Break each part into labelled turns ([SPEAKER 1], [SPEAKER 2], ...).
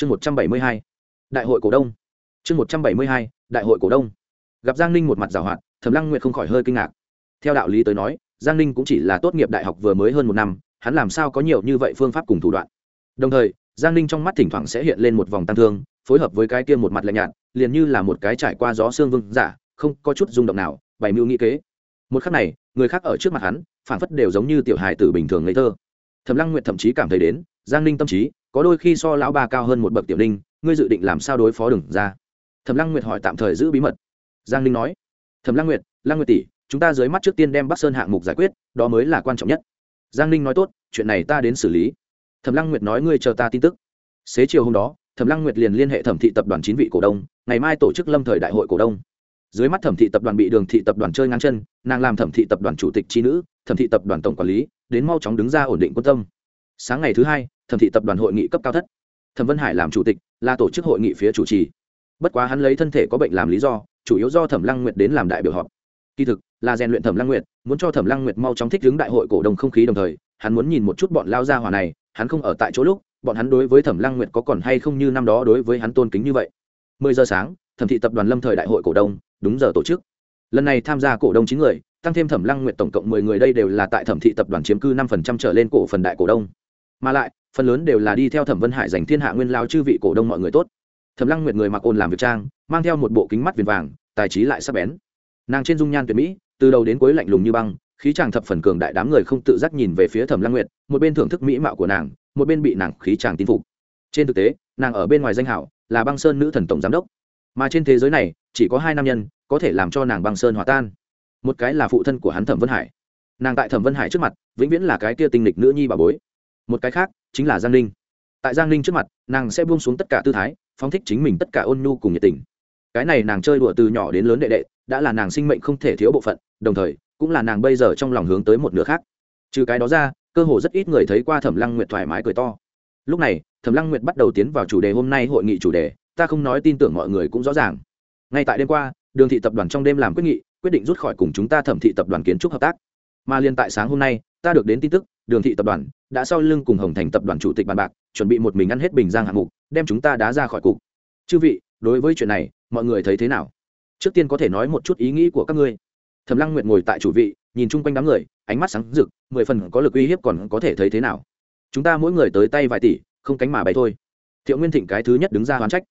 [SPEAKER 1] chương một trăm bảy mươi hai, đại hội cổ đông. Chương một trăm bảy mươi hai, đại hội cổ đông. Gặp giang ninh một mặt giảo hoạt, thẩm lăng nguyệt không khỏi hơi kinh ngạc. Theo đạo lý tới nói, giang ninh cũng chỉ là tốt nghiệp đại học vừa mới hơn một năm, hắn làm sao có nhiều như vậy phương pháp cùng thủ đoạn. Đồng thời, giang ninh trong mắt thỉnh thoảng sẽ hiện lên một vòng tăng thương, phối hợp với cái kia một mặt lạnh nhạt, liền như là một cái trải qua gió xương vương giả, không có chút rung động nào, bày mưu nghĩ kế. Một khắc này, người khác ở trước mặt hắn phản phất đều giống như tiểu hài tử bình thường ngây thơ. Thẩm lăng nguyệt thậm chí cảm thấy đến giang ninh tâm trí, có đôi khi so lão ba cao hơn một bậc tiểu ninh ngươi dự định làm sao đối phó đừng ra thẩm lăng nguyệt hỏi tạm thời giữ bí mật. Giang ninh nói, thẩm lăng nguyệt lăng nguyệt tỷ, chúng ta dưới mắt trước tiên đem bắc sơn hạng mục giải quyết, đó mới là quan trọng nhất. Giang ninh nói, tốt, chuyện này ta đến xử lý. Thẩm lăng nguyệt nói, ngươi chờ ta tin tức. Xế chiều hôm đó, thẩm lăng nguyệt liền liên hệ thẩm thị tập đoàn chín vị cổ đông, ngày mai tổ chức lâm thời đại hội cổ đông. Dưới mắt thẩm thị tập đoàn bị đường thị tập đoàn chơi ngang chân, nàng làm thẩm thị tập đoàn chủ tịch trí nữ, thẩm thị tập đoàn tổng quản lý, đến mau chóng đứng ra ổn định quan tâm sáng ngày thứ hai, thẩm thị tập đoàn hội nghị cấp cao thất. Thẩm vân hải làm chủ tịch, là tổ chức hội nghị phía chủ trì. Bất quá hắn lấy thân thể có bệnh làm lý do, chủ yếu do thẩm lăng nguyệt đến làm đại biểu họp. Kỳ thực, là rèn luyện thẩm lăng nguyệt, muốn cho thẩm lăng nguyệt mau chóng thích ứng đại hội cổ đông không khí đồng thời, hắn muốn nhìn một chút bọn lao gia hòa này, hắn không ở tại chỗ lúc, bọn hắn đối với thẩm lăng nguyệt có còn hay không như năm đó đối với hắn tôn kính như vậy. Mười giờ sáng, thẩm thị tập đoàn lâm thời đại hội cổ đông, đúng giờ tổ chức. Lần này tham gia cổ đông chín người, tăng thêm thẩm lăng nguyệt tổng cộng mười người, đây đều là tại thẩm thị tập đoàn chiếm cư năm phần trăm trở lên cổ phần đại cổ đông mà lại, phần lớn đều là đi theo thẩm vân hải giành thiên hạ nguyên lao chư vị cổ đông mọi người tốt. Thẩm lăng nguyệt người mặc ôn làm việc trang, mang theo một bộ kính mắt viền vàng, tài trí lại sắc bén. Nàng trên dung nhan tuyệt mỹ, từ đầu đến cuối lạnh lùng như băng, khí chàng thập phần cường đại đám người không tự giác nhìn về phía thẩm lăng nguyệt, một bên thưởng thức mỹ mạo của nàng, một bên bị nàng khí chàng tin phục. Trên thực tế, nàng ở bên ngoài danh hảo, là băng sơn nữ thần tổng giám đốc. Mà trên thế giới này, chỉ có hai nam nhân, có thể làm cho nàng băng sơn hòa tan. Một cái là phụ thân của hắn thẩm vân hải. Nàng tại thẩm vân hải trước mặt, vĩnh viễn là cái kia tinh lịch nữ nhi bà bối một cái khác chính là giang ninh. Tại giang ninh trước mặt, nàng sẽ buông xuống tất cả tư thái, phóng thích chính mình tất cả ôn nhu cùng nhiệt tình. Cái này nàng chơi đùa từ nhỏ đến lớn đệ đệ, đã là nàng sinh mệnh không thể thiếu bộ phận, đồng thời, cũng là nàng bây giờ trong lòng hướng tới một nửa khác. Trừ cái đó ra, cơ hồ rất ít người thấy qua thẩm lăng nguyệt thoải mái cười to. Lúc này, thẩm lăng nguyệt bắt đầu tiến vào chủ đề hôm nay hội nghị chủ đề, ta không nói tin tưởng mọi người cũng rõ ràng. Ngay tại đêm qua, đường thị tập đoàn trong đêm làm quyết nghị, quyết định rút khỏi cùng chúng ta thẩm thị tập đoàn kiến trúc hợp tác. Mà liên tại sáng hôm nay, ta được đến tin tức, đường thị tập đoàn đã sau lưng cùng hồng thành tập đoàn chủ tịch bàn bạc, chuẩn bị một mình ăn hết bình giang hạng mục, đem chúng ta đá ra khỏi cục. Chư vị, đối với chuyện này, mọi người thấy thế nào? Trước tiên có thể nói một chút ý nghĩ của các ngươi. Thẩm lăng nguyện ngồi tại chủ vị, nhìn chung quanh đám người, ánh mắt sáng rực, mười phần có lực uy hiếp còn có thể thấy thế nào? Chúng ta mỗi người tới tay vài tỷ, không cánh mà bay thôi. Thiệu nguyên thịnh cái thứ nhất đứng ra hoán trách.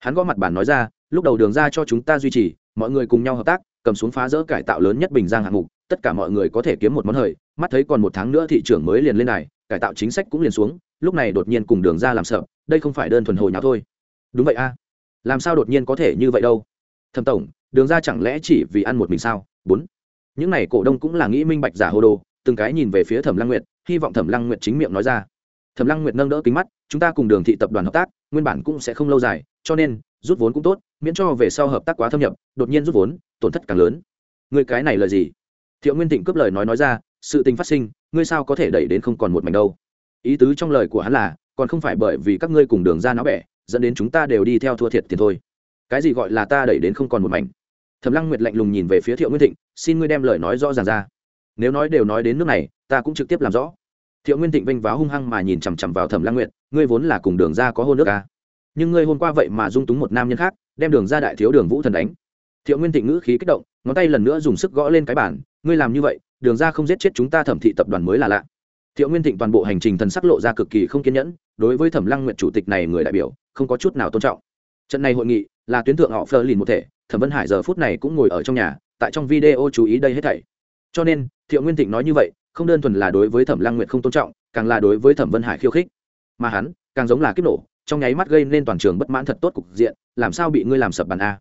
[SPEAKER 1] Hắn gõ mặt bàn nói ra, lúc đầu đường ra cho chúng ta duy trì, mọi người cùng nhau hợp tác, cầm xuống phá rỡ cải tạo lớn nhất bình giang hạng mục, tất cả mọi người có thể kiếm một món hời, mắt thấy còn một tháng nữa thị trường mới liền lên này cải tạo chính sách cũng liền xuống, lúc này đột nhiên cùng đường ra làm sợ, đây không phải đơn thuần hồi nháo thôi. Đúng vậy a. Làm sao đột nhiên có thể như vậy đâu? Thẩm tổng, đường ra chẳng lẽ chỉ vì ăn một mình sao? Bốn. Những n à y cổ đông cũng là nghĩ minh bạch giả hô đồ, từng cái nhìn về phía thẩm lăng nguyệt, hy vọng thẩm lăng nguyệt chính miệng nói ra. Thẩm lăng nguyệt nâng đỡ kính mắt, chúng ta cùng đường thị tập đoàn hợp tác, nguyên bản cũng sẽ không lâu dài, cho nên, rút vốn cũng tốt, miễn cho về sau hợp tác quá thâm nhập, đột nhiên rút vốn, tổn thất càng lớn. Người cái này là gì? Thiệu nguyên thịnh cướp lời nói nói ra sự tình phát sinh, ngươi sao có thể đẩy đến không còn một mảnh đâu? Ý tứ trong lời của hắn là, còn không phải bởi vì các ngươi cùng đường ra nó bẻ, dẫn đến chúng ta đều đi theo thua thiệt tiền thôi. Cái gì gọi là ta đẩy đến không còn một mảnh? Thẩm lăng nguyệt lạnh lùng nhìn về phía thiệu nguyên thịnh, xin ngươi đem lời nói rõ ràng ra. Nếu nói đều nói đến nước này, ta cũng trực tiếp làm rõ. Thiệu nguyên thịnh vênh váo hung hăng mà nhìn chằm chằm vào thẩm lăng nguyệt, ngươi vốn là cùng đường ra có hôn nước à. nhưng ngươi hôm qua vậy mà dung túng một nam nhân khác, đem đường ra đại thiếu đường vũ thần đánh. Thiệu nguyên thịnh ngữ khí kích động, ngón tay lần nữa dùng sức gõ lên cái bản ngươi làm như vậy đường ra không giết chết chúng ta thẩm thị tập đoàn mới là lạ. Thiệu nguyên thịnh toàn bộ hành trình thần sắc lộ ra cực kỳ không kiên nhẫn, đối với thẩm lăng nguyện chủ tịch này người đại biểu, không có chút nào tôn trọng. Trận này hội nghị là tuyến thượng họ phơ lìn một thể, thẩm vân hải giờ phút này cũng ngồi ở trong nhà, tại trong video chú ý đây hết thảy. Cho nên, thiệu nguyên thịnh nói như vậy, không đơn thuần là đối với thẩm lăng nguyệt không tôn trọng, càng là đối với thẩm vân hải khiêu khích. Mà hắn, càng giống là kiếp nổ, trong nháy mắt gây nên toàn trường bất mãn thật tốt cục diện, làm sao bị ngươi làm sập bàn a?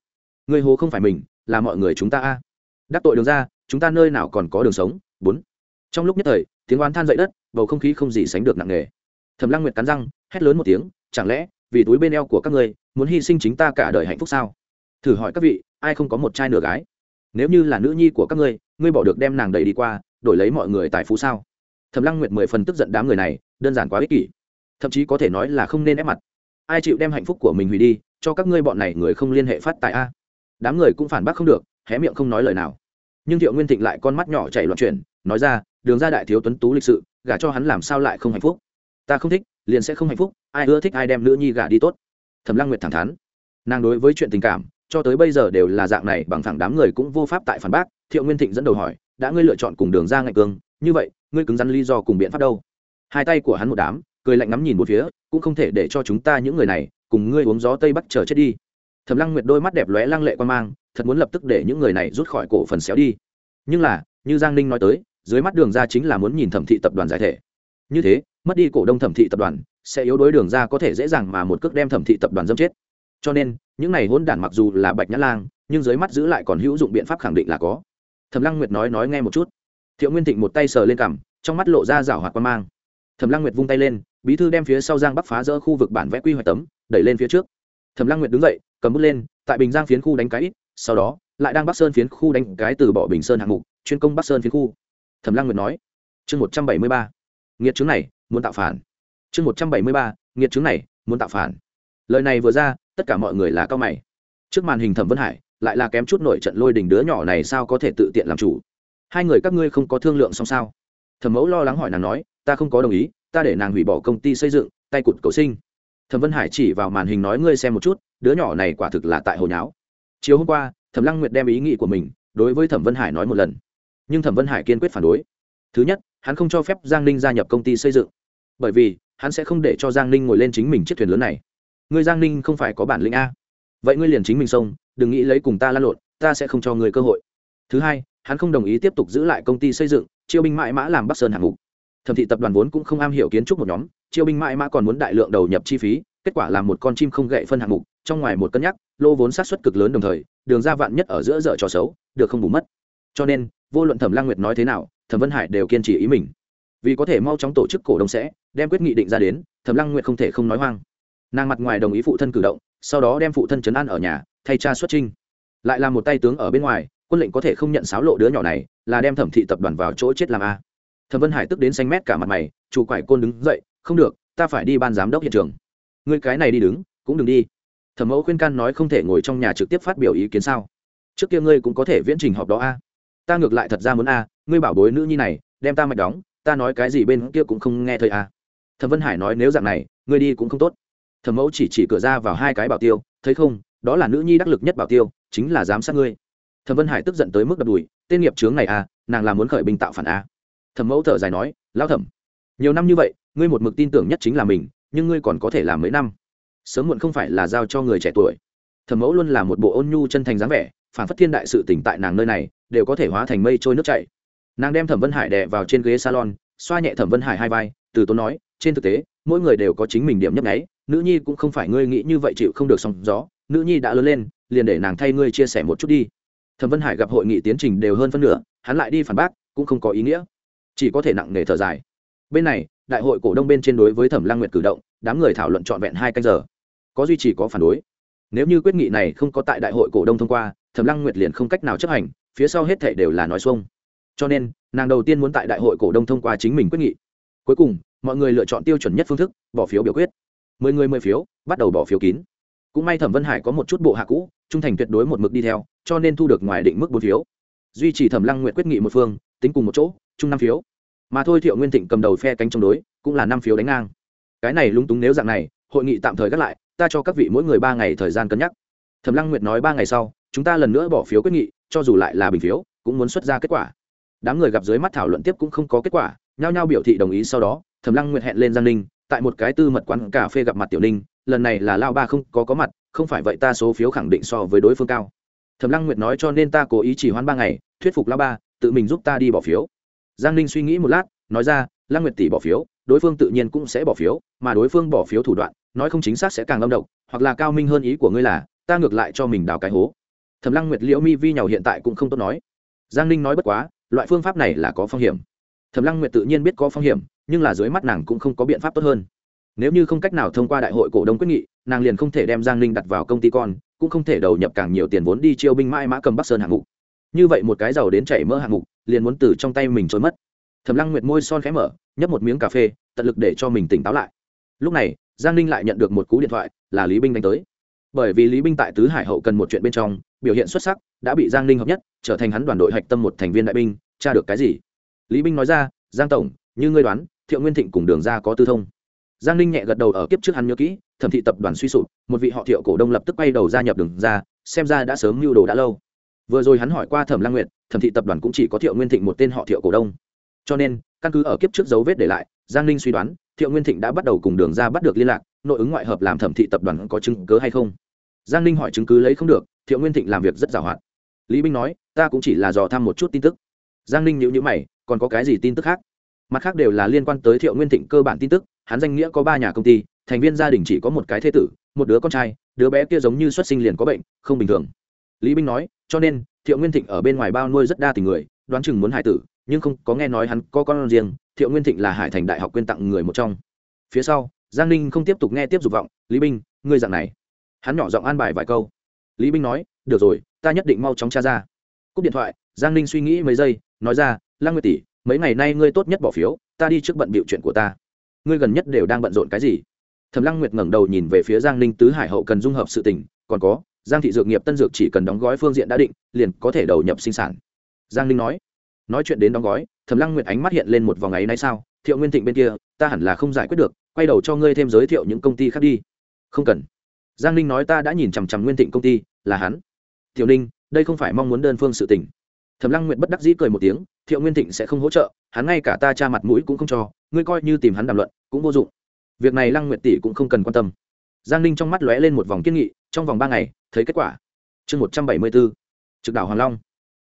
[SPEAKER 1] Ngươi hố không phải mình, là mọi người chúng ta a. Đắc tội đường ra chúng ta nơi nào còn có đường sống? Bốn. Trong lúc nhất thời, tiếng oán than dậy đất, bầu không khí không gì sánh được nặng nề. Thẩm lăng nguyệt cắn răng, hét lớn một tiếng, chẳng lẽ, vì túi bên eo của các ngươi, muốn hy sinh chính ta cả đời hạnh phúc sao? Thử hỏi các vị, ai không có một trai nửa gái? Nếu như là nữ nhi của các ngươi ngươi bỏ được đem nàng đẩy đi qua, đổi lấy mọi người tài phú sao? Thẩm lăng nguyệt mười phần tức giận đám người này, đơn giản quá ích kỷ. Thậm chí có thể nói là không nên ép mặt. Ai chịu đem hạnh phúc của mình hủy đi, cho các ngươi bọn này người không liên hệ phát tại a? Đám người cũng phản bác không được, hé miệng không nói lời nào nhưng thiệu nguyên thịnh lại con mắt nhỏ chảy loạn chuyển, nói ra, đường ra đại thiếu tuấn tú lịch sự, gả cho hắn làm sao lại không hạnh phúc? Ta không thích, liền sẽ không hạnh phúc, ai ưa thích ai đem nữ nhi gả đi tốt. Thẩm lăng nguyệt thẳng thắn. Nàng đối với chuyện tình cảm, cho tới bây giờ đều là dạng này, bằng thẳng đám người cũng vô pháp tại phản bác, thiệu nguyên thịnh dẫn đầu hỏi, đã ngươi lựa chọn cùng đường ra ngạch cường như vậy, ngươi cứng rắn lý do cùng biện pháp đâu? Hai tay của hắn một đám, cười lạnh ngắm nhìn một phía, cũng không thể để cho chúng ta những người này cùng ngươi uống gió tây bắc chờ chết đi. Thẩm lăng nguyệt đôi mắt đẹp lóe lăng lệ quan mang thật muốn lập tức để những người này rút khỏi cổ phần xéo đi. Nhưng là, như giang ninh nói tới, dưới mắt đường ra chính là muốn nhìn thẩm thị tập đoàn giải thể. Như thế, mất đi cổ đông thẩm thị tập đoàn, sẽ yếu đối đường ra có thể dễ dàng mà một cước đem thẩm thị tập đoàn dâm chết. Cho nên, những này hỗn đản mặc dù là bạch nhã lang, nhưng dưới mắt giữ lại còn hữu dụng biện pháp khẳng định là có. Thẩm lăng nguyệt nói nói nghe một chút. Thiệu nguyên thịnh một tay sờ lên cằm, trong mắt lộ ra rảo hoạt quan mang. Thẩm lăng nguyệt vung tay lên, bí thư đem phía sau giang bắc phá rỡ khu vực bản vẽ quy hoạch tấm, đẩy lên phía trước. Thẩm lăng nguyệt đứng dậy, cầm bút lên, tại bình giang phiến khu đánh cái ít sau đó, lại đang bắc sơn phiến khu đánh cái từ bỏ bình sơn hạng mục, chuyên công bắc sơn phiến khu. Thẩm lăng nguyệt nói, chương một trăm bảy mươi ba, nghiệt chứng này, muốn tạo phản. Chương một trăm bảy mươi ba, nghiệt chứng này, muốn tạo phản. Lời này vừa ra, tất cả mọi người là cao mày. Trước màn hình thẩm vân hải, lại là kém chút nổi trận lôi đình đứa nhỏ này sao có thể tự tiện làm chủ? Hai người các ngươi không có thương lượng xong sao? Thẩm mẫu lo lắng hỏi nàng nói, ta không có đồng ý, ta để nàng hủy bỏ công ty xây dựng, tay cụt cầu sinh. Thẩm vân hải chỉ vào màn hình nói, ngươi xem một chút, đứa nhỏ này quả thực là tại hồi nháo chiều hôm qua, thẩm lăng nguyệt đem ý nghĩ của mình đối với thẩm vân hải nói một lần. Nhưng thẩm vân hải kiên quyết phản đối. Thứ nhất, hắn không cho phép giang ninh gia nhập công ty xây dựng. Bởi vì, hắn sẽ không để cho giang ninh ngồi lên chính mình chiếc thuyền lớn này. Ngươi giang ninh không phải có bản lĩnh a. Vậy ngươi liền chính mình xông, đừng nghĩ lấy cùng ta lan lộn, ta sẽ không cho ngươi cơ hội. Thứ hai, hắn không đồng ý tiếp tục giữ lại công ty xây dựng, chiêu binh mãi mã làm bắc sơn hạng mục. Thẩm thị tập đoàn vốn cũng không am hiểu kiến trúc một nhóm, chiêu binh mãi mã còn muốn đại lượng đầu nhập chi phí, kết quả là một con chim không gậy phân hạng mục trong ngoài một cân nhắc, lô vốn sát xuất cực lớn đồng thời, đường ra vạn nhất ở giữa dở trò xấu, được không bù mất. Cho nên, vô luận thẩm lang nguyệt nói thế nào, thẩm vân hải đều kiên trì ý mình. Vì có thể mau chóng tổ chức cổ đông sẽ, đem quyết nghị định ra đến, thẩm lăng nguyệt không thể không nói hoang. Nàng mặt ngoài đồng ý phụ thân cử động, sau đó đem phụ thân chấn an ở nhà, thay cha xuất trinh. Lại là một tay tướng ở bên ngoài, quân lệnh có thể không nhận sáo lộ đứa nhỏ này, là đem thẩm thị tập đoàn vào chỗ chết làm a. Thẩm vân hải tức đến xanh mét cả mặt mày, chủ quải côn đứng dậy, không được, ta phải đi ban giám đốc hiện trường. Người cái này đi đứng, cũng đừng đi thẩm mẫu khuyên can nói không thể ngồi trong nhà trực tiếp phát biểu ý kiến sao? Trước kia ngươi cũng có thể viễn trình họp đó a. Ta ngược lại thật ra muốn a, ngươi bảo bối nữ nhi này, đem ta mạch đóng, ta nói cái gì bên kia cũng không nghe thấy a. Thẩm vân hải nói nếu dạng này, ngươi đi cũng không tốt. Thẩm mẫu chỉ chỉ cửa ra vào hai cái bảo tiêu, thấy không, đó là nữ nhi đắc lực nhất bảo tiêu, chính là giám sát ngươi. Thẩm vân hải tức giận tới mức đập đùi, tên nghiệp chướng này a, nàng là muốn khởi binh tạo phản a. Thẩm mẫu thở dài nói lao thẩm, nhiều năm như vậy, ngươi một mực tin tưởng nhất chính là mình, nhưng ngươi còn có thể làm mấy năm? Sớm muộn không phải là giao cho người trẻ tuổi. Thẩm mẫu luôn là một bộ ôn nhu chân thành dáng vẻ, phản phất thiên đại sự tỉnh tại nàng nơi này, đều có thể hóa thành mây trôi nước chảy. Nàng đem thẩm vân hải đè vào trên ghế salon, xoa nhẹ thẩm vân hải hai vai, từ tốn nói, trên thực tế, mỗi người đều có chính mình điểm nhấp nháy, nữ nhi cũng không phải ngươi nghĩ như vậy chịu không được sóng gió, nữ nhi đã lớn lên, liền để nàng thay ngươi chia sẻ một chút đi. Thẩm vân hải gặp hội nghị tiến trình đều hơn phân nửa, hắn lại đi phản bác, cũng không có ý nghĩa, chỉ có thể nặng nề thở dài. Bên này, đại hội cổ đông bên trên đối với thẩm lang nguyệt cử động đám người thảo luận trọn vẹn hai canh giờ. Có duy trì, có phản đối. Nếu như quyết nghị này không có tại đại hội cổ đông thông qua, thẩm lăng nguyệt liền không cách nào chấp hành, phía sau hết thể đều là nói xuông. Cho nên, nàng đầu tiên muốn tại đại hội cổ đông thông qua chính mình quyết nghị. Cuối cùng, mọi người lựa chọn tiêu chuẩn nhất phương thức, bỏ phiếu biểu quyết. Mười người mười phiếu, bắt đầu bỏ phiếu kín. Cũng may thẩm vân hải có một chút bộ hạ cũ, trung thành tuyệt đối một mực đi theo, cho nên thu được ngoài định mức bốn phiếu. Duy trì thẩm lăng nguyện quyết nghị một phương, tính cùng một chỗ, chung năm phiếu. Mà thôi thiệu nguyên thịnh cầm đầu phe cánh chống đối, cũng là năm phiếu đánh ngang cái này lúng túng nếu dạng này, hội nghị tạm thời gác lại, ta cho các vị mỗi người ba ngày thời gian cân nhắc. Thẩm lăng nguyệt nói ba ngày sau, chúng ta lần nữa bỏ phiếu quyết nghị, cho dù lại là bình phiếu, cũng muốn xuất ra kết quả. Đám người gặp dưới mắt thảo luận tiếp cũng không có kết quả, nhao nhao biểu thị đồng ý sau đó, thẩm lăng nguyệt hẹn lên giang ninh, tại một cái tư mật quán cà phê gặp mặt tiểu ninh, lần này là lao ba không có có mặt, không phải vậy ta số phiếu khẳng định so với đối phương cao. Thẩm lăng nguyệt nói cho nên ta cố ý chỉ hoãn ba ngày, thuyết phục lao ba, tự mình giúp ta đi bỏ phiếu. Giang ninh suy nghĩ một lát, nói ra, lăng nguyệt tỷ bỏ phiếu đối phương tự nhiên cũng sẽ bỏ phiếu, mà đối phương bỏ phiếu thủ đoạn, nói không chính xác sẽ càng lâm độc, hoặc là cao minh hơn ý của ngươi là, ta ngược lại cho mình đào cái hố. Thẩm lăng nguyệt liễu mi vi nhàu hiện tại cũng không tốt nói. Giang ninh nói bất quá, loại phương pháp này là có phong hiểm. Thẩm lăng nguyệt tự nhiên biết có phong hiểm, nhưng là dưới mắt nàng cũng không có biện pháp tốt hơn. Nếu như không cách nào thông qua đại hội cổ đông quyết nghị, nàng liền không thể đem giang ninh đặt vào công ty con, cũng không thể đầu nhập càng nhiều tiền vốn đi chiêu binh mãi mã cầm bắc sơn hạng mục. Như vậy một cái giàu đến chảy mỡ hạng mục, liền muốn từ trong tay mình trốn mất. Thẩm lăng nguyệt môi son khẽ mở, nhấp một miếng cà phê tận lực để cho mình tỉnh táo lại. Lúc này, giang ninh lại nhận được một cú điện thoại, là lý binh đánh tới. Bởi vì lý binh tại tứ hải hậu cần một chuyện bên trong, biểu hiện xuất sắc, đã bị giang ninh hợp nhất, trở thành hắn đoàn đội hạch tâm một thành viên đại binh, tra được cái gì? Lý binh nói ra, giang tổng, như ngươi đoán, thiệu nguyên thịnh cùng đường ra có tư thông. Giang ninh nhẹ gật đầu ở kiếp trước hắn nhớ kỹ, thẩm thị tập đoàn suy sụp, một vị họ thiệu cổ đông lập tức quay đầu gia nhập đường ra xem ra đã sớm mưu đồ đã lâu. Vừa rồi hắn hỏi qua thẩm lang nguyệt, thẩm thị tập đoàn cũng chỉ có thiệu nguyên thịnh một tên họ thiệu cổ đông. Cho nên, căn cứ ở kiếp trước dấu vết để lại giang ninh suy đoán, thiệu nguyên thịnh đã bắt đầu cùng đường ra bắt được liên lạc, nội ứng ngoại hợp làm thẩm thị tập đoàn có chứng cứ hay không? Giang ninh hỏi chứng cứ lấy không được, thiệu nguyên thịnh làm việc rất giàu hạn. Lý binh nói, ta cũng chỉ là dò thăm một chút tin tức. Giang ninh nhữ nhữ mày, còn có cái gì tin tức khác? Mặt khác đều là liên quan tới thiệu nguyên thịnh cơ bản tin tức, hắn danh nghĩa có ba nhà công ty, thành viên gia đình chỉ có một cái thế tử, một đứa con trai, đứa bé kia giống như xuất sinh liền có bệnh, không bình thường. Lý binh nói, cho nên, thiệu nguyên thịnh ở bên ngoài bao nuôi rất đa tình người, đoán chừng muốn hải tử nhưng không có nghe nói hắn có con riêng, thiệu nguyên thịnh là hải thành đại học quyên tặng người một trong. Phía sau, giang ninh không tiếp tục nghe tiếp dục vọng, lý binh, ngươi dạng này. Hắn nhỏ giọng an bài vài câu. Lý binh nói, được rồi, ta nhất định mau chóng tra ra. Cúp điện thoại, giang ninh suy nghĩ mấy giây, nói ra, lăng nguyệt tỷ, mấy ngày nay ngươi tốt nhất bỏ phiếu, ta đi trước bận bịu chuyện của ta. Ngươi gần nhất đều đang bận rộn cái gì? Thẩm lăng nguyệt ngẩng đầu nhìn về phía giang ninh tứ hải hậu cần dung hợp sự tình, còn có, giang thị dược nghiệp tân dược chỉ cần đóng gói phương diện đã định, liền có thể đầu nhập sinh sản. Giang ninh nói nói chuyện đến đóng gói, thẩm lăng nguyệt ánh mắt hiện lên một vòng ấy nay sao, thiệu nguyên thịnh bên kia, ta hẳn là không giải quyết được, quay đầu cho ngươi thêm giới thiệu những công ty khác đi. Không cần. Giang ninh nói ta đã nhìn chằm chằm nguyên thịnh công ty, là hắn. Tiểu ninh, đây không phải mong muốn đơn phương sự tình. Thẩm lăng nguyệt bất đắc dĩ cười một tiếng, thiệu nguyên thịnh sẽ không hỗ trợ, hắn ngay cả ta cha mặt mũi cũng không cho, ngươi coi như tìm hắn đàm luận, cũng vô dụng. Việc này lăng nguyệt tỷ cũng không cần quan tâm. Giang ninh trong mắt lóe lên một vòng kiên nghị, trong vòng ba ngày, thấy kết quả. Chương một trăm bảy mươi b ố trực đảo hoàng long.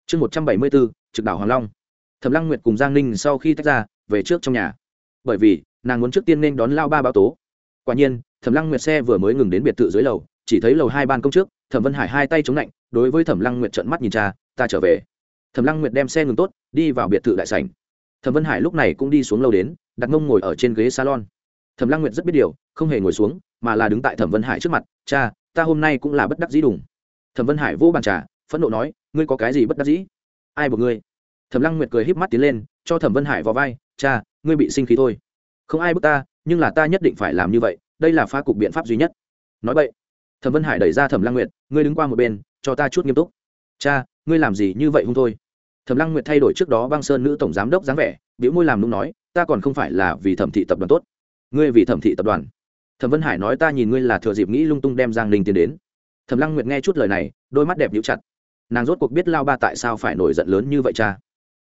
[SPEAKER 1] Chương một trăm bảy mươi b ố trực đảo hoàng long thẩm lăng nguyệt cùng giang ninh sau khi tách ra, về trước trong nhà. Bởi vì, nàng muốn trước tiên nên đón lao ba báo tố. Quả nhiên, thẩm lăng nguyệt xe vừa mới ngừng đến biệt thự dưới lầu, chỉ thấy lầu hai ban công trước, thẩm vân hải hai tay chống lạnh, đối với thẩm lăng nguyệt trợn mắt nhìn cha, ta trở về. Thẩm lăng nguyệt đem xe ngừng tốt, đi vào biệt thự đại sảnh. Thẩm vân hải lúc này cũng đi xuống lâu đến, đặt mông ngồi ở trên ghế salon. Thẩm lăng nguyệt rất biết điều, không hề ngồi xuống, mà là đứng tại thẩm vân hải trước mặt, cha, ta hôm nay cũng là bất đắc dĩ đủng thẩm vân hải vô bàn trà, phẫn nộ nói, ngươi có cái gì bất đắc dĩ? Ai buộc ngươi? Thẩm lăng nguyệt cười híp mắt tiến lên, cho thẩm vân hải vào vai, cha, ngươi bị sinh khí thôi. Không ai bức ta, nhưng là ta nhất định phải làm như vậy, đây là pha cục biện pháp duy nhất. Nói vậy, thẩm vân hải đẩy ra thẩm lăng nguyệt, ngươi đứng qua một bên, cho ta chút nghiêm túc. Cha, ngươi làm gì như vậy hung thôi? Thẩm lăng nguyệt thay đổi trước đó băng sơn nữ tổng giám đốc dáng vẻ biểu môi làm đúng nói, ta còn không phải là vì thẩm thị tập đoàn tốt. Ngươi vì thẩm thị tập đoàn. Thẩm vân hải nói, ta nhìn ngươi là thừa dịp nghĩ lung tung đem giang ninh tiến đến. Thẩm lăng nguyệt nghe chút lời này, đôi mắt đẹp nhũ chặt. Nàng rốt cuộc biết lao ba tại sao phải nổi giận lớn như vậy, cha?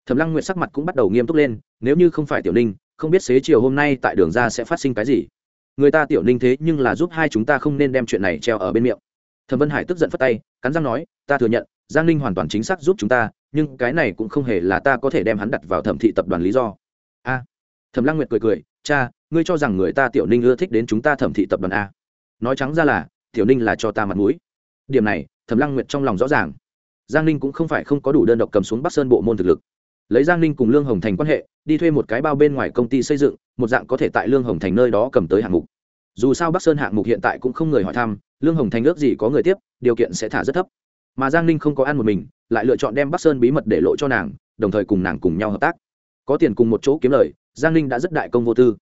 [SPEAKER 1] Thẩm lăng nguyệt sắc mặt cũng bắt đầu nghiêm túc lên, nếu như không phải tiểu ninh, không biết xế chiều hôm nay tại đường ra sẽ phát sinh cái gì. Người ta tiểu ninh thế nhưng là giúp hai chúng ta không nên đem chuyện này treo ở bên miệng. Thẩm vân hải tức giận phất tay, cắn răng nói, ta thừa nhận, giang ninh hoàn toàn chính xác giúp chúng ta, nhưng cái này cũng không hề là ta có thể đem hắn đặt vào thẩm thị tập đoàn lý do. A. Thẩm lăng nguyệt cười cười, cha, ngươi cho rằng người ta tiểu ninh ưa thích đến chúng ta thẩm thị tập đoàn a? Nói trắng ra là, tiểu ninh là cho ta mặt mũi. Điểm này, thẩm lăng nguyệt trong lòng rõ ràng. Giang ninh cũng không phải không có đủ đơn độc cầm xuống bắc sơn bộ môn thực lực lấy giang ninh cùng lương hồng thành quan hệ, đi thuê một cái bao bên ngoài công ty xây dựng, một dạng có thể tại lương hồng thành nơi đó cầm tới hạng mục. Dù sao bắc sơn hạng mục hiện tại cũng không người hỏi thăm, lương hồng thành ước gì có người tiếp, điều kiện sẽ thả rất thấp. Mà giang ninh không có ăn một mình, lại lựa chọn đem bắc sơn bí mật để lộ cho nàng, đồng thời cùng nàng cùng nhau hợp tác. Có tiền cùng một chỗ kiếm lời, giang ninh đã rất đại công vô tư.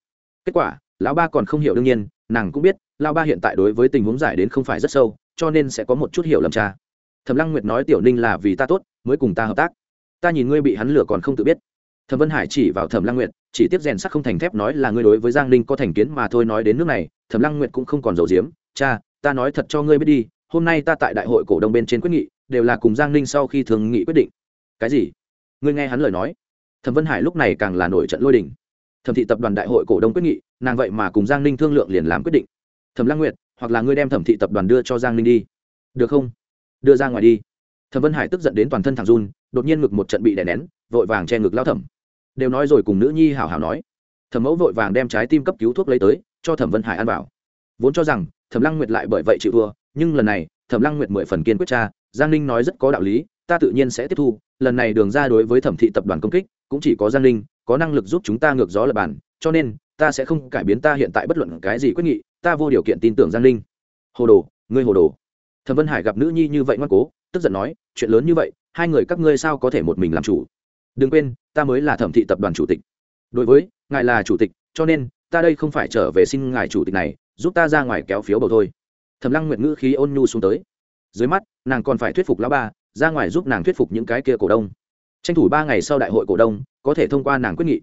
[SPEAKER 1] Kết quả, lão ba còn không hiểu đương nhiên, nàng cũng biết, lão ba hiện tại đối với tình huống giải đến không phải rất sâu, cho nên sẽ có một chút hiểu lầm cha. Thẩm lăng nguyệt nói tiểu ninh là vì ta tốt, mới cùng ta hợp tác ta nhìn ngươi bị hắn lừa còn không tự biết. Thẩm vân hải chỉ vào thẩm lăng nguyệt, chỉ tiếp rèn sắc không thành thép nói là ngươi đối với giang ninh có thành kiến mà thôi nói đến nước này, thẩm lăng nguyệt cũng không còn giấu diếm cha, ta nói thật cho ngươi biết đi, hôm nay ta tại đại hội cổ đông bên trên quyết nghị, đều là cùng giang ninh sau khi thường nghị quyết định. Cái gì? Ngươi nghe hắn lời nói. Thẩm vân hải lúc này càng là nổi trận lôi đình. Thẩm thị tập đoàn đại hội cổ đông quyết nghị, nàng vậy mà cùng giang ninh thương lượng liền làm quyết định. Thẩm lăng nguyệt, hoặc là ngươi đem thẩm thị tập đoàn đưa cho giang ninh đi. Được không? Đưa ra ngoài đi. Thẩm vân hải tức giận đến toàn thân thằng run đột nhiên ngực một trận bị đè nén, vội vàng che ngực lao thẩm. Đều nói rồi cùng nữ nhi hảo hảo nói. Thẩm mẫu vội vàng đem trái tim cấp cứu thuốc lấy tới, cho thẩm vân hải ăn vào. Vốn cho rằng, thẩm lăng nguyệt lại bởi vậy chịu thua, nhưng lần này, thẩm lăng nguyệt mười phần kiên quyết cha giang ninh nói rất có đạo lý, ta tự nhiên sẽ tiếp thu, lần này đường ra đối với thẩm thị tập đoàn công kích, cũng chỉ có giang ninh, có năng lực giúp chúng ta ngược gió lập bàn, cho nên, ta sẽ không cải biến ta hiện tại bất luận cái gì quyết nghị, ta vô điều kiện tin tưởng giang ninh. Hồ đồ, ngươi hồ đồ. Thẩm vân hải gặp nữ nhi như vậy ngoan cố tức giận nói, chuyện lớn như vậy, hai người các ngươi sao có thể một mình làm chủ? Đừng quên, ta mới là thẩm thị tập đoàn chủ tịch. Đối với, ngài là chủ tịch, cho nên, ta đây không phải trở về xin ngài chủ tịch này, giúp ta ra ngoài kéo phiếu bầu thôi. Thẩm lăng nguyệt ngữ khí ôn nhu xuống tới. Dưới mắt, nàng còn phải thuyết phục lão ba, ra ngoài giúp nàng thuyết phục những cái kia cổ đông. Tranh thủ ba ngày sau đại hội cổ đông, có thể thông qua nàng quyết nghị.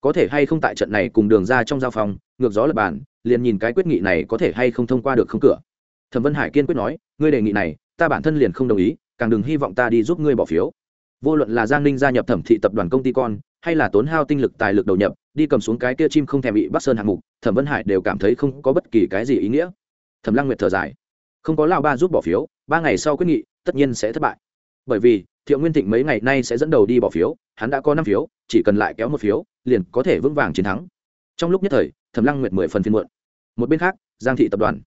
[SPEAKER 1] Có thể hay không tại trận này cùng đường ra trong giao phòng, ngược gió lập bàn, liền nhìn cái quyết nghị này có thể hay không thông qua được không cửa. Thẩm vân hải kiên quyết nói, ngươi đề nghị này ta bản thân liền không đồng ý, càng đừng hy vọng ta đi giúp ngươi bỏ phiếu. Vô luận là giang ninh gia nhập thẩm thị tập đoàn công ty con, hay là tốn hao tinh lực tài lực đầu nhập, đi cầm xuống cái kia chim không thèm bị bắc sơn hạng mục, thẩm vân hải đều cảm thấy không có bất kỳ cái gì ý nghĩa. Thẩm lăng nguyệt thở dài. Không có lao ba giúp bỏ phiếu, ba ngày sau quyết nghị, tất nhiên sẽ thất bại. Bởi vì, thiệu nguyên thịnh mấy ngày nay sẽ dẫn đầu đi bỏ phiếu, hắn đã có năm phiếu, chỉ cần lại kéo một phiếu, liền có thể vững vàng chiến thắng. Trong lúc nhất thời, thẩm lăng nguyệt mười phần phiên muộn. Một bên khác, giang thị tập đoàn.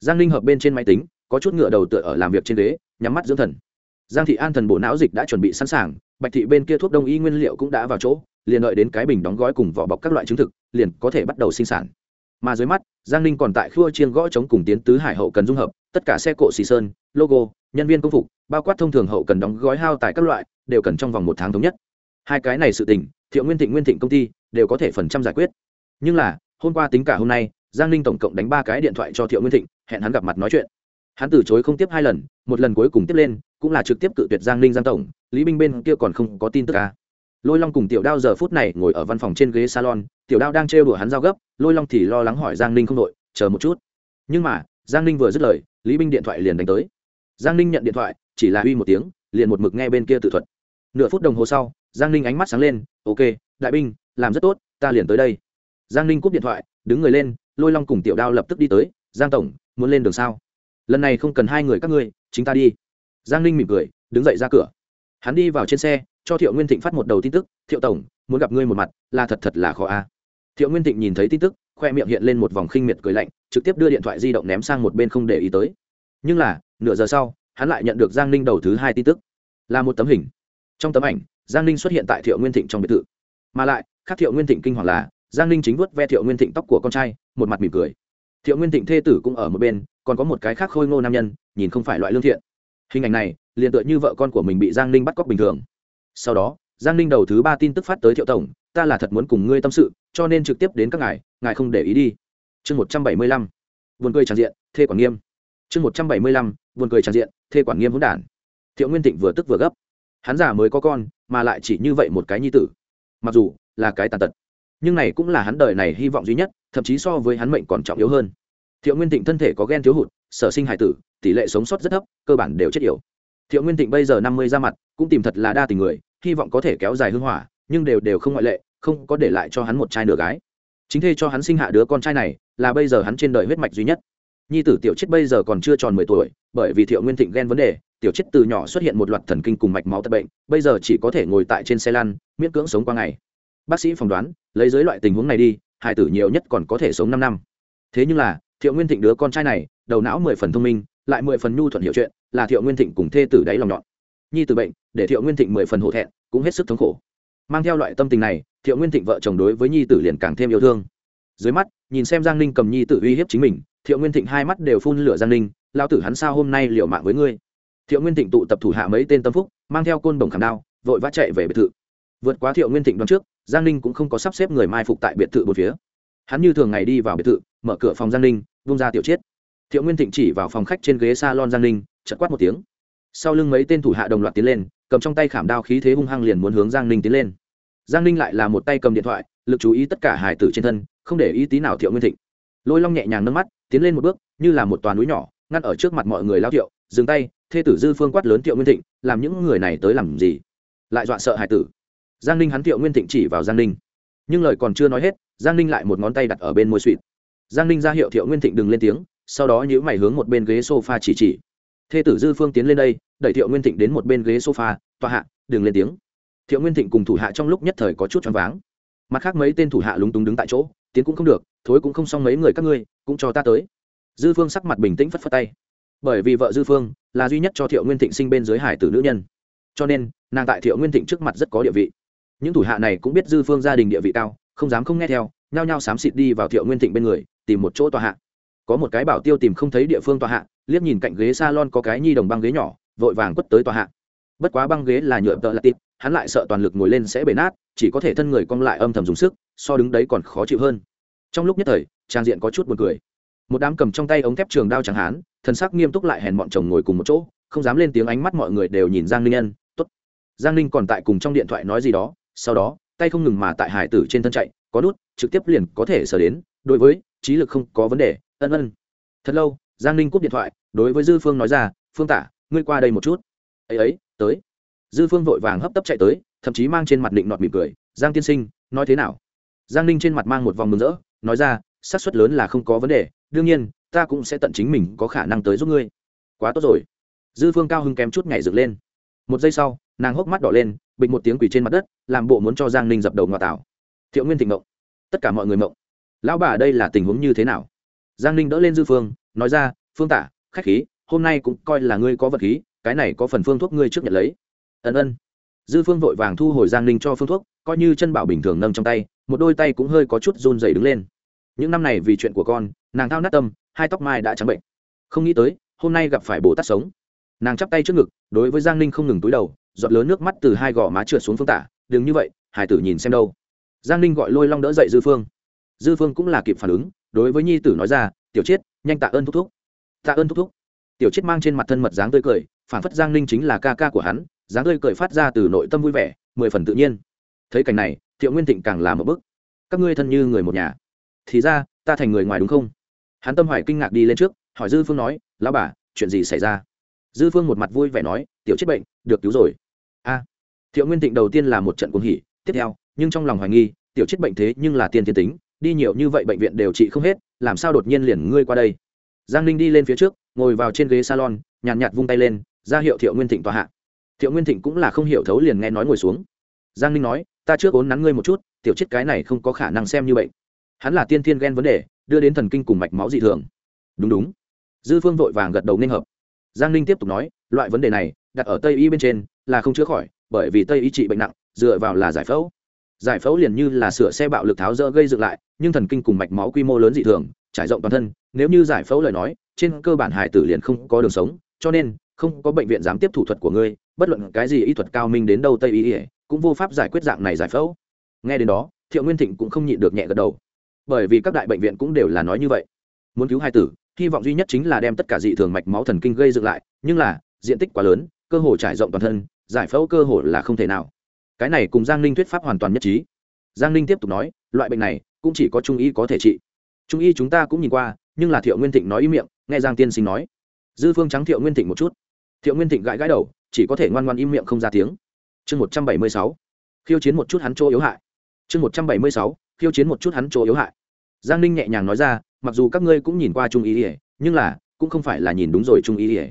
[SPEAKER 1] Giang ninh hợp bên trên máy tính có chút ngựa đầu tựa ở làm việc trên ghế, nhắm mắt dưỡng thần. Giang thị an thần bộ não dịch đã chuẩn bị sẵn sàng, bạch thị bên kia thuốc đông y nguyên liệu cũng đã vào chỗ, liền đợi đến cái bình đóng gói cùng vỏ bọc các loại chứng thực, liền có thể bắt đầu sinh sản. Mà dưới mắt, giang ninh còn tại khua chiên gõ chống cùng tiến tứ hải hậu cần dung hợp, tất cả xe cộ xì sơn, logo, nhân viên công phục, bao quát thông thường hậu cần đóng gói hao tài các loại, đều cần trong vòng một tháng thống nhất. Hai cái này sự tình, thiệu nguyên thịnh nguyên thịnh công ty đều có thể phần trăm giải quyết. Nhưng là, hôm qua tính cả hôm nay, giang ninh tổng cộng đánh ba cái điện thoại cho thiệu nguyên thịnh, hẹn hắn gặp mặt nói chuyện hắn từ chối không tiếp hai lần, một lần cuối cùng tiếp lên, cũng là trực tiếp cự tuyệt giang ninh giang tổng, lý binh bên kia còn không có tin tức ca lôi long cùng tiểu đao giờ phút này ngồi ở văn phòng trên ghế salon, tiểu đao đang trêu đùa hắn giao gấp, lôi long thì lo lắng hỏi giang ninh không đội, chờ một chút. Nhưng mà, giang ninh vừa dứt lời, lý binh điện thoại liền đánh tới. Giang ninh nhận điện thoại, chỉ là uy một tiếng, liền một mực nghe bên kia tự thuật. Nửa phút đồng hồ sau, giang ninh ánh mắt sáng lên, ok, đại binh, làm rất tốt, ta liền tới đây. Giang ninh cúp điện thoại, đứng người lên, lôi long cùng tiểu đao lập tức đi tới, giang tổng, muốn lên đường sao? Lần này không cần hai người các ngươi, chính ta đi. Giang ninh mỉm cười, đứng dậy ra cửa. Hắn đi vào trên xe, cho thiệu nguyên thịnh phát một đầu tin tức, thiệu tổng, muốn gặp ngươi một mặt, là thật thật là khó a. Thiệu nguyên thịnh nhìn thấy tin tức, khoe miệng hiện lên một vòng khinh miệt cười lạnh, trực tiếp đưa điện thoại di động ném sang một bên không để ý tới. Nhưng là, nửa giờ sau, hắn lại nhận được giang ninh đầu thứ hai tin tức. Là một tấm hình. Trong tấm ảnh, giang ninh xuất hiện tại thiệu nguyên thịnh trong biệt thự. Mà lại, khác thiệu nguyên thịnh kinh hoàng là, giang ninh chính vuốt ve thiệu nguyên thịnh tóc của con trai, một mặt mỉm cười. Thiệu nguyên thịnh thê tử cũng ở một bên còn có một cái khác khôi ngô nam nhân, nhìn không phải loại lương thiện. Hình ảnh này, liền tựa như vợ con của mình bị giang ninh bắt cóc bình thường. Sau đó, giang ninh đầu thứ ba tin tức phát tới thiệu tổng, ta là thật muốn cùng ngươi tâm sự, cho nên trực tiếp đến các ngài ngài không để ý đi. Chương một trăm bảy mươi lăm. Vườn cười tràn diện, thê quản nghiêm. Chương một trăm bảy mươi lăm. Vườn cười tràn diện, thê quản nghiêm hỗn đản. Thiệu nguyên thịnh vừa tức vừa gấp. Hắn già mới có con, mà lại chỉ như vậy một cái nhi tử. Mặc dù là cái tàn tật, nhưng này cũng là hắn đời này hy vọng duy nhất, thậm chí so với hắn mệnh còn trọng yếu hơn thiệu nguyên thịnh thân thể có ghen thiếu hụt, sở sinh hải tử, tỷ lệ sống sót rất thấp, cơ bản đều chết yểu. thiệu nguyên thịnh bây giờ năm mươi ra mặt, cũng tìm thật là đa tình người, hy vọng có thể kéo dài hưng hỏa, nhưng đều đều không ngoại lệ, không có để lại cho hắn một trai nửa gái. chính thê cho hắn sinh hạ đứa con trai này, là bây giờ hắn trên đời huyết mạch duy nhất. nhi tử tiểu chết bây giờ còn chưa tròn mười tuổi, bởi vì thiệu nguyên thịnh ghen vấn đề, tiểu chết từ nhỏ xuất hiện một loạt thần kinh cùng mạch máu tật bệnh, bây giờ chỉ có thể ngồi tại trên xe lăn, miễn cưỡng sống qua ngày. bác sĩ phỏng đoán, lấy dưới loại tình huống này đi, hải tử nhiều nhất còn có thể sống năm năm. thế nhưng là thiệu nguyên thịnh đứa con trai này, đầu não mười phần thông minh, lại mười phần nhu thuận hiểu chuyện, là thiệu nguyên thịnh cùng thê tử đáy lòng nhọn. Nhi từ bệnh, để thiệu nguyên thịnh mười phần hổ thẹn, cũng hết sức thống khổ. Mang theo loại tâm tình này, thiệu nguyên thịnh vợ chồng đối với nhi tử liền càng thêm yêu thương. Dưới mắt, nhìn xem giang ninh cầm nhi tử uy hiếp chính mình, thiệu nguyên thịnh hai mắt đều phun lửa giang ninh lao tử hắn sao hôm nay liều mạng với ngươi? Thiệu nguyên thịnh tụ tập thủ hạ mấy tên tâm phúc, mang theo côn đồng khảm đao, vội vã chạy về biệt thự. Vượt quá thiệu nguyên thịnh đoán trước, giang ninh cũng không có sắp xếp người mai phục tại biệt thự một phía. Hắn như thường ngày đi vào biệt thự, mở cửa phòng giang ninh vung ra tiểu chết. thiệu nguyên thịnh chỉ vào phòng khách trên ghế s a lon giang ninh chật quát một tiếng. Sau lưng mấy tên thủ hạ đồng loạt tiến lên, cầm trong tay khảm đao khí thế hung hăng liền muốn hướng giang ninh tiến lên. Giang ninh lại là một tay cầm điện thoại, lực chú ý tất cả hải tử trên thân, không để ý tí nào thiệu nguyên thịnh. Lôi long nhẹ nhàng nâng mắt, tiến lên một bước, như là một toàn núi nhỏ, ngăn ở trước mặt mọi người lao thiệu, dừng tay, thê tử dư phương quát lớn thiệu nguyên thịnh, làm những người này tới làm gì? Lại dọa sợ hải tử. Giang ninh hắn thiệu nguyên thịnh chỉ vào giang ninh. Nhưng lời còn chưa nói hết, giang ninh lại một ngón tay đặt ở bên môi suỵt giang ninh ra hiệu thiệu nguyên thịnh đừng lên tiếng, sau đó nhữ mày hướng một bên ghế sofa chỉ chỉ. Thê tử dư phương tiến lên đây, đẩy thiệu nguyên thịnh đến một bên ghế sofa, tòa hạ, đừng lên tiếng. Thiệu nguyên thịnh cùng thủ hạ trong lúc nhất thời có chút choáng váng. Mặt khác mấy tên thủ hạ lúng túng đứng tại chỗ, tiến cũng không được, thối cũng không xong mấy người các ngươi, cũng cho ta tới. Dư phương sắc mặt bình tĩnh phất phất tay. Bởi vì vợ dư phương là duy nhất cho thiệu nguyên thịnh sinh bên dưới hải tử nữ nhân. Cho nên, nàng tại thiệu nguyên thịnh trước mặt rất có địa vị. Những thủ hạ này cũng biết dư phương gia đình địa vị cao, không dám không nghe theo nhao nhao xám xịt đi vào thiệu nguyên thịnh bên người, tìm một chỗ tòa hạ. Có một cái bảo tiêu tìm không thấy địa phương tòa hạ, liếc nhìn cạnh ghế salon có cái nhi đồng băng ghế nhỏ, vội vàng quất tới tòa hạ. Bất quá băng ghế là nhựa tợ là tịp, hắn lại sợ toàn lực ngồi lên sẽ bể nát, chỉ có thể thân người cong lại âm thầm dùng sức, so đứng đấy còn khó chịu hơn. Trong lúc nhất thời, trang diện có chút buồn cười. Một đám cầm trong tay ống thép trường đao chẳng hán thân sắc nghiêm túc lại hèn bọn chồng ngồi cùng một chỗ, không dám lên tiếng ánh mắt mọi người đều nhìn giang ninh nhân tốt. Giang ninh còn tại cùng trong điện thoại nói gì đó, sau đó tay không ngừng mà tại hải tử trên thân chạy, có nút, trực tiếp liền có thể sờ đến. Đối với, trí lực không có vấn đề, ân ân. Thật lâu, giang ninh cúp điện thoại, đối với dư phương nói ra, phương tả, ngươi qua đây một chút. Ấy ấy, tới. Dư phương vội vàng hấp tấp chạy tới, thậm chí mang trên mặt định nọt mỉm cười, giang tiên sinh, nói thế nào? Giang ninh trên mặt mang một vòng mừng rỡ, nói ra, xác suất lớn là không có vấn đề, đương nhiên, ta cũng sẽ tận chính mình có khả năng tới giúp ngươi. Quá tốt rồi. Dư phương cao hưng kém chút nhảy dựng lên. Một giây sau, nàng hốc mắt đỏ lên bịch một tiếng quỷ trên mặt đất, làm bộ muốn cho giang ninh dập đầu ngoại tảo. Thiệu nguyên thịnh mộng, tất cả mọi người mộng. Lão bà đây là tình huống như thế nào? Giang ninh đỡ lên dư phương, nói ra, phương tả, khách khí, hôm nay cũng coi là ngươi có vật khí, cái này có phần phương thuốc ngươi trước nhận lấy. Ân ân. Dư phương vội vàng thu hồi giang ninh cho phương thuốc, coi như chân bảo bình thường nâng trong tay, một đôi tay cũng hơi có chút run dày đứng lên. Những năm này vì chuyện của con, nàng thao nát tâm, hai tóc mai đã trắng bệnh. Không nghĩ tới, hôm nay gặp phải bồ tát sống. Nàng chắp tay trước ngực, đối với giang ninh không ngừng túi đầu giọt lớn nước mắt từ hai gò má trượt xuống phương tả, đừng như vậy, hải tử nhìn xem đâu. Giang ninh gọi lôi long đỡ dậy dư phương. Dư phương cũng là kịp phản ứng, đối với nhi tử nói ra, tiểu chiết, nhanh tạ ơn thúc thúc. Tạ ơn thúc thúc. Tiểu chiết mang trên mặt thân mật dáng tươi cười, phản phất giang ninh chính là ca ca của hắn, dáng tươi cười phát ra từ nội tâm vui vẻ, mười phần tự nhiên. Thấy cảnh này, thiệu nguyên thịnh càng làm một bức. Các ngươi thân như người một nhà. Thì ra, ta thành người ngoài đúng không? Hắn tâm hoài kinh ngạc đi lên trước, hỏi dư phương nói, lão bà, chuyện gì xảy ra? Dư phương một mặt vui vẻ nói tiểu chết bệnh được cứu rồi. A thiệu nguyên thịnh đầu tiên là một trận cuồng hỉ tiếp theo nhưng trong lòng hoài nghi tiểu chết bệnh thế nhưng là tiên thiên tính đi nhiều như vậy bệnh viện đều trị không hết làm sao đột nhiên liền ngươi qua đây? Giang ninh đi lên phía trước ngồi vào trên ghế salon nhàn nhạt, nhạt vung tay lên ra hiệu thiệu nguyên thịnh tòa hạ. Thiệu nguyên thịnh cũng là không hiểu thấu liền nghe nói ngồi xuống. Giang ninh nói ta trước ốn nắn ngươi một chút tiểu chết cái này không có khả năng xem như bệnh. Hắn là tiên thiên ghen vấn đề đưa đến thần kinh cùng mạch máu dị thường. Đúng đúng. Dư phương vội vàng gật đầu nên hợp giang ninh tiếp tục nói, loại vấn đề này, đặt ở tây y bên trên, là không chữa khỏi, bởi vì tây y trị bệnh nặng, dựa vào là giải phẫu. Giải phẫu liền như là sửa xe bạo lực tháo rỡ gây dựng lại, nhưng thần kinh cùng mạch máu quy mô lớn dị thường, trải rộng toàn thân, nếu như giải phẫu lời nói, trên cơ bản hải tử liền không có đường sống, cho nên, không có bệnh viện dám tiếp thủ thuật của ngươi, bất luận cái gì y thuật cao minh đến đâu tây y cũng vô pháp giải quyết dạng này giải phẫu. Nghe đến đó, thiệu nguyên thịnh cũng không nhịn được nhẹ gật đầu. Bởi vì các đại bệnh viện cũng đều là nói như vậy. Muốn cứu hai tử hy vọng duy nhất chính là đem tất cả dị thường mạch máu thần kinh gây dựng lại, nhưng là, diện tích quá lớn, cơ hồ trải rộng toàn thân, giải phẫu cơ hồ là không thể nào. Cái này cùng giang ninh thuyết pháp hoàn toàn nhất trí. Giang ninh tiếp tục nói, loại bệnh này, cũng chỉ có trung y có thể trị. Trung y chúng ta cũng nhìn qua, nhưng là thiệu nguyên thịnh nói ý miệng, nghe giang tiên sinh nói. Dư phương trắng thiệu nguyên thịnh một chút. Thiệu nguyên thịnh gãi gãi đầu, chỉ có thể ngoan ngoan im miệng không ra tiếng. Chương một trăm bảy mươi sáu. Khiêu chiến một chút hắn chỗ yếu hại. Chương một trăm bảy mươi sáu. Khiêu chiến một chút hắn chỗ yếu hại. Giang ninh nhẹ nhàng nói ra mặc dù các ngươi cũng nhìn qua trung y ỉa nhưng là, cũng không phải là nhìn đúng rồi trung y ỉa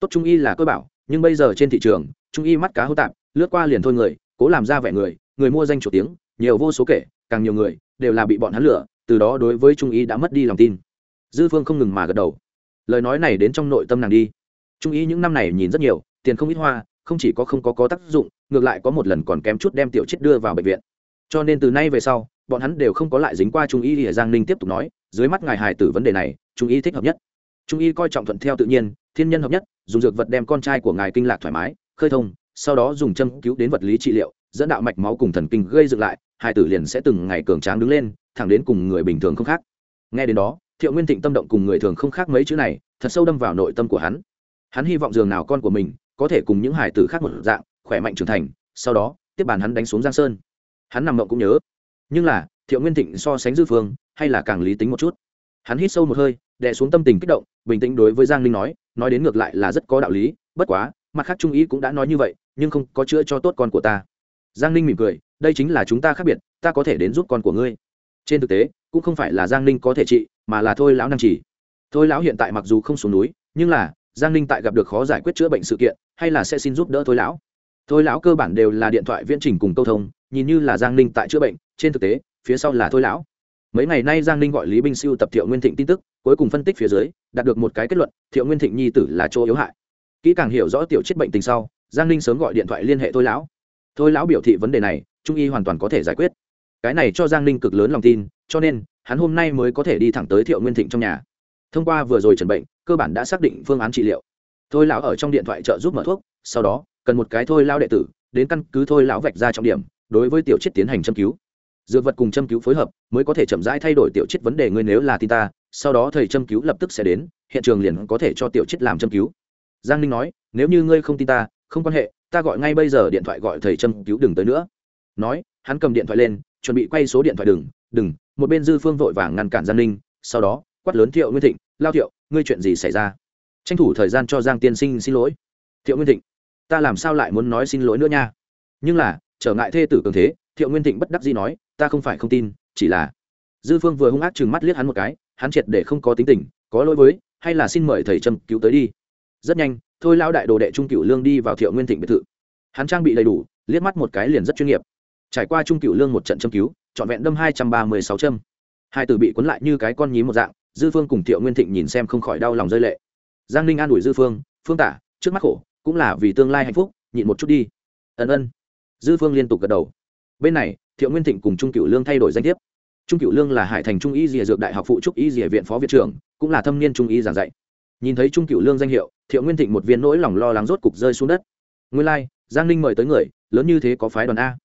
[SPEAKER 1] tốt trung y là cơ bảo, nhưng bây giờ trên thị trường, trung y mắt cá hô tạp, lướt qua liền thôi người, cố làm ra vẻ người người mua danh chủ tiếng, nhiều vô số kể, càng nhiều người, đều là bị bọn hắn lừa, từ đó đối với trung y đã mất đi lòng tin. Dư phương không ngừng mà gật đầu. Lời nói này đến trong nội tâm nàng đi. Trung y những năm này nhìn rất nhiều, tiền không ít hoa, không chỉ có không có có tác dụng, ngược lại có một lần còn kém chút đem tiểu chết đưa vào bệnh viện. Cho nên từ nay về sau, bọn hắn đều không có lại dính qua trung y thì giang ninh tiếp tục nói dưới mắt ngài hài tử vấn đề này, trung y thích hợp nhất. Trung y coi trọng thuận theo tự nhiên, thiên nhân hợp nhất, dùng dược vật đem con trai của ngài kinh lạc thoải mái, khơi thông, sau đó dùng châm cứu đến vật lý trị liệu, dẫn đạo mạch máu cùng thần kinh gây dựng lại, hài tử liền sẽ từng ngày cường tráng đứng lên, thẳng đến cùng người bình thường không khác. Nghe đến đó, thiệu nguyên thịnh tâm động cùng người thường không khác mấy chữ này, thật sâu đâm vào nội tâm của hắn. Hắn hy vọng giường nào con của mình có thể cùng những hài tử khác một dạng, khỏe mạnh trưởng thành, sau đó, tiếp bàn hắn đánh xuống giang sơn. Hắn nằm mộng cũng nhớ. Nhưng là thiệu nguyên thịnh so sánh dư phương, hay là càng lý tính một chút. Hắn hít sâu một hơi, đè xuống tâm tình kích động, bình tĩnh đối với giang linh nói nói đến ngược lại là rất có đạo lý, bất quá, mặt khác trung ý cũng đã nói như vậy, nhưng không có chữa cho tốt con của ta. Giang ninh mỉm cười, đây chính là chúng ta khác biệt, ta có thể đến giúp con của ngươi. Trên thực tế, cũng không phải là giang ninh có thể trị, mà là thôi lão năng chỉ thôi lão hiện tại mặc dù không xuống núi, nhưng là, giang ninh tại gặp được khó giải quyết chữa bệnh sự kiện, hay là sẽ xin giúp đỡ thôi lão. Thôi lão cơ bản đều là điện thoại viễn trình cùng câu thông, nhìn như là giang ninh tại chữa bệnh, trên thực tế phía sau là thôi lão. Mấy ngày nay giang ninh gọi lý binh siêu tập thiệu nguyên thịnh tin tức, cuối cùng phân tích phía dưới, đạt được một cái kết luận, thiệu nguyên thịnh nhi tử là chỗ yếu hại. Kỹ càng hiểu rõ tiểu chết bệnh tình sau, giang ninh sớm gọi điện thoại liên hệ thôi lão. Thôi lão biểu thị vấn đề này, trung y hoàn toàn có thể giải quyết. Cái này cho giang ninh cực lớn lòng tin, cho nên, hắn hôm nay mới có thể đi thẳng tới thiệu nguyên thịnh trong nhà. Thông qua vừa rồi trần bệnh, cơ bản đã xác định phương án trị liệu. Thôi lão ở trong điện thoại trợ giúp mở thuốc, sau đó, cần một cái thôi lao đệ tử, đến căn cứ thôi lão vạch ra trọng điểm, đối với tiểu chết tiến hành châm cứu dược vật cùng châm cứu phối hợp mới có thể chậm rãi thay đổi tiểu chết vấn đề ngươi nếu là tin ta, sau đó thầy châm cứu lập tức sẽ đến, hiện trường liền có thể cho tiểu chết làm châm cứu. Giang ninh nói, nếu như ngươi không tin ta, không quan hệ, ta gọi ngay bây giờ điện thoại gọi thầy châm cứu đừng tới nữa. Nói, hắn cầm điện thoại lên, chuẩn bị quay số điện thoại đừng đừng, một bên dư phương vội vàng ngăn cản giang ninh, sau đó, quát lớn thiệu nguyên thịnh, lao thiệu, ngươi chuyện gì xảy ra? Tranh thủ thời gian cho giang tiên sinh xin lỗi. Thiệu nguyên thịnh, ta làm sao lại muốn nói xin lỗi nữa nha? Nhưng là trở ngại thê tử cường thế, thiệu nguyên thịnh bất đắc dĩ nói, ta không phải không tin, chỉ là dư phương vừa hung ác chừng mắt liếc hắn một cái, hắn triệt để không có tính tình, có lỗi với, hay là xin mời thầy trâm cứu tới đi. Rất nhanh, thôi lao đại đồ đệ trung cựu lương đi vào thiệu nguyên thịnh biệt thự. Hắn trang bị đầy đủ, liếc mắt một cái liền rất chuyên nghiệp. Trải qua trung cựu lương một trận châm cứu, trọn vẹn đâm hai trăm ba mươi sáu châm. Hai từ bị cuốn lại như cái con nhím một dạng, dư phương cùng thiệu nguyên thịnh nhìn xem không khỏi đau lòng rơi lệ. Giang ninh an ủi dư phương phương tả, trước mắt khổ, cũng là vì tương lai hạnh phúc, nhịn một chút đi. Ân ân dư phương liên tục gật đầu. Bên này thiệu nguyên thịnh cùng trung cựu lương thay đổi danh thiếp. Trung cựu lương là hải thành trung y dìa dược đại học phụ trúc y dìa viện phó viện trưởng cũng là thâm niên trung y giảng dạy. Nhìn thấy trung cựu lương danh hiệu thiệu nguyên thịnh một viên nỗi lòng lo lắng rốt cục rơi xuống đất. Nguyên lai、like, giang ninh mời tới người lớn như thế có phái đoàn a.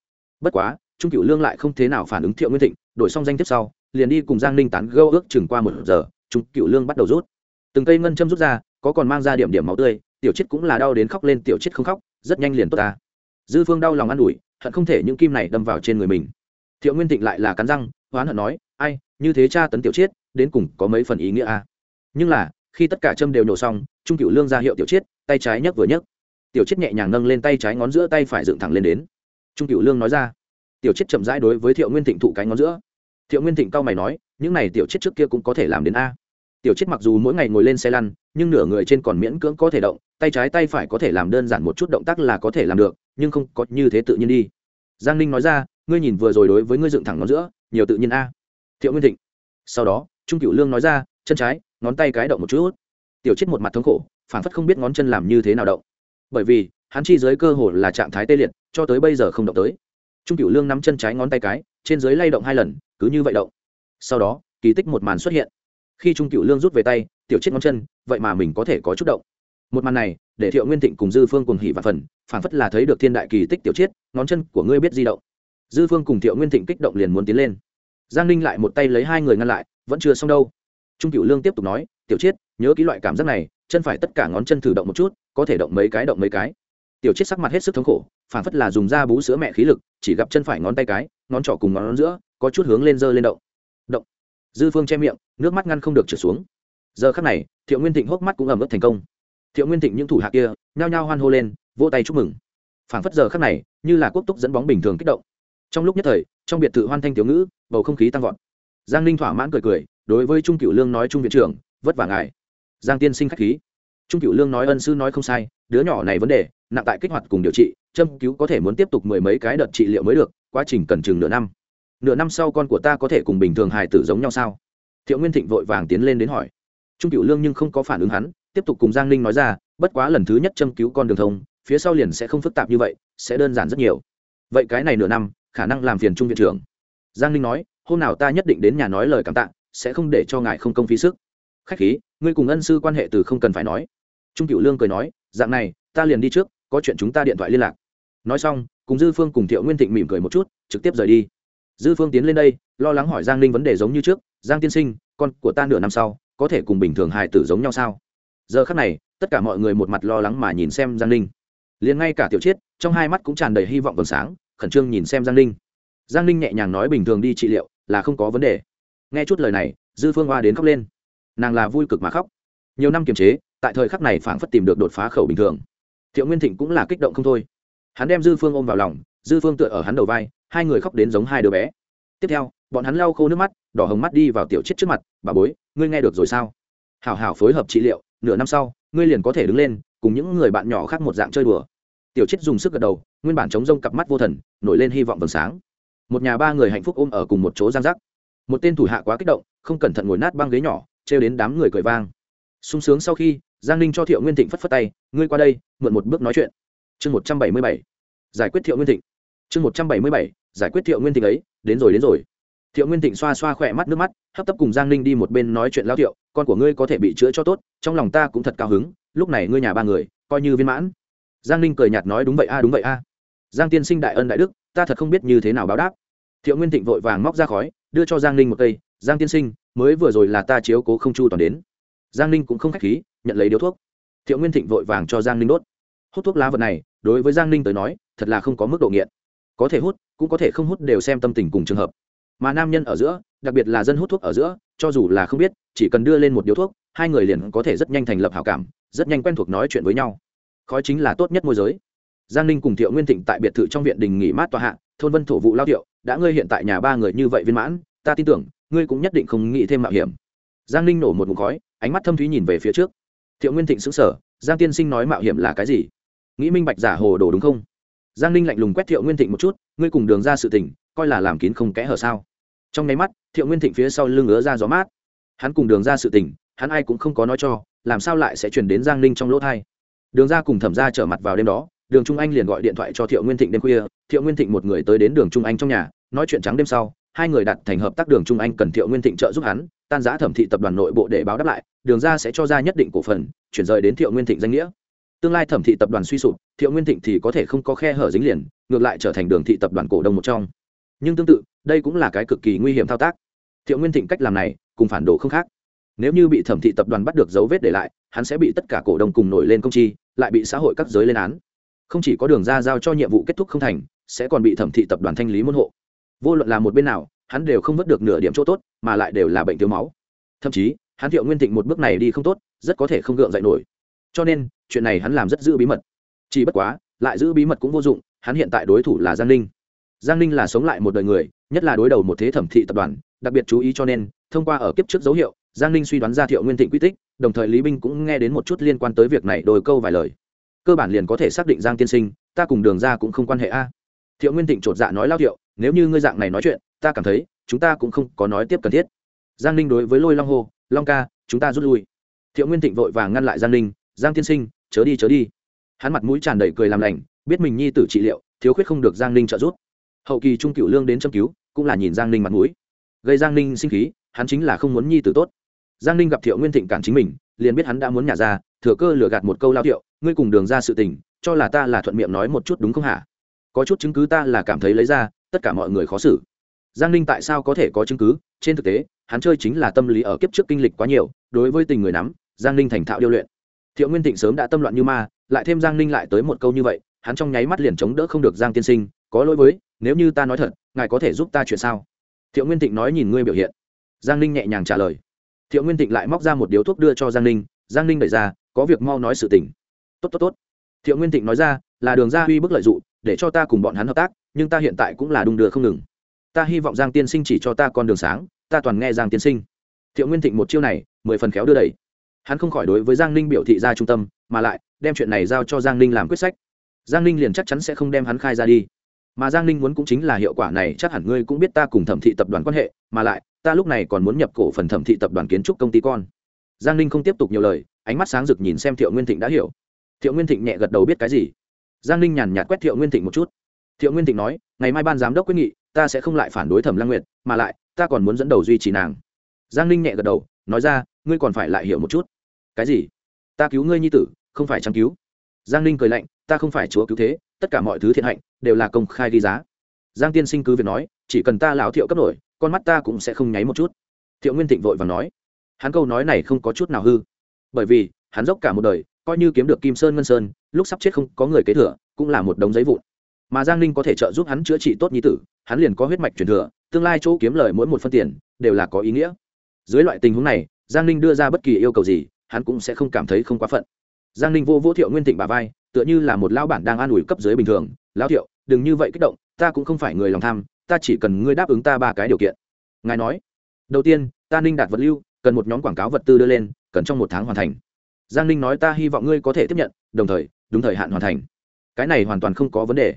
[SPEAKER 1] Bất quá trung cựu lương lại không thế nào phản ứng thiệu nguyên thịnh đổi xong danh thiếp sau liền đi cùng giang ninh tán gâu ước chừng qua một giờ trung cựu lương bắt đầu rút. Từng cây ngân châm rút ra có còn mang ra điểm điểm máu tươi tiểu chết cũng là đau đến khóc lên tiểu chết không khóc rất nhanh liền tốt ta dư phương đau lòng an ủi, hận không thể những kim này đâm vào trên người mình. Thiệu nguyên thịnh lại là cắn răng, hoán hận nói, ai, như thế cha tấn tiểu chiết, đến cùng có mấy phần ý nghĩa a? À? nhưng là, khi tất cả châm đều nổ xong, trung cựu lương ra hiệu tiểu chiết, tay trái nhấc vừa nhấc. Tiểu chiết nhẹ nhàng nâng lên tay trái ngón giữa tay phải dựng thẳng lên đến. Trung cựu lương nói ra, tiểu chiết chậm rãi đối với thiệu nguyên thịnh thụ cái ngón giữa. Thiệu nguyên thịnh cao mày nói, những này tiểu chiết trước kia cũng có thể làm đến a. Tiểu chiết mặc dù mỗi ngày ngồi lên xe lăn, nhưng nửa người trên còn miễn cưỡng có thể động, tay trái tay phải có thể làm đơn giản một chút động tác là có thể làm được nhưng không có như thế tự nhiên đi. Giang ninh nói ra, ngươi nhìn vừa rồi đối với ngươi dựng thẳng ngón giữa, nhiều tự nhiên a. Thiệu nguyên thịnh. Sau đó, trung cựu lương nói ra, chân trái, ngón tay cái động một chút. Tiểu chết một mặt thống khổ phản phất không biết ngón chân làm như thế nào động. Bởi vì, hắn chi dưới cơ hồ là trạng thái tê liệt, cho tới bây giờ không động tới. Trung cựu lương nắm chân trái ngón tay cái, trên dưới lay động hai lần, cứ như vậy động. Sau đó, kỳ tích một màn xuất hiện. Khi trung cựu lương rút về tay, tiểu chết ngón chân, vậy mà mình có thể có chút động. Một màn này, để thiệu nguyên thịnh cùng dư phương cùng hỉ và phần phản phất là thấy được thiên đại kỳ tích tiểu chiết, ngón chân của ngươi biết di động. Dư phương cùng thiệu nguyên thịnh kích động liền muốn tiến lên. Giang ninh lại một tay lấy hai người ngăn lại, vẫn chưa xong đâu. Trung cựu lương tiếp tục nói, tiểu chiết, nhớ ký loại cảm giác này, chân phải tất cả ngón chân thử động một chút, có thể động mấy cái động mấy cái. Tiểu chiết sắc mặt hết sức thống khổ phản phất là dùng da bú sữa mẹ khí lực, chỉ gặp chân phải ngón tay cái, ngón trỏ cùng ngón giữa, có chút hướng lên dơ lên động. Động. Dư phương che miệng, nước mắt ngăn không được trượt xuống. Giờ khắc này, thiệu nguyên thịnh hốc mắt cũng ẩm ướt thành công. Thiệu nguyên thịnh những thủ hạ kia, nhao nhao hoan hô lên vỗ tay chúc mừng. Phảng phất giờ khắc này, như là quốc túc dẫn bóng bình thường kích động. Trong lúc nhất thời, trong biệt thự hoan thanh tiểu ngữ, bầu không khí tăng vọt. Giang ninh thỏa mãn cười cười, đối với trung cửu lương nói trung viện trưởng, vất vả ngài. Giang tiên sinh k h á c h khí. Trung cửu lương nói ân sư nói không sai, đứa nhỏ này vấn đề, nặng tại kích hoạt cùng điều trị, châm cứu có thể muốn tiếp tục mười mấy cái đợt trị liệu mới được, quá trình cần chừng nửa năm. Nửa năm sau con của ta có thể cùng bình thường hài tử giống nhau sao? Thiệu nguyên thịnh vội vàng tiến lên đến hỏi. Trung cửu lương nhưng không có phản ứng hắn, tiếp tục cùng giang ninh nói ra, bất quá lần thứ nhất châm cứu con đường thông phía sau liền sẽ không phức tạp như vậy, sẽ đơn giản rất nhiều. Vậy cái này nửa năm, khả năng làm phiền trung viện trưởng. Giang ninh nói, hôm nào ta nhất định đến nhà nói lời cảm tạ, sẽ không để cho ngài không công phí sức. Khách khí, ngươi cùng ân sư quan hệ từ không cần phải nói. Trung cựu lương cười nói, dạng này, ta liền đi trước, có chuyện chúng ta điện thoại liên lạc. Nói xong, cùng dư phương cùng thiệu nguyên thịnh mỉm cười một chút, trực tiếp rời đi. Dư phương tiến lên đây, lo lắng hỏi giang ninh vấn đề giống như trước, giang tiên sinh, con của ta nửa năm sau, có thể cùng bình thường hài tử giống nhau sao? Giờ khắc này, tất cả mọi người một mặt lo lắng mà nhìn xem giang ninh liền ngay cả tiểu chiết, trong hai mắt cũng tràn đầy hy vọng vầng sáng, khẩn trương nhìn xem giang ninh. Giang ninh nhẹ nhàng nói bình thường đi trị liệu, là không có vấn đề. Nghe chút lời này, dư phương hoa đến khóc lên. Nàng là vui cực mà khóc. Nhiều năm kiềm chế, tại thời khắc này phảng phất tìm được đột phá khẩu bình thường. Thiệu nguyên thịnh cũng là kích động không thôi. Hắn đem dư phương ôm vào lòng, dư phương tựa ở hắn đầu vai, hai người khóc đến giống hai đứa bé. Tiếp theo, bọn hắn lau khô nước mắt, đỏ hồng mắt đi vào tiểu chết trước mặt, bà bối, ngươi nghe được rồi sao? Hảo hảo phối hợp trị liệu, nửa năm sau, ngươi liền có thể đứng lên cùng những người bạn nhỏ khác một dạng chơi đùa. Tiểu chết dùng sức gật đầu, nguyên bản chống rông cặp mắt vô thần, nổi lên hy vọng vầng sáng. Một nhà ba người hạnh phúc ôm ở cùng một chỗ giang giác. Một tên thủ hạ quá kích động, không cẩn thận ngồi nát băng ghế nhỏ, trêu đến đám người cười vang. Sung sướng sau khi, giang ninh cho thiệu nguyên thịnh phất phất tay, ngươi qua đây, mượn một bước nói chuyện. Chương một trăm bảy mươi bảy. Giải quyết thiệu nguyên thịnh. Chương một trăm bảy mươi bảy, giải quyết thiệu nguyên thịnh ấy, đến rồi đến rồi. Thiệu nguyên thịnh xoa xoa khỏe mắt nước mắt, hấp tấp cùng giang ninh đi một bên nói chuyện lao thiệu, con của ngươi có thể bị chữa cho tốt, trong lòng ta cũng thật cao hứng lúc này ngươi nhà ba người, coi như viên mãn. Giang ninh cười nhạt nói, đúng vậy a, đúng vậy a. Giang tiên sinh đại ân đại đức, ta thật không biết như thế nào báo đáp. Thiệu nguyên thịnh vội vàng móc ra khói, đưa cho giang ninh một cây, giang tiên sinh, mới vừa rồi là ta chiếu cố không chu toàn đến. Giang ninh cũng không k h á c h khí, nhận lấy điếu thuốc. Thiệu nguyên thịnh vội vàng cho giang ninh đốt. Hút thuốc lá vật này, đối với giang ninh tới nói, thật là không có mức độ nghiện. Có thể hút, cũng có thể không hút đều xem tâm tình cùng trường hợp. Mà nam nhân ở giữa, đặc biệt là dân hút thuốc ở giữa, cho dù là không biết, chỉ cần đưa lên một điếu thuốc, hai người liền có thể rất nhanh thành lập hảo cảm rất nhanh quen thuộc nói chuyện với nhau. Khói chính là tốt nhất môi giới. Giang ninh cùng thiệu nguyên thịnh tại biệt thự trong viện đình nghỉ mát tòa hạ, thôn vân thổ vụ lao thiệu, đã ngươi hiện tại nhà ba người như vậy viên mãn, ta tin tưởng, ngươi cũng nhất định không nghĩ thêm mạo hiểm. Giang ninh nổ một mục khói, ánh mắt thâm thúy nhìn về phía trước. Thiệu nguyên thịnh xứng sở giang tiên sinh nói mạo hiểm là cái gì? Nghĩ minh bạch giả hồ đồ đúng không? Giang ninh lạnh lùng quét thiệu nguyên thịnh một chút, ngươi cùng đường ra sự tình, coi là làm kín không kẽ hở sao? Trong nháy mắt, thiệu nguyên thịnh phía sau lưng ứa ra gió mát. Hắn cùng đường ra sự tình hắn ai cũng không có nói cho, làm sao lại sẽ chuyển đến giang ninh trong lỗ thai? Đường ra cùng thẩm ra trở mặt vào đêm đó, đường trung anh liền gọi điện thoại cho thiệu nguyên thịnh đêm khuya. Thiệu nguyên thịnh một người tới đến đường trung anh trong nhà, nói chuyện trắng đêm sau, hai người đặt thành hợp tác đường trung anh cần thiệu nguyên thịnh trợ giúp hắn, tan giã thẩm thị tập đoàn nội bộ để báo đáp lại, đường ra sẽ cho ra nhất định cổ phần, chuyển rời đến thiệu nguyên thịnh danh nghĩa. Tương lai thẩm thị tập đoàn suy sụp, thiệu nguyên thịnh thì có thể không có khe hở dính liền, ngược lại trở thành đường thị tập đoàn cổ đông một trong. Nhưng tương tự, đây cũng là cái cực kỳ nguy hiểm thao tác. Thiệu nguyên thịnh cách làm này, cùng phản đồ không khác nếu như bị thẩm thị tập đoàn bắt được dấu vết để lại, hắn sẽ bị tất cả cổ đông cùng nổi lên công chi, lại bị xã hội các giới lên án. Không chỉ có đường ra giao cho nhiệm vụ kết thúc không thành, sẽ còn bị thẩm thị tập đoàn thanh lý môn hộ. Vô luận là một bên nào, hắn đều không vớt được nửa điểm chỗ tốt, mà lại đều là bệnh thiếu máu. Thậm chí, hắn thiệu nguyên thịnh một bước này đi không tốt, rất có thể không gượng dậy nổi. Cho nên, chuyện này hắn làm rất giữ bí mật. Chỉ bất quá, lại giữ bí mật cũng vô dụng, hắn hiện tại đối thủ là giang ninh. Giang ninh là sống lại một đời người, nhất là đối đầu một thế thẩm thị tập đoàn, đặc biệt chú ý cho nên, thông qua ở kiếp trước dấu hiệu giang ninh suy đoán ra thiệu nguyên thịnh quy tích, đồng thời lý binh cũng nghe đến một chút liên quan tới việc này đôi câu vài lời. Cơ bản liền có thể xác định giang tiên sinh, ta cùng đường ra cũng không quan hệ a. Thiệu nguyên thịnh chột dạ nói lao thiệu, nếu như ngươi dạng này nói chuyện, ta cảm thấy, chúng ta cũng không có nói tiếp cần thiết. Giang ninh đối với lôi long hô, long ca, chúng ta rút lui. Thiệu nguyên thịnh vội vàng ngăn lại giang ninh, giang tiên sinh, chớ đi chớ đi. Hắn mặt mũi tràn đầy cười làm lành, biết mình nhi tử trị liệu, thiếu khuyết không được giang ninh trợ giúp. Hậu kỳ trung cựu lương đến châm cứu, cũng là nhìn giang ninh mặt mũi. Gây giang ninh sinh khí, hắn chính là không muốn nhi tử tốt giang ninh gặp thiệu nguyên thịnh cản chính mình, liền biết hắn đã muốn nhả ra, thừa cơ lừa gạt một câu lao thiệu, ngươi cùng đường ra sự tình, cho là ta là thuận miệng nói một chút đúng không hả? Có chút chứng cứ ta là cảm thấy lấy ra, tất cả mọi người khó xử. Giang ninh tại sao có thể có chứng cứ? Trên thực tế, hắn chơi chính là tâm lý ở kiếp trước kinh lịch quá nhiều, đối với tình người nắm, giang ninh thành thạo điêu luyện. Thiệu nguyên thịnh sớm đã tâm loạn như ma, lại thêm giang ninh lại tới một câu như vậy, hắn trong nháy mắt liền chống đỡ không được giang tiên sinh, có lỗi với, nếu như ta nói thật, ngài có thể giúp ta chuyện sao? Thiệu nguyên thịnh nói nhìn ngươi biểu hiện. Giang ninh nhẹ nhàng trả lời thiệu nguyên thịnh lại móc ra một điếu thuốc đưa cho giang ninh giang ninh đẩy ra, có việc mau nói sự tình. Tốt tốt tốt. Thiệu nguyên thịnh nói ra, là đường ra uy bức lợi d ụ để cho ta cùng bọn hắn hợp tác, nhưng ta hiện tại cũng là đung đưa không ngừng. Ta hy vọng giang tiên sinh chỉ cho ta con đường sáng, ta toàn nghe giang tiên sinh. Thiệu nguyên thịnh một chiêu này, mười phần khéo đưa đẩy. Hắn không khỏi đối với giang ninh biểu thị ra trung tâm, mà lại đem chuyện này giao cho giang ninh làm quyết sách. Giang ninh liền chắc chắn sẽ không đem hắn khai ra đi mà giang ninh muốn cũng chính là hiệu quả này, chắc hẳn ngươi cũng biết ta cùng thẩm thị tập đoàn quan hệ, mà lại, ta lúc này còn muốn nhập cổ phần thẩm thị tập đoàn kiến trúc công ty con. Giang ninh không tiếp tục nhiều lời, ánh mắt sáng rực nhìn xem thiệu nguyên thịnh đã hiểu. Thiệu nguyên thịnh nhẹ gật đầu biết cái gì. Giang ninh nhàn nhạt quét thiệu nguyên thịnh một chút. Thiệu nguyên thịnh nói, ngày mai ban giám đốc quyết nghị, ta sẽ không lại phản đối thẩm lăng nguyệt, mà lại, ta còn muốn dẫn đầu duy trì nàng. Giang ninh nhẹ gật đầu, nói ra, ngươi còn phải lại hiểu một chút. Cái gì? Ta cứu ngươi nhi tử, không phải trăng cứu. Giang ninh cười lạnh, ta không phải chúa cứu thế, tất cả mọi thứ thiện hạnh đều là công khai ghi giá. Giang tiên sinh cứ việc nói, chỉ cần ta lão thiệu cấp nổi con mắt ta cũng sẽ không nháy một chút. Thiệu nguyên thịnh vội và nói. Hắn câu nói này không có chút nào hư. Bởi vì, hắn dốc cả một đời, coi như kiếm được kim sơn ngân sơn, lúc sắp chết không có người kế thừa, cũng là một đống giấy vụn. Mà giang ninh có thể trợ giúp hắn chữa trị tốt như tử, hắn liền có huyết mạch truyền thừa, tương lai chỗ kiếm lời mỗi một phân tiền, đều là có ý nghĩa. Dưới loại tình huống này, giang ninh đưa ra bất kỳ yêu cầu gì, hắn cũng sẽ không cảm thấy không quá phận. Giang ninh vô vô thiệu nguyên thịnh bà vai, tựa như là một lão bản đang an ủi cấp dưới bình thường lão thiệu, đừng như vậy kích động, ta cũng không phải người lòng tham, ta chỉ cần ngươi đáp ứng ta ba cái điều kiện. Ngài nói, đầu tiên, ta ninh đạt vật lưu, cần một nhóm quảng cáo vật tư đưa lên, cần trong một tháng hoàn thành. Giang ninh nói, ta hy vọng ngươi có thể tiếp nhận, đồng thời, đúng thời hạn hoàn thành. Cái này hoàn toàn không có vấn đề.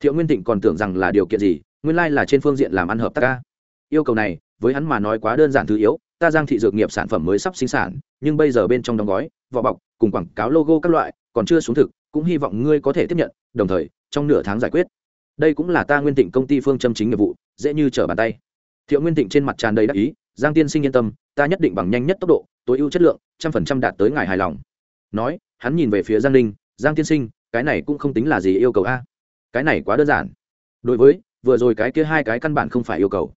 [SPEAKER 1] Thiệu nguyên thịnh còn tưởng rằng là điều kiện gì, nguyên lai、like、là trên phương diện làm ăn hợp tác ca yêu cầu này, với hắn mà nói quá đơn giản thứ yếu, ta giang thị dược nghiệp sản phẩm mới sắp sinh sản, nhưng bây giờ bên trong đóng gói, vỏ bọc, cùng quảng cáo logo các loại, còn chưa xuống thực, cũng hy vọng ngươi có thể tiếp nhận, đồng thời trong nửa tháng giải quyết. Đây cũng là ta nguyên tịnh công ty phương châm chính nghiệp vụ, dễ như trở bàn tay. Thiệu nguyên tịnh trên mặt tràn đầy đắc ý, giang tiên sinh yên tâm, ta nhất định bằng nhanh nhất tốc độ, tối ưu chất lượng, trăm phần trăm đạt tới ngài hài lòng. Nói, hắn nhìn về phía giang ninh, giang tiên sinh, cái này cũng không tính là gì yêu cầu a. Cái này quá đơn giản. Đối với, vừa rồi cái kia hai cái căn bản không phải yêu cầu.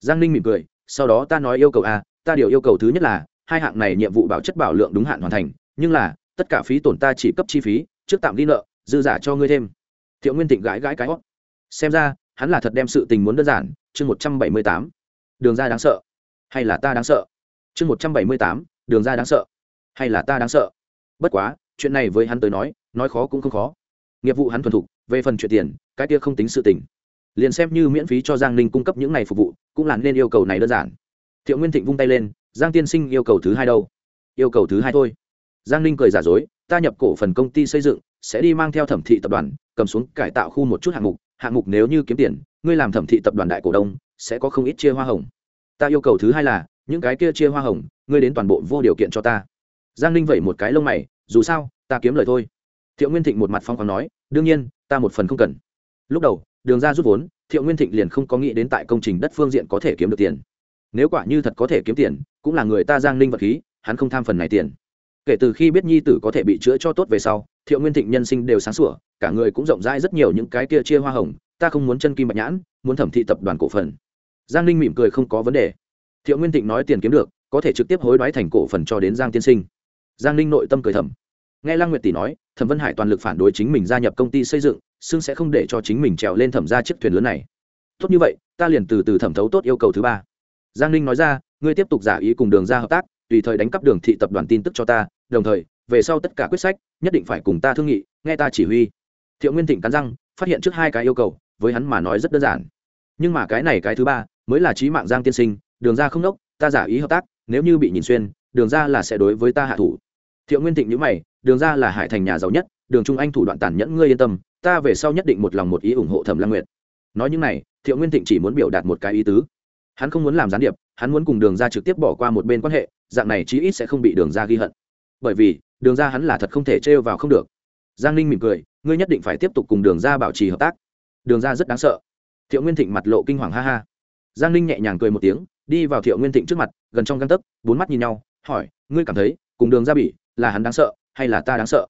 [SPEAKER 1] Giang ninh mỉm cười, sau đó ta nói yêu cầu a, ta điều yêu cầu thứ nhất là, hai hạng này nhiệm vụ bảo chất bảo lượng đúng hạn hoàn thành, nhưng là, tất cả phí tổn ta chỉ cấp chi phí, trước tạm đi nợ, dư giả cho ngươi thêm thiệu nguyên Thịnh gãi gãi cái hót. Xem ra, hắn là thật đem sự tình muốn đơn giản, chương một trăm bảy mươi tám. Đường ra đáng sợ. Hay là ta đáng sợ? Chương một trăm bảy mươi tám, đường ra đáng sợ. Hay là ta đáng sợ? Bất quá, chuyện này với hắn tới nói nói khó cũng không khó. Nghiệp vụ hắn thuần thục, về phần chuyện tiền, cái kia không tính sự tình. Liền xem như miễn phí cho giang ninh cung cấp những này phục vụ, cũng là nên yêu cầu này đơn giản. Thiệu nguyên thịnh vung tay lên, giang tiên sinh yêu cầu thứ hai đâu? Yêu cầu thứ hai thôi. Giang ninh cười giả dối ta nhập cổ phần công ty xây dựng, sẽ đi mang theo thẩm thị tập đoàn, cầm xuống cải tạo khu một chút hạng mục. Hạng mục nếu như kiếm tiền, ngươi làm thẩm thị tập đoàn đại cổ đông, sẽ có không ít chia hoa hồng. Ta yêu cầu thứ hai là, những cái kia chia hoa hồng, ngươi đến toàn bộ vô điều kiện cho ta. Giang ninh vẩy một cái lông mày, dù sao, ta kiếm lời thôi. Thiệu nguyên thịnh một mặt phong khoáng nói, đương nhiên, ta một phần không cần. Lúc đầu, đường ra rút vốn, thiệu nguyên thịnh liền không có nghĩ đến tại công trình đất phương diện có thể kiếm được tiền. Nếu quả như thật có thể kiếm tiền, cũng là người ta giang ninh vật khí, hắn không tham phần này tiền kể từ khi biết nhi tử có thể bị chữa cho tốt về sau, thiệu nguyên thịnh nhân sinh đều sáng sủa, cả người cũng rộng rãi rất nhiều những cái kia chia hoa hồng, ta không muốn chân kim bạch nhãn, muốn thẩm thị tập đoàn cổ phần. Giang ninh mỉm cười không có vấn đề. Thiệu nguyên thịnh nói tiền kiếm được, có thể trực tiếp hối đoái thành cổ phần cho đến giang tiên sinh. Giang ninh nội tâm cười thầm. Nghe lăng nguyệt tỷ nói, thẩm vân hải toàn lực phản đối chính mình gia nhập công ty xây dựng, xưng sẽ không để cho chính mình trèo lên thẩm ra chiếc thuyền lớn này. Tốt như vậy, ta liền từ từ thẩm thấu tốt yêu cầu thứ ba. Giang ninh nói ra, ngươi tiếp tục giả ý cùng đường ra hợp tác, tùy thời đánh cắp đường thị tập đoàn tin tức cho ta đồng thời, về sau tất cả quyết sách, nhất định phải cùng ta thương nghị, nghe ta chỉ huy. Thiệu nguyên thịnh cắn răng, phát hiện trước hai cái yêu cầu, với hắn mà nói rất đơn giản. Nhưng mà cái này cái thứ ba, mới là trí mạng giang tiên sinh, đường ra không đốc, ta giả ý hợp tác, nếu như bị nhìn xuyên, đường ra là sẽ đối với ta hạ thủ. Thiệu nguyên thịnh nhữ mày, đường ra là hải thành nhà giàu nhất, đường trung anh thủ đoạn tàn nhẫn ngươi yên tâm, ta về sau nhất định một lòng một ý ủng hộ thẩm lăng nguyệt. Nói những này, thiệu nguyên thịnh chỉ muốn biểu đạt một cái ý tứ. Hắn không muốn làm gián điệp, hắn muốn cùng đường ra trực tiếp bỏ qua một bên quan hệ, dạng này chí ít sẽ không bị đường ra ghi hận bởi vì, đường ra hắn là thật không thể trêu vào không được. Giang ninh mỉm cười, ngươi nhất định phải tiếp tục cùng đường ra bảo trì hợp tác. Đường ra rất đáng sợ. Thiệu nguyên thịnh mặt lộ kinh hoàng ha ha. Giang ninh nhẹ nhàng cười một tiếng, đi vào thiệu nguyên thịnh trước mặt, gần trong găng tấc, bốn mắt nhìn nhau, hỏi, ngươi cảm thấy, cùng đường ra bị, là hắn đáng sợ, hay là ta đáng sợ?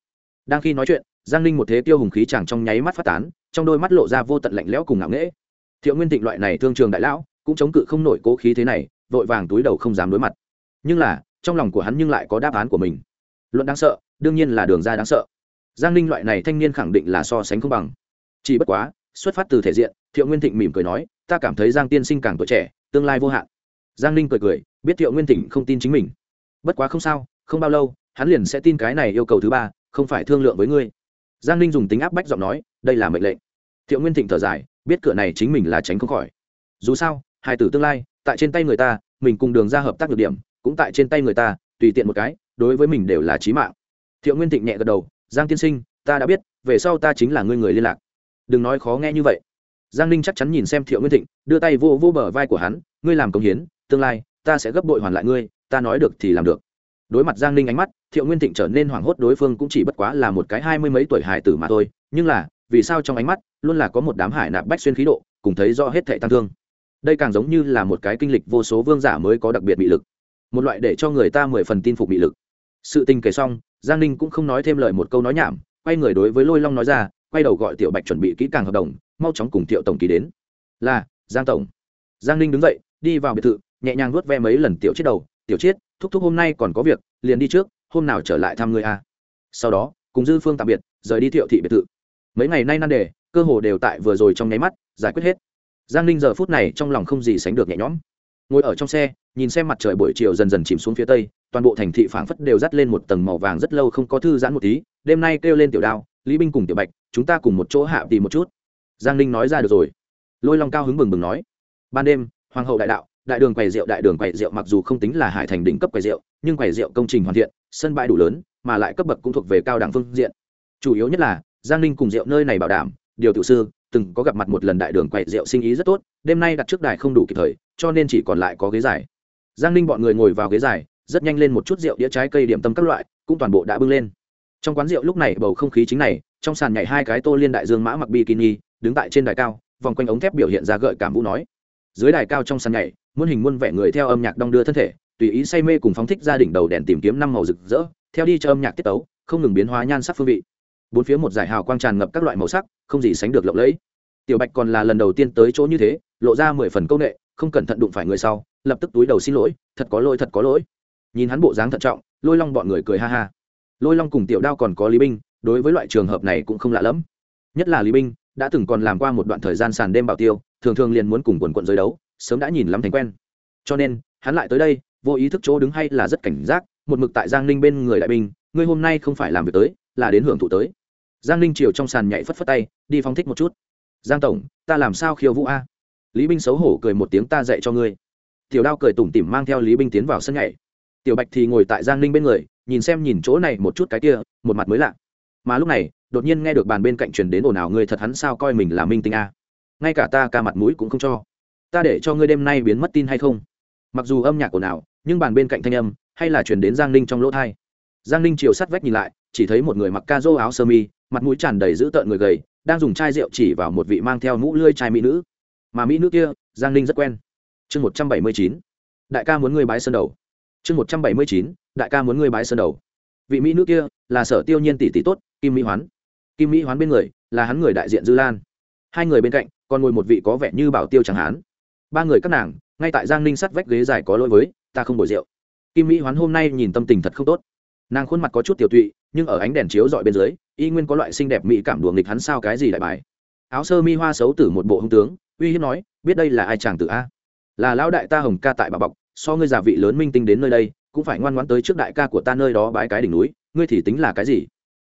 [SPEAKER 1] Đang khi nói chuyện, giang ninh một thế tiêu hùng khí chẳng trong nháy mắt phát tán, trong đôi mắt lộ ra vô tận lạnh lẽo cùng ngạo nghễ. Thiệu nguyên thịnh loại này thương trường đại lão, cũng chống cự không nổi cố khí thế này, vội vàng túi đầu không dám đối mặt. Nhưng là, trong lòng của hắn nhưng lại có đáp án của mình luận đáng sợ, đương nhiên là đường ra đáng sợ. Giang ninh loại này thanh niên khẳng định là so sánh không bằng. Chỉ bất quá, xuất phát từ thể diện, thiệu nguyên thịnh mỉm cười nói, ta cảm thấy giang tiên sinh càng tuổi trẻ, tương lai vô hạn. Giang ninh cười cười, biết thiệu nguyên thịnh không tin chính mình. Bất quá không sao, không bao lâu, hắn liền sẽ tin cái này yêu cầu thứ ba, không phải thương lượng với ngươi. Giang ninh dùng tính áp bách giọng nói, đây là mệnh lệnh. Thiệu nguyên thịnh thở dài, biết cửa này chính mình là tránh không khỏi. Dù sao, hai tử tương lai, tại trên tay người ta, mình cùng đường ra hợp tác được điểm, cũng tại trên tay người ta, tùy tiện một cái đối với mình đều là chí mạng. Thiệu nguyên thịnh nhẹ gật đầu, giang tiên sinh, ta đã biết, về sau ta chính là ngươi người liên lạc. Đừng nói khó nghe như vậy. Giang ninh chắc chắn nhìn xem thiệu nguyên thịnh, đưa tay vô vô bờ vai của hắn, ngươi làm công hiến, tương lai, ta sẽ gấp bội hoàn lại ngươi, ta nói được thì làm được. Đối mặt giang ninh ánh mắt, thiệu nguyên thịnh trở nên hoảng hốt đối phương cũng chỉ bất quá là một cái hai mươi mấy tuổi hải tử mà thôi, nhưng là, vì sao trong ánh mắt luôn là có một đám hải nạp bách xuyên khí độ, cùng thấy rõ hết thệ tăng thương. Đây càng giống như là một cái kinh lịch vô số vương giả mới có đặc biệt bị lực. Một loại để cho người ta mười phần tin phục bị lực sự tình kể xong, giang ninh cũng không nói thêm lời một câu nói nhảm, quay người đối với lôi long nói ra, quay đầu gọi tiểu bạch chuẩn bị kỹ càng hợp đồng, mau chóng cùng thiệu tổng ký đến. Là, giang tổng. Giang ninh đứng dậy, đi vào biệt thự, nhẹ nhàng vuốt ve mấy lần tiểu chết đầu, tiểu chết thúc thúc hôm nay còn có việc, liền đi trước, hôm nào trở lại thăm người a à? sau đó, cùng dư phương tạm biệt, rời đi thiệu thị biệt thự. Mấy ngày nay nan đề, cơ hồ đều tại vừa rồi trong nháy mắt, giải quyết hết. Giang ninh giờ phút này trong lòng không gì sánh được nhẹ nhõm. Ngồi ở trong xe nhìn xem mặt trời buổi chiều dần dần chìm xuống phía tây, toàn bộ thành thị phảng phất đều dắt lên một tầng màu vàng rất lâu không có thư giãn một tí, đêm nay kêu lên tiểu đao, lý binh cùng tiểu bạch, chúng ta cùng một chỗ hạ tì một chút. Giang ninh nói ra được rồi. Lôi long cao hứng bừng bừng nói. Ban đêm, hoàng hậu đại đạo, đại đường quầy rượu, đại đường quầy rượu mặc dù không tính là hải thành đỉnh cấp quầy rượu, nhưng quầy rượu công trình hoàn thiện, sân bãi đủ lớn, mà lại cấp bậc cũng thuộc về cao đẳng phương diện. Chủ yếu nhất là, giang ninh cùng rượu nơi này bảo đảm, điều tự sư, từng có gặp mặt một lần đại đường quầy rượu sinh ý rất tốt, đêm nay đặt trước đài không đủ kịp thời, cho nên chỉ còn lại có ghế dài giang ninh bọn người ngồi vào ghế dài, rất nhanh lên một chút rượu đĩa trái cây điểm tâm các loại, cũng toàn bộ đã bưng lên. Trong quán rượu lúc này bầu không khí chính này, trong sàn nhảy hai cái tô liên đại dương mã mặc bikini, đứng tại trên đài cao, vòng quanh ống thép biểu hiện ra gợi cảm vũ nói. Dưới đài cao trong sàn nhảy, muôn hình muôn vẻ người theo âm nhạc đong đưa thân thể, tùy ý say mê cùng phóng thích gia đỉnh đầu đèn tìm kiếm năm màu rực rỡ, theo đi cho âm nhạc tiết tấu, không ngừng biến hóa nhan sắc phương vị. Bốn phía một giải hào quang tràn ngập các loại màu sắc, không gì sánh được lộng lẫy. Tiểu bạch còn là lần đầu tiên tới chỗ như thế, lộ ra mười phần công nghệ, không cẩn thận đụng phải người sau lập tức túi đầu xin lỗi, thật có lỗi, thật có lỗi. Nhìn hắn bộ dáng thận trọng, lôi long bọn người cười ha ha. Lôi long cùng tiểu đao còn có lý binh, đối với loại trường hợp này cũng không lạ lẫm. Nhất là lý binh, đã từng còn làm qua một đoạn thời gian sàn đêm bảo tiêu, thường thường liền muốn cùng quần quận giới đấu, sớm đã nhìn lắm thành quen. Cho nên, hắn lại tới đây, vô ý thức chỗ đứng hay là rất cảnh giác, một mực tại giang ninh bên người đại binh, ngươi hôm nay không phải làm việc tới, là đến hưởng thụ tới. Giang ninh chiều trong sàn nhảy phất phất tay, đi phóng thích một chút. Giang tổng, ta làm sao khiêu vũ a? Lý binh xấu hổ cười một tiếng, ta dạy cho ngươi tiểu đao cười tủm tỉm mang theo lý binh tiến vào sân nhảy. Tiểu bạch thì ngồi tại giang ninh bên người, nhìn xem nhìn chỗ này một chút cái kia, một mặt mới lạ. Mà lúc này, đột nhiên nghe được bàn bên cạnh truyền đến ồn ào người thật hắn sao coi mình là minh tinh a? Ngay cả ta ca mặt mũi cũng không cho. Ta để cho ngươi đêm nay biến mất tin hay không? Mặc dù âm nhạc ồn ào, nhưng bàn bên cạnh thanh âm hay là truyền đến giang ninh trong lỗ thai giang ninh chiều sắt vách nhìn lại, chỉ thấy một người mặc ca dô áo sơ mi, mặt mũi tràn đầy dữ tợn người gầy, đang dùng chai rượu chỉ vào một vị mang theo mũ lươi chai mỹ nữ. Mà mỹ nữ kia, giang ninh rất quen chương một trăm bảy mươi chín, đại ca muốn ngươi bái sơn đầu. Chương một trăm bảy mươi chín, đại ca muốn ngươi bái sơn đầu. Vị mỹ nữ kia là sở tiêu nhiên tỷ tỷ tốt, kim mỹ hoán. Kim mỹ hoán bên người là hắn người đại diện dư lan. Hai người bên cạnh còn ngồi một vị có vẻ như bảo tiêu chẳng hán. Ba người các nàng, ngay tại giang ninh sắt vách ghế dài có lỗi với, ta không bồi rượu. Kim mỹ hoán hôm nay nhìn tâm tình thật không tốt. Nàng khuôn mặt có chút tiểu tụy, nhưng ở ánh đèn chiếu dọi bên dưới, y nguyên có loại xinh đẹp mỹ cảm đùa nghịch hắn sao cái gì đại bài. Áo sơ mi hoa xấu tử một bộ hung tướng, uy hiếp nói, biết đây là ai chàng tử a? Là lão đại ta hồng ca tại bà bọc, so ngươi giả vị lớn minh tinh đến nơi đây, cũng phải ngoan ngoãn tới trước đại ca của ta nơi đó bái cái đỉnh núi, ngươi thì tính là cái gì?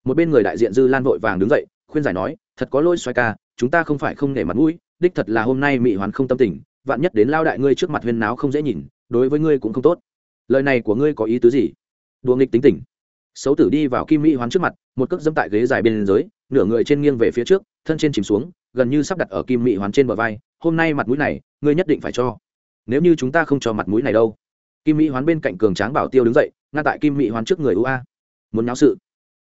[SPEAKER 1] Một bên người đại diện dư lan vội vàng đứng dậy, khuyên giải nói, thật có lỗi xoay ca, chúng ta không phải không nể mặt mũi, đích thật là hôm nay mỹ hoán không tâm tình, vạn nhất đến lao đại ngươi trước mặt huyên náo không dễ nhìn, đối với ngươi cũng không tốt. Lời này của ngươi có ý tứ gì? Đùa nghịch tính tình. Xấu tử đi vào kim mỹ hoán trước mặt, một cước dẫm tại ghế dài bên dưới, nửa người trên nghiêng về phía trước, thân trên chìm xuống, gần như sắp đặt ở kim mỹ hoán trên bờ vai, hôm nay mặt mũi này, ngươi nhất định phải cho nếu như chúng ta không cho mặt mũi này đâu. Kim mỹ hoán bên cạnh cường tráng bảo tiêu đứng dậy, ngăn tại kim mỹ hoán trước người ua muốn náo sự.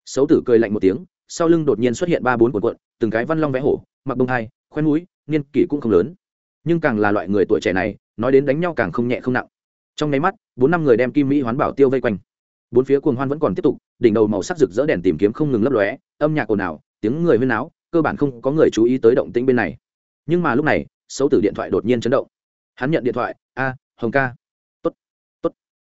[SPEAKER 1] Xấu tử cười lạnh một tiếng, sau lưng đột nhiên xuất hiện ba bốn cuộn cuộn, từng cái văn long vẽ hổ, mặc bông hai khoen mũi, niên kỷ cũng không lớn. Nhưng càng là loại người tuổi trẻ này, nói đến đánh nhau càng không nhẹ không nặng. Trong nháy mắt, bốn năm người đem kim mỹ hoán bảo tiêu vây quanh. Bốn phía cuồng hoan vẫn còn tiếp tục, đỉnh đầu màu sắc rực rỡ đèn tìm kiếm không ngừng lấp lóe, âm nhạc ồn ào, tiếng người huyên náo, cơ bản không có người chú ý tới động tĩnh bên này. Nhưng mà lúc này, xấu tử điện thoại đột nhiên chấn động hắn nhận điện thoại, a, hồng ca. Tốt tốt.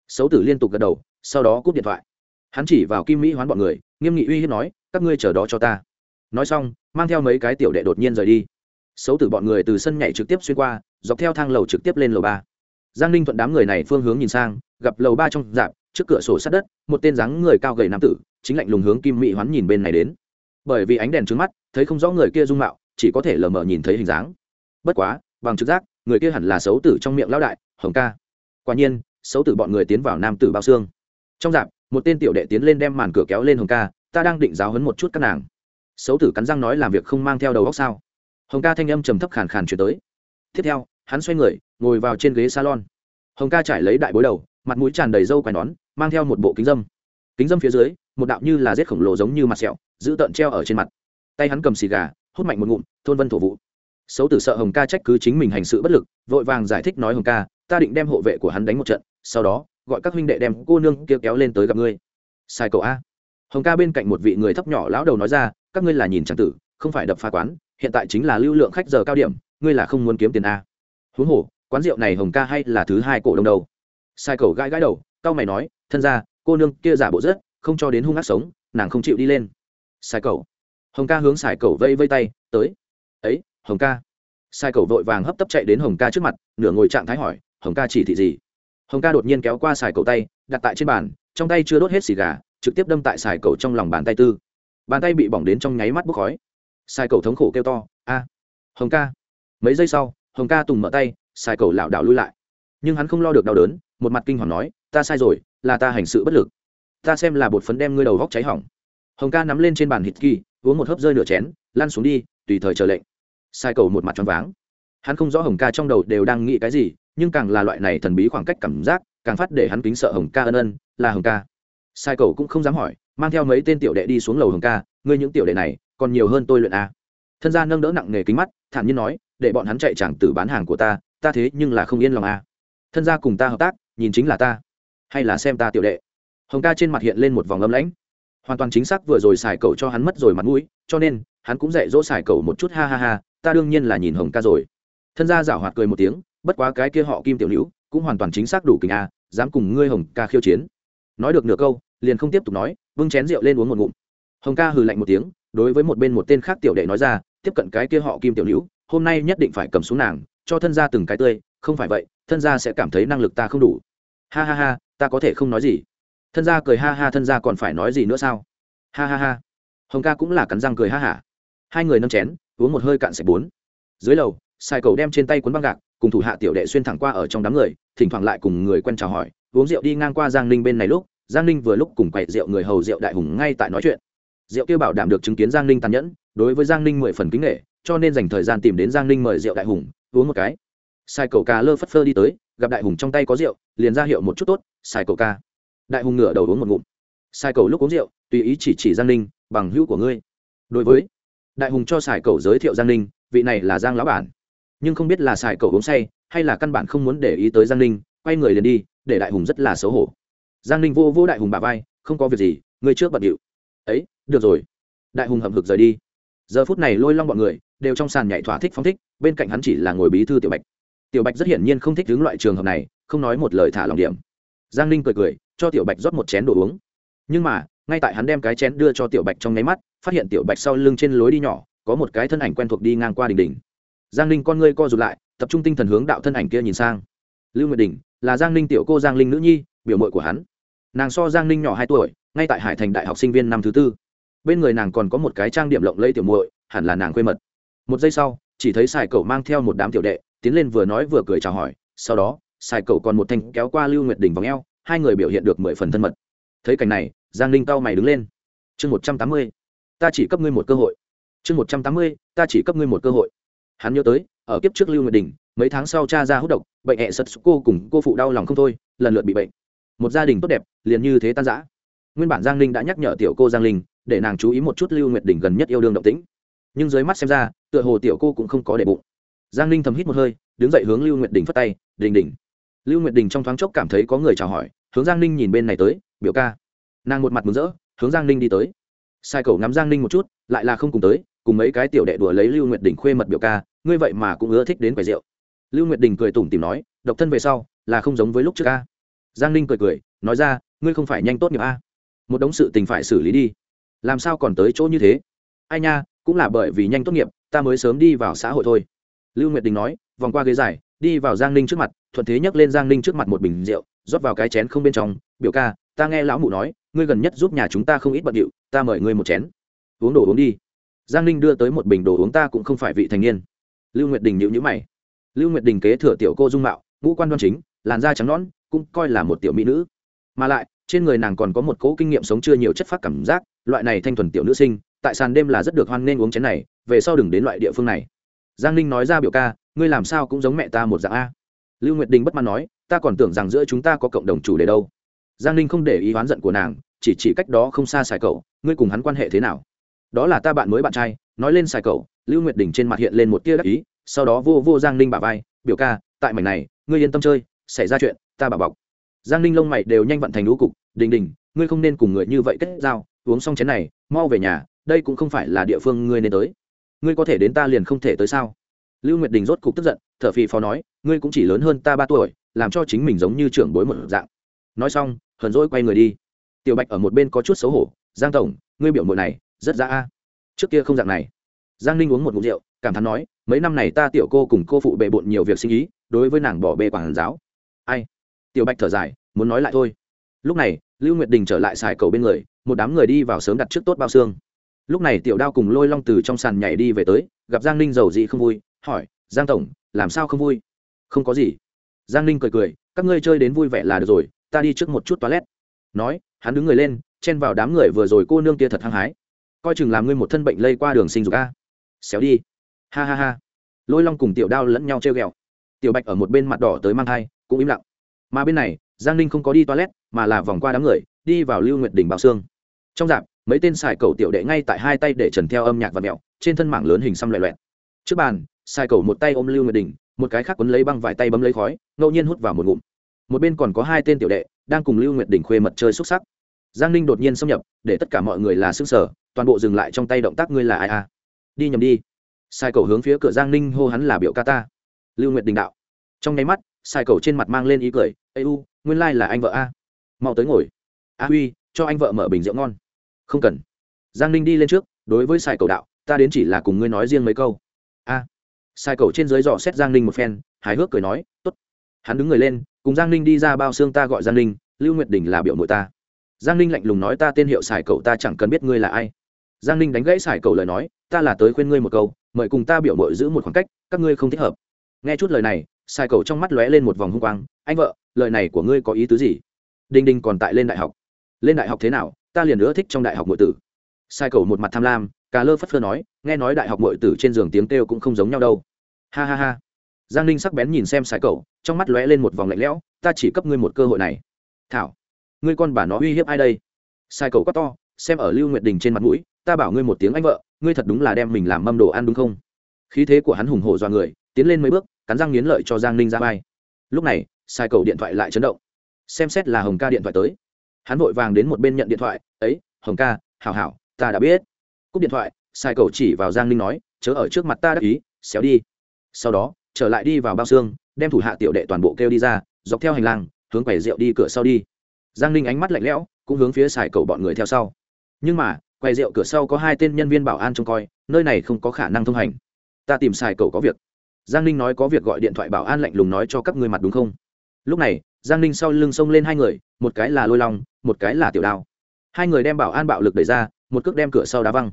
[SPEAKER 1] Xấu tử liên tục gật đầu, sau đó cúp điện thoại. Hắn chỉ vào kim mỹ hoán bọn người, nghiêm nghị uy hiếp nói, các ngươi chờ đó cho ta. Nói xong, mang theo mấy cái tiểu đệ đột nhiên rời đi. Xấu tử bọn người từ sân nhảy trực tiếp xuyên qua, dọc theo thang lầu trực tiếp lên lầu ba. Giang ninh thuận đám người này phương hướng nhìn sang, gặp lầu ba trong dạp trước cửa sổ sát đất, một tên dáng người cao gầy nam tử, chính lạnh lùng hướng kim mỹ hoán nhìn bên này đến. Bởi vì ánh đèn trứng mắt, thấy không rõ người kia dung mạo, chỉ có thể lờ mờ nhìn thấy hình dáng. Bất quá, bằng trực giác người kia hẳn là xấu tử trong miệng lão đại, hồng ca. Quả nhiên, xấu tử bọn người tiến vào nam tử bao xương. Trong dạp, một tên tiểu đệ tiến lên đem màn cửa kéo lên hồng ca, ta đang định giáo hấn một chút các nàng. Xấu tử cắn răng nói làm việc không mang theo đầu góc sao? Hồng ca thanh âm trầm thấp khàn khàn chuyển tới. Tiếp theo, hắn xoay người, ngồi vào trên ghế salon. Hồng ca trải lấy đại bối đầu, mặt mũi tràn đầy râu quai nón, mang theo một bộ kính dâm. Kính dâm phía dưới, một đạo như là rết khổng lồ giống như mặt sẹo, giữ tợn treo ở trên mặt. Tay hắn cầm xì gà, hút mạnh một ngụm, thôn vân thổ vụ xấu tử sợ hồng ca trách cứ chính mình hành sự bất lực, vội vàng giải thích nói hồng ca, ta định đem hộ vệ của hắn đánh một trận, sau đó, gọi các huynh đệ đem cô nương kia kéo lên tới gặp ngươi. Sai cậu a. Hồng ca bên cạnh một vị người thấp nhỏ lão đầu nói ra, các ngươi là nhìn trang tử, không phải đập phá quán, hiện tại chính là lưu lượng khách giờ cao điểm, ngươi là không muốn kiếm tiền a. Huống hồ, quán rượu này hồng ca hay là thứ hai cổ đông đầu. Sai cậu gãi gãi đầu cao mày nói, thân ra cô nương kia giả bộ rất, không cho đến hung ác sống, nàng không chịu đi lên. Sai cậu. Hồng ca hướng Sai cậu vây vây tay, tới. Ấy hồng ca. Sai cầu vội vàng hấp tấp chạy đến hồng ca trước mặt, nửa ngồi trạng thái hỏi, hồng ca chỉ thị gì? Hồng ca đột nhiên kéo qua sài cầu tay, đặt tại trên bàn, trong tay chưa đốt hết xì gà, trực tiếp đâm tại sài cầu trong lòng bàn tay tư. Bàn tay bị bỏng đến trong nháy mắt bốc khói. Sài cầu thống khổ kêu to, a, hồng ca. Mấy giây sau, hồng ca tùng mở tay, sài cầu lảo đảo lui lại. Nhưng hắn không lo được đau đớn, một mặt kinh hoàng nói, ta sai rồi, là ta hành sự bất lực. Ta xem là bột phấn đem ngươi đầu vóc cháy hỏng. Hồng ca nắm lên trên bàn hít kỳ, uống một hớp rơi nửa chén, lăn xuống đi, tùy thời chờ lệnh sai cầu một mặt tròn váng. Hắn không rõ hồng ca trong đầu đều đang nghĩ cái gì, nhưng càng là loại này thần bí khoảng cách cảm giác, càng phát để hắn kính sợ hồng ca ân ân, là hồng ca. Sai cầu cũng không dám hỏi, mang theo mấy tên tiểu đệ đi xuống lầu hồng ca, ngươi những tiểu đệ này, còn nhiều hơn tôi luyện a thân gia nâng đỡ nặng nề kính mắt, thản nhiên nói, để bọn hắn chạy chẳng từ bán hàng của ta ta thế nhưng là không yên lòng a thân gia cùng ta hợp tác, nhìn chính là ta, hay là xem ta tiểu đệ. Hồng ca trên mặt hiện lên một vòng âm lãnh. Hoàn toàn chính xác vừa rồi xài cậu cho hắn mất rồi mặt mũi, cho nên, hắn cũng dạy dỗ xài cậu một chút, ha ha ha ta đương nhiên là nhìn hồng ca rồi. Thân gia giảo hoạt cười một tiếng, bất quá cái kia họ kim tiểu hữu cũng hoàn toàn chính xác đủ kình a, dám cùng ngươi hồng ca khiêu chiến. Nói được nửa câu, liền không tiếp tục nói vâng chén rượu lên uống một ngụm. Hồng ca hừ lạnh một tiếng, đối với một bên một tên khác tiểu đệ nói ra, tiếp cận cái kia họ kim tiểu hữu hôm nay nhất định phải cầm xuống nàng, cho thân gia từng cái tươi, không phải vậy, thân gia sẽ cảm thấy năng lực ta không đủ. Ha ha ha, ta có thể không nói gì. Thân gia cười ha ha, thân gia còn phải nói gì nữa sao? Ha ha ha. Hồng ca cũng là cắn răng cười ha hả. Hai người nâng chén uống một hơi cạn sạch bốn. Dưới lầu sai cầu đem trên tay cuốn băng gạc, cùng thủ hạ tiểu đệ xuyên thẳng qua ở trong đám người, thỉnh thoảng lại cùng người quen chào hỏi, uống rượu đi ngang qua giang ninh bên này lúc, giang ninh vừa lúc cùng quậy rượu người hầu rượu đại hùng ngay tại nói chuyện. Rượu kêu bảo đảm được chứng kiến giang ninh tàn nhẫn, đối với giang ninh mười phần kính nghệ cho nên dành thời gian tìm đến giang ninh mời rượu đại hùng, uống một cái. Sai cầu ca lơ phất phơ đi tới, gặp đại hùng trong tay có rượu, liền ra hiệu một chút tốt sai cầu ca. Đại hùng ngửa đầu uống một ngụm. Sai cầu lúc uống rượu, tùy ý chỉ chỉ giang ninh, bằng hữu của ngươi. Đối với đại hùng cho sài cầu giới thiệu giang ninh, vị này là giang lão bản. Nhưng không biết là sài cầu uống say, hay là căn bản không muốn để ý tới giang ninh, quay người liền đi, để đại hùng rất là xấu hổ. Giang ninh vô vô đại hùng bà vai, không có việc gì, ngươi trước bận điệu. Ấy, được rồi. Đại hùng hậm hực rời đi. Giờ phút này lôi long bọn người, đều trong sàn nhảy thỏa thích phóng thích, bên cạnh hắn chỉ là ngồi bí thư tiểu bạch. Tiểu bạch rất hiển nhiên không thích đứng loại trường hợp này, không nói một lời thả lòng điểm. Giang ninh cười cười, cho tiểu bạch rót một chén đồ uống. Nhưng mà ngay tại hắn đem cái chén đưa cho tiểu bạch trong nháy mắt, phát hiện tiểu bạch sau lưng trên lối đi nhỏ, có một cái thân ảnh quen thuộc đi ngang qua đình đình giang ninh con ngươi co rụt lại, tập trung tinh thần hướng đạo thân ảnh kia nhìn sang. Lưu nguyệt đình là giang ninh tiểu cô giang linh nữ nhi, biểu mội của hắn. Nàng so giang ninh nhỏ hai tuổi, ngay tại hải thành đại học sinh viên năm thứ tư. Bên người nàng còn có một cái trang điểm lộng lẫy tiểu muội, hẳn là nàng quê mật. Một giây sau, chỉ thấy sài cậu mang theo một đám tiểu đệ, tiến lên vừa nói vừa cười chào hỏi, sau đó, sài cậu còn một thanh kéo qua lưu nguyệt đình vòng eo, hai người biểu hiện được mười phần thân mật. Thấy cảnh này giang ninh cao mày đứng lên. Chương một trăm tám mươi, ta chỉ cấp ngươi một cơ hội. Chương một trăm tám mươi, ta chỉ cấp ngươi một cơ hội. Hắn nhớ tới, ở kiếp trước lưu nguyệt đình, mấy tháng sau cha ra hút độc, bệnh hẹ sật cô cùng cô phụ đau lòng không thôi, lần lượt bị bệnh. Một gia đình tốt đẹp, liền như thế tan giã nguyên bản giang linh đã nhắc nhở tiểu cô giang linh để nàng chú ý một chút lưu nguyệt đình gần nhất yêu đương động tĩnh. Nhưng dưới mắt xem ra, tựa hồ tiểu cô cũng không có để bụng. Giang linh thầm hít một hơi, đứng dậy hướng lưu nguyệt đình phất tay, đình đình. Lưu nguyệt đình trong thoáng chốc cảm thấy có người chào hỏi, hướng giang linh nhìn bên này tới, biểu ca nàng một mặt mừng rỡ, hướng giang ninh đi tới. Sai cầu ngắm giang ninh một chút, lại là không cùng tới, cùng mấy cái tiểu đệ đùa lấy lưu nguyệt đình khuê mật biểu ca, ngươi vậy mà cũng ưa thích đến quầy rượu. Lưu nguyệt đình cười tủm tìm nói, độc thân về sau, là không giống với lúc trước ca giang ninh cười cười, nói ra, ngươi không phải nhanh tốt nghiệp a. Một đống sự tình phải xử lý đi. Làm sao còn tới chỗ như thế? Ai nha, cũng là bởi vì nhanh tốt nghiệp, ta mới sớm đi vào xã hội thôi. Lưu nguyệt đình nói, vòng qua ghế dài, đi vào giang ninh trước mặt, thuận thế nhấc lên giang ninh trước mặt một bình rượu, rót vào cái chén không bên trong, biểu ca ta nghe lão mụ nói, ngươi gần nhất giúp nhà chúng ta không ít bận điệu, ta mời ngươi một chén. Uống đồ uống đi. Giang ninh đưa tới một bình đồ uống ta cũng không phải vị thành niên. Lưu nguyệt đình nhịu nhữ mày. Lưu nguyệt đình kế thừa tiểu cô dung mạo, ngũ quan đoan chính, làn da trắng nón cũng coi là một tiểu mỹ nữ. Mà lại, trên người nàng còn có một cỗ kinh nghiệm sống chưa nhiều chất phát cảm giác, loại này thanh thuần tiểu nữ sinh, tại sàn đêm là rất được hoan nên uống chén này, về sau đừng đến loại địa phương này. Giang ninh nói ra biểu ca, ngươi làm sao cũng giống mẹ ta một dạng a. Lưu nguyệt đình bất mãn nói, ta còn tưởng rằng giữa chúng ta có cộng đồng chủ đề đâu giang ninh không để ý oán giận của nàng, chỉ chỉ cách đó không xa xài cậu ngươi cùng hắn quan hệ thế nào? Đó là ta bạn mới bạn trai, nói lên xài cậu lưu nguyệt đình trên mặt hiện lên một tia đắc ý, sau đó vô vô giang ninh bà vai, biểu ca, tại mảnh này, ngươi yên tâm chơi, xảy ra chuyện, ta bảo bọc. Giang ninh lông mày đều nhanh vận thành lũ cục, đình đình, ngươi không nên cùng người như vậy kết giao, uống xong chén này, mau về nhà, đây cũng không phải là địa phương ngươi nên tới. Ngươi có thể đến ta liền không thể tới sao? Lưu nguyệt đình rốt cục tức giận, thở phì phò nói, ngươi cũng chỉ lớn hơn ta ba tuổi, làm cho chính mình giống như trưởng bối một dạng nói xong, hờn dỗi quay người đi. Tiểu bạch ở một bên có chút xấu hổ, giang tổng, ngươi biểu mội này rất dã a. Trước kia không dạng này. Giang ninh uống một ngụm rượu, cảm thán nói, mấy năm này ta tiểu cô cùng cô phụ bề bộn nhiều việc sinh ý, đối với nàng bỏ bê quản giáo. Ai? Tiểu bạch thở dài, muốn nói lại thôi. Lúc này, lưu nguyệt đình trở lại xài cầu bên người, một đám người đi vào sớm đặt trước tốt bao xương. Lúc này tiểu đao cùng lôi long từ trong sàn nhảy đi về tới, gặp giang ninh giàu dị không vui, hỏi, giang tổng, làm sao không vui? Không có gì. Giang ninh cười cười, các ngươi chơi đến vui vẻ là được rồi ta đi trước một chút toilet. Nói, hắn đứng người lên, chen vào đám người vừa rồi cô nương kia thật hăng hái. Coi chừng làm ngươi một thân bệnh lây qua đường sinh dục a. Xéo đi. Ha ha ha. Lôi long cùng tiểu đao lẫn nhau treo ghẹo. Tiểu bạch ở một bên mặt đỏ tới mang thai, cũng im lặng. Mà bên này, giang ninh không có đi toilet, mà là vòng qua đám người, đi vào lưu nguyệt đỉnh bảo xương. Trong dạp, mấy tên xài cầu tiểu đệ ngay tại hai tay để trần theo âm nhạc và mẹo, trên thân mảng lớn hình xăm loẹ loẹt. Trước bàn, xài cầu một tay ôm lưu nguyệt đỉnh, một cái khác quấn lấy băng vài tay bấm lấy khói, ngẫu nhiên hút vào một ngụm một bên còn có hai tên tiểu đệ, đang cùng lưu nguyệt đình khuê mật chơi xúc sắc. Giang ninh đột nhiên xâm nhập, để tất cả mọi người là xương sở toàn bộ dừng lại trong tay động tác ngươi là ai à? Đi nhầm đi. Sai cầu hướng phía cửa giang ninh hô hắn là biểu ca ta. Lưu nguyệt đình đạo. Trong nháy mắt, sai cầu trên mặt mang lên ý cười ây u, nguyên lai、like、là anh vợ a. Mau tới ngồi. A huy, cho anh vợ mở bình rượu ngon. Không cần. Giang ninh đi lên trước, đối với sai cầu đạo, ta đến chỉ là cùng ngươi nói riêng mấy câu. A. Sai cầu trên dưới dò xét giang ninh một phen, hài hước cười nói t ố t hắn đứng người lên cùng giang ninh đi ra bao xương ta gọi giang ninh, lưu nguyệt đình là biểu mội ta. Giang ninh lạnh lùng nói ta tên hiệu xài cậu ta chẳng cần biết ngươi là ai. Giang ninh đánh gãy xài cậu lời nói, ta là tới khuyên ngươi một câu, mời cùng ta biểu mội giữ một khoảng cách, các ngươi không thích hợp. Nghe chút lời này xài cậu trong mắt lóe lên một vòng hung quang, anh vợ, lời này của ngươi có ý tứ gì? Đinh đinh còn tại lên đại học. Lên đại học thế nào? Ta liền nữa thích trong đại học nội tử. Sai cầu một mặt tham lam, cà lơ phất phơ nói, nghe nói đại học nội tử trên giường tiếng kêu cũng không giống nhau đâu. Ha ha ha. Giang ninh sắc bén nhìn xem sai cầu trong mắt lóe lên một vòng lạnh lẽo, ta chỉ cấp ngươi một cơ hội này. Thảo, ngươi con bà nó uy hiếp ai đây? Sai cầu quá to, xem ở lưu nguyệt đình trên mặt mũi, ta bảo ngươi một tiếng anh vợ, ngươi thật đúng là đem mình làm mâm đồ ăn đúng không? Khí thế của hắn hùng hổ dọa người, tiến lên mấy bước, cắn răng nghiến lợi cho giang ninh ra vai. Lúc này, sai cầu điện thoại lại chấn động. Xem xét là hồng ca điện thoại tới. Hắn vội vàng đến một bên nhận điện thoại, ấy, hồng ca, hảo hảo, ta đã biết. Cúp điện thoại, sai cầu chỉ vào giang ninh nói, chớ ở trước mặt ta đắc ý, xéo đi. Sau đó, trở lại đi vào bao xương đem thủ hạ tiểu đệ toàn bộ kêu đi ra dọc theo hành lang hướng quầy rượu đi cửa sau đi. Giang ninh ánh mắt lạnh lẽo cũng hướng phía xài cầu bọn người theo sau. Nhưng mà quầy rượu cửa sau có hai tên nhân viên bảo an trông coi nơi này không có khả năng thông hành. Ta tìm xài cầu có việc. Giang ninh nói có việc gọi điện thoại bảo an lạnh lùng nói cho các người mặt đúng không? Lúc này giang ninh sau lưng xông lên hai người một cái là lôi long một cái là tiểu đao. Hai người đem bảo an bạo lực đẩy ra một cước đem cửa sau đá văng.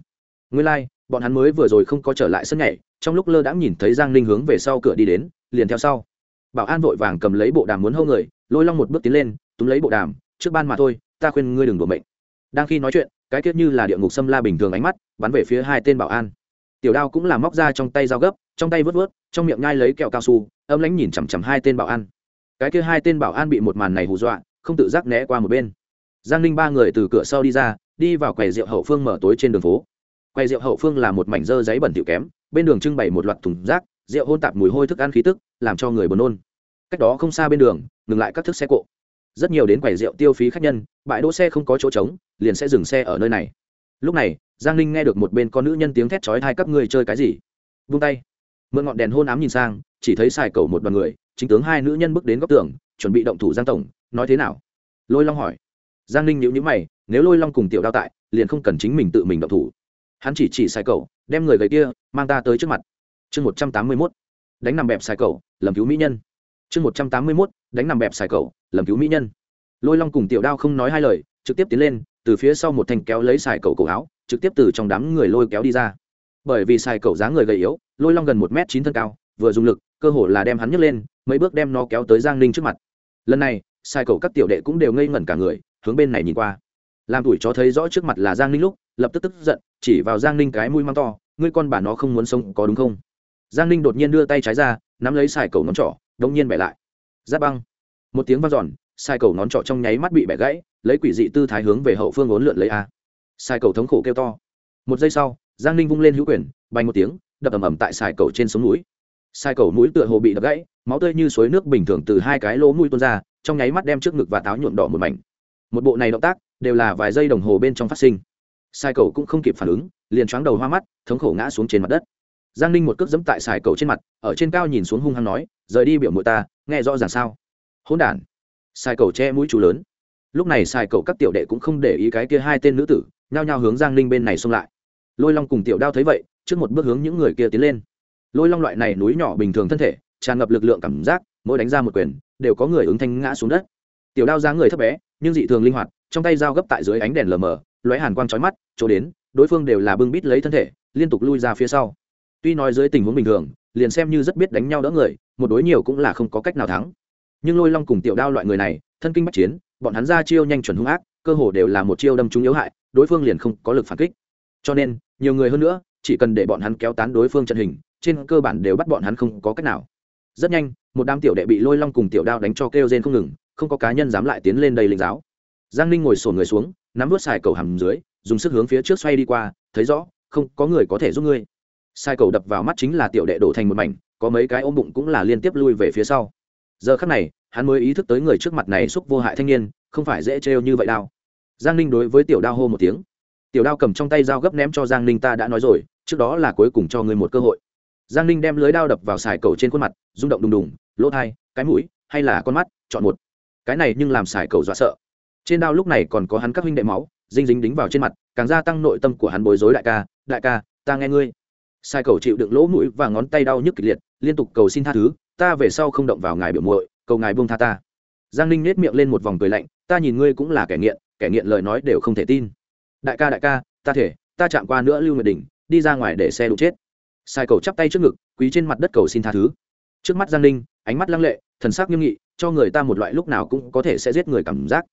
[SPEAKER 1] Nguyên lai、like, bọn hắn mới vừa rồi không có trở lại sân nhảy trong lúc lơ đãng nhìn thấy giang ninh hướng về sau cửa đi đến liền theo sau bảo an vội vàng cầm lấy bộ đàm muốn hâu người, lôi long một bước tiến lên, túm lấy bộ đàm, trước ban mà thôi, ta khuyên ngươi đừng đổ mệnh. Đang khi nói chuyện, cái tiết như là địa ngục xâm la bình thường ánh mắt, bắn về phía hai tên bảo an. Tiểu đao cũng làm móc ra trong tay dao gấp, trong tay vớt vớt, trong miệng nhai lấy kẹo cao su, âm lãnh nhìn chằm chằm hai tên bảo an. Cái kia hai tên bảo an bị một màn này hù dọa, không tự giác né qua một bên. Giang ninh ba người từ cửa sau đi ra, đi vào quầy rượu hậu phương mở tối trên đường phố. Quầy rượu hậu phương là một mảnh dơ giấy bẩn tiểu kém, bên đường trưng bày một loạt thùng rác rượu hôn tạp mùi hôi thức ăn khí tức, làm cho người buồn nôn. Cách đó không xa bên đường, ngừng lại các thức xe cộ. Rất nhiều đến quầy rượu tiêu phí khách nhân, bãi đỗ xe không có chỗ trống, liền sẽ dừng xe ở nơi này. Lúc này, giang ninh nghe được một bên con nữ nhân tiếng thét chói hai cấp người chơi cái gì. Vung tay. Mượn ngọn đèn hôn ám nhìn sang, chỉ thấy xài cầu một đoàn người, chính tướng hai nữ nhân bước đến góc tường, chuẩn bị động thủ giang tổng, nói thế nào? Lôi long hỏi. Giang ninh nhữ nhữ mày, nếu lôi long cùng tiểu đao tại, liền không cần chính mình tự mình động thủ. Hắn chỉ chỉ xài cầu, đem người gầy kia, mang ta tới trước mặt chương một trăm tám mươi mốt, đánh nằm bẹp xài cầu lầm cứu mỹ nhân. chương một trăm tám mươi mốt, đánh nằm bẹp xài cầu lầm cứu mỹ nhân. Lôi long cùng tiểu đao không nói hai lời, trực tiếp tiến lên, từ phía sau một thanh kéo lấy xài cầu cổ áo, trực tiếp từ trong đám người lôi kéo đi ra. Bởi vì xài cầu dáng người gầy yếu, lôi long gần một m chín thân cao, vừa dùng lực, cơ hồ là đem hắn nhấc lên, mấy bước đem nó kéo tới giang ninh trước mặt. Lần này, xài cầu các tiểu đệ cũng đều ngây ngẩn cả người, hướng bên này nhìn qua. Làm tuổi chó thấy rõ trước mặt là giang ninh lúc, lập tức tức giận, chỉ vào giang ninh cái mũi măng to, ngươi con bà nó không muốn sống, có đúng không? Giang ninh đột nhiên đưa tay trái ra, nắm lấy xài cầu ngón trỏ đống nhiên bẻ lại. Giáp băng. Một tiếng vang giòn xài cầu ngón trỏ trong nháy mắt bị bẻ gãy, lấy quỷ dị tư thái hướng về hậu phương ốn lượn lấy a. Xài cầu thống khổ kêu to. Một giây sau, giang ninh vung lên hữu quyền bay một tiếng, đập ầm ầm tại xài cầu trên sống núi. Sai cầu mũi tựa hồ bị đập gãy, máu tươi như suối nước bình thường từ hai cái lỗ mũi tuôn ra, trong nháy mắt đem trước ngực và táo nhuộm đỏ một mảnh. Một bộ này động tác, đều là vài giây đồng hồ bên trong phát sinh. Sai cầu cũng không kịp phản ứng, liền choáng đầu hoa mắt, thống khổ ngã xuống trên mặt đất giang ninh một cước dẫm tại xài cầu trên mặt, ở trên cao nhìn xuống hung hăng nói, rời đi biểu mụi ta, nghe rõ ràng sao? Hôn đản. Xài cầu che mũi chú lớn. Lúc này xài cầu các tiểu đệ cũng không để ý cái kia hai tên nữ tử, nhao nhao hướng giang ninh bên này xông lại. Lôi long cùng tiểu đao thấy vậy, trước một bước hướng những người kia tiến lên. Lôi long loại này núi nhỏ bình thường thân thể, tràn ngập lực lượng cảm giác, mỗi đánh ra một quyền, đều có người ứng thanh ngã xuống đất. Tiểu đao giá người thấp bé, nhưng dị thường linh hoạt, trong tay dao gấp tại dưới ánh đèn lờ mờ, lóe hàn quang trói mắt, chỗ đến, đối phương đều là bưng bít lấy thân thể, liên tục lui ra phía sau tuy nói dưới tình huống bình thường, liền xem như rất biết đánh nhau đỡ người, một đối nhiều cũng là không có cách nào thắng. Nhưng lôi long cùng tiểu đao loại người này, thân kinh bắt chiến, bọn hắn ra chiêu nhanh chuẩn hung ác, cơ hồ đều là một chiêu đâm trúng yếu hại, đối phương liền không có lực phản kích. Cho nên, nhiều người hơn nữa, chỉ cần để bọn hắn kéo tán đối phương trận hình, trên cơ bản đều bắt bọn hắn không có cách nào. Rất nhanh, một đám tiểu đệ bị lôi long cùng tiểu đao đánh cho kêu rên không ngừng, không có cá nhân dám lại tiến lên đây linh giáo. Giang ninh ngồi sổn người xuống, nắm vớt xài cầu hầm dưới, dùng sức hướng phía trước xoay đi qua, thấy rõ, không có người có thể giúp ngươi sai cầu đập vào mắt chính là tiểu đệ đổ thành một mảnh, có mấy cái ôm bụng cũng là liên tiếp lui về phía sau. Giờ khắc này, hắn mới ý thức tới người trước mặt này xúc vô hại thanh niên, không phải dễ trêu như vậy đao giang ninh đối với tiểu đao hô một tiếng. Tiểu đao cầm trong tay dao gấp ném cho giang ninh, ta đã nói rồi, trước đó là cuối cùng cho ngươi một cơ hội. Giang ninh đem lưới đao đập vào xài cầu trên khuôn mặt, rung động đùng đùng, lỗ thai cái mũi, hay là con mắt, chọn một. Cái này nhưng làm xài cầu dọa sợ. Trên đao lúc này còn có hắn các huynh đệ máu dinh dính đính vào trên mặt, càng gia tăng nội tâm của hắn bối rối đại ca đại ca, ta nghe ngươi sai cầu chịu đựng lỗ mũi và ngón tay đau nhức kịch liệt, liên tục cầu xin tha thứ, ta về sau không động vào ngài biểu muội, cầu ngài buông tha ta. Giang ninh nết miệng lên một vòng cười lạnh, ta nhìn ngươi cũng là kẻ nghiện kẻ nghiện lời nói đều không thể tin. Đại ca đại ca, ta thể, ta chạm qua nữa lưu nguyệt đình, đi ra ngoài để xe đụng chết. Sai cầu chắp tay trước ngực quý trên mặt đất cầu xin tha thứ. Trước mắt giang ninh, ánh mắt lăng lệ, thần sắc nghiêm nghị, cho người ta một loại lúc nào cũng có thể sẽ giết người cảm giác.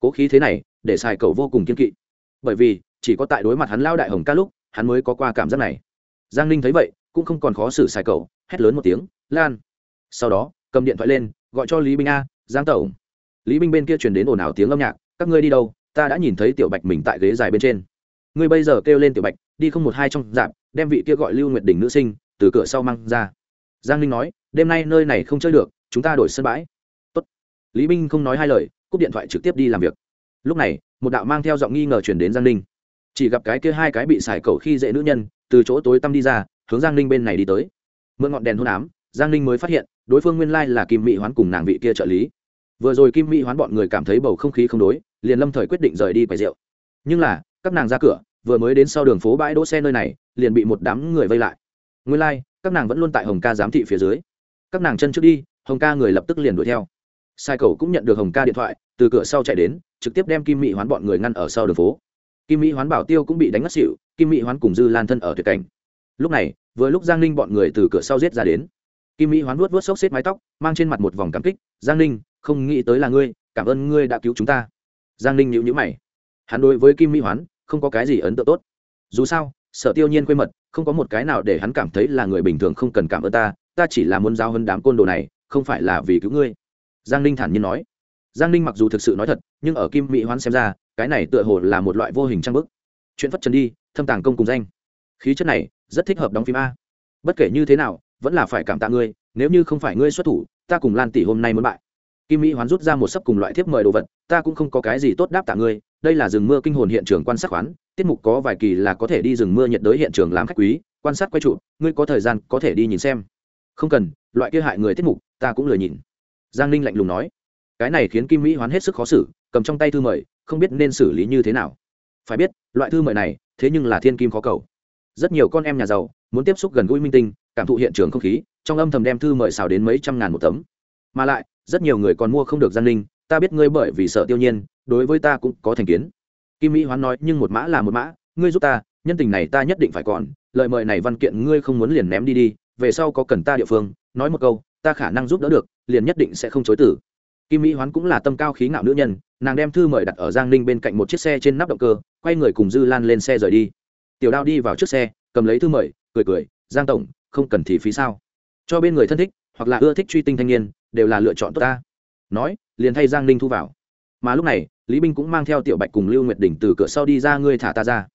[SPEAKER 1] Cố khí thế này, để sai cầu vô cùng kiên kỵ. Bởi vì, chỉ có tại đối mặt hắn lao đại hồng ca lúc, hắn mới có qua cảm giác này giang ninh thấy vậy, cũng không còn khó xử xài cầu hét lớn một tiếng, lan! Sau đó, cầm điện thoại lên, gọi cho lý binh a, giang tẩu lý binh bên kia truyền đến ồn ào tiếng âm nhạc, các ngươi đi đâu? Ta đã nhìn thấy tiểu bạch mình tại ghế dài bên trên. Ngươi bây giờ kêu lên tiểu bạch, đi không một hai trong dạp, đem vị kia gọi lưu nguyệt đình nữ sinh, từ cửa sau mang ra. Giang ninh nói, đêm nay nơi này không chơi được, chúng ta đổi sân bãi. Tốt. lý binh không nói hai lời, cúp điện thoại trực tiếp đi làm việc. Lúc này, một đạo mang theo giọng nghi ngờ chuyển đến giang ninh. Chỉ gặp cái kia hai cái bị xài cầu khi dễ nữ nhân từ chỗ tối tăm đi ra, hướng giang ninh bên này đi tới. Mượn ngọn đèn hôn ám, giang ninh mới phát hiện, đối phương nguyên lai là kim mỹ hoán cùng nàng vị kia trợ lý. Vừa rồi kim mỹ hoán bọn người cảm thấy bầu không khí không đối, liền lâm thời quyết định rời đi quầy rượu. Nhưng là, các nàng ra cửa, vừa mới đến sau đường phố bãi đỗ xe nơi này, liền bị một đám người vây lại. Nguyên lai, các nàng vẫn luôn tại hồng ca giám thị phía dưới. Các nàng chân trước đi, hồng ca người lập tức liền đuổi theo. Sai cầu cũng nhận được hồng ca điện thoại, từ cửa sau chạy đến, trực tiếp đem kim mỹ hoán bọn người ngăn ở sau đường phố kim mỹ hoán bảo tiêu cũng bị đánh ngất xịu kim mỹ hoán cùng dư lan thân ở tuyệt cảnh. Lúc này, vừa lúc giang ninh bọn người từ cửa sau giết ra đến. Kim mỹ hoán vuốt vuốt xốc xếp mái tóc, mang trên mặt một vòng cảm kích, giang ninh, không nghĩ tới là ngươi, cảm ơn ngươi đã cứu chúng ta. Giang ninh nhịu nhữ mày. Hắn đối với kim mỹ hoán, không có cái gì ấn tượng tốt. Dù sao, sở tiêu nhiên quê mật, không có một cái nào để hắn cảm thấy là người bình thường không cần cảm ơn ta ta chỉ là muốn giao hơn đám côn đồ này, không phải là vì cứu ngươi. Giang ninh thản nhiên nói. Giang ninh mặc dù thực sự nói thật, nhưng ở kim mỹ hoán xem ra cái này tựa hồ là một loại vô hình trang bức. Chuyện phất trần đi, thâm tàng công cùng danh. Khí chất này, rất thích hợp đóng phim a. Bất kể như thế nào, vẫn là phải cảm tạ ngươi, nếu như không phải ngươi xuất thủ, ta cùng lan tỷ hôm nay muốn bại. Kim mỹ hoán rút ra một sấp cùng loại thiếp mời đồ vật, ta cũng không có cái gì tốt đáp tạ ngươi, đây là rừng mưa kinh hồn hiện trường quan sát khoán, tiết mục có vài kỳ là có thể đi rừng mưa nhiệt đới hiện trường làm khách quý, quan sát quay trụ, ngươi có thời gian có thể đi nhìn xem. Không cần, loại kia hại người tiết mục, ta cũng lười nhìn. Giang ninh lạnh lùng nói. Cái này khiến kim mỹ hoán hết sức khó xử cầm trong tay thư mời không biết nên xử lý như thế nào. Phải biết loại thư mời này thế nhưng là thiên kim khó cầu. Rất nhiều con em nhà giàu muốn tiếp xúc gần gũi minh tinh cảm thụ hiện trường không khí trong âm thầm đem thư mời xào đến mấy trăm ngàn một tấm. Mà lại rất nhiều người còn mua không được gian linh, ta biết ngươi bởi vì sợ tiêu nhiên đối với ta cũng có thành kiến. Kim mỹ hoán nói nhưng một mã là một mã ngươi giúp ta nhân tình này ta nhất định phải còn lợi mời này văn kiện ngươi không muốn liền ném đi đi về sau có cần ta địa phương nói một câu ta khả năng giúp đỡ được liền nhất định sẽ không chối tử kim mỹ hoán cũng là tâm cao khí ngạo nữ nhân, nàng đem thư mời đặt ở giang ninh bên cạnh một chiếc xe trên nắp động cơ, quay người cùng dư lan lên xe rời đi. Tiểu đao đi vào trước xe, cầm lấy thư mời, cười cười, giang tổng, không cần thì phí sao? Cho bên người thân thích, hoặc là ưa thích truy tinh thanh niên, đều là lựa chọn tốt ta. Nói, liền thay giang ninh thu vào. Mà lúc này, lý binh cũng mang theo tiểu bạch cùng lưu nguyệt đình từ cửa sau đi ra ngươi thả ta ra.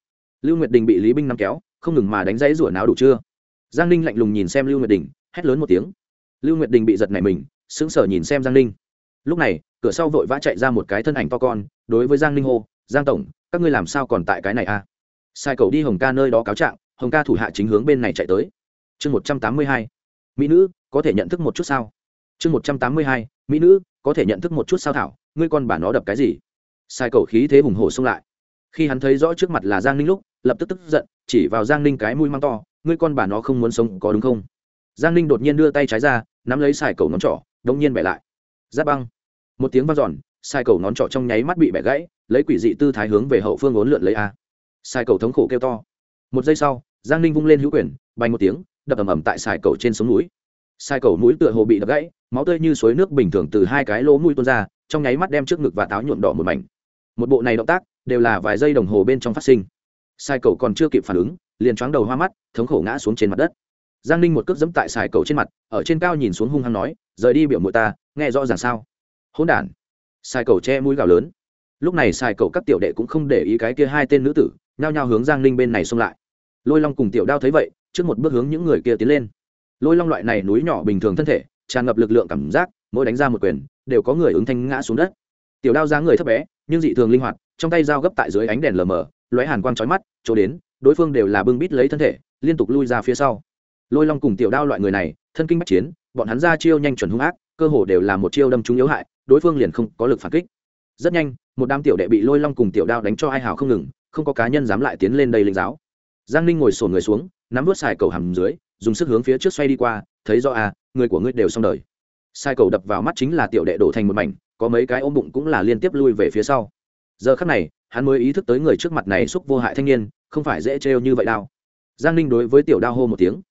[SPEAKER 1] Lưu nguyệt đình bị lý binh nắm kéo, không ngừng mà đánh dãy rủa náo đủ chưa? Giang ninh lạnh lùng nhìn xem lưu nguyệt đình, hét lớn một tiếng. Lưu nguyệt đình bị giật nảy mình, sững sờ nhìn xem giang ninh lúc này, cửa sau vội vã chạy ra một cái thân ảnh to con, đối với giang ninh hô, giang tổng, các ngươi làm sao còn tại cái này a? À? sai cầu đi hồng ca nơi đó cáo trạng, hồng ca thủ hạ chính hướng bên này chạy tới. Chương một trăm tám mươi hai, mỹ nữ, có thể nhận thức một chút sao? Chương một trăm tám mươi hai, mỹ nữ, có thể nhận thức một chút sao thảo, ngươi con bà nó đập cái gì? Sai cầu khí thế hùng hổ xông lại. Khi hắn thấy rõ trước mặt là giang ninh lúc, lập tức tức giận, chỉ vào giang ninh cái mũi mang to, ngươi con bà nó không muốn sống, có đúng không? Giang ninh đột nhiên đưa tay trái ra, nắm lấy sài cầu nón trỏ đống nhiên bẻ lại. Giáp băng một tiếng vang giòn sai cầu nón trỏ trong nháy mắt bị bẻ gãy, lấy quỷ dị tư thái hướng về hậu phương ốn lượn lấy a. Sai cầu thống khổ kêu to. Một giây sau, giang ninh vung lên hữu quyền, bay một tiếng, đập ầm ầm tại xài cầu trên sống núi. Sai cầu mũi tựa hồ bị đập gãy, máu tươi như suối nước bình thường từ hai cái lỗ mũi tuôn ra, trong nháy mắt đem trước ngực và táo nhuộm đỏ một mảnh. Một bộ này động tác, đều là vài giây đồng hồ bên trong phát sinh. Sai cầu còn chưa kịp phản ứng, liền choáng đầu hoa mắt, thống khổ ngã xuống trên mặt đất. Giang ninh một cước dẫm tại xài cầu trên mặt, ở trên cao nhìn xuống hung hăng nói, rời đi biểu mụi ta, nghe rõ ràng sao? Hỗn đản. Xài cầu che mũi gào lớn. Lúc này xài cầu các tiểu đệ cũng không để ý cái kia hai tên nữ tử, nhao nhao hướng giang ninh bên này xông lại. Lôi long cùng tiểu đao thấy vậy, trước một bước hướng những người kia tiến lên. Lôi long loại này núi nhỏ bình thường thân thể, tràn ngập lực lượng cảm giác, mỗi đánh ra một quyền, đều có người ứng thanh ngã xuống đất. Tiểu đao dáng người thấp bé, nhưng dị thường linh hoạt, trong tay dao gấp tại dưới ánh đèn lờ mờ, lóe hàn quang trói mắt, chỗ đến, đối phương đều là bưng bít lấy thân thể, liên tục lui ra phía sau. Lôi long cùng tiểu đao loại người này, thân kinh bách chiến, bọn hắn ra chiêu nhanh chuẩn hung ác cơ hồ đều là một chiêu đâm trúng yếu hại, đối phương liền không có lực phản kích. Rất nhanh, một đám tiểu đệ bị lôi long cùng tiểu đao đánh cho ai hào không ngừng, không có cá nhân dám lại tiến lên đây linh giáo. Giang ninh ngồi sổn người xuống, nắm vớt xài cầu hầm dưới, dùng sức hướng phía trước xoay đi qua, thấy do à người của ngươi đều xong đời. Sai cầu đập vào mắt chính là tiểu đệ đổ thành một mảnh, có mấy cái ôm bụng cũng là liên tiếp lui về phía sau. Giờ khắc này, hắn mới ý thức tới người trước mặt này xúc vô hại thanh niên, không phải dễ trêu như vậy đao giang ninh đối với tiểu đao hô một tiếng.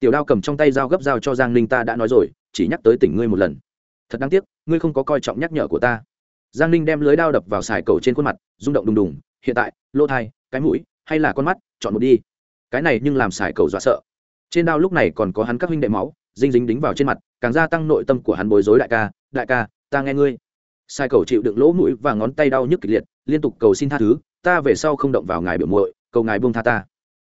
[SPEAKER 1] Tiểu đao cầm trong tay dao gấp dao cho giang ninh ta đã nói rồi chỉ nhắc tới tỉnh ngươi một lần. Thật đáng tiếc, ngươi không có coi trọng nhắc nhở của ta. Giang ninh đem lưới đao đập vào xài cầu trên khuôn mặt, rung động đùng đùng, hiện tại, lỗ thai, cái mũi, hay là con mắt, chọn một đi. Cái này nhưng làm xài cầu dọa sợ. Trên đao lúc này còn có hắn các huynh đệ máu dinh dính đính vào trên mặt, càng gia tăng nội tâm của hắn bối rối đại ca đại ca, ta nghe ngươi. Sai cầu chịu đựng lỗ mũi và ngón tay đau nhức kịch liệt, liên tục cầu xin tha thứ, ta về sau không động vào ngài biểu muội, cầu ngài buông tha ta.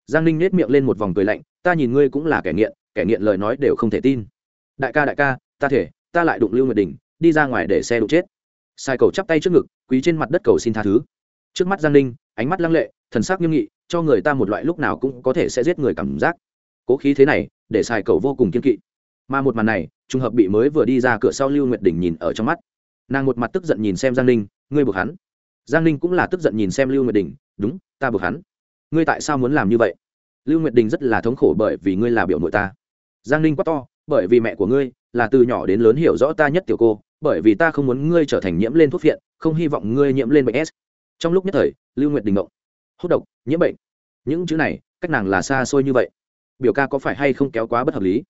[SPEAKER 1] Giang ninh nết miệng lên một vòng cười lạnh, ta nhìn ngươi cũng là kẻ nghiện kẻ nghiện lời nói đều không thể tin đại ca đại ca, ta thể, ta lại đụng lưu nguyệt đình, đi ra ngoài để xe đụng chết. Sai cầu chắp tay trước ngực quý trên mặt đất cầu xin tha thứ. Trước mắt giang ninh, ánh mắt lăng lệ, thần sắc nghiêm nghị, cho người ta một loại lúc nào cũng có thể sẽ giết người cảm giác. Cố khí thế này, để sai cầu vô cùng kiên kỵ. Mà một màn này, trùng hợp bị mới vừa đi ra cửa sau lưu nguyệt đình nhìn ở trong mắt. Nàng một mặt tức giận nhìn xem giang ninh, ngươi buộc hắn. Giang ninh cũng là tức giận nhìn xem lưu nguyệt đình, đúng, ta buộc hắn. Ngươi tại sao muốn làm như vậy? Lưu nguyệt đình rất là thống khổ bởi vì ngươi là biểu nội ta. Giang ninh quá to bởi vì mẹ của ngươi là từ nhỏ đến lớn hiểu rõ ta nhất tiểu cô, bởi vì ta không muốn ngươi trở thành nhiễm lên thuốc phiện, không hy vọng ngươi nhiễm lên bệnh s. Trong lúc nhất thời, lưu nguyệt đình động. Hút độc, nhiễm bệnh. Những chữ này, cách nàng là xa xôi như vậy. Biểu ca có phải hay không kéo quá bất hợp lý?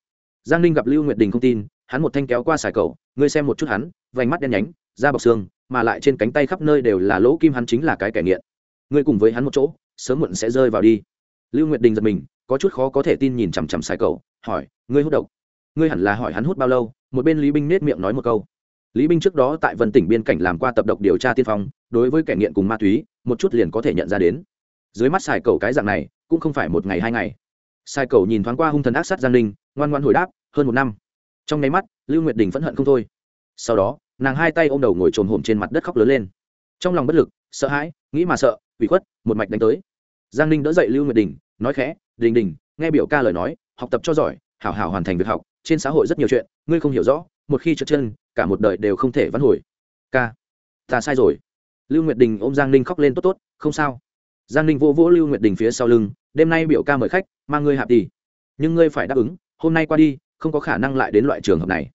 [SPEAKER 1] Giang ninh gặp lưu nguyệt đình không tin, hắn một thanh kéo qua xài cầu, ngươi xem một chút hắn, vành mắt đen nhánh, da bọc xương, mà lại trên cánh tay khắp nơi đều là lỗ kim hắn chính là cái kẻ nghiện. Ngươi cùng với hắn một chỗ, sớm muộn sẽ rơi vào đi. Lưu nguyệt đình giật mình, có chút khó có thể tin nhìn chằm chằm xài cầu, hỏi, ngươi hút độc? Ngươi hẳn là hỏi hắn hút bao lâu, một bên lý binh nết miệng nói một câu. Lý binh trước đó tại vân tỉnh biên cảnh làm qua tập độc điều tra tiên phong, đối với kẻ nghiện cùng ma túy, một chút liền có thể nhận ra đến. Dưới mắt xài cầu cái dạng này, cũng không phải một ngày hai ngày. Sai cầu nhìn thoáng qua hung thần ác sát giang ninh, ngoan ngoan hồi đáp, hơn một năm. Trong nháy mắt, lưu nguyệt đình phẫn hận không thôi. Sau đó, nàng hai tay ôm đầu ngồi trồm hổm trên mặt đất khóc lớn lên. Trong lòng bất lực, sợ hãi, nghĩ mà sợ, ủy khuất, một mạch đánh tới. Giang ninh đỡ dậy lưu nguyệt đình, nói khẽ, đình đình, nghe biểu ca lời nói, học tập cho giỏi, hảo hảo hoàn thành việc học trên xã hội rất nhiều chuyện, ngươi không hiểu rõ, một khi trượt chân, cả một đời đều không thể vãn hồi. Ca, ta sai rồi. Lưu nguyệt đình ôm giang ninh khóc lên tốt tốt, không sao. Giang ninh vô vỗ lưu nguyệt đình phía sau lưng, đêm nay biểu ca mời khách, mang ngươi hạp đi. Nhưng ngươi phải đáp ứng, hôm nay qua đi, không có khả năng lại đến loại trường hợp này.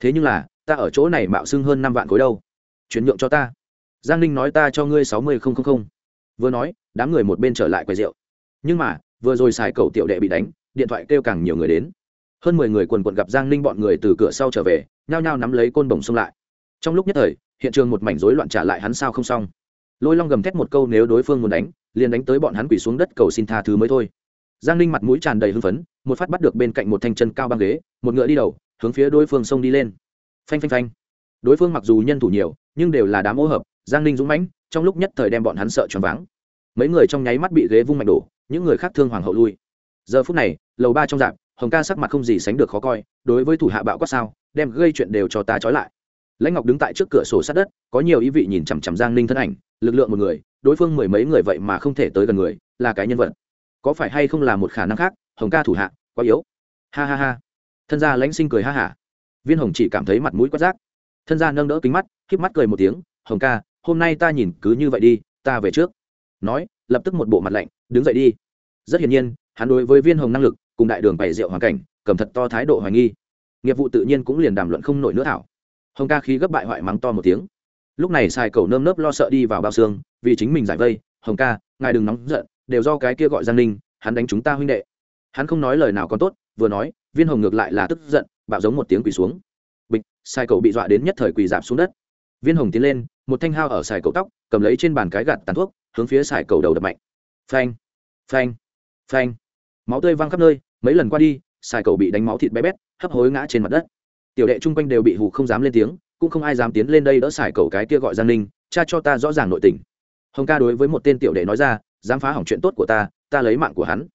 [SPEAKER 1] Thế nhưng là, ta ở chỗ này mạo xưng hơn năm vạn khối đâu. Chuyển nhượng cho ta. Giang ninh nói ta cho ngươi sáu mươi không không không. Vừa nói, đám người một bên trở lại quầy rượu. Nhưng mà, vừa rồi xài cầu tiểu đệ bị đánh, điện thoại kêu càng nhiều người đến hơn mười người quần quận gặp giang ninh bọn người từ cửa sau trở về, nhao nhao nắm lấy côn bổng xông lại. Trong lúc nhất thời, hiện trường một mảnh rối loạn trả lại hắn sao không xong. Lôi long gầm thét một câu nếu đối phương muốn đánh, liền đánh tới bọn hắn quỳ xuống đất cầu xin tha thứ mới thôi. Giang ninh mặt mũi tràn đầy hưng phấn, một phát bắt được bên cạnh một thanh chân cao băng ghế, một ngựa đi đầu, hướng phía đối phương xông đi lên. Phanh phanh phanh. Đối phương mặc dù nhân thủ nhiều, nhưng đều là đám ô hợp, giang ninh dũng mãnh, trong lúc nhất thời đem bọn hắn sợ choáng váng. Mấy người trong nháy mắt bị ghế vung mạnh đổ, những người khác thương hoàng hậu lui. Giờ phút này, lầu ba trong dạp hồng ca sắc mặt không gì sánh được khó coi, đối với thủ hạ bạo quát sao, đem gây chuyện đều cho ta trói lại. Lãnh ngọc đứng tại trước cửa sổ sát đất, có nhiều ý vị nhìn chằm chằm giang ninh thân ảnh, lực lượng một người, đối phương mười mấy người vậy mà không thể tới gần người, là cái nhân vật. Có phải hay không là một khả năng khác, hồng ca thủ hạ, quá yếu. Ha ha ha. Thân gia lãnh sinh cười ha hả. Viên hồng chỉ cảm thấy mặt mũi quát rác. Thân gia nâng đỡ kính mắt k mắt cười một tiếng, hồng ca, hôm nay ta nhìn cứ như vậy đi, ta về trước. Nói, lập tức một bộ mặt lạnh, đứng dậy đi. Rất hiển nhiên, hắn đối với viên hồng năng lực cùng đại đường bày rượu hoàn cảnh, cầm thật to thái độ hoài nghi. Nghiệp vụ tự nhiên cũng liền đàm luận không nổi nữa thảo. Hồng ca khí gấp bại hoại mắng to một tiếng. Lúc này xài cầu nơm nớp lo sợ đi vào bao xương, vì chính mình giải vây, hồng ca, ngài đừng nóng giận, đều do cái kia gọi giang ninh, hắn đánh chúng ta huynh đệ. Hắn không nói lời nào còn tốt, vừa nói, viên hồng ngược lại là tức giận, bạo giống một tiếng quỳ xuống. Bịch sai cầu bị dọa đến nhất thời quỳ dạp xuống đất. Viên hồng tiến lên, một thanh hao ở xài cầu tóc, cầm lấy trên bàn cái gạt tàn thuốc, hướng phía xài cầu đầu đập mạnh. Phanh phanh phanh máu tươi văng khắp nơi, mấy lần qua đi, xài cầu bị đánh máu thịt bé bét, hấp hối ngã trên mặt đất. Tiểu đệ chung quanh đều bị hù không dám lên tiếng, cũng không ai dám tiến lên đây đỡ xài cầu cái kia gọi giang ninh, cha cho ta rõ ràng nội tình. Hồng ca đối với một tên tiểu đệ nói ra, dám phá hỏng chuyện tốt của ta ta lấy mạng của hắn.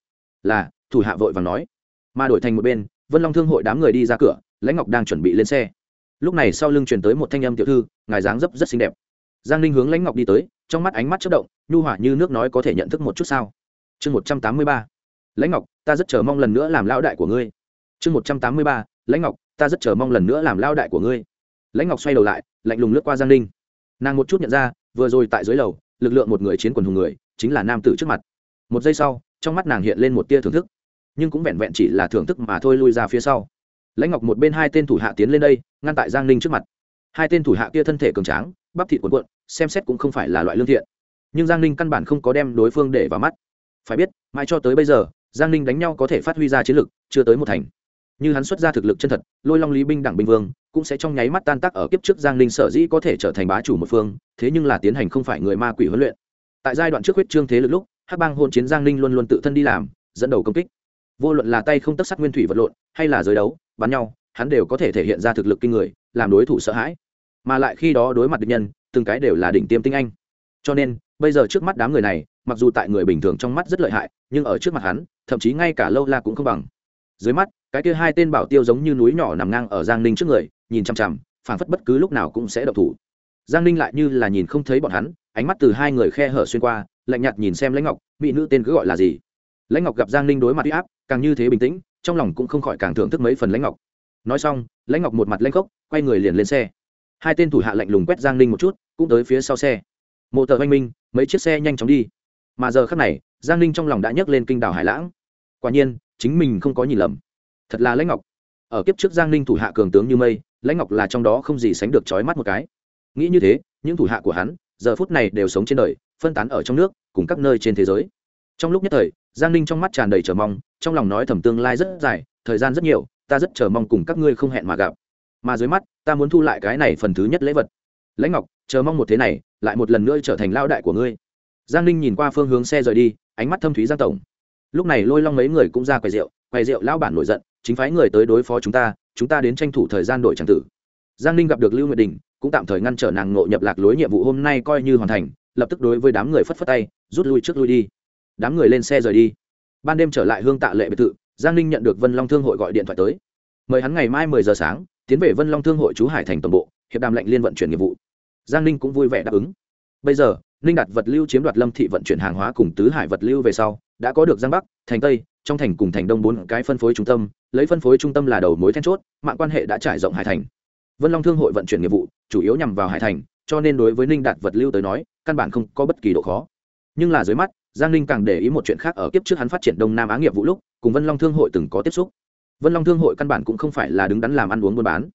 [SPEAKER 1] Là, thủ hạ vội vàng nói. Mà đổi thành một bên, vân long thương hội đám người đi ra cửa, lãnh ngọc đang chuẩn bị lên xe. Lúc này sau lưng chuyển tới một thanh âm tiểu thư, ngài dáng dấp rất xinh đẹp. Giang ninh hướng lãnh ngọc đi tới, trong mắt ánh mắt chất động, nhu hỏa như nước nói có thể nhận thức một chút sao? Chương một trăm tám mươi ba lãnh ngọc, ta rất chờ mong lần nữa làm lao đại của ngươi. Chương một trăm tám mươi ba, lãnh ngọc, ta rất chờ mong lần nữa làm lao đại của ngươi. Lãnh ngọc xoay đầu lại, lạnh lùng lướt qua giang ninh. Nàng một chút nhận ra, vừa rồi tại dưới lầu, lực lượng một người chiến quần hùng người, chính là nam tử trước mặt. Một giây sau, trong mắt nàng hiện lên một tia thưởng thức. Nhưng cũng vẹn vẹn chỉ là thưởng thức mà thôi lui ra phía sau. Lãnh ngọc một bên hai tên thủ hạ tiến lên đây, ngăn tại giang ninh trước mặt. Hai tên thủ hạ kia thân thể cường tráng, bắp thịt cuộn cuộn, xem xét cũng không phải là loại lương thiện. Nhưng giang ninh căn bản không có đem đối phương để vào mắt. Phải biết, mãi cho tới bây giờ giang ninh đánh nhau có thể phát huy ra chiến lực, chưa tới một thành. Như hắn xuất ra thực lực chân thật, lôi long lý binh đảng binh vương, cũng sẽ trong nháy mắt tan tác ở kiếp trước giang ninh sở dĩ có thể trở thành bá chủ một phương, thế nhưng là tiến hành không phải người ma quỷ huấn luyện. Tại giai đoạn trước huyết trương thế lực lúc, hắc bang hôn chiến giang ninh luôn luôn tự thân đi làm, dẫn đầu công kích. Vô luận là tay không tất sắc nguyên thủy vật lộn, hay là giới đấu, bắn nhau, hắn đều có thể thể hiện ra thực lực kinh người, làm đối thủ sợ hãi. Mà lại khi đó đối mặt địch nhân, từng cái đều là đỉnh tiêm tinh anh. Cho nên bây giờ trước mắt đám người này, mặc dù tại người bình thường trong mắt rất lợi hại, nhưng ở trước mặt hắn, thậm chí ngay cả lâu la cũng không bằng. Dưới mắt, cái kia hai tên bảo tiêu giống như núi nhỏ nằm ngang ở giang ninh trước người, nhìn chằm chằm, phảng phất bất cứ lúc nào cũng sẽ độc thủ. Giang ninh lại như là nhìn không thấy bọn hắn, ánh mắt từ hai người khe hở xuyên qua, lạnh nhạt nhìn xem lãnh ngọc, mỹ nữ tên cứ gọi là gì? Lãnh ngọc gặp giang ninh đối mặt huy áp, càng như thế bình tĩnh, trong lòng cũng không khỏi càng thưởng thức mấy phần lãnh ngọc. Nói xong, lãnh ngọc một mặt lãnh khốc, quay người liền lên xe. Hai tên thủ hạ lạnh lùng quét giang ninh một chút, cũng tới phía sau xe mộ tờ oanh minh, mấy chiếc xe nhanh chóng đi. Mà giờ khắc này, giang ninh trong lòng đã nhấc lên kinh đảo hải lãng. Quả nhiên, chính mình không có nhìn lầm. Thật là lãnh ngọc. Ở kiếp trước giang ninh thủ hạ cường tướng như mây, lãnh ngọc là trong đó không gì sánh được trói mắt một cái. Nghĩ như thế, những thủ hạ của hắn, giờ phút này đều sống trên đời, phân tán ở trong nước, cùng các nơi trên thế giới. Trong lúc nhất thời, giang ninh trong mắt tràn đầy chờ mong, trong lòng nói thầm tương lai rất dài, thời gian rất nhiều, ta rất chờ mong cùng các ngươi không hẹn mà gặp. Mà dưới mắt, ta muốn thu lại cái này phần thứ nhất lễ vật lãnh ngọc, chờ mong một thế này, lại một lần nữa trở thành lao đại của ngươi. Giang ninh nhìn qua phương hướng xe rời đi, ánh mắt thâm thúy giang tổng. Lúc này lôi long mấy người cũng ra quầy rượu quầy rượu lao bản nổi giận, chính phái người tới đối phó chúng ta chúng ta đến tranh thủ thời gian đổi tràng tử. Giang ninh gặp được lưu nguyệt đình, cũng tạm thời ngăn trở nàng ngộ nhập lạc lối nhiệm vụ hôm nay coi như hoàn thành, lập tức đối với đám người phất phất tay, rút lui trước lui đi. Đám người lên xe rời đi. Ban đêm trở lại hương tạ lệ biệt thự, giang ninh nhận được vân long thương hội gọi điện thoại tới. Mời hắn ngày mai mười giờ sáng, tiến về vân long thương hội chú hải thành toàn bộ, hiệp đàm lệnh liên vận chuyển nghiệp vụ giang ninh cũng vui vẻ đáp ứng. Bây giờ, ninh đạt vật lưu chiếm đoạt lâm thị vận chuyển hàng hóa cùng tứ hải vật lưu về sau, đã có được giang bắc, thành tây, trong thành cùng thành đông bốn cái phân phối trung tâm, lấy phân phối trung tâm là đầu mối then chốt, mạng quan hệ đã trải rộng hải thành. Vân long thương hội vận chuyển nghiệp vụ, chủ yếu nhằm vào hải thành, cho nên đối với ninh đạt vật lưu tới nói, căn bản không có bất kỳ độ khó. Nhưng là dưới mắt, giang ninh càng để ý một chuyện khác ở kiếp trước hắn phát triển đông nam á nghiệp vụ lúc, cùng vân long thương hội từng có tiếp xúc. Vân long thương hội căn bản cũng không phải là đứng đắn làm ăn uống buôn bán.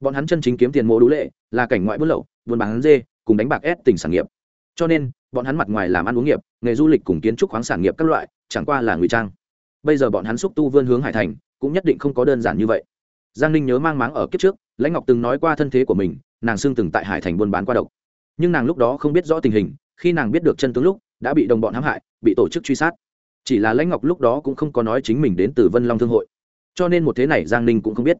[SPEAKER 1] Bọn hắn chân chính kiếm tiền mô đũ lệ, là cảnh ngoại buôn lậu buôn bán dê, cùng đánh bạc ép tỉnh sản nghiệp. Cho nên, bọn hắn mặt ngoài làm ăn uống nghiệp, nghề du lịch cùng kiến trúc khoáng sản nghiệp các loại, chẳng qua là ngụy trang. Bây giờ bọn hắn xúc tu vươn hướng hải thành, cũng nhất định không có đơn giản như vậy. Giang ninh nhớ mang máng ở kiếp trước, lãnh ngọc từng nói qua thân thế của mình, nàng xưng từng tại hải thành buôn bán qua độc. Nhưng nàng lúc đó không biết rõ tình hình, khi nàng biết được chân tướng lúc, đã bị đồng bọn hãm hại, bị tổ chức truy sát. Chỉ là lãnh ngọc lúc đó cũng không có nói chính mình đến từ vân long thương hội. Cho nên một thế này giang ninh cũng không biết.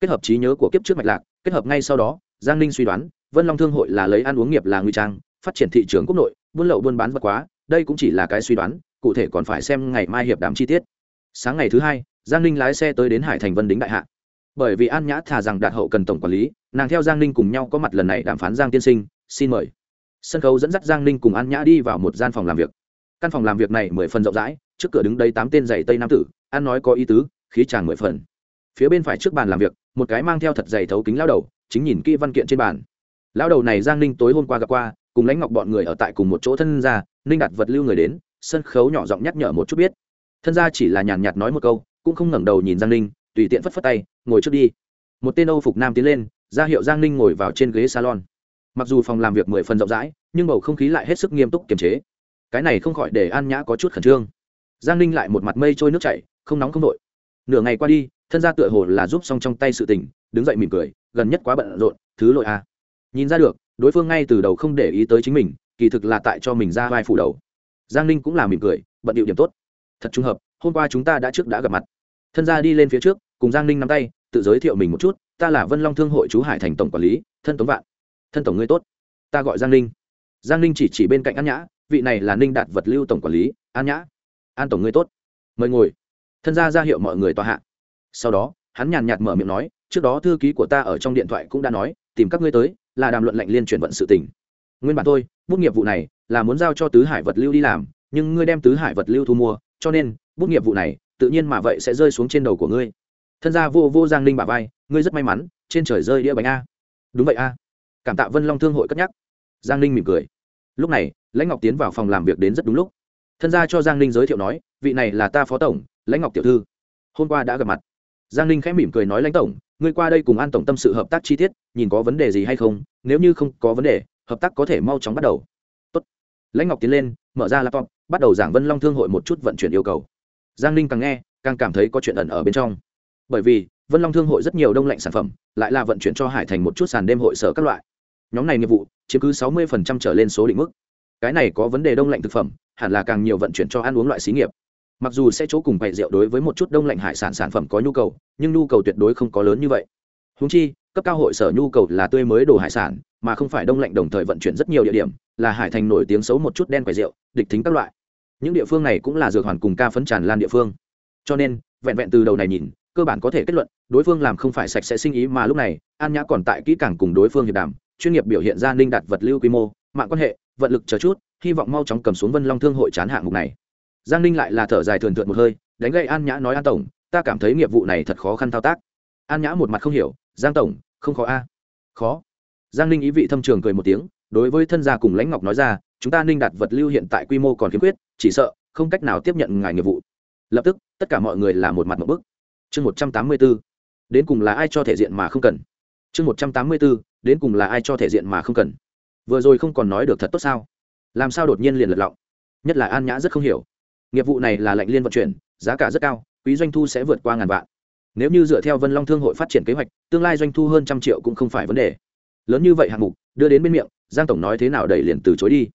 [SPEAKER 1] Kết hợp trí nhớ của kiếp trước mạch lạc, kết hợp ngay sau đó, giang ninh suy đoán vân long thương hội là lấy ăn uống nghiệp là nguy trang, phát triển thị trường quốc nội, buôn lậu buôn bán vật quá, đây cũng chỉ là cái suy đoán, cụ thể còn phải xem ngày mai hiệp đàm chi tiết. Sáng ngày thứ hai, giang ninh lái xe tới đến hải thành vân đính đại hạ. Bởi vì an nhã thà rằng đạt hậu cần tổng quản lý, nàng theo giang ninh cùng nhau có mặt lần này đàm phán giang tiên sinh, xin mời. Sân khấu dẫn dắt giang ninh cùng an nhã đi vào một gian phòng làm việc. Căn phòng làm việc này mười phần rộng rãi, trước cửa đứng đây tám tên giày tây nam tử, an nói có ý tứ, khí tràn mười phần. Phía bên phải trước bàn làm việc, một cái mang theo thật dày thấu kính lao đầu, chính nhìn kỹ văn kiện trên bàn lão đầu này giang ninh tối hôm qua gặp qua, cùng lãnh ngọc bọn người ở tại cùng một chỗ thân ra ninh đặt vật lưu người đến, sân khấu nhỏ giọng nhắc nhở một chút biết. Thân ra chỉ là nhàn nhạt nói một câu, cũng không ngẩng đầu nhìn giang ninh, tùy tiện phất phất tay, ngồi trước đi. Một tên âu phục nam tiến lên, ra hiệu giang ninh ngồi vào trên ghế salon. Mặc dù phòng làm việc mười phần rộng rãi, nhưng bầu không khí lại hết sức nghiêm túc kiềm chế. Cái này không khỏi để an nhã có chút khẩn trương. Giang ninh lại một mặt mây trôi nước chảy, không nóng không đội. Nửa ngày qua đi, thân gia tựa hồ là giúp xong trong tay sự tình, đứng dậy mỉm cười, gần nhất quá bận rộn, thứ lội a à nhìn ra được, đối phương ngay từ đầu không để ý tới chính mình, kỳ thực là tại cho mình ra vai phủ đầu. Giang ninh cũng là mỉm cười, bận điệu điểm tốt. Thật trùng hợp, hôm qua chúng ta đã trước đã gặp mặt. Thân gia đi lên phía trước, cùng giang ninh nắm tay, tự giới thiệu mình một chút, ta là vân long thương hội chú hải thành tổng quản lý, thân tống vạn. Thân tổng ngươi tốt. Ta gọi giang ninh. Giang ninh chỉ chỉ bên cạnh an nhã, vị này là ninh đạt vật lưu tổng quản lý, an nhã. An tổng ngươi tốt. Mời ngồi. Thân gia ra hiệu mọi người tòa hạ. Sau đó, hắn nhàn nhạt mở miệng nói, trước đó thư ký của ta ở trong điện thoại cũng đã nói, tìm các ngươi tới là đàm luận lệnh liên chuyển vận sự tình. Nguyên bản tôi, bút nghiệp vụ này là muốn giao cho tứ hải vật lưu đi làm, nhưng ngươi đem tứ hải vật lưu thu mua, cho nên, bút nghiệp vụ này tự nhiên mà vậy sẽ rơi xuống trên đầu của ngươi. Thân gia vô vô giang linh bà vai, ngươi rất may mắn, trên trời rơi đĩa bánh a. Đúng vậy a. Cảm tạ vân long thương hội cất nhắc. Giang linh mỉm cười. Lúc này, lãnh ngọc tiến vào phòng làm việc đến rất đúng lúc. Thân gia cho giang linh giới thiệu nói, vị này là ta phó tổng, lãnh ngọc tiểu thư. Hôm qua đã gặp mặt. Giang linh khẽ mỉm cười nói lãnh tổng ngươi qua đây cùng an tổng tâm sự hợp tác chi tiết, nhìn có vấn đề gì hay không, nếu như không có vấn đề, hợp tác có thể mau chóng bắt đầu. Tốt. lãnh ngọc tiến lên, mở ra laptop, bắt đầu giảng vân long thương hội một chút vận chuyển yêu cầu. Giang ninh càng nghe, càng cảm thấy có chuyện ẩn ở bên trong. Bởi vì, vân long thương hội rất nhiều đông lạnh sản phẩm, lại là vận chuyển cho hải thành một chút sàn đêm hội sở các loại. Nhóm này nghiệp vụ, chiếm cứ sáu mươi trở lên số định mức. Cái này có vấn đề đông lạnh thực phẩm, hẳn là càng nhiều vận chuyển cho ăn uống loại xí nghiệp mặc dù sẽ chỗ cùng bày rượu đối với một chút đông lạnh hải sản sản phẩm có nhu cầu, nhưng nhu cầu tuyệt đối không có lớn như vậy. Húng chi, cấp cao hội sở nhu cầu là tươi mới đồ hải sản, mà không phải đông lạnh đồng thời vận chuyển rất nhiều địa điểm, là hải thành nổi tiếng xấu một chút đen quầy rượu, địch thính các loại. Những địa phương này cũng là dược hoàn cùng ca phấn tràn lan địa phương. Cho nên, vẹn vẹn từ đầu này nhìn, cơ bản có thể kết luận, đối phương làm không phải sạch sẽ sinh ý mà lúc này, an nhã còn tại kỹ càng cùng đối phương hiệp đàm, chuyên nghiệp biểu hiện ra ninh đạt vật lưu quy mô, mạng quan hệ, vận lực chờ chút, hy vọng mau chóng cầm xuống vân long thương hội chán hạng mục này giang ninh lại là thở dài thường thượt một hơi, đánh gậy an nhã nói, an tổng, ta cảm thấy nghiệp vụ này thật khó khăn thao tác. An nhã một mặt không hiểu, giang tổng, không khó a. Khó. Giang ninh ý vị thâm trường cười một tiếng, đối với thân gia cùng lãnh ngọc nói ra, chúng ta ninh đạt vật lưu hiện tại quy mô còn khiếm khuyết, chỉ sợ không cách nào tiếp nhận ngài nghiệp vụ. Lập tức, tất cả mọi người là một mặt một bức. Chương một trăm tám mươi b ố đến cùng là ai cho thể diện mà không cần? Chương một trăm tám mươi b ố đến cùng là ai cho thể diện mà không cần? Vừa rồi không còn nói được thật tốt sao? Làm sao đột nhiên liền lật lọng? Nhất là an nhã rất không hiểu nghiệp vụ này là lệnh liên vận chuyển, giá cả rất cao, quý doanh thu sẽ vượt qua ngàn vạn. Nếu như dựa theo vân long thương hội phát triển kế hoạch, tương lai doanh thu hơn trăm triệu cũng không phải vấn đề. Lớn như vậy hạng mục, đưa đến bên miệng, giang tổng nói thế nào đẩy liền từ chối đi.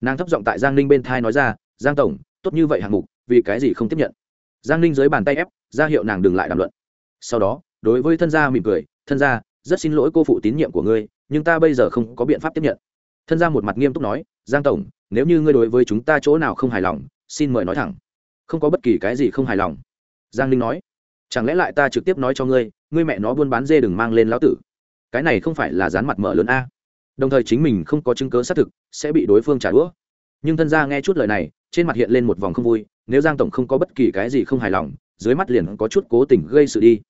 [SPEAKER 1] Nàng thấp giọng tại giang ninh bên thai nói ra, giang tổng, tốt như vậy hạng mục, vì cái gì không tiếp nhận? Giang ninh dưới bàn tay ép, ra hiệu nàng đừng lại đàm luận. Sau đó, đối với thân gia mỉm cười, thân gia, rất xin lỗi cô phụ tín nhiệm của ngươi, nhưng ta bây giờ không có biện pháp tiếp nhận. Thân gia một mặt nghiêm túc nói, giang tổng, nếu như ngươi đối với chúng ta chỗ nào không hài lòng xin mời nói thẳng. Không có bất kỳ cái gì không hài lòng. Giang ninh nói, chẳng lẽ lại ta trực tiếp nói cho ngươi ngươi mẹ nó buôn bán dê đừng mang lên lão tử. Cái này không phải là dán mặt mở lớn a. Đồng thời chính mình không có chứng cớ xác thực, sẽ bị đối phương trả đũa. Nhưng thân gia nghe chút lời này, trên mặt hiện lên một vòng không vui, nếu giang tổng không có bất kỳ cái gì không hài lòng, dưới mắt liền có chút cố tình gây sự đi.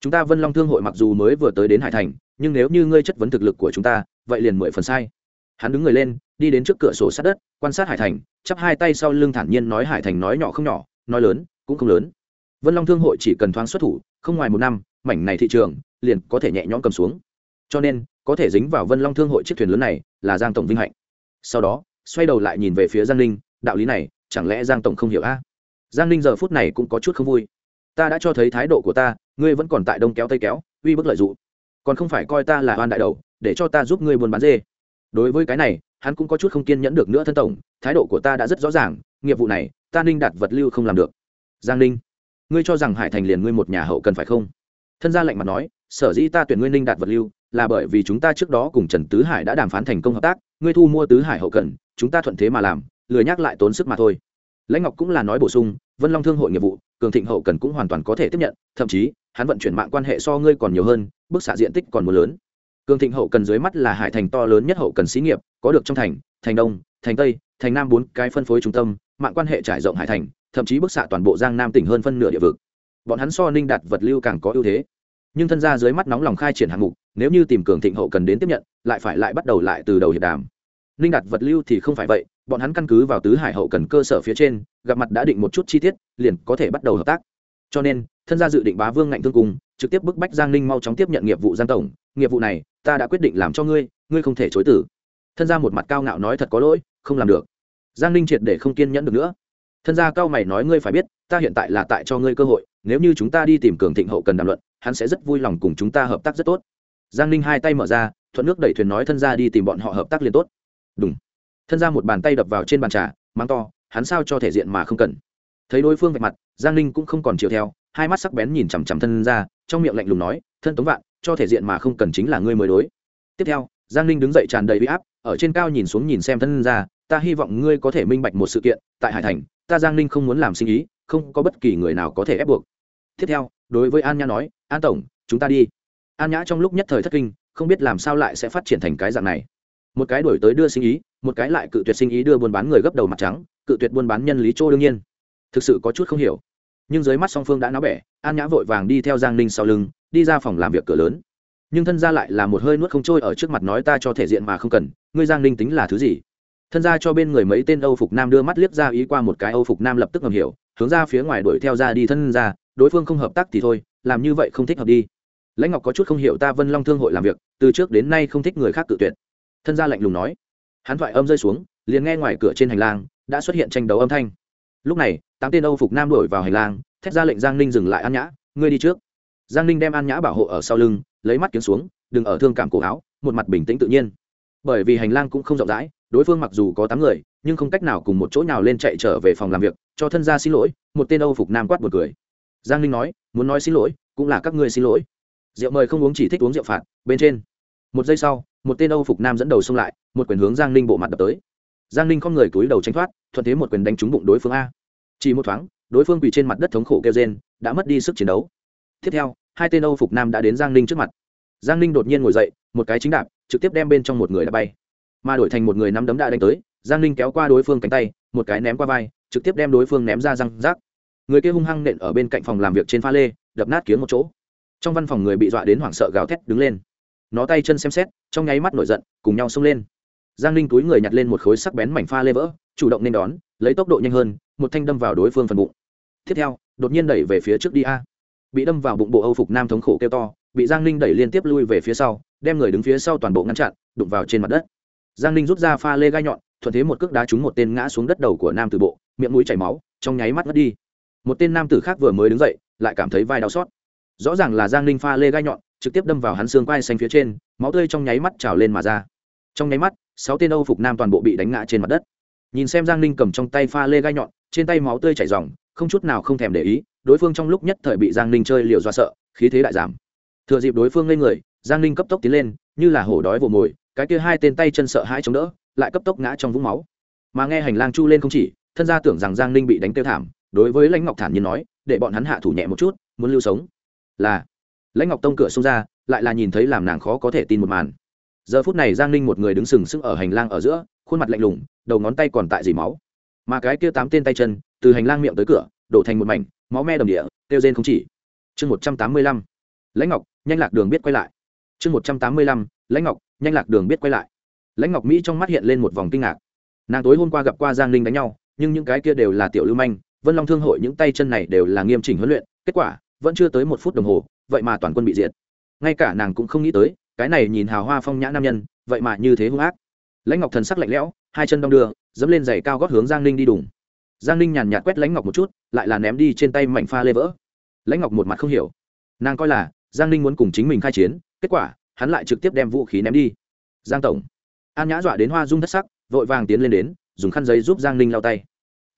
[SPEAKER 1] Chúng ta vân long thương hội mặc dù mới vừa tới đến hải thành, nhưng nếu như ngươi chất vấn thực lực của chúng ta, vậy liền mười phần sai. Hắn đứng người lên đi đến trước cửa sổ sát đất, quan sát hải thành, chắp hai tay sau lưng thản nhiên nói hải thành nói nhỏ không nhỏ, nói lớn, cũng không lớn. Vân long thương hội chỉ cần thoáng xuất thủ, không ngoài một năm, mảnh này thị trường liền có thể nhẹ nhõm cầm xuống. Cho nên, có thể dính vào vân long thương hội chiếc thuyền lớn này là giang tổng vinh hạnh. Sau đó, xoay đầu lại nhìn về phía giang ninh đạo lý này, chẳng lẽ giang tổng không hiểu a? Giang ninh giờ phút này cũng có chút không vui. Ta đã cho thấy thái độ của ta, ngươi vẫn còn tại đông kéo tây kéo, uy bức lợi d ụ còn không phải coi ta là oan đại đầu, để cho ta giúp ngươi buôn bán dê. Đối với cái này hắn cũng có chút không kiên nhẫn được nữa thân tổng, thái độ của ta đã rất rõ ràng, nghiệp vụ này, ta ninh đạt vật lưu không làm được. Giang ninh, ngươi cho rằng hải thành liền ngươi một nhà hậu cần phải không? Thân gia lạnh mặt nói, sở dĩ ta tuyển ngươi ninh đạt vật lưu, là bởi vì chúng ta trước đó cùng trần tứ hải đã đàm phán thành công hợp tác, ngươi thu mua tứ hải hậu cần, chúng ta thuận thế mà làm, lười nhắc lại tốn sức mà thôi. Lãnh ngọc cũng là nói bổ sung, vân long thương hội nghiệp vụ, cường thịnh hậu cần cũng hoàn toàn có thể tiếp nhận, thậm chí, hắn vận chuyển mạng quan hệ so ngươi còn nhiều hơn, bức xạ diện tích còn một lớn cường thịnh hậu cần dưới mắt là hải thành to lớn nhất hậu cần xí nghiệp, có được trong thành thành đông, thành tây, thành nam bốn cái phân phối trung tâm, mạng quan hệ trải rộng hải thành, thậm chí bức xạ toàn bộ giang nam tỉnh hơn phân nửa địa vực. Bọn hắn so ninh đạt vật lưu càng có ưu thế. Nhưng thân ra dưới mắt nóng lòng khai triển hạng mục, nếu như tìm cường thịnh hậu cần đến tiếp nhận, lại phải lại bắt đầu lại từ đầu hiệp đàm. Ninh đạt vật lưu thì không phải vậy, bọn hắn căn cứ vào tứ hải hậu cần cơ sở phía trên, gặp mặt đã định một chút chi tiết, liền có thể bắt đầu hợp tác. Cho nên, thân gia dự định bá vương ngạnh thương cùng, trực tiếp bức bách giang ninh mau chóng tiếp nhận nghiệp vụ giang tổng. Nghiệp vụ này ta đã quyết định làm cho ngươi ngươi không thể chối tử thân gia một mặt cao ngạo nói thật có lỗi, không làm được. Giang ninh triệt để không kiên nhẫn được nữa. Thân gia cao mày nói ngươi phải biết, ta hiện tại là tại cho ngươi cơ hội, nếu như chúng ta đi tìm cường thịnh hậu cần đàm luận, hắn sẽ rất vui lòng cùng chúng ta hợp tác rất tốt. Giang ninh hai tay mở ra, thuận nước đẩy thuyền nói thân gia đi tìm bọn họ hợp tác liền tốt. Đúng thân gia một bàn tay đập vào trên bàn trà, mắng to, hắn sao cho thể diện mà không cần. Thấy đối phương vạch mặt, giang ninh cũng không còn chiều theo, hai mắt sắc bén nhìn chằm chằm thân ra trong miệng lạnh lùng nói, thân tống vạn cho thể diện mà không cần chính là ngươi mới đối. Tiếp theo, giang ninh đứng dậy tràn đầy huy áp, ở trên cao nhìn xuống nhìn xem thân ra ta hy vọng ngươi có thể minh bạch một sự kiện, tại hải thành, ta giang ninh không muốn làm sinh ý, không có bất kỳ người nào có thể ép buộc. Tiếp theo, đối với an nhã nói, an tổng, chúng ta đi. An nhã trong lúc nhất thời thất kinh, không biết làm sao lại sẽ phát triển thành cái dạng này. Một cái đổi tới đưa sinh ý, một cái lại cự tuyệt sinh ý đưa buôn bán người gấp đầu mặt trắng, cự tuyệt buôn bán nhân lý chỗ đương nhiên. Thực sự có chút không hiểu. Nhưng dưới mắt song phương đã náo bẻ, an nhã vội vàng đi theo giang ninh sau lưng đi ra phòng làm việc cửa lớn. Nhưng thân gia lại là một hơi nuốt không trôi ở trước mặt nói ta cho thể diện mà không cần, ngươi giang ninh tính là thứ gì? Thân gia cho bên người mấy tên âu phục nam đưa mắt liếc ra ý qua một cái âu phục nam lập tức ngầm hiểu, hướng ra phía ngoài đuổi theo ra đi thân gia, đối phương không hợp tác thì thôi, làm như vậy không thích hợp đi. Lãnh ngọc có chút không hiểu ta vân long thương hội làm việc, từ trước đến nay không thích người khác tự tuyệt. Thân gia lạnh lùng nói. Hắn thoại âm rơi xuống, liền nghe ngoài cửa trên hành lang đã xuất hiện tranh đấu âm thanh. Lúc này, tám tên âu phục nam đuổi vào hành lang, thét ra lệnh giang ninh dừng lại ăn nhã, ngươi đi trước giang ninh đem an nhã bảo hộ ở sau lưng, lấy mắt kiếm xuống, đừng ở thương cảm cổ áo, một mặt bình tĩnh tự nhiên. Bởi vì hành lang cũng không rộng rãi, đối phương mặc dù có tám người, nhưng không cách nào cùng một chỗ nào lên chạy trở về phòng làm việc, cho thân gia xin lỗi, một tên âu phục nam quát một cười. Giang ninh nói, muốn nói xin lỗi, cũng là các ngươi xin lỗi. Rượu mời không uống chỉ thích uống rượu phạt, bên trên. Một giây sau, một tên âu phục nam dẫn đầu xông lại, một quyền hướng giang ninh bộ mặt đập tới. Giang ninh không người túi đầu tránh thoát, thuận thế một quyền đánh trúng bụng đối phương a. Chỉ một thoáng, đối phương quỳ trên mặt đất thống khổ kêu trên đã mất đi sức chiến đấu. Tiếp theo hai tên âu phục nam đã đến giang ninh trước mặt. Giang ninh đột nhiên ngồi dậy, một cái chính đạp, trực tiếp đem bên trong một người đã bay. Mà đổi thành một người nắm đấm đã đánh tới, giang ninh kéo qua đối phương cánh tay, một cái ném qua vai, trực tiếp đem đối phương ném ra răng rác. Người kia hung hăng nện ở bên cạnh phòng làm việc trên pha lê, đập nát kiếng một chỗ. Trong văn phòng người bị dọa đến hoảng sợ gào thét đứng lên. Nó tay chân xem xét, trong nháy mắt nổi giận, cùng nhau xông lên. Giang ninh túi người nhặt lên một khối sắc bén mảnh pha lê vỡ, chủ động nên đón, lấy tốc độ nhanh hơn, một thanh đâm vào đối phương phần bụng. Tiếp theo, đột nhiên đẩy về phía trước đi a bị đâm vào bụng bộ âu phục nam thống khổ kêu to, bị giang ninh đẩy liên tiếp lui về phía sau, đem người đứng phía sau toàn bộ ngăn chặn, đụng vào trên mặt đất. Giang ninh rút ra pha lê gai nhọn, thuận thế một cước đá trúng một tên ngã xuống đất đầu của nam tử bộ, miệng mũi chảy máu, trong nháy mắt mất đi. Một tên nam tử khác vừa mới đứng dậy, lại cảm thấy vai đau xót. Rõ ràng là giang ninh pha lê gai nhọn, trực tiếp đâm vào hắn xương quai xanh phía trên, máu tươi trong nháy mắt trào lên mà ra. Trong nháy mắt, sáu tên âu phục nam toàn bộ bị đánh ngã trên mặt đất. Nhìn xem giang ninh cầm trong tay pha lê gai nhọn, trên tay máu tươi chảy r không chút nào không thèm để ý đối phương trong lúc nhất thời bị giang ninh chơi liều do sợ, khí thế đại giảm. Thừa dịp đối phương lên người, giang ninh cấp tốc tiến lên, như là hổ đói vồ mồi, cái kia hai tên tay chân sợ hãi chống đỡ, lại cấp tốc ngã trong vũng máu. Mà nghe hành lang chu lên không chỉ, thân gia tưởng rằng giang ninh bị đánh tiêu thảm, đối với lãnh ngọc thản nhiên nói, để bọn hắn hạ thủ nhẹ một chút, muốn lưu sống. Là. Lãnh ngọc tông cửa xông ra, lại là nhìn thấy làm nàng khó có thể tin một màn. Giờ phút này giang ninh một người đứng sừng sững ở hành lang ở giữa, khuôn mặt lạnh lùng, đầu ngón tay còn tại dì máu. Mà cái kia tám tên tay chân, từ hành lang miệng tới cửa, đổ thành một mảnh máu me đồng địa, kêu rên không chỉ. Chương một trăm tám mươi lăm, lãnh ngọc, nhanh lạc đường biết quay lại. Chương một trăm tám mươi lăm, lãnh ngọc, nhanh lạc đường biết quay lại. Lãnh ngọc mỹ trong mắt hiện lên một vòng kinh ngạc. Nàng tối hôm qua gặp qua giang linh đánh nhau, nhưng những cái kia đều là tiểu lưu manh, vân long thương hội những tay chân này đều là nghiêm chỉnh huấn luyện, kết quả, vẫn chưa tới một phút đồng hồ, vậy mà toàn quân bị diệt. Ngay cả nàng cũng không nghĩ tới, cái này nhìn hào hoa phong nhã nam nhân, vậy mà như thế hung ác. Lãnh ngọc thần sắc lạnh lẽo, hai chân đong đưa, dẫm lên giày cao gót hướng giang ninh đi đùng giang ninh nhàn nhạt quét lãnh ngọc một chút, lại là ném đi trên tay mảnh pha lê vỡ. Lãnh ngọc một mặt không hiểu. Nàng coi là giang ninh muốn cùng chính mình khai chiến, kết quả, hắn lại trực tiếp đem vũ khí ném đi. Giang tổng. An nhã dọa đến hoa dung thất sắc, vội vàng tiến lên đến, dùng khăn giấy giúp giang ninh lao tay.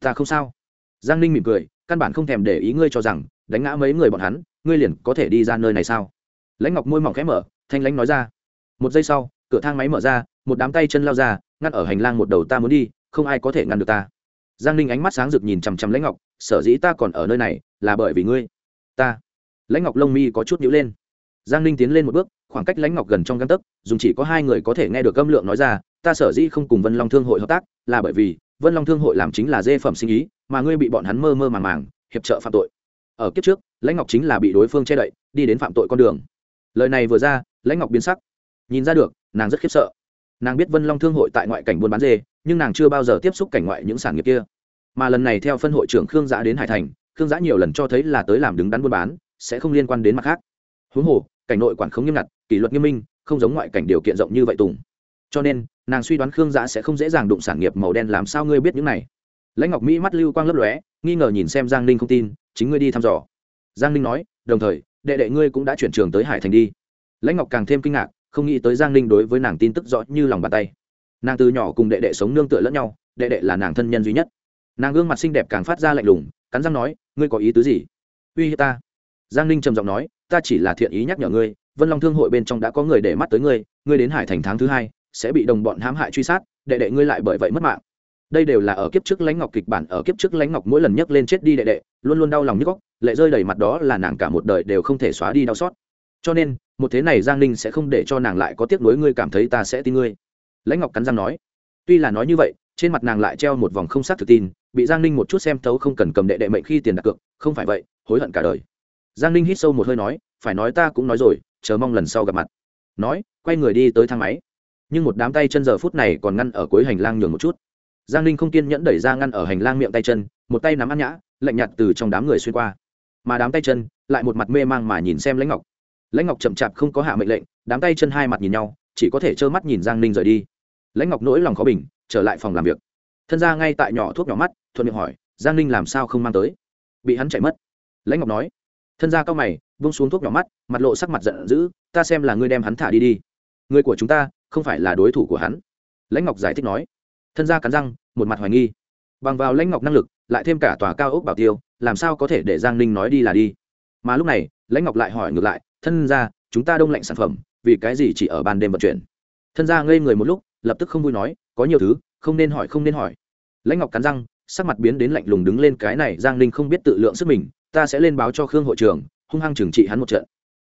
[SPEAKER 1] Ta không sao. Giang ninh mỉm cười, căn bản không thèm để ý ngươi cho rằng, đánh ngã mấy người bọn hắn, ngươi liền có thể đi ra nơi này sao? Lãnh ngọc môi mỏng khẽ mở, thanh lãnh nói ra. Một giây sau, cửa thang máy mở ra, một đám tay chân lao ra, ngăn ở hành lang một đầu ta muốn đi, không ai có thể ngăn được ta giang ninh ánh mắt sáng rực nhìn chằm chằm lãnh ngọc, sở dĩ ta còn ở nơi này là bởi vì ngươi. Ta. Lãnh ngọc lông mi có chút nhữ lên. Giang ninh tiến lên một bước, khoảng cách lãnh ngọc gần trong găng tấc dùng chỉ có hai người có thể nghe được âm lượng nói ra, ta sở dĩ không cùng vân long thương hội hợp tác là bởi vì vân long thương hội làm chính là dê phẩm sinh ý, mà ngươi bị bọn hắn mơ mơ màng màng, hiệp trợ phạm tội. Ở kiếp trước, lãnh ngọc chính là bị đối phương che đậy, đi đến phạm tội con đường. Lời này vừa ra, lãnh ngọc biến sắc. Nhìn ra được, nàng rất khiếp sợ. Nàng biết vân long thương hội tại ngoại cảnh buôn bán dê nhưng nàng chưa bao giờ tiếp xúc cảnh ngoại những sản nghiệp kia. Mà lần này theo phân hội trưởng khương giã đến hải thành, khương giã nhiều lần cho thấy là tới làm đứng đắn buôn bán, sẽ không liên quan đến mặt khác. Huống hồ, cảnh nội quản không nghiêm ngặt, kỷ luật nghiêm minh, không giống ngoại cảnh điều kiện rộng như vậy tùng. Cho nên, nàng suy đoán khương giã sẽ không dễ dàng đụng sản nghiệp màu đen làm sao ngươi biết những này. Lãnh ngọc mỹ mắt lưu quang lấp lóe, nghi ngờ nhìn xem giang ninh không tin, chính ngươi đi thăm dò. Giang ninh nói, đồng thời, đệ đệ ngươi cũng đã chuyển trường tới hải thành đi. Lãnh ngọc càng thêm kinh ngạc, không nghĩ tới giang ninh đối với nàng tin tức rõ như lòng bàn tay nàng từ nhỏ cùng đệ đệ sống nương tựa lẫn nhau, đệ đệ là nàng thân nhân duy nhất. Nàng gương mặt xinh đẹp càng phát ra lạnh lùng, cắn răng nói, ngươi có ý tứ gì? Uy hiếp ta. Giang ninh trầm giọng nói, ta chỉ là thiện ý nhắc nhở ngươi, vân long thương hội bên trong đã có người để mắt tới ngươi ngươi đến hải thành tháng thứ hai, sẽ bị đồng bọn hãm hại truy sát, đệ đệ ngươi lại bởi vậy mất mạng. Đây đều là ở kiếp trước lãnh ngọc kịch bản, ở kiếp trước lãnh ngọc mỗi lần nhấc lên chết đi đệ đệ, luôn luôn đau lòng nhức góc lệ rơi đầy mặt đó là nàng cả một đời đều không thể xóa đi đau xót. Cho nên, một thế này giang ninh sẽ không để cho nàng lại có tiếc nuối, ngươi cảm thấy ta sẽ tin ngươi lãnh ngọc cắn răng nói, tuy là nói như vậy, trên mặt nàng lại treo một vòng không sát thực tin, bị giang ninh một chút xem thấu không cần cầm đệ đệ mệnh khi tiền đặt cược, không phải vậy, hối hận cả đời. Giang ninh hít sâu một hơi nói, phải nói ta cũng nói rồi, chờ mong lần sau gặp mặt. Nói, quay người đi tới thang máy. Nhưng một đám tay chân giờ phút này còn ngăn ở cuối hành lang nhường một chút. Giang ninh không kiên nhẫn đẩy ra ngăn ở hành lang miệng tay chân, một tay nắm ăn nhã, lạnh nhạt từ trong đám người xuyên qua. Mà đám tay chân lại một mặt mê mang mà nhìn xem lãnh ngọc. Lãnh ngọc chậm chạp không có hạ mệnh lệnh, đám tay chân hai mặt nhìn nhau, chỉ có thể trơ mắt nhìn giang ninh rời đi lãnh ngọc nỗi lòng khó bình, trở lại phòng làm việc. Thân ra ngay tại nhỏ thuốc nhỏ mắt, thuận miệng hỏi, giang ninh làm sao không mang tới? Bị hắn chạy mất. Lãnh ngọc nói, thân ra cao mày vung xuống thuốc nhỏ mắt, mặt lộ sắc mặt giận dữ, ta xem là ngươi đem hắn thả đi đi. Người của chúng ta, không phải là đối thủ của hắn. Lãnh ngọc giải thích nói. Thân ra cắn răng, một mặt hoài nghi. Bằng vào lãnh ngọc năng lực, lại thêm cả tòa cao ốc bảo tiêu, làm sao có thể để giang ninh nói đi là đi? Mà lúc này, lãnh ngọc lại hỏi ngược lại, thân ra chúng ta đông lạnh sản phẩm, vì cái gì chỉ ở ban đêm vận chuyển? Thân ra ngây người một lúc lập tức không vui nói, có nhiều thứ, không nên hỏi, không nên hỏi. Lãnh ngọc cắn răng, sắc mặt biến đến lạnh lùng đứng lên cái này, giang ninh không biết tự lượng sức mình, ta sẽ lên báo cho khương hội trưởng, hung hăng trừng trị hắn một trận.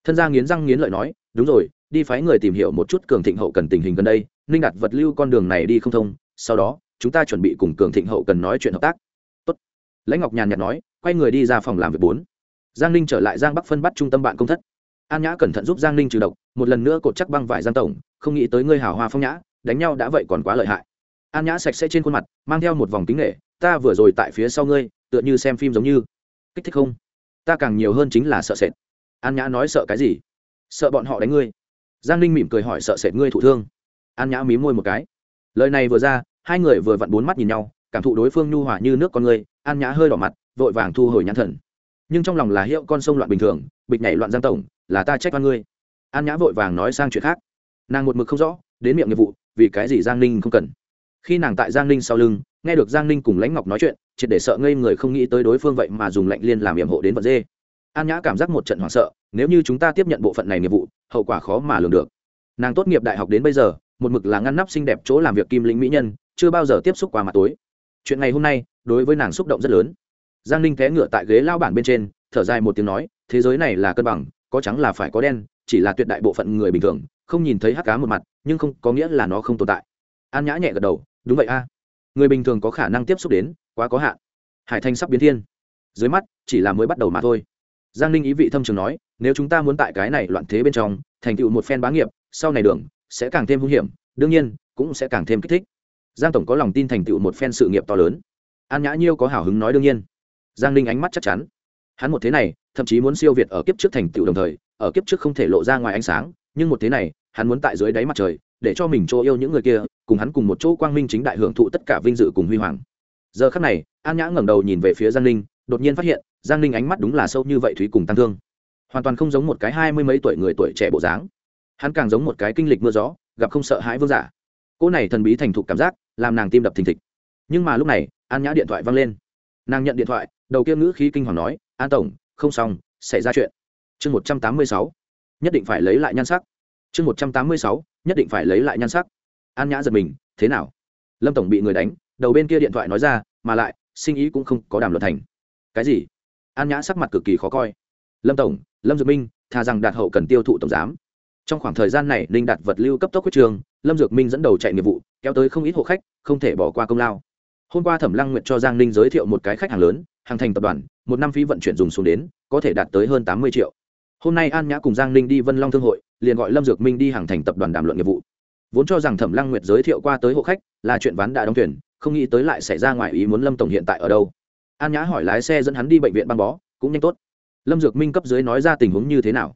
[SPEAKER 1] Thân gia nghiến răng nghiến lợi nói, đúng rồi, đi phái người tìm hiểu một chút cường thịnh hậu cần tình hình gần đây, ninh đặt vật lưu con đường này đi không thông, sau đó, chúng ta chuẩn bị cùng cường thịnh hậu cần nói chuyện hợp tác. Tốt. lãnh ngọc nhàn nhạt nói, quay người đi ra phòng làm việc bốn. Giang ninh trở lại giang bắc phân bắt trung tâm bạn công thất. An nhã cẩn thận giúp giang ninh trừ độc, một lần nữa cột chắc băng vải giang tổng, không nghĩ tới ngươi hào hoa phong nhã đánh nhau đã vậy còn quá lợi hại. An nhã sạch sẽ trên khuôn mặt, mang theo một vòng kính nghệ, ta vừa rồi tại phía sau ngươi, tựa như xem phim giống như. Kích thích không? Ta càng nhiều hơn chính là sợ sệt. An nhã nói, sợ cái gì? Sợ bọn họ đánh ngươi. Giang ninh mỉm cười hỏi, sợ sệt ngươi thụ thương? An nhã mí môi một cái. Lời này vừa ra, hai người vừa vặn bốn mắt nhìn nhau, cảm thụ đối phương nhu hòa như nước con người, an nhã hơi đỏ mặt, vội vàng thu hồi nhãn thần. Nhưng trong lòng là hiệu con sông loạn bình thường, bịch nhảy loạn giang tổng, là ta trách oan ngươi. An nhã vội vàng nói sang chuyện khác. Nàng một mực không rõ, đến miệng nghiệp vụ vì cái gì giang ninh không cần? Khi nàng tại giang ninh sau lưng, nghe được giang ninh cùng lãnh ngọc nói chuyện, triệt để sợ ngây người không nghĩ tới đối phương vậy mà dùng lạnh liên làm hiểm hộ đến vật dê. An nhã cảm giác một trận hoảng sợ, nếu như chúng ta tiếp nhận bộ phận này nghiệp vụ, hậu quả khó mà lường được. Nàng tốt nghiệp đại học đến bây giờ, một mực là ngăn nắp xinh đẹp chỗ làm việc kim lĩnh mỹ nhân, chưa bao giờ tiếp xúc qua mặt tối. Chuyện ngày hôm nay, đối với nàng xúc động rất lớn. Giang ninh té ngựa tại ghế lao bản bên trên, thở dài một tiếng nói, thế giới này là cân bằng, có trắng là phải có đen, chỉ là tuyệt đại bộ phận người bình thường, không nhìn thấy hắc cá một mặt nhưng không có nghĩa là nó không tồn tại. An nhã nhẹ gật đầu, đúng vậy a. Người bình thường có khả năng tiếp xúc đến, quá có hạn. Hải thanh sắp biến thiên. Dưới mắt, chỉ là mới bắt đầu mà thôi. Giang ninh ý vị thâm trường nói, nếu chúng ta muốn tại cái này loạn thế bên trong, thành tựu một phen bá nghiệp, sau này đường, sẽ càng thêm hung hiểm, đương nhiên, cũng sẽ càng thêm kích thích. Giang tổng có lòng tin thành tựu một phen sự nghiệp to lớn. An nhã nhiêu có hào hứng nói đương nhiên. Giang ninh ánh mắt chắc chắn. Hắn một thế này, thậm chí muốn siêu việt ở kiếp trước thành tựu đồng thời, ở kiếp trước không thể lộ ra ngoài ánh sáng, nhưng một thế này hắn muốn tại dưới đáy mặt trời, để cho mình chỗ yêu những người kia, cùng hắn cùng một chỗ quang minh chính đại hưởng thụ tất cả vinh dự cùng huy hoàng. Giờ khắc này, an nhã ngẩng đầu nhìn về phía giang ninh, đột nhiên phát hiện, giang ninh ánh mắt đúng là sâu như vậy thúy cùng tăng thương. Hoàn toàn không giống một cái hai mươi mấy tuổi người tuổi trẻ bộ dáng. Hắn càng giống một cái kinh lịch mưa gió, gặp không sợ hãi vương giả. Cô này thần bí thành thục cảm giác, làm nàng tim đập thình thịch. Nhưng mà lúc này, an nhã điện thoại văng lên. Nàng nhận điện thoại, đầu kia ngữ khí kinh hoàng nói, an tổng, không xong, xảy ra chuyện. Chương một trăm tám mươi sáu. Nhất định phải lấy lại nhan sắc chương một trăm tám mươi sáu, nhất định phải lấy lại nhan sắc. An nhã giật mình, thế nào? Lâm tổng bị người đánh, đầu bên kia điện thoại nói ra, mà lại, sinh ý cũng không có đàm luật thành. Cái gì? An nhã sắc mặt cực kỳ khó coi. Lâm tổng, lâm dược minh thà rằng đạt hậu cần tiêu thụ tổng giám. Trong khoảng thời gian này linh đạt vật lưu cấp tốc quyết trường, lâm dược minh dẫn đầu chạy nghiệp vụ, kéo tới không ít hộ khách, không thể bỏ qua công lao. Hôm qua thẩm lăng nguyện cho giang ninh giới thiệu một cái khách hàng lớn, hàng thành tập đoàn, một năm phí vận chuyển dùng xuống đến, có thể đạt tới hơn tám mươi triệu hôm nay an nhã cùng giang ninh đi vân long thương hội liền gọi lâm dược minh đi hàng thành tập đoàn đàm luận nghiệp vụ vốn cho rằng thẩm lăng nguyệt giới thiệu qua tới hộ khách là chuyện ván đã đóng thuyền không nghĩ tới lại xảy ra ngoài ý muốn lâm tổng hiện tại ở đâu an nhã hỏi lái xe dẫn hắn đi bệnh viện băng bó cũng nhanh tốt lâm dược minh cấp dưới nói ra tình huống như thế nào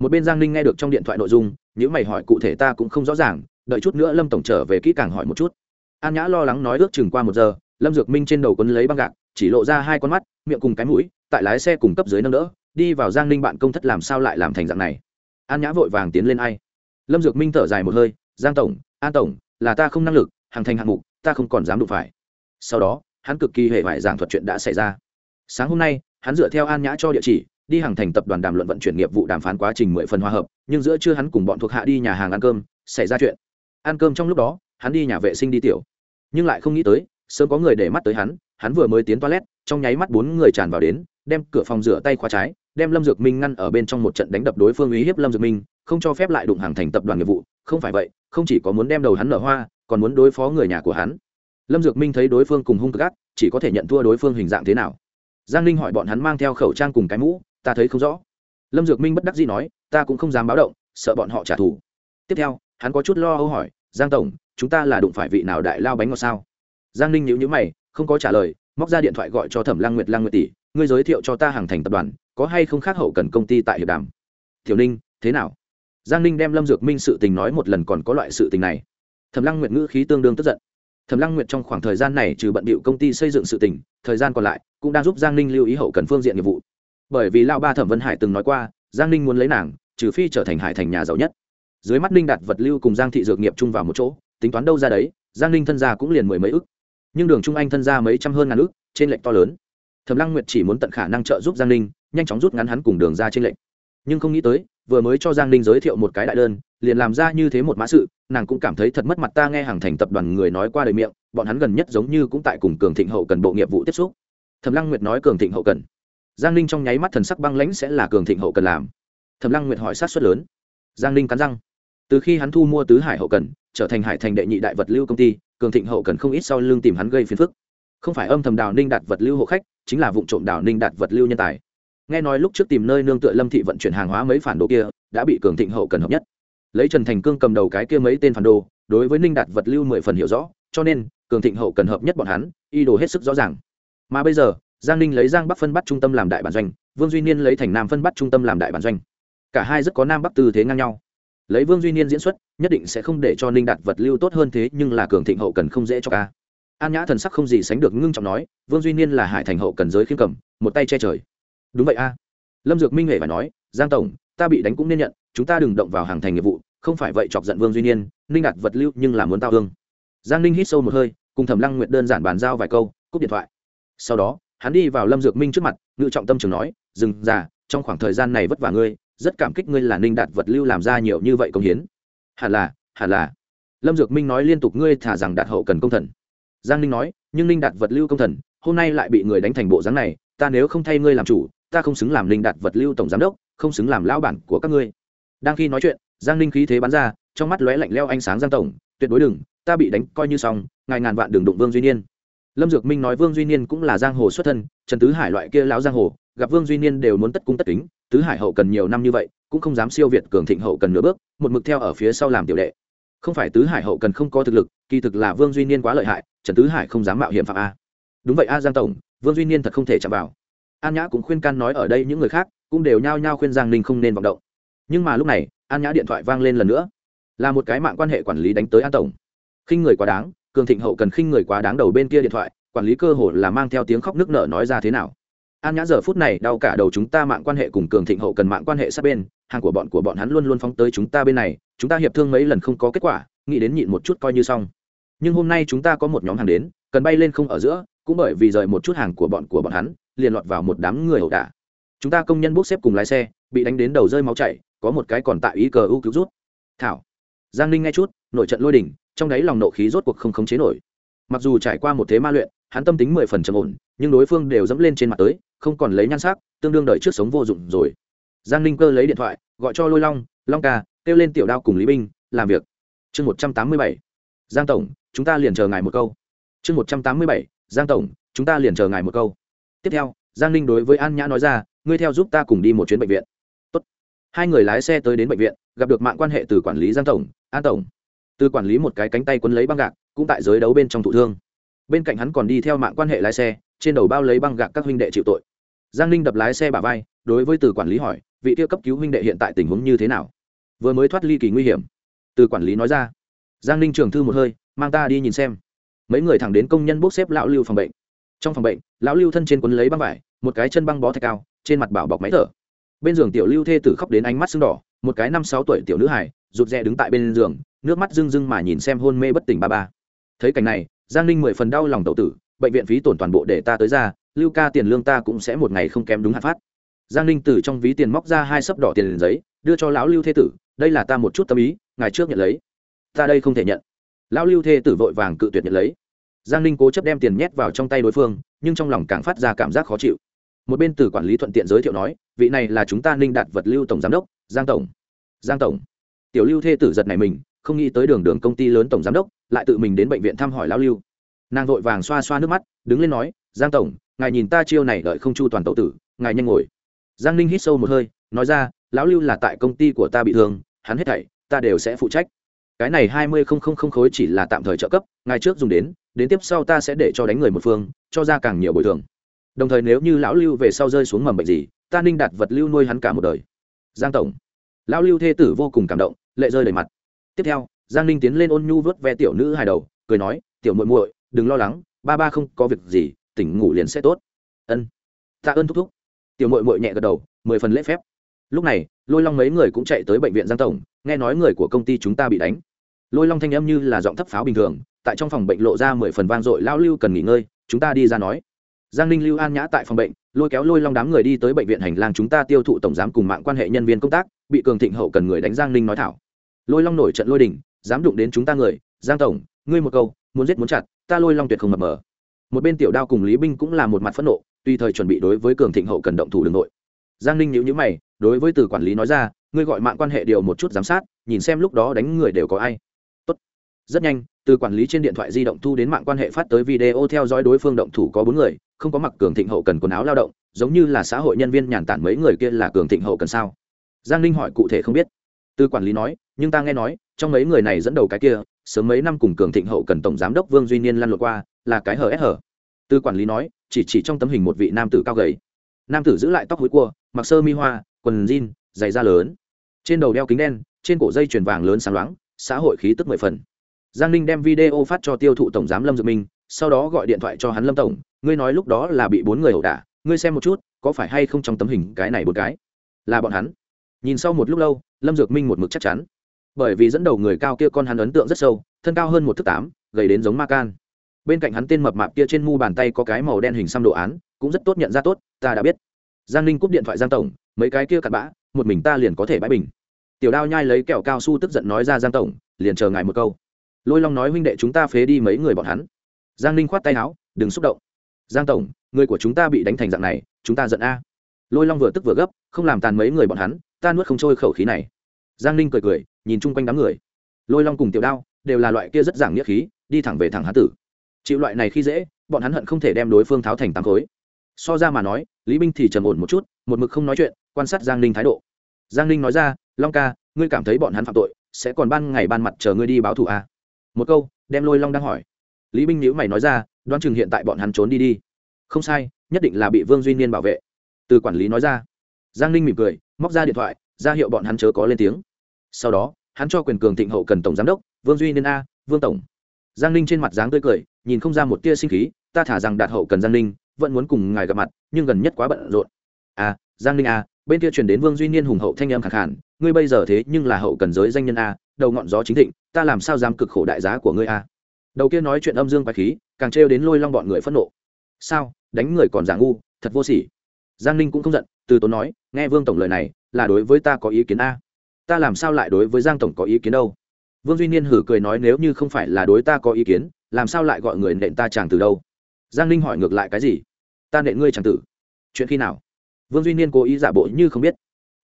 [SPEAKER 1] một bên giang ninh nghe được trong điện thoại nội dung những mày hỏi cụ thể ta cũng không rõ ràng đợi chút nữa lâm tổng trở về kỹ càng hỏi một chút an nhã lo lắng nói ước chừng qua một giờ lâm dược minh trên đầu quấn lấy băng gạc chỉ lộ ra hai con mắt miệng cùng cái mũi tại lái xe cùng cấp dưới nâng đỡ đi vào giang ninh bạn công thất làm sao lại làm thành dạng này? An nhã vội vàng tiến lên ai? Lâm dược minh thở dài một hơi, giang tổng, an tổng, là ta không năng lực, hàng thành hạng mục, ta không còn dám đụng phải. Sau đó, hắn cực kỳ hệ vải giảng thuật chuyện đã xảy ra. Sáng hôm nay, hắn dựa theo an nhã cho địa chỉ, đi hàng thành tập đoàn đàm luận vận chuyển nghiệp vụ đàm phán quá trình mười phần hòa hợp, nhưng giữa trưa hắn cùng bọn thuộc hạ đi nhà hàng ăn cơm, xảy ra chuyện. Ăn cơm trong lúc đó, hắn đi nhà vệ sinh đi tiểu. Nhưng lại không nghĩ tới, sớm có người để mắt tới hắn hắn vừa mới tiến toilet, trong nháy mắt bốn người tràn vào đến, đem cửa phòng rửa tay khóa trái, đem lâm dược minh ngăn ở bên trong một trận đánh đập đối phương uy hiếp lâm dược minh, không cho phép lại đụng hàng thành tập đoàn nghiệp vụ, không phải vậy, không chỉ có muốn đem đầu hắn nở hoa, còn muốn đối phó người nhà của hắn. Lâm dược minh thấy đối phương cùng hung cực ác, chỉ có thể nhận thua đối phương hình dạng thế nào. Giang ninh hỏi bọn hắn mang theo khẩu trang cùng cái mũ, ta thấy không rõ. Lâm dược minh bất đắc dĩ nói, ta cũng không dám báo động, sợ bọn họ trả thù. Tiếp theo, hắn có chút lo âu hỏi, giang tổng, chúng ta là đụng phải vị nào đại lao bánh ngọt sao? Giang ninh nhíu nhíu mày không có trả lời, móc ra điện thoại gọi cho thẩm lăng nguyệt lăng nguyệt tỷ, ngươi giới thiệu cho ta hàng thành tập đoàn, có hay không khác hậu cần công ty tại hiệp đàm? Tiểu ninh, thế nào? Giang ninh đem lâm dược minh sự tình nói một lần còn có loại sự tình này. Thẩm lăng nguyệt ngữ khí tương đương tức giận. Thẩm lăng nguyệt trong khoảng thời gian này trừ bận bịu công ty xây dựng sự tình, thời gian còn lại cũng đang giúp giang ninh lưu ý hậu cần phương diện nghiệp vụ. Bởi vì lao ba thẩm vân hải từng nói qua, giang ninh muốn lấy nàng, trừ phi trở thành hải thành nhà giàu nhất. Dưới mắt ninh đạt vật lưu cùng giang thị dược nghiệp chung vào một chỗ, tính toán đâu ra đấy, giang ninh thân gia cũng liền mười mấy ức nhưng đường trung anh thân gia mấy trăm hơn ngàn ước, trên lệnh to lớn. Thẩm lăng nguyệt chỉ muốn tận khả năng trợ giúp giang ninh, nhanh chóng rút ngắn hắn cùng đường ra trên lệnh nhưng không nghĩ tới, vừa mới cho giang ninh giới thiệu một cái đại đơn, liền làm ra như thế một mã sự, nàng cũng cảm thấy thật mất mặt ta nghe hàng thành tập đoàn người nói qua đời miệng, bọn hắn gần nhất giống như cũng tại cùng cường thịnh hậu cần bộ nghiệp vụ tiếp xúc. Thẩm lăng nguyệt nói cường thịnh hậu cần. Giang ninh trong nháy mắt thần sắc băng lãnh sẽ là cường thịnh hậu cần làm. Thẩm lăng nguyệt hỏi sát xuất lớn. Giang ninh cắn răng. Từ khi hắn thu mua tứ hải hậu cần, trở thành hải thành đệ nhị đại vật lưu công ty cường thịnh hậu cần không ít sau lưng tìm hắn gây phiền phức. Không phải âm thầm đào ninh đạt vật lưu hộ khách, chính là vụ trộm đào ninh đạt vật lưu nhân tài. Nghe nói lúc trước tìm nơi nương tựa lâm thị vận chuyển hàng hóa mấy phản đồ kia, đã bị cường thịnh hậu cần hợp nhất. Lấy trần thành cương cầm đầu cái kia mấy tên phản đồ, đối với ninh đạt vật lưu mười phần hiểu rõ, cho nên, cường thịnh hậu cần hợp nhất bọn hắn y đồ hết sức rõ ràng. Mà bây giờ, giang ninh lấy giang bắc phân bắt trung tâm làm đại bản doanh, vương duy niên lấy thành nam phân bắt trung tâm làm đại bản doanh. Cả hai rất có nam bắc tư thế ngang nhau lấy vương duy niên diễn xuất, nhất định sẽ không để cho ninh đạt vật lưu tốt hơn thế, nhưng là cường thịnh hậu cần không dễ cho ca. An nhã thần sắc không gì sánh được ngưng trọng nói, vương duy niên là hải thành hậu cần giới khiêm cầm một tay che trời. Đúng vậy a. Lâm dược minh huệ phải nói, giang tổng, ta bị đánh cũng nên nhận, chúng ta đừng động vào hàng thành nghiệp vụ, không phải vậy chọc giận vương duy niên, ninh đạt vật lưu nhưng là muốn tao thương. Giang ninh hít sâu một hơi, cùng thẩm lăng nguyệt đơn giản bàn giao vài câu, cúp điện thoại. Sau đó, hắn đi vào lâm dược minh trước mặt, ngự trọng tâm trường nói, dừng già, trong khoảng thời gian này vất vả ngươi rất cảm kích ngươi là ninh đạt vật lưu làm ra nhiều như vậy công hiến. Hẳn là hẳn là. Lâm dược minh nói liên tục ngươi thả rằng đạt hậu cần công thần. Giang ninh nói, nhưng ninh đạt vật lưu công thần, hôm nay lại bị người đánh thành bộ dáng này, ta nếu không thay ngươi làm chủ, ta không xứng làm ninh đạt vật lưu tổng giám đốc, không xứng làm lão bản của các ngươi. Đang khi nói chuyện, giang ninh khí thế bắn ra, trong mắt lóe lạnh leo ánh sáng giang tổng, tuyệt đối đừng, ta bị đánh coi như xong, ngài ngàn vạn đường đụng vương duy niên. Lâm dược minh nói vương duy niên cũng là giang hồ xuất thân, trần tứ hải loại kia lão giang hồ, gặp vương duy niên đều muốn tất cung tất kính tứ hải hậu cần nhiều năm như vậy, cũng không dám siêu việt cường thịnh hậu cần nửa bước, một mực theo ở phía sau làm tiểu đệ. Không phải tứ hải hậu cần không có thực lực, kỳ thực là vương duy niên quá lợi hại, trần tứ hải không dám mạo hiểm phạm a. Đúng vậy a giang tổng, vương duy niên thật không thể chạm vào. An nhã cũng khuyên can nói ở đây những người khác, cũng đều nhao nhao khuyên giang ninh không nên vọng động. Nhưng mà lúc này, an nhã điện thoại vang lên lần nữa. Là một cái mạng quan hệ quản lý đánh tới an tổng. Khinh người quá đáng, cường thịnh hậu cần khinh người quá đáng đầu bên kia điện thoại, quản lý cơ hồ là mang theo tiếng khóc nước nở nói ra thế nào an nhã giờ phút này đau cả đầu chúng ta mạng quan hệ cùng cường thịnh hậu cần mạng quan hệ sát bên, hàng của bọn của bọn hắn luôn luôn phóng tới chúng ta bên này, chúng ta hiệp thương mấy lần không có kết quả, nghĩ đến nhịn một chút coi như xong. Nhưng hôm nay chúng ta có một nhóm hàng đến, cần bay lên không ở giữa, cũng bởi vì rời một chút hàng của bọn của bọn hắn, liền lọt vào một đám người ẩu đả. Chúng ta công nhân bốc xếp cùng lái xe, bị đánh đến đầu rơi máu chảy, có một cái còn tại ý cờ ưu cứu rút. Thảo, giang ninh nghe chút, nội trận lôi đỉnh, trong đáy lòng nộ khí rốt cuộc không khống chế nổi. Mặc dù trải qua một thế ma luyện, hắn tâm tính mười phần trầm ổn, nhưng đối phương đều dẫm lên trên mặt tới không còn lấy nhan sắc, tương đương đời trước sống vô dụng rồi. Giang ninh cơ lấy điện thoại, gọi cho lôi long long ca, kêu lên tiểu đao cùng lý binh, làm việc. Chương một trăm tám mươi bảy. Giang tổng, chúng ta liền chờ ngài một câu. Chương một trăm tám mươi bảy. Giang tổng, chúng ta liền chờ ngài một câu. Tiếp theo, giang ninh đối với an nhã nói ra, ngươi theo giúp ta cùng đi một chuyến bệnh viện. Tốt. hai người lái xe tới đến bệnh viện, gặp được mạng quan hệ từ quản lý giang tổng, an tổng. Từ quản lý một cái cánh tay quân lấy băng gạc, cũng tại giới đấu bên trong thụ thương. Bên cạnh hắn còn đi theo mạng quan hệ lái xe trên đầu bao lấy băng gạc các huynh đệ chịu tội. Giang ninh đập lái xe bà vai, đối với từ quản lý hỏi, vị tiêu cấp cứu huynh đệ hiện tại tình huống như thế nào? Vừa mới thoát ly kỳ nguy hiểm. Từ quản lý nói ra. Giang ninh trường thư một hơi, mang ta đi nhìn xem. Mấy người thẳng đến công nhân bốc xếp lão lưu phòng bệnh. Trong phòng bệnh, lão lưu thân trên quấn lấy băng vải, một cái chân băng bó thạch cao, trên mặt bảo bọc máy thở. Bên giường tiểu lưu thê tử khóc đến ánh mắt sưng đỏ, một cái năm sáu tuổi tiểu nữ hải rụt rè đứng tại bên giường, nước mắt rưng rưng mà nhìn xem hôn mê bất tỉnh ba ba. Thấy cảnh này, giang ninh mười phần đau lòng tậu tử bệnh viện phí tổn toàn bộ để ta tới ra, lưu ca tiền lương ta cũng sẽ một ngày không kém đúng hạn phát. Giang ninh từ trong ví tiền móc ra hai sấp đỏ tiền giấy, đưa cho lão lưu thê tử, đây là ta một chút tâm ý ngày trước nhận lấy. Ta đây không thể nhận. Lão lưu thê tử vội vàng cự tuyệt nhận lấy. Giang ninh cố chấp đem tiền nhét vào trong tay đối phương, nhưng trong lòng càng phát ra cảm giác khó chịu. Một bên từ quản lý thuận tiện giới thiệu nói, vị này là chúng ta ninh đạt vật lưu tổng giám đốc, giang tổng. Giang tổng. Tiểu lưu thê tử giật này mình, không nghĩ tới đường đường công ty lớn tổng giám đốc, lại tự mình đến bệnh viện thăm hỏi lão lưu nàng vội vàng xoa xoa nước mắt, đứng lên nói, giang tổng, ngài nhìn ta chiêu này đợi không chu toàn tậu tử, ngài nhanh ngồi. Giang ninh hít sâu một hơi, nói ra, lão lưu là tại công ty của ta bị thương, hắn hết thảy, ta đều sẽ phụ trách. Cái này hai mươi không không không khối chỉ là tạm thời trợ cấp, ngài trước dùng đến đến tiếp sau ta sẽ để cho đánh người một phương, cho ra càng nhiều bồi thường. Đồng thời nếu như lão lưu về sau rơi xuống mầm bệnh gì, ta ninh đạt vật lưu nuôi hắn cả một đời. Giang tổng. Lão lưu thê tử vô cùng cảm động, lệ rơi đầy mặt. Tiếp theo, giang ninh tiến lên ôn nhu vớt ve tiểu nữ hài đầu, cười nói, tiểu muội muội đừng lo lắng, ba ba không có việc gì, tỉnh ngủ liền sẽ tốt. Ân. Tạ ơn thúc thúc. Tiểu muội muội nhẹ gật đầu, mười phần lễ phép. Lúc này, lôi long mấy người cũng chạy tới bệnh viện giang tổng, nghe nói người của công ty chúng ta bị đánh. Lôi long thanh âm như là giọng thấp pháo bình thường, tại trong phòng bệnh lộ ra mười phần vang dội lao lưu cần nghỉ ngơi, chúng ta đi ra nói. Giang ninh lưu an nhã tại phòng bệnh, lôi kéo lôi long đám người đi tới bệnh viện hành lang chúng ta tiêu thụ tổng giám cùng mạng quan hệ nhân viên công tác, bị cường thịnh hậu cần người đánh giang ninh nói thảo. Lôi long nổi trận lôi đình, dám đụng đến chúng ta người, giang tổng, ngươi một câu, muốn giết muốn chặt ta lôi long tuyệt không mập mờ. Một bên tiểu đao cùng lý binh cũng là một mặt phẫn nộ tùy thời chuẩn bị đối với cường thịnh hậu cần động thủ đường nội. Giang ninh nhữ nhữ mày, đối với từ quản lý nói ra, ngươi gọi mạng quan hệ điều một chút giám sát, nhìn xem lúc đó đánh người đều có ai. Tốt. rất nhanh, từ quản lý trên điện thoại di động thu đến mạng quan hệ phát tới video theo dõi đối phương động thủ có bốn người, không có mặc cường thịnh hậu cần quần áo lao động, giống như là xã hội nhân viên nhàn tản mấy người kia là cường thịnh hậu cần sao? Giang ninh hỏi cụ thể không biết. Từ quản lý nói, nhưng ta nghe nói, trong mấy người này dẫn đầu cái kia sớm mấy năm cùng cường thịnh hậu cần tổng giám đốc vương duy niên lăn lộn qua, là cái hở ép hở từ quản lý nói, chỉ chỉ trong tấm hình một vị nam tử cao gầy. Nam tử giữ lại tóc hối cua, mặc sơ mi hoa, quần jean, giày da lớn. Trên đầu đeo kính đen, trên cổ dây chuyền vàng lớn sáng loáng, xã hội khí tức mười phần. Giang ninh đem video phát cho tiêu thụ tổng giám lâm dược minh, sau đó gọi điện thoại cho hắn lâm tổng, ngươi nói lúc đó là bị bốn người ẩu đả, ngươi xem một chút, có phải hay không trong tấm hình cái này một cái? Là bọn hắn. Nhìn sau một lúc lâu, lâm dược minh một mực chắc chắn bởi vì dẫn đầu người cao kia con hắn ấn tượng rất sâu, thân cao hơn một thước tám, gầy đến giống ma can. Bên cạnh hắn tên mập mạp kia trên mu bàn tay có cái màu đen hình xăm đồ án, cũng rất tốt nhận ra tốt, ta đã biết. Giang ninh cúp điện thoại giang tổng, mấy cái kia cặn bã, một mình ta liền có thể bãi bình. Tiểu đao nhai lấy kẹo cao su tức giận nói ra giang tổng, liền chờ ngài một câu. Lôi long nói huynh đệ chúng ta phế đi mấy người bọn hắn. Giang ninh khoát tay áo, đừng xúc động. Giang tổng, người của chúng ta bị đánh thành dạng này, chúng ta giận a. Lôi long vừa tức vừa gấp, không làm tàn mấy người bọn hắn, ta nuốt không trôi khẩu khí này. Giang ninh cười cười nhìn chung quanh đám người. Lôi long cùng tiểu đao đều là loại kia rất giảng nghĩa khí, đi thẳng về thẳng hán tử. Chịu loại này khi dễ, bọn hắn hận không thể đem đối phương tháo thành tám khối. So ra mà nói, lý binh thì trầm ổn một chút, một mực không nói chuyện, quan sát giang ninh thái độ. Giang ninh nói ra, long ca, ngươi cảm thấy bọn hắn phạm tội, sẽ còn ban ngày ban mặt chờ ngươi đi báo thù à? một câu, đem lôi long đang hỏi. Lý binh nhữ mày nói ra, đoán chừng hiện tại bọn hắn trốn đi đi. Không sai, nhất định là bị vương duy niên bảo vệ. Từ quản lý nói ra. Giang ninh mỉm cười, móc ra điện thoại, ra hiệu bọn hắn chớ có lên tiếng. Sau đó hắn cho quyền cường thịnh hậu cần tổng giám đốc, vương duy niên a, vương tổng. Giang ninh trên mặt dáng tươi cười, nhìn không ra một tia sinh khí, ta thả rằng đạt hậu cần giang ninh, vẫn muốn cùng ngài gặp mặt, nhưng gần nhất quá bận rộn. À giang ninh à bên kia truyền đến vương duy niên hùng hậu thanh em khẳng khản ngươi bây giờ thế nhưng là hậu cần giới danh nhân a, đầu ngọn gió chính thịnh, ta làm sao dám cực khổ đại giá của ngươi a. Đầu kia nói chuyện âm dương bài khí, càng trêu đến lôi long bọn người phẫn nộ. Sao, đánh người còn giả ngu, thật vô sỉ. Giang ninh cũng không giận, từ tốn nói, nghe vương tổng lời này, là đối với ta có ý kiến a ta làm sao lại đối với giang tổng có ý kiến đâu? Vương duy niên hử cười nói nếu như không phải là đối ta có ý kiến, làm sao lại gọi người nện ta chàng từ đâu? Giang ninh hỏi ngược lại cái gì? Ta nện ngươi chàng tử. Chuyện khi nào? Vương duy niên cố ý giả bộ như không biết.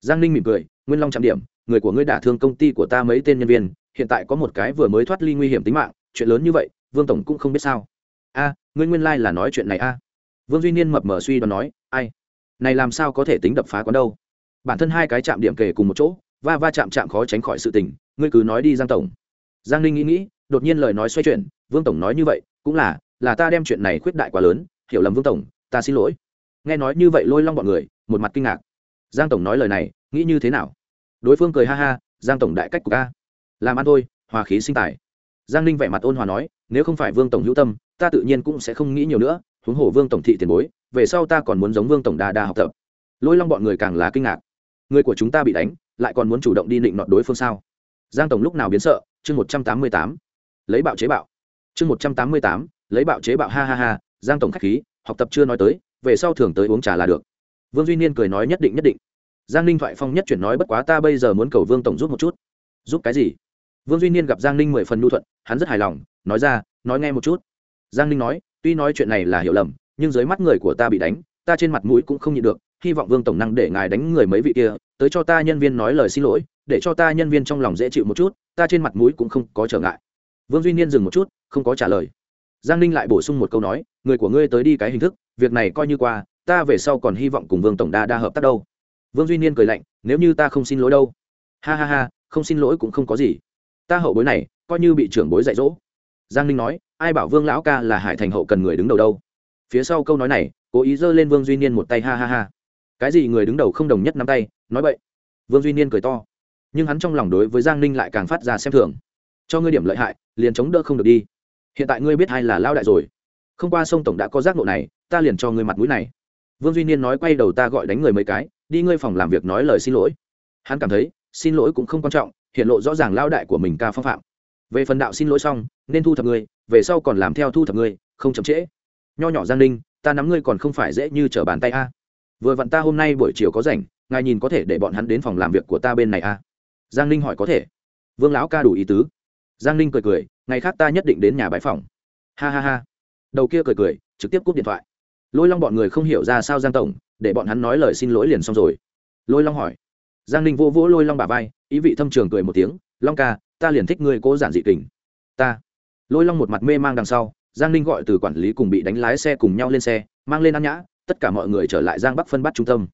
[SPEAKER 1] Giang ninh mỉm cười, nguyên long chạm điểm, người của ngươi đả thương công ty của ta mấy tên nhân viên, hiện tại có một cái vừa mới thoát ly nguy hiểm tính mạng, chuyện lớn như vậy, vương tổng cũng không biết sao. A, ngươi nguyên lai、like、là nói chuyện này a. Vương duy niên mập mờ suy đoán nói, ai? Này làm sao có thể tính đập phá quán đâu? Bản thân hai cái chạm điểm kể cùng một chỗ va va chạm chạm khó tránh khỏi sự tình, ngươi cứ nói đi giang tổng. Giang ninh nghĩ nghĩ, đột nhiên lời nói xoay chuyển, vương tổng nói như vậy, cũng là là ta đem chuyện này khuyết đại quá lớn, hiểu lầm vương tổng, ta xin lỗi. Nghe nói như vậy lôi long bọn người, một mặt kinh ngạc. Giang tổng nói lời này, nghĩ như thế nào? Đối phương cười ha ha, giang tổng đại cách của ca làm ăn thôi, hòa khí sinh tài. Giang ninh vẻ mặt ôn hòa nói, nếu không phải vương tổng hữu tâm, ta tự nhiên cũng sẽ không nghĩ nhiều nữa, huống hồ vương tổng thị tiền bối, về sau ta còn muốn giống vương tổng đa đa học tập. Lôi long bọn người càng là kinh ngạc. Người của chúng ta bị đánh lại còn muốn chủ động đi định nọt đối phương sao? Giang tổng lúc nào biến sợ? Chương một trăm tám mươi tám. Lấy bạo chế bạo. Chương một trăm tám mươi tám. Lấy bạo chế bạo. Ha ha ha, giang tổng k h á c h khí, học tập chưa nói tới, về sau thường tới uống trà là được. Vương duy niên cười nói nhất định nhất định. Giang ninh thoại phong nhất chuyển nói bất quá ta bây giờ muốn cầu vương tổng giúp một chút. Giúp cái gì? Vương duy niên gặp giang ninh mười phần nhu thuận, hắn rất hài lòng, nói ra, nói nghe một chút. Giang ninh nói, tuy nói chuyện này là hiểu lầm, nhưng dưới mắt người của ta bị đánh, ta trên mặt mũi cũng không nhịn được hy vọng vương tổng năng để ngài đánh người mấy vị kia, tới cho ta nhân viên nói lời xin lỗi, để cho ta nhân viên trong lòng dễ chịu một chút, ta trên mặt mũi cũng không có trở ngại. Vương duy niên dừng một chút, không có trả lời. Giang ninh lại bổ sung một câu nói, người của ngươi tới đi cái hình thức, việc này coi như qua, ta về sau còn hy vọng cùng vương tổng đa đa hợp tác đâu. Vương duy niên cười lạnh, nếu như ta không xin lỗi đâu. Ha ha ha, không xin lỗi cũng không có gì. Ta hậu bối này, coi như bị trưởng bối dạy dỗ. Giang ninh nói, ai bảo vương lão ca là hải thành hậu cần người đứng đầu đâu. Phía sau câu nói này, cố ý giơ lên vương duy niên một tay, ha ha ha cái gì người đứng đầu không đồng nhất nắm tay, nói vậy vương duy niên cười to. Nhưng hắn trong lòng đối với giang ninh lại càng phát ra xem thường. Cho ngươi điểm lợi hại, liền chống đỡ không được đi. Hiện tại ngươi biết ai là lao đại rồi. Không qua sông tổng đã có giác ngộ này, ta liền cho ngươi mặt mũi này. Vương duy niên nói quay đầu ta gọi đánh người mấy cái, đi ngươi phòng làm việc nói lời xin lỗi. Hắn cảm thấy, xin lỗi cũng không quan trọng, hiện lộ rõ ràng lao đại của mình ca phong phạm. Về phần đạo xin lỗi xong, nên thu thập ngươi, về sau còn làm theo thu thập ngươi, không chậm trễ. Nho nhỏ giang ninh, ta nắm ngươi còn không phải dễ như trở bàn tay a vừa vặn ta hôm nay buổi chiều có rảnh, ngài nhìn có thể để bọn hắn đến phòng làm việc của ta bên này a giang ninh hỏi có thể. Vương lão ca đủ ý tứ. Giang ninh cười cười, ngày khác ta nhất định đến nhà bãi phòng. Ha ha ha. Đầu kia cười cười, trực tiếp cúp điện thoại. Lôi long bọn người không hiểu ra sao giang tổng, để bọn hắn nói lời xin lỗi liền xong rồi. Lôi long hỏi. Giang ninh vỗ vỗ lôi long bà vai, ý vị thâm trường cười một tiếng, long ca, ta liền thích ngươi cố giản dị kình ta? Lôi long một mặt mê mang đằng sau, giang ninh gọi từ quản lý cùng bị đánh lái xe cùng nhau lên xe, mang lên ăn nhã tất cả mọi người trở lại giang bắc phân bắt trung tâm.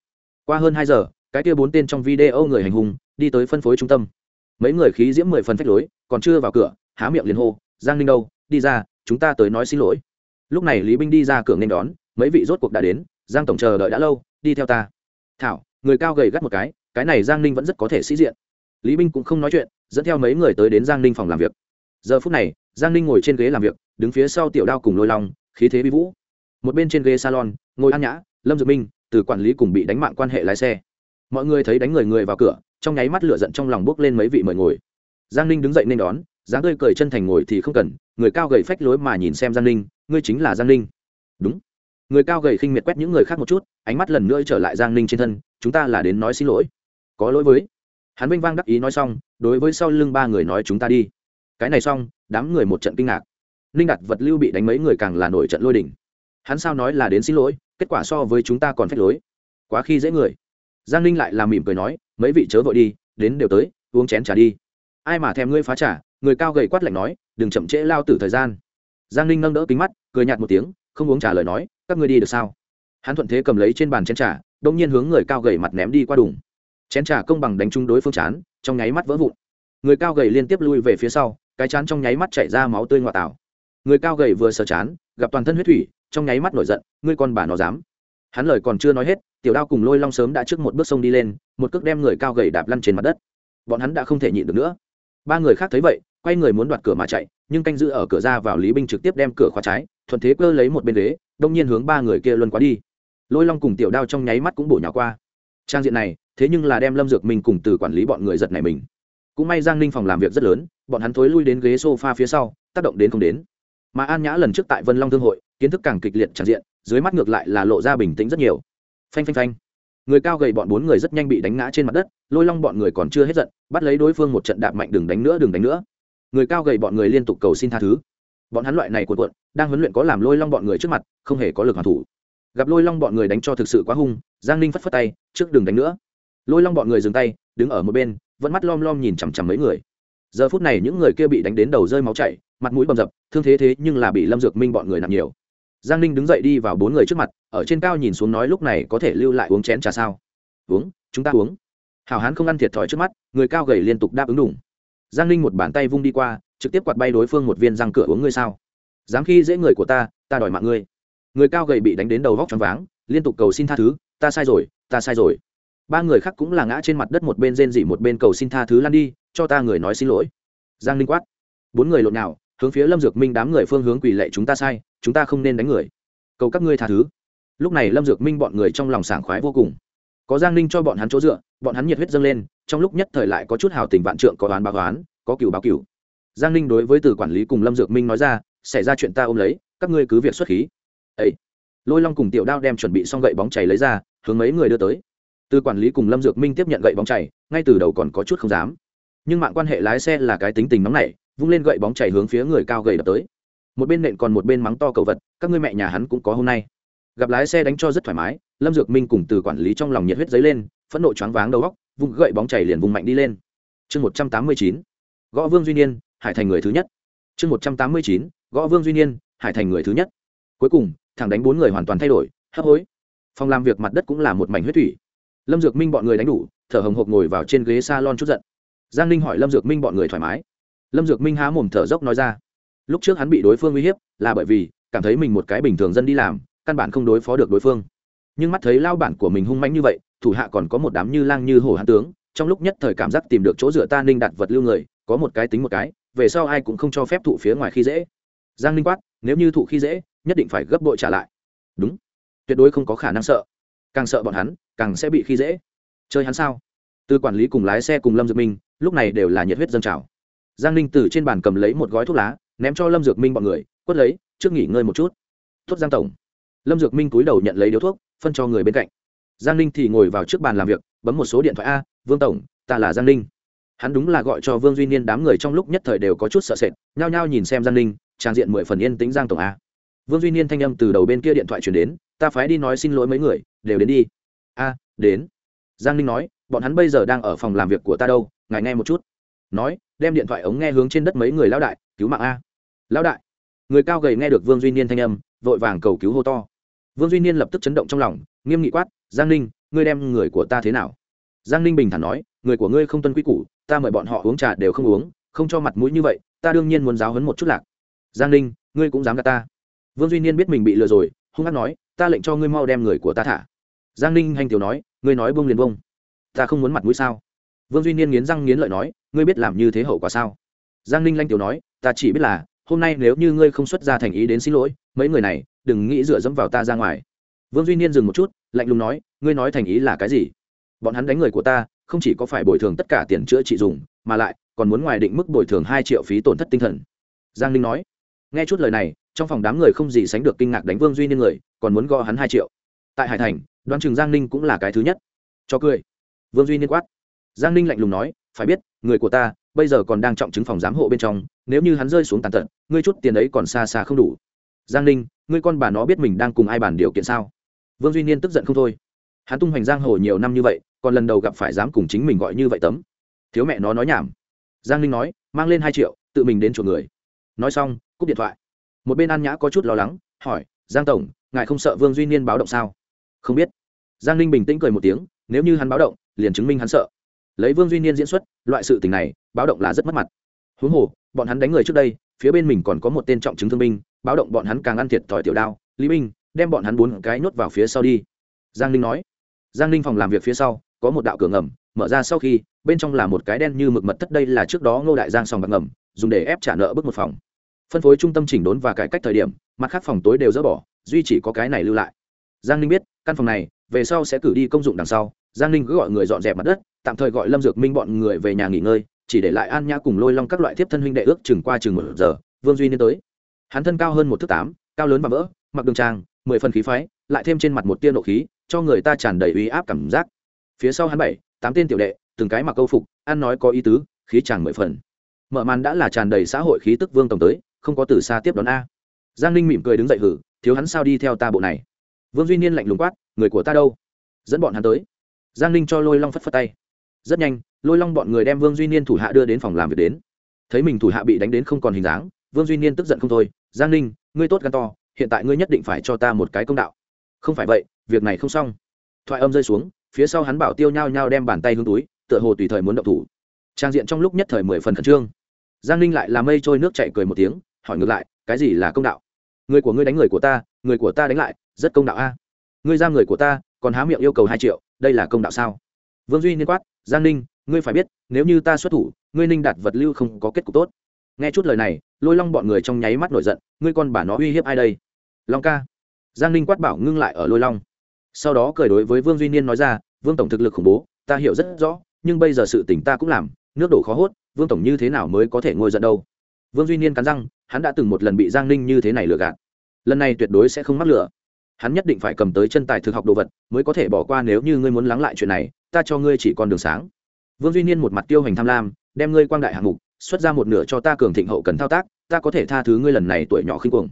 [SPEAKER 1] Qua hơn hai giờ, cái kia bốn tên trong video người hành hung đi tới phân phối trung tâm. Mấy người khí diễm mười phần phách lối, còn chưa vào cửa, há miệng liền hô, giang ninh đâu? Đi ra, chúng ta tới nói xin lỗi. Lúc này lý binh đi ra cửa nên đón, mấy vị rốt cuộc đã đến, giang tổng chờ đợi đã lâu, đi theo ta. Thảo, người cao gầy gắt một cái cái này giang ninh vẫn rất có thể sĩ diện. Lý binh cũng không nói chuyện, dẫn theo mấy người tới đến giang ninh phòng làm việc. Giờ phút này, giang ninh ngồi trên ghế làm việc, đứng phía sau tiểu đao cùng lôi long, khí thế bí vũ. Một bên trên ghế salon ngồi an nhã, lâm dược minh, từ quản lý cùng bị đánh mạng quan hệ lái xe. Mọi người thấy đánh người người vào cửa, trong nháy mắt lửa giận trong lòng bước lên mấy vị mời ngồi. Giang ninh đứng dậy nên đón, dáng tươi cười chân thành ngồi thì không cần, người cao gầy phách lối mà nhìn xem giang ninh, ngươi chính là giang ninh. Đúng. Người cao gầy khinh miệt quét những người khác một chút, ánh mắt lần nữa trở lại giang ninh trên thân, chúng ta là đến nói xin lỗi. Có lỗi với. Hắn vinh vang đắc ý nói xong, đối với sau lưng ba người nói chúng ta đi. Cái này xong, đám người một trận kinh ngạc. Ninh đặt vật lưu bị đánh mấy người càng là nổi trận lôi đỉnh hắn sao nói là đến xin lỗi kết quả so với chúng ta còn phép lối. Quá khi dễ người. Giang ninh lại làm mỉm cười nói, mấy vị chớ vội đi, đến đều tới, uống chén trả đi. Ai mà thèm ngươi phá trả người cao gầy quát lạnh nói, đừng chậm trễ lao tử thời gian. Giang ninh nâng đỡ kính mắt, cười nhạt một tiếng, không uống trả lời nói, các ngươi đi được sao? Hắn thuận thế cầm lấy trên bàn chén trà, đông nhiên hướng người cao gầy mặt ném đi qua đùng. Chén trà công bằng đánh trúng đối phương chán, trong nháy mắt vỡ vụn. Người cao gầy liên tiếp lui về phía sau, cái chán trong nháy mắt chảy ra máu tươi ngoại tảo. Người cao gầy vừa sờ chán, gặp toàn thân huyết thủy trong nháy mắt nổi giận, ngươi con bà nó dám. Hắn lời còn chưa nói hết, tiểu đao cùng lôi long sớm đã trước một bước sông đi lên, một cước đem người cao gầy đạp lăn trên mặt đất. Bọn hắn đã không thể nhịn được nữa. Ba người khác thấy vậy, quay người muốn đoạt cửa mà chạy, nhưng canh giữ ở cửa ra vào lý binh trực tiếp đem cửa khóa trái, thuận thế cơ lấy một bên ghế, đông nhiên hướng ba người kia luân quá đi. Lôi long cùng tiểu đao trong nháy mắt cũng bổ nhào qua. Trang diện này, thế nhưng là đem lâm dược mình cùng từ quản lý bọn người giật này mình. Cũng may giang ninh phòng làm việc rất lớn, bọn hắn thối lui đến ghế s o f a phía sau, tác động đến không đến. Mà an nhã lần trước tại vân long thương hội kiến thức càng kịch liệt tràn diện, dưới mắt ngược lại là lộ ra bình tĩnh rất nhiều. Phanh phanh phanh. Người cao gầy bọn bốn người rất nhanh bị đánh ngã trên mặt đất, lôi long bọn người còn chưa hết giận, bắt lấy đối phương một trận đạp mạnh đừng đánh nữa, đừng đánh nữa. Người cao gầy bọn người liên tục cầu xin tha thứ. Bọn hắn loại này cuộn cuộn, đang huấn luyện có làm lôi long bọn người trước mặt, không hề có lực hoàn thủ. Gặp lôi long bọn người đánh cho thực sự quá hung, giang ninh phất phất tay, trước đừng đánh nữa. Lôi long bọn người dừng tay, đứng ở một bên, vẫn mắt lom lom nhìn chằm chằm mấy người. Giờ phút này những người kia bị đánh đến đầu rơi máu chảy, mặt mũi bầm dập, thương thế thế nhưng là bị lâm dược minh bọn người nặng nhiều giang ninh đứng dậy đi vào bốn người trước mặt, ở trên cao nhìn xuống nói lúc này có thể lưu lại uống chén trà sao? Uống, chúng ta uống. Hảo hán không ăn thiệt thòi trước mắt, người cao gầy liên tục đáp ứng đủng giang ninh một bàn tay vung đi qua, trực tiếp quạt bay đối phương một viên răng cửa uống ngươi sao? Dám khi dễ người của ta ta đòi mạng ngươi. Người cao gầy bị đánh đến đầu vóc t r váng, liên tục cầu xin tha thứ, ta sai rồi, ta sai rồi. Ba người khác cũng là ngã trên mặt đất một bên rên dỉ một bên cầu xin tha thứ lan đi, cho ta người nói xin lỗi. Giang ninh quát. Bốn người lộn nào hướng phía lâm dược minh đám người phương hướng quỳ lệ chúng ta sai chúng ta không nên đánh người. Cầu các ngươi tha thứ. Lúc này lâm dược minh bọn người trong lòng sảng khoái vô cùng. Có giang ninh cho bọn hắn chỗ dựa, bọn hắn nhiệt huyết dâng lên, trong lúc nhất thời lại có chút hào tình vạn trượng có đoán báo đoán có cựu báo cựu giang ninh đối với từ quản lý cùng lâm dược minh nói ra, xảy ra chuyện ta ôm lấy, các ngươi cứ việc xuất khí. Ấy lôi long cùng tiểu đao đem chuẩn bị xong gậy bóng chảy lấy ra, hướng mấy người đưa tới. Từ quản lý cùng lâm dược minh tiếp nhận gậy bóng chảy ngay từ đầu còn có chút không dám. Nhưng mạng quan hệ lái xe là cái tính tình nóng nảy, vung lên gậy bóng chảy hướng phía người cao gầy đập tới một bên nện còn một bên mắng to cầu vật, các ngươi mẹ nhà hắn cũng có hôm nay. Gặp lái xe đánh cho rất thoải mái, lâm dược minh cùng từ quản lý trong lòng nhiệt huyết dấy lên, phẫn nộ choáng váng đầu góc vùng gậy bóng chảy liền vùng mạnh đi lên. Chương một trăm tám mươi chín, gõ vương duy niên, hải thành người thứ nhất. Chương một trăm tám mươi chín, gõ vương duy niên, hải thành người thứ nhất. Cuối cùng, thằng đánh bốn người hoàn toàn thay đổi, hấp hối. Phòng làm việc mặt đất cũng là một mảnh huyết thủy. Lâm dược minh bọn người đánh đủ, thở hồng hộc ngồi vào trên ghế s a lon chút giận. Giang ninh hỏi lâm dược minh bọn người thoải mái. Lâm dược minh há mồm thở dốc nói ra lúc trước hắn bị đối phương uy hiếp, là bởi vì cảm thấy mình một cái bình thường dân đi làm, căn bản không đối phó được đối phương. Nhưng mắt thấy lao bản của mình hung manh như vậy, thủ hạ còn có một đám như lang như hổ hán tướng, trong lúc nhất thời cảm giác tìm được chỗ dựa ta ninh đặt vật lưu người, có một cái tính một cái, về sau ai cũng không cho phép thụ phía ngoài khi dễ. Giang ninh quát, nếu như thụ khi dễ, nhất định phải gấp bội trả lại. Đúng. Tuyệt đối không có khả năng sợ. Càng sợ bọn hắn, càng sẽ bị khi dễ. Chơi hắn sao? Từ quản lý cùng lái xe cùng lâm dược minh, lúc này đều là nhiệt huyết dân trào. Giang ninh từ trên bàn cầm lấy một gói thuốc lá ném cho lâm dược minh bọn người, quất lấy, trước nghỉ ngơi một chút. Thuốc giang tổng. Lâm dược minh cúi đầu nhận lấy điếu thuốc, phân cho người bên cạnh. Giang ninh thì ngồi vào trước bàn làm việc, bấm một số điện thoại a, vương tổng, ta là giang ninh. Hắn đúng là gọi cho vương duy niên đám người trong lúc nhất thời đều có chút sợ sệt, nhao nhao nhìn xem giang ninh, trang diện mười phần yên tĩnh giang tổng a. Vương duy niên thanh âm từ đầu bên kia điện thoại chuyển đến, ta phái đi nói xin lỗi mấy người, đều đến đi. A, đến. Giang ninh nói, bọn hắn bây giờ đang ở phòng làm việc của ta đâu, ngài nghe một chút. Nói, đem điện thoại ống nghe hướng trên đất mấy người lão đại, cứu mạng a lão đại. Người cao gầy nghe được vương duy niên thanh âm, vội vàng cầu cứu hô to. Vương duy niên lập tức chấn động trong lòng, nghiêm nghị quát, giang ninh, ngươi đem người của ta thế nào? Giang ninh bình thản nói, người của ngươi không tuân quy củ, ta mời bọn họ uống trà đều không uống, không cho mặt mũi như vậy, ta đương nhiên muốn giáo hấn một chút lạc. Giang ninh, ngươi cũng dám gạt ta. Vương duy niên biết mình bị lừa rồi, hung hát nói, ta lệnh cho ngươi mau đem người của ta thả. Giang ninh hành tiểu nói, ngươi nói bông liền bông ta không muốn mặt mũi sao? Vương duy niên nghiến răng nghiến lợi nói, ngươi biết làm như thế hậu quả sao? Giang ninh lanh tiểu nói, ta chỉ biết là hôm nay nếu như ngươi không xuất ra thành ý đến xin lỗi, mấy người này, đừng nghĩ dựa dẫm vào ta ra ngoài. Vương duy niên dừng một chút, lạnh lùng nói, ngươi nói thành ý là cái gì? Bọn hắn đánh người của ta, không chỉ có phải bồi thường tất cả tiền chữa trị dùng, mà lại, còn muốn ngoài định mức bồi thường hai triệu phí tổn thất tinh thần. Giang Linh nói, nghe chút lời này, trong phòng đám người không gì sánh được kinh ngạc đánh vương duy niên người, còn muốn gõ hắn hai triệu. Tại hải thành, đoán chừng giang ninh cũng là cái thứ nhất. Cho cười. Vương duy niên quát. Giang ninh lạnh lùng nói, phải biết, người của ta bây giờ còn đang trọng chứng phòng giám hộ bên trong, nếu như hắn rơi xuống tàn tận ngươi chút tiền ấy còn xa xa không đủ. Giang ninh, ngươi con bà nó biết mình đang cùng ai bàn điều kiện sao? Vương duy niên tức giận không thôi. Hắn tung hoành giang hồ nhiều năm như vậy, còn lần đầu gặp phải dám cùng chính mình gọi như vậy tấm. Thiếu mẹ nó nói nhảm. Giang ninh nói, mang lên hai triệu, tự mình đến chuộc người. Nói xong, cúp điện thoại. Một bên an nhã có chút lo lắng, hỏi, giang tổng, ngài không sợ vương duy niên báo động sao? Không biết. Giang ninh bình tĩnh cười một tiếng, nếu như hắn báo động, liền chứng minh hắn sợ. Lấy vương duy niên diễn xuất, loại sự tình này báo động là rất mất mặt. Huống hồ, bọn hắn đánh người trước đây, phía bên mình còn có một tên trọng chứng thương binh, báo động bọn hắn càng ăn thiệt thòi tiểu đao. Lý binh đem bọn hắn bốn cái nhốt vào phía sau đi. Giang ninh nói. Giang ninh phòng làm việc phía sau, có một đạo cửa ngầm, mở ra sau khi, bên trong là một cái đen như mực mật thất đây là trước đó ngô đại giang sòng bạc ngầm, dùng để ép trả nợ bước một phòng. Phân phối trung tâm chỉnh đốn và cải cách thời điểm, mặt khác phòng tối đều dỡ bỏ, duy chỉ có cái này lưu lại. Giang ninh biết, căn phòng này, về sau sẽ cử đi công dụng đằng sau. Giang ninh cứ gọi người dọn dẹp mặt đất, tạm thời gọi lâm dược minh bọn người về nhà nghỉ ngơi chỉ để lại an nhã cùng lôi long các loại thiếp thân huynh đệ ước chừng qua chừng một giờ, vương duy nên tới. Hắn thân cao hơn một thước tám, cao lớn và vỡ, mặc đường trang, mười phần khí phái, lại thêm trên mặt một tiên độ khí, cho người ta tràn đầy uy áp cảm giác. Phía sau hắn bảy, tám tên tiểu đệ, từng cái mặc câu phục, ăn nói có ý tứ, khí chàng mười phần. Mở màn đã là tràn đầy xã hội khí tức vương tổng tới, không có từ xa tiếp đón a. Giang ninh mỉm cười đứng dậy hử, thiếu hắn sao đi theo ta bộ này? Vương duy niên lạnh lùng quát, người của ta đâu? Dẫn bọn hắn tới. Giang ninh cho lôi long phất phất tay rất nhanh, lôi long bọn người đem vương duy niên thủ hạ đưa đến phòng làm việc đến. Thấy mình thủ hạ bị đánh đến không còn hình dáng, vương duy niên tức giận không thôi, giang ninh, ngươi tốt gan to, hiện tại ngươi nhất định phải cho ta một cái công đạo. Không phải vậy, việc này không xong. Thoại âm rơi xuống, phía sau hắn bảo tiêu nhao nhao đem bàn tay hướng túi, tựa hồ tùy thời muốn động thủ. Trang diện trong lúc nhất thời mười phần khẩn trương. Giang ninh lại làm mây trôi nước chạy cười một tiếng, hỏi ngược lại, cái gì là công đạo? Người của ngươi đánh người của ta, người của ta đánh lại, rất công đạo a. Ngươi giam người của ta, còn há miệng yêu cầu hai triệu, đây là công đạo sao? Vương duy niên quát, giang ninh, ngươi phải biết, nếu như ta xuất thủ, ngươi ninh đạt vật lưu không có kết cục tốt. Nghe chút lời này, lôi long bọn người trong nháy mắt nổi giận, ngươi con bà nó uy hiếp ai đây? Long ca. Giang ninh quát bảo ngưng lại ở lôi long. Sau đó cười đối với vương duy niên nói ra, vương tổng thực lực khủng bố, ta hiểu rất rõ, nhưng bây giờ sự tỉnh ta cũng làm, nước đổ khó hốt, vương tổng như thế nào mới có thể ngồi giận đâu? Vương duy niên cắn răng, hắn đã từng một lần bị giang ninh như thế này lừa gạt. Lần này tuyệt đối sẽ không mắc lừa. Hắn nhất định phải cầm tới chân tài thực học đồ vật, mới có thể bỏ qua nếu như ngươi muốn lắng lại chuyện này ta cho ngươi chỉ còn đường sáng. Vương duy niên một mặt tiêu hành tham lam, đem ngươi quang đại hạng mục, xuất ra một nửa cho ta cường thịnh hậu cần thao tác, ta có thể tha thứ ngươi lần này tuổi nhỏ khinh cuồng.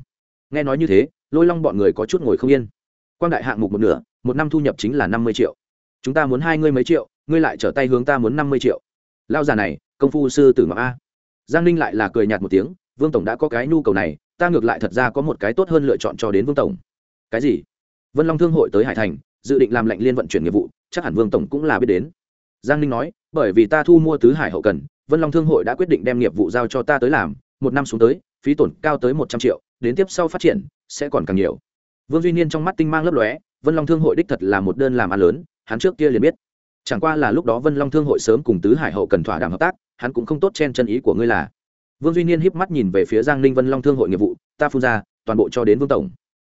[SPEAKER 1] Nghe nói như thế, lôi long bọn người có chút ngồi không yên. Quang đại hạng mục một nửa, một năm thu nhập chính là năm mươi triệu. Chúng ta muốn hai ngươi mấy triệu, ngươi lại trở tay hướng ta muốn năm mươi triệu. Lao già này, công phu sư tử ngọc a. Giang ninh lại là cười nhạt một tiếng, vương tổng đã có cái nhu cầu này, ta ngược lại thật ra có một cái tốt hơn lựa chọn cho đến vương tổng. Cái gì? Vân long thương hội tới hải thành dự định làm lệnh liên vận chuyển nghiệp vụ, chắc hẳn vương tổng cũng là biết đến. Giang ninh nói, bởi vì ta thu mua tứ hải hậu cần, vân long thương hội đã quyết định đem nghiệp vụ giao cho ta tới làm, một năm xuống tới, phí tổn cao tới một trăm triệu, đến tiếp sau phát triển, sẽ còn càng nhiều. Vương duy niên trong mắt tinh mang lấp lóe, vân long thương hội đích thật là một đơn làm ăn lớn, hắn trước kia liền biết. Chẳng qua là lúc đó vân long thương hội sớm cùng tứ hải hậu cần thỏa đàm hợp tác, hắn cũng không tốt chen chân ý của ngươi là. Vương duy niên híp mắt nhìn về phía giang ninh vân long thương hội nghiệp vụ, ta phun ra, toàn bộ cho đến vương tổng.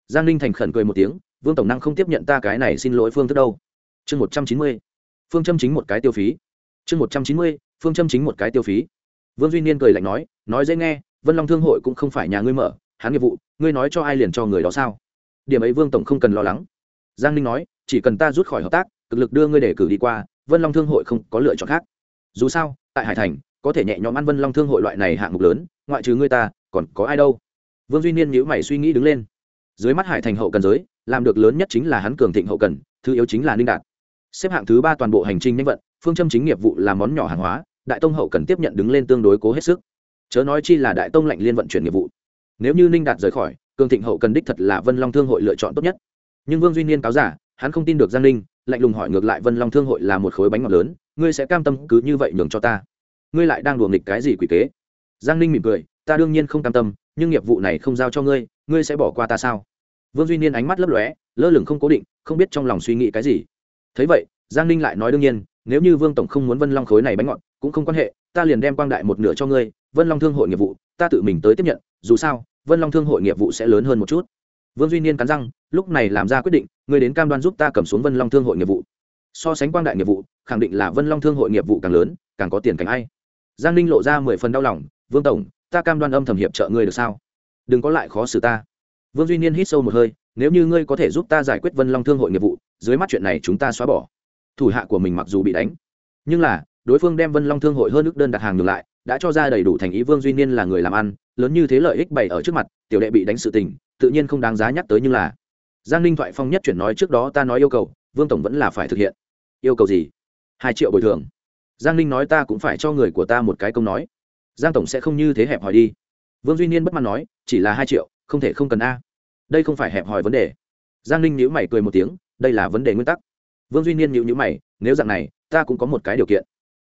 [SPEAKER 1] Giang ninh thành khẩn cười một tiếng vương tổng năng không tiếp nhận ta cái này xin lỗi phương thức đâu. Chương một trăm chín mươi. Phương châm chính một cái tiêu phí. Chương một trăm chín mươi, phương châm chính một cái tiêu phí. Vương duy niên cười lạnh nói nói dễ nghe, vân long thương hội cũng không phải nhà ngươi mở, hắn nghiệp vụ, ngươi nói cho ai liền cho người đó sao? Điểm ấy vương tổng không cần lo lắng. Giang ninh nói, chỉ cần ta rút khỏi hợp tác, cực lực đưa ngươi để cử đi qua, vân long thương hội không có lựa chọn khác. Dù sao, tại hải thành, có thể nhẹ nhõm ăn vân long thương hội loại này hạng mục lớn, ngoại trừ ngươi ta, còn có ai đâu? Vương duy niên nhữ mày suy nghĩ đứng lên. Dưới mắt hải thành hậu cần giới làm được lớn nhất chính là hắn cường thịnh hậu cần, thứ yếu chính là ninh đạt. Xếp hạng thứ ba toàn bộ hành trình nhanh vận, phương châm chính nghiệp vụ là món nhỏ hàng hóa, đại tông hậu cần tiếp nhận đứng lên tương đối cố hết sức. Chớ nói chi là đại tông lạnh liên vận chuyển nghiệp vụ. Nếu như ninh đạt rời khỏi, cường thịnh hậu cần đích thật là vân long thương hội lựa chọn tốt nhất. Nhưng vương duy niên cáo giả, hắn không tin được giang ninh, lạnh lùng hỏi ngược lại vân long thương hội là một khối bánh ngọt lớn, ngươi sẽ cam tâm cứ như vậy nhường cho ta. Ngươi lại đang đùa nghịch cái gì quỷ kế? Giang ninh mỉm cười, ta đương nhiên không cam tâm, nhưng nghiệp vụ này không giao cho ngươi ngươi sẽ bỏ qua ta sao? Vương duy niên ánh mắt lấp lóe, lơ lửng không cố định, không biết trong lòng suy nghĩ cái gì. Thấy vậy, giang ninh lại nói đương nhiên, nếu như vương tổng không muốn vân long khối này bánh ngọt, cũng không quan hệ, ta liền đem quang đại một nửa cho ngươi, vân long thương hội nghiệp vụ, ta tự mình tới tiếp nhận, dù sao, vân long thương hội nghiệp vụ sẽ lớn hơn một chút. Vương duy niên cắn răng, lúc này làm ra quyết định, ngươi đến cam đoan giúp ta cầm xuống vân long thương hội nghiệp vụ. So sánh quang đại nghiệp vụ, khẳng định là vân long thương hội nghiệp vụ càng lớn, càng có tiền cảnh ai giang ninh lộ ra mười phần đau lòng, vương tổng, ta cam đoan âm thầm hiệp trợ ngươi được sao? Đừng có lại khó xử ta vương duy niên hít sâu một hơi, nếu như ngươi có thể giúp ta giải quyết vân long thương hội nghiệp vụ, dưới mắt chuyện này chúng ta xóa bỏ. Thủ hạ của mình mặc dù bị đánh, nhưng là, đối phương đem vân long thương hội hơn ước đơn đặt hàng ngược lại, đã cho ra đầy đủ thành ý vương duy niên là người làm ăn, lớn như thế lợi ích bày ở trước mặt, tiểu đệ bị đánh sự tình, tự nhiên không đáng giá nhắc tới nhưng là. Giang ninh thoại phong nhất chuyển nói trước đó ta nói yêu cầu, vương tổng vẫn là phải thực hiện. Yêu cầu gì? Hai triệu bồi thường. Giang ninh nói ta cũng phải cho người của ta một cái công nói. Giang tổng sẽ không như thế hẹp hòi đi. Vương duy niên bất mãn nói, chỉ là hai triệu không thể không cần a. Đây không phải hẹp hòi vấn đề. Giang ninh nhữ mày cười một tiếng, đây là vấn đề nguyên tắc. Vương duy niên nhữ nhữ mày, nếu dạng này, ta cũng có một cái điều kiện.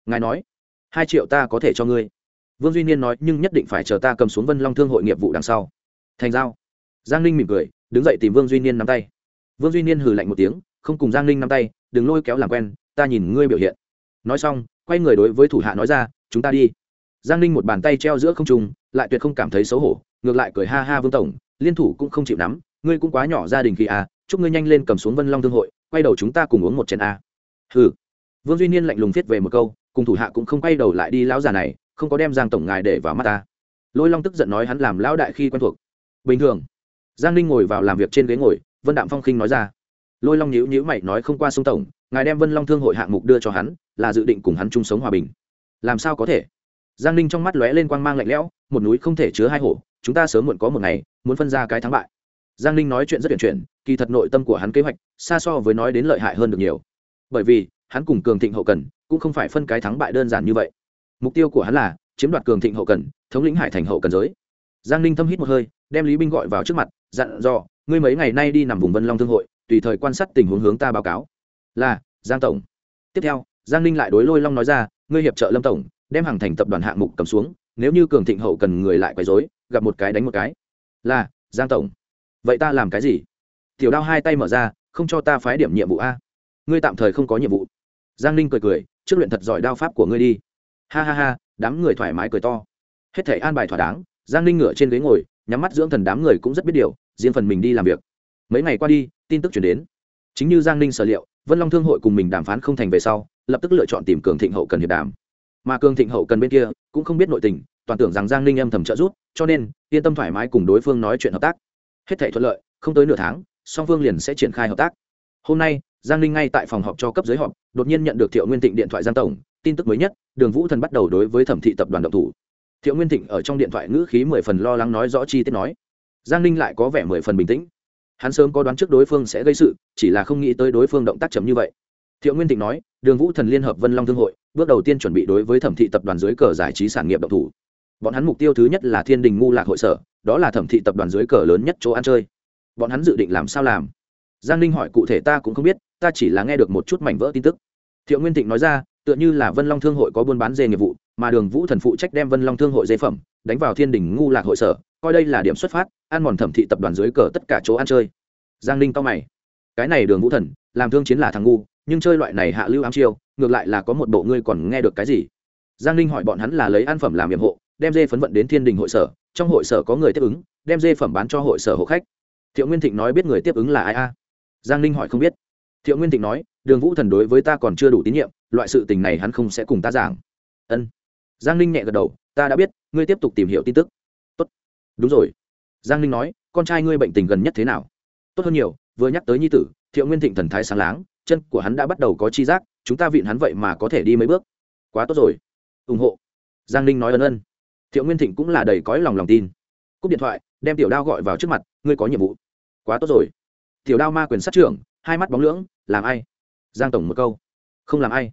[SPEAKER 1] Ngài nói, hai triệu ta có thể cho ngươi. Vương duy niên nói, nhưng nhất định phải chờ ta cầm xuống vân long thương hội nghiệp vụ đằng sau. Thành giao. Giang ninh mỉm cười, đứng dậy tìm vương duy niên nắm tay. Vương duy niên hừ lạnh một tiếng, không cùng giang ninh nắm tay, đừng lôi kéo làm quen, ta nhìn ngươi biểu hiện. Nói xong, quay người đối với thủ hạ nói ra, chúng ta đi. Giang ninh một bàn tay treo giữa không trung, lại tuyệt không cảm thấy xấu hổ ngược lại cười ha ha vương tổng, liên thủ cũng không chịu nắm, ngươi cũng quá nhỏ gia đình khi à chúc ngươi nhanh lên cầm xuống vân long thương hội, quay đầu chúng ta cùng uống một chén a hừ. Vương duy niên lạnh lùng viết về một câu, cùng thủ hạ cũng không quay đầu lại đi lão già này, không có đem giang tổng ngài để vào mắt ta. Lôi long tức giận nói hắn làm lão đại khi quen thuộc. Bình thường. Giang ninh ngồi vào làm việc trên ghế ngồi, vân đạm phong khinh nói ra. Lôi long nhíu nhíu mày nói không qua sông tổng, ngài đem vân long thương hội hạng mục đưa cho hắn, là dự định cùng hắn chung sống hòa bình. Làm sao có thể? Giang ninh trong mắt lóe lên quang mang lạnh lẽo, một núi không thể chứa hai hổ chúng ta sớm muộn có một ngày, muốn phân ra cái thắng bại. Giang ninh nói chuyện rất tuyển chuyển, kỳ thật nội tâm của hắn kế hoạch, xa so với nói đến lợi hại hơn được nhiều. Bởi vì, hắn cùng cường thịnh hậu cần cũng không phải phân cái thắng bại đơn giản như vậy. Mục tiêu của hắn là chiếm đoạt cường thịnh hậu cần, thống lĩnh hải thành hậu cần giới. Giang ninh thâm hít một hơi, đem lý binh gọi vào trước mặt, dặn dò, ngươi mấy ngày nay đi nằm vùng vân long thương hội, tùy thời quan sát tình huống hướng ta báo cáo. Là, giang tổng. Tiếp theo, giang ninh lại đối lôi long nói ra, ngươi hiệp trợ lâm tổng, đem hàng thành tập đoàn hạng mục cầm xuống, nếu như cường thịnh hậu cần người lại quấy dối gặp một cái đánh một cái. Là, giang tổng. Vậy ta làm cái gì? Tiểu đao hai tay mở ra, không cho ta phái điểm nhiệm vụ a. Ngươi tạm thời không có nhiệm vụ. Giang ninh cười cười, trước luyện thật giỏi đao pháp của ngươi đi. Ha ha ha, đám người thoải mái cười to. Hết thể an bài thỏa đáng, giang ninh ngửa trên ghế ngồi, nhắm mắt dưỡng thần đám người cũng rất biết điều, riêng phần mình đi làm việc. Mấy ngày qua đi, tin tức chuyển đến. Chính như giang ninh sở liệu, vân long thương hội cùng mình đàm phán không thành về sau, lập tức lựa chọn tìm cường thịnh hậu cần hiệp đàm. Mà cường thịnh hậu cần bên kia, cũng không biết nội tình toàn tưởng rằng giang ninh âm thầm trợ giúp, cho nên, yên tâm thoải mái cùng đối phương nói chuyện hợp tác. Hết thể thuận lợi, không tới nửa tháng, song phương liền sẽ triển khai hợp tác. Hôm nay, giang ninh ngay tại phòng họp cho cấp dưới họp, đột nhiên nhận được thiệu nguyên thịnh điện thoại giang tổng, tin tức mới nhất, đường vũ thần bắt đầu đối với thẩm thị tập đoàn động thủ. Thiệu nguyên thịnh ở trong điện thoại ngữ khí mười phần lo lắng nói rõ chi tiết nói. Giang ninh lại có vẻ mười phần bình tĩnh. Hắn sớm có đoán trước đối phương sẽ gây sự, chỉ là không nghĩ tới đối phương động tác chấm như vậy. Thiệu nguyên thịnh nói, đường vũ thần liên hợp vân long thương hội, bước đầu tiên chuẩn bị đối với thẩm thị tập đoàn dưới cờ giải trí sản nghiệp động thủ bọn hắn mục tiêu thứ nhất là thiên đình ngu lạc hội sở, đó là thẩm thị tập đoàn dưới cờ lớn nhất chỗ ăn chơi. Bọn hắn dự định làm sao làm? Giang ninh hỏi cụ thể ta cũng không biết, ta chỉ là nghe được một chút mảnh vỡ tin tức. Thiệu nguyên thịnh nói ra, tựa như là vân long thương hội có buôn bán dê nghiệp vụ, mà đường vũ thần phụ trách đem vân long thương hội dây phẩm đánh vào thiên đình ngu lạc hội sở, coi đây là điểm xuất phát, ăn mòn thẩm thị tập đoàn dưới cờ tất cả chỗ ăn chơi. Giang ninh cao mày. Cái này đường vũ thần, làm thương chiến là thằng ngu, nhưng chơi loại này hạ lưu ám chiêu, ngược lại là có một bộ ngươi còn nghe được cái gì? Giang ninh hỏi bọn hắn là lấy ăn phẩm làm nhiệm hộ đem dê phấn vận đến thiên đình hội sở, trong hội sở có người tiếp ứng, đem dê phẩm bán cho hội sở hộ khách. Thiệu nguyên thịnh nói biết người tiếp ứng là ai a? Giang ninh hỏi không biết. Thiệu nguyên thịnh nói, đường vũ thần đối với ta còn chưa đủ tín nhiệm, loại sự tình này hắn không sẽ cùng ta giảng. Ân. Giang ninh nhẹ gật đầu, ta đã biết, ngươi tiếp tục tìm hiểu tin tức. Tốt. Đúng rồi. Giang ninh nói, con trai ngươi bệnh tình gần nhất thế nào? Tốt hơn nhiều, vừa nhắc tới nhi tử, thiệu nguyên thịnh thần thái sáng láng, chân của hắn đã bắt đầu có chi giác, chúng ta vịn hắn vậy mà có thể đi mấy bước. Quá tốt rồi. Ủng hộ. Giang ninh nói ân ân thiệu nguyên thịnh cũng là đầy cõi lòng lòng tin. Cúp điện thoại, đem tiểu đao gọi vào trước mặt, ngươi có nhiệm vụ? Quá tốt rồi. Tiểu đao ma quyền sát trưởng, hai mắt bóng lưỡng, làm ai? Giang tổng một câu. Không làm ai.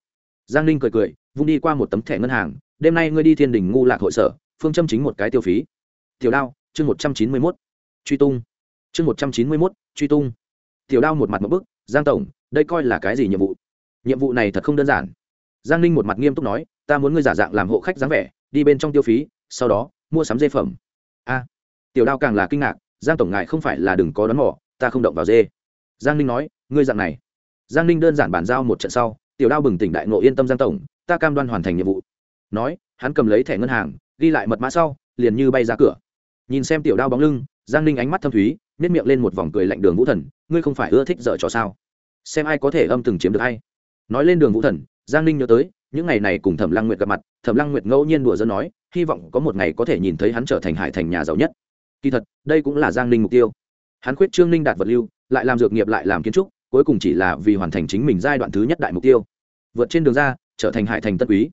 [SPEAKER 1] Giang ninh cười cười, vung đi qua một tấm thẻ ngân hàng, đêm nay ngươi đi thiên đình ngu lạc hội sở, phương châm chính một cái tiêu phí. Tiểu đao, chương một trăm chín mươi mốt. Truy tung. Chương một trăm chín mươi mốt, truy tung. Tiểu đao một mặt một bức, giang tổng, đây coi là cái gì nhiệm vụ? Nhiệm vụ này thật không đơn giản. Giang ninh một mặt nghiêm túc nói, ta muốn ngươi giả dạng làm hộ khách dáng vẻ đi bên trong tiêu phí, sau đó, mua sắm dê phẩm. A, tiểu đao càng là kinh ngạc, giang tổng ngài không phải là đừng có đón mỏ ta không động vào dê. Giang ninh nói, ngươi dạng này. Giang ninh đơn giản bàn giao một trận sau, tiểu đao bừng tỉnh đại ngộ yên tâm giang tổng, ta cam đoan hoàn thành nhiệm vụ. Nói, hắn cầm lấy thẻ ngân hàng, ghi lại mật mã sau, liền như bay ra cửa. Nhìn xem tiểu đao bóng lưng, giang ninh ánh mắt thâm thúy nếp miệng lên một vòng cười lạnh đường vũ thần, ngươi không phải ưa thích dở trò sao? Xem ai có thể âm từng chiếm được hay. Nói lên đường vũ thần, giang ninh nhớ tới những ngày này cùng thẩm lăng nguyệt gặp mặt, thẩm lăng nguyệt ngẫu nhiên đùa dân nói, hy vọng có một ngày có thể nhìn thấy hắn trở thành hải thành nhà giàu nhất. Kỳ thật, đây cũng là giang ninh mục tiêu. Hắn khuyết trương ninh đạt vật lưu, lại làm dược nghiệp lại làm kiến trúc, cuối cùng chỉ là vì hoàn thành chính mình giai đoạn thứ nhất đại mục tiêu. Vượt trên đường ra, trở thành hải thành tân quý.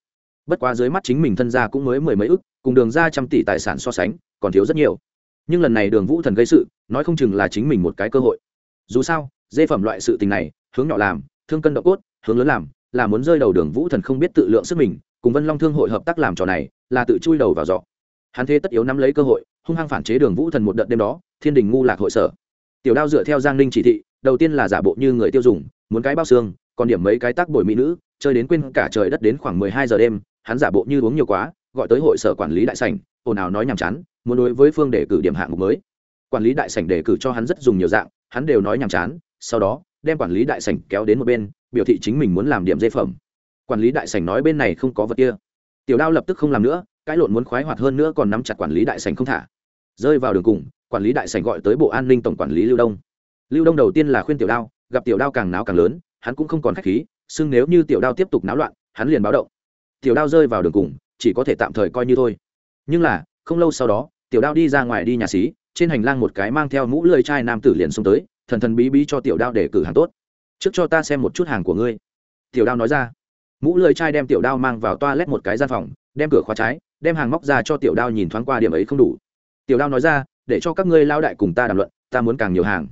[SPEAKER 1] Bất quá dưới mắt chính mình thân gia cũng mới mười mấy ức, cùng đường ra trăm tỷ tài sản so sánh, còn thiếu rất nhiều. Nhưng lần này đường vũ thần gây sự, nói không chừng là chính mình một cái cơ hội. Dù sao, dê phẩm loại sự tình này, hướng nhỏ làm, thương cân độ cốt, hướng lớn làm là muốn rơi đầu đường vũ thần không biết tự lượng sức mình, cùng vân long thương hội hợp tác làm trò này, là tự chui đầu vào giọ hắn thế tất yếu nắm lấy cơ hội, hung hăng phản chế đường vũ thần một đợt đêm đó, thiên đình ngu lạc hội sở. Tiểu đao dựa theo giang ninh chỉ thị, đầu tiên là giả bộ như người tiêu dùng, muốn cái bao xương, còn điểm mấy cái tác bồi mỹ nữ, chơi đến quên cả trời đất đến khoảng mười hai giờ đêm, hắn giả bộ như uống nhiều quá, gọi tới hội sở quản lý đại sảnh, ồn ào nói nhàm chán, muốn đối với phương để cử điểm hạng mục mới. Quản lý đại sảnh đề cử cho hắn rất dùng nhiều dạng, hắn đều nói nhàm chán, sau đó, đem quản lý đại sảnh kéo đến một bên biểu thị chính mình muốn làm điểm dây phẩm. Quản lý đại sảnh nói bên này không có vật kia. Tiểu đao lập tức không làm nữa cãi lộn muốn khoái hoạt hơn nữa còn nắm chặt quản lý đại sảnh không thả. Rơi vào đường cùng, quản lý đại sảnh gọi tới bộ an ninh tổng quản lý lưu đông. Lưu đông đầu tiên là khuyên tiểu đao, gặp tiểu đao càng náo càng lớn, hắn cũng không còn khách khí, xưng nếu như tiểu đao tiếp tục náo loạn, hắn liền báo động. Tiểu đao rơi vào đường cùng, chỉ có thể tạm thời coi như thôi. Nhưng là, không lâu sau đó, tiểu đao đi ra ngoài đi nhà xí, trên hành lang một cái mang theo mũ lưỡi chai nam tử liền xông tới, thần thần bí bí cho tiểu đao để cử hàng tốt trước cho ta xem một chút hàng của ngươi tiểu đao nói ra mũ lưới chai đem tiểu đao mang vào toa lét một cái gian phòng đem cửa khóa trái đem hàng móc ra cho tiểu đao nhìn thoáng qua điểm ấy không đủ tiểu đao nói ra để cho các ngươi lao đại cùng ta đàm luận ta muốn càng nhiều hàng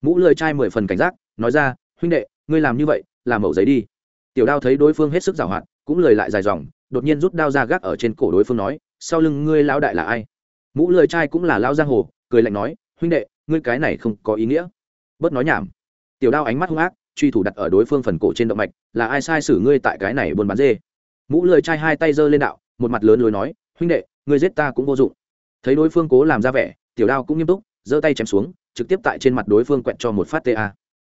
[SPEAKER 1] mũ lưới chai mười phần cảnh giác nói ra huynh đệ ngươi làm như vậy làm mẫu giấy đi tiểu đao thấy đối phương hết sức giảo hoạt cũng lời lại dài dòng đột nhiên rút đao ra gác ở trên cổ đối phương nói sau lưng ngươi lão đại là ai mũ lười trai cũng là lao giang hồ cười lạnh nói huynh đệ ngươi cái này không có ý nghĩa bớt nói nhảm tiểu đao ánh mắt hung ác truy thủ đặt ở đối phương phần cổ trên động mạch, là ai sai xử ngươi tại cái này buôn bán dê? Mũ lười trai hai tay giơ lên đạo, một mặt lớn lối nói, huynh đệ, ngươi giết ta cũng vô dụng. Thấy đối phương cố làm ra vẻ, tiểu đao cũng nghiêm túc, giơ tay chém xuống, trực tiếp tại trên mặt đối phương quẹt cho một phát ta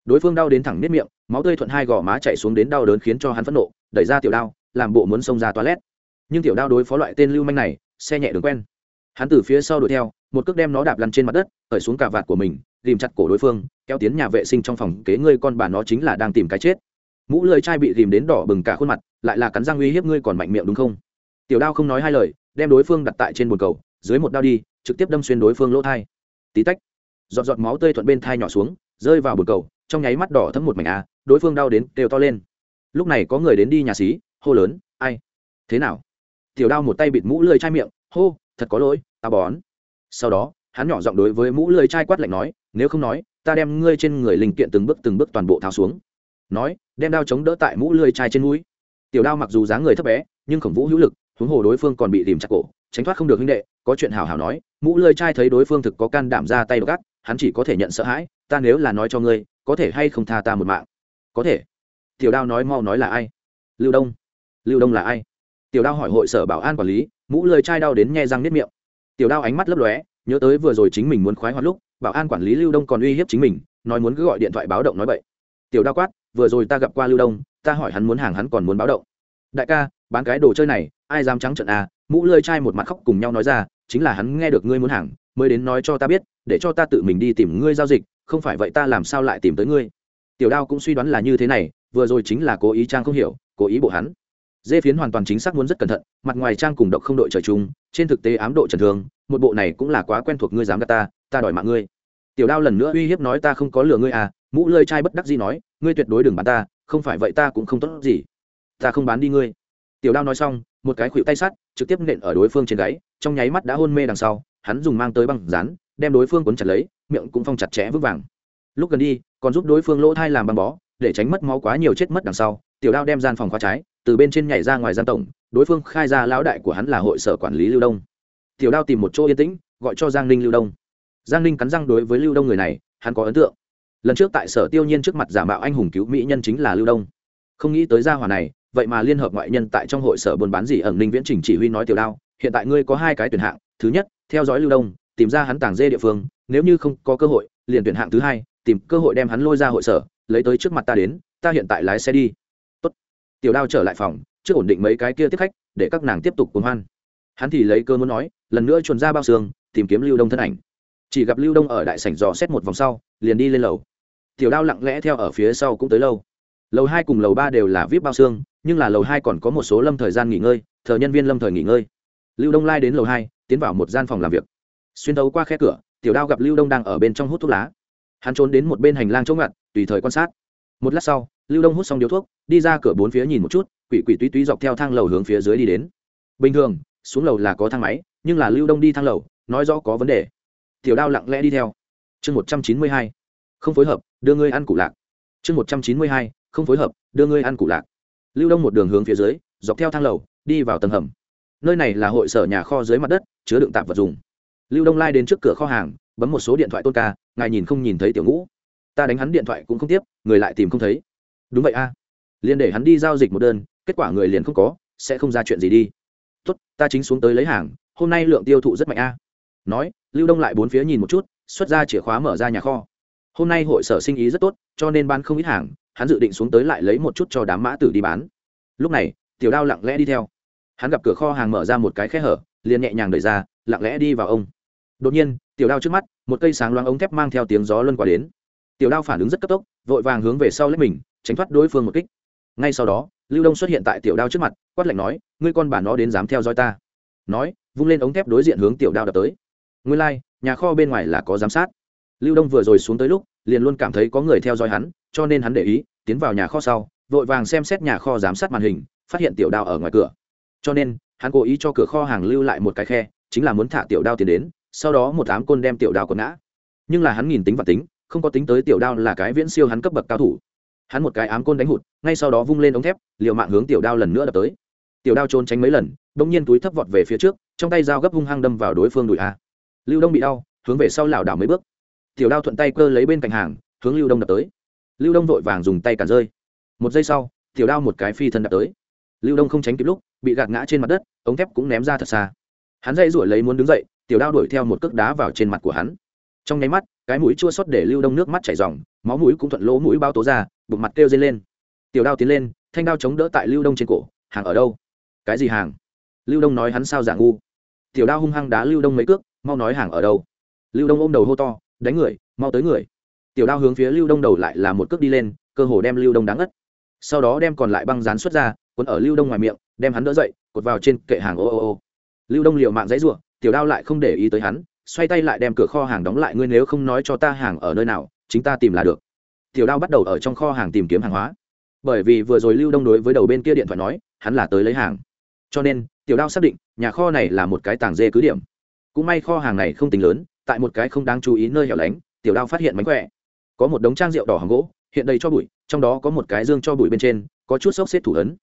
[SPEAKER 1] đối phương đau đến thẳng nếp miệng, máu tươi thuận hai gò má chạy xuống đến đau đớn khiến cho hắn phẫn nộ, đẩy ra tiểu đao, làm bộ muốn xông ra toilet. Nhưng tiểu đao đối phó loại tên lưu manh này, xe nhẹ đường quen. Hắn từ phía sau đuổi theo, một cước đem nó đạp lăn trên mặt đất khởi xuống cả vạt của mình ghìm chặt cổ đối phương, kéo tiến nhà vệ sinh trong phòng kế ngươi con bà nó chính là đang tìm cái chết. Mũ lưỡi chai bị ghìm đến đỏ bừng cả khuôn mặt, lại là cắn răng uy hiếp ngươi còn mạnh miệng đúng không? Tiểu đao không nói hai lời, đem đối phương đặt tại trên bồn cầu, dưới một đao đi, trực tiếp đâm xuyên đối phương lỗ thai. Tí tách, giọt giọt máu tươi thuận bên thai nhỏ xuống, rơi vào bồn cầu, trong nháy mắt đỏ thấm một mảnh a, đối phương đau đến đều to lên. Lúc này có người đến đi nhà xí, hô lớn, ai? Thế nào? Tiểu đao một tay bịt mũ lưỡi chai miệng, hô, thật có lỗi, tao bón. Sau đó hắn nhỏ giọng đối với mũ lưỡi chai quát lạnh nói, nếu không nói, ta đem ngươi trên người linh kiện từng bước từng bước toàn bộ tháo xuống. Nói, đem đao chống đỡ tại mũ lưỡi chai trên mũi. Tiểu đao mặc dù dáng người thấp bé, nhưng khổng vũ hữu lực, huống hồ đối phương còn bị tìm chặt cổ, tránh thoát không được huynh đệ, có chuyện hào hào nói, mũ lưỡi chai thấy đối phương thực có can đảm ra tay gắt hắn chỉ có thể nhận sợ hãi, ta nếu là nói cho ngươi, có thể hay không tha ta một mạng? Có thể. Tiểu đao nói mau nói là ai? Lưu đông. Lưu đông là ai? Tiểu đao hỏi hội sở bảo an quản lý, mũ lưới chai đau đến nghe răng nếp miệng. Tiểu đao ánh mắt lấp lóe nhớ tới vừa rồi chính mình muốn khoái hoạt lúc, bảo an quản lý lưu đông còn uy hiếp chính mình, nói muốn cứ gọi điện thoại báo động nói vậy tiểu đao quát, vừa rồi ta gặp qua lưu đông, ta hỏi hắn muốn hàng hắn còn muốn báo động. Đại ca, bán cái đồ chơi này, ai dám trắng trận à? Mũ lơi chai một mặt khóc cùng nhau nói ra, chính là hắn nghe được ngươi muốn hàng, mới đến nói cho ta biết, để cho ta tự mình đi tìm ngươi giao dịch, không phải vậy ta làm sao lại tìm tới ngươi? Tiểu đao cũng suy đoán là như thế này, vừa rồi chính là cố ý trang không hiểu, cố ý bộ hắn dê phiến hoàn toàn chính xác muốn rất cẩn thận, mặt ngoài trang cùng độc không đội trời chung, trên thực tế ám độ trần thương, một bộ này cũng là quá quen thuộc ngươi dám gạt ta ta đòi mạng ngươi. Tiểu đao lần nữa uy hiếp nói ta không có lừa ngươi à mũ lơi chai bất đắc gì nói, ngươi tuyệt đối đừng bán ta, không phải vậy ta cũng không tốt gì. Ta không bán đi ngươi. Tiểu đao nói xong, một cái khuỷu tay sắt, trực tiếp nện ở đối phương trên gáy, trong nháy mắt đã hôn mê đằng sau, hắn dùng mang tới băng dán đem đối phương cuốn chặt lấy, miệng cũng phong chặt chẽ vững vàng. Lúc gần đi, còn giúp đối phương lỗ thai làm băng bó, để tránh mất máu quá nhiều chết mất đằng sau tiểu đao đem gian phòng khóa trái, từ bên trên nhảy ra ngoài gian tổng, đối phương khai ra lão đại của hắn là hội sở quản lý lưu đông. Tiểu đao tìm một chỗ yên tĩnh, gọi cho giang ninh lưu đông. Giang ninh cắn răng đối với lưu đông người này, hắn có ấn tượng. Lần trước tại sở tiêu nhiên trước mặt giả mạo anh hùng cứu mỹ nhân chính là lưu đông. Không nghĩ tới gia hòa này, vậy mà liên hợp ngoại nhân tại trong hội sở buôn bán gì ẩn ninh viễn trình chỉ huy nói tiểu đao, hiện tại ngươi có hai cái tuyển hạng, thứ nhất, theo dõi lưu đông, tìm ra hắn tàng dê địa phương, nếu như không có cơ hội, liền tuyển hạng thứ hai, tìm cơ hội đem hắn lôi ra hội sở, lấy tới trước mặt ta đến, ta hiện tại lái xe đi tiểu đao trở lại phòng, trước ổn định mấy cái kia tiếp khách, để các nàng tiếp tục cuồng hoan. Hắn thì lấy cơ muốn nói, lần nữa chuồn ra bao xương, tìm kiếm lưu đông thân ảnh. Chỉ gặp lưu đông ở đại sảnh dò xét một vòng sau, liền đi lên lầu. Tiểu đao lặng lẽ theo ở phía sau cũng tới lâu lầu hai cùng lầu ba đều là vip bao xương, nhưng là lầu hai còn có một số lâm thời gian nghỉ ngơi, thờ nhân viên lâm thời nghỉ ngơi. Lưu đông lai đến lầu hai, tiến vào một gian phòng làm việc. Xuyên tấu qua khe cửa, tiểu đao gặp lưu đông đang ở bên trong hút thuốc lá. Hắn trốn đến một bên hành lang chống ngặt, tùy thời quan sát. Một lát sau lưu đông hút xong điếu thuốc, đi ra cửa bốn phía nhìn một chút, quỷ quỷ túy túy dọc theo thang lầu hướng phía dưới đi đến. Bình thường, xuống lầu là có thang máy, nhưng là lưu đông đi thang lầu, nói rõ có vấn đề. Tiểu đao lặng lẽ đi theo. Chương một trăm chín mươi hai. Không phối hợp, đưa ngươi ăn củ lạc. Chương một trăm chín mươi hai, không phối hợp, đưa ngươi ăn củ lạc. Lưu đông một đường hướng phía dưới, dọc theo thang lầu, đi vào tầng hầm. Nơi này là hội sở nhà kho dưới mặt đất, chứa đựng tạp vật dùng. Lưu đông lai đến trước cửa kho hàng, bấm một số điện thoại tôn ca, ngài nhìn không nhìn thấy tiểu ngũ. Ta đánh hắn điện thoại cũng không tiếp, người lại tìm không thấy đúng vậy a. À. liền để hắn đi giao dịch một đơn, kết quả người liền không có, sẽ không ra chuyện gì đi. Tốt, ta chính xuống tới lấy hàng, hôm nay lượng tiêu thụ rất mạnh a. Nói, lưu đông lại bốn phía nhìn một chút, xuất ra chìa khóa mở ra nhà kho. Hôm nay hội sở sinh ý rất tốt, cho nên bán không ít hàng, hắn dự định xuống tới lại lấy một chút cho đám mã tử đi bán. Lúc này, tiểu đao lặng lẽ đi theo. Hắn gặp cửa kho hàng mở ra một cái khe hở, liền nhẹ nhàng đẩy ra, lặng lẽ đi vào ông. Đột nhiên, tiểu đao trước mắt, một cây sáng loáng ống thép mang theo tiếng gió luân qua đến. Tiểu đao phản ứng rất cấp tốc, vội vàng hướng về sau lấy mình tránh thoát đối phương một kích. Ngay sau đó lưu đông xuất hiện tại tiểu đao trước mặt quát lạnh nói ngươi con bà nó đến dám theo dõi ta. Nói vung lên ống thép đối diện hướng tiểu đao đập tới. Ngươi lai、like, nhà kho bên ngoài là có giám sát. Lưu đông vừa rồi xuống tới lúc liền luôn cảm thấy có người theo dõi hắn cho nên hắn để ý tiến vào nhà kho sau vội vàng xem xét nhà kho giám sát màn hình phát hiện tiểu đao ở ngoài cửa. Cho nên hắn cố ý cho cửa kho hàng lưu lại một cái khe chính là muốn thả tiểu đao tiến đến sau đó một ám côn đem tiểu đao quật ngã. Nhưng là hắn nhìn tính và tính không có tính tới tiểu đao là cái viễn siêu hắn cấp bậc cao thủ hắn một cái ám côn đánh hụt, ngay sau đó vung lên ống thép, liều mạng hướng tiểu đao lần nữa đập tới. Tiểu đao trốn tránh mấy lần đ ỗ n g nhiên túi thấp vọt về phía trước, trong tay dao gấp hung hăng đâm vào đối phương đùi a. Lưu đông bị đau, hướng về sau lảo đảo mấy bước. Tiểu đao thuận tay cơ lấy bên cạnh hàng, hướng lưu đông đập tới. Lưu đông vội vàng dùng tay cản rơi. Một giây sau, tiểu đao một cái phi thân đập tới. Lưu đông không tránh kịp lúc, bị gạt ngã trên mặt đất, ống thép cũng ném ra thật xa. Hắn dây rủi lấy muốn đứng dậy, tiểu đao đuổi theo một cước đá vào trên mặt của hắn. Trong nháy mắt, cái mũi chua xót để lưu đông nước mắt chảy r máu mũi cũng thuận lỗ mũi bao tố ra bụng mặt kêu dây lên. Tiểu đao tiến lên, thanh đao chống đỡ tại lưu đông trên cổ. Hàng ở đâu? Cái gì hàng? Lưu đông nói hắn sao giả ngu? Tiểu đao hung hăng đá lưu đông mấy cước, mau nói hàng ở đâu? Lưu đông ôm đầu hô to, đánh người, mau tới người. Tiểu đao hướng phía lưu đông đầu lại là một cước đi lên, cơ hồ đem lưu đông đáng ngất. Sau đó đem còn lại băng rán xuất ra, quấn ở lưu đông ngoài miệng, đem hắn đỡ dậy, cột vào trên kệ hàng ô ô ô. Lưu đông liều mạng dãy ruộng tiểu đao lại không để ý tới hắn, xoay tay lại đem cửa kho hàng đóng lại, ngươi nếu không nói cho ta hàng ở nơi nào, chính ta tìm là được tiểu đao bắt đầu ở trong kho hàng tìm kiếm hàng hóa. Bởi vì vừa rồi lưu đông đối với đầu bên kia điện thoại nói, hắn là tới lấy hàng. Cho nên, tiểu đao xác định, nhà kho này là một cái tàng dê cứ điểm. Cũng may kho hàng này không tính lớn, tại một cái không đáng chú ý nơi hẻo lánh, tiểu đao phát hiện mánh khỏe. Có một đống trang rượu đỏ hàng gỗ, hiện đầy cho bụi, trong đó có một cái dương cho bụi bên trên, có chút xốc xếp thủ ấn.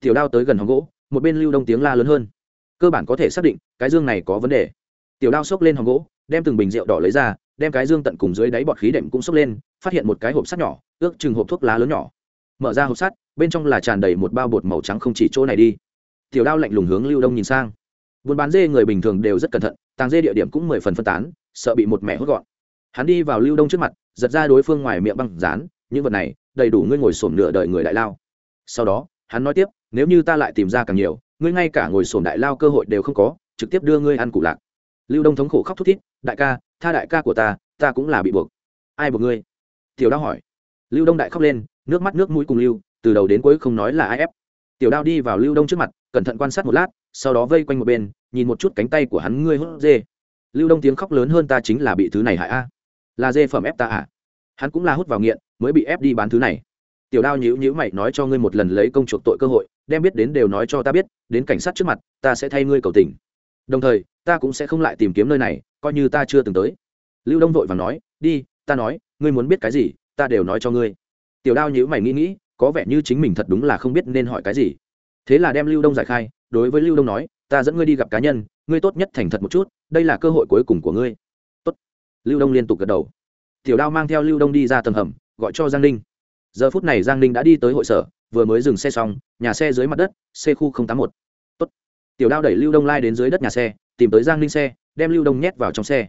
[SPEAKER 1] Tiểu đao tới gần hàng gỗ, một bên lưu đông tiếng la lớn hơn. Cơ bản có thể xác định, cái dương này có vấn đề. Tiểu đao xốc lên hàng gỗ, đem từng bình rượu đỏ lấy ra đem cái dương tận cùng dưới đáy bọt khí đệm cũng xốc lên, phát hiện một cái hộp sắt nhỏ, ước chừng hộp thuốc lá lớn nhỏ. Mở ra hộp sắt, bên trong là tràn đầy một bao bột màu trắng không chỉ chỗ này đi. Tiểu đao lạnh lùng hướng lưu đông nhìn sang. Buôn bán dê người bình thường đều rất cẩn thận, tàng dê địa điểm cũng mười phần phân tán, sợ bị một mẻ hốt gọn. Hắn đi vào lưu đông trước mặt, giật ra đối phương ngoài miệng băng dán, những vật này, đầy đủ ngươi ngồi sổm nửa đời người đại lao. Sau đó, hắn nói tiếp, nếu như ta lại tìm ra càng nhiều, ngươi ngay cả ngồi sổm đại lao cơ hội đều không có, trực tiếp đưa ngươi ăn cụ lạc. Lưu đông thống khổ khóc thút thít, đại ca tha đại ca của ta ta cũng là bị buộc. Ai buộc ngươi? Tiểu đao hỏi. Lưu đông đại khóc lên, nước mắt nước mũi cùng lưu, từ đầu đến cuối không nói là ai ép. Tiểu đao đi vào lưu đông trước mặt, cẩn thận quan sát một lát, sau đó vây quanh một bên, nhìn một chút cánh tay của hắn ngươi hốt dê. Lưu đông tiếng khóc lớn hơn ta chính là bị thứ này hại a. Là dê phẩm ép ta à? Hắn cũng là hút vào nghiện, mới bị ép đi bán thứ này. Tiểu đao nhữ nhữ mày nói cho ngươi một lần lấy công chuộc tội cơ hội, đem biết đến đều nói cho ta biết, đến cảnh sát trước mặt, ta sẽ thay ngươi cầu tình. Đồng thời, ta cũng sẽ không lại tìm kiếm nơi này coi như ta chưa từng tới. Lưu đông vội và nói, đi, ta nói, ngươi muốn biết cái gì, ta đều nói cho ngươi. Tiểu đao nhữ mày nghĩ nghĩ, có vẻ như chính mình thật đúng là không biết nên hỏi cái gì. Thế là đem lưu đông giải khai, đối với lưu đông nói, ta dẫn ngươi đi gặp cá nhân, ngươi tốt nhất thành thật một chút, đây là cơ hội cuối cùng của ngươi. Tốt. lưu đông liên tục gật đầu. Tiểu đao mang theo lưu đông đi ra tầng hầm, gọi cho giang ninh. Giờ phút này giang ninh đã đi tới hội sở, vừa mới dừng xe xong, nhà xe dưới mặt đất, xe khu tám mươi một. Tốt. tiểu đao đẩy lưu đông lai đến dưới đất nhà xe, tìm tới giang ninh xe đem lưu đông nhét vào trong xe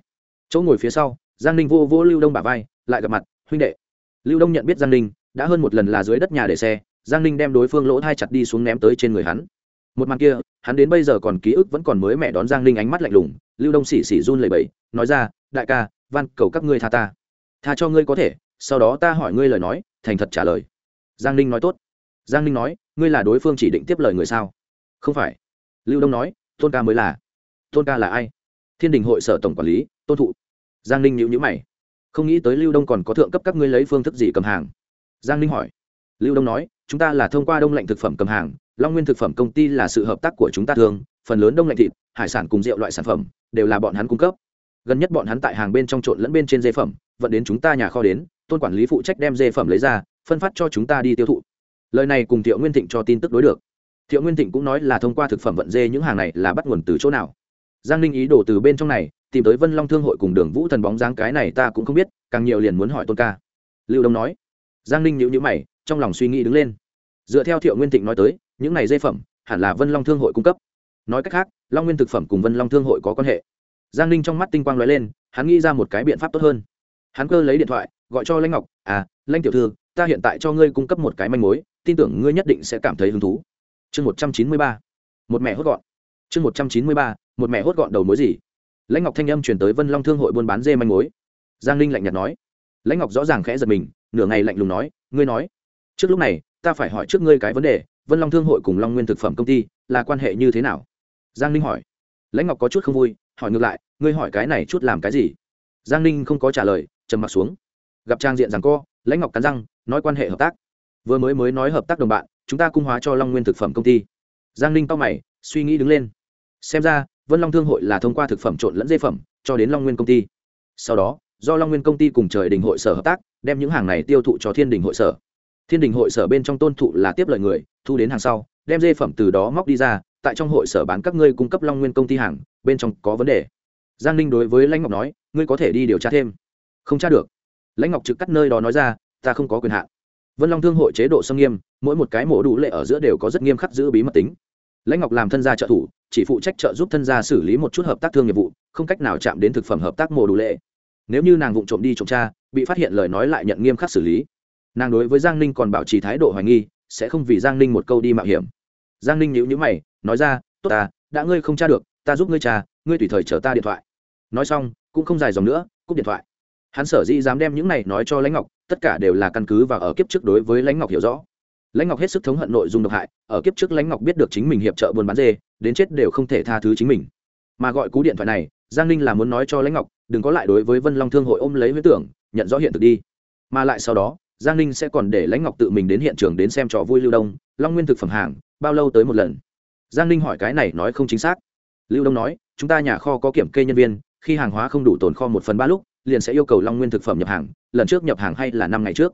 [SPEAKER 1] chỗ ngồi phía sau giang ninh vô vô lưu đông bả vai lại gặp mặt huynh đệ lưu đông nhận biết giang ninh đã hơn một lần là dưới đất nhà để xe giang ninh đem đối phương lỗ thai chặt đi xuống ném tới trên người hắn một màn kia hắn đến bây giờ còn ký ức vẫn còn mới mẹ đón giang ninh ánh mắt lạnh lùng lưu đông xỉ xỉ run lầy bẫy nói ra đại ca van cầu các ngươi tha ta tha cho ngươi có thể sau đó ta hỏi ngươi lời nói thành thật trả lời giang ninh nói tốt giang ninh nói ngươi là đối phương chỉ định tiếp lời người sao không phải lưu đông nói tôn ca mới là tôn ca là ai thiên đình hội sở tổng quản lý, tôn thụ. Giang ninh nhữ nhữ mày. Không nghĩ tới lưu đông còn có thượng cấp các ngươi lấy phương thức gì cầm hàng. Giang ninh hỏi. Lưu đông nói, chúng ta là thông qua đông lạnh thực phẩm cầm hàng, long nguyên thực phẩm công ty là sự hợp tác của chúng ta thường, phần lớn đông lạnh thịt, hải sản cùng rượu loại sản phẩm, đều là bọn hắn cung cấp. Gần nhất bọn hắn tại hàng bên trong trộn lẫn bên trên dê phẩm, vận đến chúng ta nhà kho đến, tôn quản lý phụ trách đem dê phẩm lấy ra, phân phát cho chúng ta đi tiêu thụ. Lời này cùng thiệu nguyên thịnh cho tin tức đối được. Thiệu nguyên thịnh cũng nói là thông qua thực phẩm vận dê những hàng này là bắt nguồn từ chỗ nào giang ninh ý đồ từ bên trong này tìm tới vân long thương hội cùng đường vũ thần bóng dáng cái này ta cũng không biết, càng nhiều liền muốn hỏi tôn ca. Lưu đông nói. Giang ninh nhữ nhữ mày, trong lòng suy nghĩ đứng lên. Dựa theo thiệu nguyên thịnh nói tới, những này dây phẩm hẳn là vân long thương hội cung cấp. Nói cách khác, long nguyên thực phẩm cùng vân long thương hội có quan hệ. Giang ninh trong mắt tinh quang l ó e lên, hắn nghĩ ra một cái biện pháp tốt hơn. Hắn cơ lấy điện thoại, gọi cho lãnh ngọc à lãnh tiểu thư, ta hiện tại cho ngươi cung cấp một cái manh mối, tin tưởng ngươi nhất định sẽ cảm thấy hứng thú. Chương một trăm chín mươi ba. Một mẹ hốt gọn. Chương một trăm chín mươi ba một mẹ hốt gọn đầu mối gì? Lãnh ngọc thanh âm chuyển tới vân long thương hội buôn bán dê manh mối. Giang ninh lạnh nhạt nói. Lãnh ngọc rõ ràng khẽ giật mình, nửa ngày lạnh lùng nói, ngươi nói, trước lúc này, ta phải hỏi trước ngươi cái vấn đề, vân long thương hội cùng long nguyên thực phẩm công ty là quan hệ như thế nào? Giang ninh hỏi. Lãnh ngọc có chút không vui, hỏi ngược lại, ngươi hỏi cái này chút làm cái gì? Giang ninh không có trả lời, trầm m ặ t xuống. Gặp trang diện rằng co, lãnh ngọc cắn răng, nói quan hệ hợp tác. Vừa mới mới nói hợp tác đồng bạn, chúng ta cung hóa cho long nguyên thực phẩm công ty. Giang ninh to mày, suy nghĩ đứng lên. Xem ra vân long thương hội là thông qua thực phẩm trộn lẫn dây phẩm, cho đến long nguyên công ty. Sau đó, do long nguyên công ty cùng trời đình hội sở hợp tác, đem những hàng này tiêu thụ cho thiên đình hội sở. Thiên đình hội sở bên trong tôn thụ là tiếp lợi người, thu đến hàng sau, đem dê phẩm từ đó móc đi ra, tại trong hội sở bán các ngươi cung cấp long nguyên công ty hàng, bên trong có vấn đề. Giang ninh đối với lãnh ngọc nói, ngươi có thể đi điều tra thêm. Không tra được. Lãnh ngọc trực cắt nơi đó nói ra, ta không có quyền hạn. Vân long thương hội chế độ xâm nghiêm, mỗi một cái mổ đủ lệ ở giữa đều có rất nghiêm khắc giữ bí mật tính lãnh ngọc làm thân gia trợ thủ chỉ phụ trách trợ giúp thân gia xử lý một chút hợp tác thương nghiệp vụ không cách nào chạm đến thực phẩm hợp tác mổ đủ lệ. Nếu như nàng vụng trộm đi trộm cha, bị phát hiện lời nói lại nhận nghiêm khắc xử lý. Nàng đối với giang ninh còn bảo trì thái độ hoài nghi sẽ không vì giang ninh một câu đi mạo hiểm. Giang ninh nhíu nhíu mày nói ra tốt ta đã ngươi không tra được ta giúp ngươi cha, ngươi tùy thời chở ta điện thoại. Nói xong cũng không dài dòng nữa cúp điện thoại. Hắn sở dĩ dám đem những này nói cho lãnh ngọc tất cả đều là căn cứ và ở kiếp trước đối với lãnh ngọc hiểu rõ lãnh ngọc hết sức thống hận nội dung độc hại, ở kiếp trước lãnh ngọc biết được chính mình hiệp trợ buôn bán dê, đến chết đều không thể tha thứ chính mình. Mà gọi cú điện thoại này, giang ninh là muốn nói cho lãnh ngọc, đừng có lại đối với vân long thương hội ôm lấy huyết tưởng, nhận rõ hiện thực đi. Mà lại sau đó, giang ninh sẽ còn để lãnh ngọc tự mình đến hiện trường đến xem trò vui lưu đông, long nguyên thực phẩm hàng, bao lâu tới một lần. Giang ninh hỏi cái này nói không chính xác. Lưu đông nói, chúng ta nhà kho có kiểm kê nhân viên, khi hàng hóa không đủ tồn kho một phần ba lúc, liền sẽ yêu cầu long nguyên thực phẩm nhập hàng, lần trước nhập hàng hay là năm ngày trước.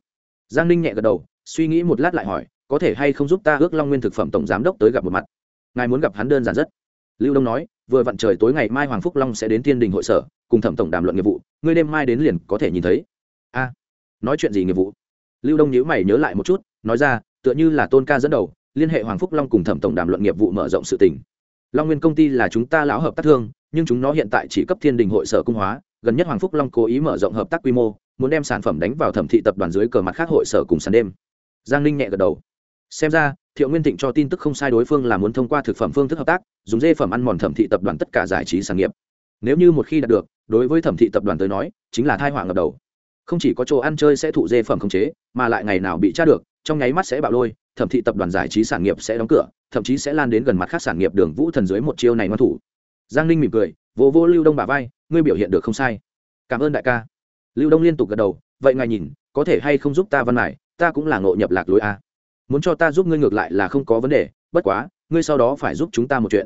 [SPEAKER 1] Giang ninh nhẹ gật đầu suy nghĩ một lát lại hỏi, có thể hay không giúp ta ước long nguyên thực phẩm tổng giám đốc tới gặp một mặt? Ngài muốn gặp hắn đơn giản rất. Lưu đông nói, vừa vặn trời tối ngày mai hoàng phúc long sẽ đến thiên đình hội sở, cùng thẩm tổng đàm luận nghiệp vụ, ngươi đêm mai đến liền có thể nhìn thấy. A, nói chuyện gì nghiệp vụ? Lưu đông nhíu mày nhớ lại một chút, nói ra, tựa như là tôn ca dẫn đầu, liên hệ hoàng phúc long cùng thẩm tổng đàm luận nghiệp vụ mở rộng sự tình. Long nguyên công ty là chúng ta lão hợp tác thương, nhưng chúng nó hiện tại chỉ cấp thiên đình hội sở cung hóa, gần nhất hoàng phúc long cố ý mở rộng hợp tác quy mô, muốn đem sản phẩm đánh vào thẩm thị tập đoàn dưới cờ mặt khác hội sở cùng sàn đêm giang ninh nhẹ gật đầu. Xem ra, thiệu nguyên thịnh cho tin tức không sai đối phương là muốn thông qua thực phẩm phương thức hợp tác, dùng dê phẩm ăn mòn thẩm thị tập đoàn tất cả giải trí sản nghiệp. Nếu như một khi đạt được, đối với thẩm thị tập đoàn tới nói, chính là thai họa ngập đầu. Không chỉ có chỗ ăn chơi sẽ thụ dê phẩm khống chế, mà lại ngày nào bị tra được, trong nháy mắt sẽ bạo lôi, thẩm thị tập đoàn giải trí sản nghiệp sẽ đóng cửa, thậm chí sẽ lan đến gần mặt khác sản nghiệp đường vũ thần dưới một chiêu này ngoan thủ. Giang ninh mỉm cười, vô vô lưu đông bà vai, ngươi biểu hiện được không sai. Cảm ơn đại ca. Lưu đông liên tục gật đầu, vậy ngài nhìn, có thể hay không giúp ta văn mải ta cũng là ngộ nhập lạc lối a. Muốn cho ta giúp ngươi ngược lại là không có vấn đề, bất quá, ngươi sau đó phải giúp chúng ta một chuyện.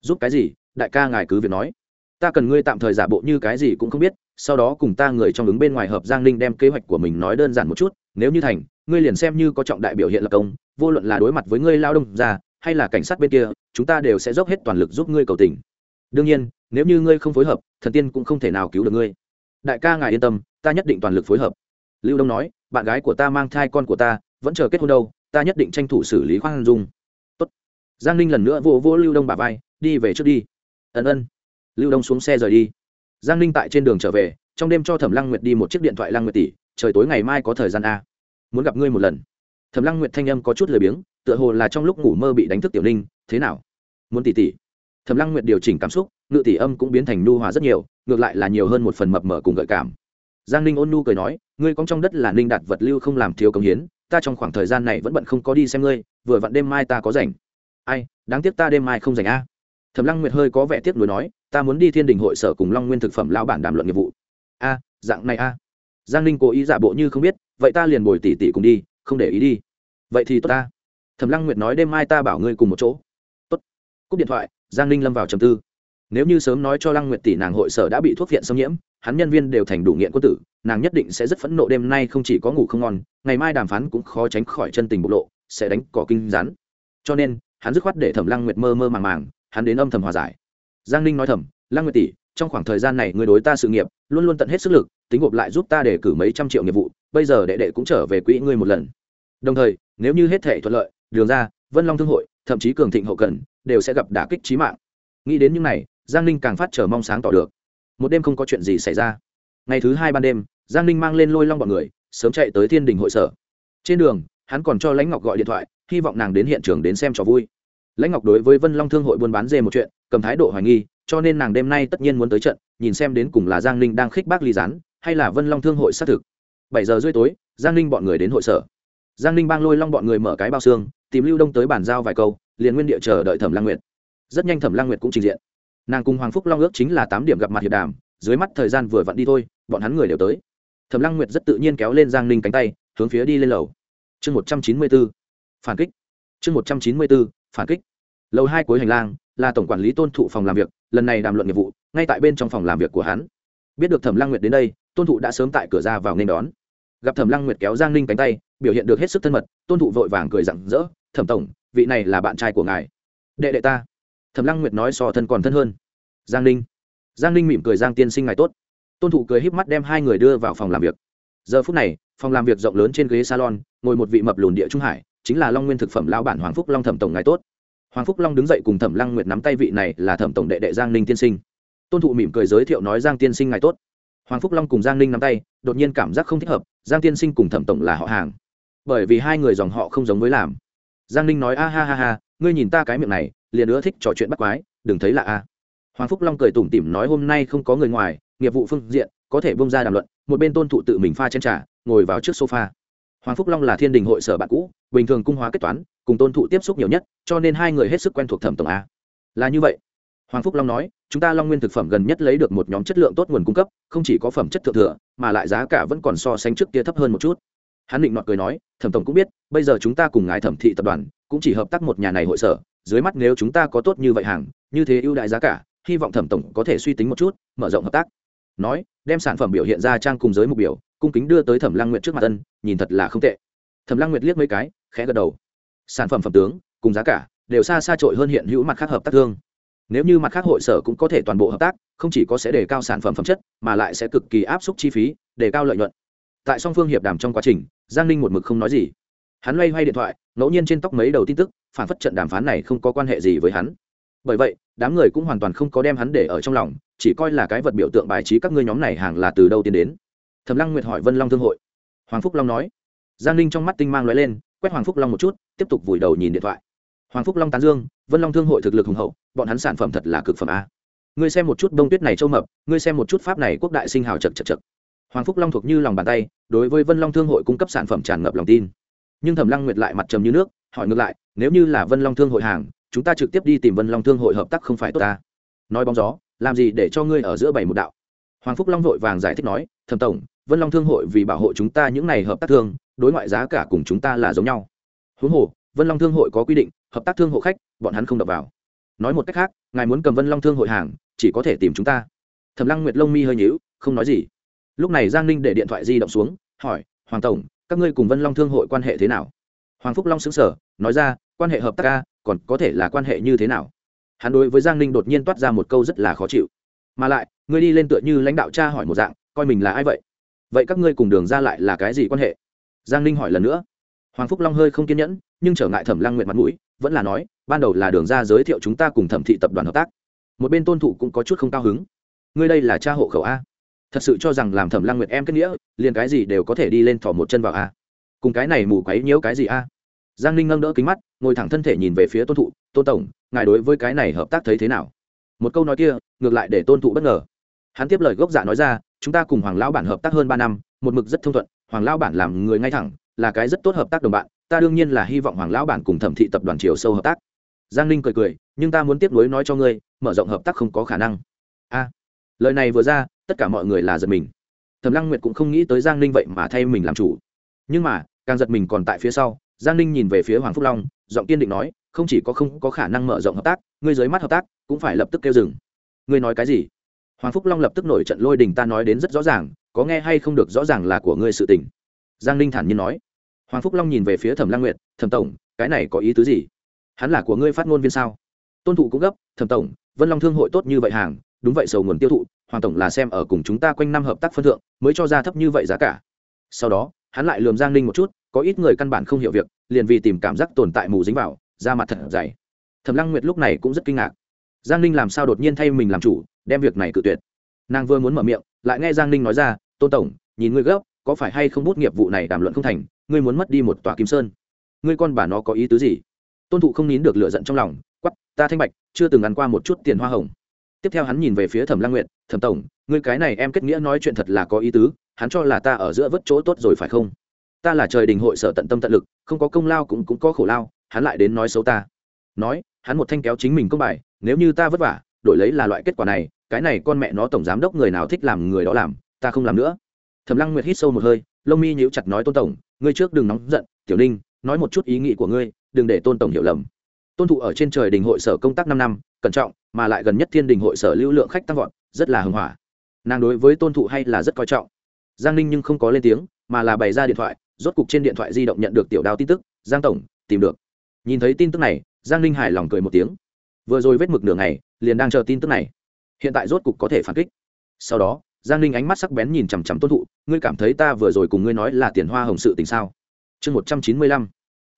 [SPEAKER 1] Giúp cái gì? Đại ca ngài cứ việc nói. Ta cần ngươi tạm thời giả bộ như cái gì cũng không biết, sau đó cùng ta người trong ứng bên ngoài hợp giang ninh đem kế hoạch của mình nói đơn giản một chút, nếu như thành, ngươi liền xem như có trọng đại biểu hiện lập công, vô luận là đối mặt với ngươi lao đông ra, hay là cảnh sát bên kia, chúng ta đều sẽ dốc hết toàn lực giúp ngươi cầu tình. Đương nhiên, nếu như ngươi không phối hợp, thần tiên cũng không thể nào cứu được ngươi. Đại ca ngài yên tâm, ta nhất định toàn lực phối hợp. Lưu đông nói bạn gái của ta mang thai con của ta, vẫn chờ kết hôn đâu, ta nhất định tranh thủ xử lý khoan dung. Tốt. giang ninh lần nữa vô vô lưu đông bà vai, đi về trước đi. Ân ân. Lưu đông xuống xe rời đi. Giang ninh tại trên đường trở về, trong đêm cho thẩm lăng nguyệt đi một chiếc điện thoại lăng nguyệt tỷ trời tối ngày mai có thời gian a. Muốn gặp ngươi một lần. Thẩm lăng nguyệt thanh âm có chút lười biếng, tựa hồ là trong lúc ngủ mơ bị đánh thức tiểu ninh, thế nào? Muốn tỷ tỷ thẩm lăng nguyệt điều chỉnh cảm xúc, ngự tỷ âm cũng biến thành nu hòa rất nhiều, ngược lại là nhiều hơn một phần mập mờ cùng gợi cảm giang ninh ôn nu cười nói, ngươi cong trong đất là ninh đạt vật lưu không làm thiếu công hiến, ta trong khoảng thời gian này vẫn bận không có đi xem ngươi, vừa vặn đêm mai ta có rảnh. Ai, đáng tiếc ta đêm mai không rảnh a. Thẩm lăng nguyệt hơi có vẻ tiếc nuối nói, ta muốn đi thiên đình hội sở cùng long nguyên thực phẩm lao bản đàm luận nghiệp vụ. A, dạng này a. Giang ninh cố ý giả bộ như không biết, vậy ta liền bồi tỷ tỷ cùng đi, không để ý đi. Vậy thì tốt ta. Thẩm lăng nguyệt nói, đêm mai ta bảo ngươi cùng một chỗ. Tốt. Cúp điện thoại, giang ninh lâm vào trầm tư. Nếu như sớm nói cho lăng nguyệt tỷ nàng hội sở đã bị thuốc viện xâm nhiễm hắn nhân viên đều thành đủ nghiện quân tử, nàng nhất định sẽ rất phẫn nộ đêm nay không chỉ có ngủ không ngon, ngày mai đàm phán cũng khó tránh khỏi chân tình bộc lộ, sẽ đánh cỏ kinh rắn. Cho nên, hắn dứt khoát để thẩm lăng nguyệt mơ mơ màng màng, hắn đến âm thầm hòa giải. Giang ninh nói thầm lăng nguyệt tỷ, trong khoảng thời gian này người đối ta sự nghiệp, luôn luôn tận hết sức lực, tính gộp lại giúp ta để cử mấy trăm triệu nghiệp vụ, bây giờ đệ đệ cũng trở về quỹ ngươi một lần. Đồng thời, nếu như hết thể thuận lợi, đường ra vân long thương hội, thậm chí cường thịnh hậu cần, đều sẽ gặp đả kích trí mạng. Nghĩ đến những này, giang ninh càng phát trở mong sáng tỏ được một đêm không có chuyện gì xảy ra. Ngày thứ hai ban đêm giang ninh mang lên lôi long b ọ n người sớm chạy tới thiên đình hội sở. Trên đường hắn còn cho lãnh ngọc gọi điện thoại hy vọng nàng đến hiện trường đến xem trò vui. Lãnh ngọc đối với vân long thương hội buôn bán dê một chuyện cầm thái độ hoài nghi cho nên nàng đêm nay tất nhiên muốn tới trận nhìn xem đến cùng là giang ninh đang khích bác ly rán, hay là vân long thương hội xác thực. Bảy giờ rưỡi tối giang ninh bọn người đến hội sở. Giang ninh bang lôi long bọn người mở cái bao xương tìm lưu đông tới bàn giao vài câu liền nguyên địa chờ đợi thẩm lang nguyệt. Rất nhanh thẩm lang nguyệt cũng trình diện nàng cùng hoàng phúc long ước chính là tám điểm gặp mặt hiệp đàm, dưới mắt thời gian vừa vặn đi thôi, bọn hắn người đều tới. Thẩm lăng nguyệt rất tự nhiên kéo lên giang ninh cánh tay, hướng phía đi lên lầu. Chương một trăm chín mươi b ố phản kích. Chương một trăm chín mươi b ố phản kích. Lầu hai cuối hành lang, là tổng quản lý tôn thụ phòng làm việc, lần này đàm luận nghiệp vụ, ngay tại bên trong phòng làm việc của hắn. Biết được thẩm lăng nguyệt đến đây, tôn thụ đã sớm tại cửa ra vào nên đón. Gặp thẩm lăng nguyệt kéo giang ninh cánh tay, biểu hiện được hết sức thân mật, tôn thụ vội vàng cười rặng rỡ, thẩm tổng, vị này là bạn trai của ngài. Đệ đệ ta thẩm lăng nguyệt nói so thân còn thân hơn. Giang ninh. Giang ninh mỉm cười, giang tiên sinh ngài tốt. Tôn thụ cười híp mắt đem hai người đưa vào phòng làm việc. Giờ phút này, phòng làm việc rộng lớn trên ghế salon, ngồi một vị mập lùn địa trung hải, chính là long nguyên thực phẩm lao bản hoàng phúc long thẩm tổng ngài tốt. Hoàng phúc long đứng dậy cùng thẩm lăng nguyệt nắm tay vị này là thẩm tổng đệ đệ giang ninh tiên sinh. Tôn thụ mỉm cười giới thiệu nói, giang tiên sinh ngài tốt. Hoàng phúc long cùng giang ninh nắm tay, đột nhiên cảm giác không thích hợp, giang tiên sinh cùng thẩm tổng là họ hàng. Bởi vì hai người dòng họ không giống với làm. Giang ninh nói, a ha ha ha ngươi nhìn ta cái miệng này, liền ưa thích trò chuyện bắt quái, đừng thấy là a. Hoàng phúc long cười tủm tỉm nói hôm nay không có người ngoài, nghiệp vụ phương diện, có thể bông ra đàm luận, một bên tôn thụ tự mình pha chén trà, ngồi vào trước sofa. Hoàng phúc long là thiên đình hội sở bạn cũ, bình thường cung hóa kết toán, cùng tôn thụ tiếp xúc nhiều nhất, cho nên hai người hết sức quen thuộc thẩm tổng a. Là như vậy. Hoàng phúc long nói, chúng ta long nguyên thực phẩm gần nhất lấy được một nhóm chất lượng tốt nguồn cung cấp, không chỉ có phẩm chất thượng thừa, mà lại giá cả vẫn còn so sánh trước kia thấp hơn một chút. Hắn định nọt cười nói, thẩm tổng cũng biết, bây giờ chúng ta cùng ngài thẩm thị tập đoàn cũng chỉ hợp tác một nhà này hội sở, dưới mắt nếu chúng ta có tốt như vậy hàng, như thế ưu đại giá cả, hy vọng thẩm tổng có thể suy tính một chút, mở rộng hợp tác. Nói, đem sản phẩm biểu hiện ra trang cùng giới mục biểu, cung kính đưa tới thẩm lăng nguyệt trước mặt ân, nhìn thật là không tệ. Thẩm lăng nguyệt liếc mấy cái, khẽ gật đầu. Sản phẩm phẩm tướng, cùng giá cả, đều xa xa trội hơn hiện hữu mặt khác hợp tác thương. Nếu như mặt khác hội sở cũng có thể toàn bộ hợp tác, không chỉ có sẽ đề cao sản phẩm phẩm chất, mà lại sẽ cực kỳ áp suất chi phí đề cao lợi nhuận. Tại song phương hiệp đàm trong quá trình, giang ninh một mực không nói gì hắn loay hoay điện thoại, ngẫu nhiên trên tóc mấy đầu tin tức, phản phất trận đàm phán này không có quan hệ gì với hắn. Bởi vậy, đám người cũng hoàn toàn không có đem hắn để ở trong lòng, chỉ coi là cái vật biểu tượng bài trí các ngươi nhóm này hàng là từ đâu tiến đến. Thẩm lăng nguyệt hỏi vân long thương hội. Hoàng phúc long nói. Giang ninh trong mắt tinh mang l lên, quét hoàng phúc long một chút, tiếp tục vùi đầu nhìn điện thoại. Hoàng phúc long tán dương, vân long thương hội thực lực hùng hậu, bọn hắn sản phẩm thật là cực phẩm a. Ngươi xem một chút bông tuyết này châu mập, ngươi xem một chút pháp này quốc đại sinh hào chật chật chật hoàng phúc long thuộc như lòng bàn tay, đối với vân long thương hội cung cấp sản phẩm tràn ngập lòng tin nhưng thẩm lăng nguyệt lại mặt trầm như nước, hỏi ngược lại, nếu như là vân long thương hội hàng, chúng ta trực tiếp đi tìm vân long thương hội hợp tác không phải tốt ta? Nói bóng gió, làm gì để cho ngươi ở giữa bảy một đạo? Hoàng phúc long vội vàng giải thích nói, thẩm tổng, vân long thương hội vì bảo hộ chúng ta những n à y hợp tác thương, đối ngoại giá cả cùng chúng ta là giống nhau. Huống hồ, vân long thương hội có quy định, hợp tác thương hộ khách, bọn hắn không đập vào. Nói một cách khác, ngài muốn cầm vân long thương hội hàng, chỉ có thể tìm chúng ta. Thẩm lăng nguyệt lông mi hơi nhíu, không nói gì. Lúc này giang ninh để điện thoại di động xuống, hỏi, hoàng tổng các ngươi cùng vân long thương hội quan hệ thế nào? Hoàng phúc long xứng sở nói ra, quan hệ hợp tác ca còn có thể là quan hệ như thế nào? Hắn đối với giang ninh đột nhiên toát ra một câu rất là khó chịu. Mà lại, ngươi đi lên tựa như lãnh đạo cha hỏi một dạng, coi mình là ai vậy? Vậy các ngươi cùng đường ra lại là cái gì quan hệ? Giang ninh hỏi lần nữa. Hoàng phúc long hơi không kiên nhẫn, nhưng trở ngại thẩm lăng nguyện mặt mũi, vẫn là nói, ban đầu là đường ra giới thiệu chúng ta cùng thẩm thị tập đoàn hợp tác. Một bên tôn thụ cũng có chút không cao hứng. Ngươi đây là cha hộ khẩu a? Thật sự cho rằng làm thẩm lăng nguyệt em kết nghĩa, liền cái gì đều có thể đi lên thỏ một chân vào a. Cùng cái này mù quấy nhiễu cái gì a? Giang ninh nâng đỡ kính mắt, ngồi thẳng thân thể nhìn về phía tôn thụ, tôn tổng, ngài đối với cái này hợp tác thấy thế nào? Một câu nói kia, ngược lại để tôn thụ bất ngờ. Hắn tiếp lời gốc dạ nói ra, chúng ta cùng hoàng lão bản hợp tác hơn ba năm, một mực rất thông thuận, hoàng lão bản làm người ngay thẳng, là cái rất tốt hợp tác đồng bạn, ta đương nhiên là hy vọng hoàng lão bản cùng thẩm thị tập đoàn triều sâu hợp tác. Giang ninh cười cười, nhưng ta muốn tiếp nối nói cho ngươi, mở rộng hợp tác không có khả năng. A lời này vừa ra, tất cả mọi người là giật mình. Thẩm lăng nguyệt cũng không nghĩ tới giang ninh vậy mà thay mình làm chủ. Nhưng mà, càng giật mình còn tại phía sau, giang ninh nhìn về phía hoàng phúc long, giọng kiên định nói, không chỉ có không có khả năng mở rộng hợp tác, ngươi dưới mắt hợp tác cũng phải lập tức kêu dừng. Ngươi nói cái gì? Hoàng phúc long lập tức nổi trận lôi đình, ta nói đến rất rõ ràng, có nghe hay không được rõ ràng là của ngươi sự tình. Giang ninh thản nhiên nói. Hoàng phúc long nhìn về phía thẩm lang nguyệt, thẩm tổng, cái này có ý tứ gì? Hắn là của ngươi phát ngôn viên sao? Tôn thụ cũng gấp, thẩm tổng, vân long thương hội tốt như vậy hàng đúng vậy sầu nguồn tiêu thụ, hoàng tổng là xem ở cùng chúng ta quanh năm hợp tác phân thượng, mới cho ra thấp như vậy giá cả. Sau đó, hắn lại lườm giang ninh một chút, có ít người căn bản không hiểu việc, liền vì tìm cảm giác tồn tại mù dính vào ra mặt thật dày. Thẩm lăng nguyệt lúc này cũng rất kinh ngạc. Giang ninh làm sao đột nhiên thay mình làm chủ, đem việc này cự tuyệt? Nàng vừa muốn mở miệng, lại nghe giang ninh nói ra, tôn tổng, nhìn ngươi gấp, có phải hay không bút nghiệp vụ này đàm luận không thành, ngươi muốn mất đi một tòa kim sơn. Ngươi con bà nó có ý tứ gì? Tôn thụ không nín được lựa giận trong lòng quắp ta thanh bạch, chưa từng ăn qua một chút tiền hoa hồng tiếp theo hắn nhìn về phía thẩm lang nguyện thẩm tổng, ngươi cái này em kết nghĩa nói chuyện thật là có ý tứ, hắn cho là ta ở giữa vớt chỗ tốt rồi phải không? Ta là trời đình hội sở tận tâm tận lực, không có công lao cũng cũng có khổ lao, hắn lại đến nói xấu ta. Nói, hắn một thanh kéo chính mình công bài, nếu như ta vất vả, đổi lấy là loại kết quả này, cái này con mẹ nó tổng giám đốc người nào thích làm người đó làm, ta không làm nữa. Thẩm lăng nguyệt hít sâu một hơi, lông mi nhíu chặt nói, tôn tổng, ngươi trước đừng nóng giận, tiểu ninh, nói một chút ý nghĩ của ngươi, đừng để tôn tổng hiểu lầm. Tôn thụ ở trên trời đình hội sở công tác năm năm, cẩn trọng mà lại gần nhất thiên đình hội sở lưu lượng khách tăng vọt, rất là hưng hỏa. Nàng đối với tôn thụ hay là rất coi trọng. Giang ninh nhưng không có lên tiếng, mà là bày ra điện thoại, rốt cục trên điện thoại di động nhận được tiểu đao tin tức, giang tổng, tìm được. Nhìn thấy tin tức này, giang ninh hài lòng cười một tiếng. Vừa rồi vết mực nửa ngày, liền đang chờ tin tức này. Hiện tại rốt cục có thể phản kích. Sau đó, giang ninh ánh mắt sắc bén nhìn chằm chằm tôn thụ, ngươi cảm thấy ta vừa rồi cùng ngươi nói là tiền hoa hồng sự tình sao? Chương một trăm chín mươi lăm.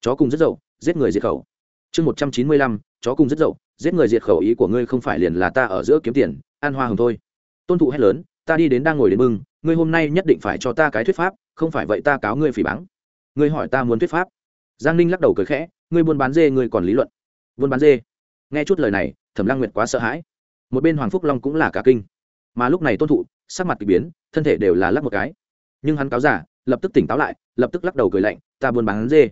[SPEAKER 1] Chó cùng rất dậu, giết người diệt khẩu. Chương một trăm chín mươi lăm. Chó cùng rất dậu giết người diệt khẩu ý của ngươi không phải liền là ta ở giữa kiếm tiền ăn hoa hồng thôi. Tôn thụ hét lớn ta đi đến đang ngồi đến mừng, ngươi hôm nay nhất định phải cho ta cái thuyết pháp không phải vậy ta cáo ngươi phỉ báng. Ngươi hỏi ta muốn thuyết pháp. Giang ninh lắc đầu cười khẽ ngươi buôn bán dê ngươi còn lý luận. Buôn bán dê? Nghe chút lời này thẩm lăng nguyệt quá sợ hãi. Một bên hoàng phúc long cũng là cả kinh. Mà lúc này tôn thụ sắc mặt k ỳ biến thân thể đều là lắc một cái. Nhưng hắn cáo giả lập tức tỉnh táo lại lập tức lắc đầu cười lạnh ta buôn bán dê.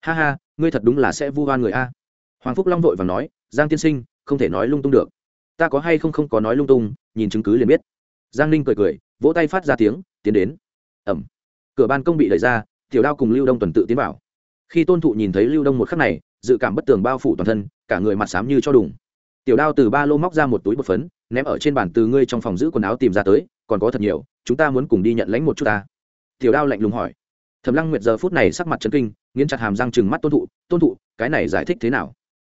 [SPEAKER 1] Ha ha ngươi thật đúng là sẽ vu hoan người a. Hoàng phúc long vội và nói giang tiên sinh, không thể nói lung tung được. Ta có hay không không có nói lung tung, nhìn chứng cứ liền biết. Giang ninh cười cười, vỗ tay phát ra tiếng, tiến đến. Ẩm. Cửa ban công bị đẩy ra, tiểu đao cùng lưu đông tuần tự tiến vào. Khi tôn thụ nhìn thấy lưu đông một khắc này, dự cảm bất tường bao phủ toàn thân, cả người mặt xám như cho đùng. Tiểu đao từ ba lô móc ra một túi bột phấn, ném ở trên bàn từ ngươi trong phòng giữ quần áo tìm ra tới, còn có thật nhiều, chúng ta muốn cùng đi nhận lãnh một chút ta. Tiểu đao lạnh lùng hỏi. Thẩm lăng nguyệt giờ phút này sắc mặt chân kinh, nghiến chặt hàm răng chừng mắt tôn thụ tôn thụ, cái này giải thích thế nào?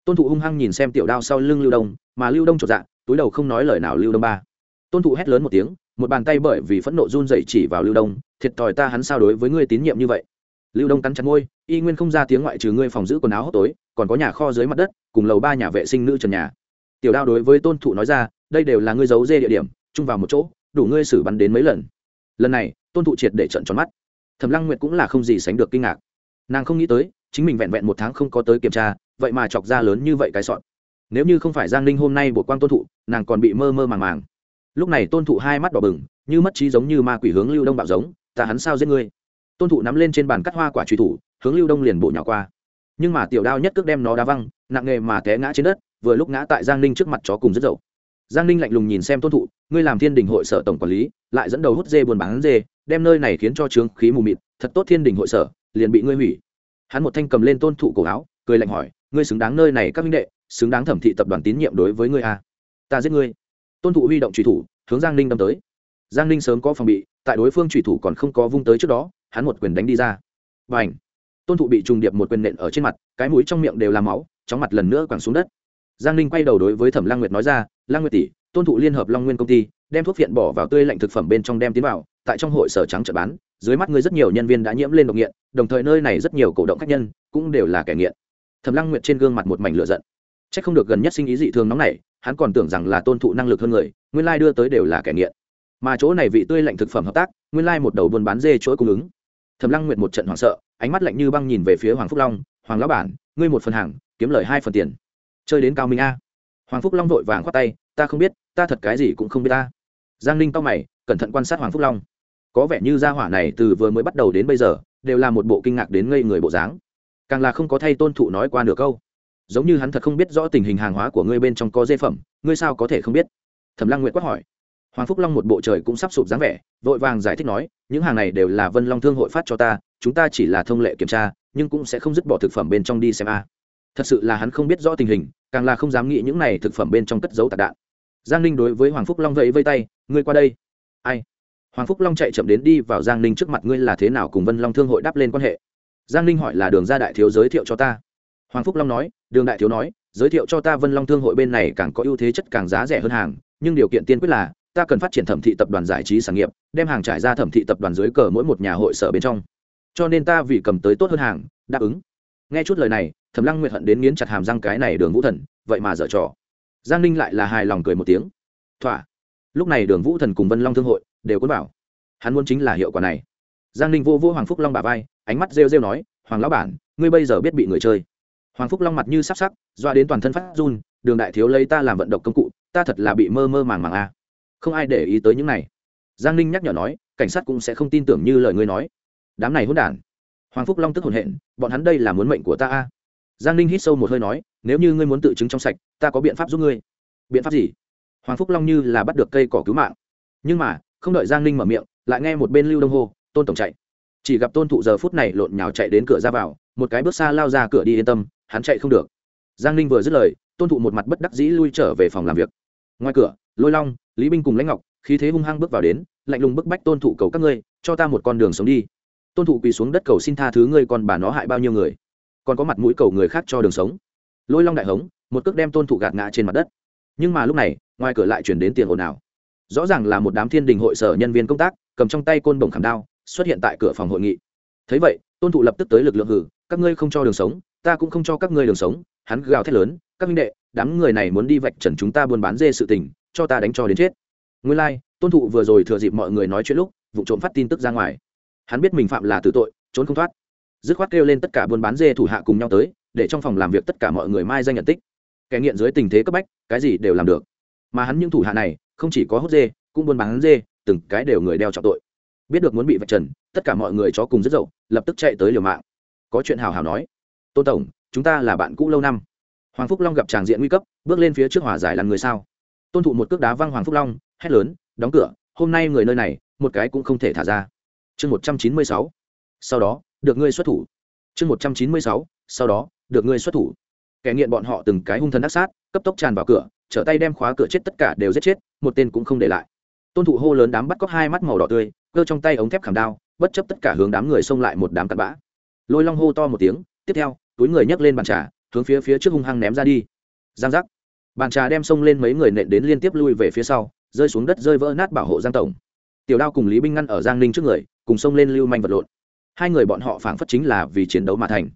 [SPEAKER 1] Tôn thụ hung hăng nhìn xem tiểu đao sau lưng lưu đông, mà lưu đông chột dạ túi đầu không nói lời nào lưu đông ba. Tôn thụ hét lớn một tiếng, một bàn tay bởi vì phẫn nộ run dậy chỉ vào lưu đông, thiệt thòi ta hắn sao đối với ngươi tín nhiệm như vậy? Lưu đông cắn chặt ngôi y nguyên không ra tiếng ngoại trừ ngươi phòng giữ quần áo hốc tối, còn có nhà kho dưới mặt đất, cùng lầu ba nhà vệ sinh nữ trần nhà. Tiểu đao đối với tôn thụ nói ra, đây đều là ngươi giấu dê địa điểm, chung vào một chỗ, đủ ngươi xử bắn đến mấy lần. Lần này, tôn thụ triệt để trận tròn mắt. Thẩm lăng nguyệt cũng là không gì sánh được kinh ngạc. Nàng không nghĩ tới chính mình vẹn vẹn một tháng không có tới kiểm tra, vậy mà chọc ra lớn như vậy cái sọn nếu như không phải giang ninh hôm nay bộ quan tôn thụ, nàng còn bị mơ mơ màng màng. Lúc này tôn thụ hai mắt đỏ bừng, như mất trí giống như ma quỷ hướng lưu đông bạo giống, ta hắn sao giết ngươi? Tôn thụ nắm lên trên bàn cắt hoa quả truy thủ, hướng lưu đông liền bộ nhỏ qua. Nhưng mà tiểu đao nhất cước đem nó đá văng, nặng nghề mà té ngã trên đất, vừa lúc ngã tại giang ninh trước mặt chó cùng rất dậu. Giang ninh lạnh lùng nhìn xem tôn thụ, ngươi làm thiên đình hội sở tổng quản lý, lại dẫn đầu hút dê buồn bán dê, đem nơi này khiến cho trướng khí mù mịt, thật tốt thiên đình hội sở, liền bị ngươi hủy hắn một thanh cầm lên tôn thụ cổ áo, cười lạnh hỏi, ngươi xứng đáng nơi này các minh đệ, xứng đáng thẩm thị tập đoàn tín nhiệm đối với ngươi a à? ta giết ngươi. Tôn thụ huy động trùy thủ, hướng giang ninh đâm tới. Giang ninh sớm có phòng bị, tại đối phương trùy thủ còn không có vung tới trước đó, hắn một quyền đánh đi ra. Và ảnh tôn thụ bị trùng điệp một quyền nện ở trên mặt, cái mũi trong miệng đều là máu, chóng mặt lần nữa quẳng xuống đất. Giang ninh quay đầu đối với thẩm lang nguyệt nói ra lang nguyệt tỷ, tôn thụ liên hợp long nguyên công ty, đem thuốc viện bỏ vào tươi lạnh thực phẩm bên trong đem tiến vào tại trong hội sở trắng chợ bán, dưới mắt ngươi rất nhiều nhân viên đã nhiễm lên độc nghiện, đồng thời nơi này rất nhiều cổ động khách nhân cũng đều là kẻ nghiện. Thẩm lăng nguyệt trên gương mặt một mảnh lửa giận. C h ắ c không được gần nhất sinh ý dị thường nóng này hắn còn tưởng rằng là tôn thụ năng lực hơn người, nguyên lai đưa tới đều là kẻ nghiện. Mà chỗ này vị tươi lạnh thực phẩm hợp tác, nguyên lai một đầu buôn bán dê chuỗi cung ứng. Thẩm lăng nguyệt một trận hoảng sợ, ánh mắt lạnh như băng nhìn về phía hoàng phúc long, hoàng lão bản, ngươi một phần hàng, kiếm lời hai phần tiền. Chơi đến cao minh a. Hoàng phúc long vội vàng khoát tay, ta không biết, ta thật cái gì cũng không biết ta. Giang ninh to mày, cẩn thận quan sát hoàng phúc long có vẻ như gia hỏa này từ vừa mới bắt đầu đến bây giờ, đều là một bộ kinh ngạc đến ngây người bộ dáng. Càng là không có thay tôn thụ nói qua nửa câu. Giống như hắn thật không biết rõ tình hình hàng hóa của ngươi bên trong có dê phẩm, ngươi sao có thể không biết? Thẩm lăng nguyệt quát hỏi. Hoàng phúc long một bộ trời cũng sắp sụp dáng vẻ, vội vàng giải thích nói, những hàng này đều là vân long thương hội phát cho ta, chúng ta chỉ là thông lệ kiểm tra, nhưng cũng sẽ không dứt bỏ thực phẩm bên trong đi xem a. Thật sự là hắn không biết rõ tình hình, càng là không dám nghĩ những này thực phẩm bên trong cất dấu tạc đạn. Giang ninh đối với hoàng phúc long vẫy vây tay, ngươi qua đây. Ai? Hoàng phúc long chạy chậm đến đi vào giang ninh trước mặt, ngươi là thế nào cùng vân long thương hội đáp lên quan hệ? Giang ninh hỏi là đường gia đại thiếu giới thiệu cho ta. Hoàng phúc long nói, đường đại thiếu nói, giới thiệu cho ta vân long thương hội bên này càng có ưu thế chất càng giá rẻ hơn hàng, nhưng điều kiện tiên quyết là, ta cần phát triển thẩm thị tập đoàn giải trí sản nghiệp, đem hàng trải ra thẩm thị tập đoàn dưới cờ mỗi một nhà hội sở bên trong. Cho nên ta vì cầm tới tốt hơn hàng, đáp ứng. Nghe chút lời này, thẩm lăng nguyệt hận đến nghiến chặt hàm răng cái này đường vũ thần, vậy mà dở trò. Giang ninh lại là hài lòng cười một tiếng. Thỏa. Lúc này đường vũ thần cùng vân long thương hội đều cuốn bảo hắn muốn chính là hiệu quả này. Giang ninh vô vô hoàng phúc long bà vai, ánh mắt rêu rêu nói, hoàng lão bản, ngươi bây giờ biết bị người chơi. Hoàng phúc long mặt như sắc sắc, doa đến toàn thân phát run, đường đại thiếu lấy ta làm vận động công cụ, ta thật là bị mơ mơ màng màng a. À. không ai để ý tới những này. Giang ninh nhắc nhở nói, cảnh sát cũng sẽ không tin tưởng như lời ngươi nói. Đám này hôn đản. Hoàng phúc long tức hồn hện, bọn hắn đây là muốn mệnh của ta a. À. giang ninh hít sâu một hơi nói, nếu như ngươi muốn tự chứng trong sạch, ta có biện pháp giúp ngươi. Biện pháp gì? Hoàng phúc long như là bắt được cây cỏ cứu mạng. Nhưng mà không đợi giang ninh mở miệng, lại nghe một bên lưu đông hô, tôn tổng chạy. Chỉ gặp tôn thụ giờ phút này lộn nhào chạy đến cửa ra vào, một cái bước xa lao ra cửa đi yên tâm, hắn chạy không được. Giang ninh vừa dứt lời, tôn thụ một mặt bất đắc dĩ lui trở về phòng làm việc. Ngoài cửa, lôi long, lý binh cùng lãnh ngọc, khí thế hung hăng bước vào đến, lạnh lùng bức bách tôn thụ cầu các ngươi, cho ta một con đường sống đi. Tôn thụ quỳ xuống đất cầu xin tha thứ ngươi còn bà nó hại bao nhiêu người, còn có mặt mũi cầu người khác cho đường sống. Lôi long đại hống, một cước đem tôn thụ gạt ngã trên mặt đất. Nhưng mà lúc này, ngoài cửa lại chuyển đến tiền ồn ào rõ ràng là một đám thiên đình hội sở nhân viên công tác cầm trong tay côn bổng khảm đao xuất hiện tại cửa phòng hội nghị. Thấy vậy tôn thụ lập tức tới lực lượng hử các ngươi không cho đường sống ta cũng không cho các ngươi đường sống. Hắn gào thét lớn các minh đệ đám người này muốn đi vạch trần chúng ta buôn bán dê sự tình cho ta đánh cho đến chết. Nguyên lai、like, tôn thụ vừa rồi thừa dịp mọi người nói chuyện lúc vụ trộm phát tin tức ra ngoài. Hắn biết mình phạm là tử tội trốn không thoát. Dứt khoát kêu lên tất cả buôn bán dê thủ hạ cùng nhau tới để trong phòng làm việc tất cả mọi người mai danh nhận tích. Kẻ nghiện dưới tình thế cấp bách cái gì đều làm được. Mà hắn những thủ hạ này không chỉ có hút dê, cũng buôn bán dê, từng cái đều người đeo trọng tội. Biết được muốn bị vạch trần, tất cả mọi người chó cùng rất dậu, lập tức chạy tới liều mạng. Có chuyện hào hào nói, tôn tổng, chúng ta là bạn cũ lâu năm. Hoàng phúc long gặp tràng diện nguy cấp, bước lên phía trước hòa giải làm người sao? Tôn thụ một cước đá văng hoàng phúc long, hét lớn, đóng cửa, hôm nay người nơi này, một cái cũng không thể thả ra. Chương một trăm chín mươi sáu. Sau đó, được ngươi xuất thủ. Chương một trăm chín mươi sáu. Sau đó, được ngươi xuất thủ. Kẻ nghiện bọn họ từng cái hung thần đắc sát, cấp tốc tràn vào cửa, trở tay đem khóa cửa chết tất cả đều giết chết một tên cũng không để lại. Tôn thụ hô lớn đám bắt cóc hai mắt màu đỏ tươi, cơ trong tay ống thép khảm đao, bất chấp tất cả hướng đám người xông lại một đám cặn bã. Lôi long hô to một tiếng, tiếp theo, túi người nhấc lên bàn trà, hướng phía phía trước hung hăng ném ra đi. Giang giác. Bàn trà đem xông lên mấy người nện đến liên tiếp lui về phía sau, rơi xuống đất rơi vỡ nát bảo hộ giang tổng. Tiểu đao cùng lý binh ngăn ở giang ninh trước người, cùng xông lên lưu manh vật lộn. Hai người bọn họ phảng phất chính là vì chiến đấu mà thành.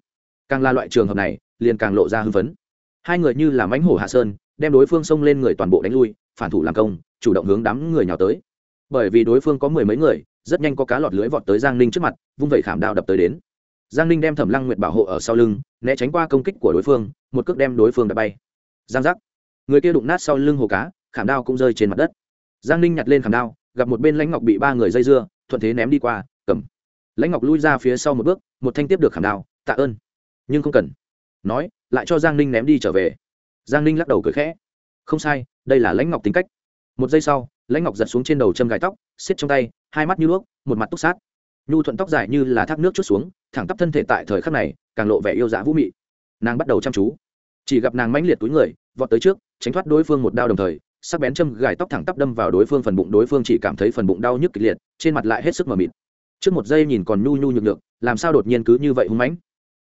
[SPEAKER 1] Càng là loại trường hợp này, liền càng lộ ra hưng phấn. Hai người như là mãnh hổ hạ sơn, đem đối phương xông lên người toàn bộ đánh lui phản thủ làm công, chủ động hướng đám người nhào tới. Bởi vì đối phương có mười mấy người, rất nhanh có cá lọt lưới vọt tới giang ninh trước mặt, vung vẩy khảm đao đập tới đến. Giang ninh đem thẩm lăng nguyệt bảo hộ ở sau lưng, né tránh qua công kích của đối phương, một cước đem đối phương đập bay. Giang giác. Người kia đụng nát sau lưng hồ cá, khảm đao cũng rơi trên mặt đất. Giang ninh nhặt lên khảm đao, gặp một bên lãnh ngọc bị ba người dây dưa, thuận thế ném đi qua, cầm. Lãnh ngọc lui ra phía sau một bước, một thanh tiếp được khảm đao, tạ ơn. Nhưng không cần. Nói, lại cho giang ninh ném đi trở về. Giang ninh lắc đầu cười khẽ. Không sai đây là lãnh ngọc tính cách. Một giây sau, lãnh ngọc giật xuống trên đầu châm gài tóc xiết trong tay, hai mắt như đuốc một mặt túc sát. Nhu thuận tóc dài như là thác nước chút xuống, thẳng tắp thân thể tại thời khắc này, càng lộ vẻ yêu dã vũ mị. Nàng bắt đầu chăm chú. Chỉ gặp nàng mãnh liệt túi người, vọt tới trước, tránh thoát đối phương một đao đồng thời, sắc bén châm gài tóc thẳng tắp đâm vào đối phương phần bụng, đối phương chỉ cảm thấy phần bụng đau nhức kịch liệt, trên mặt lại hết sức mờ mịt. Trước một giây nhìn còn nhu nhu nhược nhược, làm sao đột nhiên cứ như vậy hung mãnh?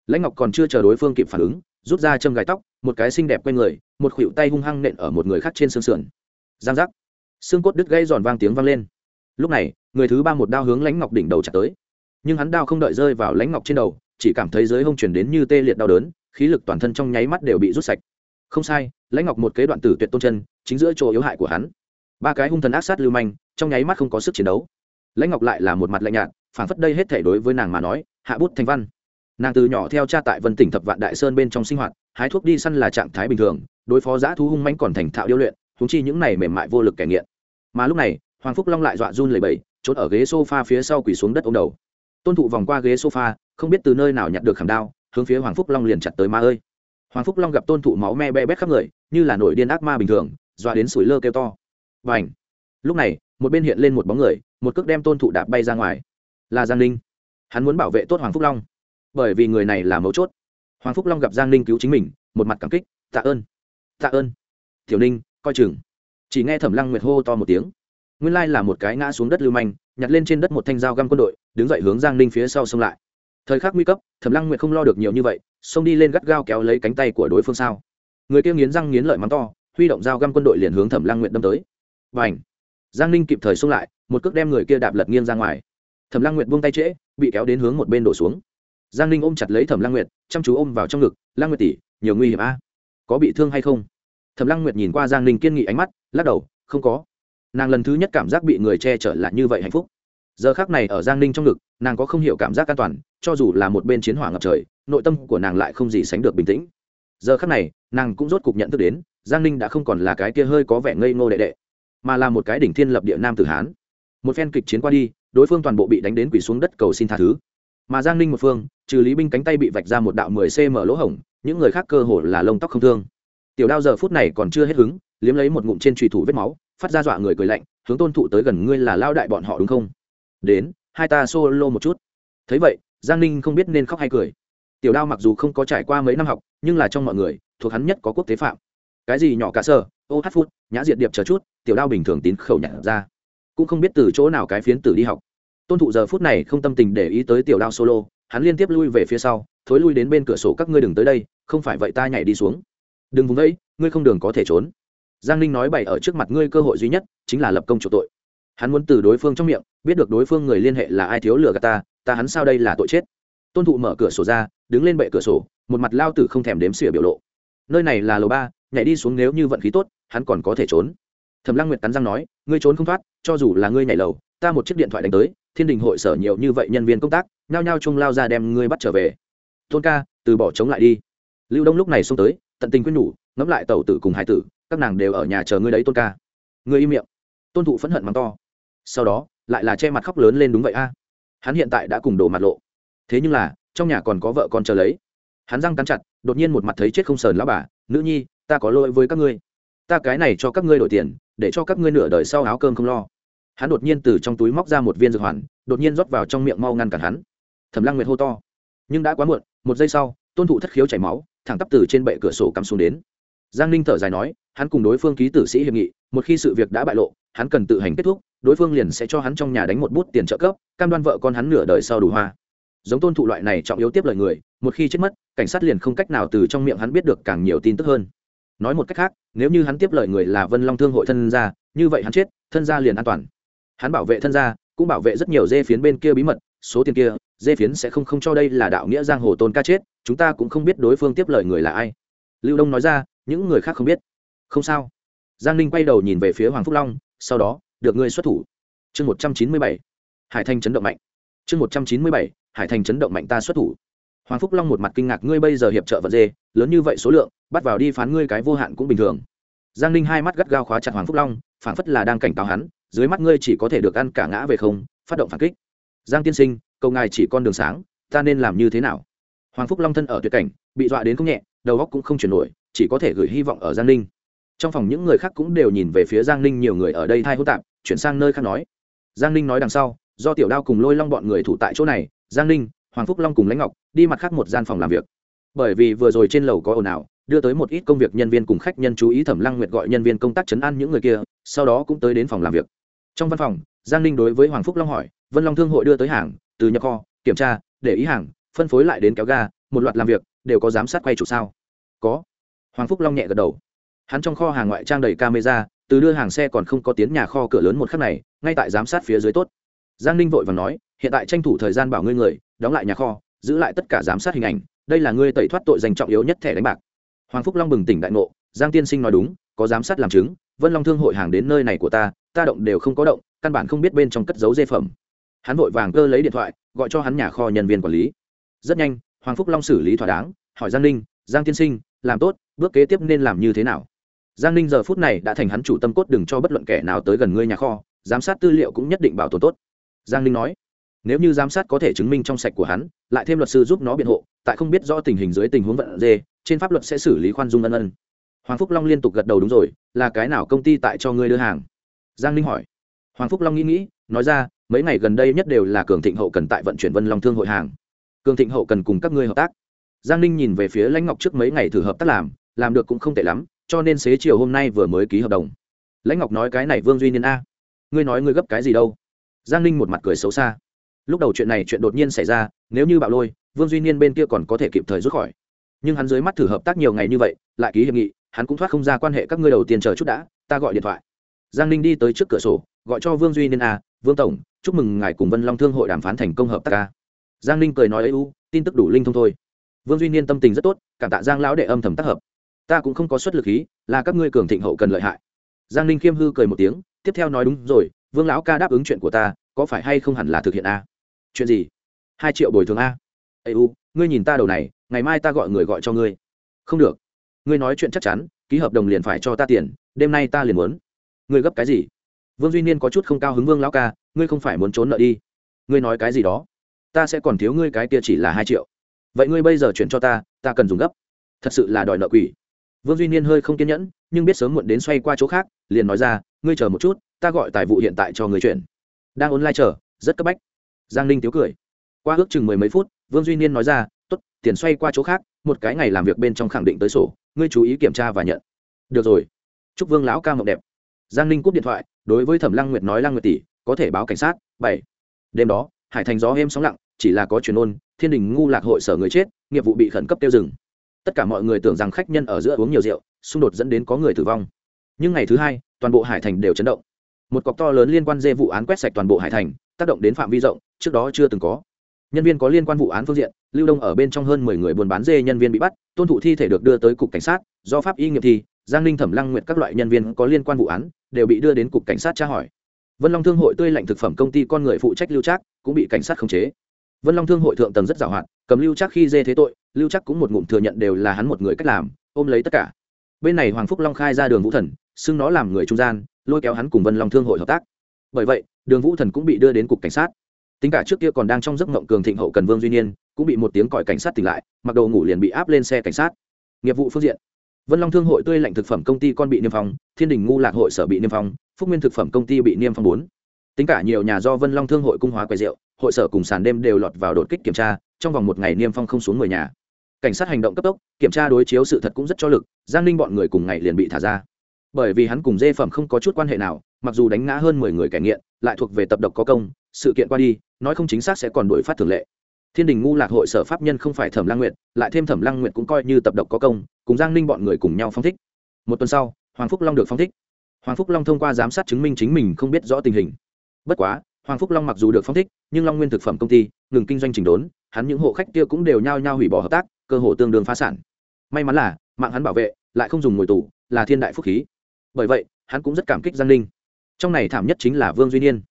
[SPEAKER 1] Lãnh ngọc còn chưa chờ đối phương kịp phản ứng, rút ra châm gài tóc, một cái xinh đẹp q u a n người một khuỷu tay hung hăng nện ở một người khác trên xương sườn. Giang giác. Xương cốt đứt gây giòn vang tiếng vang lên. Lúc này, người thứ ba một đao hướng lãnh ngọc đỉnh đầu chặt tới. Nhưng hắn đao không đợi rơi vào lãnh ngọc trên đầu, chỉ cảm thấy dưới hông chuyển đến như tê liệt đau đớn, khí lực toàn thân trong nháy mắt đều bị rút sạch. Không sai, lãnh ngọc một kế đoạn tử tuyệt tôn chân, chính giữa chỗ yếu hại của hắn. Ba cái hung thần ác sát lưu manh, trong nháy mắt không có sức chiến đấu. Lãnh ngọc lại là một mặt lạnh nhạt phản phất đây hết thể đối với nàng mà nói, hạ bút thành văn nàng từ nhỏ theo cha tại vân tỉnh thập vạn đại sơn bên trong sinh hoạt, hái thuốc đi săn là trạng thái bình thường, đối phó giã thú hung manh còn thành thạo điêu luyện thúng chi những này mềm mại vô lực kẻ nghiện. Mà lúc này, hoàng phúc long lại dọa run lầy bầy trốn ở ghế s o f a phía sau quỳ xuống đất ô m đầu. Tôn thụ vòng qua ghế s o f a không biết từ nơi nào nhặt được khảm đao, hướng phía hoàng phúc long liền chặt tới ma ơi. Hoàng phúc long gặp tôn thụ máu me be bét khắp người, như là nổi điên ác ma bình thường, dọa đến sủi lơ kêu to. Và ảnh lúc này, một bên hiện lên một bóng người, một cước đem tôn thụ đạp bay ra ngoài. Là giang ninh. Hắn muốn bảo vệ tốt hoàng phúc long bởi vì người này là mấu chốt. Hoàng phúc long gặp giang ninh cứu chính mình, một mặt cảm kích, tạ ơn tạ ơn. Tiểu ninh, coi chừng. Chỉ nghe thẩm lăng nguyệt hô to một tiếng. Nguyên lai là một cái ngã xuống đất lưu manh, nhặt lên trên đất một thanh dao găm quân đội, đứng dậy hướng giang ninh phía sau xông lại. Thời khắc nguy cấp, thẩm lăng nguyệt không lo được nhiều như vậy, xông đi lên gắt gao kéo lấy cánh tay của đối phương sao. Người kia nghiến răng nghiến lợi mắng to, huy động dao găm quân đội liền hướng thẩm lăng nguyệt đâm tới. Và ảnh giang ninh kịp thời xông lại, một cước đem người kia đạp lật nghiêng ra ngoài. Thẩm lăng nguyệt buông tay trễ, bị kéo đến hướng một bên đổ xuống giang ninh ôm chặt lấy thẩm lăng nguyệt, chăm chú ôm vào trong ngực, lăng nguyệt tỷ, nhiều nguy hiểm a. Có bị thương hay không? Thẩm lăng nguyệt nhìn qua giang ninh kiên nghị ánh mắt, lắc đầu, không có. Nàng lần thứ nhất cảm giác bị người che chở lại như vậy hạnh phúc. Giờ khác này ở giang ninh trong ngực, nàng có không hiểu cảm giác an toàn, cho dù là một bên chiến hỏa ngập trời, nội tâm của nàng lại không gì sánh được bình tĩnh. Giờ khác này, nàng cũng rốt cục nhận thức đến, giang ninh đã không còn là cái kia hơi có vẻ ngây ngô đệ đệ, mà là một cái đỉnh thiên lập địa nam tử hán. Một phen kịch chiến qua đi, đối phương toàn bộ bị đánh đến quỷ xuống đất cầu xin tha thứ mà giang ninh một phương, trừ lý binh cánh tay bị vạch ra một đạo mười cm lỗ hổng, những người khác cơ hồ là lông tóc không thương. Tiểu đao giờ phút này còn chưa hết hứng, liếm lấy một ngụm trên trùy thủ vết máu, phát ra dọa người cười lạnh, hướng tôn thụ tới gần ngươi là lao đại bọn họ đúng không? Đến, hai ta solo một chút. Thấy vậy, giang ninh không biết nên khóc hay cười. Tiểu đao mặc dù không có trải qua mấy năm học, nhưng là trong mọi người, thuộc hắn nhất có quốc tế phạm. Cái gì nhỏ cả sơ, ô hát phút, nhã diệt điệp chờ chút. Tiểu đao bình thường tín khẩu nhặt ra. Cũng không biết từ chỗ nào cái phiến tử đi học tôn thụ giờ phút này không tâm tình để ý tới tiểu đao solo hắn liên tiếp lui về phía sau thối lui đến bên cửa sổ các ngươi đừng tới đây không phải vậy ta nhảy đi xuống. Đừng vùng vẫy, ngươi không đường có thể trốn. Giang ninh nói bày ở trước mặt ngươi cơ hội duy nhất chính là lập công chủ tội. Hắn muốn từ đối phương trong miệng biết được đối phương người liên hệ là ai thiếu lừa gạt ta ta hắn sao đây là tội chết. Tôn thụ mở cửa sổ ra đứng lên bệ cửa sổ một mặt lao tử không thèm đếm xỉa biểu lộ. Nơi này là lầu ba nhảy đi xuống nếu như vận khí tốt hắn còn có thể trốn. Thẩm lăng nguyệt cắn răng nói ngươi trốn không thoát cho dù là ngươi nhảy lầu ta một chiếc điện thoại đánh tới thiên đình hội sở nhiều như vậy nhân viên công tác, nhao nhao chung lao ra đem ngươi bắt trở về. Tôn ca, từ bỏ chống lại đi. Lưu đông lúc này xông tới, tận tình quyết nhủ, ngẫm lại tàu tử cùng hải tử, các nàng đều ở nhà chờ ngươi đấy tôn ca. Ngươi im miệng. Tôn thụ phẫn hận mắng to. Sau đó, lại là che mặt khóc lớn lên đúng vậy a. Hắn hiện tại đã cùng đổ mặt lộ. Thế nhưng là, trong nhà còn có vợ con chờ lấy. Hắn răng cắn chặt, đột nhiên một mặt thấy chết không sờn lão bà, nữ nhi, ta có lỗi với các ngươi. Ta cái này cho các ngươi đổi tiền, để cho các ngươi nửa đời sau áo cơm không lo hắn đột nhiên từ trong túi móc ra một viên dược hoàn, đột nhiên rót vào trong miệng mau ngăn cản hắn. Thẩm lăng nguyệt hô to. Nhưng đã quá muộn, một giây sau, tôn thụ thất khiếu chảy máu, thẳng tắp từ trên bệ cửa sổ cắm xuống đến. Giang ninh thở dài nói, hắn cùng đối phương ký tử sĩ hiệp nghị, một khi sự việc đã bại lộ, hắn cần tự hành kết thúc, đối phương liền sẽ cho hắn trong nhà đánh một bút tiền trợ cấp, cam đoan vợ con hắn nửa đời sau đủ hoa. Giống tôn thụ loại này trọng yếu tiếp lời người, một khi chết mất, cảnh sát liền không cách nào từ trong miệng hắn biết được càng nhiều tin tức hơn. Nói một cách khác, nếu như hắn tiếp lời người là vân long thương hội thân gia, như vậy hắn chết, thân gia liền an toàn hắn bảo vệ thân gia, cũng bảo vệ rất nhiều dê phiến bên kia bí mật, số tiền kia, dê phiến sẽ không không cho đây là đạo nghĩa giang hồ tôn ca chết, chúng ta cũng không biết đối phương tiếp lời người là ai. Lưu đông nói ra, những người khác không biết. Không sao. Giang ninh quay đầu nhìn về phía hoàng phúc long, sau đó, được ngươi xuất thủ. Chương một trăm chín mươi bảy. Hải thanh chấn động mạnh. Chương một trăm chín mươi bảy. Hải thành chấn động mạnh ta xuất thủ. Hoàng phúc long một mặt kinh ngạc, ngươi bây giờ hiệp trợ vật dê, lớn như vậy số lượng, bắt vào đi phán ngươi cái vô hạn cũng bình thường. Giang ninh hai mắt gắt gao khóa chặt hoàng phúc long, phảng phất là đang cảnh cáo hắn dưới mắt ngươi chỉ có thể được ăn cả ngã về không, phát động phản kích. Giang tiên sinh, cầu ngài chỉ con đường sáng, ta nên làm như thế nào? Hoàng phúc long thân ở tuyệt cảnh, bị dọa đến không nhẹ, đầu óc cũng không chuyển nổi, chỉ có thể gửi hy vọng ở giang ninh. Trong phòng những người khác cũng đều nhìn về phía giang ninh, nhiều người ở đây thay hô tạp, chuyển sang nơi khác nói. Giang ninh nói đằng sau, do tiểu đao cùng lôi long bọn người thủ tại chỗ này, giang ninh, hoàng phúc long cùng lãnh ngọc, đi mặt khác một gian phòng làm việc. Bởi vì vừa rồi trên lầu có ồn ào, đưa tới một ít công việc nhân viên cùng khách nhân chú ý thẩm lăng nguyệt gọi nhân viên công tác chấn an những người kia, sau đó cũng tới đến phòng làm việc trong văn phòng, giang ninh đối với hoàng phúc long hỏi, vân long thương hội đưa tới hàng, từ nhập kho, kiểm tra, để ý hàng, phân phối lại đến kéo ga, một loạt làm việc, đều có giám sát quay chủ sao? Có. Hoàng phúc long nhẹ gật đầu. Hắn trong kho hàng ngoại trang đầy camera, từ đưa hàng xe còn không có tiến nhà kho cửa lớn một khắc này, ngay tại giám sát phía dưới tốt. Giang ninh vội và nói, hiện tại tranh thủ thời gian bảo ngươi người, đóng lại nhà kho, giữ lại tất cả giám sát hình ảnh, đây là ngươi tẩy thoát tội danh trọng yếu nhất thẻ đánh bạc. Hoàng phúc long bừng tỉnh đại ngộ, giang tiên sinh nói đúng, có giám sát làm chứng, vân long thương hội hàng đến nơi này của ta ta động đều không có động, căn bản không biết bên trong cất dấu dê phẩm. Hắn vội vàng cơ lấy điện thoại, gọi cho hắn nhà kho nhân viên quản lý. Rất nhanh, hoàng phúc long xử lý thỏa đáng, hỏi giang ninh, giang tiên sinh, làm tốt, bước kế tiếp nên làm như thế nào? Giang ninh giờ phút này đã thành hắn chủ tâm cốt đừng cho bất luận kẻ nào tới gần ngươi nhà kho, giám sát tư liệu cũng nhất định bảo tồn tốt. Giang ninh nói, nếu như giám sát có thể chứng minh trong sạch của hắn, lại thêm luật sư giúp nó biện hộ, tại không biết rõ tình hình dưới tình huống vận dê, trên pháp luật sẽ xử lý khoan dung ân ân. Hoàng phúc long liên tục gật đầu, đúng rồi, là cái nào công ty tại cho ngươi đưa hàng? Giang ninh hỏi. Hoàng phúc long nghĩ nghĩ, nói ra, mấy ngày gần đây nhất đều là cường thịnh hậu cần tại vận chuyển vân long thương hội hàng. Cường thịnh hậu cần cùng các ngươi hợp tác. Giang ninh nhìn về phía lãnh ngọc trước mấy ngày thử hợp tác làm làm được cũng không tệ lắm, cho nên xế chiều hôm nay vừa mới ký hợp đồng. Lãnh ngọc nói cái này vương duy niên a. Ngươi nói ngươi gấp cái gì đâu? Giang ninh một mặt cười xấu xa. Lúc đầu chuyện này chuyện đột nhiên xảy ra, nếu như bạo lôi, vương duy niên bên kia còn có thể kịp thời rút khỏi. Nhưng hắn dưới mắt thử hợp tác nhiều ngày như vậy, lại ký hiệp nghị, hắn cũng thoát không ra quan hệ các ngươi đầu tiên chờ chút đã, ta gọi điện thoại giang ninh đi tới trước cửa sổ, gọi cho vương duy niên a, vương tổng, chúc mừng ngài cùng vân long thương hội đàm phán thành công hợp tác ca giang ninh cười nói ấy u, tin tức đủ linh thông thôi. Vương duy niên tâm tình rất tốt, cảm tạ giang lão đệ âm thầm tác hợp. Ta cũng không có xuất lực khí, là các ngươi cường thịnh hậu cần lợi hại. Giang ninh khiêm hư cười một tiếng, tiếp theo nói đúng rồi, vương lão ca đáp ứng chuyện của ta, có phải hay không hẳn là thực hiện a? Chuyện gì? Hai triệu bồi thường a. Ây u, ngươi nhìn ta đầu này, ngày mai ta gọi người gọi cho ngươi. Không được. Ngươi nói chuyện chắc chắn, ký hợp đồng liền phải cho ta tiền, đêm nay ta liền muốn ngươi gấp cái gì? Vương duy niên có chút không cao hứng vương lão ca, ngươi không phải muốn trốn nợ đi. Ngươi nói cái gì đó? Ta sẽ còn thiếu ngươi cái kia chỉ là hai triệu. Vậy ngươi bây giờ chuyển cho ta ta cần dùng gấp. Thật sự là đòi nợ quỷ. Vương duy niên hơi không kiên nhẫn, nhưng biết sớm muộn đến xoay qua chỗ khác, liền nói ra, ngươi chờ một chút, ta gọi tài vụ hiện tại cho người chuyển. Đang online chờ, rất cấp bách. Giang ninh tiếu cười. Qua ước chừng mười mấy phút, vương duy niên nói ra t ố t tiền xoay qua chỗ khác, một cái ngày làm việc bên trong khẳng định tới sổ, ngươi chú ý kiểm tra và nhận. Được rồi. Chúc vương lão ca mộng đẹp giang ninh cúp điện thoại, đối với thẩm lăng nguyệt nói, lăng nguyệt tỷ, có thể báo cảnh sát, bảy. Đêm đó, hải thành gió êm sóng lặng, chỉ là có truyền ôn, thiên đình ngu lạc hội sở người chết, nghiệp vụ bị khẩn cấp tiêu dừng. Tất cả mọi người tưởng rằng khách nhân ở giữa uống nhiều rượu, xung đột dẫn đến có người tử vong. Nhưng ngày thứ hai, toàn bộ hải thành đều chấn động. Một cọc to lớn liên quan dê vụ án quét sạch toàn bộ hải thành, tác động đến phạm vi rộng, trước đó chưa từng có. Nhân viên có liên quan vụ án phương diện, lưu đông ở bên trong hơn mười người buôn bán dê nhân viên bị bắt, tôn thụ thi thể được đưa tới cục cảnh sát, do pháp y nghiệm thi giang ninh thẩm lăng nguyện các loại nhân viên có liên quan vụ án, đều bị đưa đến cục cảnh sát tra hỏi. Vân long thương hội tươi lạnh thực phẩm công ty con người phụ trách lưu trác, cũng bị cảnh sát khống chế. Vân long thương hội thượng tầng rất giàu hạn, cầm lưu trác khi dê thế tội, lưu trác cũng một ngụm thừa nhận đều là hắn một người cách làm, ôm lấy tất cả. Bên này hoàng phúc long khai ra đường vũ thần, xưng nó làm người trung gian, lôi kéo hắn cùng vân long thương hội hợp tác. Bởi vậy, đường vũ thần cũng bị đưa đến cục cảnh sát. Tính cả trước kia còn đang trong giấc mộng cường thịnh hậu cần vương duy nhiên cũng bị một tiếng còi cảnh sát tỉnh lại, mặc đồ ngủ liền bị áp lên xe cảnh sát. Nghiệp vụ phương diện vân long thương hội tươi lạnh thực phẩm công ty con bị niêm phong, thiên đình ngu lạc hội sở bị niêm phong, phúc nguyên thực phẩm công ty bị niêm phong bốn. Tính cả nhiều nhà do vân long thương hội cung hóa quầy rượu, hội sở cùng sàn đêm đều lọt vào đột kích kiểm tra, trong vòng một ngày niêm phong không xuống mười nhà. Cảnh sát hành động cấp tốc, kiểm tra đối chiếu sự thật cũng rất cho lực, giang ninh bọn người cùng ngày liền bị thả ra. Bởi vì hắn cùng dê phẩm không có chút quan hệ nào, mặc dù đánh ngã hơn mười người kẻ nghiện, lại thuộc về tập độc có công, sự kiện qua đi, nói không chính xác sẽ còn đổi phát thường lệ. Thiên đình ngu lạc hội sở pháp nhân không phải thẩm lăng nguyện lại thêm thẩm lăng nguyện cũng coi như tập độc có công cùng giang ninh bọn người cùng nhau phong thích. Một tuần sau, hoàng phúc long được phong thích. Hoàng phúc long thông qua giám sát chứng minh chính mình không biết rõ tình hình. Bất quá, hoàng phúc long mặc dù được phong thích, nhưng long nguyên thực phẩm công ty, ngừng kinh doanh trình đốn, hắn những hộ khách kia cũng đều nhao nhao hủy bỏ hợp tác, cơ hội tương đương phá sản. May mắn là, mạng hắn bảo vệ, lại không dùng ngồi tù, là thiên đại phúc khí. Bởi vậy, hắn cũng rất cảm kích giang ninh. Trong này thảm nhất chính là vương duy niên.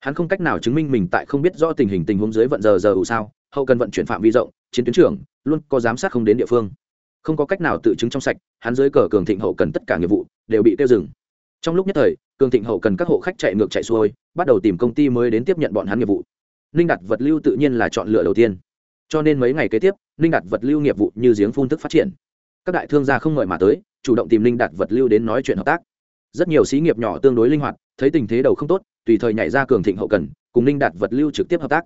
[SPEAKER 1] Hắn không cách nào chứng minh mình tại không biết rõ tình hình tình huống dưới vận giờ giờ ủ sao, hậu cần vận chuyển phạm vi rộng, chiến tuyến trưởng, luôn có giám sát không đến địa phương không có cách nào tự chứng trong sạch, hắn dưới cờ cường thịnh hậu cần tất cả nghiệp vụ đều bị tiêu dừng. Trong lúc nhất thời, cường thịnh hậu cần các hộ khách chạy ngược chạy xuôi, bắt đầu tìm công ty mới đến tiếp nhận bọn hắn nghiệp vụ. Ninh đặt vật lưu tự nhiên là chọn lựa đầu tiên. Cho nên mấy ngày kế tiếp, ninh đặt vật lưu nghiệp vụ như giếng phun thức phát triển. Các đại thương gia không ngợi mà tới, chủ động tìm ninh đặt vật lưu đến nói chuyện hợp tác. Rất nhiều xí nghiệp nhỏ tương đối linh hoạt, thấy tình thế đầu không tốt, tùy thời nhảy ra cường thịnh hậu cần, cùng ninh đạt vật lưu trực tiếp hợp tác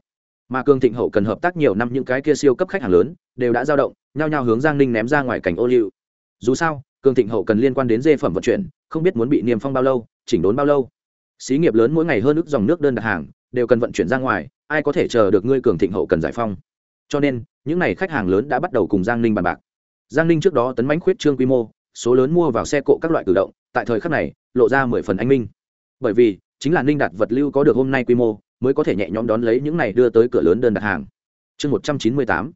[SPEAKER 1] mà cường thịnh hậu cần hợp tác nhiều năm những cái kia siêu cấp khách hàng lớn, đều đã giao động, nhao nhao hướng giang ninh ném ra ngoài cảnh ô liu. Dù sao cường thịnh hậu cần liên quan đến dê phẩm vận chuyển, không biết muốn bị niêm phong bao lâu, chỉnh đốn bao lâu. Xí nghiệp lớn mỗi ngày hơn ức dòng nước đơn đặt hàng, đều cần vận chuyển ra ngoài, ai có thể chờ được ngươi cường thịnh hậu cần giải phong? Cho nên, những n à y khách hàng lớn đã bắt đầu cùng giang ninh bàn bạc. Giang ninh trước đó tấn bánh khuyết trương quy mô, số lớn mua vào xe cộ các loại cử động, tại thời khắc này, lộ ra mười phần anh minh. Bởi vì, chính là ninh đạt vật lưu có được hôm nay quy mô mới có thể nhẹ nhõm đón lấy những này đưa tới cửa lớn đơn đặt hàng. Chương một trăm chín mươi tám.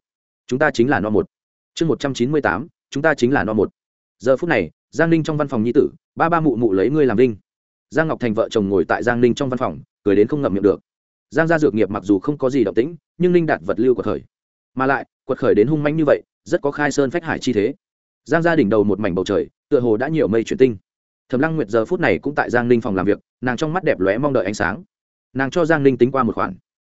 [SPEAKER 1] Chúng ta chính là no một. Chương một trăm chín mươi tám. Chúng ta chính là no một. Giờ phút này, giang ninh trong văn phòng nhi tử, ba ba mụ mụ lấy ngươi làm linh giang ngọc thành vợ chồng ngồi tại giang ninh trong văn phòng, cười đến không ngậm miệng được. Giang gia dược nghiệp mặc dù không có gì động tĩnh, nhưng ninh đạt vật lưu của khởi mà lại, quật khởi đến hung manh như vậy, rất có khai sơn phách hải chi thế. Giang gia đỉnh đầu một mảnh bầu trời, tựa hồ đã nhiều mây chuyển tinh. Thẩm lăng nguyệt giờ phút này cũng tại giang ninh phòng làm việc, nàng trong mắt đẹp lóe mong đợi ánh sáng nàng cho giang ninh tính qua một khoản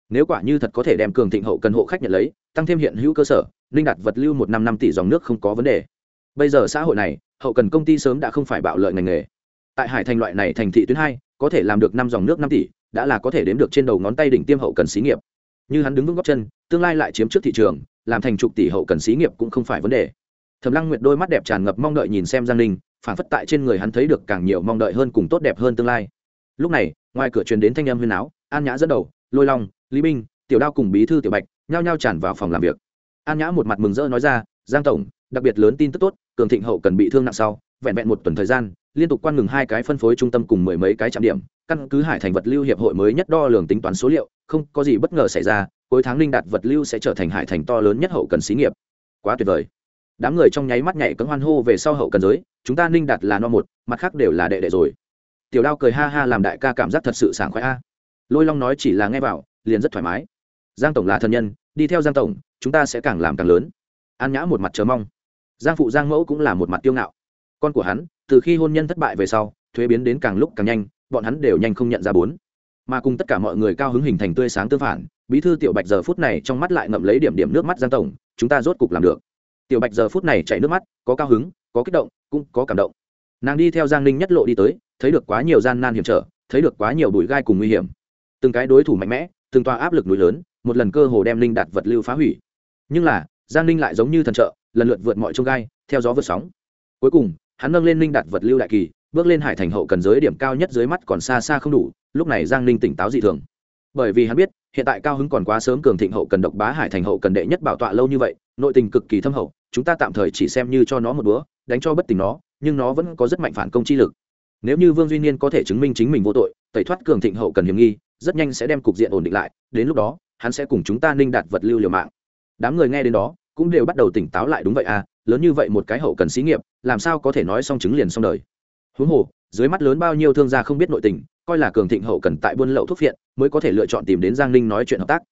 [SPEAKER 1] nếu quả như thật có thể đem cường thịnh hậu cần hộ khách nhận lấy tăng thêm hiện hữu cơ sở ninh đạt vật lưu một năm năm tỷ dòng nước không có vấn đề bây giờ xã hội này hậu cần công ty sớm đã không phải bạo lợi ngành nghề tại hải thành loại này thành thị tuyến hai có thể làm được năm dòng nước năm tỷ đã là có thể đếm được trên đầu ngón tay đỉnh tiêm hậu cần xí nghiệp như hắn đứng vững góc chân tương lai lại chiếm trước thị trường làm thành chục tỷ hậu cần xí nghiệp cũng không phải vấn đề thầm lăng nguyệt đôi mắt đẹp tràn ngập mong đợi nhìn xem giang ninh phản phất tại trên người hắn thấy được càng nhiều mong đợi hơn cùng tốt đẹp hơn tương lai lúc này, ngoài cửa truyền đến thanh âm huyên áo, an nhã dẫn đầu, lôi long, lý binh tiểu đao cùng bí thư tiểu bạch, nhao nhao tràn vào phòng làm việc. An nhã một mặt mừng rỡ nói ra, giang tổng, đặc biệt lớn tin tức tốt, cường thịnh hậu cần bị thương nặng sau, vẹn vẹn một tuần thời gian, liên tục quan ngừng hai cái phân phối trung tâm cùng mười mấy cái trạm điểm, căn cứ hải thành vật lưu hiệp hội mới nhất đo lường tính toán số liệu, không có gì bất ngờ xảy ra, cuối tháng linh đạt vật lưu sẽ trở thành hải thành to lớn nhất hậu cần xí nghiệp. Quá tuyệt vời. Đám người trong nháy mắt nhảy cấm hoan hô về sau hậu cần giới, chúng ta ninh đạt là no một, mặt khác đều là đệ đệ rồi tiểu đao cười ha ha làm đại ca cảm giác thật sự sảng khoái a. Lôi long nói chỉ là nghe vào, liền rất thoải mái. Giang tổng là thân nhân, đi theo giang tổng, chúng ta sẽ càng làm càng lớn. An nhã một mặt chờ mong. Giang phụ giang mẫu cũng là một mặt tiêu ngạo. Con của hắn, từ khi hôn nhân thất bại về sau, thuế biến đến càng lúc càng nhanh, bọn hắn đều nhanh không nhận ra bốn. Mà cùng tất cả mọi người cao hứng hình thành tươi sáng tương phản, bí thư tiểu bạch giờ phút này trong mắt lại ngậm lấy điểm điểm nước mắt giang tổng, chúng ta rốt cục làm được. Tiểu bạch giờ phút này chảy nước mắt, có cao hứng, có kích động, cũng có cảm động nàng đi theo giang ninh nhất lộ đi tới, thấy được quá nhiều gian nan hiểm trở, thấy được quá nhiều bụi gai cùng nguy hiểm. Từng cái đối thủ mạnh mẽ, từng toa áp lực núi lớn, một lần cơ hồ đem ninh đạt vật lưu phá hủy. Nhưng là, giang ninh lại giống như thần trợ, lần lượt vượt mọi trông gai, theo gió vượt sóng. Cuối cùng, hắn nâng lên ninh đạt vật lưu đại kỳ, bước lên hải thành hậu cần giới điểm cao nhất dưới mắt còn xa xa không đủ, lúc này giang ninh tỉnh táo dị thường. Bởi vì hắn biết, hiện tại cao hứng còn quá sớm cường thịnh hậu cần độc bá hải thành hậu cần đệ nhất bảo tọa lâu như vậy, nội tình cực kỳ thâm hậu, chúng ta tạm thời chỉ xem như cho nó một búa đánh cho bất tỉnh nó nhưng nó vẫn có rất mạnh phản công chi lực. Nếu như vương duy niên có thể chứng minh chính mình vô tội, tẩy thoát cường thịnh hậu cần hiểm nghi, rất nhanh sẽ đem cục diện ổn định lại, đến lúc đó, hắn sẽ cùng chúng ta ninh đạt vật lưu liều mạng. Đám người nghe đến đó, cũng đều bắt đầu tỉnh táo lại đúng vậy à lớn như vậy một cái hậu cần xí nghiệp, làm sao có thể nói xong chứng liền xong đời. Huống hồ, dưới mắt lớn bao nhiêu thương gia không biết nội tình, coi là cường thịnh hậu cần tại buôn lậu thuốc viện mới có thể lựa chọn tìm đến giang ninh nói chuyện hợp tác.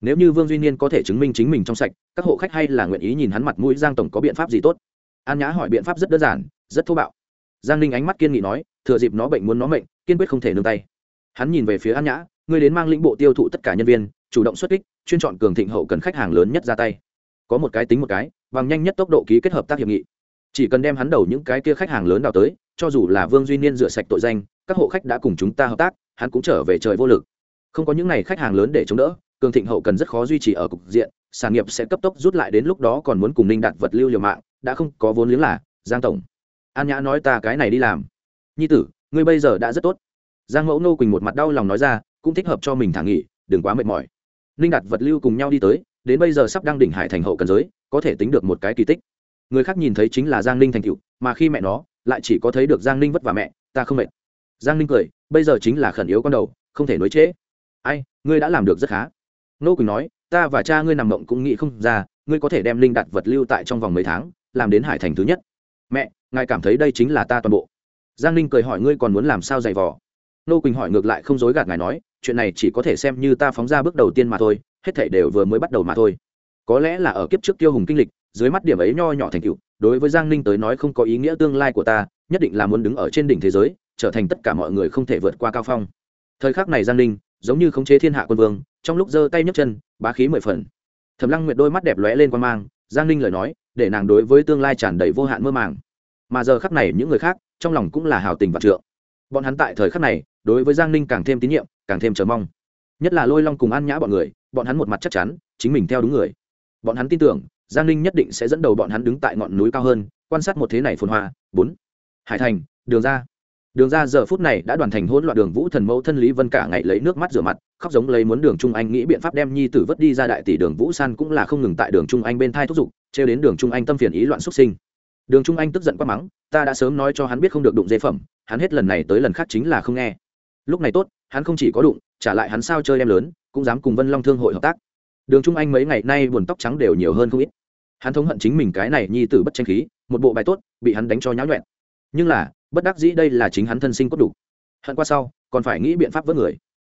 [SPEAKER 1] Nếu như vương duy niên có thể chứng minh chính mình trong sạch, các hộ khách hay là nguyện ý nhìn hắn mặt mũi giang tổng có biện pháp gì tốt? An nhã hỏi biện pháp rất đơn giản rất thô bạo. Giang ninh ánh mắt kiên nghị nói, thừa dịp nó bệnh muốn nó mệnh, kiên quyết không thể nương tay. Hắn nhìn về phía an nhã, ngươi đến mang lĩnh bộ tiêu thụ tất cả nhân viên, chủ động xuất kích, chuyên chọn cường thịnh hậu cần khách hàng lớn nhất ra tay. Có một cái tính một cái, bằng nhanh nhất tốc độ ký kết hợp tác hiệp nghị. Chỉ cần đem hắn đầu những cái kia khách hàng lớn đào tới, cho dù là vương duy niên rửa sạch tội danh, các hộ khách đã cùng chúng ta hợp tác, hắn cũng trở về trời vô lực. Không có những n à y khách hàng lớn để chống đỡ, cường thịnh hậu cần rất khó duy trì ở cục diện, sản nghiệp sẽ cấp tốc rút lại đến lúc đó còn muốn cùng ninh đạt vật lưu liều mạng, đã không có vốn liếng là giang tổng an nhã nói ta cái này đi làm. Nhi tử, ngươi bây giờ đã rất tốt. Giang mẫu nô quỳnh một mặt đau lòng nói ra, cũng thích hợp cho mình thả nghỉ, đừng quá mệt mỏi. Ninh đạt vật lưu cùng nhau đi tới, đến bây giờ sắp đang đỉnh hải thành hậu cần giới, có thể tính được một cái kỳ tích. Người khác nhìn thấy chính là giang ninh thành cựu mà khi mẹ nó, lại chỉ có thấy được giang ninh vất vả mẹ, ta không mệt. Giang ninh cười, bây giờ chính là khẩn yếu con đầu, không thể nối trễ. Ai, ngươi đã làm được rất khá. Nô quỳnh nói, ta và cha ngươi nằm mộng cũng nghĩ không ra, ngươi có thể đem linh đặt vật lưu tại trong vòng mấy tháng, làm đến hải thành thứ nhất. Mẹ ngài cảm thấy đây chính là ta toàn bộ. Giang ninh cười hỏi ngươi còn muốn làm sao dày vò? Nô quỳnh hỏi ngược lại không dối gạt ngài nói, chuyện này chỉ có thể xem như ta phóng ra bước đầu tiên mà thôi, hết thảy đều vừa mới bắt đầu mà thôi. Có lẽ là ở kiếp trước tiêu hùng kinh lịch, dưới mắt điểm ấy nho nhỏ thành cựu đối với giang ninh tới nói không có ý nghĩa tương lai của ta, nhất định là muốn đứng ở trên đỉnh thế giới, trở thành tất cả mọi người không thể vượt qua cao phong. Thời khắc này giang ninh, giống như khống chế thiên hạ quân vương, trong lúc giơ tay nhấc chân, bá khí mười phần. Thầm lăng nguyệt đôi mắt đẹp lóe lên quan mang, giang ninh lời nói, để nàng đối với tương lai tràn đầy vô hạn mơ màng mà giờ khắc này những người khác, trong lòng cũng là hào tình và trượng. Bọn hắn tại thời khắc này, đối với giang ninh càng thêm tín nhiệm, càng thêm chờ mong. Nhất là lôi long cùng an nhã bọn người, bọn hắn một mặt chắc chắn, chính mình theo đúng người. Bọn hắn tin tưởng, giang ninh nhất định sẽ dẫn đầu bọn hắn đứng tại ngọn núi cao hơn, quan sát một thế này phồn hoa. Bốn, hải thành, đường ra đường ra giờ phút này đã đoàn thành hỗn loạn đường vũ thần mẫu thân lý vân cả ngày lấy nước mắt rửa mặt, khóc giống lấy muốn đường trung anh nghĩ biện pháp đem nhi tử vất đi ra đại tỷ đường vũ san cũng là không ngừng tại đường trung anh bên thai thúc giục, trêu đến đường trung anh tâm phiền ý loạn xuất sinh đường trung anh tức giận quát mắng, ta đã sớm nói cho hắn biết không được đụng dây phẩm, hắn hết lần này tới lần khác chính là không nghe. Lúc này tốt, hắn không chỉ có đụng, trả lại hắn sao chơi em lớn, cũng dám cùng vân long thương hội hợp tác. Đường trung anh mấy ngày nay buồn tóc trắng đều nhiều hơn không ít. Hắn thống hận chính mình cái này nhi tử bất tranh khí, một bộ bài tốt, bị hắn đánh cho nháo nhuẹn nhưng là, bất đắc dĩ đây là chính hắn thân sinh cốt đủ. Hận qua sau, còn phải nghĩ biện pháp vớt người.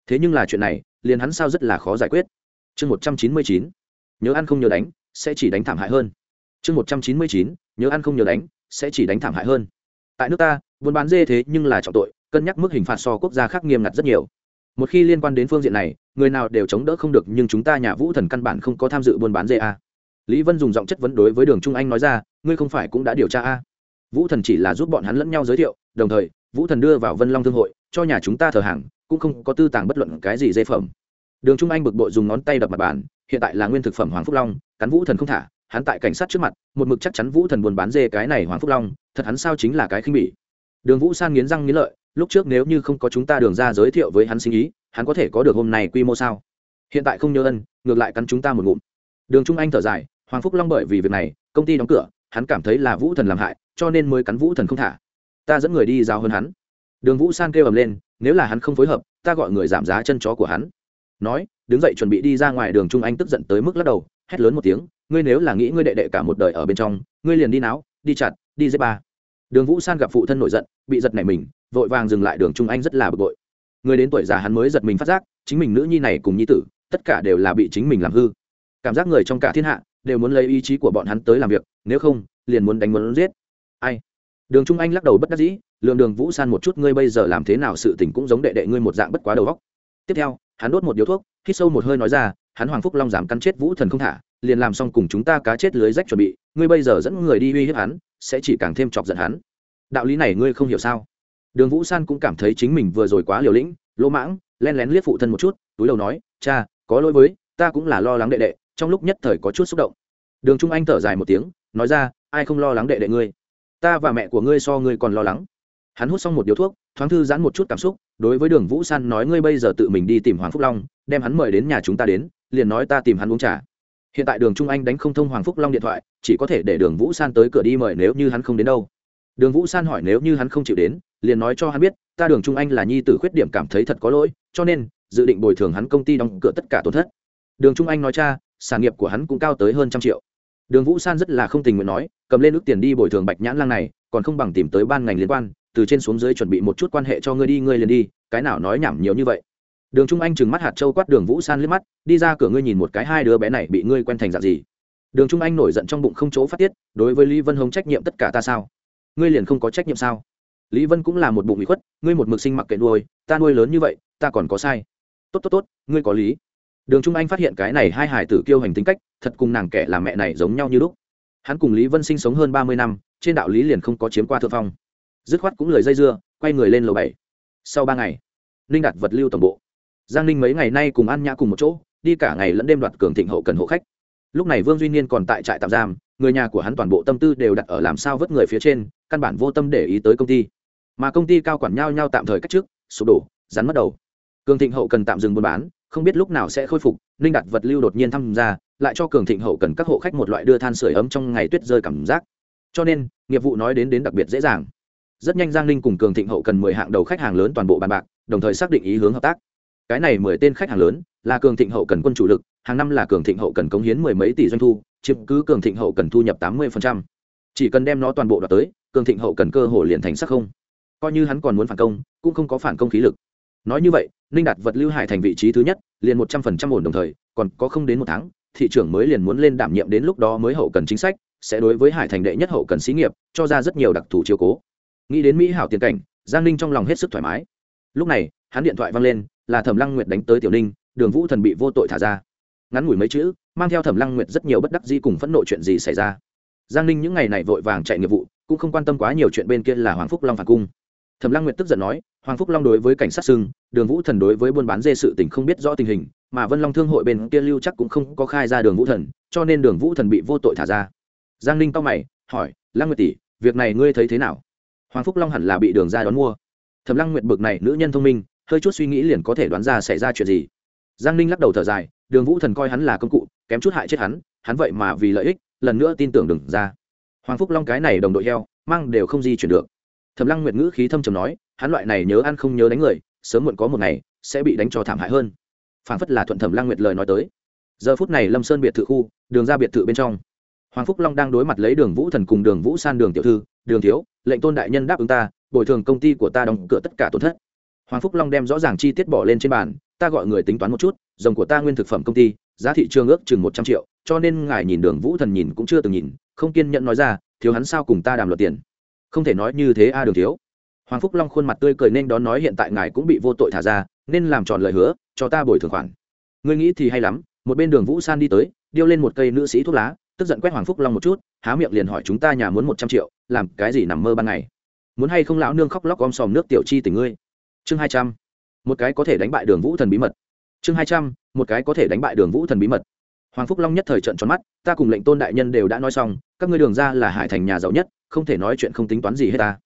[SPEAKER 1] Thế nhưng là chuyện này, liền hắn sao rất là khó giải quyết. Chương một trăm chín mươi chín, nhớ ăn không nhớ đánh, sẽ chỉ đánh thảm hại hơn. Chương một trăm chín mươi chín nhớ ăn không nhớ đánh, sẽ chỉ đánh thảm hại hơn. Tại nước ta, buôn bán dê thế nhưng là trọng tội, cân nhắc mức hình phạt so quốc gia khác nghiêm ngặt rất nhiều. Một khi liên quan đến phương diện này, người nào đều chống đỡ không được, nhưng chúng ta nhà vũ thần căn bản không có tham dự buôn bán dê a. Lý vân dùng giọng chất vấn đối với đường trung anh nói ra, ngươi không phải cũng đã điều tra a? Vũ thần chỉ là giúp bọn hắn lẫn nhau giới thiệu, đồng thời, vũ thần đưa vào vân long thương hội, cho nhà chúng ta thờ hàng cũng không có tư tàng bất luận cái gì dây phẩm. Đường trung anh bực bội dùng ngón tay đập mặt bàn, hiện tại là nguyên thực phẩm hoàng phúc long, cắn vũ thần không thả hắn tại cảnh sát trước mặt, một mực chắc chắn vũ thần buôn bán dê cái này hoàng phúc long, thật hắn sao chính là cái khinh bỉ. Đường vũ san nghiến răng nghiến lợi, lúc trước nếu như không có chúng ta đường ra giới thiệu với hắn sinh ý, hắn có thể có được hôm nay quy mô sao? Hiện tại không nhớ ân, ngược lại cắn chúng ta một ngụm. Đường trung anh thở dài, hoàng phúc long bởi vì việc này, công ty đóng cửa, hắn cảm thấy là vũ thần làm hại, cho nên mới cắn vũ thần không thả. Ta dẫn người đi giao hơn hắn. Đường vũ san kêu ầm lên, nếu là hắn không phối hợp, ta gọi người giảm giá chân chó của hắn. Nói, đứng dậy chuẩn bị đi ra ngoài, đường trung anh tức giận tới mức lắc đầu hét lớn một tiếng, ngươi nếu là nghĩ ngươi đệ đệ cả một đời ở bên trong, ngươi liền đi náo, đi chặt, đi dây ba. Đường vũ san gặp phụ thân nổi giận, bị giật nảy mình, vội vàng dừng lại đường trung anh rất là bực bội. Người đến tuổi già hắn mới giật mình phát giác, chính mình nữ nhi này cùng nhi tử, tất cả đều là bị chính mình làm hư. Cảm giác người trong cả thiên hạ đều muốn lấy ý chí của bọn hắn tới làm việc, nếu không, liền muốn đánh muốn giết. Ai? Đường trung anh lắc đầu bất đắc dĩ lượng đường vũ san một chút, ngươi bây giờ làm thế nào sự tình cũng giống đệ đệ ngươi một dạng bất quá đầu góc tiếp theo, hắn đốt một điếu thuốc, hít sâu một hơi nói ra hắn hoàng phúc long dám cắn chết vũ thần không thả, liền làm xong cùng chúng ta cá chết lưới rách chuẩn bị, ngươi bây giờ dẫn người đi uy hiếp hắn, sẽ chỉ càng thêm chọc giận hắn. Đạo lý này ngươi không hiểu sao? Đường vũ san cũng cảm thấy chính mình vừa rồi quá liều lĩnh, lỗ mãng, len lén liếc phụ thân một chút, túi đầu nói, cha, có lỗi với, ta cũng là lo lắng đệ đệ, trong lúc nhất thời có chút xúc động. Đường trung anh thở dài một tiếng, nói ra, ai không lo lắng đệ đệ ngươi? Ta và mẹ của ngươi so ngươi còn lo lắng. Hắn hút xong một điếu thuốc, thoáng thư giãn một chút cảm xúc, đối với đường vũ san nói, ngươi bây giờ tự mình đi tìm hoàng phúc long, đem hắn mời đến nhà chúng ta đến liền nói ta tìm hắn uống trà. Hiện tại đường trung anh đánh không thông hoàng phúc long điện thoại, chỉ có thể để đường vũ san tới cửa đi mời nếu như hắn không đến đâu. Đường vũ san hỏi nếu như hắn không chịu đến, liền nói cho hắn biết, ta đường trung anh là nhi tử khuyết điểm cảm thấy thật có lỗi, cho nên, dự định bồi thường hắn công ty đóng cửa tất cả tổn thất. Đường trung anh nói cha, sản nghiệp của hắn cũng cao tới hơn trăm triệu. Đường vũ san rất là không tình nguyện nói, cầm lên ước tiền đi bồi thường bạch nhãn lang này, còn không bằng tìm tới ban ngành liên quan, từ trên xuống dưới chuẩn bị một chút quan hệ cho ngươi đi, ngươi liền đi, cái nào nói nhảm nhiều như vậy đường trung anh trừng mắt hạt châu quát đường vũ san liếc mắt, đi ra cửa ngươi nhìn một cái hai đứa bé này bị ngươi quen thành dạng gì. Đường trung anh nổi giận trong bụng không chỗ phát tiết, đối với lý vân hồng trách nhiệm tất cả ta sao? Ngươi liền không có trách nhiệm sao? Lý vân cũng là một bụng bị khuất, ngươi một mực sinh mặc kệ nuôi, ta nuôi lớn như vậy, ta còn có sai. Tốt tốt tốt, ngươi có lý. Đường trung anh phát hiện cái này hai hải tử kiêu hành tính cách, thật cùng nàng kẻ làm mẹ này giống nhau như lúc. Hắn cùng lý vân sinh sống hơn ba mươi năm, trên đạo lý liền không có chiếm qua thượng phong. Dứt khoát cũng lời dây dưa, quay người lên lầu bảy. Sau ba ngày, ninh Đạt vật lưu tổng bộ giang ninh mấy ngày nay cùng an nhã cùng một chỗ, đi cả ngày lẫn đêm đoạt cường thịnh hậu cần hộ khách. Lúc này vương duy niên còn tại trại tạm giam, người nhà của hắn toàn bộ tâm tư đều đặt ở làm sao vớt người phía trên, căn bản vô tâm để ý tới công ty. Mà công ty cao quản nhau nhau tạm thời cách trước, sụp đổ, rắn mất đầu. Cường thịnh hậu cần tạm dừng buôn bán, không biết lúc nào sẽ khôi phục, ninh đặt vật lưu đột nhiên tham gia, lại cho cường thịnh hậu cần các hộ khách một loại đưa than sửa ấm trong ngày tuyết rơi cảm giác. Cho nên, nghiệp vụ nói đến đến đặc biệt dễ dàng. Rất nhanh giang ninh cùng cường thịnh hậu cần mười hạng đầu khách hàng lớn toàn bộ bàn bạc, đồng thời xác định ý hướng hợp tác cái này mười tên khách hàng lớn, là cường thịnh hậu cần quân chủ lực, hàng năm là cường thịnh hậu cần cống hiến mười mấy tỷ doanh thu, chiếm cứ cường thịnh hậu cần thu nhập tám mươi chỉ cần đem nó toàn bộ đoạt tới, cường thịnh hậu cần cơ hồ liền thành sắc không. Coi như hắn còn muốn phản công, cũng không có phản công khí lực. Nói như vậy, ninh đạt vật lưu hải thành vị trí thứ nhất, liền một trăm phần trăm ổn đồng thời, còn có không đến một tháng, thị trưởng mới liền muốn lên đảm nhiệm đến lúc đó mới hậu cần chính sách, sẽ đối với hải thành đệ nhất hậu cần xí nghiệp, cho ra rất nhiều đặc thù chiều cố. Nghĩ đến mỹ hảo tiền cảnh, giang ninh trong lòng hết sức thoải mái. Lúc này, hắn điện thoại văng lên là thẩm lăng nguyệt đánh tới tiểu ninh đường vũ thần bị vô tội thả ra ngắn ngủi mấy chữ mang theo thẩm lăng nguyệt rất nhiều bất đắc di cùng phẫn nộ chuyện gì xảy ra giang ninh những ngày này vội vàng chạy nghiệp vụ cũng không quan tâm quá nhiều chuyện bên kia là hoàng phúc long phản cung thẩm lăng nguyệt tức giận nói hoàng phúc long đối với cảnh sát sưng đường vũ thần đối với buôn bán dê sự tình không biết rõ tình hình mà vân long thương hội bên kia lưu chắc cũng không có khai ra đường vũ thần cho nên đường vũ thần bị vô tội thả ra giang ninh to mày hỏi lăng nguyệt tỷ việc này ngươi thấy thế nào hoàng phúc long hẳn là bị đường ra đón mua thẩm lăng nguyệt bực này nữ nhân thông minh hơi chút suy nghĩ liền có thể đoán ra xảy ra chuyện gì. Giang ninh lắc đầu thở dài, đường vũ thần coi hắn là công cụ, kém chút hại chết hắn hắn vậy mà vì lợi ích, lần nữa tin tưởng đừng ra. Hoàng phúc long cái này đồng đội heo, mang đều không di chuyển được. Thẩm lăng nguyệt ngữ khí thâm trầm nói, hắn loại này nhớ ăn không nhớ đánh người, sớm muộn có một ngày, sẽ bị đánh cho thảm hại hơn. Phản phất là thuận thẩm lăng nguyệt lời nói tới. Giờ phút này lâm sơn biệt thự khu, đường ra biệt thự bên trong. Hoàng phúc long đang đối mặt lấy đường vũ thần cùng đường vũ san đường tiểu thư, đường thiếu, lệnh tôn đại nhân đáp ứng ta, bồi thường công ty của ta đóng cửa tất cả tổn thất hoàng phúc long đem rõ ràng chi tiết bỏ lên trên bàn, ta gọi người tính toán một chút, rồng của ta nguyên thực phẩm công ty, giá thị trường ước chừng một trăm triệu, cho nên ngài nhìn đường vũ thần nhìn cũng chưa từng nhìn, không kiên nhẫn nói ra, thiếu hắn sao cùng ta đàm luật tiền? Không thể nói như thế a, đường thiếu. Hoàng phúc long khuôn mặt tươi cười nên đón nói hiện tại ngài cũng bị vô tội thả ra, nên làm tròn lời hứa, cho ta bồi thường khoản. Ngươi nghĩ thì hay lắm, một bên đường vũ san đi tới, điêu lên một cây nữ sĩ thuốc lá, tức giận quét hoàng phúc long một chút, há miệng liền hỏi chúng ta nhà muốn một trăm triệu, làm cái gì nằm mơ ban ngày? Muốn hay không lão nương khóc lóc om sòm nước tiểu chi tình ngươi? Chương hai trăm. Một cái có thể đánh bại đường vũ thần bí mật. Chương hai trăm, một cái có thể đánh bại đường vũ thần bí mật. Hoàng phúc long nhất thời trận tròn mắt, ta cùng lệnh tôn đại nhân đều đã nói xong, các ngươi đường ra là hải thành nhà giàu nhất, không thể nói chuyện không tính toán gì hết ta.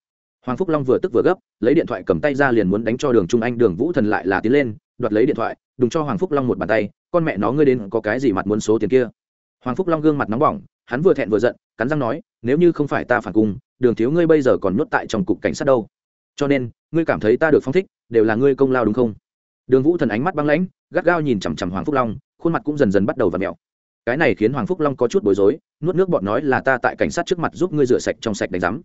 [SPEAKER 1] Hoàng phúc long vừa tức vừa gấp, lấy điện thoại cầm tay ra liền muốn đánh cho đường trung anh, đường vũ thần lại là tiến lên, đoạt lấy điện thoại, đùng cho hoàng phúc long một bàn tay, con mẹ nó ngươi đến có cái gì mặt muốn số tiền kia. Hoàng phúc long gương mặt nóng bỏng, hắn vừa thẹn vừa giận, cắn răng nói, nếu như không phải ta phản cung, đường thiếu ngươi bây giờ còn nhốt tại trong cục cảnh sát đâu cho nên, ngươi cảm thấy ta được phong thích, đều là ngươi công lao đúng không? Đường vũ thần ánh mắt băng lãnh, gắt gao nhìn chằm chằm hoàng phúc long, khuôn mặt cũng dần dần bắt đầu v ặ mẹo cái này khiến hoàng phúc long có chút bối rối, nuốt nước bọn nói là ta tại cảnh sát trước mặt giúp ngươi rửa sạch trong sạch đánh giám.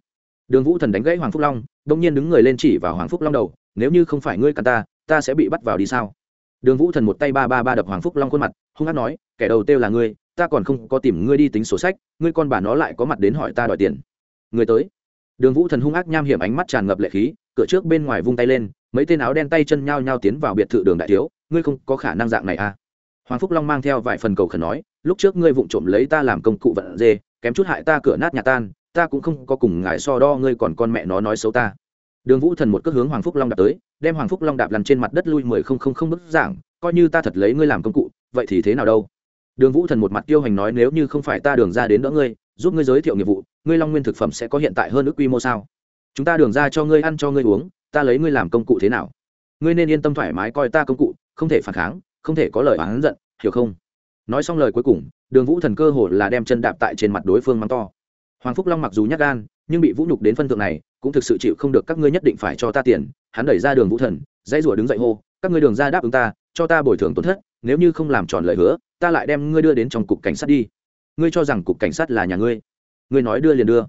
[SPEAKER 1] Đường vũ thần đánh gãy hoàng phúc long đ ỗ n g nhiên đứng người lên chỉ vào hoàng phúc long đầu, nếu như không phải ngươi cắn ta ta sẽ bị bắt vào đi sao? Đường vũ thần một tay ba ba ba đập hoàng phúc long khuôn mặt, hung hát nói, kẻ đầu têu là ngươi, ta còn không có tìm ngươi đi tính sổ sách, ngươi con bà nó lại có mặt đến hỏi ta đòi tiền. Người tới đường vũ thần hung ác nham hiểm ánh mắt tràn ngập lệ khí, cửa trước bên ngoài vung tay lên, mấy tên áo đen tay chân nhao nhao tiến vào biệt thự đường đại thiếu, ngươi không có khả năng dạng này à? Hoàng phúc long mang theo vài phần cầu khẩn nói, lúc trước ngươi vụng trộm lấy ta làm công cụ vận dê, kém chút hại ta cửa nát nhà tan, ta cũng không có cùng ngại so đo ngươi còn con mẹ nó nói xấu ta. Đường vũ thần một cước hướng hoàng phúc long đạp tới, đem hoàng phúc long đạp lăn trên mặt đất lui mười không không không bức giảng coi như ta thật lấy ngươi làm công cụ, vậy thì thế nào đâu? Đường vũ thần một mặt tiêu hành nói, nếu như không phải ta đường ra đến đỡ ngươi, giúp ngươi giới thiệu nghiệp vụ ngươi long nguyên thực phẩm sẽ có hiện tại hơn ước quy mô sao? Chúng ta đường ra cho ngươi ăn cho ngươi uống, ta lấy ngươi làm công cụ thế nào? Ngươi nên yên tâm thoải mái coi ta công cụ, không thể phản kháng, không thể có lời oán giận, hiểu không? Nói xong lời cuối cùng, đường vũ thần cơ hồ là đem chân đạp tại trên mặt đối phương mắng to. Hoàng phúc long mặc dù nhắc gan, nhưng bị vũ nhục đến phân thượng này, cũng thực sự chịu không được các ngươi nhất định phải cho ta tiền, hắn đẩy ra đường vũ thần, dãy rủa đứng dậy hô, các ngươi đường ra đáp ứng ta, cho ta bồi thường tổn thất, nếu như không làm tròn lời hứa, ta lại đem ngươi đưa đến trong cục cảnh sát đi. Ngươi cho rằng cục cảnh sát là nhà ngươi? Ngươi nói đưa liền đưa.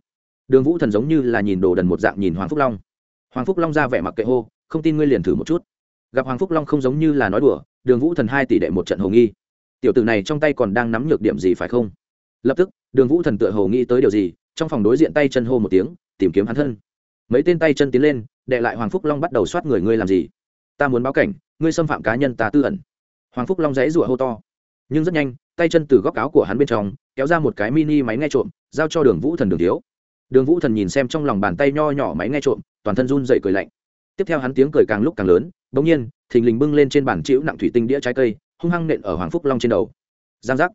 [SPEAKER 1] Đường vũ thần giống như là nhìn đồ đần một dạng nhìn hoàng phúc long. Hoàng phúc long ra vẻ mặc kệ hô, không tin ngươi liền thử một chút. Gặp hoàng phúc long không giống như là nói đùa, đường vũ thần hai tỷ đệ một trận hồ nghi. Tiểu tử này trong tay còn đang nắm nhược điểm gì phải không? Lập tức, đường vũ thần tựa hồ nghĩ tới điều gì, trong phòng đối diện tay chân hô một tiếng, tìm kiếm hắn thân. Mấy tên tay chân tiến lên, đệ lại hoàng phúc long bắt đầu soát người ngươi làm gì. Ta muốn báo cảnh, ngươi xâm phạm cá nhân ta tư ẩn. Hoàng phúc long dãy rủa hô to nhưng rất nhanh, tay chân từ góc áo của hắn bên trong, kéo ra một cái mini máy nghe trộm, giao cho đường vũ thần đường thiếu. Đường vũ thần nhìn xem trong lòng bàn tay nho nhỏ máy nghe trộm, toàn thân run dậy cười lạnh. Tiếp theo hắn tiếng cười càng lúc càng lớn, bỗng nhiên, thình lình bưng lên trên bàn chữ nặng thủy tinh đĩa trái cây, hung hăng nện ở hoàng phúc long trên đầu. Giang giác.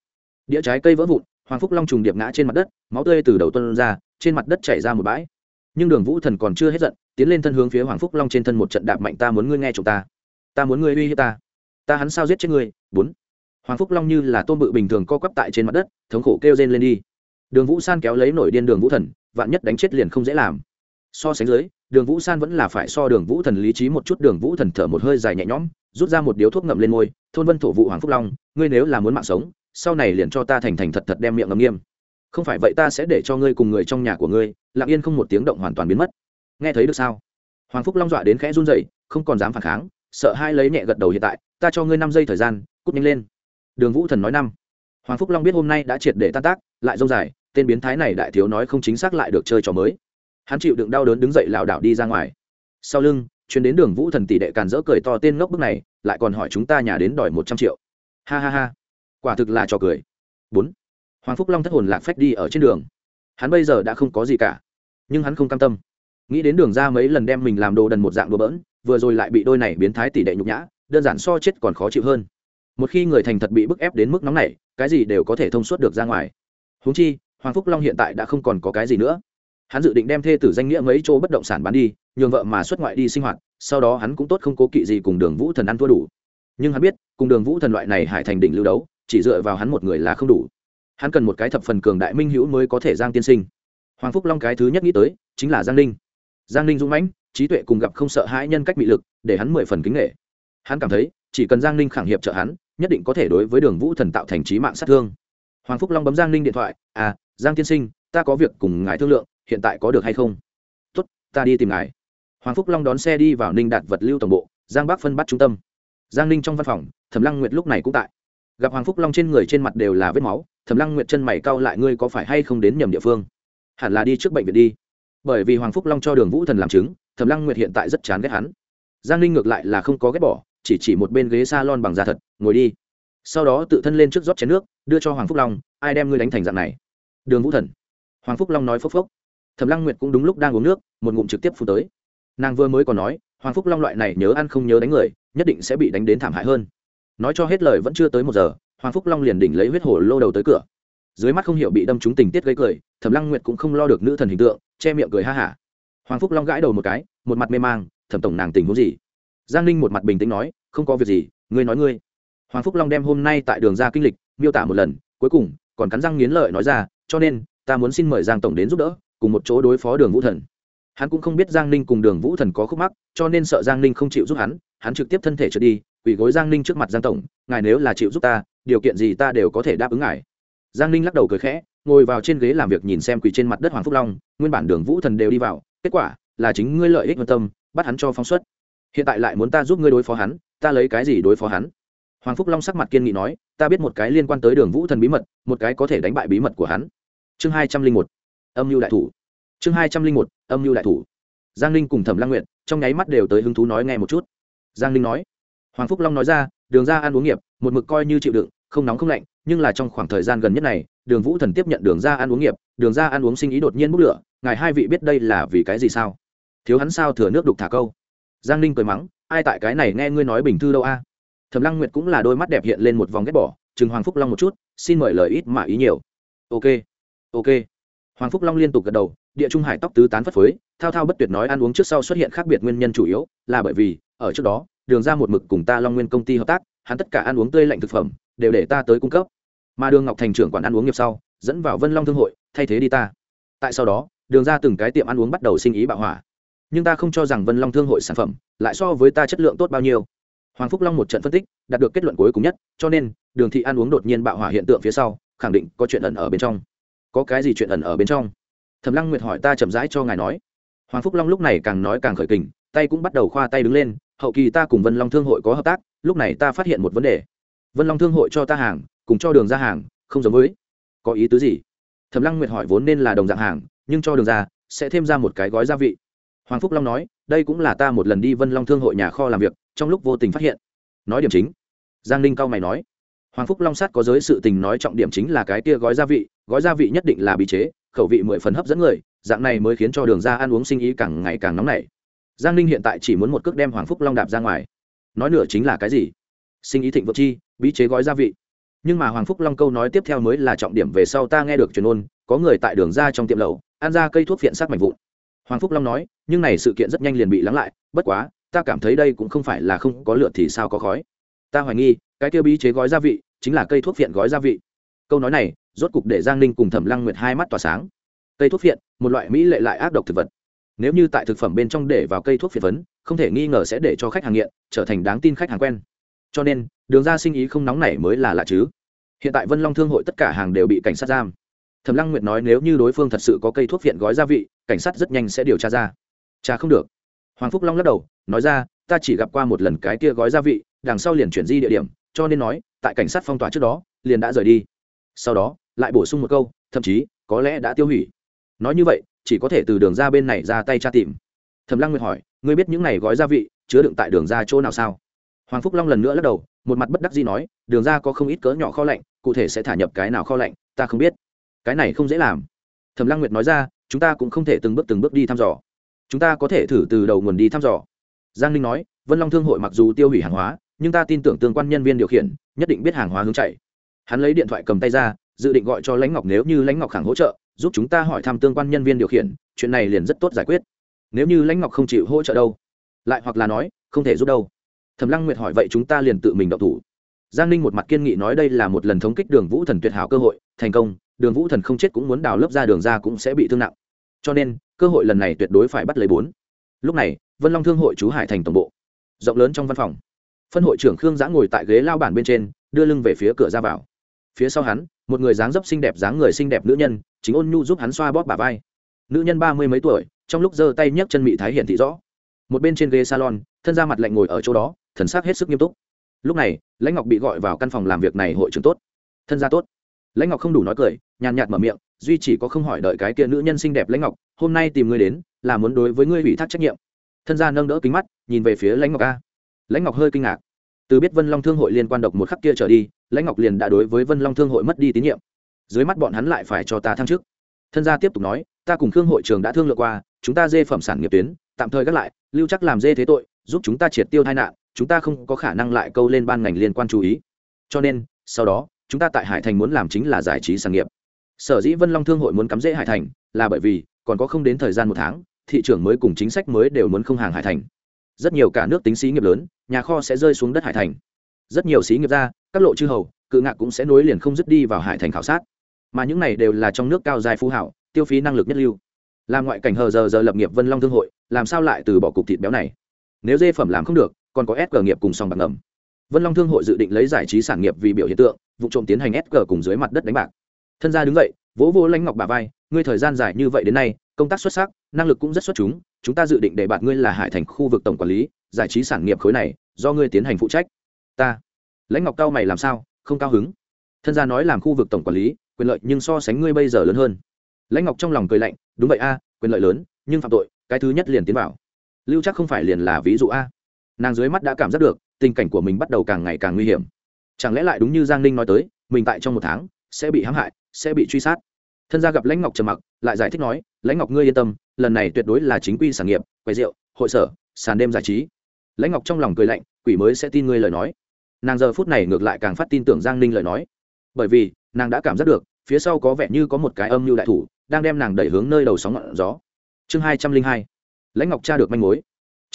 [SPEAKER 1] Đĩa trái cây vỡ vụn, hoàng phúc long trùng điệp ngã trên mặt đất, máu tươi từ đầu tuân ra, trên mặt đất chảy ra một bãi. Nhưng đường vũ thần còn chưa hết giận, tiến lên thân hướng phía hoàng phúc long trên thân một trận đạp mạnh, ta muốn ngươi nghe chúng ta. Ta muốn ngươi uy hiếp ta. Ta hắn sao giết chết ngươi? Bốn hoàng phúc long như là tôm bự bình thường co quắp tại trên mặt đất, thống khổ kêu rên lên đi. Đường vũ san kéo lấy nổi điên đường vũ thần, vạn nhất đánh chết liền không dễ làm. So sánh dưới, đường vũ san vẫn là phải so đường vũ thần lý trí một chút, đường vũ thần thở một hơi dài nhẹ nhõm, rút ra một điếu thuốc ngậm lên môi, thôn vân thổ vụ hoàng phúc long, ngươi nếu là muốn mạng sống, sau này liền cho ta thành thành thật thật đem miệng ngầm nghiêm. Không phải vậy ta sẽ để cho ngươi cùng người trong nhà của ngươi. Lặng yên không một tiếng động hoàn toàn biến mất. Nghe thấy được sao? Hoàng phúc long dọa đến khẽ run dậy không còn dám phản kháng, sợ hai lấy nhẹ gật đầu hiện tại, ta cho ngươi năm giây thời gian, cút nhanh lên đường vũ thần nói năm. Hoàng phúc long biết hôm nay đã triệt để tan tác, lại dâu dài, tên biến thái này đại thiếu nói không chính xác lại được chơi trò mới. Hắn chịu đựng đau đớn đứng dậy lảo đảo đi ra ngoài. Sau lưng, chuyến đến đường vũ thần tỷ đệ càn rỡ cười to tên ngốc bức này, lại còn hỏi chúng ta nhà đến đòi một trăm triệu. Ha ha ha. Quả thực là trò cười. Bốn. Hoàng phúc long thất hồn lạc phách đi ở trên đường. Hắn bây giờ đã không có gì cả, nhưng hắn không cam tâm. Nghĩ đến đường ra mấy lần đem mình làm đồ đần một dạng đùa bỡn, vừa rồi lại bị đôi này biến thái tỷ đệ nhục nhã, đơn giản so chết còn khó chịu hơn một khi người thành thật bị bức ép đến mức nóng này cái gì đều có thể thông suốt được ra ngoài. Húng chi, hoàng phúc long hiện tại đã không còn có cái gì nữa. Hắn dự định đem thê tử danh nghĩa mấy chỗ bất động sản bán đi, nhường vợ mà xuất ngoại đi sinh hoạt, sau đó hắn cũng tốt không cố kỵ gì cùng đường vũ thần ăn thua đủ. Nhưng hắn biết, cùng đường vũ thần loại này hải thành đỉnh lưu đấu, chỉ dựa vào hắn một người là không đủ. Hắn cần một cái thập phần cường đại minh hữu mới có thể giang tiên sinh. Hoàng phúc long cái thứ nhất nghĩ tới, chính là giang ninh. Giang ninh dũng mãnh, trí tuệ cùng gặp không sợ hãi nhân cách bị lực, để hắn mười phần kính nghệ hắn cảm thấy chỉ cần giang ninh khẳng hiệp trợ hắn, nhất định có thể đối với đường vũ thần tạo thành trí mạng sát thương. Hoàng phúc long bấm giang ninh điện thoại à giang tiên sinh, ta có việc cùng ngài thương lượng, hiện tại có được hay không? Tốt, ta đi tìm ngài. Hoàng phúc long đón xe đi vào ninh đạt vật lưu tổng bộ, giang bắc phân bắt trung tâm. Giang ninh trong văn phòng, thẩm lăng nguyệt lúc này cũng tại. Gặp hoàng phúc long trên người trên mặt đều là vết máu, thẩm lăng nguyệt chân mày cau lại, ngươi có phải hay không đến nhầm địa phương? Hẳn là đi trước bệnh viện đi. Bởi vì hoàng phúc long cho đường vũ thần làm chứng, thẩm lăng nguyệt hiện tại rất chán ghét hắn. Giang ninh ngược lại là không có ghét bỏ chỉ chỉ một bên ghế s a lon bằng da thật, ngồi đi. Sau đó tự thân lên trước rót chén nước, đưa cho hoàng phúc long, ai đem ngươi đánh thành dạng này? Đường vũ thần. Hoàng phúc long nói phốc phốc. Thẩm lăng nguyệt cũng đúng lúc đang uống nước, một ngụm trực tiếp phù tới. Nàng vừa mới còn nói, hoàng phúc long loại này nhớ ăn không nhớ đánh người, nhất định sẽ bị đánh đến thảm hại hơn. Nói cho hết lời vẫn chưa tới một giờ, hoàng phúc long liền đỉnh lấy huyết hổ lô đầu tới cửa. Dưới mắt không hiểu bị đâm trúng tình tiết gây cười, thẩm lăng nguyệt cũng không lo được nữ thần hình tượng, che miệng cười ha hả. Hoàng phúc long gãi đầu một cái, một mặt mê mang, thẩm tổng nàng tình huống gì? Giang ninh một mặt bình tĩnh nói, không có việc gì, ngươi nói ngươi. Hoàng phúc long đem hôm nay tại đường ra kinh lịch miêu tả một lần, cuối cùng còn cắn răng nghiến lợi nói ra, cho nên, ta muốn xin mời giang tổng đến giúp đỡ, cùng một chỗ đối phó đường vũ thần. Hắn cũng không biết giang ninh cùng đường vũ thần có khúc mắc, cho nên sợ giang ninh không chịu giúp hắn hắn trực tiếp thân thể trượt đi, quỳ gối giang ninh trước mặt giang tổng, ngài nếu là chịu giúp ta, điều kiện gì ta đều có thể đáp ứng ngài. Giang ninh lắc đầu cười khẽ, ngồi vào trên ghế làm việc nhìn xem quỳ trên mặt đất hoàng phúc long, nguyên bản đường vũ thần đều đi vào, kết quả là chính ngươi lợi ích quan tâm, bắt hắn cho phóng xuất hiện tại lại muốn ta giúp ngươi đối phó hắn, ta lấy cái gì đối phó hắn? Hoàng phúc long sắc mặt kiên nghị nói, ta biết một cái liên quan tới đường vũ thần bí mật, một cái có thể đánh bại bí mật của hắn. Chương hai trăm linh một, âm mưu đại thủ. Chương hai trăm linh một, âm mưu đại thủ. Giang ninh cùng thẩm lang nguyện trong nháy mắt đều tới hứng thú nói nghe một chút. Giang ninh nói, hoàng phúc long nói ra, đường ra ăn uống nghiệp, một mực coi như chịu đựng, không nóng không lạnh, nhưng là trong khoảng thời gian gần nhất này, đường vũ thần tiếp nhận đường ra ăn uống nghiệp, đường ra ăn uống sinh ý đột nhiên bốc lửa, ngài hai vị biết đây là vì cái gì sao? Thiếu hắn sao thừa nước đục thả câu? Giang ninh cười mắng, ai tại cái này nghe ngươi nói bình thư đâu a? Thẩm lăng nguyệt cũng là đôi mắt đẹp hiện lên một vòng ghét bỏ chừng hoàng phúc long một chút, xin mời lời ít mà ý nhiều. Ok ok. Hoàng phúc long liên tục gật đầu, địa trung hải tóc tứ tán phất phới, thao thao bất tuyệt nói ăn uống trước sau xuất hiện khác biệt nguyên nhân chủ yếu, là bởi vì, ở trước đó, đường ra một mực cùng ta long nguyên công ty hợp tác, hắn tất cả ăn uống tươi lạnh thực phẩm, đều để ta tới cung cấp. Mà đường ngọc thành trưởng quản ăn uống nghiệp sau, dẫn vào vân long thương hội, thay thế đi ta. Tại sau đó, đường ra từng cái tiệm ăn uống bắt đầu sinh ý bạo hỏa nhưng ta không cho rằng vân long thương hội sản phẩm lại so với ta chất lượng tốt bao nhiêu. Hoàng phúc long một trận phân tích, đạt được kết luận cuối cùng nhất, cho nên, đường thị ăn uống đột nhiên bạo hỏa hiện tượng phía sau, khẳng định có chuyện ẩn ở bên trong. Có cái gì chuyện ẩn ở bên trong? Thẩm lăng nguyệt hỏi ta chậm rãi cho ngài nói. Hoàng phúc long lúc này càng nói càng khởi kình, tay cũng bắt đầu khoa tay đứng lên, hậu kỳ ta cùng vân long thương hội có hợp tác, lúc này ta phát hiện một vấn đề. Vân long thương hội cho ta hàng, cùng cho đường ra hàng, không giống với. Có ý tứ gì? Thẩm lăng nguyệt hỏi vốn nên là đồng dạng hàng, nhưng cho đường ra, sẽ thêm ra một cái gói gia vị hoàng phúc long nói, đây cũng là ta một lần đi vân long thương hội nhà kho làm việc, trong lúc vô tình phát hiện. Nói điểm chính. Giang ninh cao mày nói, hoàng phúc long sát có giới sự tình nói trọng điểm chính là cái kia gói gia vị, gói gia vị nhất định là bị chế, khẩu vị mười phần hấp dẫn người, dạng này mới khiến cho đường ra ăn uống sinh ý càng ngày càng nóng nảy. Giang ninh hiện tại chỉ muốn một cước đem hoàng phúc long đạp ra ngoài. Nói nửa chính là cái gì? Sinh ý thịnh vượng chi, bí chế gói gia vị. Nhưng mà hoàng phúc long câu nói tiếp theo mới là trọng điểm về sau ta nghe được truyền ôn, có người tại đường ra trong tiệm lầu ăn ra cây thuốc phiện sắc mạnh vụn hoàng phúc long nói, nhưng này sự kiện rất nhanh liền bị lắng lại, bất quá, ta cảm thấy đây cũng không phải là không có lửa thì sao có khói. Ta hoài nghi, cái tiêu bí chế gói gia vị chính là cây thuốc phiện gói gia vị. Câu nói này, rốt cục để giang ninh cùng thẩm lăng nguyệt hai mắt tỏa sáng. Cây thuốc phiện, một loại mỹ lệ lại ác độc thực vật. Nếu như tại thực phẩm bên trong để vào cây thuốc phiện vấn không thể nghi ngờ sẽ để cho khách hàng nghiện, trở thành đáng tin khách hàng quen. Cho nên, đường ra sinh ý không nóng này mới là lạ chứ. Hiện tại vân long thương hội tất cả hàng đều bị cảnh sát giam thẩm lăng nguyệt nói nếu như đối phương thật sự có cây thuốc viện gói gia vị, cảnh sát rất nhanh sẽ điều tra ra. Cha không được. Hoàng phúc long lắc đầu, nói ra, ta chỉ gặp qua một lần cái kia gói gia vị, đằng sau liền chuyển di địa điểm, cho nên nói, tại cảnh sát phong tỏa trước đó, liền đã rời đi. Sau đó, lại bổ sung một câu, thậm chí, có lẽ đã tiêu hủy. Nói như vậy, chỉ có thể từ đường ra bên này ra tay tra tìm. Thẩm lăng nguyệt hỏi, ngươi biết những này gói gia vị chứa đựng tại đường ra chỗ nào sao? Hoàng phúc long lần nữa lắc đầu, một mặt bất đắc dĩ nói, đường ra có không ít cỡ nhỏ kho lạnh, cụ thể sẽ thả nhập cái nào kho lạnh, ta không biết cái này không dễ làm. Thẩm lăng nguyệt nói ra, chúng ta cũng không thể từng bước từng bước đi thăm dò. Chúng ta có thể thử từ đầu nguồn đi thăm dò. Giang ninh nói, vân long thương hội mặc dù tiêu hủy hàng hóa, nhưng ta tin tưởng tương quan nhân viên điều khiển, nhất định biết hàng hóa hướng chạy. Hắn lấy điện thoại cầm tay ra, dự định gọi cho lãnh ngọc nếu như lãnh ngọc khẳng hỗ trợ, giúp chúng ta hỏi thăm tương quan nhân viên điều khiển, chuyện này liền rất tốt giải quyết. Nếu như lãnh ngọc không chịu hỗ trợ đâu? Lại hoặc là nói, không thể giúp đâu. Thẩm lăng nguyệt hỏi, vậy chúng ta liền tự mình động thủ giang ninh một mặt kiên nghị nói đây là một lần thống kích đường vũ thần tuyệt hảo cơ hội, thành công, đường vũ thần không chết cũng muốn đào lớp ra đường ra cũng sẽ bị thương nặng. Cho nên, cơ hội lần này tuyệt đối phải bắt lấy bốn. Lúc này, vân long thương hội chú hải thành tổng bộ, rộng lớn trong văn phòng. Phân hội trưởng khương giã ngồi tại ghế lao bản bên trên, đưa lưng về phía cửa ra vào. Phía sau hắn, một người dáng dấp xinh đẹp dáng người xinh đẹp nữ nhân, chính ôn nhu giúp hắn xoa bóp bà vai. Nữ nhân ba mươi mấy tuổi, trong lúc giơ tay nhấc chân mị thái hiển thị rõ. Một bên trên ghế salon, thân ra mặt lạnh ngồi ở chỗ đó, thần sắc hết sức nghiêm túc lúc này, lãnh ngọc bị gọi vào căn phòng làm việc này hội trưởng tốt. Thân gia tốt. Lãnh ngọc không đủ nói cười, nhàn nhạt mở miệng, duy chỉ có không hỏi đợi cái kia nữ nhân xinh đẹp lãnh ngọc, hôm nay tìm ngươi đến, là muốn đối với ngươi ủy thác trách nhiệm. Thân gia nâng đỡ kính mắt, nhìn về phía lãnh ngọc a. Lãnh ngọc hơi kinh ngạc. Từ biết vân long thương hội liên quan độc một khắc kia trở đi, lãnh ngọc liền đã đối với vân long thương hội mất đi tín nhiệm. Dưới mắt bọn hắn lại phải cho ta thăng chức. Thân gia tiếp tục nói, ta cùng thương hội trường đã thương lượng qua, chúng ta dê phẩm sản nghiệp tuyến, tạm thời gác lại, lưu chắc làm dê thế tội, giúp chúng ta triệt tiêu tai nạn chúng ta không có khả năng lại câu lên ban ngành liên quan chú ý. Cho nên, sau đó, chúng ta tại hải thành muốn làm chính là giải trí sản nghiệp. Sở dĩ vân long thương hội muốn cắm rễ hải thành, là bởi vì, còn có không đến thời gian một tháng, thị trường mới cùng chính sách mới đều muốn không hàng hải thành. Rất nhiều cả nước tính xí nghiệp lớn, nhà kho sẽ rơi xuống đất hải thành. Rất nhiều xí nghiệp ra, các lộ chư hầu, cự ngạc cũng sẽ nối liền không dứt đi vào hải thành khảo sát. Mà những này đều là trong nước cao dài phú hảo, tiêu phí năng lực nhất lưu. Làm ngoại cảnh hờ giờ giờ lập nghiệp vân long thương hội, làm sao lại từ bỏ cục thịt béo này? Nếu dê phẩm làm không được còn có sg nghiệp cùng song bạc ngầm. Vân long thương hội dự định lấy giải trí sản nghiệp vì biểu hiện tượng, vụ trộm tiến hành sg cùng dưới mặt đất đánh bạc. Thân gia đứng dậy, vỗ vỗ lãnh ngọc bà vai, ngươi thời gian dài như vậy đến nay, công tác xuất sắc, năng lực cũng rất xuất chúng chúng ta dự định để bạn ngươi là hải thành khu vực tổng quản lý, giải trí sản nghiệp khối này, do ngươi tiến hành phụ trách. Ta. Lãnh ngọc cao mày, làm sao? Không cao hứng. Thân gia nói làm khu vực tổng quản lý, quyền lợi nhưng so sánh ngươi bây giờ lớn hơn. Lãnh ngọc trong lòng cười lạnh, đúng vậy a, quyền lợi lớn, nhưng phạm tội, cái thứ nhất liền tiến vào. Lưu chắc không phải liền là ví dụ a? Nàng dưới mắt đã cảm giác được, tình cảnh của mình bắt đầu càng ngày càng nguy hiểm. Chẳng lẽ lại đúng như giang ninh nói tới, mình tại trong một tháng, sẽ bị hãm hại, sẽ bị truy sát? Thân gia gặp lãnh ngọc trầm mặc, lại giải thích nói, lãnh ngọc ngươi yên tâm, lần này tuyệt đối là chính quy sản nghiệp, quầy rượu, hội sở, sàn đêm giải trí. Lãnh ngọc trong lòng cười lạnh, quỷ mới sẽ tin ngươi lời nói. Nàng giờ phút này ngược lại càng phát tin tưởng giang ninh lời nói. Bởi vì, nàng đã cảm giác được, phía sau có vẻ như có một cái âm mưu đại thủ, đang đem nàng đẩy hướng nơi đầu sóng ngọn gió. Chương hai trăm linh hai. Lãnh ngọc cha được manh mối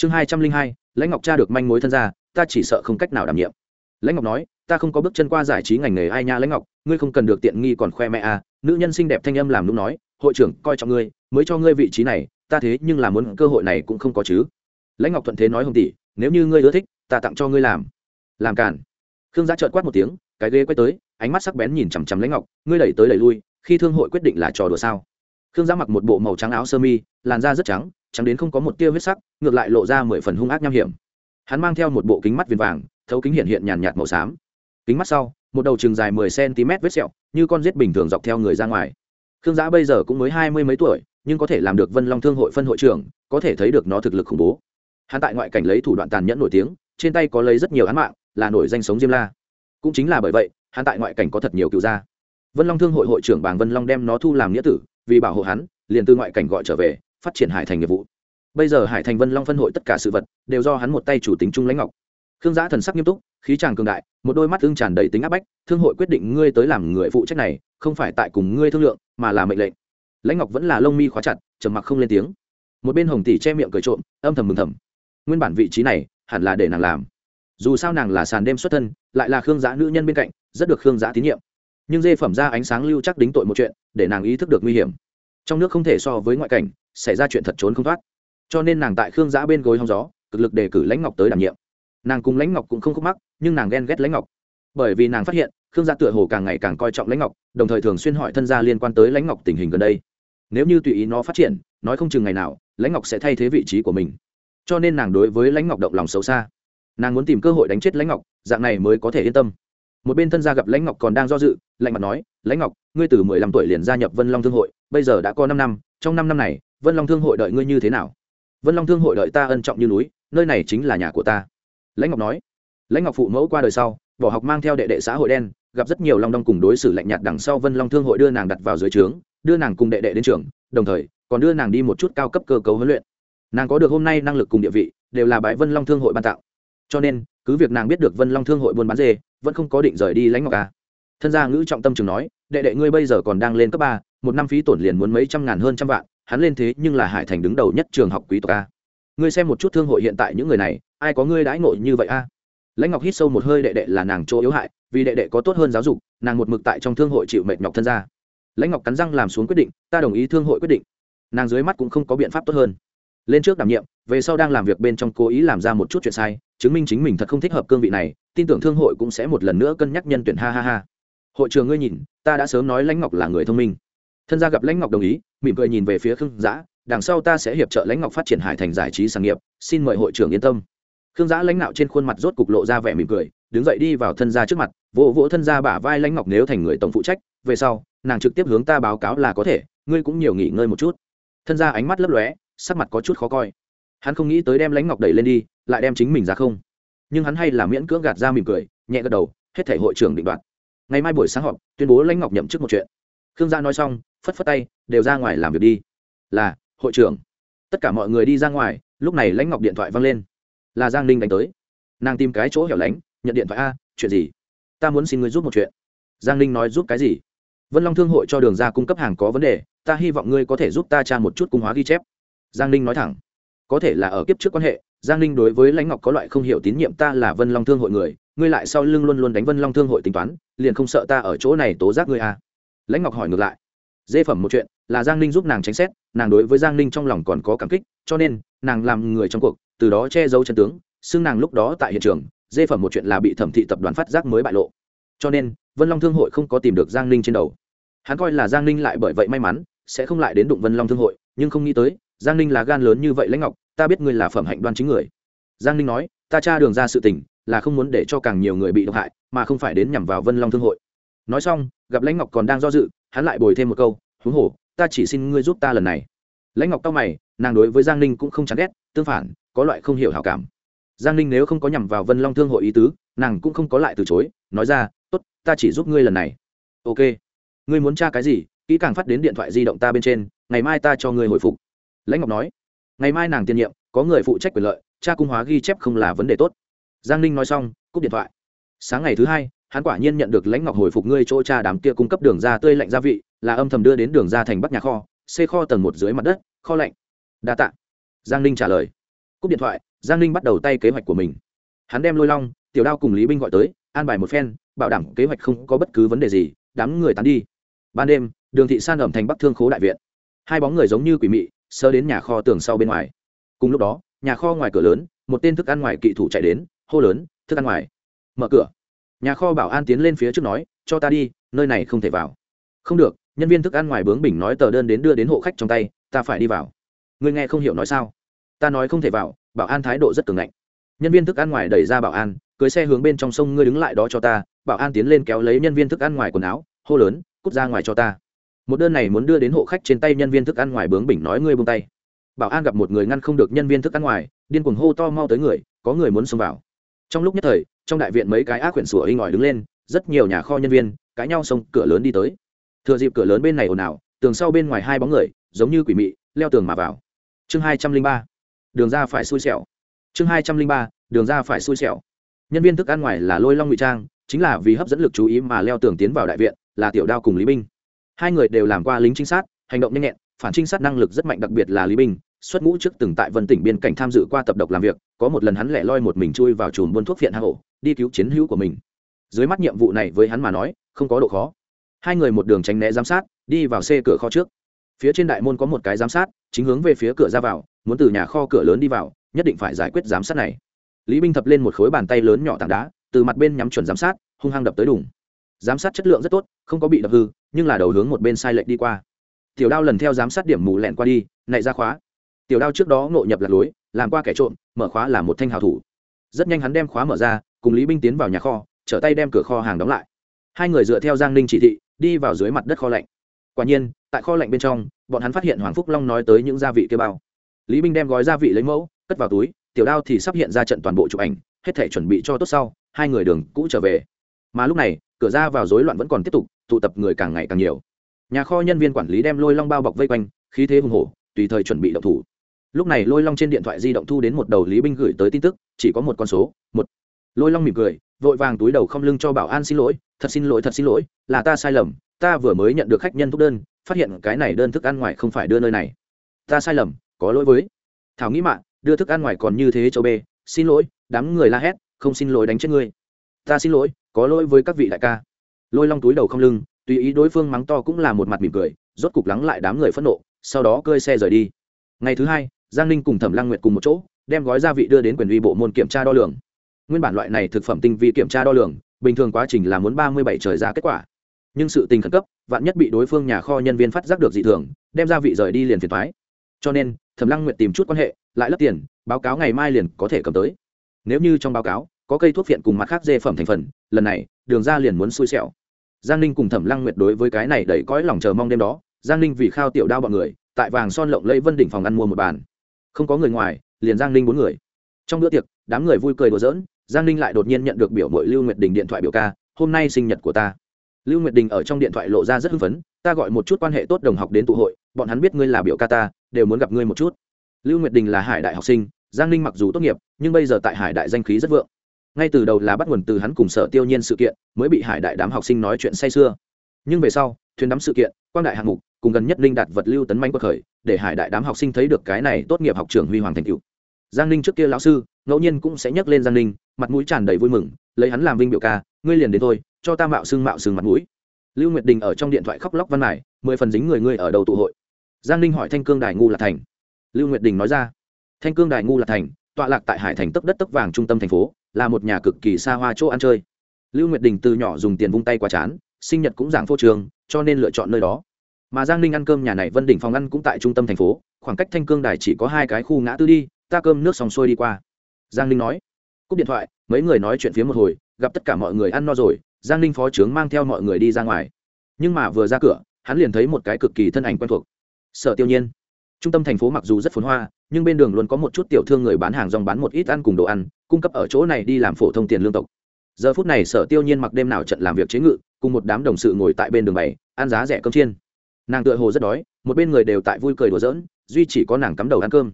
[SPEAKER 1] chương hai trăm linh hai, lãnh ngọc cha được manh mối thân ra ta chỉ sợ không cách nào đảm nhiệm. Lãnh ngọc nói, ta không có bước chân qua giải trí ngành nghề ai nha lãnh ngọc, ngươi không cần được tiện nghi còn khoe mẹ à. Nữ nhân xinh đẹp thanh âm làm lúc nói, hội trưởng, coi trọng ngươi, mới cho ngươi vị trí này, ta thế nhưng là muốn cơ hội này cũng không có chứ. Lãnh ngọc thuận thế nói hồng tỷ, nếu như ngươi ưa thích, ta tặng cho ngươi làm. Làm cản khương giá trợn quát một tiếng, cái ghế quay tới, ánh mắt sắc bén nhìn chằm chằm lãnh ngọc, ngươi đẩy tới đẩy lui, khi thương hội quyết định là trò đùa sao? Khương giá mặc một bộ màu trắng áo sơ mi, làn da rất trắng chẳng đến không có một tia huyết sắc, ngược lại lộ ra mười phần hung ác nham hiểm. Hắn mang theo một bộ kính mắt viền vàng, thấu kính hiện hiện nhàn nhạt màu xám. Kính mắt sau, một đầu trường dài mười cm vết sẹo, như con rết bình thường dọc theo người ra ngoài. Khương giã bây giờ cũng mới hai mươi mấy tuổi, nhưng có thể làm được vân long thương hội phân hội trưởng, có thể thấy được nó thực lực khủng bố. Hắn tại ngoại cảnh lấy thủ đoạn tàn nhẫn nổi tiếng, trên tay có lấy rất nhiều án mạng, là nổi danh sống diêm la. Cũng chính là bởi vậy, hắn tại ngoại cảnh có thật nhiều cựu gia. Vân long thương hội hội trưởng bàng vân long đem nó thu làm nghĩa tử, vì bảo hộ hắn, liền từ ngoại cảnh gọi trở về phát triển hải thành nghiệp vụ. Bây giờ hải thành vân long phân hội tất cả sự vật đều do hắn một tay chủ tính trung lãnh ngọc. Khương giã thần sắc nghiêm túc, khí tràng cường đại, một đôi mắt thương tràn đầy tính áp bách, thương hội quyết định ngươi tới làm người phụ trách này, không phải tại cùng ngươi thương lượng, mà là mệnh lệnh. Lãnh ngọc vẫn là lông mi khóa chặt, trầm mặc không lên tiếng. Một bên hồng tỷ che miệng cười trộm, âm thầm mừng thầm. Nguyên bản vị trí này, hẳn là để nàng làm. Dù sao nàng là sàn đêm xuất thân, lại là khương giã nữ nhân bên cạnh, rất được khương giã tín nhiệm. Nhưng dê phẩm ra ánh sáng lưu chắc đính tội một chuyện, để nàng ý thức được nguy hiểm. Trong nước không thể so với ngoại cảnh xảy ra chuyện thật trốn không thoát. Cho nên nàng tại khương giã bên gối hong gió, cực lực đề cử lãnh ngọc tới đảm nhiệm. Nàng cùng lãnh ngọc cũng không khúc mắc, nhưng nàng ghen ghét lãnh ngọc. Bởi vì nàng phát hiện, khương gia tựa hồ càng ngày càng coi trọng lãnh ngọc, đồng thời thường xuyên hỏi thân gia liên quan tới lãnh ngọc tình hình gần đây. Nếu như tùy ý nó phát triển, nói không chừng ngày nào, lãnh ngọc sẽ thay thế vị trí của mình. Cho nên nàng đối với lãnh ngọc động lòng xấu xa. Nàng muốn tìm cơ hội đánh chết lãnh ngọc, dạng này mới có thể yên tâm. Một bên thân gia gặp lãnh ngọc còn đang do dự, lạnh mặt nói, lãnh ngọc, ngươi từ mười lăm tuổi liền gia nhập vân long thương hội, bây giờ đã có năm năm, trong năm năm này vân long thương hội đợi ngươi như thế nào? Vân long thương hội đợi ta ân trọng như núi, nơi này chính là nhà của ta. Lãnh ngọc nói. Lãnh ngọc phụ mẫu qua đời sau, bỏ học mang theo đệ đệ xã hội đen, gặp rất nhiều long đong cùng đối xử lạnh nhạt đằng sau vân long thương hội đưa nàng đặt vào dưới trướng, đưa nàng cùng đệ đệ đến trường, đồng thời còn đưa nàng đi một chút cao cấp cơ cấu huấn luyện. Nàng có được hôm nay năng lực cùng địa vị, đều là bãi vân long thương hội ban tạo cho nên, cứ việc nàng biết được vân long thương hội buôn bán dê, vẫn không có định rời đi lãnh ngọc ca thân gia ngữ trọng tâm trường nói, đệ đệ ngươi bây giờ còn đang lên cấp ba, một năm phí tổn liền muốn mấy trăm ngàn hơn trăm vạn hắn lên thế nhưng là hải thành đứng đầu nhất trường học quý tộc a. Ngươi xem một chút thương hội hiện tại những người này, ai có ngươi đãi ngộ như vậy a? Lãnh ngọc hít sâu một hơi đệ đệ là nàng chỗ yếu hại, vì đệ đệ có tốt hơn giáo dục, nàng một mực tại trong thương hội chịu mệt nhọc thân ra. lãnh ngọc cắn răng làm xuống quyết định, ta đồng ý thương hội quyết định. Nàng dưới mắt cũng không có biện pháp tốt hơn. Lên trước đảm nhiệm, về sau đang làm việc bên trong cố ý làm ra một chút chuyện sai, chứng minh chính mình thật không thích hợp cương vị này, tin tưởng thương hội cũng sẽ một lần nữa cân nhắc nhân tuyển ha ha ha. Hội trường ngươi nhìn, ta đã sớm nói lãnh ngọc là người thông minh thân gia gặp lãnh ngọc đồng ý, mỉm cười nhìn về phía khương giã, đằng sau ta sẽ hiệp trợ lãnh ngọc phát triển hải thành giải trí sản nghiệp, xin mời hội trưởng yên tâm. Khương giã lãnh đạo trên khuôn mặt rốt cục lộ ra vẻ mỉm cười, đứng dậy đi vào thân gia trước mặt vỗ vỗ thân gia bả vai lãnh ngọc nếu thành người tổng phụ trách, về sau, nàng trực tiếp hướng ta báo cáo là có thể, ngươi cũng nhiều nghỉ ngơi một chút. Thân gia ánh mắt lấp lóe, sắc mặt có chút khó coi. Hắn không nghĩ tới đem lãnh ngọc đẩy lên đi, lại đem chính mình ra không. Nhưng hắn hay là miễn cưỡng gạt ra mỉm cười, nhẹ gật đầu, hết thể hội trưởng định đoạt. Ngày mai buổi sáng họp, tuyên bố lãnh ngọc nhậm chức một chuyện. Khương gia nói xong phất phất tay, đều ra ngoài làm việc đi. Là, hội trưởng. Tất cả mọi người đi ra ngoài, lúc này lãnh ngọc điện thoại văng lên. Là giang ninh đánh tới. Nàng tìm cái chỗ hẻo lánh, nhận điện thoại, a, chuyện gì? Ta muốn xin ngươi giúp một chuyện. Giang ninh nói, giúp cái gì? Vân long thương hội cho đường ra cung cấp hàng có vấn đề, ta hy vọng ngươi có thể giúp ta tra một chút cung hóa ghi chép. Giang ninh nói thẳng. Có thể là ở kiếp trước quan hệ, giang ninh đối với lãnh ngọc có loại không hiểu tín nhiệm, ta là vân long thương hội người, ngươi lại sau lưng luôn luôn đánh vân long thương hội tính toán, liền không sợ ta ở chỗ này tố giác ngươi à. lãnh ngọc hỏi ngược lại dê phẩm một chuyện là giang ninh giúp nàng tránh xét nàng đối với giang ninh trong lòng còn có cảm kích cho nên nàng làm người trong cuộc từ đó che giấu chân tướng xưng nàng lúc đó tại hiện trường dê phẩm một chuyện là bị thẩm thị tập đoàn phát giác mới bại lộ cho nên vân long thương hội không có tìm được giang ninh trên đầu hắn coi là giang ninh lại bởi vậy may mắn sẽ không lại đến đụng vân long thương hội nhưng không nghĩ tới giang ninh là gan lớn như vậy lãnh ngọc ta biết ngươi là phẩm hạnh đoan chính người giang ninh nói ta tra đường ra sự tình là không muốn để cho càng nhiều người bị độc hại mà không phải đến nhằm vào vân long thương hội nói xong, gặp lãnh ngọc còn đang do dự, hắn lại bồi thêm một câu, huống hồ, ta chỉ xin ngươi giúp ta lần này. Lãnh ngọc tao mày, nàng đối với giang ninh cũng không chán ghét, tương phản, có loại không hiểu hảo cảm. Giang ninh nếu không có nhằm vào vân long thương hội ý tứ, nàng cũng không có lại từ chối, nói ra, tốt, ta chỉ giúp ngươi lần này. Ok, ngươi muốn tra cái gì, kỹ càng phát đến điện thoại di động ta bên trên, ngày mai ta cho ngươi hồi phục. Lãnh ngọc nói. Ngày mai nàng tiên nhiệm, có người phụ trách quyền lợi, tra cung hóa ghi chép không là vấn đề tốt. Giang ninh nói xong, cúp điện thoại. Sáng ngày thứ hai hắn quả nhiên nhận được lãnh ngọc hồi phục ngươi chỗ cha đám kia cung cấp đường ra tươi lạnh gia vị, là âm thầm đưa đến đường ra thành bắc nhà kho, xê kho tầng một dưới mặt đất, kho lạnh. Đa t ạ giang ninh trả lời. Cúp điện thoại, giang ninh bắt đầu tay kế hoạch của mình. Hắn đem lôi long, tiểu đao cùng lý binh gọi tới, an bài một phen, bảo đảm kế hoạch không có bất cứ vấn đề gì, đám người tán đi. Ban đêm, đường thị san ẩm thành bắc thương khố đại viện. Hai bóng người giống như quỷ mị, sơ đến nhà kho tường sau bên ngoài. Cùng lúc đó, nhà kho ngoài cửa lớn, một tên thức ăn ngoài kỵ thủ chạy đến, hô lớn, thức ăn ngoài, mở cửa nhà kho bảo an tiến lên phía trước nói, cho ta đi, nơi này không thể vào. Không được, nhân viên thức ăn ngoài bướng bỉnh nói tờ đơn đến đưa đến hộ khách trong tay, ta phải đi vào. Người nghe không hiểu nói sao? Ta nói không thể vào, bảo an thái độ rất cường ngạnh. Nhân viên thức ăn ngoài đẩy ra bảo an, cưới xe hướng bên trong sông, ngươi đứng lại đó cho ta. Bảo an tiến lên kéo lấy nhân viên thức ăn ngoài quần áo, hô lớn, cút ra ngoài cho ta. Một đơn này muốn đưa đến hộ khách trên tay nhân viên thức ăn ngoài bướng bỉnh nói, ngươi buông tay. Bảo an gặp một người ngăn không được nhân viên thức ăn ngoài, điên cuồng hô to mau tới người, có người muốn xông vào trong lúc nhất thời, trong đại viện mấy cái ác quyển sủa inh ỏi đứng lên, rất nhiều nhà kho nhân viên, cãi nhau xông cửa lớn đi tới. Thừa dịp cửa lớn bên này ồn ào, tường sau bên ngoài hai bóng người, giống như quỷ mị, leo tường mà vào. Chương hai trăm linh ba, đường ra phải xui xẻo. Chương hai trăm linh ba, đường ra phải xui xẻo. Nhân viên thức ăn ngoài là lôi long ngụy trang, chính là vì hấp dẫn lực chú ý mà leo tường tiến vào đại viện, là tiểu đao cùng lý binh hai người đều làm qua lính trinh sát, hành động nhanh nhẹn, phản trinh sát năng lực rất mạnh, đặc biệt là lý binh xuất ngũ trước từng tại vân tỉnh biên cảnh tham dự qua tập độc làm việc có một lần hắn lẻ loi một mình chui vào chùm buôn thuốc phiện hạ hổ, đi cứu chiến hữu của mình. Dưới mắt nhiệm vụ này với hắn mà nói không có độ khó. Hai người một đường tránh né giám sát đi vào xe cửa kho trước. Phía trên đại môn có một cái giám sát chính hướng về phía cửa ra vào muốn từ nhà kho cửa lớn đi vào nhất định phải giải quyết giám sát này. Lý binh thập lên một khối bàn tay lớn nhỏ tảng đá từ mặt bên nhắm chuẩn giám sát hung hăng đập tới đủng giám sát chất lượng rất tốt không có bị đập hư nhưng là đầu hướng một bên sai lệch đi qua. Tiểu đao lần theo giám sát điểm mù lẹn qua đi nảy ra khóa tiểu đao trước đó ngộ nhập lạc lối, làm qua kẻ trộm, mở khóa là một thanh hào thủ. Rất nhanh hắn đem khóa mở ra, cùng lý binh tiến vào nhà kho, trở tay đem cửa kho hàng đóng lại. Hai người dựa theo giang ninh chỉ thị, đi vào dưới mặt đất kho lạnh. Quả nhiên, tại kho lạnh bên trong, bọn hắn phát hiện hoàng phúc long nói tới những gia vị kêu bao. Lý binh đem gói gia vị lấy mẫu, cất vào túi, tiểu đao thì sắp hiện ra trận toàn bộ chụp ảnh, hết thể chuẩn bị cho tốt sau, hai người đường cũ trở về. Mà lúc này, cửa ra vào rối loạn vẫn còn tiếp tục, tụ tập người càng ngày càng nhiều. Nhà kho nhân viên quản lý đem lôi long bao bọc vây quanh, khí thế hùng hổ, tùy thời chuẩn bị động thủ lúc này lôi long trên điện thoại di động thu đến một đầu lý binh gửi tới tin tức, chỉ có một con số, một. Lôi long mỉm cười, vội vàng túi đầu không lưng cho bảo an xin lỗi, thật xin lỗi, thật xin lỗi, là ta sai lầm, ta vừa mới nhận được khách nhân thúc đơn, phát hiện cái này đơn thức ăn ngoài không phải đưa nơi này. Ta sai lầm, có lỗi với. Thảo nghĩ mạng đưa thức ăn ngoài còn như thế châu bê, xin lỗi, đám người la hét, không xin lỗi đánh chết ngươi. Ta xin lỗi, có lỗi với các vị đại ca. Lôi long túi đầu không lưng, tùy ý đối phương mắng to cũng là một mặt mỉm cười, rốt cục lắng lại đám người phẫn nộ, sau đó cơi xe rời đi. Ngày thứ hai giang ninh cùng thẩm lăng nguyệt cùng một chỗ, đem gói gia vị đưa đến quyền uy bộ môn kiểm tra đo lường. Nguyên bản loại này thực phẩm tinh vi kiểm tra đo lường, bình thường quá trình là muốn ba mươi bảy trời ra kết quả. Nhưng sự tình khẩn cấp, vạn nhất bị đối phương nhà kho nhân viên phát giác được dị thường, đem gia vị rời đi liền phiền thoái cho nên, thẩm lăng nguyệt tìm chút quan hệ, lại lấp tiền, báo cáo ngày mai liền có thể cầm tới. Nếu như trong báo cáo có cây thuốc phiện cùng mặt khác dê phẩm thành phần, lần này, đường ra liền muốn xui xẻo. Giang ninh cùng thẩm lăng nguyệt đối với cái này đầy cõi lòng chờ mong đêm đó, giang ninh vì khao tiểu đao bọn người, tại vàng son lộng lẫy vân đỉnh phòng ăn mua một bàn không có người ngoài, liền giang ninh bốn người. Trong bữa tiệc, đám người vui cười đùa giỡn, giang ninh lại đột nhiên nhận được biểu mội lưu nguyệt đình điện thoại biểu ca, hôm nay sinh nhật của ta. Lưu nguyệt đình ở trong điện thoại lộ ra rất hưng phấn, ta gọi một chút quan hệ tốt đồng học đến tụ hội, bọn hắn biết ngươi là biểu ca ta, đều muốn gặp ngươi một chút. Lưu nguyệt đình là hải đại học sinh, giang ninh mặc dù tốt nghiệp, nhưng bây giờ tại hải đại danh khí rất vượng. Ngay từ đầu là bắt nguồn từ hắn cùng sở tiêu nhiên sự kiện, mới bị hải đại đám học sinh nói chuyện say sưa. Nhưng về sau, thuyền đắm sự kiện, quang đại hạng mục cùng gần nhất linh đạt vật lưu tấn manh bất khởi, để hải đại đám học sinh thấy được cái này tốt nghiệp học trường huy hoàng thành cựu giang ninh trước kia lão sư, ngẫu nhiên cũng sẽ nhắc lên giang ninh, mặt mũi tràn đầy vui mừng, lấy hắn làm vinh biểu ca, ngươi liền đến thôi, cho ta mạo xưng mạo xưng mặt mũi. Lưu nguyệt đình ở trong điện thoại khóc lóc văn mải mười phần dính người ngươi ở đầu tụ hội. Giang ninh hỏi thanh cương đài ngu lạc thành. Lưu nguyệt đình nói ra, thanh cương đài ngu lạc thành, tọa lạc tại hải thành tấp đất tấp vàng trung tâm thành phố, là một nhà cực kỳ xa hoa chỗ ăn chơi. Lưu nguyệt đình từ nhỏ dùng tiền vung tay qua chán, sinh nhật cũng giảng phô trường, cho nên lựa chọn nơi đó mà giang ninh ăn cơm nhà này vân đỉnh phòng ăn cũng tại trung tâm thành phố, khoảng cách thanh cương đài chỉ có hai cái khu ngã tư đi, ta cơm nước xong xuôi đi qua. Giang ninh nói. Cúp điện thoại, mấy người nói chuyện phía một hồi, gặp tất cả mọi người ăn no rồi, giang ninh phó trướng mang theo mọi người đi ra ngoài. Nhưng mà vừa ra cửa, hắn liền thấy một cái cực kỳ thân ảnh quen thuộc. Sở tiêu nhiên. Trung tâm thành phố mặc dù rất phồn hoa, nhưng bên đường luôn có một chút tiểu thương người bán hàng rong bán một ít ăn cùng đồ ăn, cung cấp ở chỗ này đi làm phổ thông tiền lương tộc. Giờ phút này sở tiêu nhiên mặc đêm nào trận làm việc chế ngự, cùng một đám đồng sự ngồi tại bên đường bày, ăn giá rẻ cơm chiên nàng tựa hồ rất đói, một bên người đều tại vui cười đùa giỡn, duy chỉ có nàng cắm đầu ăn cơm.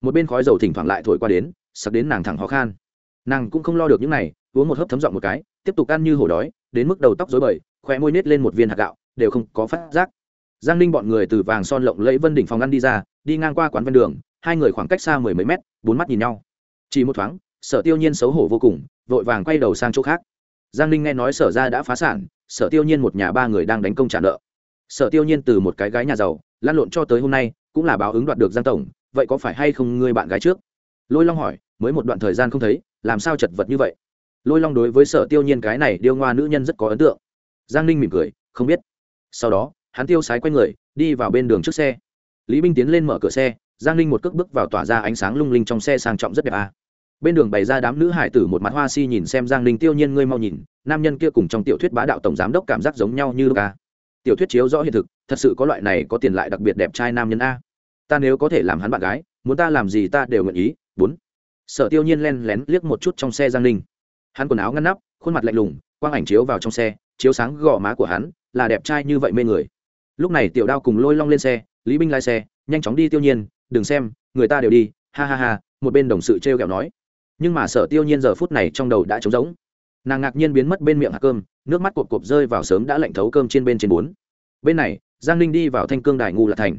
[SPEAKER 1] Một bên khói dầu thỉnh thoảng lại thổi qua đến, sặc đến nàng thẳng khó khăn nàng cũng không lo được những này, uống một hớp thấm giọng một cái, tiếp tục ăn như hổ đói, đến mức đầu tóc rối bời khoe môi nết lên một viên hạt gạo, đều không có phát giác. Giang ninh bọn người từ vàng son lộng lẫy vân đỉnh phòng ăn đi ra, đi ngang qua quán ven đường, hai người khoảng cách xa mười mấy mét, bốn mắt nhìn nhau. Chỉ một thoáng, sở tiêu nhiên xấu hổ vô cùng, vội vàng quay đầu sang chỗ khác. Giang ninh nghe nói sở ra đã phá sản, sở tiêu nhiên một nhà ba người đang đánh công trả nợ sở tiêu nhiên từ một cái gái nhà giàu lan lộn cho tới hôm nay, cũng là báo ứng đoạt được giang tổng, vậy có phải hay không ngươi bạn gái trước? Lôi long hỏi, mới một đoạn thời gian không thấy, làm sao chật vật như vậy? Lôi long đối với sở tiêu nhiên cái này điêu ngoa nữ nhân rất có ấn tượng. Giang ninh mỉm cười, không biết. Sau đó, hắn tiêu sái q u a y người, đi vào bên đường trước xe. Lý binh tiến lên mở cửa xe, giang ninh một cước bước vào tỏa ra ánh sáng lung linh trong xe sang trọng rất đẹp à. bên đường bày ra đám nữ hải tử một mặt hoa si nhìn xem giang ninh, tiêu nhiên ngươi mau nhìn, nam nhân kia cùng trong tiểu thuyết bá đạo tổng giám đốc cảm giác giống nhau như ca tiểu thuyết chiếu rõ hiện thực, thật sự có loại này có tiền lại đặc biệt đẹp trai nam nhân a. Ta nếu có thể làm hắn bạn gái, muốn ta làm gì ta đều nguyện ý. Bốn. Sở tiêu nhiên len lén liếc một chút trong xe giang ninh. Hắn quần áo ngăn nắp, khuôn mặt lạnh lùng, quang ảnh chiếu vào trong xe, chiếu sáng gò má của hắn, là đẹp trai như vậy mê người. Lúc này tiểu đao cùng lôi long lên xe, lý binh lai xe, nhanh chóng đi tiêu nhiên, đừng xem, người ta đều đi, ha ha ha, một bên đồng sự t r e o kẹo nói. Nhưng mà sở tiêu nhiên giờ phút này trong đầu đã trống rỗng nàng ngạc nhiên biến mất bên miệng hạt cơm, nước mắt cột cột rơi vào sớm đã lạnh thấu cơm trên bên trên bốn. Bên này, giang ninh đi vào thanh cương đài ngu lạc thành.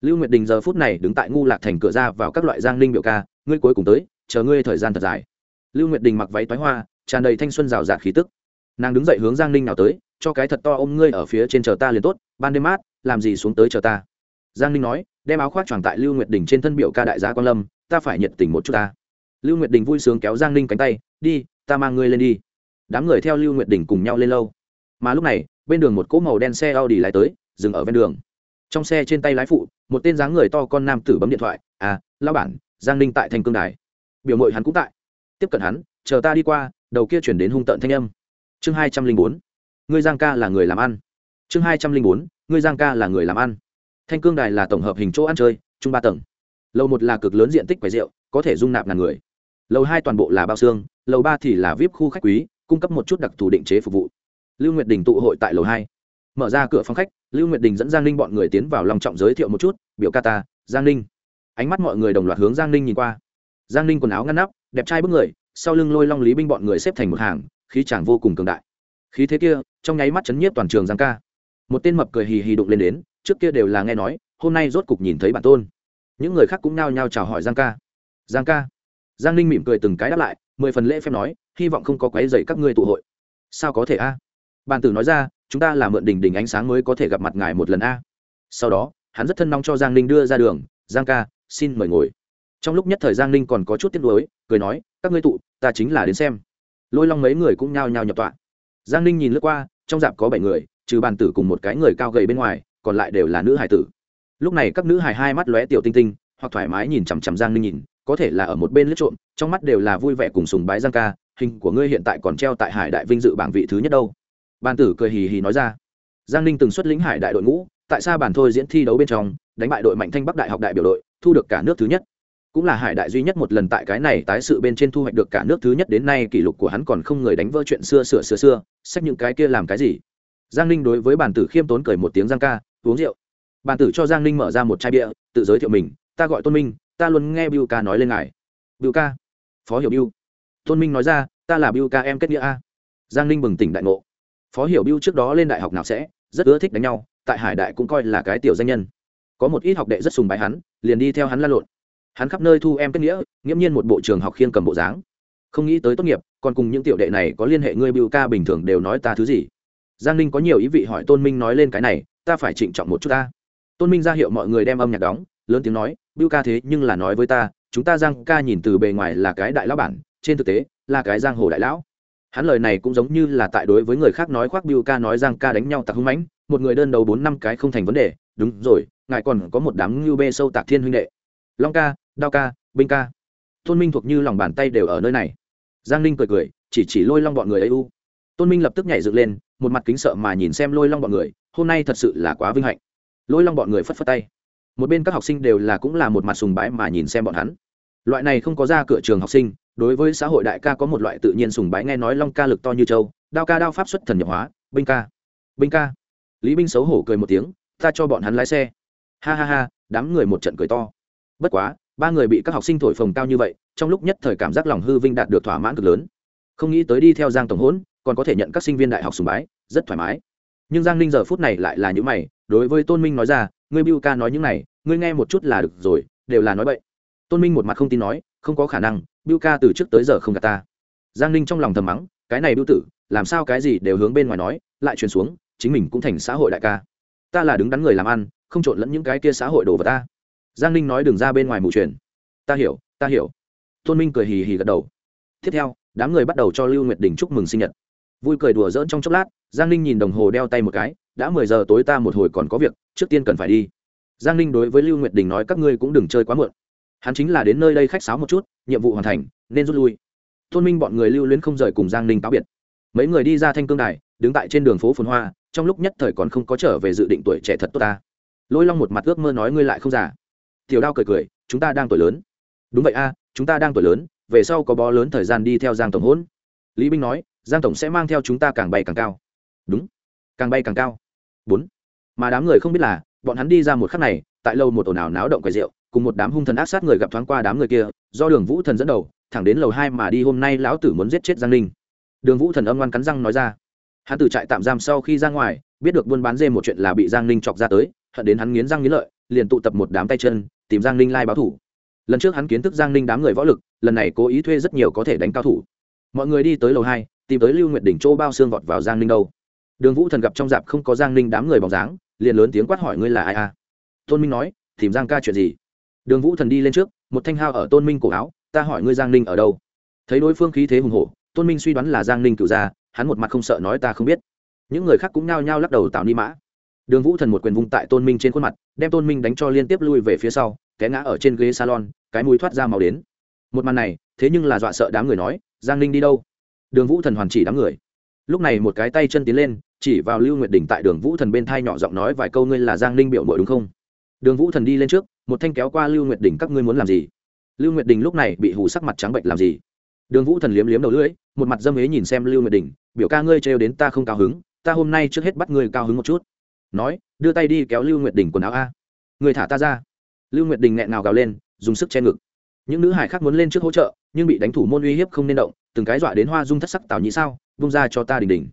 [SPEAKER 1] Lưu nguyệt đình giờ phút này đứng tại ngu lạc thành cửa ra vào các loại giang ninh biểu ca, ngươi cuối cùng tới, chờ ngươi thời gian thật dài. Lưu nguyệt đình mặc váy toái hoa, tràn đầy thanh xuân rào rạt khí tức. Nàng đứng dậy hướng giang ninh nào tới, cho cái thật to ôm ngươi ở phía trên chờ ta liền tốt, ban đêm mát, làm gì xuống tới chờ ta? Giang ninh nói, đem áo khoác tròn tại lưu nguyệt đình trên thân biểu ca đại giá quan lâm, ta phải nhiệt tình một chút ta. Lưu nguyệt đình vui sướng kéo giang ninh cánh tay, đi, ta mang ngươi lên đi đám người theo lưu nguyệt đình cùng nhau lên lâu mà lúc này, bên đường một cỗ màu đen xe audi lái tới, dừng ở ven đường. Trong xe trên tay lái phụ, một tên dáng người to con nam tử bấm điện thoại à lao bản, giang ninh tại thành cương đài. Biểu mội hắn cũng tại. Tiếp cận hắn, chờ ta đi qua, đầu kia chuyển đến hung tợn thanh âm. Chương hai trăm linh bốn, ngươi giang ca là người làm ăn. Chương hai trăm linh bốn, ngươi giang ca là người làm ăn. Thanh cương đài là tổng hợp hình chỗ ăn chơi, chung ba tầng. Lầu một là cực lớn diện tích quầy rượu, có thể dung nạp ngàn người. Lầu hai toàn bộ là bao xương, lầu ba thì là vip khu khách quý cung cấp một chút đặc thù định chế phục vụ. Lưu nguyệt đình tụ hội tại lầu hai. Mở ra cửa phòng khách, lưu nguyệt đình dẫn giang ninh bọn người tiến vào lòng trọng giới thiệu một chút, biểu ca ta, giang ninh. Ánh mắt mọi người đồng loạt hướng giang ninh nhìn qua. Giang ninh quần áo ngăn nắp, đẹp trai bức người, sau lưng lôi long lý binh bọn người xếp thành một hàng, khí chàng vô cùng cường đại. Khí thế kia, trong nháy mắt chấn nhiếp toàn trường giang ca. Một tên mập cười hì hì đụng lên đến, trước kia đều là nghe nói, hôm nay rốt cục nhìn thấy bản tôn. Những người khác cũng nao nhao chào hỏi giang ca. Giang ca. Giang ninh mỉm cười từng cái đáp lại mười phần lễ phép nói, hy vọng không có quấy dày các ngươi tụ hội. Sao có thể a? À? bàn tử nói ra, chúng ta là mượn đỉnh đỉnh ánh sáng mới có thể gặp mặt ngài một lần a. Sau đó, hắn rất thân nong cho giang ninh đưa ra đường, giang ca, xin mời ngồi. Trong lúc nhất thời giang ninh còn có chút tiếc nuối, cười nói, các ngươi tụ, ta chính là đến xem. Lôi long mấy người cũng nhao nhao nhập tọa. Giang ninh nhìn lướt qua, trong dạp có bảy người, trừ bàn tử cùng một cái người cao gầy bên ngoài, còn lại đều là nữ hải tử. Lúc này các nữ hải hai mắt lóe tiểu tinh tinh, hoặc thoải mái nhìn chằm chằm giang ninh nhìn có thể là ở một bên lướt trộm, trong mắt đều là vui vẻ cùng sùng bái giang ca, hình của ngươi hiện tại còn treo tại hải đại vinh dự bảng vị thứ nhất đâu. Bàn tử cười hì hì nói ra. Giang ninh từng xuất lĩnh hải đại đội ngũ, tại sao bản thôi diễn thi đấu bên trong, đánh bại đội mạnh thanh bắc đại học đại biểu đội, thu được cả nước thứ nhất. Cũng là hải đại duy nhất một lần tại cái này tái sự bên trên thu hoạch được cả nước thứ nhất, đến nay kỷ lục của hắn còn không người đánh vỡ chuyện xưa sửa xưa xưa xét những cái kia làm cái gì? Giang ninh đối với bản tử khiêm tốn cười một tiếng giang ca, uống rượu. Bản tử cho giang ninh mở ra một chai bia, tự giới thiệu mình, ta gọi tôn minh ta luôn nghe biu ca nói lên ngài. Biu ca? Phó hiểu biu. Tôn minh nói ra, ta là biu ca em kết nghĩa a. Giang ninh bừng tỉnh đại ngộ. Phó hiểu biu trước đó lên đại học nào sẽ, rất ưa thích đánh nhau, tại hải đại cũng coi là cái tiểu danh nhân. Có một ít học đệ rất sùng bái hắn, liền đi theo hắn la lộn. Hắn khắp nơi thu em kết nghĩa, nghiễm nhiên một bộ trường học khiên cầm bộ dáng. Không nghĩ tới tốt nghiệp, còn cùng những tiểu đệ này có liên hệ ngươi biu ca bình thường đều nói ta thứ gì. Giang ninh có nhiều ý vị hỏi tôn minh nói lên cái này, ta phải trịnh trọng một chút ta. Tôn minh ra hiệu mọi người đem âm nhạc đóng, lớn tiếng nói bưu ca thế nhưng là nói với ta, chúng ta giang ca nhìn từ bề ngoài là cái đại lão bản, trên thực tế, là cái giang hồ đại lão. Hắn lời này cũng giống như là tại đối với người khác nói khoác bưu ca nói giang ca đánh nhau tặc hung mãnh, một người đơn đầu bốn năm cái không thành vấn đề, đúng rồi, ngài còn có một đám ngưu bê sâu tạc thiên huynh đệ. Long ca, đao ca, binh ca. Tôn minh thuộc như lòng bàn tay đều ở nơi này. Giang ninh cười cười, chỉ chỉ lôi long bọn người ấy u. Tôn minh lập tức nhảy dựng lên, một mặt kính sợ mà nhìn xem lôi long bọn người, hôm nay thật sự là quá vinh hạnh. Lôi long bọn người phất phất tay một bên các học sinh đều là cũng là một mặt sùng bái mà nhìn xem bọn hắn. Loại này không có ra cửa trường học sinh, đối với xã hội đại ca có một loại tự nhiên sùng bái nghe nói long ca lực to như châu, đao ca đao pháp xuất thần nhập hóa, binh ca binh ca. Lý binh xấu hổ cười một tiếng, ta cho bọn hắn lái xe. Ha ha ha, đám người một trận cười to. Bất quá, ba người bị các học sinh thổi phồng cao như vậy, trong lúc nhất thời cảm giác lòng hư vinh đạt được thỏa mãn cực lớn. Không nghĩ tới đi theo giang tổng hỗn, còn có thể nhận các sinh viên đại học sùng bái, rất thoải mái. Nhưng giang ninh giờ phút này lại là những mày, đối với tôn minh nói ra ngươi biu ca nói những này, ngươi nghe một chút là được rồi, đều là nói vậy tôn minh một mặt không tin nói, không có khả năng biu ca từ trước tới giờ không gạt ta. Giang ninh trong lòng thầm mắng, cái này biu tử, làm sao cái gì đều hướng bên ngoài nói, lại truyền xuống, chính mình cũng thành xã hội đại ca. Ta là đứng đắn người làm ăn, không trộn lẫn những cái kia xã hội đồ vào ta. Giang ninh nói đừng ra bên ngoài mù truyền ta hiểu ta hiểu. Tôn minh cười hì hì gật đầu. Tiếp theo, đám người bắt đầu cho lưu nguyệt đình chúc mừng sinh nhật vui cười đùa giỡn trong chốc lát, giang ninh nhìn đồng hồ đeo tay một cái, đã mười giờ tối ta một hồi còn có việc, trước tiên cần phải đi. Giang ninh đối với lưu nguyệt đình nói các ngươi cũng đừng chơi quá muộn. Hắn chính là đến nơi đây khách sáo một chút, nhiệm vụ hoàn thành, nên rút lui. Tôn minh bọn người lưu luyến không rời cùng giang ninh cáo biệt. Mấy người đi ra thanh cương đài, đứng tại trên đường phố phồn hoa, trong lúc nhất thời còn không có trở về dự định tuổi trẻ thật tốt ta. Lôi long một mặt ước mơ nói ngươi lại không già. Tiểu đao cười cười, chúng ta đang tuổi lớn. Đúng vậy a, chúng ta đang tuổi lớn, về sau có bó lớn thời gian đi theo giang tổng hôn lý binh nói giang tổng sẽ mang theo chúng ta càng bay càng cao. Đúng. Càng bay càng cao. Bốn. Mà đám người không biết là, bọn hắn đi ra một khắc này, tại lâu một ồn ào náo động quầy rượu, cùng một đám hung thần ác sát người gặp thoáng qua đám người kia, do đường vũ thần dẫn đầu, thẳng đến lầu hai mà đi hôm nay lão tử muốn giết chết giang ninh. Đường vũ thần âm ngoan cắn răng nói ra. Hắn từ trại tạm giam sau khi ra ngoài, biết được buôn bán dê một chuyện là bị giang ninh chọc ra tới, hận đến hắn nghiến răng nghiến lợi, liền tụ tập một đám tay chân, tìm giang ninh lai báo thủ. Lần trước hắn kiến thức giang ninh đám người võ lực, lần này cố ý thuê rất nhiều có thể đánh cao thủ. Mọi người đi tới lầu hai tìm tới lưu nguyện đỉnh châu bao xương vọt vào giang ninh đâu. Đường vũ thần gặp trong dạp không có giang ninh đám người bóng dáng, liền lớn tiếng quát hỏi ngươi là ai a tôn minh nói, tìm giang ca chuyện gì? Đường vũ thần đi lên trước, một thanh hao ở tôn minh cổ áo, ta hỏi ngươi giang ninh ở đâu? Thấy đối phương khí thế hùng hổ, tôn minh suy đoán là giang ninh cựu gia, hắn một mặt không sợ nói ta không biết. Những người khác cũng nhao nhao lắc đầu tạo ni mã. Đường vũ thần một quyền vung tại tôn minh trên khuôn mặt, đem tôn minh đánh cho liên tiếp lui về phía sau, té ngã ở trên ghế salon, cái mũi thoát ra màu đến. Một màn này, thế nhưng là dọa sợ đám người nói, giang ninh đi đâu? Đường vũ thần hoàn chỉ đám người. Lúc này một cái tay chân tiến lên, chỉ vào lưu nguyệt Đình tại đường vũ thần bên thai nhỏ giọng nói vài câu, ngươi là giang ninh biểu mội đúng không? Đường vũ thần đi lên trước, một thanh kéo qua lưu nguyệt Đình các ngươi muốn làm gì? Lưu nguyệt đình lúc này bị hù sắc mặt trắng bệnh, làm gì? Đường vũ thần liếm liếm đầu lưỡi, một mặt dâm ế nhìn xem lưu nguyệt đình biểu ca ngươi trêu đến ta không cao hứng, ta hôm nay trước hết bắt ngươi cao hứng một chút. Nói, đưa tay đi kéo lưu nguyệt đình quần áo a. Người thả ta ra. Lưu nguyệt đình nghẹn ngào gào lên, dùng sức che ngực. Những nữ hải khác muốn lên trước hỗ trợ, nhưng bị đánh thủ môn uy hiếp không nên động từng cái dọa đến hoa dung thất sắc tào nhĩ sao, vung ra cho ta đình đình.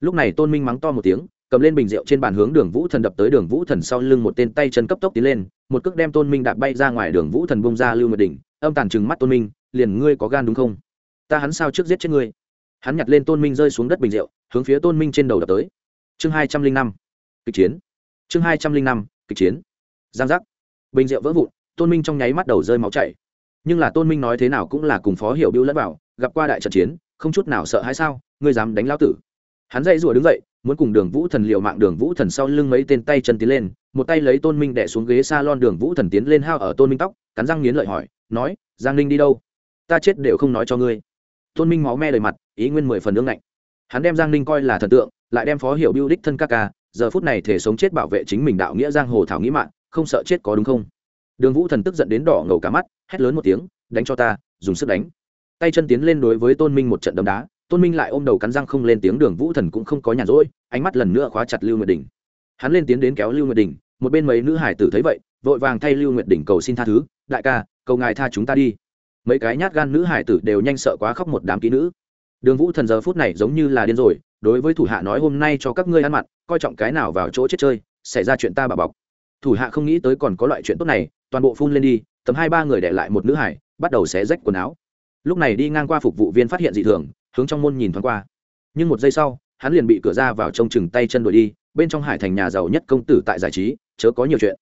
[SPEAKER 1] Lúc này tôn minh mắng to một tiếng, cầm lên bình rượu trên bàn hướng đường vũ thần đập tới đường vũ thần sau lưng một tên tay chân cấp tốc tiến lên, một cước đem tôn minh đạp bay ra ngoài đường vũ thần bung ra lưu nguyệt đình âm tàn trừng mắt tôn minh, liền ngươi có gan đúng không? Ta hắn sao trước giết chết ngươi? Hắn nhặt lên tôn minh rơi xuống đất bình rượu, hướng phía tôn minh trên đầu đập tới. Chương hai trăm linh năm, kịch chiến. Chương hai trăm linh năm, kịch chiến. Giang giác. Bình rượu vỡ vụn, tôn minh trong nháy mắt đầu rơi máu chảy. Nhưng là tôn minh nói thế nào cũng là cùng phó hiểu biêu lẫn vào gặp qua đại trận chiến, không chút nào sợ hãi sao? Ngươi dám đánh lao tử? Hắn dậy rủa đứng dậy, muốn cùng đường vũ thần liều mạng. Đường vũ thần sau lưng mấy tên tay chân tiến lên, một tay lấy tôn minh đẻ xuống ghế s a lon đường vũ thần tiến lên hao ở tôn minh tóc, cắn răng nghiến lợi hỏi, nói, giang ninh đi đâu? Ta chết đều không nói cho ngươi. Tôn minh máu me đầy mặt, ý nguyên mười phần ương lạnh. hắn đem giang ninh coi là thần tượng, lại đem phó hiệu biêu đích thân ca ca, giờ phút này thể sống chết bảo vệ chính mình đạo nghĩa giang hồ thảo nghĩ mạng, không sợ chết có đúng không? Đường vũ thần tức giận đến đỏ ngầu cả mắt, hét lớn một tiếng, đánh cho ta, dùng sức đánh tay chân tiến lên đối với tôn minh một trận đấm đá, tôn minh lại ôm đầu cắn răng không lên tiếng đường vũ thần cũng không có nhàn rỗi, ánh mắt lần nữa khóa chặt lưu nguyệt đình hắn lên tiến đến kéo lưu nguyệt đình một bên mấy nữ hải tử thấy vậy, vội vàng thay lưu nguyệt đình cầu xin tha thứ, đại ca, cầu ngài tha chúng ta đi. Mấy cái nhát gan nữ hải tử đều nhanh sợ quá khóc một đám ký nữ. Đường vũ thần giờ phút này giống như là điên rồi, đối với thủ hạ nói, hôm nay cho các ngươi ăn mặn, coi trọng cái nào vào chỗ chết chơi, xảy ra chuyện ta bà bọc. Thủ hạ không nghĩ tới còn có loại chuyện tốt này, toàn bộ phun lên đi, tầm hai ba người để lại một nữ hải, bắt đầu xé rách quần áo lúc này đi ngang qua phục vụ viên phát hiện dị thường, hướng trong môn nhìn thoáng qua. Nhưng một giây sau, hắn liền bị cửa ra vào trông chừng tay chân đuổi đi, bên trong hải thành nhà giàu nhất công tử tại giải trí, chớ có nhiều chuyện.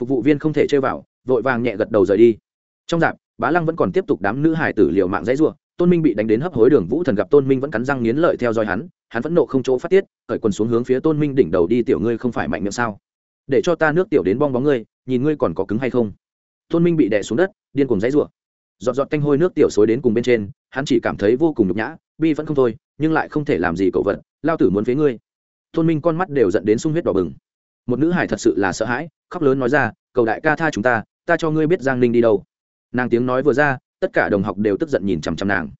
[SPEAKER 1] Phục vụ viên không thể chơi vào, vội vàng nhẹ gật đầu rời đi. Trong dạp, bá lăng vẫn còn tiếp tục đám nữ hải tử liều mạng dãy ruộng tôn minh bị đánh đến hấp hối đường vũ thần gặp tôn minh vẫn cắn răng nghiến lợi theo dõi hắn hắn vẫn nộ không chỗ phát tiết, cởi quần xuống hướng phía tôn minh đỉnh đầu đi, tiểu ngươi không phải mạnh miệng sao? Để cho ta nước tiểu đến bong bóng ngươi, nhìn ngươi còn có cứng hay không? Tôn minh bị đè xuống đất, điên cùng dãy ruộng giọt giọt canh hôi nước tiểu xối đến cùng bên trên, hắn chỉ cảm thấy vô cùng nhục nhã, bi vẫn không thôi, nhưng lại không thể làm gì cậu vật, lao tử muốn phế ngươi. Tôn minh con mắt đều dẫn đến sung huyết đỏ bừng. Một nữ hải thật sự là sợ hãi, khóc lớn nói ra, cầu đại ca tha chúng ta ta cho ngươi biết giang ninh đi đâu. Nàng tiếng nói vừa ra, tất cả đồng học đều tức giận nhìn chằm chằm nàng.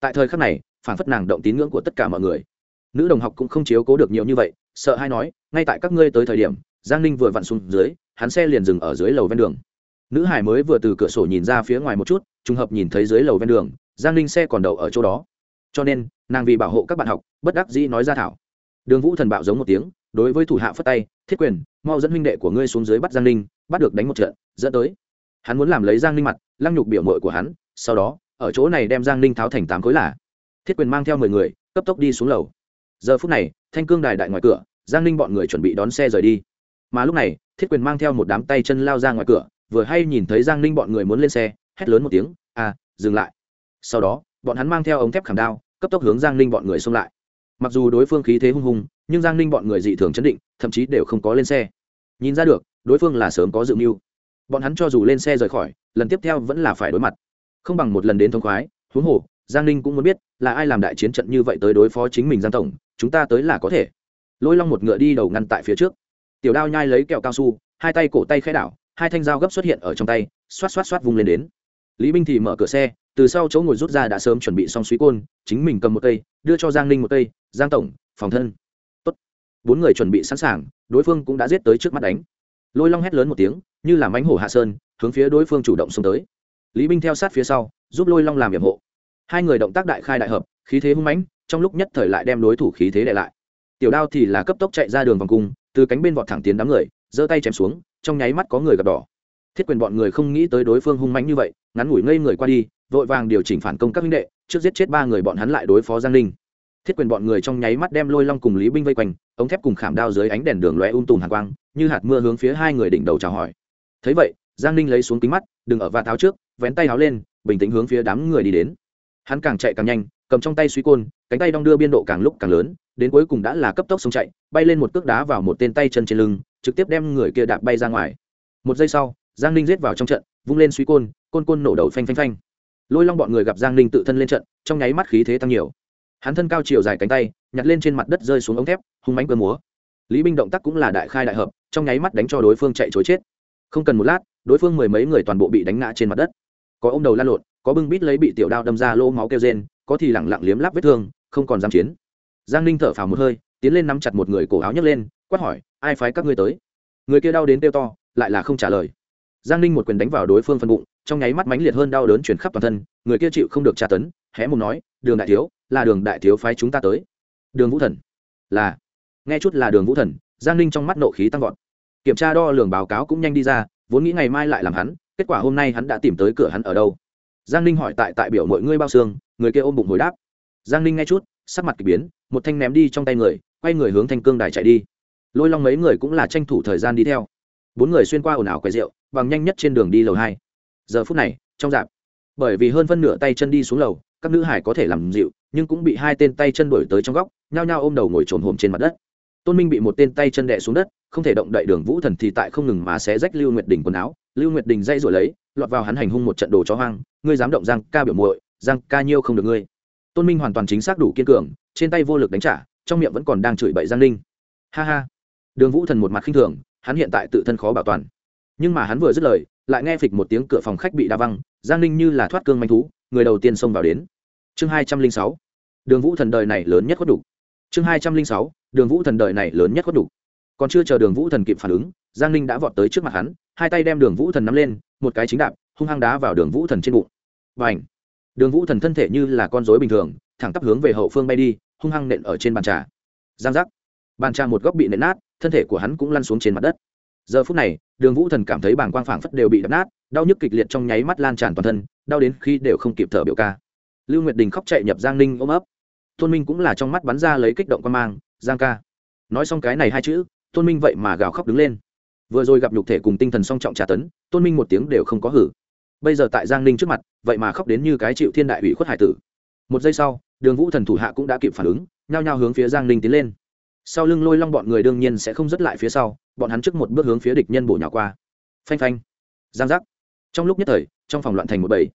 [SPEAKER 1] Tại thời khắc này phản phất nàng động tín ngưỡng của tất cả mọi người. Nữ đồng học cũng không chiếu cố được nhiều như vậy, sợ hay nói, ngay tại các ngươi tới thời điểm, giang ninh vừa vặn xuống dưới, hắn xe liền dừng ở dưới lầu ven đường nữ hải mới vừa từ cửa sổ nhìn ra phía ngoài một chút, trùng hợp nhìn thấy dưới lầu ven đường, giang ninh xe còn đậu ở chỗ đó. Cho nên, nàng vì bảo hộ các bạn học, bất đắc dĩ nói ra thảo. Đường vũ thần bạo giống một tiếng, đối với thủ hạ phất tay, thiết quyền, mau dẫn huynh đệ của ngươi xuống dưới bắt giang ninh, bắt được đánh một trận, dẫn tới. Hắn muốn làm lấy giang ninh mặt, lăng nhục biểu mội của hắn, sau đó, ở chỗ này đem giang ninh tháo thành tám khối lạ thiết quyền mang theo mười người, cấp tốc đi xuống lầu. Giờ phút này, thanh cương đài đại ngoài cửa, giang ninh bọn người chuẩn bị đón xe rời đi. Mà lúc này, thiết quyền mang theo một đám tay chân lao ra ngoài cửa vừa hay nhìn thấy giang ninh bọn người muốn lên xe, hét lớn một tiếng à dừng lại. Sau đó, bọn hắn mang theo ống thép khảm đao, cấp tốc hướng giang ninh bọn người xông lại. Mặc dù đối phương khí thế hung hùng, nhưng giang ninh bọn người dị thường chấn định, thậm chí đều không có lên xe. Nhìn ra được, đối phương là sớm có dự mưu. Bọn hắn cho dù lên xe rời khỏi, lần tiếp theo vẫn là phải đối mặt. Không bằng một lần đến thông khoái, huống hồ, giang ninh cũng muốn biết là ai làm đại chiến trận như vậy tới đối phó chính mình giang tổng, chúng ta tới là có thể. Lôi long một ngựa đi đầu ngăn tại phía trước. Tiểu đao nhai lấy kẹo cao su, hai tay cổ tay khai đảo hai thanh dao gấp xuất hiện ở trong tay, xoát xoát xoát vung lên đến. Lý binh thì mở cửa xe, từ sau chỗ ngồi rút ra đã sớm chuẩn bị xong suý côn, chính mình cầm một cây, đưa cho giang ninh một cây, giang tổng, phòng thân. Tốt. bốn người chuẩn bị sẵn sàng, đối phương cũng đã giết tới trước mắt đánh. Lôi long hét lớn một tiếng, như là mãnh hổ hạ sơn, hướng phía đối phương chủ động xông tới. Lý binh theo sát phía sau, giúp lôi long làm nhiệm hộ hai người động tác đại khai đại hợp, khí thế hung mãnh, trong lúc nhất thời lại đem đối thủ khí thế đè lại. Tiểu đao thì là cấp tốc chạy ra đường vòng cung, từ cánh bên vọt thẳng tiến đám người, giơ tay chém xuống trong nháy mắt có người gặp đỏ. Thiết quyền bọn người không nghĩ tới đối phương hung mãnh như vậy, ngắn ngủi ngây người qua đi, vội vàng điều chỉnh phản công các minh đệ, trước giết chết ba người bọn hắn lại đối phó giang ninh. Thiết quyền bọn người trong nháy mắt đem lôi long cùng lý binh vây quanh, ống thép cùng khảm đao dưới ánh đèn đường lóe um tùm hàn quang, như hạt mưa hướng phía hai người đỉnh đầu chào hỏi. Thấy vậy, giang ninh lấy xuống kính mắt, đừng ở va tháo trước, vén tay áo lên, bình tĩnh hướng phía đám người đi đến. Hắn càng chạy càng nhanh, cầm trong tay suy côn, cánh tay đong đưa biên độ càng lúc càng lớn, đến cuối cùng đã là cấp tốc sông chạy, bay lên một cước đá vào một tên tay chân trên lưng trực tiếp đem người kia đạp bay ra ngoài. Một giây sau, giang ninh giết vào trong trận, vung lên suy côn côn côn nổ đầu phanh phanh phanh. Lôi long bọn người gặp giang ninh tự thân lên trận, trong nháy mắt khí thế tăng nhiều. Hắn thân cao chiều dài cánh tay, nhặt lên trên mặt đất rơi xuống ống thép, hung mãnh cơ múa. Lý binh động tác cũng là đại khai đại hợp, trong nháy mắt đánh cho đối phương chạy chối chết. Không cần một lát, đối phương mười mấy người toàn bộ bị đánh ngã trên mặt đất. Có ông đầu lan lộn, có bưng bít lấy bị tiểu đao đâm ra lỗ máu kêu rên, có thì lẳng lặng liếm láp vết thương, không còn dám chiến. Giang ninh thở phào một hơi, tiến lên nắm chặt một người cổ áo nhấc lên, quát hỏi ai phái các ngươi tới? Người kia đau đến kêu to, lại là không trả lời. Giang ninh một quyền đánh vào đối phương phân bụng, trong nháy mắt mãnh liệt hơn đau đớn chuyển khắp toàn thân, người kia chịu không được tra tấn, hé mồm nói, đường đại thiếu, là đường đại thiếu phái chúng ta tới. Đường vũ thần? Là. Nghe chút là đường vũ thần, giang ninh trong mắt nộ khí tăng vọt. Kiểm tra đo lường báo cáo cũng nhanh đi ra, vốn nghĩ ngày mai lại làm hắn, kết quả hôm nay hắn đã tìm tới cửa hắn ở đâu? Giang ninh hỏi tại tại biểu mọi ngươi bao xương, người kia ôm bụng hồi đáp. Giang ninh nghe chút, sắc mặt k ỳ biến, một thanh ném đi trong tay người, quay người hướng thanh cương đài chạy đi lôi long mấy người cũng là tranh thủ thời gian đi theo bốn người xuyên qua ồn ào quầy rượu bằng nhanh nhất trên đường đi lầu hai giờ phút này trong dạp bởi vì hơn phân nửa tay chân đi xuống lầu các nữ hải có thể làm dịu nhưng cũng bị hai tên tay chân đổi tới trong góc nhao nhao ôm đầu ngồi trồn hồm trên mặt đất tôn minh bị một tên tay chân đẻ xuống đất không thể động đậy đường vũ thần thì tại không ngừng mà xé rách lưu nguyệt đình quần áo lưu nguyệt đình dây rồi lấy lọt vào hắn hành hung một trận đồ chó hoang ngươi dám động giang ca biểu muội giang ca nhiêu không được ngươi tôn minh hoàn toàn chính xác đủ kiên cường trên tay vô lực đánh trả trong miệng vẫn còn đang chửi bậy giang ninh ha ha đường vũ thần một mặt khinh thường, hắn hiện tại tự thân khó bảo toàn. Nhưng mà hắn vừa dứt lời, lại nghe phịch một tiếng cửa phòng khách bị đa văng, giang ninh như là thoát cương manh thú, người đầu tiên xông vào đến. Chương hai trăm linh sáu. Đường vũ thần đời này lớn nhất có đủ. Chương hai trăm linh sáu. Đường vũ thần đời này lớn nhất có đủ. Còn chưa chờ đường vũ thần kịp phản ứng, giang ninh đã vọt tới trước mặt hắn, hai tay đem đường vũ thần nắm lên, một cái chính đạp, hung hăng đá vào đường vũ thần trên bụng. Và ảnh đường vũ thần thân thể như là con dối bình thường, thẳng tắp hướng về hậu phương bay đi, hung hăng nện ở trên bàn trà. Giang giác! Bàn trà một góc bị nện nát thân thể của hắn cũng lăn xuống trên mặt đất. Giờ phút này, đường vũ thần cảm thấy bảng quang phảng phất đều bị đập nát, đau nhức kịch liệt trong nháy mắt lan tràn toàn thân, đau đến khi đều không kịp thở biểu ca. Lưu nguyệt đình khóc chạy nhập giang ninh ôm ấp. Tôn minh cũng là trong mắt bắn ra lấy kích động quan mang, giang ca. Nói xong cái này hai chữ, tôn minh vậy mà gào khóc đứng lên. Vừa rồi gặp nhục thể cùng tinh thần song trọng trả tấn, tôn minh một tiếng đều không có hử. Bây giờ tại giang ninh trước mặt, vậy mà khóc đến như cái chịu thiên đại ủy khuất hải tử. Một giây sau, đường vũ thần thủ hạ cũng đã kịp phản ứng, nhao nhao hướng phía giang ninh tiến lên sau lưng lôi long bọn người đương nhiên sẽ không dứt lại phía sau, bọn hắn trước một bước hướng phía địch nhân bổ nhỏ qua. Phanh phanh. Giang giác. Trong lúc nhất thời, trong phòng loạn thành một bầy.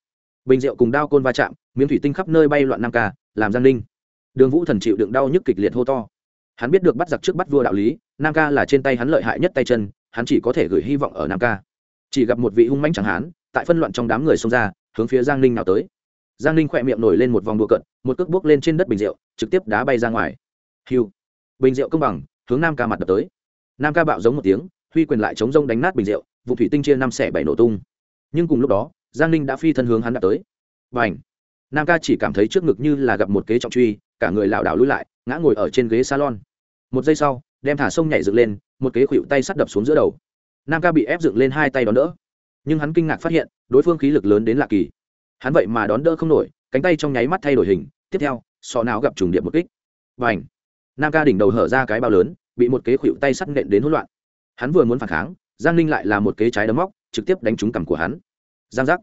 [SPEAKER 1] Bình rượu cùng đao côn va chạm, miếng thủy tinh khắp nơi bay loạn nam ca, làm giang ninh. Đường vũ thần chịu đựng đau nhức kịch liệt hô to. Hắn biết được bắt giặc trước bắt vua đạo lý, nam ca là trên tay hắn lợi hại nhất tay chân, hắn chỉ có thể gửi hy vọng ở nam ca. Chỉ gặp một vị hung mãnh chẳng hán, tại phân loạn trong đám người xông ra, hướng phía giang ninh nào tới. Giang ninh khỏe miệng nổi lên một vòng đùa cận một cước bước lên trên đất bình rượu, trực tiếp đá bay ra ngoài. Hiu bình rượu công bằng, hướng nam ca mặt đập tới. Nam ca bạo giống một tiếng, huy quyền lại chống rông đánh nát bình rượu vụ thủy tinh chia năm xẻ bảy nổ tung. Nhưng cùng lúc đó, giang ninh đã phi thân hướng hắn đập tới. Và ảnh nam ca chỉ cảm thấy trước ngực như là gặp một kế trọng truy, cả người lảo đảo lùi lại, ngã ngồi ở trên ghế salon. Một giây sau, đem thả sông nhảy dựng lên, một kế khuỵu tay sắt đập xuống giữa đầu. Nam ca bị ép dựng lên hai tay đón đỡ. Nhưng hắn kinh ngạc phát hiện, đối phương khí lực lớn đến lạ kỳ. Hắn vậy mà đón đỡ không nổi, cánh tay trong nháy mắt thay đổi hình, tiếp theo, sọ não gặp trùng điệp một kích. Và ảnh nam ca đỉnh đầu hở ra cái bao lớn, bị một kế khuỵu tay sắt nện đến hỗn loạn. Hắn vừa muốn phản kháng, giang ninh lại là một kế trái đấm móc, trực tiếp đánh trúng cằm của hắn. Giang giác.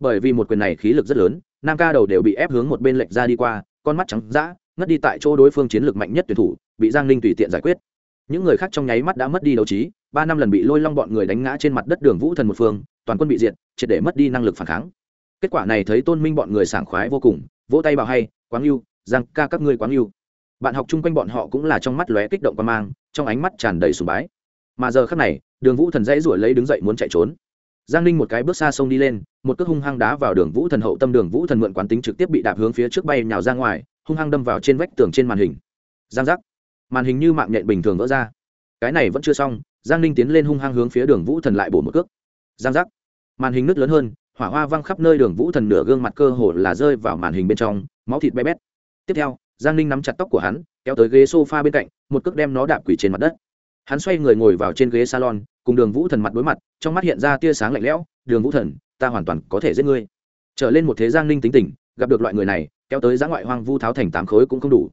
[SPEAKER 1] Bởi vì một quyền này khí lực rất lớn, nam ca đầu đều bị ép hướng một bên lệnh ra đi qua, con mắt trắng d ngất đi tại chỗ đối phương chiến lược mạnh nhất tuyển thủ, bị giang ninh tùy tiện giải quyết. Những người khác trong nháy mắt đã mất đi đấu trí, ba năm lần bị lôi long bọn người đánh ngã trên mặt đất đường vũ thần một phương, toàn quân bị diệt, triệt để mất đi năng lực phản kháng. Kết quả này thấy tôn minh bọn người sảng khoái vô cùng, vỗ tay bảo hay, quáng yêu giang ca các ngươi quáng yêu bạn học chung quanh bọn họ cũng là trong mắt lóe kích động quan mang, trong ánh mắt tràn đầy sùng bái. Mà giờ khắc này, đường vũ thần dãy ruổi lấy đứng dậy muốn chạy trốn. Giang ninh một cái bước xa sông đi lên, một cước hung hăng đá vào đường vũ thần hậu tâm, đường vũ thần mượn quán tính trực tiếp bị đạp hướng phía trước bay nhào ra ngoài, hung hăng đâm vào trên vách tường trên màn hình. Giang giác. Màn hình như mạng nhện bình thường vỡ ra. Cái này vẫn chưa xong, giang ninh tiến lên hung hăng hướng phía đường vũ thần lại bổ một cước. Giang giác. Màn hình nứt lớn hơn, hỏa hoa văng khắp nơi đường vũ thần nửa gương mặt cơ hồ là rơi vào màn hình bên trong, máu thịt bé bét. Tiếp theo giang ninh nắm chặt tóc của hắn, kéo tới ghế s o f a bên cạnh, một cước đem nó đạp quỷ trên mặt đất. Hắn xoay người ngồi vào trên ghế salon, cùng đường vũ thần mặt đối mặt, trong mắt hiện ra tia sáng lạnh lẽo, đường vũ thần, ta hoàn toàn có thể giết ngươi. Trở lên một thế giang ninh tính tình, gặp được loại người này, kéo tới giã ngoại hoang vu tháo thành tám khối cũng không đủ.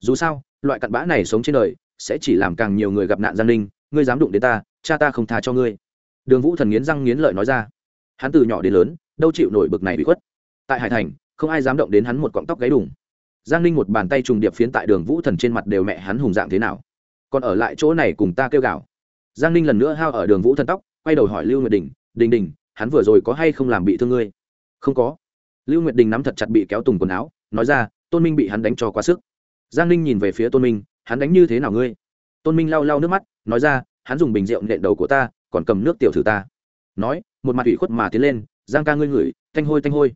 [SPEAKER 1] Dù sao, loại cặn bã này sống trên đời, sẽ chỉ làm càng nhiều người gặp nạn giang ninh, ngươi dám đụng đến ta, cha ta không tha cho ngươi. Đường vũ thần nghiến răng nghiến lợi nói ra. Hắn từ nhỏ đến lớn, đâu chịu nổi bực này bị khuất. Tại hải thành, không ai dám động đến hắn một cọng tóc gáy đùng giang ninh một bàn tay trùng điệp phiến tại đường vũ thần trên mặt đều mẹ hắn hùng dạng thế nào. Còn ở lại chỗ này cùng ta kêu gào. Giang ninh lần nữa hao ở đường vũ thần tóc, quay đầu hỏi lưu nguyệt đình đình đình, hắn vừa rồi có hay không làm bị thương ngươi? Không có. Lưu nguyệt đình nắm thật chặt bị kéo tùng quần áo, nói ra, tôn minh bị hắn đánh cho quá sức. Giang ninh nhìn về phía tôn minh, hắn đánh như thế nào ngươi? Tôn minh lau lau nước mắt, nói ra, hắn dùng bình rượu nện đầu của ta, còn cầm nước tiểu thử ta. Nói, một mặt ủy khuất mà tiến lên, giang ca ngươi ngửi, thanh hôi thanh hôi.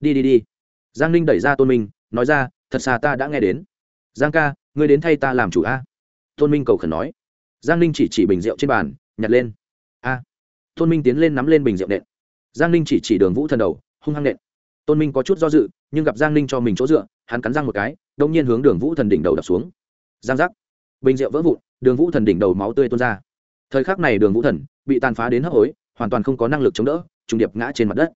[SPEAKER 1] Đi đi đi. Giang ninh đẩy ra tôn minh, nói ra thật xa ta đã nghe đến. Giang ca, ngươi đến thay ta làm chủ a. Tôn minh cầu khẩn nói. Giang ninh chỉ chỉ bình rượu trên bàn, nhặt lên. A. Tôn minh tiến lên nắm lên bình rượu nện. Giang ninh chỉ chỉ đường vũ thần đầu, hung hăng nện. Tôn minh có chút do dự, nhưng gặp giang ninh cho mình chỗ dựa, hắn cắn răng một cái đông nhiên hướng đường vũ thần đỉnh đầu đập xuống. Giang giác. Bình rượu vỡ vụn, đường vũ thần đỉnh đầu máu tươi tuôn ra. Thời khắc này đường vũ thần bị tàn phá đến hấp hối, hoàn toàn không có năng lực chống đỡ, trùng điệp ngã trên mặt đất.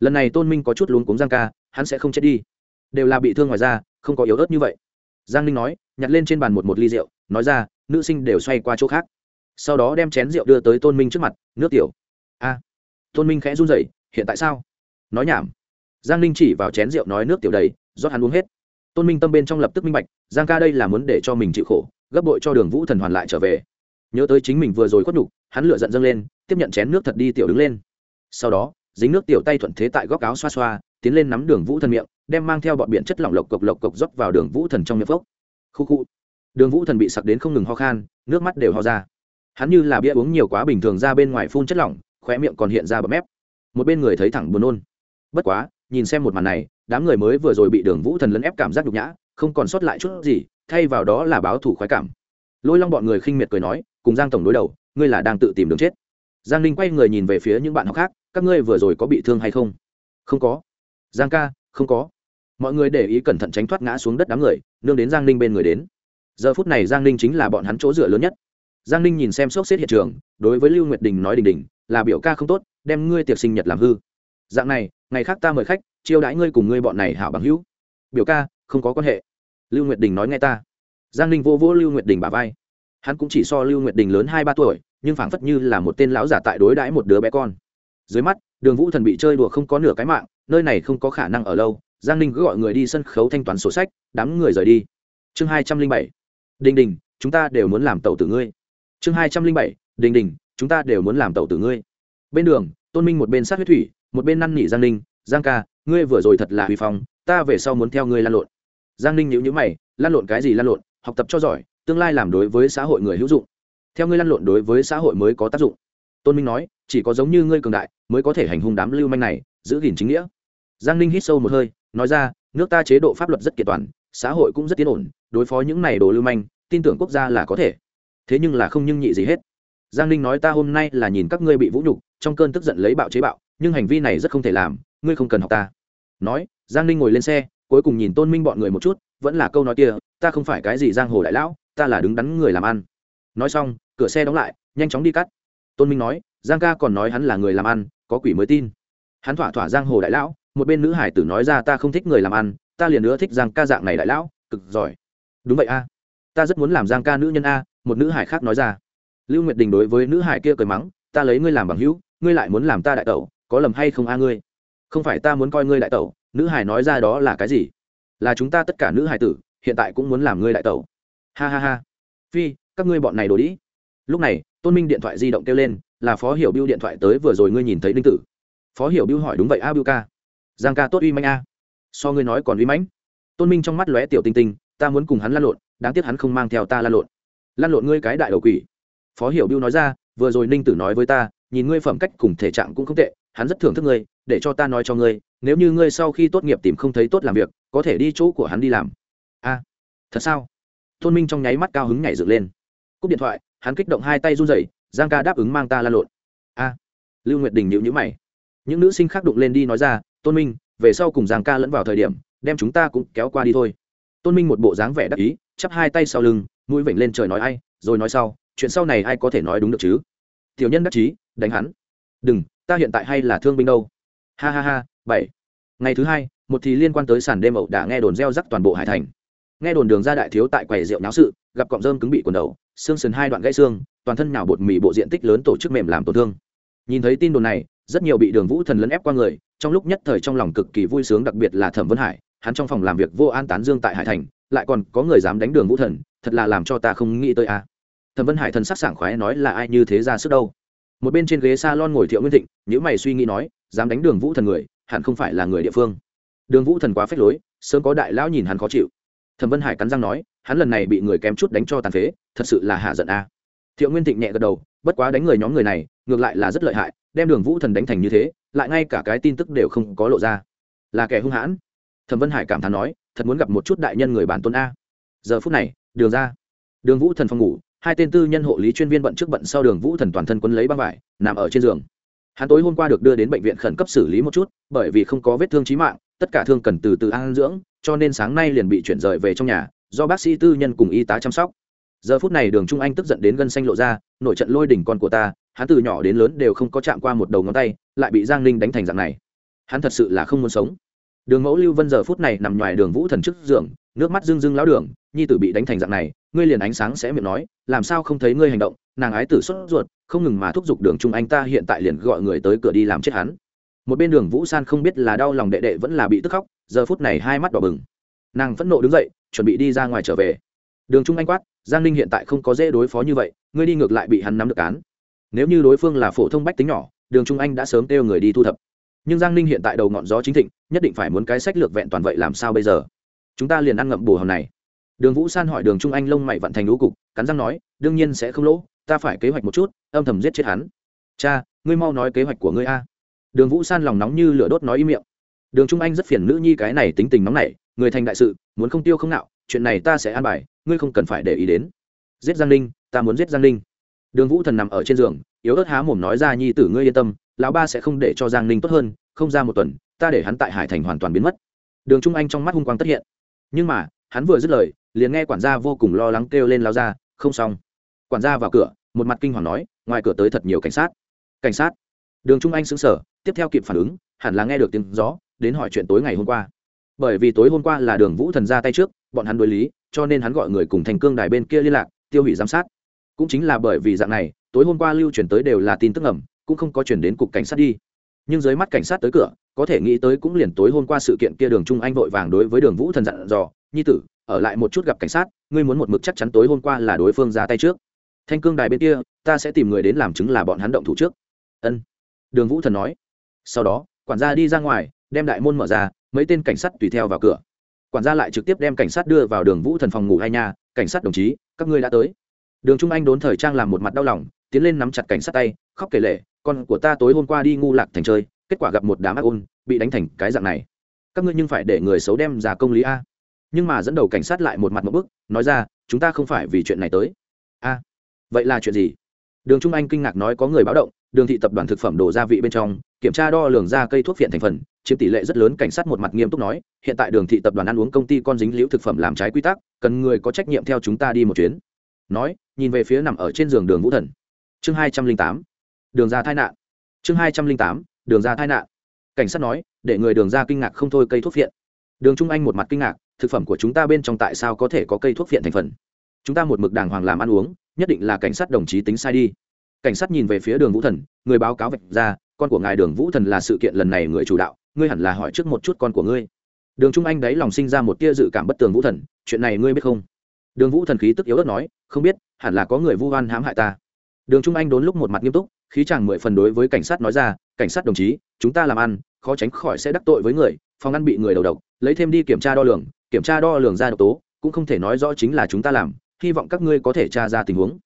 [SPEAKER 1] Lần này tôn minh có chút luống cuống giang ca, hắn sẽ không chết đi. Đều là bị thương ngoài ra không có yếu ớt như vậy. Giang ninh nói, nhặt lên trên bàn một một ly rượu, nói ra, nữ sinh đều xoay qua chỗ khác. Sau đó đem chén rượu đưa tới tôn minh trước mặt, nước tiểu. A, tôn minh khẽ run rẩy, hiện tại sao? Nói nhảm. Giang ninh chỉ vào chén rượu nói nước tiểu đầy, rót hắn uống hết. Tôn minh tâm bên trong lập tức minh bạch, giang ca đây là muốn để cho mình chịu khổ, gấp bội cho đường vũ thần hoàn lại trở về. Nhớ tới chính mình vừa rồi khuất nhục, hắn lựa giận dâng lên, tiếp nhận chén nước thật đi tiểu đứng lên. Sau đó, dính nước tiểu tay thuận thế tại góc áo xoa xoa tiến lên nắm đường vũ thần miệng, đem mang theo bọn biển chất lỏng lộc cộc lộc cộc rót vào đường vũ thần trong miệng phốc. Khu khu. Đường vũ thần bị sặc đến không ngừng ho khan, nước mắt đều ho ra. Hắn như là bia uống nhiều quá bình thường ra bên ngoài phun chất lỏng, khóe miệng còn hiện ra bậm mép. Một bên người thấy thẳng buồn nôn. Bất quá, nhìn xem một màn này, đám người mới vừa rồi bị đường vũ thần lấn ép cảm giác nhục nhã, không còn sót lại chút gì, thay vào đó là báo thủ khoái cảm. Lôi long bọn người khinh miệt cười nói, cùng giang tổng đối đầu, ngươi là đang tự tìm đường chết. Giang ninh quay người nhìn về phía những bạn học khác, các ngươi vừa rồi có bị thương hay không? Không có giang ca, không có. Mọi người để ý cẩn thận tránh thoát ngã xuống đất đám người, nương đến giang ninh bên người đến. Giờ phút này giang ninh chính là bọn hắn chỗ dựa lớn nhất. Giang ninh nhìn xem sốc xếp hiện trường, đối với lưu nguyệt đình nói đình đình, là biểu ca không tốt, đem ngươi tiệc sinh nhật làm hư. Dạng này, ngày khác ta mời khách, chiêu đãi ngươi cùng ngươi bọn này hảo bằng hữu. Biểu ca, không có quan hệ. Lưu nguyệt đình nói nghe ta. Giang ninh vô vỗ lưu nguyệt đình bà vai. Hắn cũng chỉ so lưu nguyệt đình lớn hai ba tuổi, nhưng phảng phất như là một tên lão giả tại đối đãi một đứa bé con. Dưới mắt, đường vũ thần bị chơi đùa không có nửa cái mạng nơi này không có khả năng ở lâu, giang ninh cứ gọi người đi sân khấu thanh toán sổ sách, đám người rời đi. Chương hai trăm linh bảy. Đình đình, chúng ta đều muốn làm tàu tử ngươi. Chương hai trăm linh bảy. Đình đình, chúng ta đều muốn làm tàu tử ngươi. Bên đường, tôn minh một bên sát huyết thủy, một bên năn nỉ giang ninh, giang ca, ngươi vừa rồi thật là huy phong, ta về sau muốn theo ngươi lan lộn. Giang ninh nhữ nhữ mày lan lộn cái gì lan lộn? Học tập cho giỏi, tương lai làm đối với xã hội người hữu dụng. Theo ngươi lan lộn đối với xã hội mới có tác dụng tôn minh nói, chỉ có giống như ngươi cường đại, mới có thể hành hung đám lưu manh này, giữ gìn chính nghĩa. Giang ninh hít sâu một hơi, nói ra, nước ta chế độ pháp luật rất kiện toàn, xã hội cũng rất tiến ổn, đối phó những này đồ lưu manh, tin tưởng quốc gia là có thể. Thế nhưng là không nhưng nhị gì hết. Giang ninh nói ta hôm nay là nhìn các ngươi bị vũ nhục, trong cơn tức giận lấy bạo chế bạo, nhưng hành vi này rất không thể làm, ngươi không cần học ta. Nói, giang ninh ngồi lên xe, cuối cùng nhìn tôn minh bọn người một chút, vẫn là câu nói kia, ta không phải cái gì giang hồ đại lão, ta là đứng đắn người làm ăn. Nói xong, cửa xe đóng lại, nhanh chóng đi cắt tôn minh nói, giang ca còn nói hắn là người làm ăn, có quỷ mới tin. Hắn thỏa thỏa giang hồ đại lão, một bên nữ hải tử nói ra ta không thích người làm ăn, ta liền nữa thích giang ca dạng này đại lão, cực giỏi. Đúng vậy a. Ta rất muốn làm giang ca nữ nhân a, một nữ hải khác nói ra. Lưu nguyệt đình đối với nữ hải kia cười mắng, ta lấy ngươi làm bằng hữu, ngươi lại muốn làm ta đại tẩu, có lầm hay không a ngươi? Không phải ta muốn coi ngươi đại tẩu, nữ hải nói ra đó là cái gì? Là chúng ta tất cả nữ hải tử, hiện tại cũng muốn làm ngươi đại tẩu. Ha ha ha. Phi, các ngươi bọn này đồ đĩ lúc này tôn minh điện thoại di động kêu lên, là phó hiểu biêu điện thoại tới vừa rồi ngươi nhìn thấy đinh tử. Phó hiểu biêu hỏi, đúng vậy a biêu ca. Giang ca tốt uy manh a. So ngươi nói còn uy mãnh. Tôn minh trong mắt lóe tiểu tinh tinh, ta muốn cùng hắn lan lộn, đáng tiếc hắn không mang theo ta lan lộn. Lan lộn ngươi cái đại đầu quỷ. Phó hiểu biêu nói ra, vừa rồi ninh tử nói với ta, nhìn ngươi phẩm cách cùng thể trạng cũng không tệ, hắn rất thưởng thức ngươi, để cho ta nói cho ngươi, nếu như ngươi sau khi tốt nghiệp tìm không thấy tốt làm việc, có thể đi chỗ của hắn đi làm. A, thật sao? Tôn minh trong nháy mắt cao hứng nhảy dựng lên. Cúp điện thoại hắn kích động hai tay run rẩy, giang ca đáp ứng mang ta lan lộn. A. Lưu nguyệt đình nhịu nhữ mày. Những nữ sinh khác đụng lên đi nói ra, tôn minh, về sau cùng giang ca lẫn vào thời điểm, đem chúng ta cũng kéo qua đi thôi. Tôn minh một bộ dáng vẻ đắc ý, chắp hai tay sau lưng, mũi vểnh lên trời nói ai, rồi nói sau, chuyện sau này ai có thể nói đúng được chứ? Tiểu nhân đắc chí, đánh hắn. Đừng, ta hiện tại hay là thương binh đâu. Ha ha ha, bảy. Ngày thứ hai, một thì liên quan tới sàn đêm ẩu đã nghe đồn gieo rắc toàn bộ hải thành nghe đồn đường ra đại thiếu tại quầy rượu náo sự, gặp cọng rơm cứng bị quần đầu, xương sườn hai đoạn gãy xương, toàn thân nhào bột mì bộ diện tích lớn tổ chức mềm làm tổn thương. Nhìn thấy tin đồn này, rất nhiều bị đường vũ thần lấn ép qua người, trong lúc nhất thời trong lòng cực kỳ vui sướng đặc biệt là thẩm vân hải, hắn trong phòng làm việc vô an tán dương tại hải thành, lại còn có người dám đánh đường vũ thần, thật là làm cho ta không nghĩ tới a. À. thẩm vân hải thần sắc sảng khoái nói là ai như thế ra sức đâu. Một bên trên ghế s a lon ngồi thiệu nguyên thịnh nhữ mày suy nghĩ nói, dám đánh đường vũ thần người, hẳn không phải là người địa phương. Đường vũ thần quá phép lối, sớm có đại lão nhìn hắn khó chịu thẩm vân hải cắn răng nói, hắn lần này bị người kém chút đánh cho tàn phế, thật sự là hạ giận a. Thiệu nguyên thịnh nhẹ gật đầu, bất quá đánh người nhóm người này, ngược lại là rất lợi hại, đem đường vũ thần đánh thành như thế, lại ngay cả cái tin tức đều không có lộ ra. Là kẻ hung hãn. Thẩm vân hải cảm thán nói, thật muốn gặp một chút đại nhân người bản tôn a. Giờ phút này, đường ra. Đường vũ thần phòng ngủ, hai tên tư nhân hộ lý chuyên viên bận trước bận sau đường vũ thần toàn thân quấn lấy băng vải, nằm ở trên giường. Hắn tối hôm qua được đưa đến bệnh viện khẩn cấp xử lý một chút, bởi vì không có vết thương trí mạng tất cả thương cần từ từ an dưỡng, cho nên sáng nay liền bị chuyển rời về trong nhà, do bác sĩ tư nhân cùng y tá chăm sóc. Giờ phút này đường trung anh tức giận đến gân xanh lộ ra, nội trận lôi đỉnh con của ta, hắn từ nhỏ đến lớn đều không có chạm qua một đầu ngón tay, lại bị giang ninh đánh thành dạng này. Hắn thật sự là không muốn sống. Đường mẫu lưu vân giờ phút này nằm ngoài đường vũ thần trước giường, nước mắt rưng rưng lão đường, nhi tử bị đánh thành dạng này, ngươi liền ánh sáng sẽ miệng nói, làm sao không thấy ngươi hành động, nàng ái tử xuất ruột, không ngừng mà thúc giục đường trung anh ta hiện tại liền gọi người tới cửa đi làm chết hắn một bên đường vũ san không biết là đau lòng đệ đệ vẫn là bị tức khóc, giờ phút này hai mắt đỏ bừng. Nàng phẫn nộ đứng dậy, chuẩn bị đi ra ngoài trở về. Đường trung anh quát, giang ninh hiện tại không có dễ đối phó như vậy, ngươi đi ngược lại bị hắn nắm được cán nếu như đối phương là phổ thông bách tính nhỏ, đường trung anh đã sớm kêu người đi thu thập. Nhưng giang ninh hiện tại đầu ngọn gió chính thịnh, nhất định phải muốn cái sách lược vẹn toàn vậy làm sao bây giờ? Chúng ta liền ăn ngậm bù hầm này. Đường vũ san hỏi đường trung anh lông mày vận thành lũ cục, cắn răng nói, đương nhiên sẽ không lỗ, ta phải kế hoạch một chút, âm thầm giết chết hắn. Cha, ngươi mau nói kế hoạch của ngươi a đường vũ san lòng nóng như lửa đốt nói ý miệng. Đường trung anh rất phiền nữ nhi cái này tính tình nóng nảy, người thành đại sự, muốn không tiêu không nạo chuyện này ta sẽ an bài, ngươi không cần phải để ý đến. Giết giang ninh, ta muốn giết giang ninh. Đường vũ thần nằm ở trên giường, yếu ớt há mồm nói ra, nhi tử ngươi yên tâm, lão ba sẽ không để cho giang ninh tốt hơn, không ra một tuần, ta để hắn tại hải thành hoàn toàn biến mất. Đường trung anh trong mắt hung quang tất hiện. Nhưng mà, hắn vừa dứt lời, liền nghe quản gia vô cùng lo lắng kêu lên lao ra, không xong. Quản gia vào cửa, một mặt kinh hoàng nói, ngoài cửa tới thật nhiều cảnh sát. Cảnh sát? Đường trung anh xứng sở tiếp theo kịp phản ứng, hẳn là nghe được tiếng gió, đến hỏi chuyện tối ngày hôm qua. Bởi vì tối hôm qua là đường vũ thần ra tay trước, bọn hắn đối lý, cho nên hắn gọi người cùng thành cương đài bên kia liên lạc, tiêu hủy giám sát. Cũng chính là bởi vì dạng này, tối hôm qua lưu truyền tới đều là tin tức ẩm cũng không có chuyển đến cục cảnh sát đi. Nhưng dưới mắt cảnh sát tới cửa, có thể nghĩ tới cũng liền tối hôm qua sự kiện kia đường trung anh vội vàng đối với đường vũ thần dặn dò, nhi tử, ở lại một chút gặp cảnh sát, ngươi muốn một mực chắc chắn tối hôm qua là đối phương ra tay trước. Thanh cương đài bên kia, ta sẽ tìm người đến làm chứng là bọn hắn động thủ trước. Ân đường vũ thần nói. Sau đó, quản gia đi ra ngoài, đem đại môn mở ra, mấy tên cảnh sát tùy theo vào cửa. Quản gia lại trực tiếp đem cảnh sát đưa vào đường vũ thần phòng ngủ hai nhà cảnh sát đồng chí, các ngươi đã tới. Đường trung anh đốn thời trang làm một mặt đau lòng, tiến lên nắm chặt cảnh sát tay, khóc kể lệ con của ta tối hôm qua đi ngu lạc thành chơi, kết quả gặp một đám ác ôn, bị đánh thành cái dạng này. Các ngươi nhưng phải để người xấu đem ra công lý a. Nhưng mà dẫn đầu cảnh sát lại một mặt một bức, nói ra, chúng ta không phải vì chuyện này tới. A, vậy là chuyện gì? Đường trung anh kinh ngạc nói có người báo động đường thị tập đoàn thực phẩm đồ gia vị bên trong, kiểm tra đo lường ra cây thuốc phiện thành phần, chiếm tỷ lệ rất lớn, cảnh sát một mặt nghiêm túc nói, hiện tại đường thị tập đoàn ăn uống công ty con dính liễu thực phẩm làm trái quy tắc, cần người có trách nhiệm theo chúng ta đi một chuyến. Nói, nhìn về phía nằm ở trên giường đường vũ thần. Chương hai trăm linh tám. Đường ra tai nạn. Chương hai trăm linh tám. Đường ra tai nạn. Cảnh sát nói, để người đường ra kinh ngạc không thôi cây thuốc phiện. Đường trung anh một mặt kinh ngạc, thực phẩm của chúng ta bên trong tại sao có thể có cây thuốc phiện thành phần? Chúng ta một mực đàng hoàng làm ăn uống, nhất định là cảnh sát đồng chí tính sai đi cảnh sát nhìn về phía đường vũ thần, người báo cáo vạch ra, con của ngài đường vũ thần là sự kiện lần này người chủ đạo, ngươi hẳn là hỏi trước một chút con của ngươi. Đường trung anh đấy lòng sinh ra một tia dự cảm bất tường vũ thần, chuyện này ngươi biết không? Đường vũ thần khí tức yếu ớt nói, không biết, hẳn là có người vu oan hãm hại ta. Đường trung anh đốn lúc một mặt nghiêm túc, khí chàng mười phần đối với cảnh sát nói ra, cảnh sát đồng chí, chúng ta làm ăn, khó tránh khỏi sẽ đắc tội với người, phòng ăn bị người đầu độc, lấy thêm đi kiểm tra đo lường, kiểm tra đo lường ra độc tố, cũng không thể nói rõ chính là chúng ta làm, hy vọng các ngươi có thể tra ra tình huống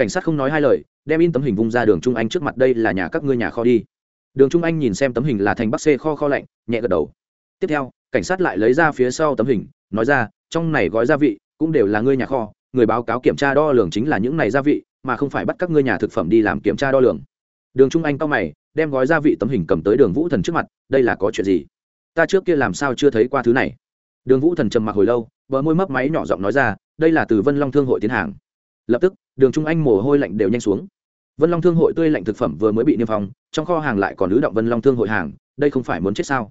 [SPEAKER 1] cảnh sát không nói hai lời, đem in tấm hình vung ra đường trung anh trước mặt đây là nhà các ngươi nhà kho đi. Đường trung anh nhìn xem tấm hình là thành bắc xê kho kho lạnh, nhẹ gật đầu. Tiếp theo, cảnh sát lại lấy ra phía sau tấm hình, nói ra, trong này gói gia vị cũng đều là ngươi nhà kho, người báo cáo kiểm tra đo lường chính là những này gia vị, mà không phải bắt các ngươi nhà thực phẩm đi làm kiểm tra đo lường. Đường trung anh cao mày, đem gói gia vị tấm hình cầm tới đường vũ thần trước mặt, đây là có chuyện gì? Ta trước kia làm sao chưa thấy qua thứ này? Đường vũ thần trầm mặc hồi lâu, bờ môi mấp máy nhỏ giọng nói ra, đây là từ vân long thương hội tiến hàng lập tức, đường trung anh mồ hôi lạnh đều nhanh xuống. Vân long thương hội tươi lạnh thực phẩm vừa mới bị niêm phong, trong kho hàng lại còn ứ động vân long thương hội hàng, đây không phải muốn chết sao?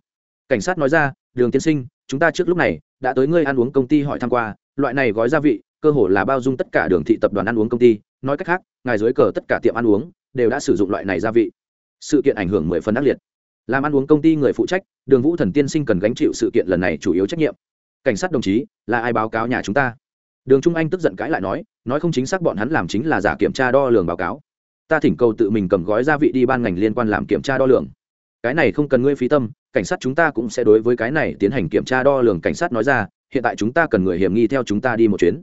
[SPEAKER 1] Cảnh sát nói ra, đường tiên sinh, chúng ta trước lúc này đã tới ngươi ăn uống công ty hỏi tham q u a loại này gói gia vị, cơ hồ là bao dung tất cả đường thị tập đoàn ăn uống công ty, nói cách khác, ngài dưới cờ tất cả tiệm ăn uống đều đã sử dụng loại này gia vị. Sự kiện ảnh hưởng mười phần ác liệt. Làm ăn uống công ty người phụ trách, đường vũ thần tiên sinh cần gánh chịu sự kiện lần này chủ yếu trách nhiệm. Cảnh sát đồng chí, là ai báo cáo nhà chúng ta? Đường trung anh tức giận cãi lại nói nói không chính xác bọn hắn làm chính là giả kiểm tra đo lường báo cáo. Ta thỉnh cầu tự mình cầm gói gia vị đi ban ngành liên quan làm kiểm tra đo lường. Cái này không cần ngươi phí tâm, cảnh sát chúng ta cũng sẽ đối với cái này tiến hành kiểm tra đo lường, cảnh sát nói ra, hiện tại chúng ta cần người hiểm nghi theo chúng ta đi một chuyến.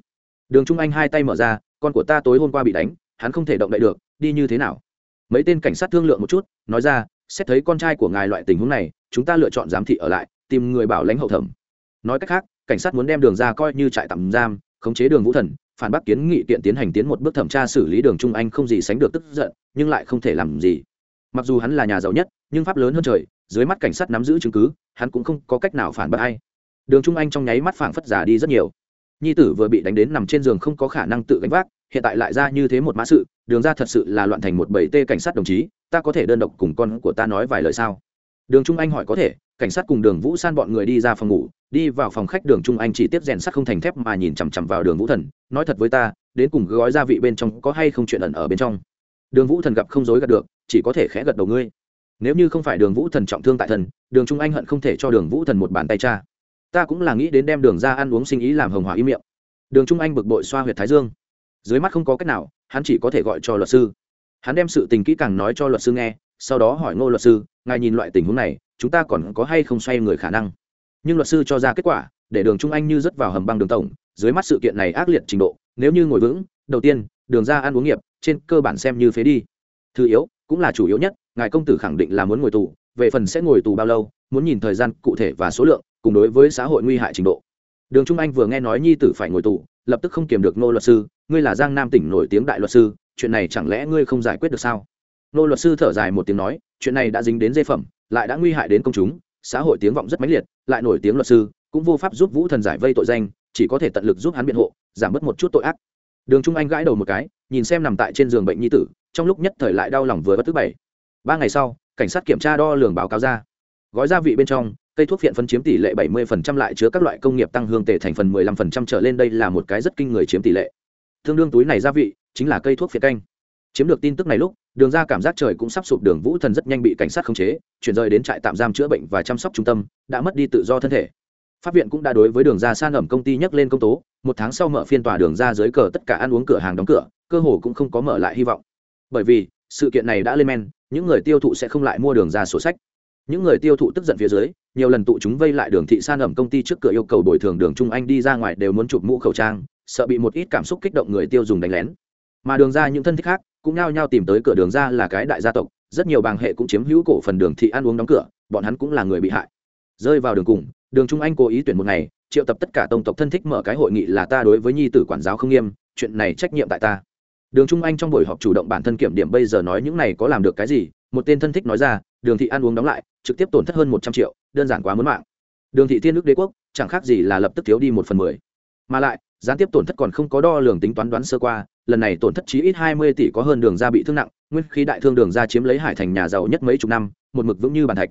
[SPEAKER 1] Đường trung anh hai tay mở ra, con của ta tối hôm qua bị đánh, hắn không thể động đậy được, đi như thế nào? Mấy tên cảnh sát thương lượng một chút, nói ra, xét thấy con trai của ngài loại tình huống này, chúng ta lựa chọn giám thị ở lại, tìm người bảo lãnh hậu thẩm. Nói cách khác, cảnh sát muốn đem đường ra coi như trại tạm giam khống chế đường vũ thần, phản bác kiến nghị kiện tiến hành tiến một bước thẩm tra xử lý đường trung anh không gì sánh được tức giận, nhưng lại không thể làm gì. Mặc dù hắn là nhà giàu nhất, nhưng pháp lớn hơn trời, dưới mắt cảnh sát nắm giữ chứng cứ, hắn cũng không có cách nào phản bác ai. Đường trung anh trong nháy mắt phảng phất giả đi rất nhiều. Nhi tử vừa bị đánh đến nằm trên giường không có khả năng tự gánh vác, hiện tại lại ra như thế một mã sự, đường ra thật sự là loạn thành một bảy tê cảnh sát đồng chí, ta có thể đơn độc cùng con của ta nói vài lời sao? Đường trung anh hỏi có thể cảnh sát cùng đường vũ san bọn người đi ra phòng ngủ, đi vào phòng khách đường trung anh chỉ tiếp rèn sắt không thành thép mà nhìn chằm chằm vào đường vũ thần, nói thật với ta, đến cùng gói gia vị bên trong có hay không chuyện ẩn ở bên trong. Đường vũ thần gặp không dối gật được, chỉ có thể khẽ gật đầu ngươi. Nếu như không phải đường vũ thần trọng thương tại thần, đường trung anh hận không thể cho đường vũ thần một bàn tay cha. Ta cũng là nghĩ đến đem đường ra ăn uống sinh ý làm hồng hòa ý miệng. Đường trung anh bực bội xoa huyệt thái dương. Dưới mắt không có cách nào, hắn chỉ có thể gọi cho luật sư. Hắn đem sự tình kỹ càng nói cho luật sư nghe, sau đó hỏi ngô luật sư, ngài nhìn loại tình huống này chúng ta còn có hay không xoay người khả năng. Nhưng luật sư cho ra kết quả, để đường trung anh như rớt vào hầm băng đường tổng, dưới mắt sự kiện này ác liệt trình độ, nếu như ngồi vững, đầu tiên, đường ra ăn uống nghiệp, trên cơ bản xem như phế đi. Thứ yếu, cũng là chủ yếu nhất, ngài công tử khẳng định là muốn ngồi tù, về phần sẽ ngồi tù bao lâu, muốn nhìn thời gian cụ thể và số lượng, cùng đối với xã hội nguy hại trình độ. Đường trung anh vừa nghe nói nhi tử phải ngồi tù, lập tức không kiềm được nô luật sư, ngươi là giang nam tỉnh nổi tiếng đại luật sư, chuyện này chẳng lẽ ngươi không giải quyết được sao? Nô luật sư thở dài một tiếng nói, chuyện này đã dính đến dây phẩm lại đã nguy hại đến công chúng, xã hội tiếng vọng rất mãnh liệt, lại nổi tiếng luật sư, cũng vô pháp giúp vũ thần giải vây tội danh, chỉ có thể tận lực giúp hắn biện hộ, giảm bớt một chút tội ác. Đường trung anh gãi đầu một cái, nhìn xem nằm tại trên giường bệnh nhi tử, trong lúc nhất thời lại đau lòng vừa bất thứ bảy ba ngày sau, cảnh sát kiểm tra đo lường báo cáo ra. Gói gia vị bên trong, cây thuốc phiện phân chiếm tỷ lệ 70% lại chứa các loại công nghiệp tăng hương tể thành phần 15% trở lên đây là một cái rất kinh người chiếm tỷ lệ. Tương đương túi này gia vị, chính là cây thuốc phiện canh. Chiếm được tin tức này lúc đường ra cảm giác trời cũng sắp sụp, đường vũ thần rất nhanh bị cảnh sát khống chế, chuyển rời đến trại tạm giam chữa bệnh và chăm sóc trung tâm, đã mất đi tự do thân thể. Pháp viện cũng đã đối với đường ra san ẩm công ty nhắc lên công tố, một tháng sau mở phiên tòa đường ra dưới cờ tất cả ăn uống cửa hàng đóng cửa, cơ hồ cũng không có mở lại hy vọng. Bởi vì, sự kiện này đã lên men, những người tiêu thụ sẽ không lại mua đường ra sổ sách. Những người tiêu thụ tức giận phía dưới, nhiều lần tụ chúng vây lại đường thị san ẩm công ty trước cửa yêu cầu bồi thường đường trung anh đi ra ngoài đều muốn chụp mũ khẩu trang, sợ bị một ít cảm xúc kích động người tiêu dùng đánh lén. Mà đường ra những thân thích khác cũng nao nhao tìm tới cửa đường ra là cái đại gia tộc, rất nhiều bàng hệ cũng chiếm hữu cổ phần đường thị ăn uống đóng cửa, bọn hắn cũng là người bị hại. Rơi vào đường cùng, đường trung anh cố ý tuyển một ngày, triệu tập tất cả tông tộc thân thích mở cái hội nghị là ta đối với nhi tử quản giáo không nghiêm, chuyện này trách nhiệm tại ta. Đường trung anh trong buổi họp chủ động bản thân kiểm điểm bây giờ nói những này có làm được cái gì, một tên thân thích nói ra, đường thị ăn uống đóng lại, trực tiếp tổn thất hơn một trăm triệu, đơn giản quá muốn mạng. Đường thị thiên nước đế quốc, chẳng khác gì là lập tức thiếu đi một phần mười. Mà lại, gián tiếp tổn thất còn không có đo lường tính toán đoán sơ qua lần này tổn thất chí ít hai mươi tỷ có hơn đường ra bị thương nặng, nguyên khí đại thương đường ra chiếm lấy hải thành nhà giàu nhất mấy chục năm, một mực vững như bàn thạch.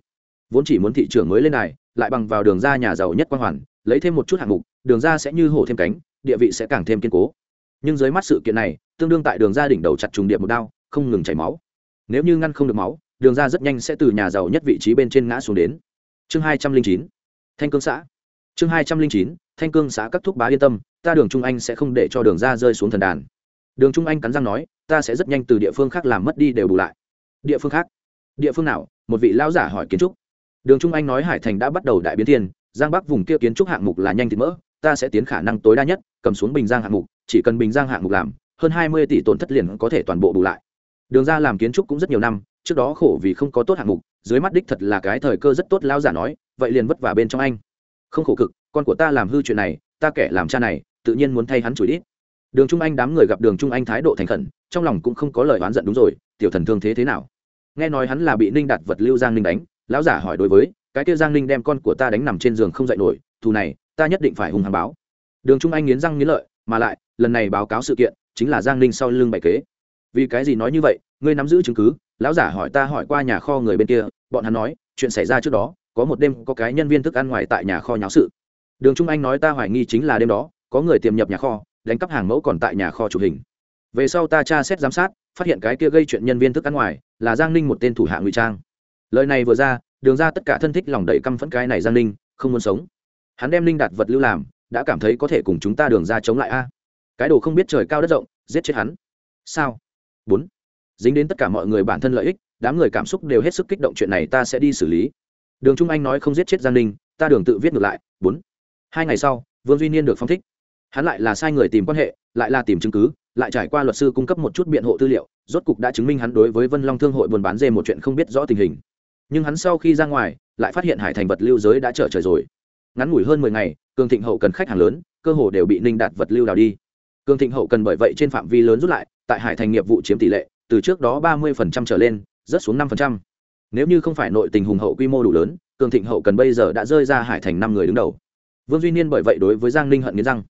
[SPEAKER 1] Vốn chỉ muốn thị trường mới lên này lại bằng vào đường ra nhà giàu nhất quan hoàn, lấy thêm một chút hạng mục, đường ra sẽ như hổ thêm cánh, địa vị sẽ càng thêm kiên cố. Nhưng dưới mắt sự kiện này, tương đương tại đường ra đỉnh đầu chặt trùng điệp một đao, không ngừng chảy máu. Nếu như ngăn không được máu, đường ra rất nhanh sẽ từ nhà giàu nhất vị trí bên trên ngã xuống đến. Chương hai trăm linh chín. Thanh cương xã. Chương hai trăm linh chín, thanh cương xã các thúc bá yên tâm, ta đường trung anh sẽ không để cho đường ra rơi xuống thần đàn đường trung anh cắn răng nói, ta sẽ rất nhanh từ địa phương khác làm mất đi đều bù lại. Địa phương khác? Địa phương nào? một vị lão giả hỏi kiến trúc. Đường trung anh nói hải thành đã bắt đầu đại biến thiên, giang bắc vùng kia kiến trúc hạng mục là nhanh thịt mỡ, ta sẽ tiến khả năng tối đa nhất, cầm xuống bình giang hạng mục, chỉ cần bình giang hạng mục làm, hơn hai mươi tỷ tổn thất liền có thể toàn bộ bù lại. Đường ra làm kiến trúc cũng rất nhiều năm, trước đó khổ vì không có tốt hạng mục, dưới mắt đích thật là cái thời cơ rất tốt lao giả nói, vậy liền vất vả bên trong anh. Không khổ cực, con của ta làm hư chuyện này, ta kẻ làm cha này, tự nhiên muốn thay hắn chửi đít đường trung anh đám người gặp đường trung anh thái độ thành khẩn, trong lòng cũng không có lời oán giận đúng rồi, tiểu thần thương thế thế nào? Nghe nói hắn là bị ninh đạt vật lưu giang ninh đánh, lão giả hỏi đối với, cái kia giang ninh đem con của ta đánh nằm trên giường không dậy nổi, thù này, ta nhất định phải hùng hàng báo. Đường trung anh nghiến răng nghiến lợi, mà lại, lần này báo cáo sự kiện, chính là giang ninh sau lưng bày kế. Vì cái gì nói như vậy? Ngươi nắm giữ chứng cứ, lão giả hỏi ta hỏi qua nhà kho người bên kia, bọn hắn nói, chuyện xảy ra trước đó, có một đêm có cái nhân viên thức ăn ngoài tại nhà kho nháo sự. Đường trung anh nói ta hoài nghi chính là đêm đó, có người tiềm nhập nhà kho đánh cắp hàng mẫu còn tại nhà kho chụp hình. Về sau ta tra xét giám sát, phát hiện cái kia gây chuyện nhân viên thức ăn ngoài, là giang ninh một tên thủ hạ ngụy trang. Lời này vừa ra, đường ra tất cả thân thích lòng đầy căm phẫn cái này giang ninh, không muốn sống. Hắn đem linh đạt vật lưu làm, đã cảm thấy có thể cùng chúng ta đường ra chống lại a. Cái đồ không biết trời cao đất rộng, giết chết hắn. Sao? Bốn. Dính đến tất cả mọi người bản thân lợi ích, đám người cảm xúc đều hết sức kích động chuyện này ta sẽ đi xử lý. Đường trung anh nói không giết chết giang ninh, ta đường tự viết ngược lại. Bốn. Hai ngày sau, vương duy niên được phong thích hắn lại là sai người tìm quan hệ, lại là tìm chứng cứ, lại trải qua luật sư cung cấp một chút biện hộ tư liệu, rốt cục đã chứng minh hắn đối với vân long thương hội buôn bán dê một chuyện không biết rõ tình hình. Nhưng hắn sau khi ra ngoài, lại phát hiện hải thành vật lưu giới đã trở trời rồi. Ngắn ngủi hơn mười ngày, cường thịnh hậu cần khách hàng lớn, cơ hồ đều bị ninh đạt vật lưu đào đi. Cường thịnh hậu cần bởi vậy trên phạm vi lớn rút lại, tại hải thành nghiệp vụ chiếm tỷ lệ, từ trước đó ba mươi trở lên, rớt xuống năm nếu như không phải nội tình hùng hậu quy mô đủ lớn, cường thịnh hậu cần bây giờ đã rơi ra hải thành năm người đứng đầu. Vương duy niên bởi vậy đối với giang ninh hận nghiến răng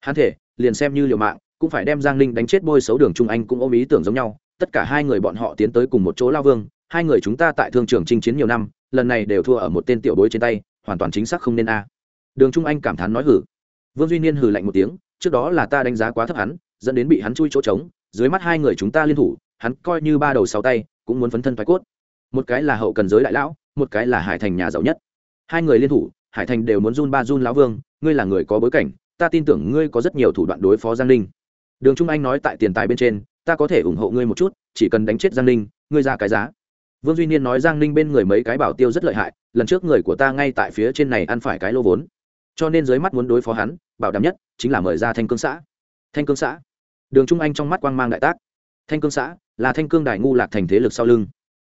[SPEAKER 1] hắn thể, liền xem như liều mạng, cũng phải đem giang ninh đánh chết bôi xấu đường trung anh cũng ôm ý tưởng giống nhau. Tất cả hai người bọn họ tiến tới cùng một chỗ lao vương, hai người chúng ta tại thương trường chinh chiến nhiều năm, lần này đều thua ở một tên tiểu bối trên tay, hoàn toàn chính xác không nên a. Đường trung anh cảm thán nói hử. Vương duy niên hừ lạnh một tiếng, trước đó là ta đánh giá quá thấp hắn, dẫn đến bị hắn chui chỗ trống, dưới mắt hai người chúng ta liên thủ, hắn coi như ba đầu sáu tay, cũng muốn phấn thân thoái cốt. Một cái là hậu cần giới đại lão, một cái là hải thành nhà giàu nhất. Hai người liên thủ, hải thành đều muốn run ba run lão vương, ngươi là người có bối cảnh ta tin tưởng ngươi có rất nhiều thủ đoạn đối phó giang ninh. Đường trung anh nói tại tiền tài bên trên, ta có thể ủng hộ ngươi một chút, chỉ cần đánh chết giang ninh, ngươi ra cái giá. Vương duy niên nói giang ninh bên người mấy cái bảo tiêu rất lợi hại, lần trước người của ta ngay tại phía trên này ăn phải cái lô vốn. Cho nên dưới mắt muốn đối phó hắn, bảo đảm nhất, chính là mời ra thanh cương xã. Thanh cương xã. Đường trung anh trong mắt quang mang đại tác. Thanh cương xã là thanh cương đài ngu lạc thành thế lực sau lưng.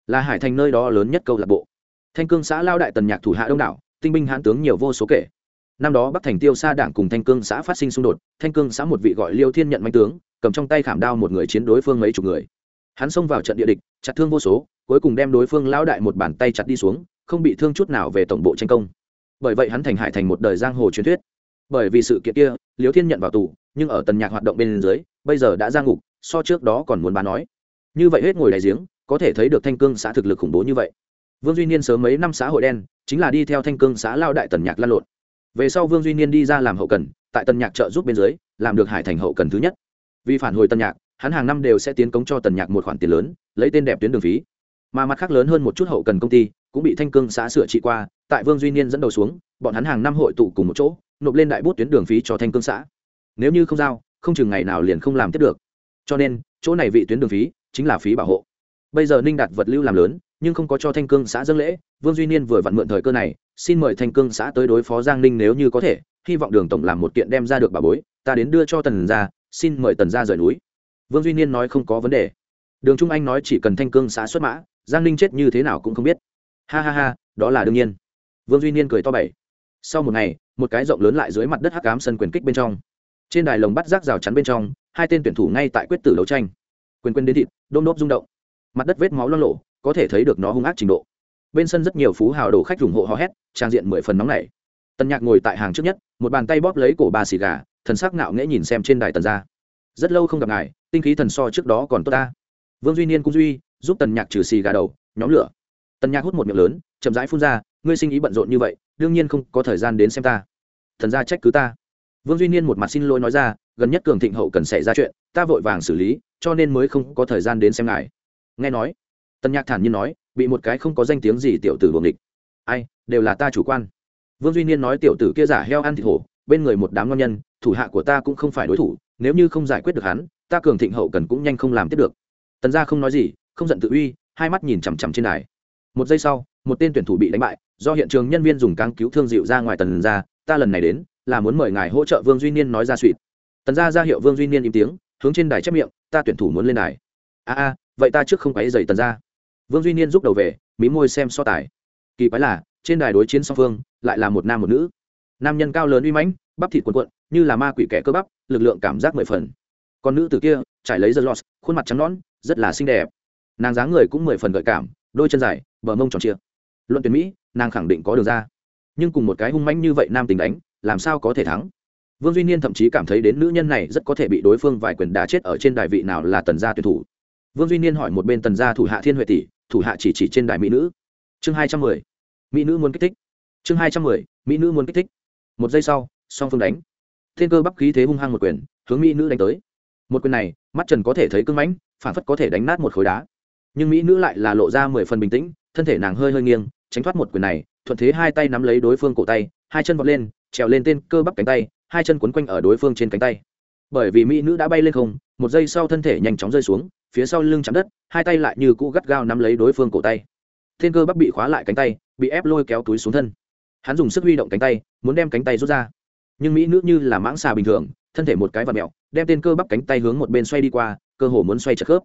[SPEAKER 1] Là hải thành nơi đó lớn nhất câu lạc bộ. Thanh cương xã lao đại tần nhạc thủ hạ đông đảo, tinh binh hãn tướng nhiều vô số kể năm đó bắc thành tiêu xa đảng cùng thanh cương xã phát sinh xung đột, thanh cương xã một vị gọi liêu thiên nhận manh tướng, cầm trong tay khảm đao một người chiến đối phương mấy chục người. Hắn xông vào trận địa địch, chặt thương vô số, cuối cùng đem đối phương lão đại một bàn tay chặt đi xuống, không bị thương chút nào về tổng bộ tranh công. Bởi vậy hắn thành hải thành một đời giang hồ truyền thuyết. Bởi vì sự kiện kia, liêu thiên nhận vào tù, nhưng ở tần nhạc hoạt động bên dưới, bây giờ đã ra ngục, so trước đó còn muốn bán nói. Như vậy hết ngồi đại giếng, có thể thấy được thanh cương xã thực lực khủng bố như vậy. Vương duy niên sớm mấy năm xã hội đen, chính là đi theo thanh cương xã lao đại tần nhạc lan lộn về sau vương duy niên đi ra làm hậu cần, tại tần nhạc trợ giúp bên dưới, làm được hải thành hậu cần thứ nhất. Vì phản hồi tần nhạc, hắn hàng năm đều sẽ tiến cống cho tần nhạc một khoản tiền lớn, lấy tên đẹp tuyến đường phí. Mà mặt khác lớn hơn một chút hậu cần công ty, cũng bị thanh cương xã sửa trị qua, tại vương duy niên dẫn đầu xuống, bọn hắn hàng năm hội tụ cùng một chỗ, nộp lên đại bút tuyến đường phí cho thanh cương xã. Nếu như không giao, không chừng ngày nào liền không làm tiếp được. Cho nên, chỗ này vị tuyến đường phí chính là phí bảo hộ. Bây giờ ninh đạt vật lưu làm lớn, nhưng không có cho thanh cương xã dâng lễ, vương duy niên vừa vặn mượn thời cơ này xin mời thanh cương xã tới đối phó giang ninh nếu như có thể, hy vọng đường tổng làm một kiện đem ra được bà bối, ta đến đưa cho tần ra xin mời tần ra rời núi. Vương duy niên nói không có vấn đề. Đường trung anh nói chỉ cần thanh cương xã xuất mã, giang ninh chết như thế nào cũng không biết. Ha ha ha, đó là đương nhiên. Vương duy niên cười to bảy sau một ngày, một cái rộng lớn lại dưới mặt đất hắc cám sân quyền kích bên trong. Trên đài lồng bắt rác rào chắn bên trong, hai tên tuyển thủ ngay tại quyết tử đấu tranh. Quyền quyền đến thịt, đôm đốp rung động. Mặt đất vết máu lo lộ có thể thấy được nó hung ác trình độ bên sân rất nhiều phú hào đồ khách ủng hộ hò hét, trang diện mười phần nóng này tần nhạc ngồi tại hàng trước nhất, một bàn tay bóp lấy cổ ba xì gà, thần sắc ngạo nghễ nhìn xem trên đài tần ra rất lâu không gặp ngài, tinh khí thần so trước đó còn tốt ta. Vương duy niên cũng duy, giúp tần nhạc trừ xì gà đầu, nhóm lửa. Tần nhạc hút một miệng lớn, chậm rãi phun ra, ngươi sinh ý bận rộn như vậy, đương nhiên không có thời gian đến xem ta. Thần ra trách cứ ta. Vương duy niên một mặt xin lỗi nói ra, gần nhất cường thịnh hậu cần xảy ra chuyện, ta vội vàng xử lý, cho nên mới không có thời gian đến xem ngài. Nghe nói tần nhạc thản nhiên nói bị một cái không có danh tiếng gì tiểu tử buồng địch ai, đều là ta chủ quan. Vương duy niên nói tiểu tử kia giả heo ăn thịt hổ, bên người một đám ngon nhân, thủ hạ của ta cũng không phải đối thủ, nếu như không giải quyết được hắn, ta cường thịnh hậu cần cũng nhanh không làm tiếp được. Tần gia không nói gì, không giận tự uy, hai mắt nhìn chằm chằm trên đài. Một giây sau, một tên tuyển thủ bị đánh bại, do hiện trường nhân viên dùng cáng cứu thương dịu ra ngoài tần gia, ta lần này đến, là muốn mời ngài hỗ trợ vương duy niên nói ra suỵt tần gia ra hiệu vương duy niên im tiếng, hướng trên đài chép miệng, ta tuyển thủ muốn lên đài. A a, vậy ta trước không quấy dày tần gia vương duy niên rút đầu về, mí môi xem so tài. Kỳ quái là, trên đài đối chiến song phương, lại là một nam một nữ. Nam nhân cao lớn uy mãnh, bắp thịt quần quận như là ma quỷ kẻ cơ bắp, lực lượng cảm giác mười phần. Còn nữ từ kia, trải lấy giật lọt khuôn mặt trắng nón rất là xinh đẹp. Nàng dáng người cũng mười phần gợi cảm, đôi chân dài, bờ mông tròn chia luận tuyển mỹ, nàng khẳng định có đường ra. Nhưng cùng một cái hung mãnh như vậy nam tình đánh, làm sao có thể thắng? Vương duy niên thậm chí cảm thấy đến nữ nhân này rất có thể bị đối phương vài quyền đá chết ở trên đài vị nào là tần gia tuyển thủ vương duy niên hỏi một bên tần gia thủ hạ thiên huệ tỷ, thủ hạ chỉ chỉ trên đài mỹ nữ. Chương hai trăm mười, mỹ nữ muốn kích thích. Chương hai trăm mười, mỹ nữ muốn kích thích. Một giây sau, song phương đánh. Thiên cơ bắc khí thế hung hăng một quyền, hướng mỹ nữ đánh tới. Một quyền này, mắt trần có thể thấy cưng mãnh, phản phất có thể đánh nát một khối đá. Nhưng mỹ nữ lại là lộ ra mười phần bình tĩnh, thân thể nàng hơi hơi nghiêng, tránh thoát một quyền này, thuận thế hai tay nắm lấy đối phương cổ tay, hai chân vọt lên, trèo lên tên cơ bắp cánh tay, hai chân quấn quanh ở đối phương trên cánh tay. Bởi vì mỹ nữ đã bay lên không, một giây sau thân thể nhanh chóng rơi xuống phía sau lưng chạm đất, hai tay lại như cũ gắt gao nắm lấy đối phương cổ tay. Thiên cơ bắp bị khóa lại cánh tay, bị ép lôi kéo túi xuống thân. Hắn dùng sức huy động cánh tay, muốn đem cánh tay rút ra. Nhưng mỹ nữ như là mãng xà bình thường, thân thể một cái và mẹo đem tên cơ bắp cánh tay hướng một bên xoay đi qua, cơ hồ muốn xoay chật khớp.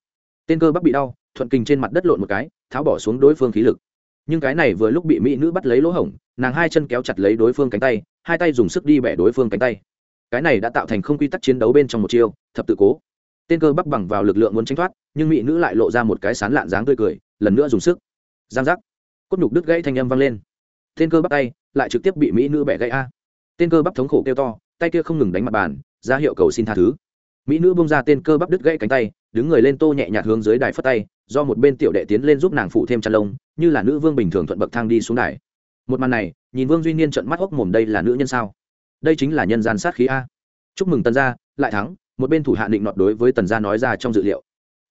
[SPEAKER 1] Tên cơ bắp bị đau, thuận kình trên mặt đất lộn một cái, tháo bỏ xuống đối phương khí lực. Nhưng cái này vừa lúc bị mỹ nữ bắt lấy lỗ hổng, nàng hai chân kéo chặt lấy đối phương cánh tay, hai tay dùng sức đi bẻ đối phương cánh tay. Cái này đã tạo thành không quy tắc chiến đấu bên trong một chiêu, thập tự cố tên cơ bắp bằng vào lực lượng muốn tranh thoát, nhưng mỹ nữ lại lộ ra một cái sán lạn dáng tươi cười, lần nữa dùng sức. Giang giác. Cốt nhục đứt gãy thanh âm vang lên. Tên cơ bắp tay lại trực tiếp bị mỹ nữ bẻ gãy a. Tên cơ bắp thống khổ kêu to, tay kia không ngừng đánh mặt bàn, ra hiệu cầu xin tha thứ. Mỹ nữ bông ra tên cơ bắp đứt gãy cánh tay, đứng người lên tô nhẹ nhạt hướng dưới đài phất tay, do một bên tiểu đệ tiến lên giúp nàng phụ thêm chăn lông, như là nữ vương bình thường thuận bậc thang đi xuống đài. Một màn này, nhìn vương duy niên trận mắt hốc mồm, đây là nữ nhân sao? Đây chính là nhân gian sát khí a. Chúc mừng tân gia, lại thắng một bên thủ hạ định nọt đối với tần gia nói ra trong dự liệu.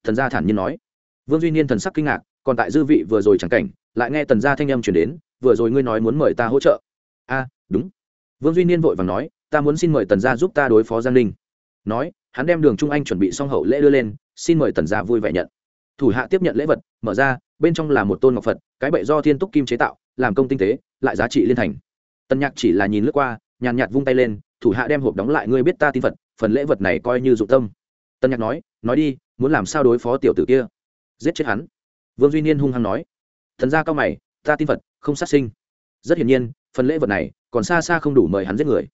[SPEAKER 1] Tần gia thản nhiên nói. Vương duy niên thần sắc kinh ngạc, còn tại dư vị vừa rồi chẳng cảnh, lại nghe tần gia thanh âm chuyển đến, vừa rồi ngươi nói muốn mời ta hỗ trợ. A, đúng. Vương duy niên vội vàng nói, ta muốn xin mời tần gia giúp ta đối phó giang ninh. Nói, hắn đem đường trung anh chuẩn bị xong hậu lễ đưa lên, xin mời tần gia vui vẻ nhận. Thủ hạ tiếp nhận lễ vật, mở ra, bên trong là một tôn ngọc phật, cái bệ do thiên túc kim chế tạo, làm công tinh tế, lại giá trị liên thành. Tần nhạc chỉ là nhìn lướt qua, nhàn nhạt vung tay lên, thủ hạ đem hộp đóng lại, ngươi biết ta tin phật phần lễ vật này coi như dụng tâm. Tần nhạc nói nói đi, muốn làm sao đối phó tiểu tử kia? Giết chết hắn. Vương duy niên hung hăng nói, thần gia cao mày, ta tin phật, không sát sinh. Rất hiển nhiên, phần lễ vật này còn xa xa không đủ mời hắn giết người.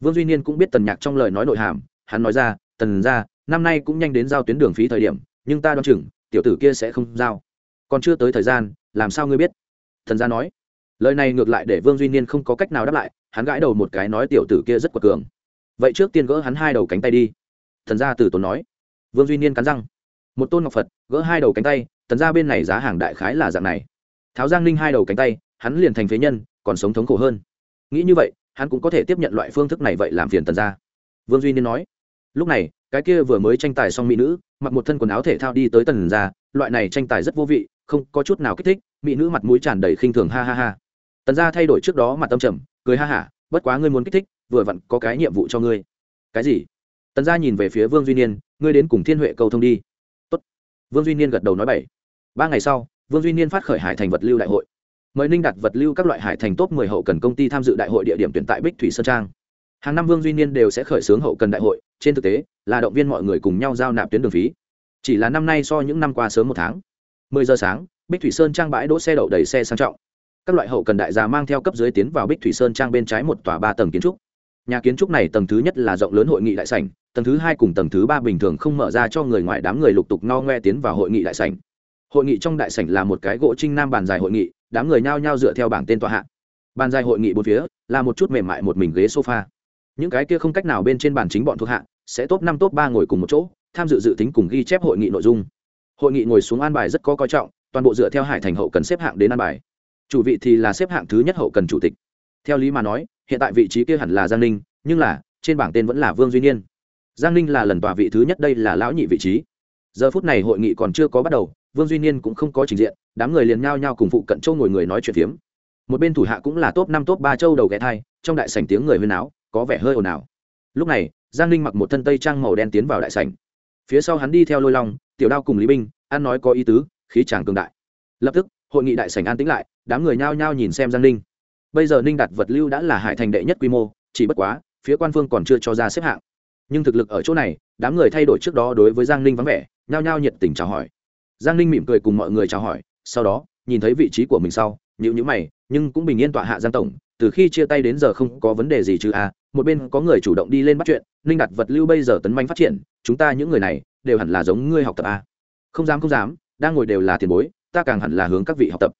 [SPEAKER 1] Vương duy niên cũng biết tần nhạc trong lời nói nội hàm, hắn nói ra, tần ra năm nay cũng nhanh đến giao tuyến đường phí thời điểm, nhưng ta đoán chừng, tiểu tử kia sẽ không giao. Còn chưa tới thời gian, làm sao ngươi biết? Thần gia nói. Lời này ngược lại để vương duy niên không có cách nào đáp lại, hắn gãi đầu một cái nói, tiểu tử kia rất quật cường vậy trước tiên gỡ hắn hai đầu cánh tay đi. Thần gia tử tốn nói. Vương duy niên cắn răng. Một tôn ngọc phật, gỡ hai đầu cánh tay tần gia bên này giá hàng đại khái là dạng này. Tháo giang ninh hai đầu cánh tay, hắn liền thành phế nhân, còn sống thống khổ hơn. Nghĩ như vậy, hắn cũng có thể tiếp nhận loại phương thức này vậy làm phiền tần gia. Vương duy niên nói. Lúc này, cái kia vừa mới tranh tài xong mỹ nữ, mặc một thân quần áo thể thao đi tới tần gia, loại này tranh tài rất vô vị, không có chút nào kích thích, mỹ nữ mặt mũi tràn đầy khinh thường, ha ha ha. Tần gia thay đổi trước đó mặt tâm trầm, cười ha hả, bất quá ngươi muốn kích thích vừa vặn có cái nhiệm vụ cho ngươi. Cái gì? Tần gia nhìn về phía vương duy niên, ngươi đến cùng thiên huệ cầu thông đi. Tốt. vương duy niên gật đầu nói bảy ba ngày sau, vương duy niên phát khởi hải thành vật lưu đại hội. Mời ninh đặt vật lưu các loại hải thành top 10 hậu cần công ty tham dự đại hội địa điểm tuyển tại bích thủy sơn trang. Hàng năm vương duy niên đều sẽ khởi xướng hậu cần đại hội, trên thực tế, là động viên mọi người cùng nhau giao nạp tuyến đường phí. Chỉ là năm nay so những năm qua sớm một tháng. 10 giờ sáng, bích thủy sơn trang bãi đỗ xe đậu đầy xe sang trọng. Các loại hậu cần đại gia mang theo cấp dưới tiến vào bích thủy sơn trang bên trái một tòa ba tầng kiến trúc nhà kiến trúc này tầng thứ nhất là rộng lớn hội nghị đại sảnh, tầng thứ hai cùng tầng thứ ba bình thường không mở ra cho người ngoài đám người lục tục no ngoe tiến vào hội nghị đại sảnh. Hội nghị trong đại sảnh là một cái gỗ trinh nam bàn dài hội nghị, đám người nhao nhao dựa theo bảng tên tọa hạ. Bàn dài hội nghị bốn phía, là một chút mềm mại một mình ghế sofa. Những cái kia không cách nào bên trên bàn chính bọn thuộc hạ, sẽ top năm top ba ngồi cùng một chỗ, tham dự dự tính cùng ghi chép hội nghị nội dung. Hội nghị ngồi xuống an bài rất có coi trọng, toàn bộ dựa theo hải thành hậu cần xếp hạng đến an bài. Chủ vị thì là xếp hạng thứ nhất hậu cần chủ tịch. Theo lý mà nói hiện tại vị trí kia hẳn là giang ninh, nhưng là, trên bảng tên vẫn là vương duy niên. Giang ninh là lần tòa vị thứ nhất, đây là lão nhị vị trí. Giờ phút này hội nghị còn chưa có bắt đầu, vương duy niên cũng không có trình diện, đám người liền nhao nhao cùng phụ cận châu ngồi người nói chuyện phiếm. Một bên thủ hạ cũng là top năm, top ba châu đầu ghé thai, trong đại sảnh tiếng người huyên áo có vẻ hơi ồn ào. Lúc này, giang ninh mặc một thân tây trang màu đen tiến vào đại sảnh. Phía sau hắn đi theo lôi long, tiểu đao cùng lý binh ăn nói có ý tứ, khí tràng cường đại. Lập tức, hội nghị đại sảnh an tĩnh lại, đám người nhao nhao nhìn xem giang ninh bây giờ ninh đạt vật lưu đã là hải thành đệ nhất quy mô, chỉ bất quá, phía quan phương còn chưa cho ra xếp hạng. Nhưng thực lực ở chỗ này, đám người thay đổi trước đó đối với giang ninh vắng vẻ, nhao nhao nhiệt tình chào hỏi. Giang ninh mỉm cười cùng mọi người chào hỏi, sau đó, nhìn thấy vị trí của mình sau nhịu nhữ mày, nhưng cũng bình yên tọa hạ giang tổng, từ khi chia tay đến giờ không có vấn đề gì chứ à một bên có người chủ động đi lên bắt chuyện, ninh đặt vật lưu bây giờ tấn manh phát triển, chúng ta những người này, đều hẳn là giống ngươi học tập à. không dám không dám, đang ngồi đều là tiền bối, ta càng hẳn là hướng các vị học tập.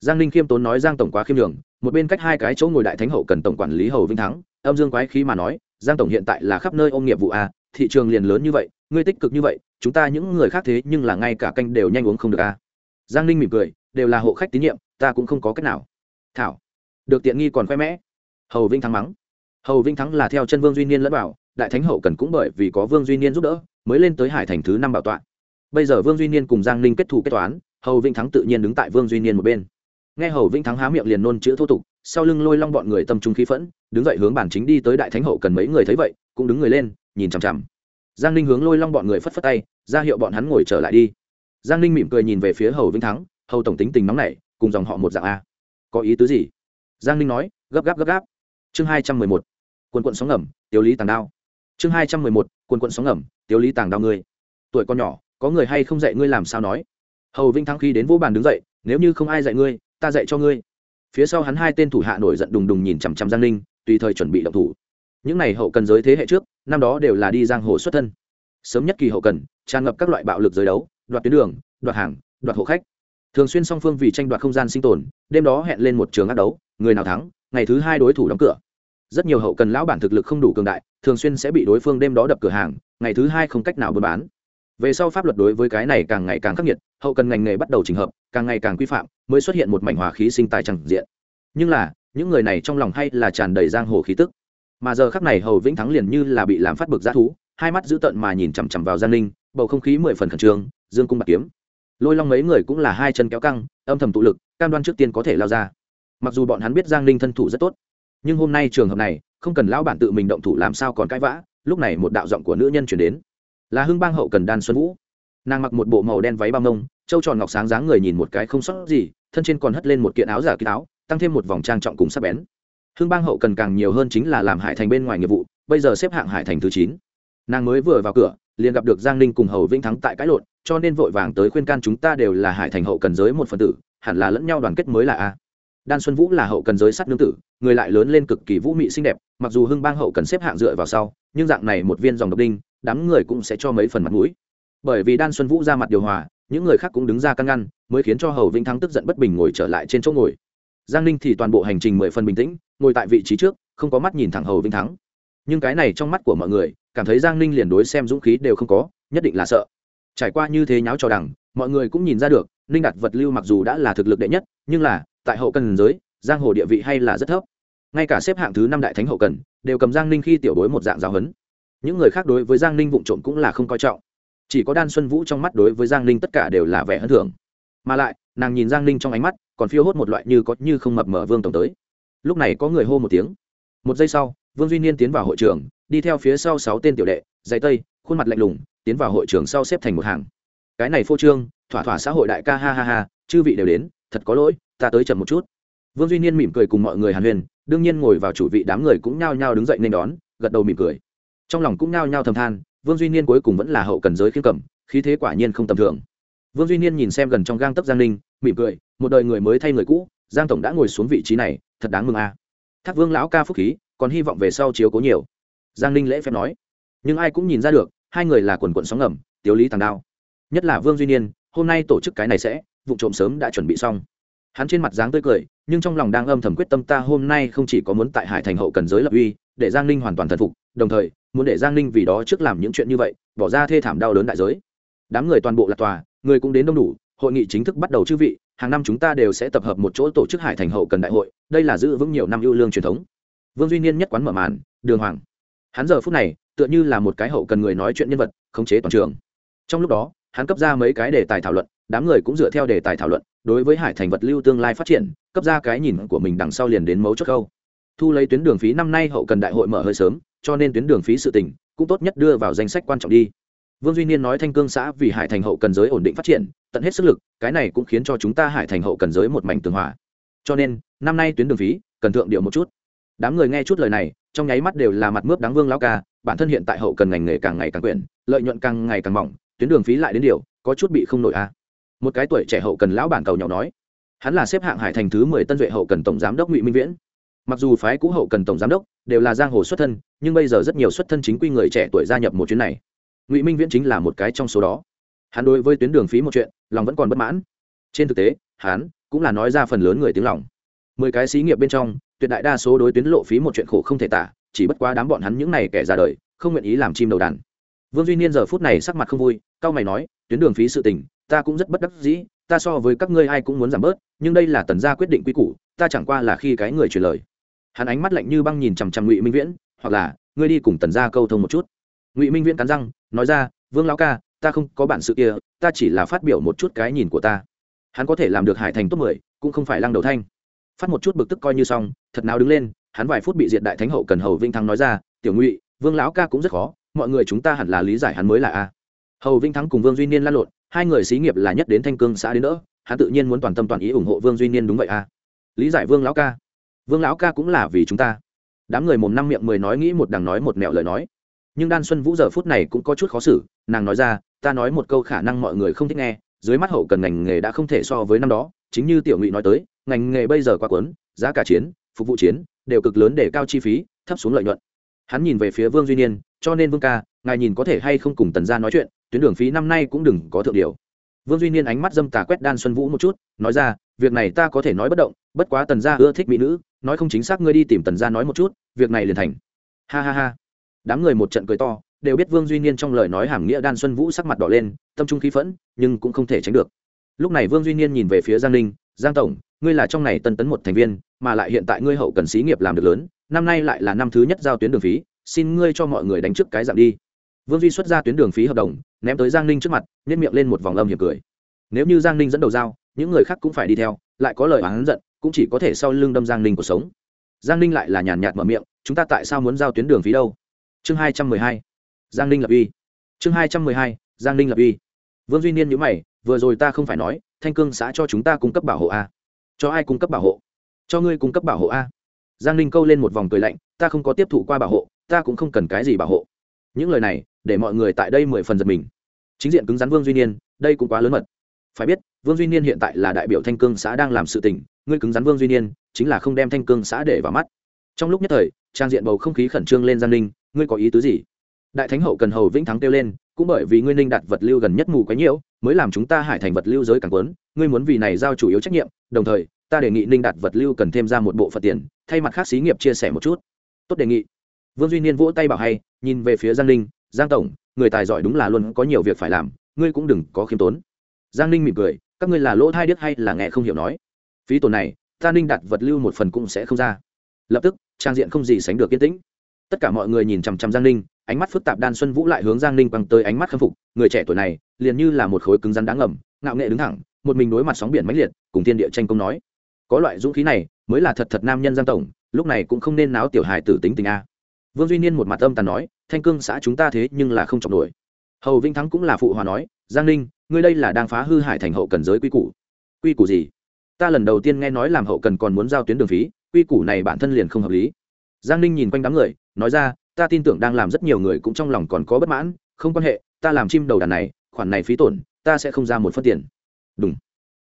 [SPEAKER 1] Giang ninh khiêm tốn nói giang tổng quá khiêm đường một bên cách hai cái chỗ ngồi đại thánh hậu cần tổng quản lý hầu vinh thắng, âm dương quái khí mà nói, giang tổng hiện tại là khắp nơi ôm nghiệp vụ a, thị trường liền lớn như vậy, ngươi tích cực như vậy, chúng ta những người khác thế nhưng là ngay cả canh đều nhanh uống không được a. Giang ninh mỉm cười, đều là hộ khách tín nhiệm, ta cũng không có cách nào. Thảo, được tiện nghi còn khoe mẽ. Hầu vinh thắng mắng. Hầu vinh thắng là theo chân vương duy niên lẫn bảo đại thánh hậu cần cũng bởi vì có vương duy niên giúp đỡ, mới lên tới hải thành thứ năm bảo tọa. Bây giờ vương duy niên cùng giang ninh kết thù kết toán, hầu vinh thắng tự nhiên đứng tại vương duy niên một bên nghe hầu vĩnh thắng há miệng liền nôn chữ thô tục, sau lưng lôi long bọn người tâm trung khí phẫn, đứng dậy hướng bản chính đi tới đại thánh hậu cần mấy người thấy vậy, cũng đứng người lên, nhìn chằm chằm. Giang ninh hướng lôi long bọn người phất phất tay, ra hiệu bọn hắn ngồi trở lại đi. Giang ninh mỉm cười nhìn về phía hầu vĩnh thắng, hầu tổng tính tình nóng này cùng dòng họ một dạng a. Có ý tứ gì? Giang ninh nói, gấp gáp gấp gáp. Chương hai trăm mười một quân quận sóng ngầm, tiểu lý tàng đao. Chương hai trăm mười một quân quận sóng ngầm, tiểu lý tàng đao ngươi. Tuổi con nhỏ, có người hay không dạy ngươi làm sao nói? Hầu vĩnh thắng khi đến vỗ bàn đứng dậy, nếu như không ai dạy ngươi ta dạy cho ngươi. Phía sau hắn hai tên thủ hạ nổi giận đùng đùng nhìn chằm chằm giang ninh, tùy thời chuẩn bị động thủ. Những n à y hậu cần giới thế hệ trước, năm đó đều là đi giang hồ xuất thân. Sớm nhất kỳ hậu cần, tràn ngập các loại bạo lực giới đấu, đoạt tuyến đường, đoạt hàng, đoạt hộ khách. Thường xuyên song phương vì tranh đoạt không gian sinh tồn, đêm đó hẹn lên một trường ác đấu, người nào thắng, ngày thứ hai đối thủ đóng cửa. Rất nhiều hậu cần lão bản thực lực không đủ cường đại, thường xuyên sẽ bị đối phương đêm đó đập cửa hàng, ngày thứ hai không cách nào buôn bán về sau pháp luật đối với cái này càng ngày càng khắc nghiệt, hậu cần ngành nghề bắt đầu trình hợp, càng ngày càng quy phạm, mới xuất hiện một mảnh hòa khí sinh tài chẳng diện. Nhưng là, những người này trong lòng hay là tràn đầy giang hồ khí tức. Mà giờ khắc này hầu vĩnh thắng liền như là bị làm phát bực g thú, hai mắt dữ tợn mà nhìn chằm chằm vào giang ninh, bầu không khí mười phần khẩn trương, dương cung bạc kiếm. Lôi long mấy người cũng là hai chân kéo căng, âm thầm tụ lực, cam đoan trước tiên có thể lao ra. Mặc dù bọn hắn biết giang ninh thân thủ rất tốt, nhưng hôm nay trường hợp này, không cần lão bản tự mình động thủ làm sao còn cãi vã, lúc này một đạo giọng của nữ nhân chuyển đến là hưng bang hậu cần đan xuân vũ. Nàng mặc một bộ màu đen váy ba mông, trâu tròn ngọc sáng dáng người nhìn một cái không sót gì, thân trên còn hất lên một kiện áo giả ký áo, tăng thêm một vòng trang trọng cùng sắc bén. Hưng bang hậu cần càng nhiều hơn chính là làm hải thành bên ngoài nghiệp vụ, bây giờ xếp hạng hải thành thứ chín. Nàng mới vừa vào cửa, liền gặp được giang ninh cùng hầu vĩnh thắng tại cãi lộn, cho nên vội vàng tới khuyên can chúng ta đều là hải thành hậu cần giới một phần tử, hẳn là lẫn nhau đoàn kết mới là a. Đan xuân vũ là hậu cần giới sắt nương tử, người lại lớn lên cực kỳ vũ mị xinh đẹp, mặc dù hưng bang hậu cần xếp hạng dựa vào sau, nhưng dạng này một viên dòng độc đinh đám người cũng sẽ cho mấy phần mặt mũi. Bởi vì đan xuân vũ ra mặt điều hòa, những người khác cũng đứng ra căn ngăn, mới khiến cho hầu vĩnh thắng tức giận bất bình ngồi trở lại trên chỗ ngồi. Giang ninh thì toàn bộ hành trình mười phần bình tĩnh, ngồi tại vị trí trước, không có mắt nhìn thẳng hầu vĩnh thắng. Nhưng cái này trong mắt của mọi người, cảm thấy giang ninh liền đối xem dũng khí đều không có, nhất định là sợ. Trải qua như thế nháo trò đằng, mọi người cũng nhìn ra được, ninh Đạt vật lưu mặc dù đã là thực lực đệ nhất, nhưng là, tại hậu cần giới, giang hồ địa vị hay là rất thấp. Ngay cả xếp hạng thứ năm đại thánh hậu cần, đều cầm giang ninh khi tiểu đối một dạng giáo huấn những người khác đối với giang ninh vụ trộm cũng là không coi trọng. Chỉ có đan xuân vũ trong mắt đối với giang ninh tất cả đều là vẻ hân thưởng mà lại, nàng nhìn giang ninh trong ánh mắt, còn phiêu hốt một loại như có như không mập mở vương tổng tới. Lúc này có người hô một tiếng. Một giây sau, vương duy niên tiến vào hội trường, đi theo phía sau sáu tên tiểu đệ dày tây, khuôn mặt lạnh lùng, tiến vào hội trường sau xếp thành một hàng. Cái này phô trương, thỏa thỏa xã hội đại ca ha ha ha, chư vị đều đến, thật có lỗi, ta tới chậm một chút. Vương duy niên mỉm cười cùng mọi người hàn huyền đương nhiên ngồi vào chủ vị đám người cũng nhao nhao đứng dậy nên đón, gật đầu mỉm cười trong lòng cũng nao nhao thầm than, vương duy niên cuối cùng vẫn là hậu cần giới khiêm cẩm khí thế quả nhiên không tầm thường. Vương duy niên nhìn xem gần trong gang tấc giang ninh, mỉm cười, một đời người mới thay người cũ, giang tổng đã ngồi xuống vị trí này, thật đáng mừng a. À. thác vương lão ca phúc khí, còn hy vọng về sau chiếu cố nhiều. Giang ninh lễ phép nói. Nhưng ai cũng nhìn ra được, hai người là quần quận sóng ngầm, tiếu lý tàng đao. Nhất là vương duy niên, hôm nay tổ chức cái này sẽ, vụ trộm sớm đã chuẩn bị xong. Hắn trên mặt dáng tươi cười, nhưng trong lòng đang âm thầm quyết tâm ta hôm nay không chỉ có muốn tại hải thành hậu cần giới lập uy, để giang ninh hoàn toàn thần phục đồng thời, muốn để giang ninh vì đó trước làm những chuyện như vậy, bỏ ra thê thảm đau đớn đại giới. Đám người toàn bộ là tòa, người cũng đến đông đủ, hội nghị chính thức bắt đầu chư vị, hàng năm chúng ta đều sẽ tập hợp một chỗ tổ chức hải thành hậu cần đại hội, đây là giữ vững nhiều năm ưu lương truyền thống. Vương duy niên nhất quán mở màn, đường hoàng. Hắn giờ phút này, tựa như là một cái hậu cần người nói chuyện nhân vật, khống chế toàn trường. Trong lúc đó, hắn cấp ra mấy cái đề tài thảo luận, đám người cũng dựa theo đề tài thảo luận, đối với hải thành vật lưu tương lai phát triển, cấp ra cái nhìn của mình đằng sau liền đến mấu chốt câu. Thu lấy tuyến đường phí năm nay hậu cần đại hội mở hơi sớm cho nên tuyến đường phí sự tỉnh cũng tốt nhất đưa vào danh sách quan trọng đi. Vương duy niên nói thanh cương xã vì hải thành hậu cần giới ổn định phát triển, tận hết sức lực, cái này cũng khiến cho chúng ta hải thành hậu cần giới một mảnh tường hòa. Cho nên, năm nay tuyến đường phí, cần thượng điệu một chút. Đám người nghe chút lời này, trong nháy mắt đều là mặt mướp đáng vương lão ca, bản thân hiện tại hậu cần ngành nghề càng ngày càng quyển lợi nhuận càng ngày càng mỏng, tuyến đường phí lại đến điều, có chút bị không nổi a à. một cái tuổi trẻ hậu cần lão bản cầu nhỏ nói, hắn là xếp hạng hải thành thứ mười tân duệ hậu cần tổng giám đốc ngụy minh viễn mặc dù phái cũ hậu cần tổng giám đốc, đều là giang hồ xuất thân, nhưng bây giờ rất nhiều xuất thân chính quy người trẻ tuổi gia nhập một chuyến này. Ngụy minh viễn chính là một cái trong số đó. Hắn đối với tuyến đường phí một chuyện, lòng vẫn còn bất mãn. Trên thực tế, hắn cũng là nói ra phần lớn người tiếng lòng. Mười cái xí nghiệp bên trong, tuyệt đại đa số đối tuyến lộ phí một chuyện khổ không thể tả, chỉ bất quá đám bọn hắn những này kẻ ra đời, không nguyện ý làm chim đầu đàn. Vương duy niên giờ phút này sắc mặt không vui, cao mày nói, tuyến đường phí sự tình, ta cũng rất bất đắc dĩ, ta so với các ngươi ai cũng muốn giảm bớt, nhưng đây là tần gia quyết định quy củ, ta chẳng qua là khi cái người truyền lời hắn ánh mắt lạnh như băng nhìn chằm chằm ngụy minh viễn, hoặc là, ngươi đi cùng tần gia câu thông một chút. Ngụy minh viễn cắn răng, nói ra, vương lão ca, ta không có bản sự kia, ta chỉ là phát biểu một chút cái nhìn của ta. Hắn có thể làm được hải thành top mười, cũng không phải lăng đầu thanh. Phát một chút bực tức coi như xong, thật nào đứng lên, hắn vài phút bị diệt đại thánh hậu cần hầu vinh thắng nói ra, tiểu ngụy, vương lão ca cũng rất khó, mọi người chúng ta hẳn là lý giải hắn mới là a. Hầu vinh thắng cùng vương duy niên lan lộn, hai người xí nghiệp là nhất đến thanh cương xã đến nữa hắn tự nhiên muốn toàn tâm toàn ý ủng hộ vương duy niên đúng vậy a. Lý giải vương lão ca vương lão ca cũng là vì chúng ta. Đám người mồm năm miệng mười nói nghĩ một đằng nói một mẹo lời nói. Nhưng đan xuân vũ giờ phút này cũng có chút khó xử, nàng nói ra, ta nói một câu khả năng mọi người không thích nghe, dưới mắt hậu cần ngành nghề đã không thể so với năm đó, chính như tiểu ngụy nói tới, ngành nghề bây giờ quá quấn giá cả chiến, phục vụ chiến, đều cực lớn để cao chi phí, thấp xuống lợi nhuận. Hắn nhìn về phía vương duy niên, cho nên vương ca, ngài nhìn có thể hay không cùng tần gia nói chuyện, tuyến đường phí năm nay cũng đừng có thượng điều. Vương duy niên ánh mắt dâm tà quét đan xuân vũ một chút, nói ra, việc này ta có thể nói bất động, bất quá tần gia ưa thích mỹ nữ nói không chính xác ngươi đi tìm tần gia nói một chút, việc này liền thành. Ha ha ha. Đám người một trận cười to, đều biết vương duy niên trong lời nói hàm nghĩa đan xuân vũ sắc mặt đỏ lên, tâm trung khí phẫn, nhưng cũng không thể tránh được. Lúc này vương duy niên nhìn về phía giang ninh, giang tổng, ngươi là trong này tân tấn một thành viên, mà lại hiện tại ngươi hậu cần xí nghiệp làm được lớn, năm nay lại là năm thứ nhất giao tuyến đường phí, xin ngươi cho mọi người đánh trước cái dạng đi. Vương duy xuất ra tuyến đường phí hợp đồng, ném tới giang ninh trước mặt nhét miệng lên một vòng âm hiểm cười. Nếu như giang ninh dẫn đầu giao, những người khác cũng phải đi theo, lại có lời oán giận cũng chỉ có thể sau lưng đâm giang ninh cuộc sống. Giang ninh lại là nhàn nhạt mở miệng, chúng ta tại sao muốn giao tuyến đường phí đâu? Chương hai trăm mười hai, giang ninh lập uy. Chương hai trăm mười hai, giang ninh lập uy. Vương duy niên nhữ mày, vừa rồi ta không phải nói, thanh cương xã cho chúng ta cung cấp bảo hộ a. Cho ai cung cấp bảo hộ? Cho ngươi cung cấp bảo hộ a. Giang ninh câu lên một vòng cười lạnh, ta không có tiếp thụ qua bảo hộ, ta cũng không cần cái gì bảo hộ. Những lời này, để mọi người tại đây mười phần giật mình. Chính diện cứng rắn vương duy niên, đây cũng quá lớn mật phải biết, vương duy niên hiện tại là đại biểu thanh cương xã đang làm sự tình, ngươi cứng rắn vương duy niên, chính là không đem thanh cương xã để vào mắt. Trong lúc nhất thời, trang diện bầu không khí khẩn trương lên giang ninh, ngươi có ý tứ gì? Đại thánh hậu cần hầu vĩnh thắng kêu lên, cũng bởi vì ngươi ninh đặt vật lưu gần nhất mù quấy nhiễu, mới làm chúng ta hải thành vật lưu giới càng quấn ngươi muốn vì này giao chủ yếu trách nhiệm, đồng thời, ta đề nghị ninh đặt vật lưu cần thêm ra một bộ phận tiền, thay mặt khác xí nghiệp chia sẻ một chút. Tốt đề nghị. Vương duy niên vỗ tay bảo hay, nhìn về phía giang ninh, giang tổng, người tài giỏi đúng là luôn có nhiều việc phải làm, ngươi cũng đừng có khiêm tốn giang ninh mỉm cười, các ngươi là lỗ thai điếc hay là nghe không hiểu nói? Phí tổn này, ta ninh đặt vật lưu một phần cũng sẽ không ra. Lập tức, trang diện không gì sánh được yên tĩnh. Tất cả mọi người nhìn chằm chằm giang ninh, ánh mắt phức tạp đan xuân vũ lại hướng giang ninh bằng tới ánh mắt khâm phục, người trẻ tuổi này, liền như là một khối cứng rắn đáng ngầm, ngạo nghệ đứng thẳng, một mình đối mặt sóng biển mãnh liệt, cùng thiên địa tranh công nói. Có loại dũng khí này, mới là thật thật nam nhân giang tổng, lúc này cũng không nên náo tiểu hài tử tính tình a. Vương duy niên một mặt âm tàn nói, thanh cương xã chúng ta thế nhưng là không chọc nổi. Hầu vinh thắng cũng là phụ hòa nói, giang ninh ngươi đây là đang phá hư hải thành hậu cần giới quy củ. Quy củ gì? Ta lần đầu tiên nghe nói làm hậu cần còn muốn giao tuyến đường phí, quy củ này bản thân liền không hợp lý. Giang ninh nhìn quanh đám người, nói ra, ta tin tưởng đang làm rất nhiều người cũng trong lòng còn có bất mãn, không quan hệ, ta làm chim đầu đàn này, khoản này phí tổn, ta sẽ không ra một phân tiền. Đúng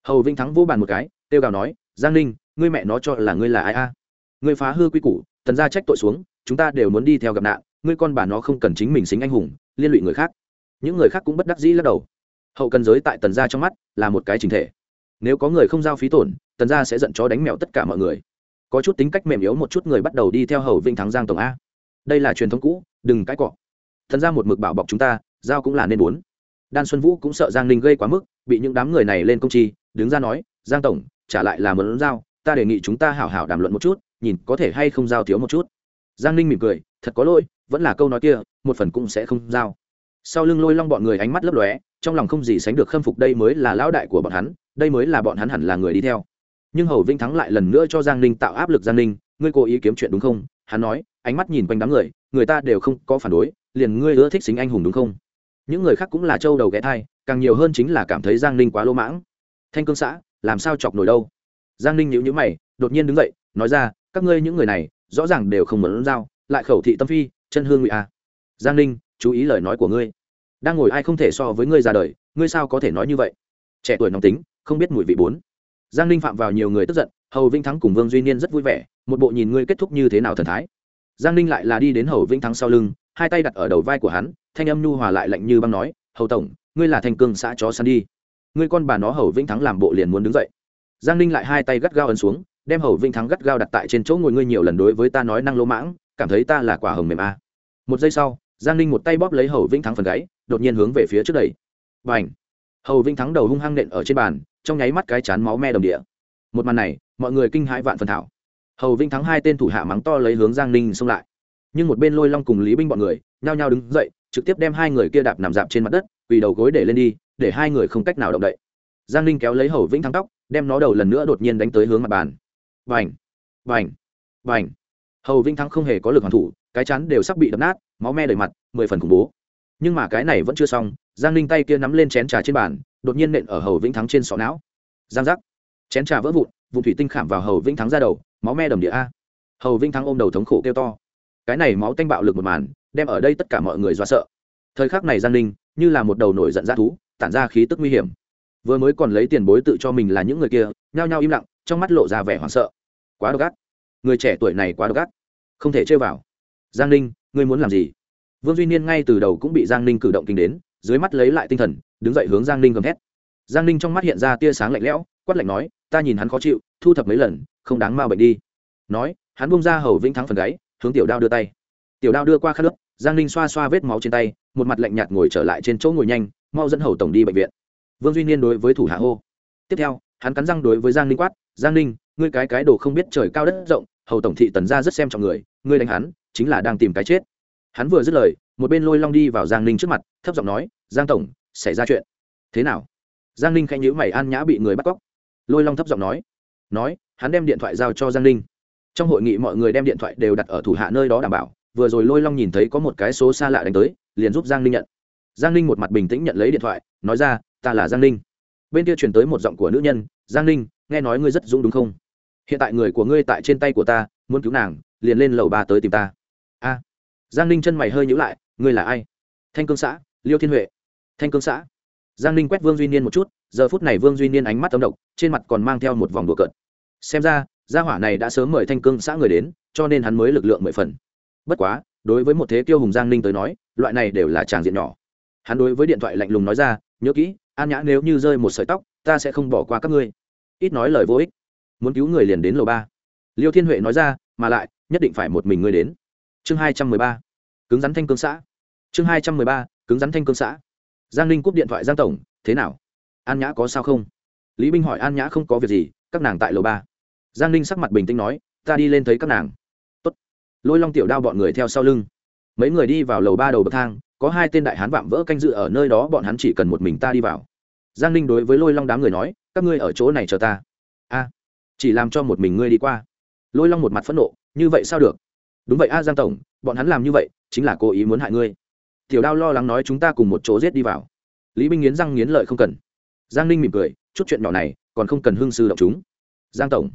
[SPEAKER 1] hầu vinh thắng vô bàn một cái tiêu gào nói, giang ninh, ngươi mẹ nó cho là ngươi là ai a? Ngươi phá hư quy củ, tần ra trách tội xuống, chúng ta đều muốn đi theo gặp nạn, ngươi con bà nó không cần chính mình xính anh hùng, liên lụy người khác. Những người khác cũng bất đắc dĩ lắc đầu hậu cần giới tại tần gia trong mắt là một cái chính thể. Nếu có người không giao phí tổn, tần gia sẽ giận chó đánh mèo tất cả mọi người. Có chút tính cách mềm yếu một chút người bắt đầu đi theo hầu vinh thắng giang tổng a. Đây là truyền thống cũ, đừng cãi cọ. Thần ra một mực bảo bọc chúng ta, giao cũng là nên muốn. Đan xuân vũ cũng sợ giang ninh gây quá mức, bị những đám người này lên công chi, đứng ra nói, giang tổng, trả lại là muốn giao, ta đề nghị chúng ta hảo hảo đàm luận một chút, nhìn có thể hay không giao thiếu một chút. Giang ninh mỉm cười, thật có lỗi, vẫn là câu nói kia, một phần cũng sẽ không giao sau lưng lôi long bọn người ánh mắt lấp lóe, trong lòng không gì sánh được khâm phục đây mới là lão đại của bọn hắn, đây mới là bọn hắn hẳn là người đi theo. Nhưng hầu vinh thắng lại lần nữa cho giang ninh tạo áp lực giang ninh, ngươi cố ý kiếm chuyện đúng không? Hắn nói, ánh mắt nhìn quanh đám người người ta đều không có phản đối, liền ngươi ưa thích xính anh hùng đúng không? Những người khác cũng là trâu đầu ghé thai, càng nhiều hơn chính là cảm thấy giang ninh quá lỗ mãng. Thanh cương xã, làm sao chọc nổi đâu? Giang ninh nhíu nhíu mày, đột nhiên đứng dậy, nói ra, các ngươi những người này, rõ ràng đều không muốn giao, lại khẩu thị tâm phi, chân hương ngụy a. À. giang ninh, chú ý lời nói của ngươi đang ngồi ai không thể so với ngươi ra đời, ngươi sao có thể nói như vậy? Trẻ tuổi nóng tính, không biết mùi vị bốn. Giang ninh phạm vào nhiều người tức giận, hầu vĩnh thắng cùng vương duy niên rất vui vẻ, một bộ nhìn ngươi kết thúc như thế nào thần thái. Giang ninh lại là đi đến hầu vĩnh thắng sau lưng, hai tay đặt ở đầu vai của hắn, thanh âm nhu hòa lại lạnh như băng nói, hầu tổng, ngươi là thành cương xã chó săn đi. Ngươi con bà nó hầu vĩnh thắng làm bộ liền muốn đứng dậy. Giang ninh lại hai tay gắt gao ấn xuống, đem hầu vĩnh thắng gắt gao đặt tại trên chỗ ngồi ngươi nhiều lần đối với ta nói năng lỗ mãng, cảm thấy ta là quả hồng mềm a. À. một giây sau giang ninh một tay bóp lấy hầu vĩnh thắng phần gáy, đột nhiên hướng về phía trước đầy n h hầu vĩnh thắng đầu hung hăng nện ở trên bàn, trong nháy mắt cái chán máu me đồng địa. Một màn này, mọi người kinh hãi vạn phần thảo. Hầu vĩnh thắng hai tên thủ hạ mắng to lấy hướng giang ninh xông lại. Nhưng một bên lôi long cùng lý binh bọn người, nhao nhao đứng dậy, trực tiếp đem hai người kia đạp nằm dạp trên mặt đất vì đầu gối để lên đi, để hai người không cách nào động đậy. Giang ninh kéo lấy hầu vĩnh thắng tóc, đem nó đầu lần nữa đột nhiên đánh tới hướng mặt bàn. Vành vành vành hầu vĩnh thắng không hề có lực hoàn thủ cái chắn đều sắp bị đập nát, máu me đầy mặt, mười phần khủng bố. Nhưng mà cái này vẫn chưa xong, giang ninh tay kia nắm lên chén trà trên bàn, đột nhiên nện ở hầu vĩnh thắng trên sọ não. Giang giác. Chén trà vỡ vụn vụ thủy tinh khảm vào hầu vĩnh thắng ra đầu, máu me đầm địa a. Hầu vĩnh thắng ôm đầu thống khổ kêu to. Cái này máu tanh bạo lực một màn, đem ở đây tất cả mọi người do sợ. Thời khắc này giang ninh, như là một đầu nổi giận dã thú, tản ra khí tức nguy hiểm. Vừa mới còn lấy tiền bối tự cho mình là những người kia, nhao nhao im lặng, trong mắt lộ ra vẻ hoảng sợ. Quá độc ác. Người trẻ tuổi này quá độc ác. Không thể chơi vào giang ninh, ngươi muốn làm gì? Vương duy niên ngay từ đầu cũng bị giang ninh cử động kinh đến, dưới mắt lấy lại tinh thần, đứng dậy hướng giang ninh gầm thét. Giang ninh trong mắt hiện ra tia sáng lạnh lẽo, quát lạnh nói, ta nhìn hắn khó chịu, thu thập mấy lần, không đáng mau bệnh đi. Nói, hắn bung ra hầu vĩnh thắng phần gáy, hướng tiểu đao đưa tay. Tiểu đao đưa qua khát nước giang ninh xoa xoa vết máu trên tay, một mặt lạnh nhạt ngồi trở lại trên chỗ ngồi nhanh, mau dẫn hầu tổng đi bệnh viện. Vương duy niên đối với thủ hạ hô. Tiếp theo, hắn cắn răng đối với giang ninh quát, giang ninh, ngươi cái cái đồ không biết trời cao đất rộng hầu tổng thị tần gia rất xem trọng người, ngươi đánh hắn, chính là đang tìm cái chết. Hắn vừa dứt lời, một bên lôi long đi vào giang ninh trước mặt, thấp giọng nói, giang tổng, xảy ra chuyện. Thế nào? Giang ninh khanh nhữ mày an nhã bị người bắt cóc. Lôi long thấp giọng nói nói, hắn đem điện thoại giao cho giang ninh. Trong hội nghị mọi người đem điện thoại đều đặt ở thủ hạ nơi đó đảm bảo, vừa rồi lôi long nhìn thấy có một cái số xa lạ đánh tới, liền giúp giang ninh nhận. Giang ninh một mặt bình tĩnh nhận lấy điện thoại, nói ra, ta là giang ninh. Bên kia chuyển tới một giọng của nữ nhân, giang ninh, nghe nói ngươi rất dũng đúng không? Hiện tại người của ngươi tại trên tay của ta, muốn cứu nàng, liền lên lầu ba tới tìm ta. A. Giang ninh chân mày hơi nhữ lại, ngươi là ai? Thanh cương xã, liêu thiên huệ. Thanh cương xã. Giang ninh quét vương duy niên một chút, giờ phút này vương duy niên ánh mắt âm độc, trên mặt còn mang theo một vòng đùa cợt. Xem ra, gia hỏa này đã sớm mời thanh cương xã người đến, cho nên hắn mới lực lượng mười phần. Bất quá, đối với một thế tiêu hùng giang ninh tới nói, loại này đều là tràng diện nhỏ. Hắn đối với điện thoại lạnh lùng nói ra, nhớ kỹ, an nhã nếu như rơi một sợi tóc, ta sẽ không bỏ qua các ngươi. Ít nói lời vô ích muốn cứu người liền đến lầu ba. Liêu thiên huệ nói ra, mà lại, nhất định phải một mình ngươi đến. Chương hai trăm mười ba. Cứng rắn thanh cương xã. Chương hai trăm mười ba, cứng rắn thanh cương xã. Giang ninh cúp điện thoại, giang tổng, thế nào? An nhã có sao không? Lý binh hỏi, an nhã không có việc gì, các nàng tại lầu ba. Giang ninh sắc mặt bình tĩnh nói, ta đi lên thấy các nàng. Tốt. lôi long tiểu đao bọn người theo sau lưng. Mấy người đi vào lầu ba đầu bậc thang, có hai tên đại hán vạm vỡ canh dự ở nơi đó, bọn hắn chỉ cần một mình ta đi vào. Giang ninh đối với lôi long đám người nói, các ngươi ở chỗ này chờ ta. A chỉ làm cho một mình ngươi đi qua. Lôi long một mặt phẫn nộ, như vậy sao được? Đúng vậy a, giang tổng, bọn hắn làm như vậy chính là cố ý muốn hại ngươi. Tiểu đao lo lắng nói, chúng ta cùng một chỗ giết đi vào. Lý binh nghiến răng nghiến lợi không cần. Giang ninh mỉm cười, chút chuyện nhỏ này, còn không cần hương sư động chúng. Giang tổng,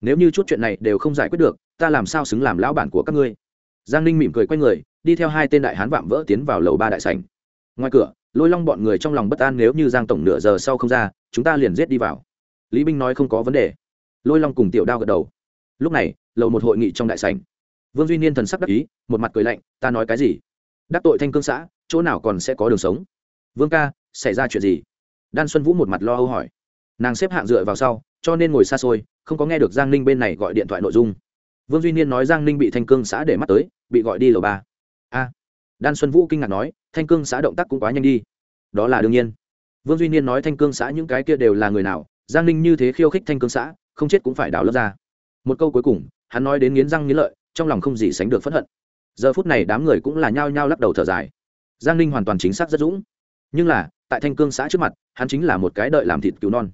[SPEAKER 1] nếu như chút chuyện này đều không giải quyết được, ta làm sao xứng làm lão bản của các ngươi? Giang ninh mỉm cười quay người, đi theo hai tên đại hán vạm vỡ tiến vào lầu ba đại sảnh. Ngoài cửa, lôi long bọn người trong lòng bất an, nếu như giang tổng nửa giờ sau không ra, chúng ta liền giết đi vào. Lý binh nói không có vấn đề lôi long cùng tiểu đao gật đầu. Lúc này, lầu một hội nghị trong đại sảnh. Vương duy niên thần sắc đắc ý, một mặt cười lạnh, ta nói cái gì? Đắc tội thanh cương xã, chỗ nào còn sẽ có đường sống? Vương ca, xảy ra chuyện gì? Đan xuân vũ một mặt lo âu hỏi. Nàng xếp hạng dựa vào sau, cho nên ngồi xa xôi, không có nghe được giang ninh bên này gọi điện thoại nội dung. Vương duy niên nói giang ninh bị thanh cương xã để mắt tới, bị gọi đi lầu ba. A. Đan xuân vũ kinh ngạc nói, thanh cương xã động tác cũng quá nhanh đi. Đó là đương nhiên. Vương duy niên nói, thanh cương xã những cái kia đều là người nào? Giang ninh như thế khiêu khích thanh cương xã không chết cũng phải đào lớp ra. Một câu cuối cùng, hắn nói đến nghiến răng nghiến lợi, trong lòng không gì sánh được p hận. Giờ phút này đám người cũng là nhao nhao lắc đầu thở dài. Giang ninh hoàn toàn chính xác rất dũng. Nhưng là, tại thanh cương xã trước mặt, hắn chính là một cái đợi làm thịt cứu non.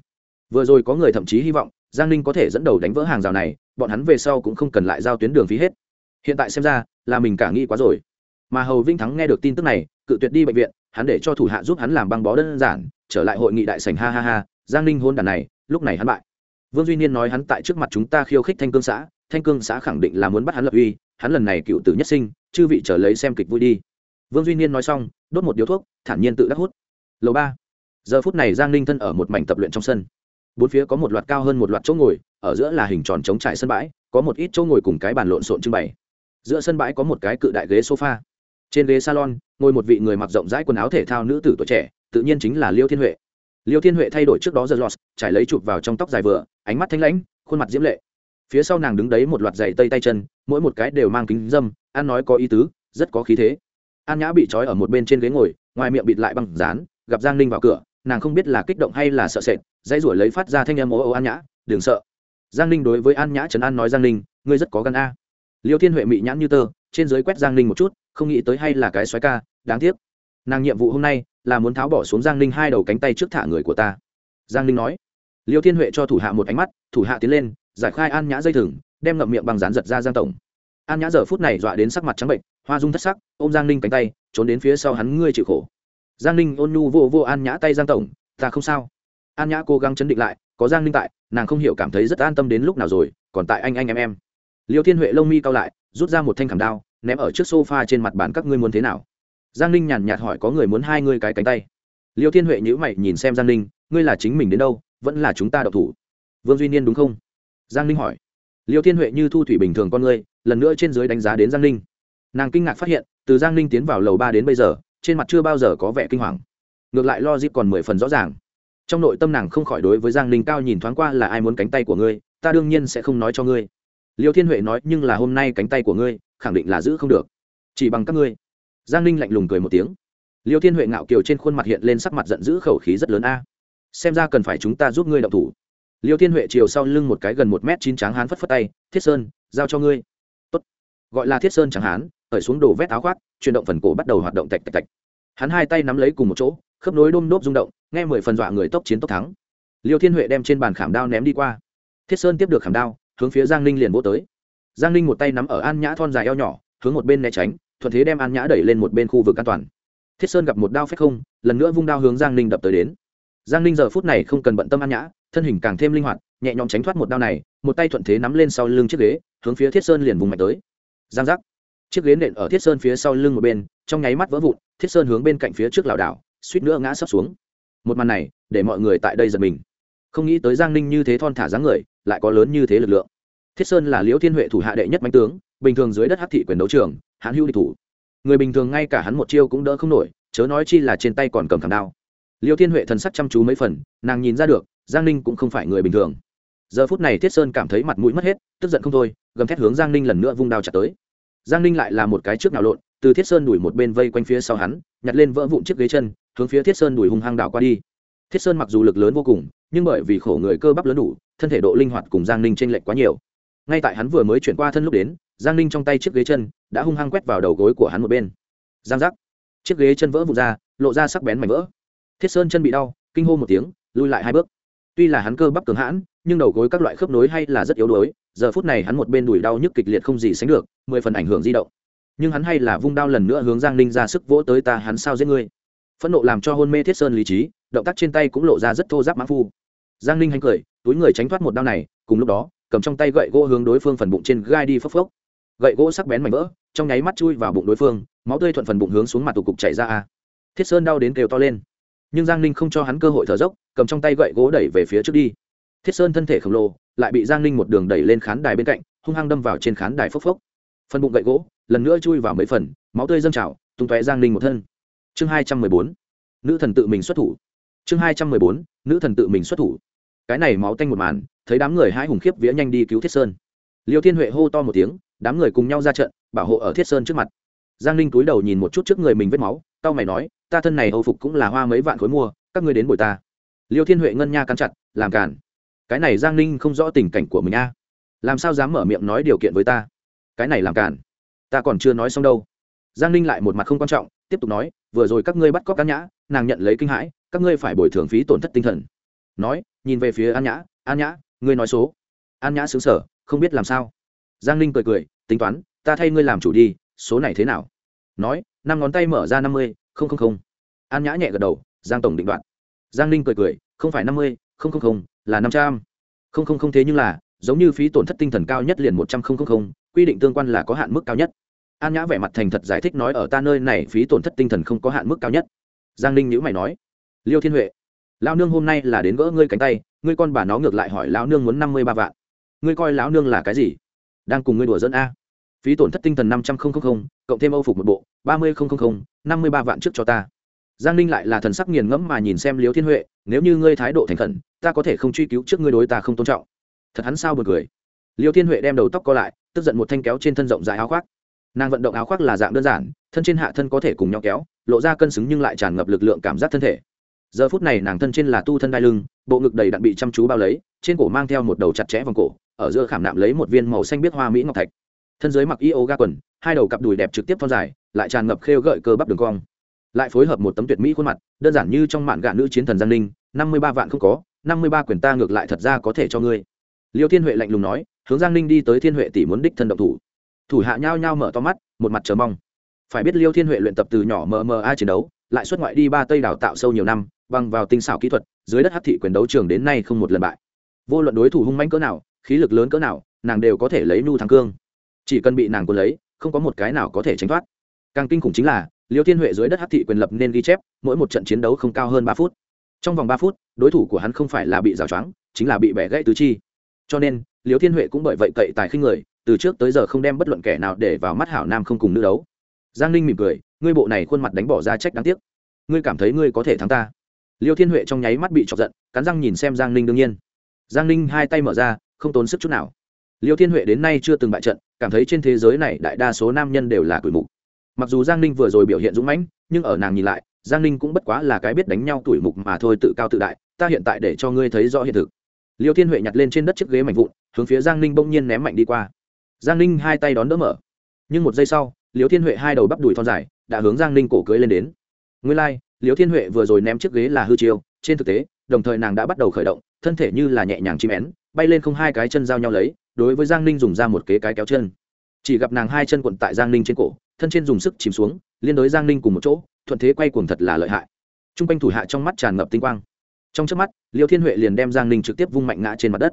[SPEAKER 1] Vừa rồi có người thậm chí hy vọng, giang ninh có thể dẫn đầu đánh vỡ hàng rào này, bọn hắn về sau cũng không cần lại giao tuyến đường phí hết. Hiện tại xem ra, là mình cả nghĩ quá rồi. Mà hầu vinh thắng nghe được tin tức này, cự tuyệt đi bệnh viện, hắn để cho thủ hạ giúp hắn làm băng bó đơn giản, trở lại hội nghị đại sành ha ha ha, giang ninh hôn đàn này, lúc này hắn bại vương duy niên nói hắn tại trước mặt chúng ta khiêu khích thanh cương xã, thanh cương xã khẳng định là muốn bắt hắn lập uy, hắn lần này cựu tử nhất sinh, chư vị trở lấy xem kịch vui đi. Vương duy niên nói xong, đốt một điếu thuốc, thản nhiên tự đắc hút. Lầu ba. Giờ phút này giang ninh thân ở một mảnh tập luyện trong sân. Bốn phía có một loạt cao hơn một loạt chỗ ngồi, ở giữa là hình tròn chống trải sân bãi, có một ít chỗ ngồi cùng cái bàn lộn xộn trưng bày. Giữa sân bãi có một cái cự đại ghế sofa. Trên ghế salon, ngồi một vị người mặc rộng rãi quần áo thể thao nữ tử tuổi trẻ, tự nhiên chính là liêu thiên huệ liêu thiên huệ thay đổi trước đó giờ lọt trải lấy chụp vào trong tóc dài vừa, ánh mắt thanh lãnh, khuôn mặt diễm lệ. Phía sau nàng đứng đấy một loạt giày tây tay chân, mỗi một cái đều mang kính dâm An nói có ý tứ, rất có khí thế. An nhã bị trói ở một bên trên ghế ngồi, ngoài miệng bịt lại bằng dán, gặp giang ninh vào cửa, nàng không biết là kích động hay là sợ sệt, dãy ruổi lấy phát ra thanh âm ố ô an nhã, đừng sợ. Giang ninh đối với an nhã trấn an nói giang ninh, ngươi rất có gan a. Liêu thiên huệ mị nhãn như tơ, trên dưới quét giang ninh một chút, không nghĩ tới hay là cái xoáy ca, đáng tiếc nàng nhiệm vụ hôm nay là muốn tháo bỏ xuống giang ninh hai đầu cánh tay trước thả người của ta. Giang ninh nói. Liêu thiên huệ cho thủ hạ một ánh mắt, thủ hạ tiến lên, giải khai an nhã dây thừng, đem ngậm miệng bằng rán giật ra giang tổng. An nhã giờ phút này dọa đến sắc mặt trắng bệnh, hoa dung thất sắc, ôm giang ninh cánh tay, trốn đến phía sau hắn ngươi chịu khổ. Giang ninh ôn nhu vô vô an nhã tay giang tổng, ta không sao. An nhã cố gắng chấn định lại, có giang ninh tại, nàng không hiểu cảm thấy rất an tâm đến lúc nào rồi, còn tại anh anh em em. Liêu thiên huệ lông mi cao lại, rút ra một thanh khảm đao, ném ở trước sofa trên mặt bàn, các ngươi muốn thế nào? Giang ninh nhàn nhạt hỏi có người muốn hai ngươi cái cánh tay. Liêu thiên huệ nhữ mày nhìn xem giang ninh, ngươi là chính mình đến đâu, vẫn là chúng ta đậu thủ? Vương duy niên đúng không? Giang ninh hỏi. Liêu thiên huệ như thu thủy bình thường con ngươi, lần nữa trên dưới đánh giá đến giang ninh. Nàng kinh ngạc phát hiện, từ giang ninh tiến vào lầu ba đến bây giờ, trên mặt chưa bao giờ có vẻ kinh hoàng. Ngược lại lo dịp còn mười phần rõ ràng. Trong nội tâm nàng không khỏi đối với giang ninh cao nhìn thoáng qua là ai muốn cánh tay của ngươi, ta đương nhiên sẽ không nói cho ngươi. Liêu thiên huệ nói, nhưng là hôm nay cánh tay của ngươi, khẳng định là giữ không được. Chỉ bằng các ngươi giang ninh lạnh lùng cười một tiếng. Liêu thiên huệ ngạo kiều trên khuôn mặt hiện lên sắc mặt giận dữ khẩu khí rất lớn a. Xem ra cần phải chúng ta giúp ngươi động thủ. Liêu thiên huệ chiều sau lưng một cái gần một m chín tráng hán phất phất tay, thiết sơn, giao cho ngươi. Tốt. gọi là thiết sơn tráng hán ở xuống đổ vét áo khoác, chuyển động phần cổ bắt đầu hoạt động tạch tạch tạch. Hắn hai tay nắm lấy cùng một chỗ, khớp nối đôm nốt rung động, nghe mười phần dọa người tốc chiến tốc thắng. Liêu thiên huệ đem trên bàn khảm đao ném đi qua. Thiết sơn tiếp được khảm đao, hướng phía giang ninh liền vô tới. Giang ninh một tay nắm ở an nhã thon dài eo nhỏ, hướng một bên né tránh thuận thế đem an nhã đẩy lên một bên khu vực an toàn. Thiết sơn gặp một đao phép không, lần nữa vung đao hướng giang ninh đập tới đến. Giang ninh giờ phút này không cần bận tâm an nhã, thân hình càng thêm linh hoạt, nhẹ nhõm tránh thoát một đao này, một tay thuận thế nắm lên sau lưng chiếc ghế, hướng phía thiết sơn liền vùng mạnh tới. Giang giác. Chiếc ghế nện ở thiết sơn phía sau lưng một bên, trong nháy mắt vỡ vụn, thiết sơn hướng bên cạnh phía trước lảo đảo, suýt nữa ngã sấp xuống. Một màn này, để mọi người tại đây giật mình. Không nghĩ tới giang ninh như thế thon thả dáng người, lại có lớn như thế lực lượng. Thiết sơn là liễu thiên huệ thủ hạ đệ nhất bánh tướng, bình thường dưới đất hát thị quyền đấu trường hắn hưu địch thủ. Người bình thường ngay cả hắn một chiêu cũng đỡ không nổi, chớ nói chi là trên tay còn cầm khảm đao. Liêu thiên huệ thần sắc chăm chú mấy phần, nàng nhìn ra được, giang ninh cũng không phải người bình thường. Giờ phút này thiết sơn cảm thấy mặt mũi mất hết, tức giận không thôi, gầm thét hướng giang ninh lần nữa vung đao chặt tới. Giang ninh lại là một cái trước nào lộn, từ thiết sơn đuổi một bên vây quanh phía sau hắn, nhặt lên vỡ vụn chiếc ghế chân, hướng phía thiết sơn đuổi hung hăng đảo qua đi. Thiết sơn mặc dù lực lớn vô cùng, nhưng bởi vì khổ người cơ bắp lớn đủ, thân thể độ linh hoạt cùng giang ninh t r ê n lệch quá nhiều. Ngay tại hắn vừa mới chuyển qua thân lúc đến giang ninh trong tay chiếc ghế chân đã hung hăng quét vào đầu gối của hắn một bên. Giang giác. Chiếc ghế chân vỡ vụt ra, lộ ra sắc bén mảnh vỡ. Thiết sơn chân bị đau, kinh hô một tiếng, lui lại hai bước. Tuy là hắn cơ bắp cường hãn, nhưng đầu gối các loại khớp nối hay là rất yếu đuối, giờ phút này hắn một bên đùi đau nhức kịch liệt không gì sánh được, mười phần ảnh hưởng di động. Nhưng hắn hay là vung đao lần nữa hướng giang ninh ra sức vỗ tới ta, hắn sao giết ngươi? Phẫn nộ làm cho hôn mê thiết sơn lý trí, động tác trên tay cũng lộ ra rất thô giáp mã phu. Giang ninh hành cười, túi người tránh thoát một đao này, cùng lúc đó, cầm trong tay gậy gỗ hướng đối phương phần bụng trên gai đi phốc phốc gậy gỗ sắc bén mảnh vỡ, trong nháy mắt chui vào bụng đối phương, máu tươi thuận phần bụng hướng xuống mặt tụ cục chảy ra a. Thiết sơn đau đến kêu to lên. Nhưng giang ninh không cho hắn cơ hội thở dốc, cầm trong tay gậy gỗ đẩy về phía trước đi. Thiết sơn thân thể khổng lồ, lại bị giang ninh một đường đẩy lên khán đài bên cạnh, hung hăng đâm vào trên khán đài phốc phốc. Phần bụng gậy gỗ, lần nữa chui vào mấy phần, máu tươi dâng trào, tung tóe giang ninh một thân. Chương hai trăm mười bốn. Nữ thần tự mình xuất thủ. Chương hai trăm mười bốn. Nữ thần tự mình xuất thủ. Cái này máu tanh một màn, thấy đám người hai hùng khiếp vía nhanh đi cứu thiết sơn. Liêu thiên huệ hô to một tiếng đám người cùng nhau ra trận, bảo hộ ở thiết sơn trước mặt. Giang ninh cúi đầu nhìn một chút trước người mình vết máu tao mày nói, ta thân này hầu phục cũng là hoa mấy vạn khối mua, các ngươi đến bồi ta. Liêu thiên huệ ngân nha cắn chặt, làm cản cái này giang ninh không rõ tình cảnh của mình a. Làm sao dám mở miệng nói điều kiện với ta? Cái này làm cản ta còn chưa nói xong đâu. Giang ninh lại một mặt không quan trọng, tiếp tục nói, vừa rồi các ngươi bắt cóc cá nhã, nàng nhận lấy kinh hãi, các ngươi phải bồi thường phí tổn thất tinh thần. Nói, nhìn về phía an nhã an nhã, ngươi nói số. An nhã xứng sở không biết làm sao giang ninh cười cười, tính toán, ta thay ngươi làm chủ đi, số này thế nào? Nói, năm ngón tay mở ra năm mươi, không không không. An nhã nhẹ gật đầu, giang tổng định đoạn giang ninh cười cười, không phải năm mươi, không không không, là năm trăm. Không không không thế nhưng là, giống như phí tổn thất tinh thần cao nhất liền một trăm linh quy định tương quan là có hạn mức cao nhất. An nhã vẻ mặt thành thật giải thích nói, ở ta nơi này phí tổn thất tinh thần không có hạn mức cao nhất. Giang ninh nhữ mày nói, liêu thiên huệ, lão nương hôm nay là đến gỡ ngươi cánh tay, ngươi con bà nó ngược lại hỏi lão nương muốn năm mươi ba vạn. Ngươi coi lão nương là cái gì? Đang cùng ngươi đùa dẫn a. Phí tổn thất tinh thần năm trăm linh cộng thêm âu phục một bộ, ba mươi năm mươi ba vạn trước cho ta. Giang ninh lại là thần sắc nghiền ngẫm mà nhìn xem liêu thiên huệ, nếu như ngươi thái độ thành khẩn, ta có thể không truy cứu trước ngươi đối ta không tôn trọng. Thật hắn sao buồn cười. Liêu thiên huệ đem đầu tóc co lại, tức giận một thanh kéo trên thân rộng dài áo khoác. Nàng vận động áo khoác là dạng đơn giản, thân trên hạ thân có thể cùng nhau kéo, lộ ra cân xứng nhưng lại tràn ngập lực lượng cảm giác thân thể. Giờ phút này nàng thân trên là tu thân đai lưng, bộ ngực đầy đặn bị chăm chú bao lấy, trên cổ mang theo một đầu chặt chẽ vòng cổ ở giữa khảm nạm lấy một viên màu xanh biết hoa mỹ ngọc thạch. Thân dưới mặc yoga quần, hai đầu cặp đùi đẹp trực tiếp thon dài, lại tràn ngập khêu gợi cơ bắp đường cong. Lại phối hợp một tấm tuyệt mỹ khuôn mặt, đơn giản như trong mạn gạ nữ chiến thần giang ninh, năm mươi ba vạn không có, năm mươi ba quyền ta ngược lại thật ra có thể cho ngươi. Liêu thiên huệ lạnh lùng nói, hướng giang ninh đi tới thiên huệ tỷ muốn đích thân động thủ. Thủ hạ nhao nhao mở to mắt, một mặt chờ mong. Phải biết liêu thiên huệ luyện tập từ nhỏ mờ mờ ai chiến đấu, lại xuất ngoại đi ba tây đào tạo sâu nhiều năm, bằng vào tinh xảo kỹ thuật, dưới đất hát thị quyền đấu trường đến nay không một lần bại. Vô luận đối thủ hung manh cỡ nào khí lực lớn cỡ nào, nàng đều có thể lấy nu thắng cương. Chỉ cần bị nàng quân lấy, không có một cái nào có thể tránh thoát. Càng kinh khủng chính là, liêu thiên huệ dưới đất hát thị quyền lập nên ghi chép, mỗi một trận chiến đấu không cao hơn ba phút. Trong vòng ba phút, đối thủ của hắn không phải là bị rào choáng, chính là bị bẻ gãy tứ chi. Cho nên, liêu thiên huệ cũng bởi vậy cậy tài khinh người, từ trước tới giờ không đem bất luận kẻ nào để vào mắt hảo nam không cùng nữ đấu. Giang ninh mỉm cười, ngươi bộ này khuôn mặt đánh bỏ ra trách đáng tiếc. Ngươi cảm thấy ngươi có thể thắng ta. Liêu thiên huệ trong nháy mắt bị chọc giận, cắn răng nhìn xem giang ninh đương nhiên. Giang ninh hai tay mở ra không tốn sức chút nào. Liêu thiên huệ đến nay chưa từng bại trận cảm thấy trên thế giới này đại đa số nam nhân đều là tuổi mục. Mặc dù giang ninh vừa rồi biểu hiện dũng mãnh nhưng ở nàng nhìn lại giang ninh cũng bất quá là cái biết đánh nhau tuổi mục mà thôi tự cao tự đại ta hiện tại để cho ngươi thấy rõ hiện thực. Liêu thiên huệ nhặt lên trên đất chiếc ghế mạnh vụn hướng phía giang ninh bỗng nhiên ném mạnh đi qua. Giang ninh hai tay đón đỡ mở. Nhưng một giây sau liêu thiên huệ hai đầu bắp đùi thon dài đã hướng giang ninh cổ cưới lên đến. Nguyên lai、like, liêu thiên huệ vừa rồi ném chiếc ghế là hư chiêu trên thực tế đồng thời nàng đã bắt đầu khởi động thân thể như là nhẹ nhàng chim én bay lên không hai cái chân giao nhau lấy, đối với giang ninh dùng ra một kế cái kéo chân. Chỉ gặp nàng hai chân quận tại giang ninh trên cổ, thân trên dùng sức chìm xuống, liên đối giang ninh cùng một chỗ, thuận thế quay cuồng thật là lợi hại. T r u n g quanh thủ hạ trong mắt tràn ngập tinh quang. Trong trước mắt, liêu thiên huệ liền đem giang ninh trực tiếp vung mạnh ngã trên mặt đất.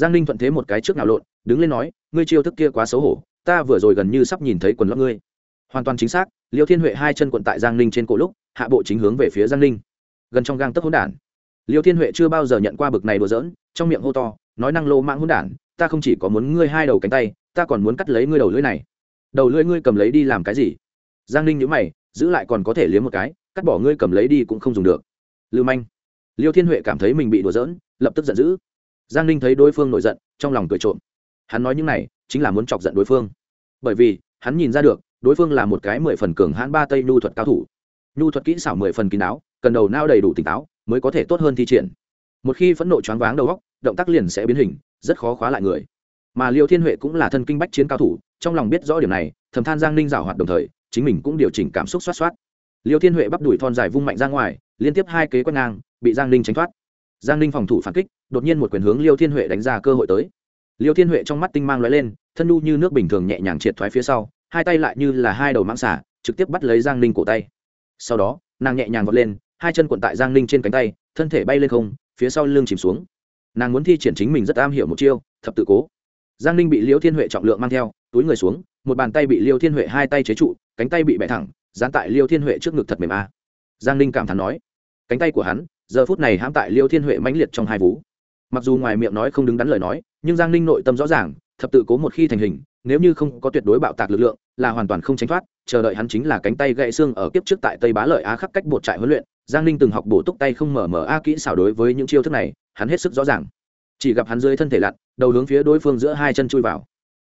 [SPEAKER 1] Giang ninh thuận thế một cái trước nào lộn, đứng lên nói, ngươi chiêu thức kia quá xấu hổ, ta vừa rồi gần như sắp nhìn thấy quần lót ngươi. Hoàn toàn chính xác, liêu thiên huệ hai chân quận tại giang ninh trên cổ lúc, hạ bộ chính hướng về phía giang ninh. Gần trong gang tấc hỗn đản, liêu thiên huệ chưa bao giờ nhận qua bực này đùa giỡn, trong miệng hô to nói năng lô mãng hỗn đản, ta không chỉ có muốn ngươi hai đầu cánh tay, ta còn muốn cắt lấy ngươi đầu lưỡi này. Đầu lưỡi ngươi cầm lấy đi làm cái gì? Giang ninh nhữ mày, giữ lại còn có thể liếm một cái, cắt bỏ ngươi cầm lấy đi cũng không dùng được. Lưu manh. Liêu thiên huệ cảm thấy mình bị đùa giỡn, lập tức giận dữ. Giang ninh thấy đối phương nổi giận, trong lòng cười trộm. Hắn nói những này chính là muốn chọc giận đối phương. Bởi vì, hắn nhìn ra được, đối phương là một cái mười phần cường hãn ba tây nhu thuật cao thủ. Nhu thuật kỹ xảo mười phần kín đáo, cần đầu nao đầy đủ tỉnh táo, mới có thể tốt hơn thi triển. Một khi phẫn nộ choáng váng đầu góc động tác liền sẽ biến hình, rất khó khóa lại người. Mà liêu thiên huệ cũng là thân kinh bách chiến cao thủ, trong lòng biết rõ điểm này, thầm than giang ninh rào hoạt đồng thời, chính mình cũng điều chỉnh cảm xúc xoát xoát. Liêu thiên huệ bắp đùi thon dài vung mạnh ra ngoài, liên tiếp hai kế quét ngang, bị giang ninh tránh thoát. Giang ninh phòng thủ phản kích, đột nhiên một quyền hướng liêu thiên huệ đánh ra cơ hội tới. Liêu thiên huệ trong mắt tinh mang l ó e lên, thân nu như nước bình thường nhẹ nhàng triệt thoái phía sau, hai tay lại như là hai đầu mãng xả, trực tiếp bắt lấy giang ninh cổ tay. Sau đó, nàng nhẹ nhàng vọt lên, hai chân cuộn tại giang ninh trên cánh tay, thân thể bay lên không, phía sau lưng chìm xuống nàng muốn thi triển chính mình rất am hiểu một chiêu, thập tự cố. Giang ninh bị liêu thiên huệ trọng lượng mang theo, túi người xuống, một bàn tay bị liêu thiên huệ hai tay chế trụ, cánh tay bị bẻ thẳng, dán tại liêu thiên huệ trước ngực thật mềm a. Giang ninh cảm thán nói, cánh tay của hắn, giờ phút này hãm tại liêu thiên huệ mãnh liệt trong hai vú. Mặc dù ngoài miệng nói không đứng đắn lời nói, nhưng giang ninh nội tâm rõ ràng, thập tự cố một khi thành hình, nếu như không có tuyệt đối bạo tạc lực lượng, là hoàn toàn không tránh thoát, chờ đợi hắn chính là cánh tay gãy xương ở kiếp trước tại tây bá lợi á khắc cách bột trại huấn luyện, giang ninh từng học bổ túc tay không mở mở a kỹ xảo đối với những chiêu thức này hắn hết sức rõ ràng. Chỉ gặp hắn dưới thân thể lặn, đầu hướng phía đối phương giữa hai chân chui vào.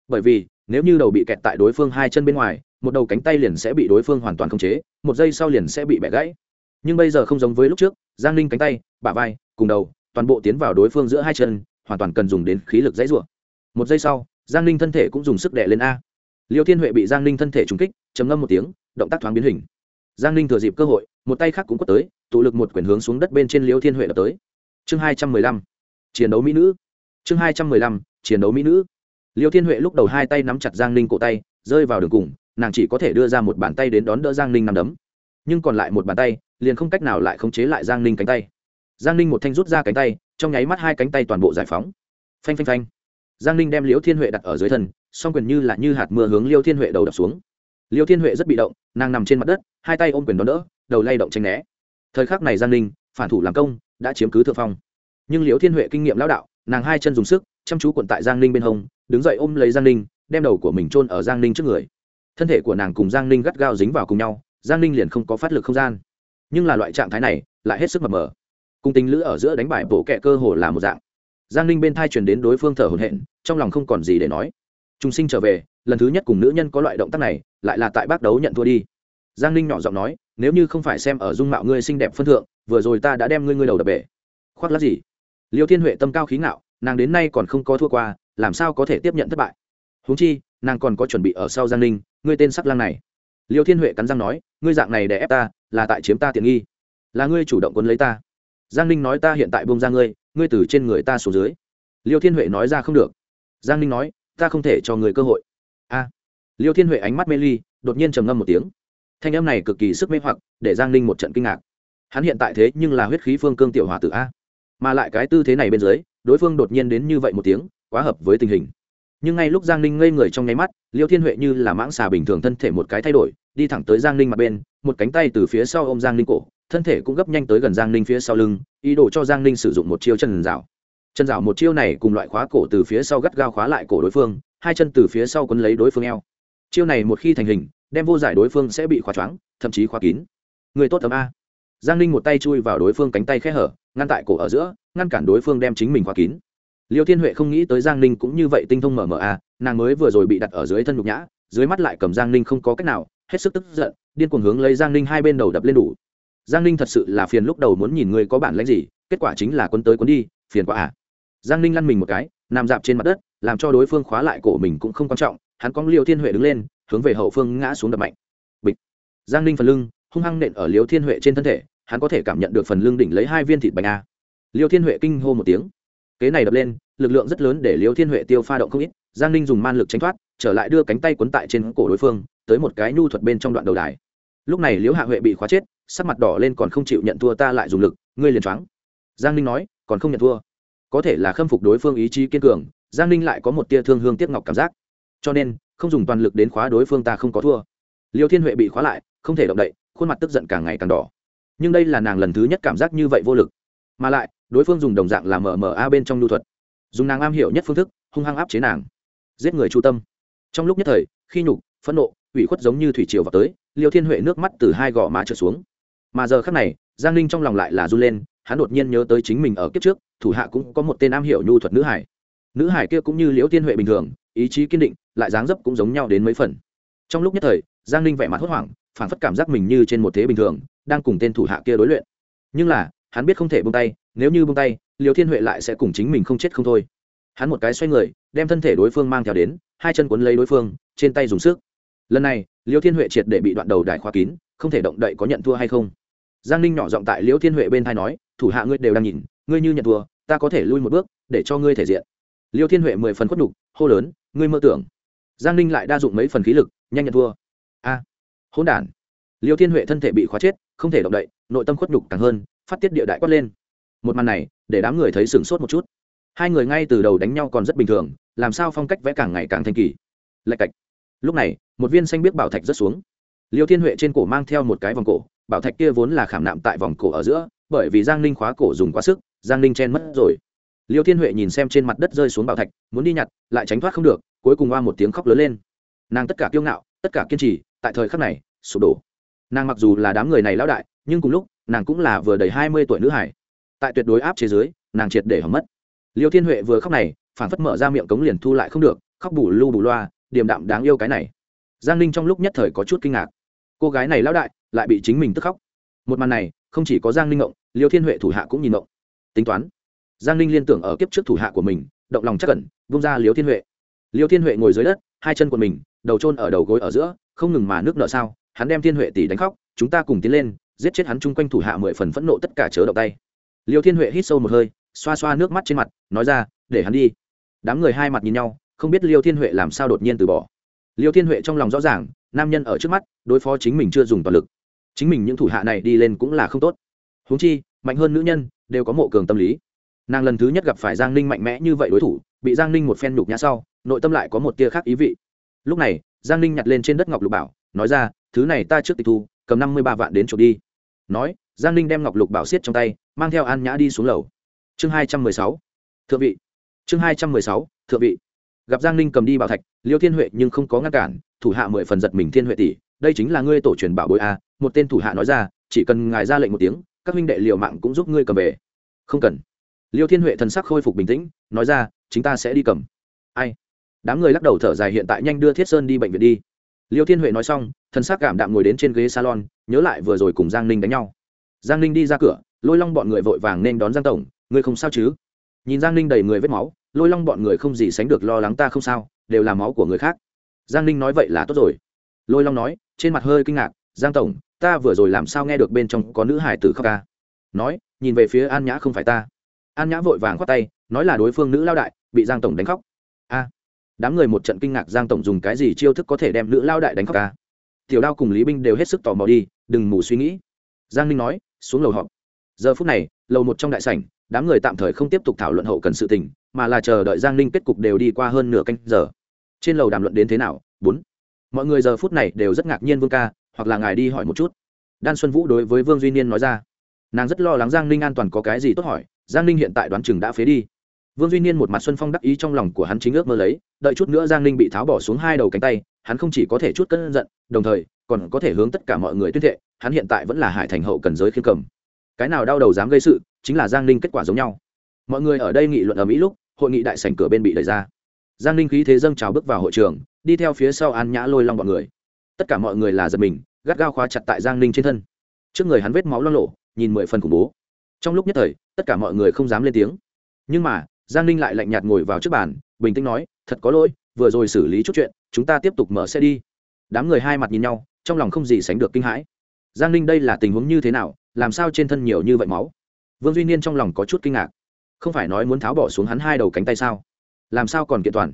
[SPEAKER 1] Bởi vì, nếu như đầu bị kẹt tại đối phương hai chân bên ngoài, một đầu cánh tay liền sẽ bị đối phương hoàn toàn khống chế, một giây sau liền sẽ bị bẻ gãy. Nhưng bây giờ không giống với lúc trước, giang ninh cánh tay, bả vai, cùng đầu, toàn bộ tiến vào đối phương giữa hai chân, hoàn toàn cần dùng đến khí lực dãy rủa. Một giây sau, giang ninh thân thể cũng dùng sức đè lên a. Liêu thiên huệ bị giang ninh thân thể trúng kích chấm ngâm một tiếng, động tác thoáng biến hình. Giang ninh thừa dịp cơ hội, một tay khác cũng quất tới, tụ lực một quyển hướng xuống đất bên trên liêu thiên huệ đập tới chương hai trăm mười lăm, chiến đấu mỹ nữ. Chương hai trăm mười lăm, chiến đấu mỹ nữ. Liêu thiên huệ lúc đầu hai tay nắm chặt giang ninh cổ tay, rơi vào đường cùng, nàng chỉ có thể đưa ra một bàn tay đến đón đỡ giang ninh nằm đấm. Nhưng còn lại một bàn tay, liền không cách nào lại khống chế lại giang ninh cánh tay. Giang ninh một thanh rút ra cánh tay, trong nháy mắt hai cánh tay toàn bộ giải phóng. Phanh phanh phanh. Giang ninh đem liễu thiên huệ đặt ở dưới thân, song quyền như là như hạt mưa hướng liêu thiên huệ đầu đập xuống. Liêu thiên huệ rất bị động, nàng nằm trên mặt đất, hai tay ôm quyền đón đỡ, đầu lay động tranh né. Thời khắc này giang ninh, phản thủ làm công đã chiếm cứ thượng phong. Nhưng liễu thiên huệ kinh nghiệm lão đạo, nàng hai chân dùng sức, chăm chú quận tại giang ninh bên hông, đứng dậy ôm lấy giang ninh, đem đầu của mình chôn ở giang ninh trước người. Thân thể của nàng cùng giang ninh gắt gao dính vào cùng nhau, giang ninh liền không có phát lực không gian. Nhưng là loại trạng thái này, lại hết sức mập mờ. Cung tính lữ ở giữa đánh bại bổ kẹ cơ hồ là một dạng. Giang ninh bên thai truyền đến đối phương thở hồn hện trong lòng không còn gì để nói. Trung sinh trở về, lần thứ nhất cùng nữ nhân có loại động tác này, lại là tại bác đấu nhận thua đi. Giang ninh nhỏ giọng nói, nếu như không phải xem ở dung mạo ngươi xinh đẹp phân thượng vừa rồi ta đã đem ngươi ngươi đầu đập bể. Khoác lát gì? Liêu thiên huệ tâm cao khí ngạo, nàng đến nay còn không có thua qua, làm sao có thể tiếp nhận thất bại? Huống chi, nàng còn có chuẩn bị ở sau giang ninh, ngươi tên sắc lang này. Liêu thiên huệ cắn răng nói, ngươi dạng này để ép ta, là tại chiếm ta tiện nghi. Là ngươi chủ động quấn lấy ta. Giang ninh nói ta hiện tại bông ra ngươi ngươi từ trên người ta xuống dưới. Liêu thiên huệ nói ra không được. Giang ninh nói, ta không thể cho người cơ hội. A. Liêu thiên huệ ánh mắt mê ly, đột nhiên trầm ngâm một tiếng. Thanh âm này cực kỳ sức mê hoặc, để giang ninh một trận kinh ngạc hắn hiện tại thế nhưng là huyết khí phương cương tiểu hòa tử a. Mà lại cái tư thế này bên dưới, đối phương đột nhiên đến như vậy một tiếng, quá hợp với tình hình. Nhưng ngay lúc giang ninh ngây người trong nháy mắt, liêu thiên huệ như là mãng xà bình thường thân thể một cái thay đổi, đi thẳng tới giang ninh mặt bên, một cánh tay từ phía sau ô m giang ninh cổ, thân thể cũng gấp nhanh tới gần giang ninh phía sau lưng, ý đồ cho giang ninh sử dụng một chiêu chân rào. Chân rào một chiêu này cùng loại khóa cổ từ phía sau gắt gao khóa lại cổ đối phương, hai chân từ phía sau quấn lấy đối phương eo. Chiêu này một khi thành hình, đem vô giải đối phương sẽ bị khóa choáng, thậm chí khóa kín. Người tốt tấm a giang ninh một tay chui vào đối phương cánh tay khe hở ngăn tại cổ ở giữa ngăn cản đối phương đem chính mình khóa kín. Liêu thiên huệ không nghĩ tới giang ninh cũng như vậy tinh thông mở mở à, nàng mới vừa rồi bị đặt ở dưới thân nhục nhã dưới mắt lại cầm giang ninh không có cách nào hết sức tức giận điên cuồng hướng lấy giang ninh hai bên đầu đập lên đủ. Giang ninh thật sự là phiền lúc đầu muốn nhìn người có bản lãnh gì kết quả chính là quân tới quân đi phiền quá à. Giang ninh lăn mình một cái nằm dạp trên mặt đất làm cho đối phương khóa lại cổ mình cũng không quan trọng hắn cóng liêu thiên huệ đứng lên hướng về hậu phương ngã xuống đập mạnh. Bịch. Giang ninh phần lưng hung hăng nện ở liêu thiên huệ trên thân thể, hắn có thể cảm nhận được phần lương đỉnh lấy hai viên thịt bánh a. Liêu thiên huệ kinh hô một tiếng. Kế này đập lên, lực lượng rất lớn để liêu thiên huệ tiêu pha động không ít, giang ninh dùng man lực tránh thoát, trở lại đưa cánh tay quấn tại trên cổ đối phương, tới một cái nhu thuật bên trong đoạn đầu đài. Lúc này liễu hạ huệ bị khóa chết, sắc mặt đỏ lên còn không chịu nhận thua ta lại dùng lực, ngươi liền choáng. Giang ninh nói, còn không nhận thua. Có thể là khâm phục đối phương ý chí kiên cường, giang ninh lại có một tia thương hương tiếc ngọc cảm giác. Cho nên, không dùng toàn lực đến khóa đối phương ta không có thua. Liêu thiên huệ bị khóa lại, không thể động đậy khuôn mặt tức giận càng ngày càng đỏ. Nhưng đây là nàng lần thứ nhất cảm giác như vậy vô lực. Mà lại, đối phương dùng đồng dạng là mma bên trong nhu thuật. Dùng nàng am hiểu nhất phương thức, hung hăng áp chế nàng. Giết người chu tâm. Trong lúc nhất thời, khi nhục, phẫn nộ, ủy khuất giống như thủy triều vào tới, liêu thiên huệ nước mắt từ hai gò má trượt xuống. Mà giờ khắc này, giang ninh trong lòng lại là run lên, hắn đột nhiên nhớ tới chính mình ở kiếp trước, thủ hạ cũng có một tên am hiểu nhu thuật nữ hải. Nữ hải kia cũng như liễu thiên huệ bình thường, ý chí kiên định, lại dáng dấp cũng giống nhau đến mấy phần. Trong lúc nhất thời, giang ninh vẻ mặt hốt hoảng phản phất cảm giác mình như trên một thế bình thường, đang cùng tên thủ hạ kia đối luyện. Nhưng là, hắn biết không thể bông tay, nếu như bông tay liều thiên huệ lại sẽ cùng chính mình không chết không thôi. Hắn một cái xoay người, đem thân thể đối phương mang theo đến, hai chân quấn lấy đối phương, trên tay dùng sức. Lần này, liêu thiên huệ triệt để bị đoạn đầu đại khóa kín, không thể động đậy có nhận thua hay không. Giang ninh nhỏ giọng tại liêu thiên huệ bên thai nói, thủ hạ ngươi đều đang nhìn, ngươi như nhận thua, ta có thể lui một bước, để cho ngươi thể diện. Liêu thiên huệ mười phần khuất đục hô lớn, ngươi mơ tưởng. Giang ninh lại đa dụng mấy phần khí lực, nhanh nhận thua. A hỗn đản. Liêu thiên huệ thân thể bị khóa chết, không thể động đậy, nội tâm khuất nhục càng hơn, phát tiết địa đại quát lên. Một màn này, để đám người thấy sửng sốt một chút. Hai người ngay từ đầu đánh nhau còn rất bình thường, làm sao phong cách vẽ càng ngày càng thanh kỳ. Lạch cạch. Lúc này, một viên xanh biết bảo thạch rớt xuống. Liêu thiên huệ trên cổ mang theo một cái vòng cổ, bảo thạch kia vốn là khảm nạm tại vòng cổ ở giữa, bởi vì giang ninh khóa cổ dùng quá sức, giang ninh chen mất rồi. Liêu thiên huệ nhìn xem trên mặt đất rơi xuống bảo thạch, muốn đi nhặt, lại tránh thoát không được, cuối cùng qua một tiếng khóc lớn lên. Nàng tất cả kiêu ngạo, tất cả kiên trì tại thời khắc này, sụp đổ. Nàng mặc dù là đám người này lão đại, nhưng cùng lúc, nàng cũng là vừa đầy hai mươi tuổi nữ hải. Tại tuyệt đối áp chế dưới, nàng triệt để hỏng mất. Liêu thiên huệ vừa khóc này, phản phất mở ra miệng cống liền thu lại không được, khóc bù lu bù loa, điềm đạm đáng yêu cái này. Giang ninh trong lúc nhất thời có chút kinh ngạc. Cô gái này lão đại, lại bị chính mình tức khóc. Một màn này, không chỉ có giang ninh ngộng, liêu thiên huệ thủ hạ cũng nhìn ngộng. Tính toán, giang ninh liên tưởng ở kiếp trước thủ hạ của mình, động lòng chắc cẩn vung ra liêu thiên huệ. Liêu thiên huệ ngồi dưới đất, hai chân của mình, đầu trôn ở đầu gối ở giữa không ngừng mà nước nợ sao, hắn đem thiên huệ tỷ đánh khóc, chúng ta cùng tiến lên, giết chết hắn chung quanh thủ hạ mười phần phẫn nộ tất cả chớ động tay. Liêu thiên huệ hít sâu một hơi, xoa xoa nước mắt trên mặt, nói ra, để hắn đi. Đám người hai mặt nhìn nhau, không biết liêu thiên huệ làm sao đột nhiên từ bỏ. Liêu thiên huệ trong lòng rõ ràng, nam nhân ở trước mắt, đối phó chính mình chưa dùng toàn lực. Chính mình những thủ hạ này đi lên cũng là không tốt. Húng chi, mạnh hơn nữ nhân, đều có mộ cường tâm lý. Nàng lần thứ nhất gặp phải giang ninh mạnh mẽ như vậy đối thủ, bị giang ninh một phen nhục nhã sau, nội tâm lại có một tia khác ý vị. Lúc này giang ninh nhặt lên trên đất ngọc lục bảo, nói ra, thứ này ta trước tịch thu, cầm năm mươi ba vạn đến trộm đi. Nói, giang ninh đem ngọc lục bảo xiết trong tay, mang theo an nhã đi xuống lầu. Chương hai trăm mười sáu. Thượng vị. Chương hai trăm mười sáu, thượng vị. Gặp giang ninh cầm đi bảo thạch, liêu thiên huệ nhưng không có ngăn cản, thủ hạ mười phần giật mình thiên huệ tỷ, đây chính là ngươi tổ truyền bảo bối a. Một tên thủ hạ nói ra, chỉ cần ngài ra lệnh một tiếng, các huynh đệ liều mạng cũng giúp ngươi cầm về. Không cần. Liêu thiên huệ thần sắc khôi phục bình tĩnh, nói ra, chúng ta sẽ đi cầm. Ai? Đám người lắc đầu thở dài, hiện tại nhanh đưa thiết sơn đi bệnh viện đi. Liêu thiên huệ nói xong, thần sắc cảm đạm ngồi đến trên ghế salon, nhớ lại vừa rồi cùng giang ninh đánh nhau. Giang ninh đi ra cửa, lôi long bọn người vội vàng nên đón giang tổng, ngươi không sao chứ? Nhìn giang ninh đầy người vết máu, lôi long bọn người không gì sánh được lo lắng ta không sao, đều là máu của người khác. Giang ninh nói vậy là tốt rồi. Lôi long nói, trên mặt hơi kinh ngạc, giang tổng, ta vừa rồi làm sao nghe được bên trong có nữ hải tử khóc ca? Nói, nhìn về phía an nhã không phải ta. An nhã vội vàng khoát tay, nói là đối phương nữ lao đại, bị giang tổng đánh khóc. A đám người một trận kinh ngạc giang tổng dùng cái gì chiêu thức có thể đem nữ lao đại đánh khóc ca? Tiểu đao cùng lý binh đều hết sức tò mò đi, đừng mù suy nghĩ. Giang ninh nói, xuống lầu họp. Giờ phút này, lầu một trong đại sảnh, đám người tạm thời không tiếp tục thảo luận hậu cần sự tình, mà là chờ đợi giang ninh kết cục đều đi qua hơn nửa canh giờ. Trên lầu đàm luận đến thế nào? Bốn. Mọi người giờ phút này đều rất ngạc nhiên vương ca, hoặc là ngài đi hỏi một chút. Đan xuân vũ đối với vương duy niên nói ra. Nàng rất lo lắng giang ninh an toàn có cái gì tốt hỏi, giang ninh hiện tại đoán chừng đã phế đi vương duy niên một mặt xuân phong đắc ý trong lòng của hắn chính ước mơ lấy, đợi chút nữa giang ninh bị tháo bỏ xuống hai đầu cánh tay, hắn không chỉ có thể chút cân giận, đồng thời còn có thể hướng tất cả mọi người tuyên thệ, hắn hiện tại vẫn là hải thành hậu cần giới khiên cầm. Cái nào đau đầu dám gây sự, chính là giang ninh kết quả giống nhau. Mọi người ở đây nghị luận ở mỹ lúc, hội nghị đại sảnh cửa bên bị đẩy ra. Giang ninh khí thế dâng trào bước vào hội trường, đi theo phía sau an nhã lôi long bọn người. Tất cả mọi người là giật mình, gắt gao khóa chặt tại giang ninh trên thân. Trước người hắn vết máu lo lộ, nhìn mười phần khủng bố. Trong lúc nhất thời, tất cả mọi người không dám lên tiếng. Nhưng mà giang ninh lại lạnh nhạt ngồi vào trước bàn, bình tĩnh nói, thật có lỗi, vừa rồi xử lý chút chuyện, chúng ta tiếp tục mở xe đi. Đám người hai mặt nhìn nhau, trong lòng không gì sánh được kinh hãi. Giang ninh đây là tình huống như thế nào, làm sao trên thân nhiều như vậy máu? Vương duy niên trong lòng có chút kinh ngạc. Không phải nói muốn tháo bỏ xuống hắn hai đầu cánh tay sao? Làm sao còn kiện toàn?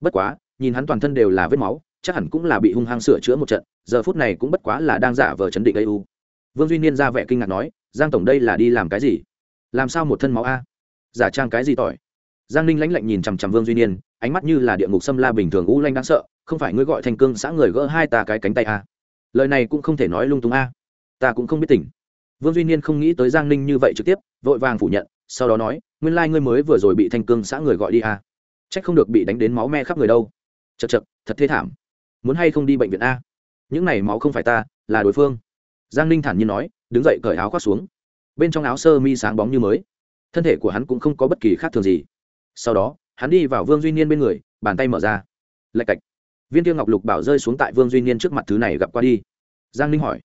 [SPEAKER 1] Bất quá, nhìn hắn toàn thân đều là vết máu, chắc hẳn cũng là bị hung hăng sửa chữa một trận, giờ phút này cũng bất quá là đang giả vờ chấn định u. vương duy niên ra vẻ kinh ngạc nói, giang tổng đây là đi làm cái gì? Làm sao một thân máu a? Giả trang cái gì tỏi? Giang ninh lãnh lạnh nhìn chằm chằm vương duy niên, ánh mắt như là địa ngục xâm la bình thường u lanh đáng sợ, không phải ngươi gọi thành cương xã người gỡ hai ta cái cánh tay a lời này cũng không thể nói lung tung a. Ta cũng không biết tỉnh vương duy niên không nghĩ tới giang ninh như vậy trực tiếp, vội vàng phủ nhận, sau đó nói, nguyên lai、like、ngươi mới vừa rồi bị thanh cương xã người gọi đi à? a c h ắ c không được bị đánh đến máu me khắp người đâu. Chật chật thật thê thảm. Muốn hay không đi bệnh viện a? Những này máu không phải ta, là đối phương. Giang ninh thản nhiên nói, đứng dậy cởi áo khoác xuống. Bên trong áo sơ mi sáng bóng như mới. Thân thể của hắn cũng không có bất kỳ khác thường gì sau đó, hắn đi vào vương duy niên bên người, bàn tay mở ra. Lạch cạch. Viên tiêu ngọc lục bảo rơi xuống tại vương duy niên trước mặt thứ này gặp qua đi. Giang ninh hỏi.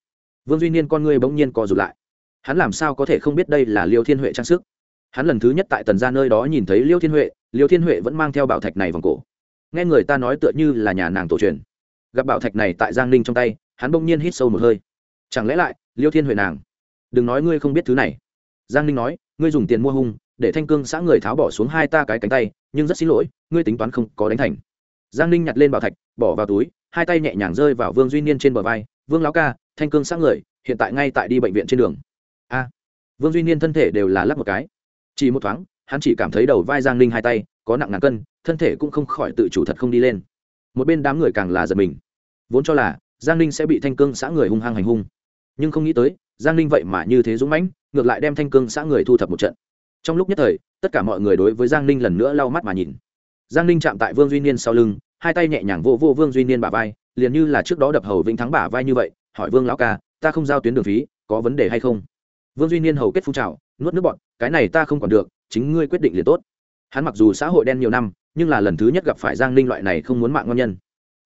[SPEAKER 1] Vương duy niên con ngươi bỗng nhiên co rụt lại. Hắn làm sao có thể không biết đây là liêu thiên huệ trang sức? Hắn lần thứ nhất tại tần gia nơi đó nhìn thấy liêu thiên huệ, liêu thiên huệ vẫn mang theo bảo thạch này vòng cổ. Nghe người ta nói tựa như là nhà nàng tổ truyền. Gặp bảo thạch này tại giang ninh trong tay, hắn bỗng nhiên hít sâu một hơi. Chẳng lẽ lại, liêu thiên huệ nàng? Đừng nói ngươi không biết thứ này. Giang ninh nói, ngươi dùng tiền mua hung để thanh cương xã người tháo bỏ xuống hai ta cái cánh tay, nhưng rất xin lỗi, ngươi tính toán không có đánh thành. Giang ninh nhặt lên bảo thạch, bỏ vào túi, hai tay nhẹ nhàng rơi vào vương duy niên trên bờ vai. Vương lão ca, thanh cương xã người, hiện tại ngay tại đi bệnh viện trên đường. A. Vương duy niên thân thể đều là lắp một cái. Chỉ một thoáng, hắn chỉ cảm thấy đầu vai giang ninh hai tay có nặng ngàn cân, thân thể cũng không khỏi tự chủ thật không đi lên. Một bên đám người càng là giật mình. Vốn cho là giang ninh sẽ bị thanh cương xã người hung hăng hành hung. Nhưng không nghĩ tới, giang ninh vậy mà như thế dũng mãnh, ngược lại đem thanh cương xã người thu thập một trận trong lúc nhất thời, tất cả mọi người đối với giang ninh lần nữa lau mắt mà nhìn. Giang ninh chạm tại vương duy niên sau lưng, hai tay nhẹ nhàng vô vô vương duy niên bả vai, liền như là trước đó đập hầu vĩnh thắng bả vai như vậy, hỏi vương lão ca, ta không giao tuyến đường phí, có vấn đề hay không? Vương duy niên hầu kết phun trào, nuốt nước bọn cái này ta không còn được, chính ngươi quyết định liền tốt. Hắn mặc dù xã hội đen nhiều năm, nhưng là lần thứ nhất gặp phải giang ninh loại này không muốn mạng ngon nhân.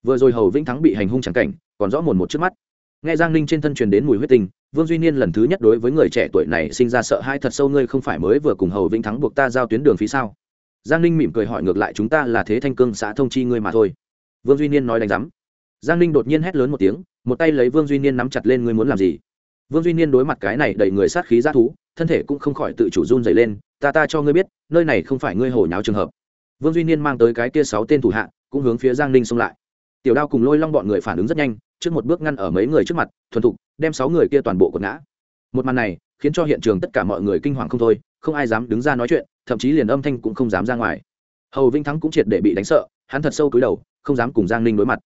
[SPEAKER 1] Vừa rồi hầu vĩnh thắng bị hành hung chẳng cảnh, còn rõ mồn một trước mắt. Nghe giang ninh trên thân truyền đến mùi huyết tình vương duy niên lần thứ nhất đối với người trẻ tuổi này sinh ra sợ hãi thật sâu, ngươi không phải mới vừa cùng hầu vĩnh thắng buộc ta giao tuyến đường phí sao? Giang ninh mỉm cười hỏi ngược lại, chúng ta là thế thanh cương, xã thông chi ngươi mà thôi. Vương duy niên nói đánh giám. Giang ninh đột nhiên hét lớn một tiếng, một tay lấy vương duy niên nắm chặt lên, ngươi muốn làm gì? Vương duy niên đối mặt cái này đẩy người sát khí g thú, thân thể cũng không khỏi tự chủ run dày lên, ta ta cho ngươi biết, nơi này không phải ngươi hổ nháo trường hợp. Vương duy niên mang tới cái kia sáu tên thủ hạ, cũng hướng phía giang ninh xông lại. Tiểu đao cùng lôi long bọn người phản ứng rất nhanh, trước một bước ngăn ở mấy người trước mặt, thuần thục đem sáu người kia toàn bộ quật ngã. Một màn này khiến cho hiện trường tất cả mọi người kinh hoàng không thôi, không ai dám đứng ra nói chuyện, thậm chí liền âm thanh cũng không dám ra ngoài. Hầu vinh thắng cũng triệt để bị đánh sợ, hắn thật sâu cúi đầu, không dám cùng giang ninh đối mặt.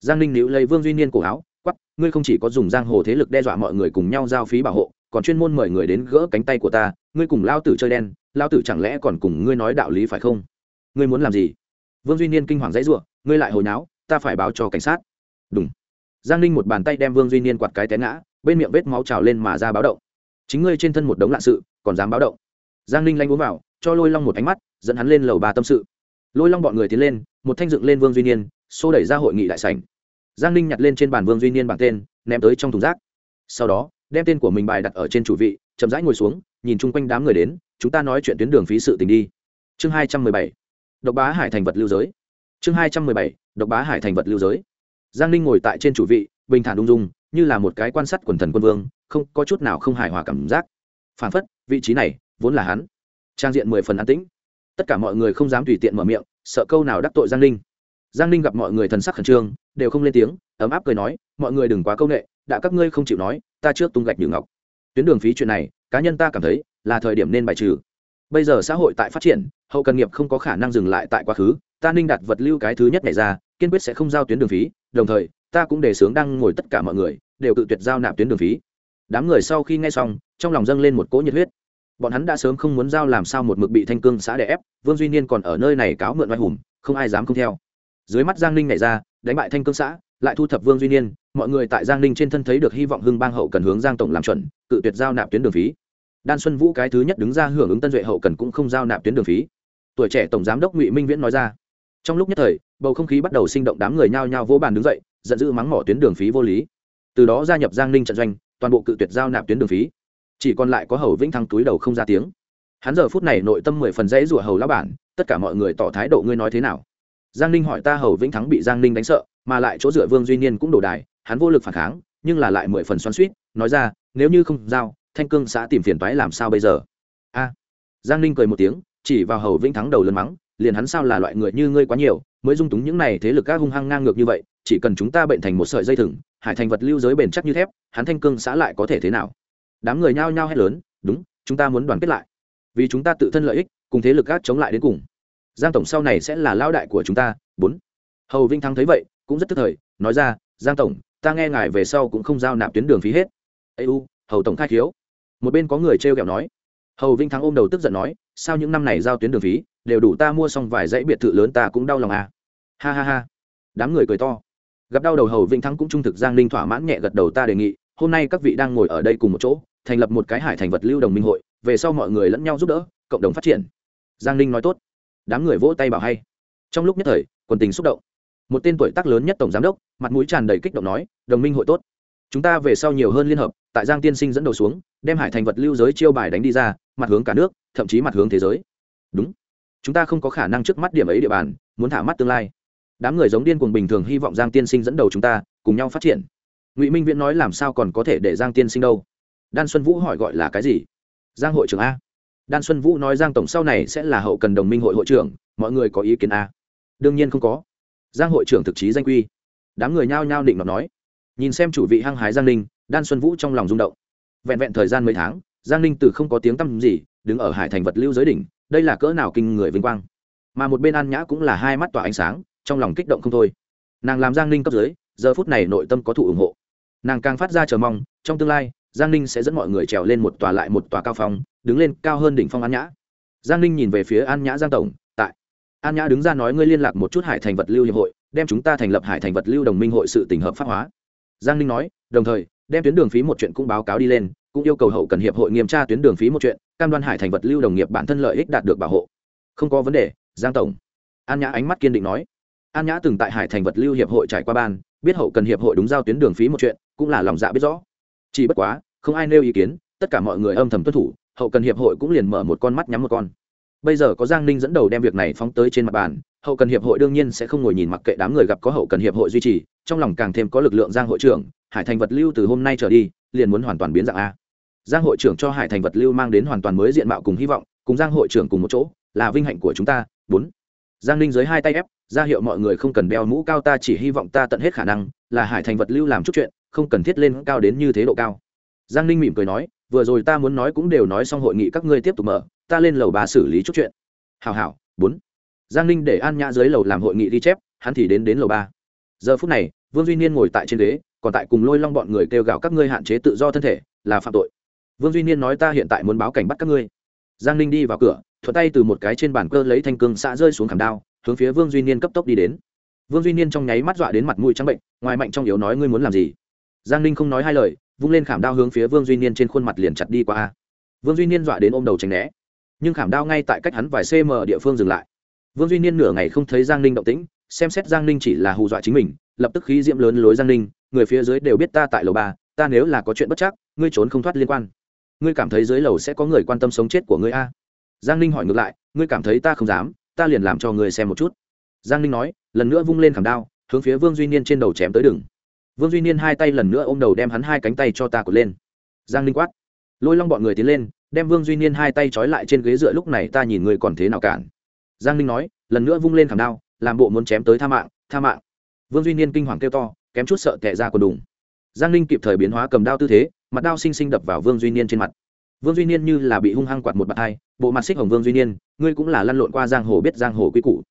[SPEAKER 1] Giang ninh níu lấy vương duy niên cổ áo quắp ngươi không chỉ có dùng giang hồ thế lực đe dọa mọi người cùng nhau giao phí bảo hộ, còn chuyên môn mời người đến gỡ cánh tay của ta, ngươi cùng lao tử chơi đen, lao tử chẳng lẽ còn cùng ngươi nói đạo lý phải không? Ngươi muốn làm gì? Vương duy niên kinh hoàng dãy r u ộ ngươi lại hồi náo, ta phải báo cho cảnh sát. Đúng giang ninh một bàn tay đem vương duy niên quạt cái té ngã, bên miệng vết máu trào lên mà ra báo động. Chính ngươi trên thân một đống lạ sự, còn dám báo động? Giang ninh lanh uống vào, cho lôi long một ánh mắt, dẫn hắn lên lầu ba tâm sự. Lôi long bọn người tiến lên, một thanh dựng lên vương duy niên, xô đẩy ra hội nghị đại sảnh. Giang ninh nhặt lên trên bàn vương duy niên bằng tên, ném tới trong thùng rác. Sau đó, đem tên của mình bài đặt ở trên chủ vị, chậm rãi ngồi xuống, nhìn chung quanh đám người đến, chúng ta nói chuyện tuyến đường phí sự tình đi. Chương hai trăm mười bảy. Độc bá hải thành vật lưu giới. Chương hai trăm mười bảy. Độc bá hải thành vật lưu giới giang ninh ngồi tại trên chủ vị, bình thản ung dung, như là một cái quan sát quần thần quân vương, không, có chút nào không hài hòa cảm giác. Phản phất, vị trí này, vốn là hắn. Trang diện mười phần an tĩnh. Tất cả mọi người không dám tùy tiện mở miệng, sợ câu nào đắc tội giang ninh. Giang ninh gặp mọi người thần sắc khẩn trương, đều không lên tiếng, ấm áp cười nói, mọi người đừng quá c â u n ệ đã các ngươi không chịu nói, ta trước tung gạch nhử ngọc. Tuyến đường phí chuyện này, cá nhân ta cảm thấy, là thời điểm nên bài trừ. Bây giờ xã hội tại phát triển, hậu cần nghiệp không có khả năng dừng lại tại quá khứ, ta ninh đặt vật lưu cái thứ nhất này ra kiên quyết sẽ không giao tuyến đường phí, đồng thời, ta cũng đề xướng đang ngồi tất cả mọi người, đều tự tuyệt giao nạp tuyến đường phí. Đám người sau khi nghe xong, trong lòng dâng lên một cỗ nhiệt huyết. Bọn hắn đã sớm không muốn giao làm sao một mực bị thanh cương xã đè ép, vương duy niên còn ở nơi này cáo mượn oai hùng, không ai dám không theo. Dưới mắt giang ninh nhảy ra, đánh bại thanh cương xã, lại thu thập vương duy niên, mọi người tại giang ninh trên thân thấy được hy vọng hưng bang hậu cần hướng giang tổng làm chuẩn cự tuyệt giao nạp tuyến đường phí. Đan xuân vũ cái thứ nhất đứng ra hưởng ứng tân duệ hậu cần cũng không giao nạp tuyến đường phí. Tuổi trẻ tổng giám đốc ngụy minh viễn nói ra trong lúc nhất thời, bầu không khí bắt đầu sinh động đám người nhao nhao vô bàn đứng dậy, giận dữ mắng mỏ tuyến đường phí vô lý. Từ đó gia nhập giang ninh trận doanh, toàn bộ cự tuyệt giao nạp tuyến đường phí. Chỉ còn lại có hầu vĩnh thăng túi đầu không ra tiếng. Hắn giờ phút này nội tâm mười phần dãy rủa hầu lão bản, tất cả mọi người tỏ thái độ ngươi nói thế nào? Giang ninh hỏi ta hầu vĩnh thắng bị giang ninh đánh sợ, mà lại chỗ dựa vương duy niên cũng đổ đài, hắn vô lực phản kháng, nhưng là lại mười phần xoắn suýt nói ra, nếu như không giao, thanh cương xã tìm phiền toái làm sao bây giờ? A. Giang ninh cười một tiếng, chỉ vào hầu vĩnh thắng đầu lớn mắng liền hắn sao là loại người như ngươi quá nhiều, mới dung túng những này thế lực các hung hăng ngang ngược như vậy, chỉ cần chúng ta bệnh thành một sợi dây thừng, hải thành vật lưu giới bền chắc như thép, hắn thanh cương xã lại có thể thế nào? Đám người nhao nhao hét lớn, đúng, chúng ta muốn đoàn kết lại. Vì chúng ta tự thân lợi ích, cùng thế lực gác chống lại đến cùng. Giang tổng sau này sẽ là lao đại của chúng ta, bốn. Hầu vinh thắng thấy vậy, cũng rất tức thời, nói ra, giang tổng, ta nghe ngài về sau cũng không giao nạp tuyến đường phí hết. Ây u, hầu tổng khai khiếu. Một bên có người t r e o kẹo nói hầu vinh thắng ôm đầu tức giận nói, sao những năm này giao tuyến đường phí, đều đủ ta mua xong vài dãy biệt thự lớn ta cũng đau lòng à? Ha ha ha. Đám người cười to. Gặp đau đầu hầu vinh thắng cũng trung thực giang ninh thỏa mãn nhẹ gật đầu ta đề nghị, hôm nay các vị đang ngồi ở đây cùng một chỗ, thành lập một cái hải thành vật lưu đồng minh hội, về sau mọi người lẫn nhau giúp đỡ, cộng đồng phát triển. Giang ninh nói tốt. Đám người vỗ tay bảo hay. Trong lúc nhất thời, quần tình xúc động. Một tên tuổi tác lớn nhất tổng giám đốc, mặt mũi tràn đầy kích động nói, đồng minh hội tốt. Chúng ta về sau nhiều hơn liên hợp, tại giang tiên sinh dẫn đầu xuống, đem hải thành vật lưu giới chiêu bài đánh đi ra mặt hướng cả nước, thậm chí mặt hướng thế giới. Đúng. Chúng ta không có khả năng trước mắt điểm ấy địa bàn, muốn thả mắt tương lai. Đám người giống điên cuồng bình thường hy vọng giang tiên sinh dẫn đầu chúng ta, cùng nhau phát triển. Ngụy minh viễn nói làm sao còn có thể để giang tiên sinh đâu? Đan xuân vũ hỏi gọi là cái gì? Giang hội trưởng a. Đan xuân vũ nói giang tổng sau này sẽ là hậu cần đồng minh hội hội trưởng, mọi người có ý kiến a. Đương nhiên không có. Giang hội trưởng thực chí danh quy. Đám người nhao nhao định nó nói. Nhìn xem chủ vị hăng hái giang ninh, đan xuân vũ trong lòng rung động. Vẹn vẹn thời gian mấy tháng giang ninh từ không có tiếng tăm gì, đứng ở hải thành vật lưu giới đỉnh, đây là cỡ nào kinh người vinh quang. Mà một bên an nhã cũng là hai mắt tỏa ánh sáng, trong lòng kích động không thôi. Nàng làm giang ninh cấp dưới, giờ phút này nội tâm có thụ ủng hộ. Nàng càng phát ra chờ mong, trong tương lai, giang ninh sẽ dẫn mọi người trèo lên một tòa lại một tòa cao phong, đứng lên cao hơn đỉnh phong an nhã. Giang ninh nhìn về phía an nhã giang tổng, tại. An nhã đứng ra nói, ngươi liên lạc một chút hải thành vật lưu hiệp hội, đem chúng ta thành lập hải thành vật lưu đồng minh hội sự tỉnh hợp pháp hóa. Giang ninh nói, đồng thời, đem tuyến đường phí một chuyện cũng báo cáo đi lên cũng yêu cầu hậu cần hiệp hội nghiêm tra tuyến đường phí một chuyện, cam đoan hải thành vật lưu đồng nghiệp bản thân lợi ích đạt được bảo hộ. Không có vấn đề, giang tổng. An nhã ánh mắt kiên định nói. An nhã từng tại hải thành vật lưu hiệp hội trải qua ban, biết hậu cần hiệp hội đúng giao tuyến đường phí một chuyện, cũng là lòng dạ biết rõ. Chỉ bất quá, không ai nêu ý kiến, tất cả mọi người âm thầm tuân thủ, hậu cần hiệp hội cũng liền mở một con mắt nhắm một con. Bây giờ có giang ninh dẫn đầu đem việc này phóng tới trên mặt bàn, hậu cần hiệp hội đương nhiên sẽ không ngồi nhìn mặc kệ đám người gặp có hậu cần hiệp hội duy trì, trong lòng càng thêm có lực lượng giang hội trưởng, hải thành vật lưu từ hôm nay trở đi, liền muốn hoàn toàn biến dạng a giang hội trưởng cho hải thành vật lưu mang đến hoàn toàn mới diện mạo cùng hy vọng, cùng giang hội trưởng cùng một chỗ, là vinh hạnh của chúng ta. Bốn. Giang ninh dưới hai tay ép, ra hiệu mọi người không cần đeo mũ cao, ta chỉ hy vọng ta tận hết khả năng, là hải thành vật lưu làm chút chuyện, không cần thiết lên cao đến như thế độ cao. Giang ninh mỉm cười nói, vừa rồi ta muốn nói cũng đều nói xong hội nghị các ngươi tiếp tục mở, ta lên lầu ba xử lý chút chuyện. Hào hảo, bốn. Giang ninh để an nhã dưới lầu làm hội nghị ghi chép, hắn thì đến đến lầu ba. Giờ phút này, vương duy niên ngồi tại trên ghế, còn tại cùng lôi long bọn người kêu gào các ngươi hạn chế tự do thân thể, là phạm tội vương duy niên nói ta hiện tại muốn báo cảnh bắt các ngươi. Giang ninh đi vào cửa, thuận tay từ một cái trên bàn cơ lấy thanh cương xã rơi xuống khảm đao, hướng phía vương duy niên cấp tốc đi đến. Vương duy niên trong nháy mắt dọa đến mặt mũi trắng bệnh, ngoài mạnh trong yếu nói ngươi muốn làm gì? Giang ninh không nói hai lời, vung lên khảm đao hướng phía vương duy niên trên khuôn mặt liền chặt đi qua vương duy niên dọa đến ôm đầu tránh né. Nhưng khảm đao ngay tại cách hắn vài cm địa phương dừng lại. Vương duy niên nửa ngày không thấy giang ninh động tĩnh, xem xét giang ninh chỉ là hù dọa chính mình, lập tức khí diễm lớn lối giang ninh, người phía dưới đều biết ta tại lầu ba, ta nếu là có chuyện bất chắc, ngươi trốn không thoát liên quan ngươi cảm thấy dưới lầu sẽ có người quan tâm sống chết của ngươi a? Giang ninh hỏi ngược lại, ngươi cảm thấy ta không dám, ta liền làm cho ngươi xem một chút. Giang ninh nói, lần nữa vung lên khảm đao, hướng phía vương duy niên trên đầu chém tới đừng. Vương duy niên hai tay lần nữa ôm đầu đem hắn hai cánh tay cho ta cột lên. Giang ninh quát. Lôi long bọn người tiến lên, đem vương duy niên hai tay trói lại trên ghế dựa lúc này ta nhìn ngươi còn thế nào cản. Giang ninh nói, lần nữa vung lên khảm đao, làm bộ muốn chém tới tha mạng tha mạng. Vương duy niên kinh hoàng kêu to, kém chút sợ tệ ra còn đùng. Giang ninh kịp thời biến hóa cầm đao tư thế mặt đao xinh xinh đập vào vương duy niên trên mặt. Vương duy niên như là bị hung hăng quạt một bạt hai, bộ mặt xích hồng vương duy niên, ngươi cũng là lăn lộn qua giang hồ biết giang hồ quy củ.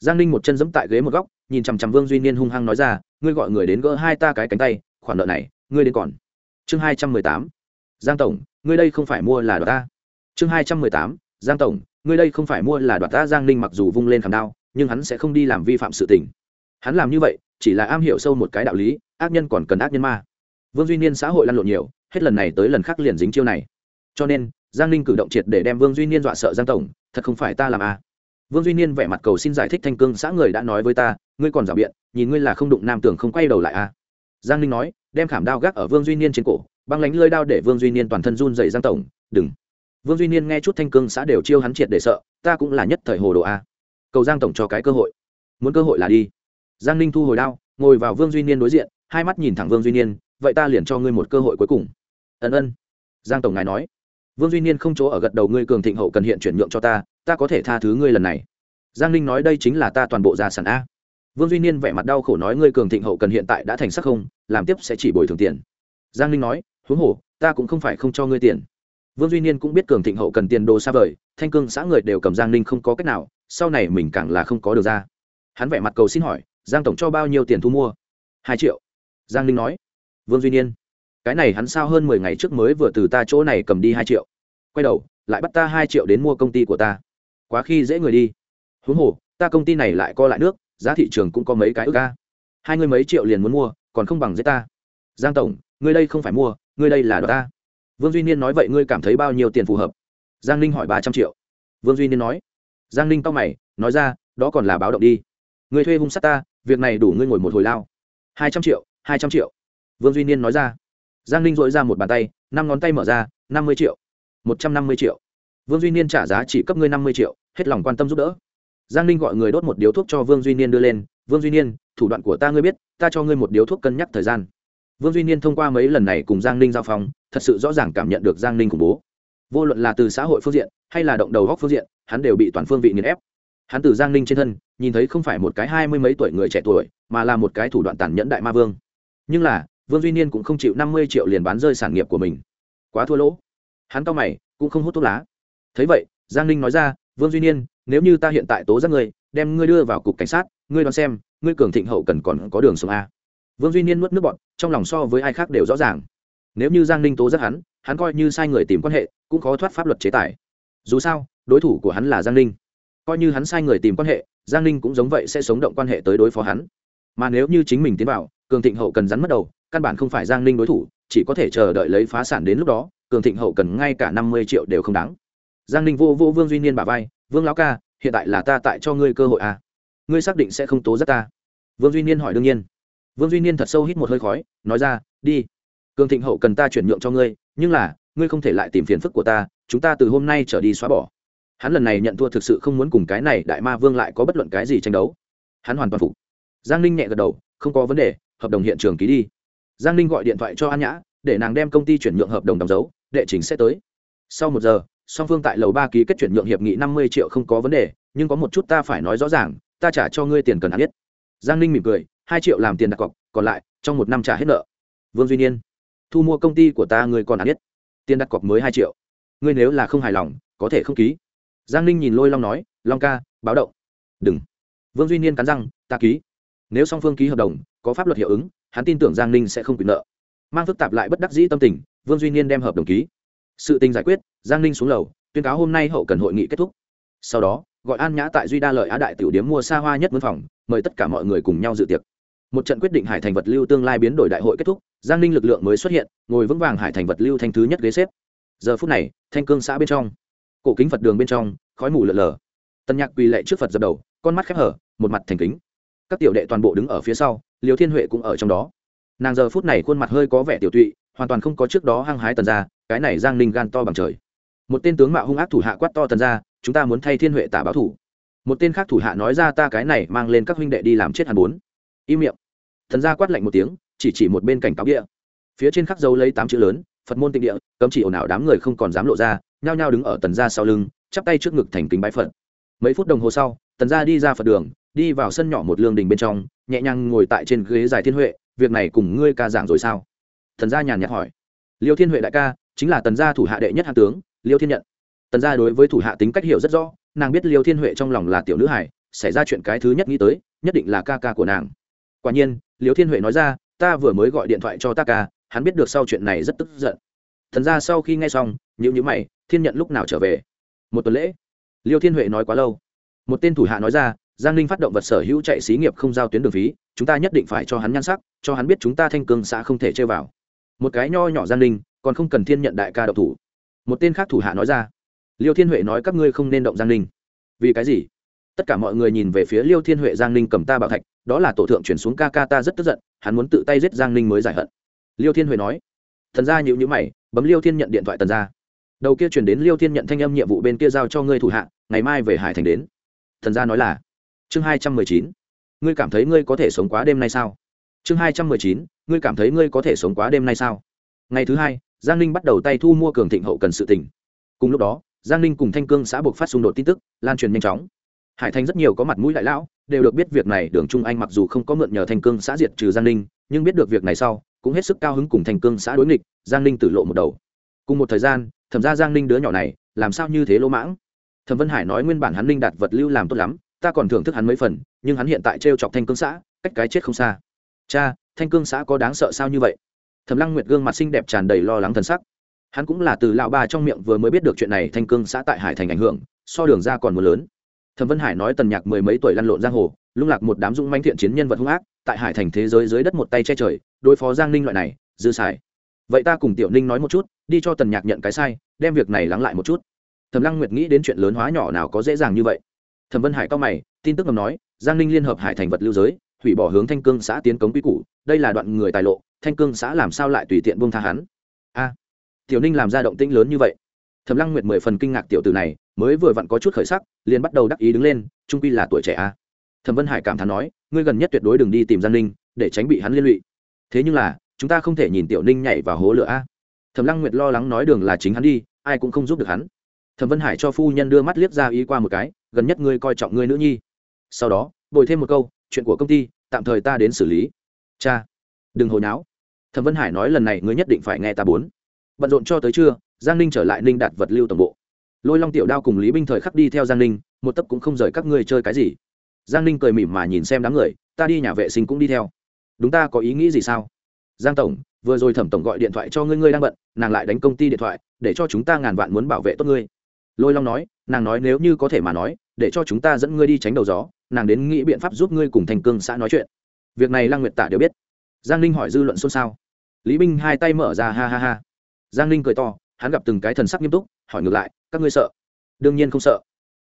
[SPEAKER 1] Giang ninh một chân giẫm tại ghế một góc, nhìn chằm chằm vương duy niên hung hăng nói ra, ngươi gọi người đến gỡ hai ta cái cánh tay, khoản nợ này, ngươi đến còn. Chương hai trăm mười tám, giang tổng, ngươi đây không phải mua là đoạt ta. Chương hai trăm mười tám, giang tổng, ngươi đây không phải mua là đoạt ta. Giang ninh mặc dù vung lên khảm đao, nhưng hắn sẽ không đi làm vi phạm sự tình. Hắn làm như vậy, chỉ là am hiểu sâu một cái đạo lý, ác nhân còn cần ác nhân ma vương duy niên xã hội lăn lộn nhiều, hết lần này tới lần khác liền dính chiêu này. Cho nên, giang ninh cử động triệt để đem vương duy niên dọa sợ giang tổng, thật không phải ta làm a à. vương duy niên vẻ mặt cầu xin giải thích thanh cương xã người đã nói với ta, ngươi còn rào biện, nhìn ngươi là không đụng nam tưởng không quay đầu lại a à. giang ninh nói, đem khảm đao gác ở vương duy niên trên cổ, băng lánh lơi đao để vương duy niên toàn thân run dậy giang tổng, đừng. Vương duy niên nghe chút thanh cương xã đều chiêu hắn triệt để sợ, ta cũng là nhất thời hồ đồ a cầu giang tổng cho cái cơ hội. Muốn cơ hội là đi. Giang ninh thu hồi đao, ngồi vào vương duy niên đối diện, hai mắt nhìn thẳng vương duy niên vậy ta liền cho ngươi một cơ hội cuối cùng. Ân ân. Giang tổng ngài nói. Vương duy niên không chỗ ở gật đầu, ngươi cường thịnh hậu cần hiện chuyển nhượng cho ta ta có thể tha thứ ngươi lần này. Giang ninh nói đây chính là ta toàn bộ gia sản a. Vương duy niên vẻ mặt đau khổ nói ngươi cường thịnh hậu cần hiện tại đã thành sắc không, làm tiếp sẽ chỉ bồi thường tiền. Giang ninh nói, huống hồ, ta cũng không phải không cho ngươi tiền. Vương duy niên cũng biết cường thịnh hậu cần tiền đồ xa vời, thanh cương xã người đều cầm giang ninh không có cách nào, sau này mình càng là không có được ra. Hắn vẻ mặt cầu xin hỏi, giang tổng cho bao nhiêu tiền thu mua? Hai triệu. Giang ninh nói vương duy niên, cái này hắn sao hơn mười ngày trước mới vừa từ ta chỗ này cầm đi hai triệu. Quay đầu, lại bắt ta hai triệu đến mua công ty của ta. Quá khi dễ người đi. Huống hồ, ta công ty này lại co lại nước, giá thị trường cũng có mấy cái ước ca hai người mấy triệu liền muốn mua, còn không bằng giết ta. Giang tổng, ngươi đây không phải mua, ngươi đây là đ ta. Vương duy niên nói vậy ngươi cảm thấy bao nhiêu tiền phù hợp? Giang ninh hỏi ba trăm triệu. Vương duy niên nói. Giang ninh to mày, nói ra, đó còn là báo động đi. Ngươi thuê hung sát ta, việc này đủ ngươi ngồi một hồi lao. Hai trăm triệu, hai trăm triệu vương duy niên nói ra. Giang ninh dội ra một bàn tay, năm ngón tay mở ra, năm mươi triệu. Một trăm năm mươi triệu. Vương duy niên trả giá chỉ cấp ngươi năm mươi triệu, hết lòng quan tâm giúp đỡ. Giang ninh gọi người đốt một điếu thuốc cho vương duy niên đưa lên. Vương duy niên, thủ đoạn của ta ngươi biết, ta cho ngươi một điếu thuốc cân nhắc thời gian. Vương duy niên thông qua mấy lần này cùng giang ninh giao phong thật sự rõ ràng cảm nhận được giang ninh khủng bố. Vô luận là từ xã hội phương diện, hay là động đầu góc phương diện, hắn đều bị toàn phương vị nghiền ép. Hắn từ giang ninh trên thân, nhìn thấy không phải một cái hai mươi mấy tuổi người trẻ tuổi, mà là một cái thủ đoạn tàn nhẫn đại ma vương. Nhưng là vương duy niên cũng không chịu năm mươi triệu liền bán rơi sản nghiệp của mình. Quá thua lỗ. Hắn cao mày, cũng không hút thuốc lá. Thấy vậy, giang ninh nói ra, vương duy niên, nếu như ta hiện tại tố giác ngươi, đem ngươi đưa vào cục cảnh sát, ngươi đoán xem, ngươi cường thịnh hậu cần còn có đường sống a. Vương duy niên nuốt nước bọn trong lòng so với ai khác đều rõ ràng. Nếu như giang ninh tố giác hắn hắn coi như sai người tìm quan hệ, cũng khó thoát pháp luật chế tài. Dù sao, đối thủ của hắn là giang ninh. Coi như hắn sai người tìm quan hệ, giang ninh cũng giống vậy sẽ sống động quan hệ tới đối phó hắn. Mà nếu như chính mình tiến vào, cường thịnh hậu cần rắn mất đầu căn bản không phải giang ninh đối thủ, chỉ có thể chờ đợi lấy phá sản đến lúc đó, cường thịnh hậu cần ngay cả năm mươi triệu đều không đáng. Giang ninh vô vô vương duy niên bà vai, vương lão ca, hiện tại là ta tại cho ngươi cơ hội à? Ngươi xác định sẽ không tố giác ta? Vương duy niên hỏi đương nhiên. Vương duy niên thật sâu hít một hơi khói, nói ra, đi, cường thịnh hậu cần ta chuyển nhượng cho ngươi, nhưng là, ngươi không thể lại tìm phiền phức của ta, chúng ta từ hôm nay trở đi xóa bỏ. Hắn lần này nhận thua thực sự không muốn cùng cái này đại ma vương lại có bất luận cái gì tranh đấu. Hắn hoàn toàn phục. Giang ninh nhẹ gật đầu, không có vấn đề, hợp đồng hiện trường ký đi giang ninh gọi điện thoại cho an nhã, để nàng đem công ty chuyển nhượng hợp đồng đóng dấu, đệ trình sẽ tới. Sau một giờ, song phương tại lầu ba ký kết chuyển nhượng hiệp nghị năm mươi triệu không có vấn đề, nhưng có một chút ta phải nói rõ ràng, ta trả cho ngươi tiền cần hắn biết. Giang ninh mỉm cười, hai triệu làm tiền đặt cọc, còn lại, trong một năm trả hết nợ. Vương duy niên, thu mua công ty của ta ngươi còn hắn biết tiền đặt cọc mới hai triệu. Ngươi nếu là không hài lòng, có thể không ký. Giang ninh nhìn lôi long nói, long ca, báo động. Đừng. Vương duy niên cắn răng, ta ký. Nếu song phương ký hợp đồng, có pháp luật hiệu ứng hắn tin tưởng giang ninh sẽ không quyền nợ. Mang phức tạp lại bất đắc dĩ tâm tình, vương duy niên đem hợp đồng ký. Sự tình giải quyết, giang ninh xuống lầu, tuyên cáo hôm nay hậu cần hội nghị kết thúc. Sau đó, gọi an nhã tại duy đa lợi á đại tiểu điếm mua xa hoa nhất văn phòng, mời tất cả mọi người cùng nhau dự tiệc. Một trận quyết định hải thành vật lưu tương lai biến đổi đại hội kết thúc, giang ninh lực lượng mới xuất hiện, ngồi vững vàng hải thành vật lưu thanh thứ nhất ghế xếp. Giờ phút này, thanh cương xã bên trong, cổ kính phật đường bên trong, khói mù lợn lờ tân nhạc quỳ lệ trước phật dập đầu, con mắt khép hở, một mặt thành kính. Các tiểu đệ toàn bộ đứng ở phía sau liều thiên huệ cũng ở trong đó. Nàng giờ phút này khuôn mặt hơi có vẻ tiểu tụy, hoàn toàn không có trước đó hăng hái tần ra cái này giang ninh gan to bằng trời. Một tên tướng mạo hung ác thủ hạ quát to tần ra chúng ta muốn thay thiên huệ tả báo thủ. Một tên khác thủ hạ nói ra, ta cái này mang lên các huynh đệ đi làm chết hàn bốn. Im miệng. Thần gia quát lạnh một tiếng, chỉ chỉ một bên cảnh cáo địa phía trên khắc dấu lấy tám chữ lớn, phật môn tịnh địa, cấm chỉ ồn ào đám người không còn dám lộ ra, nhao nhao đứng ở tần gia sau lưng, chắp tay trước ngực thành kính bái phật. Mấy phút đồng hồ sau, tần gia đi ra phật đường, đi vào sân nhỏ một lương đình bên trong nhẹ nhàng ngồi tại trên ghế dài thiên huệ, việc này cùng ngươi ca giảng rồi sao? Thần gia nhàn nhạt hỏi. Liêu thiên huệ đại ca, chính là tần gia thủ hạ đệ nhất hạ tướng, liêu thiên nhận. Tần gia đối với thủ hạ tính cách hiểu rất rõ, nàng biết liêu thiên huệ trong lòng là tiểu nữ hải xảy ra chuyện cái thứ nhất nghĩ tới, nhất định là ca ca của nàng. Quả nhiên, liêu thiên huệ nói ra, ta vừa mới gọi điện thoại cho ta ca, hắn biết được sau chuyện này rất tức giận. Thần gia sau khi nghe xong nhữ nhữ mày, thiên nhận lúc nào trở về? Một tuần lễ. Liêu thiên huệ nói quá lâu. Một tên thủ hạ nói ra giang ninh phát động vật sở hữu chạy xí nghiệp không giao tuyến đường phí, chúng ta nhất định phải cho hắn nhan sắc, cho hắn biết chúng ta thanh cương xã không thể chơi vào. Một cái nho nhỏ giang ninh, còn không cần thiên nhận đại ca độc thủ. Một tên khác thủ hạ nói ra. Liêu thiên huệ nói các ngươi không nên động giang ninh. Vì cái gì? Tất cả mọi người nhìn về phía liêu thiên huệ giang ninh cầm ta bảo thạch, đó là tổ thượng chuyển xuống ca ca ta rất tức giận, hắn muốn tự tay giết giang ninh mới giải hận. Liêu thiên huệ nói. Thần gia nhịu nhữ mày, bấm liêu thiên nhận điện thoại tần gia. Đầu kia chuyển đến liêu thiên nhận thanh âm nhiệm vụ bên kia giao cho ngươi thủ hạ, ngày mai về hải thành đến. Thần gia nói là chương hai trăm mười chín. Ngươi cảm thấy ngươi có thể sống quá đêm nay sao? Chương hai trăm mười chín, ngươi cảm thấy ngươi có thể sống quá đêm nay sao? Ngày thứ hai, giang ninh bắt đầu tay thu mua cường thịnh hậu cần sự tỉnh cùng lúc đó, giang ninh cùng thanh cương xã buộc phát xung đột tin tức, lan truyền nhanh chóng. Hải thành rất nhiều có mặt mũi đại lão đều được biết việc này, đường trung anh mặc dù không có mượn nhờ thanh cương xã diệt trừ giang ninh, nhưng biết được việc này sau, cũng hết sức cao hứng cùng thanh cương xã đối nghịch, giang ninh tử lộ một đầu. Cùng một thời gian, thẩm ra giang ninh đứa nhỏ này, làm sao như thế lỗ mãng? Thẩm vân hải nói nguyên bản hắn ninh đạt vật lưu làm tốt lắm ta còn thưởng thức hắn mấy phần, nhưng hắn hiện tại t r e o chọc thanh cương xã, cách cái chết không xa. Cha, thanh cương xã có đáng sợ sao như vậy? Thẩm lăng nguyệt gương mặt xinh đẹp tràn đầy lo lắng thân sắc. Hắn cũng là từ lão ba trong miệng vừa mới biết được chuyện này, thanh cương xã tại hải thành ảnh hưởng, so đường ra còn mưa lớn. Thẩm vân hải nói tần nhạc mười mấy tuổi lăn lộn giang hồ, lung lạc một đám dũng manh thiện chiến nhân vật hung ác, tại hải thành thế giới dưới đất một tay che trời, đối phó giang ninh loại này, dư xài. Vậy ta cùng tiểu ninh nói một chút, đi cho tần nhạc nhận cái sai, đem việc này lắng lại một chút. Thẩm lăng nguyệt nghĩ đến chuyện lớn hóa nhỏ nào có dễ dàng như vậy thẩm vân hải cao mày, tin tức ngầm nói, giang ninh liên hợp hải thành vật lưu giới, hủy bỏ hướng thanh cương xã tiến cống quy củ, đây là đoạn người tài lộ, thanh cương xã làm sao lại tùy tiện buông tha hắn? A, tiểu ninh làm ra động tĩnh lớn như vậy. Thẩm lăng nguyệt mười phần kinh ngạc tiểu tử này, mới vừa vặn có chút khởi sắc, liền bắt đầu đắc ý đứng lên, trung quy là tuổi trẻ a. Thẩm vân hải cảm thán nói, ngươi gần nhất tuyệt đối đừng đi tìm giang ninh, để tránh bị hắn liên lụy. Thế nhưng là, chúng ta không thể nhìn tiểu ninh nhảy vào hố lửa a. Thẩm lăng nguyệt lo lắng nói đường là chính hắn đi, ai cũng không giúp được hắn. Thẩm vân hải cho phu nhân đưa mắt liếc ra ý qua một cái gần nhất ngươi coi trọng ngươi nữ nhi. Sau đó, bồi thêm một câu, chuyện của công ty, tạm thời ta đến xử lý. Cha, đừng hồi náo. Thẩm vân hải nói lần này ngươi nhất định phải nghe ta bốn. Bận rộn cho tới trưa, giang ninh trở lại ninh đạt vật lưu tổng bộ. Lôi long tiểu đao cùng lý binh thời khắc đi theo giang ninh, một tấc cũng không rời các ngươi chơi cái gì. Giang ninh cười mỉm mà nhìn xem đám người, ta đi nhà vệ sinh cũng đi theo. Đúng ta có ý nghĩ gì sao? Giang tổng, vừa rồi thẩm tổng gọi điện thoại cho ngươi ngươi đang bận, nàng lại đánh công ty điện thoại, để cho chúng ta ngàn vạn muốn bảo vệ tốt ngươi. Lôi long nói, nàng nói nếu như có thể mà nói để cho chúng ta dẫn ngươi đi tránh đầu gió, nàng đến nghĩ biện pháp giúp ngươi cùng thành cương xã nói chuyện. Việc này lăng nguyệt tạ đều biết. Giang ninh hỏi dư luận xôn xao. Lý binh hai tay mở ra, ha ha ha. Giang ninh cười to, hắn gặp từng cái thần sắc nghiêm túc, hỏi ngược lại, các ngươi sợ? Đương nhiên không sợ.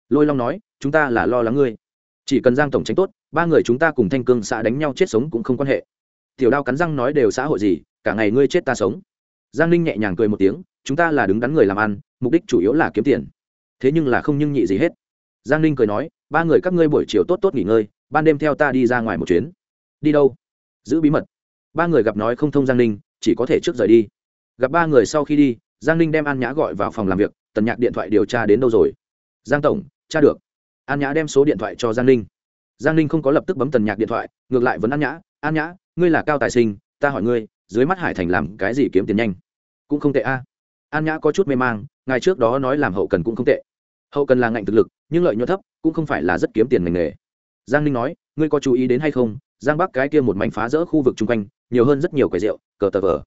[SPEAKER 1] Lôi long nói, chúng ta là lo lắng ngươi. Chỉ cần giang tổng tránh tốt, ba người chúng ta cùng thanh cương xã đánh nhau chết sống cũng không quan hệ. Tiểu đao cắn răng nói đều xã hội gì, cả ngày ngươi chết ta sống. Giang ninh nhẹ nhàng cười một tiếng, chúng ta là đứng đắn người làm ăn, mục đích chủ yếu là kiếm tiền. Thế nhưng là không nhưng nhị gì hết giang ninh cười nói, ba người các ngươi buổi chiều tốt tốt nghỉ ngơi, ban đêm theo ta đi ra ngoài một chuyến. Đi đâu? Giữ bí mật. Ba người gặp nói không thông giang ninh, chỉ có thể trước rời đi. Gặp ba người sau khi đi, giang ninh đem an nhã gọi vào phòng làm việc, tần nhạc điện thoại điều tra đến đâu rồi? Giang tổng, tra được. An nhã đem số điện thoại cho giang ninh. Giang ninh không có lập tức bấm tần nhạc điện thoại, ngược lại vẫn an nhã an nhã, ngươi là cao tài sinh, ta hỏi ngươi, dưới mắt hải thành làm cái gì kiếm tiền nhanh? Cũng không tệ a. An nhã có chút mê mang, ngày trước đó nói làm hậu cần cũng không tệ. Hậu cần là ngạnh thực lực nhưng lợi nhuận thấp cũng không phải là rất kiếm tiền ngành nghề. Giang ninh nói, ngươi có chú ý đến hay không? Giang bắc cái kia một mảnh phá rỡ khu vực chung quanh, nhiều hơn rất nhiều quầy rượu, cờ tờ vờ.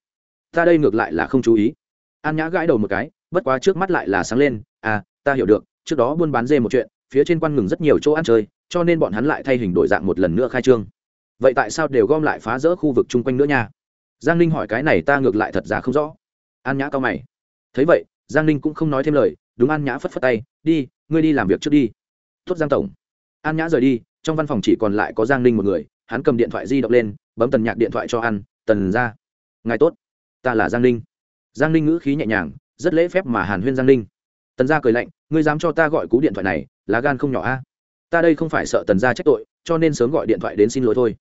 [SPEAKER 1] Ta đây ngược lại là không chú ý. An nhã gãi đầu một cái, bất quá trước mắt lại là sáng lên à ta hiểu được, trước đó buôn bán dê một chuyện, phía trên quan ngừng rất nhiều chỗ ăn chơi, cho nên bọn hắn lại thay hình đổi dạng một lần nữa khai trương. Vậy tại sao đều gom lại phá rỡ khu vực chung quanh nữa nha? Giang ninh hỏi cái này ta ngược lại thật ra không rõ. An nhã cao mày. Thấy vậy, giang ninh cũng không nói thêm lời, đúng an nhã phất phất tay, đi ngươi đi làm việc trước đi. Tuất giang tổng. An nhã rời đi, trong văn phòng chỉ còn lại có giang ninh một người, hắn cầm điện thoại di động lên, bấm tần nhạc điện thoại cho ăn tần ra. Ngài tốt. Ta là giang ninh. Giang ninh ngữ khí nhẹ nhàng, rất lễ phép mà hàn huyên giang ninh. Tần gia cười lạnh, ngươi dám cho ta gọi cú điện thoại này lá gan không nhỏ a. Ta đây không phải sợ tần gia trách tội, cho nên sớm gọi điện thoại đến xin lỗi thôi.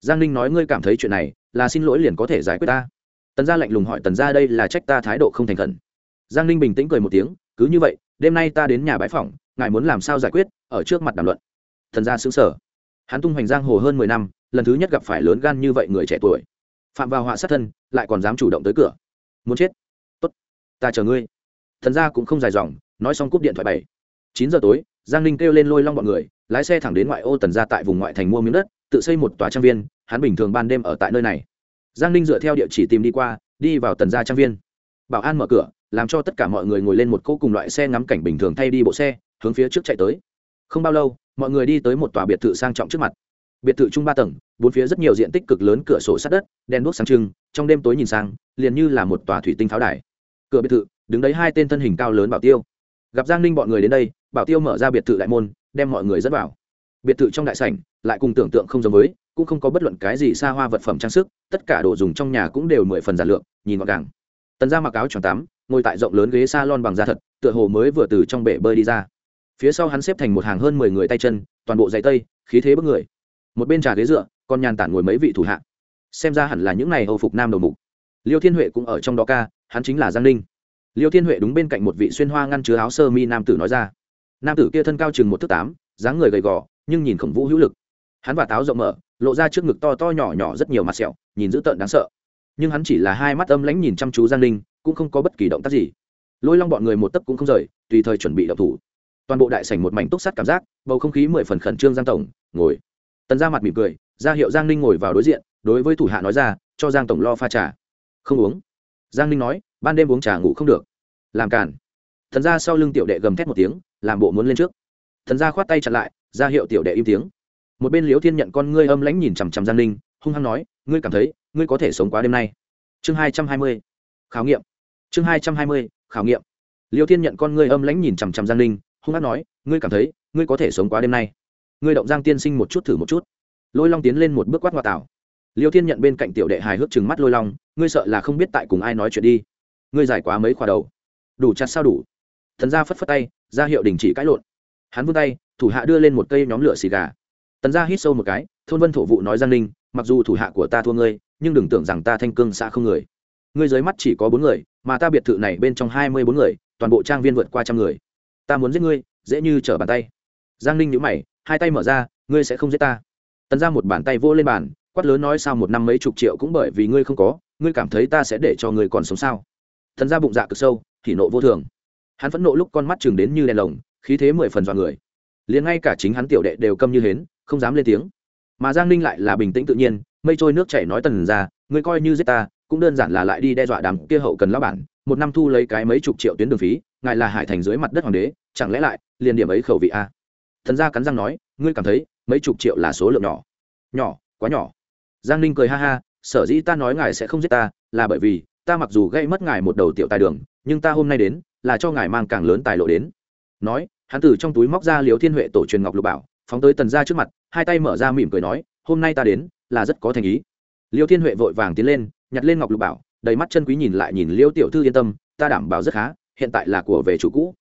[SPEAKER 1] Giang ninh nói, ngươi cảm thấy chuyện này, là xin lỗi liền có thể giải quyết ta. Tần gia lạnh lùng hỏi, tần gia đây là trách ta thái độ không thành khẩn. Giang ninh bình tĩnh cười một tiếng cứ như vậy, đêm nay ta đến nhà bãi phỏng, ngài muốn làm sao giải quyết, ở trước mặt đàm luận. Thần gia xứng sở hắn tung hoành giang hồ hơn mười năm, lần thứ nhất gặp phải lớn gan như vậy người trẻ tuổi. Phạm vào họa sát thân, lại còn dám chủ động tới cửa. Muốn chết? Tốt. Ta chờ ngươi. Thần gia cũng không dài dòng, nói xong cúp điện thoại bảy. Chín giờ tối, giang ninh kêu lên lôi long bọn người, lái xe thẳng đến ngoại ô tần gia tại vùng ngoại thành mua miếng đất, tự xây một tòa trang viên, hắn bình thường ban đêm ở tại nơi này. Giang ninh dựa theo địa chỉ tìm đi qua, đi vào tần gia trang viên. Bảo an mở cửa làm cho tất cả mọi người ngồi lên một cỗ cùng loại xe ngắm cảnh bình thường thay đi bộ xe, hướng phía trước chạy tới. Không bao lâu, mọi người đi tới một tòa biệt thự sang trọng trước mặt. Biệt thự chung ba tầng, bốn phía rất nhiều diện tích cực lớn cửa sổ sát đất, đèn đuốc sáng trưng, trong đêm tối nhìn sang, liền như là một tòa thủy tinh pháo đài. Cửa biệt thự, đứng đấy hai tên thân hình cao lớn bảo tiêu. Gặp giang ninh bọn người đến đây, bảo tiêu mở ra biệt thự đại môn, đem mọi người dẫn vào. Biệt thự trong đại sảnh, lại cùng tưởng tượng không giống với, cũng không có bất luận cái gì xa hoa vật phẩm trang sức, tất cả đồ dùng trong nhà cũng đều mười phần giản lược, nhìn gọn gàng. Tần ra mặc áo tròn tắm ngồi tại rộng lớn ghế s a lon bằng da thật, tựa hồ mới vừa từ trong bể bơi đi ra. Phía sau hắn xếp thành một hàng hơn mười người tay chân, toàn bộ giày tây, khí thế bức người. Một bên trà ghế dựa còn nhàn tản ngồi mấy vị thủ hạ. Xem ra hẳn là những n à y âu phục nam đầu mục. Liêu thiên huệ cũng ở trong đó ca, hắn chính là giang ninh. Liêu thiên huệ đúng bên cạnh một vị xuyên hoa ngăn chứa áo sơ mi nam tử nói ra. Nam tử kia thân cao chừng một thước tám, dáng người gầy gò, nhưng nhìn khổng vũ hữu lực. Hắn và táo rộng mở, lộ ra trước ngực to to nhỏ nhỏ rất nhiều mặt sẹo, nhìn dữ tợn đáng sợ. Nhưng hắn chỉ là hai mắt âm lãnh nhìn chăm chú giang ninh cũng không có bất kỳ động tác gì. Lôi long bọn người một tấc cũng không rời, tùy thời chuẩn bị động thủ. Toàn bộ đại sảnh một mảnh túc sắt cảm giác, bầu không khí mười phần khẩn trương giang tổng, ngồi. Tần ra mặt mỉm cười, ra hiệu giang ninh ngồi vào đối diện, đối với thủ hạ nói ra, cho giang tổng lo pha trà. Không uống. Giang ninh nói, ban đêm uống trà ngủ không được. Làm cản thần ra sau lưng tiểu đệ gầm thét một tiếng, làm bộ muốn lên trước. Thần ra khoát tay chặn lại, ra hiệu tiểu đệ im tiếng. Một bên liếu thiên nhận con ngươi âm lãnh nhìn chằm chằm giang ninh, hung hăng nói, ngươi cảm thấy, ngươi có thể sống quá đêm nay. Chương hai trăm hai mươi, khảo nghiệm chương hai trăm hai mươi, khảo nghiệm. Liêu thiên nhận con ngươi âm lãnh nhìn chằm chằm giang ninh, hung hát nói, ngươi cảm thấy, ngươi có thể sống quá đêm nay. Ngươi động giang tiên sinh một chút thử một chút. Lôi long tiến lên một bước quát ngoại tảo liêu thiên nhận bên cạnh tiểu đệ hài hước chừng mắt lôi long, ngươi sợ là không biết tại cùng ai nói chuyện đi. Ngươi giải quá mấy khoa đầu. Đủ chặt sao đủ. Thần gia phất phất tay, ra hiệu đình chỉ cãi lộn. Hắn vươn tay, thủ hạ đưa lên một cây nhóm lửa xì gà. Tần gia hít sâu một cái, thôn vân thổ vụ nói giang ninh, mặc dù thủ hạ của ta thua ngươi, nhưng đừng tưởng rằng ta thanh cương xã không người ngươi dưới mắt chỉ có bốn người, mà ta biệt thự này bên trong hai mươi bốn người, toàn bộ trang viên vượt qua trăm người. Ta muốn giết ngươi, dễ như trở bàn tay. Giang ninh nhữ mày, hai tay mở ra, ngươi sẽ không giết ta. Tần ra một bàn tay vô lên bàn, quát lớn nói sao một năm mấy chục triệu cũng bởi vì ngươi không có, ngươi cảm thấy ta sẽ để cho ngươi còn sống sao? Thần ra bụng dạ cực sâu, thì nộ vô thường. Hắn phẫn nộ lúc con mắt chừng đến như đèn lồng, khí thế mười phần dọn người. Liền ngay cả chính hắn tiểu đệ đều câm như hến, không dám lên tiếng. Mà giang ninh lại là bình tĩnh tự nhiên, mây trôi nước chảy nói tần ra, ngươi coi như giết ta cũng đơn giản là lại đi đe dọa đám kia hậu cần lão bản, một năm thu lấy cái mấy chục triệu tuyến đường phí, ngài là hải thành dưới mặt đất hoàng đế, chẳng lẽ lại, liền điểm ấy khẩu vị a? Thần gia cắn răng nói, ngươi cảm thấy, mấy chục triệu là số lượng nhỏ. Nhỏ, quá nhỏ. Giang ninh cười ha ha, sở dĩ ta nói ngài sẽ không giết ta, là bởi vì, ta mặc dù gây mất ngài một đầu tiểu tài đường, nhưng ta hôm nay đến, là cho ngài mang càng lớn tài lộ đến. Nói, hắn từ trong túi móc ra liều thiên huệ tổ truyền ngọc lục bảo, phóng tới tần gia trước mặt, hai tay mở ra mỉm cười nói, hôm nay ta đến, là rất có thành ý. Liêu thiên huệ vội vàng tiến lên nhặt lên ngọc lục bảo, đầy mắt chân quý nhìn lại nhìn liêu tiểu thư yên tâm, ta đảm bảo rất khá, hiện tại là của về chủ cũ.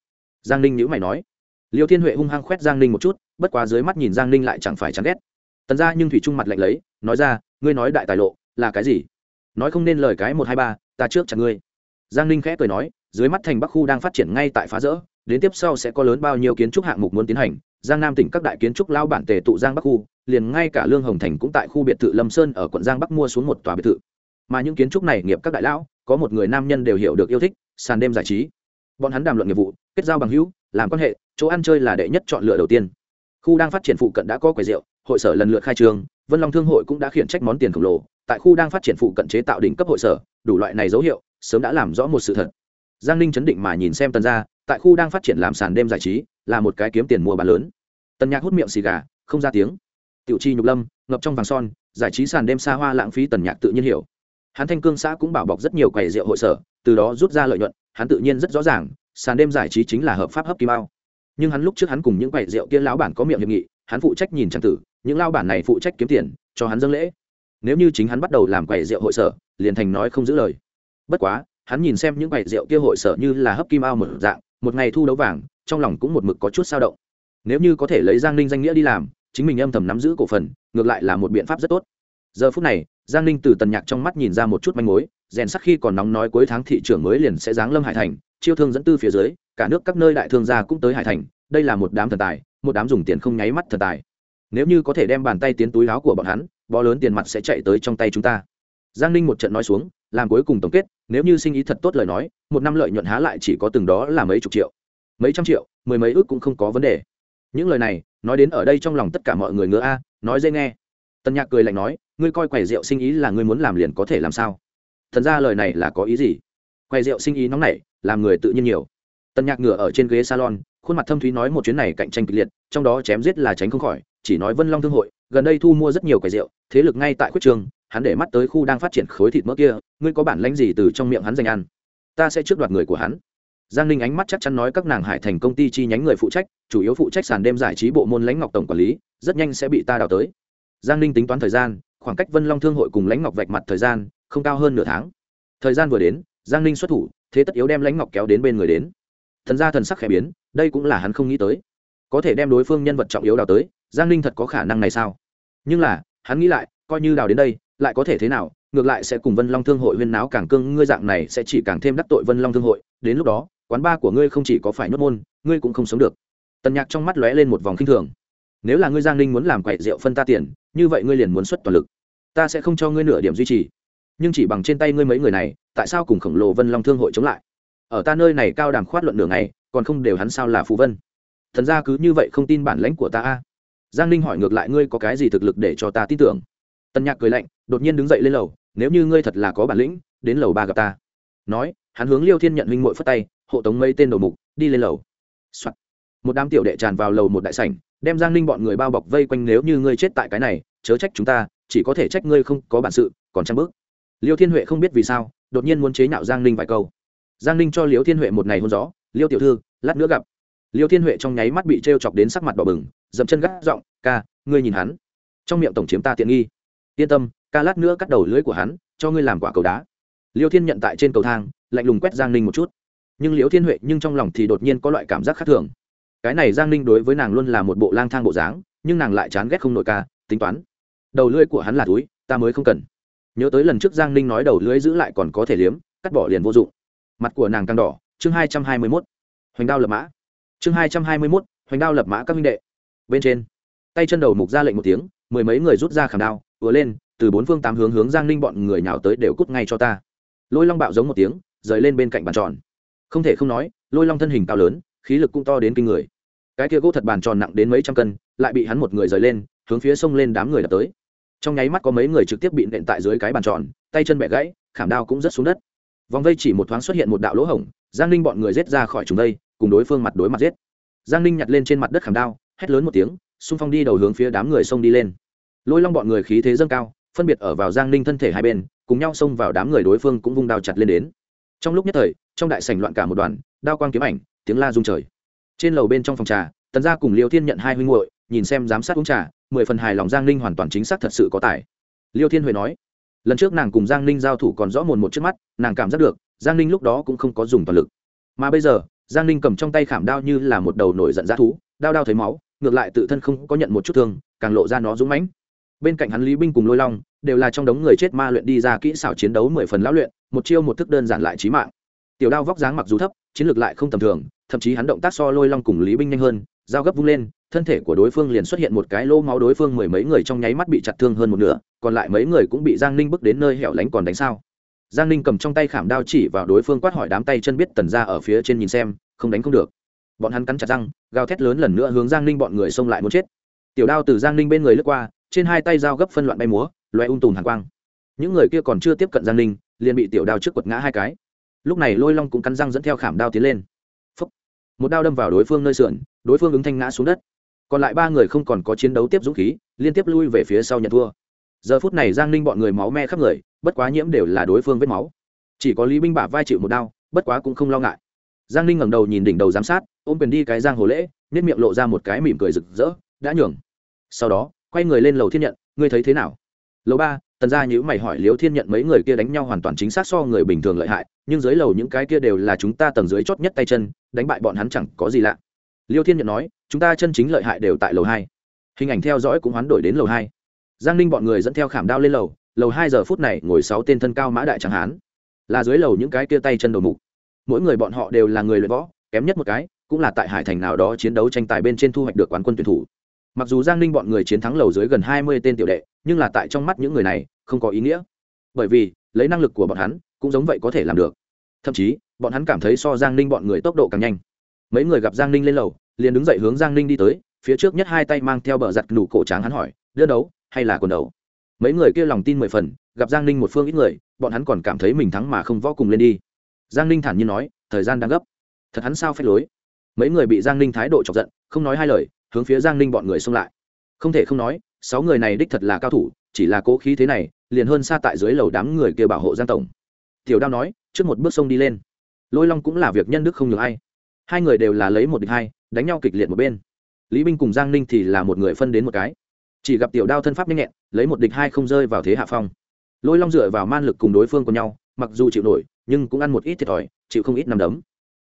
[SPEAKER 1] Giang ninh nhữ mày nói. Liêu thiên huệ hung hăng khoét giang ninh một chút, bất quá dưới mắt nhìn giang ninh lại chẳng phải chán ghét. Tần ra nhưng thủy trung mặt lạnh lấy, nói ra, ngươi nói đại tài lộ, là cái gì? Nói không nên lời cái một hai ba, ta trước chặt ngươi. Giang ninh khẽ cười nói, dưới mắt thành bắc khu đang phát triển ngay tại phá rỡ, đến tiếp sau sẽ có lớn bao nhiêu kiến trúc hạng mục muốn tiến hành. Giang nam tỉnh các đại kiến trúc lao bản tề tụ giang bắc khu, liền ngay cả lương hồng thành cũng tại khu biệt thự lâm sơn ở quận giang bắc mua xuống một tòa biệt thự mà những kiến trúc này nghiệp các đại lão, có một người nam nhân đều hiểu được yêu thích, sàn đêm giải trí. Bọn hắn đàm luận nghiệp vụ, kết giao bằng hữu, làm quan hệ, chỗ ăn chơi là đệ nhất chọn lựa đầu tiên. Khu đang phát triển phụ cận đã có quầy rượu, hội sở lần lượt khai trương, vân long thương hội cũng đã khiển trách món tiền khổng lồ. Tại khu đang phát triển phụ cận chế tạo đỉnh cấp hội sở, đủ loại này dấu hiệu, sớm đã làm rõ một sự thật. Giang ninh chấn định mà nhìn xem tần ra tại khu đang phát triển làm sàn đêm giải trí, là một cái kiếm tiền mua bán lớn. Tần nhạc hút miệng xì gà, không ra tiếng. Tiểu chi nhục lâm, ngập trong vàng son, giải trí sàn đêm xa hoa lãng phí tần nhạc tự nhiên hiểu hắn thanh cương xã cũng bảo bọc rất nhiều quầy rượu hội sở, từ đó rút ra lợi nhuận, hắn tự nhiên rất rõ ràng, sàn đêm giải trí chính là hợp pháp hấp kim bao nhưng hắn lúc trước hắn cùng những quầy rượu kia lão bản có miệng hiệp nghị, hắn phụ trách nhìn trang tử, những lao bản này phụ trách kiếm tiền, cho hắn dâng lễ. Nếu như chính hắn bắt đầu làm quầy rượu hội sở, liền thành nói không giữ lời. Bất quá, hắn nhìn xem những quầy rượu kia hội sở như là hấp kim ao một dạng, một ngày thu đấu vàng, trong lòng cũng một mực có chút sao động. Nếu như có thể lấy giang ninh danh nghĩa đi làm, chính mình âm thầm nắm giữ cổ phần, ngược lại là một biện pháp rất tốt. Giờ phút này giang ninh từ tần nhạc trong mắt nhìn ra một chút manh mối, rèn sắc khi còn nóng nói cuối tháng thị trường mới liền sẽ giáng lâm hải thành, chiêu thương dẫn tư phía dưới, cả nước các nơi đại thương gia cũng tới hải thành, đây là một đám thần tài, một đám dùng tiền không nháy mắt thần tài. Nếu như có thể đem bàn tay tiến túi láo của bọn hắn, bó lớn tiền mặt sẽ chạy tới trong tay chúng ta. Giang ninh một trận nói xuống, làm cuối cùng tổng kết, nếu như sinh ý thật tốt lời nói, một năm lợi nhuận há lại chỉ có từng đó là mấy chục triệu. Mấy trăm triệu, mười mấy ước cũng không có vấn đề. Những lời này, nói đến ở đây trong lòng tất cả mọi người ngứa a, nói dễ nghe tần nhạc cười lạnh nói, ngươi coi quầy rượu sinh ý là ngươi muốn làm liền có thể làm sao? Thần ra lời này là có ý gì? Quầy rượu sinh ý nóng nảy, làm người tự nhiên nhiều. Tần nhạc ngửa ở trên ghế salon, khuôn mặt thâm thúy nói một chuyến này cạnh tranh kịch liệt, trong đó chém giết là tránh không khỏi, chỉ nói vân long thương hội, gần đây thu mua rất nhiều quầy rượu, thế lực ngay tại khuất trường, hắn để mắt tới khu đang phát triển khối thịt mỡ kia, ngươi có bản lãnh gì từ trong miệng hắn dành ăn? Ta sẽ trước đoạt người của hắn. Giang ninh ánh mắt chắc chắn nói các nàng hải thành công ty chi nhánh người phụ trách, chủ yếu phụ trách sàn đêm giải trí bộ môn lãnh ngọc tổng quản lý, rất nhanh sẽ bị ta đào tới giang ninh tính toán thời gian, khoảng cách vân long thương hội cùng lãnh ngọc vạch mặt thời gian không cao hơn nửa tháng. Thời gian vừa đến, giang ninh xuất thủ, thế tất yếu đem lãnh ngọc kéo đến bên người đến. Thần ra thần sắc khẽ biến, đây cũng là hắn không nghĩ tới. Có thể đem đối phương nhân vật trọng yếu đào tới, giang ninh thật có khả năng này sao? Nhưng là, hắn nghĩ lại, coi như đào đến đây, lại có thể thế nào? Ngược lại sẽ cùng vân long thương hội huyên náo càng cương, ngươi dạng này sẽ chỉ càng thêm đắc tội vân long thương hội. Đến lúc đó, quán ba của ngươi không chỉ có phải nhốt môn, ngươi cũng không sống được. Tần nhạc trong mắt lóe lên một vòng khinh thường nếu là ngươi giang ninh muốn làm quậy rượu phân ta tiền, như vậy ngươi liền muốn xuất toàn lực. Ta sẽ không cho ngươi nửa điểm duy trì. Nhưng chỉ bằng trên tay ngươi mấy người này, tại sao cùng khổng lồ vân long thương hội chống lại? Ở ta nơi này cao đàm khoát luận nửa ngày, còn không đều hắn sao là phú vân? Thần ra cứ như vậy không tin bản lãnh của ta a? Giang ninh hỏi ngược lại ngươi có cái gì thực lực để cho ta tin tưởng? Tần nhạc cười lạnh, đột nhiên đứng dậy lên lầu, nếu như ngươi thật là có bản lĩnh, đến lầu ba gặp ta. Nói, hắn hướng liêu thiên nhận huynh mội phất tay, hộ tống mấy tên đầu mục, đi lên lầu、Soạn. một đám tiểu đệ tràn vào lầu một đại sảnh đem giang ninh bọn người bao bọc vây quanh nếu như ngươi chết tại cái này, chớ trách chúng ta, chỉ có thể trách ngươi không có bản sự, còn trăm bước. Liêu thiên huệ không biết vì sao, đột nhiên muốn chế nhạo giang ninh vài câu. Giang ninh cho liêu thiên huệ một ngày hôn gió, liêu tiểu thư, lát nữa gặp. Liêu thiên huệ trong nháy mắt bị t r e o chọc đến sắc mặt đỏ bừng, dậm chân gác giọng, ca, ngươi nhìn hắn. Trong miệng tổng chiếm ta tiện nghi. Yên tâm, ca lát nữa cắt đầu lưới của hắn, cho ngươi làm quả cầu đá. Liêu thiên nhận tại trên cầu thang, lạnh lùng quét giang ninh một chút. Nhưng Liêu thiên huệ nhưng trong lòng thì đột nhiên có loại cảm giác khác thường cái này giang ninh đối với nàng luôn là một bộ lang thang bộ dáng, nhưng nàng lại chán ghét không nội ca, tính toán. Đầu lưỡi của hắn là túi, ta mới không cần. Nhớ tới lần trước giang ninh nói đầu lưỡi giữ lại còn có thể liếm, cắt bỏ liền vô dụng. Mặt của nàng càng đỏ, chương hai trăm hai mươi mốt. Hoành đao lập mã. Chương hai trăm hai mươi mốt, hoành đao lập mã các minh đệ. Bên trên, tay chân đầu mục ra lệnh một tiếng, mười mấy người rút ra khảm đao vừa lên, từ bốn phương tám hướng hướng giang ninh bọn người nào tới đều cút ngay cho ta. Lôi long bạo giống một tiếng, rời lên bên cạnh bàn tròn. Không thể không nói, lôi long thân hình cao lớn khí lực cũng to đến kinh người. Cái kia gỗ thật bàn tròn nặng đến mấy trăm cân lại bị hắn một người rời lên hướng phía sông lên đám người đập tới. Trong nháy mắt có mấy người trực tiếp bị nện tại dưới cái bàn tròn tay chân bẻ gãy khảm đao cũng rất xuống đất. Vòng vây chỉ một thoáng xuất hiện một đạo lỗ hổng giang ninh bọn người rết ra khỏi trùng đây, cùng đối phương mặt đối mặt giết. Giang ninh nhặt lên trên mặt đất khảm đao hét lớn một tiếng xung phong đi đầu hướng phía đám người xông đi lên. Lôi long bọn người khí thế dâng cao phân biệt ở vào giang ninh thân thể hai bên cùng nhau xông vào đám người đối phương cũng vung đao chặt lên đến. Trong lúc nhất thời trong đại sảnh loạn cả một đoàn đao quang kiếm ảnh tiếng la rung trời. Trên lầu bên trong phòng trà, tần gia cùng liêu thiên nhận hai huynh muội, nhìn xem giám sát uống trà, mười phần hài lòng giang ninh hoàn toàn chính xác thật sự có tài. Liêu thiên huệ nói, lần trước nàng cùng giang ninh giao thủ còn rõ mồn một trước mắt, nàng cảm giác được, giang ninh lúc đó cũng không có dùng toàn lực. Mà bây giờ, giang ninh cầm trong tay khảm đao như là một đầu nổi giận dã thú, đao đao thấy máu, ngược lại tự thân không có nhận một chút thương, càng lộ ra nó dũng mãnh. Bên cạnh hắn lý binh cùng lôi long, đều là trong đống người chết ma luyện đi ra kỹ xảo chiến đấu mười phần lão luyện, một chiêu một thức đơn giản lại trí mạng. Tiểu đao vóc dáng mặc dù thấp chiến lược lại không tầm thường, thậm chí hắn động tác so lôi long cùng lý binh nhanh hơn, dao gấp vung lên, thân thể của đối phương liền xuất hiện một cái lô máu đối phương mười mấy người trong nháy mắt bị chặt thương hơn một nửa, còn lại mấy người cũng bị giang ninh bước đến nơi hẻo lánh còn đánh sao. Giang ninh cầm trong tay khảm đao chỉ vào đối phương quát hỏi đám tay chân biết tần ra ở phía trên nhìn xem, không đánh không được. Bọn hắn cắn chặt răng, gào thét lớn lần nữa hướng giang ninh bọn người xông lại muốn chết. Tiểu đao từ giang ninh bên người lướt qua, trên hai tay dao gấp phân loạn bay múa loe ung um tùm hàng quang. Những người kia còn chưa tiếp cận giang ninh, liền bị tiểu đao trước quật ngã hai cái lúc này lôi long cũng cắn răng dẫn theo khảm đao tiến lên. Phúc. một đao đâm vào đối phương nơi sườn, đối phương ứng thanh ngã xuống đất. Còn lại ba người không còn có chiến đấu tiếp dũng khí, liên tiếp lui về phía sau nhận thua. Giờ phút này giang ninh bọn người máu me khắp người, bất quá nhiễm đều là đối phương vết máu. Chỉ có lý binh bả vai chịu một đao, bất quá cũng không lo ngại. Giang ninh ngẩng đầu nhìn đỉnh đầu giám sát, ôm quyền đi cái giang hồ lễ nếp miệng lộ ra một cái mỉm cười rực rỡ, đã nhường. Sau đó, quay người lên lầu thiên nhận, ngươi thấy thế nào? Lầu ba tần gia nhữ mày hỏi Liêu thiên nhận mấy người kia đánh nhau hoàn toàn chính xác so người bình thường lợi hại, nhưng dưới lầu những cái kia đều là chúng ta tầng dưới chót nhất tay chân, đánh bại bọn hắn chẳng có gì lạ. Liêu thiên nhận nói, chúng ta chân chính lợi hại đều tại lầu hai. Hình ảnh theo dõi cũng hoán đổi đến lầu hai. Giang ninh bọn người dẫn theo khảm đao lên lầu lầu hai giờ phút này ngồi sáu tên thân cao mã đại chẳng hán, là dưới lầu những cái kia tay chân đầu mục. Mỗi người bọn họ đều là người luyện võ, kém nhất một cái, cũng là tại hải thành nào đó chiến đấu tranh tài bên trên thu hoạch được quán quân tuyển thủ. Mặc dù giang ninh bọn người chiến thắng lầu dưới gần hai mươi tên tiểu đệ nhưng là tại trong mắt những người này, không có ý nghĩa. Bởi vì, lấy năng lực của bọn hắn, cũng giống vậy có thể làm được. Thậm chí, bọn hắn cảm thấy so giang ninh bọn người tốc độ càng nhanh. Mấy người gặp giang ninh lên lầu, liền đứng dậy hướng giang ninh đi tới, phía trước nhất hai tay mang theo bờ giặt nụ cổ tráng hắn hỏi, đơn đấu, hay là quần đấu? Mấy người kia lòng tin mười phần, gặp giang ninh một phương ít người, bọn hắn còn cảm thấy mình thắng mà không võ cùng lên đi. Giang ninh thản nhiên nói, thời gian đang gấp. Thật hắn sao phép lối? Mấy người bị giang ninh thái độ chọc giận, không nói hai lời, hướng phía giang ninh bọn người xông lại. Không thể không nói sáu người này đích thật là cao thủ, chỉ là cố khí thế này, liền hơn xa tại dưới lầu đám người kia bảo hộ giang tổng. Tiểu đao nói, trước một bước sông đi lên. Lôi long cũng là việc nhân đức không nhường ai. Hai người đều là lấy một địch hai, đánh nhau kịch liệt một bên. Lý binh cùng giang ninh thì là một người phân đến một cái. Chỉ gặp tiểu đao thân pháp nhanh nhẹn, lấy một địch hai không rơi vào thế hạ phong. Lôi long dựa vào man lực cùng đối phương của nhau, mặc dù chịu nổi, nhưng cũng ăn một ít thiệt thòi, chịu không ít nằm đấm.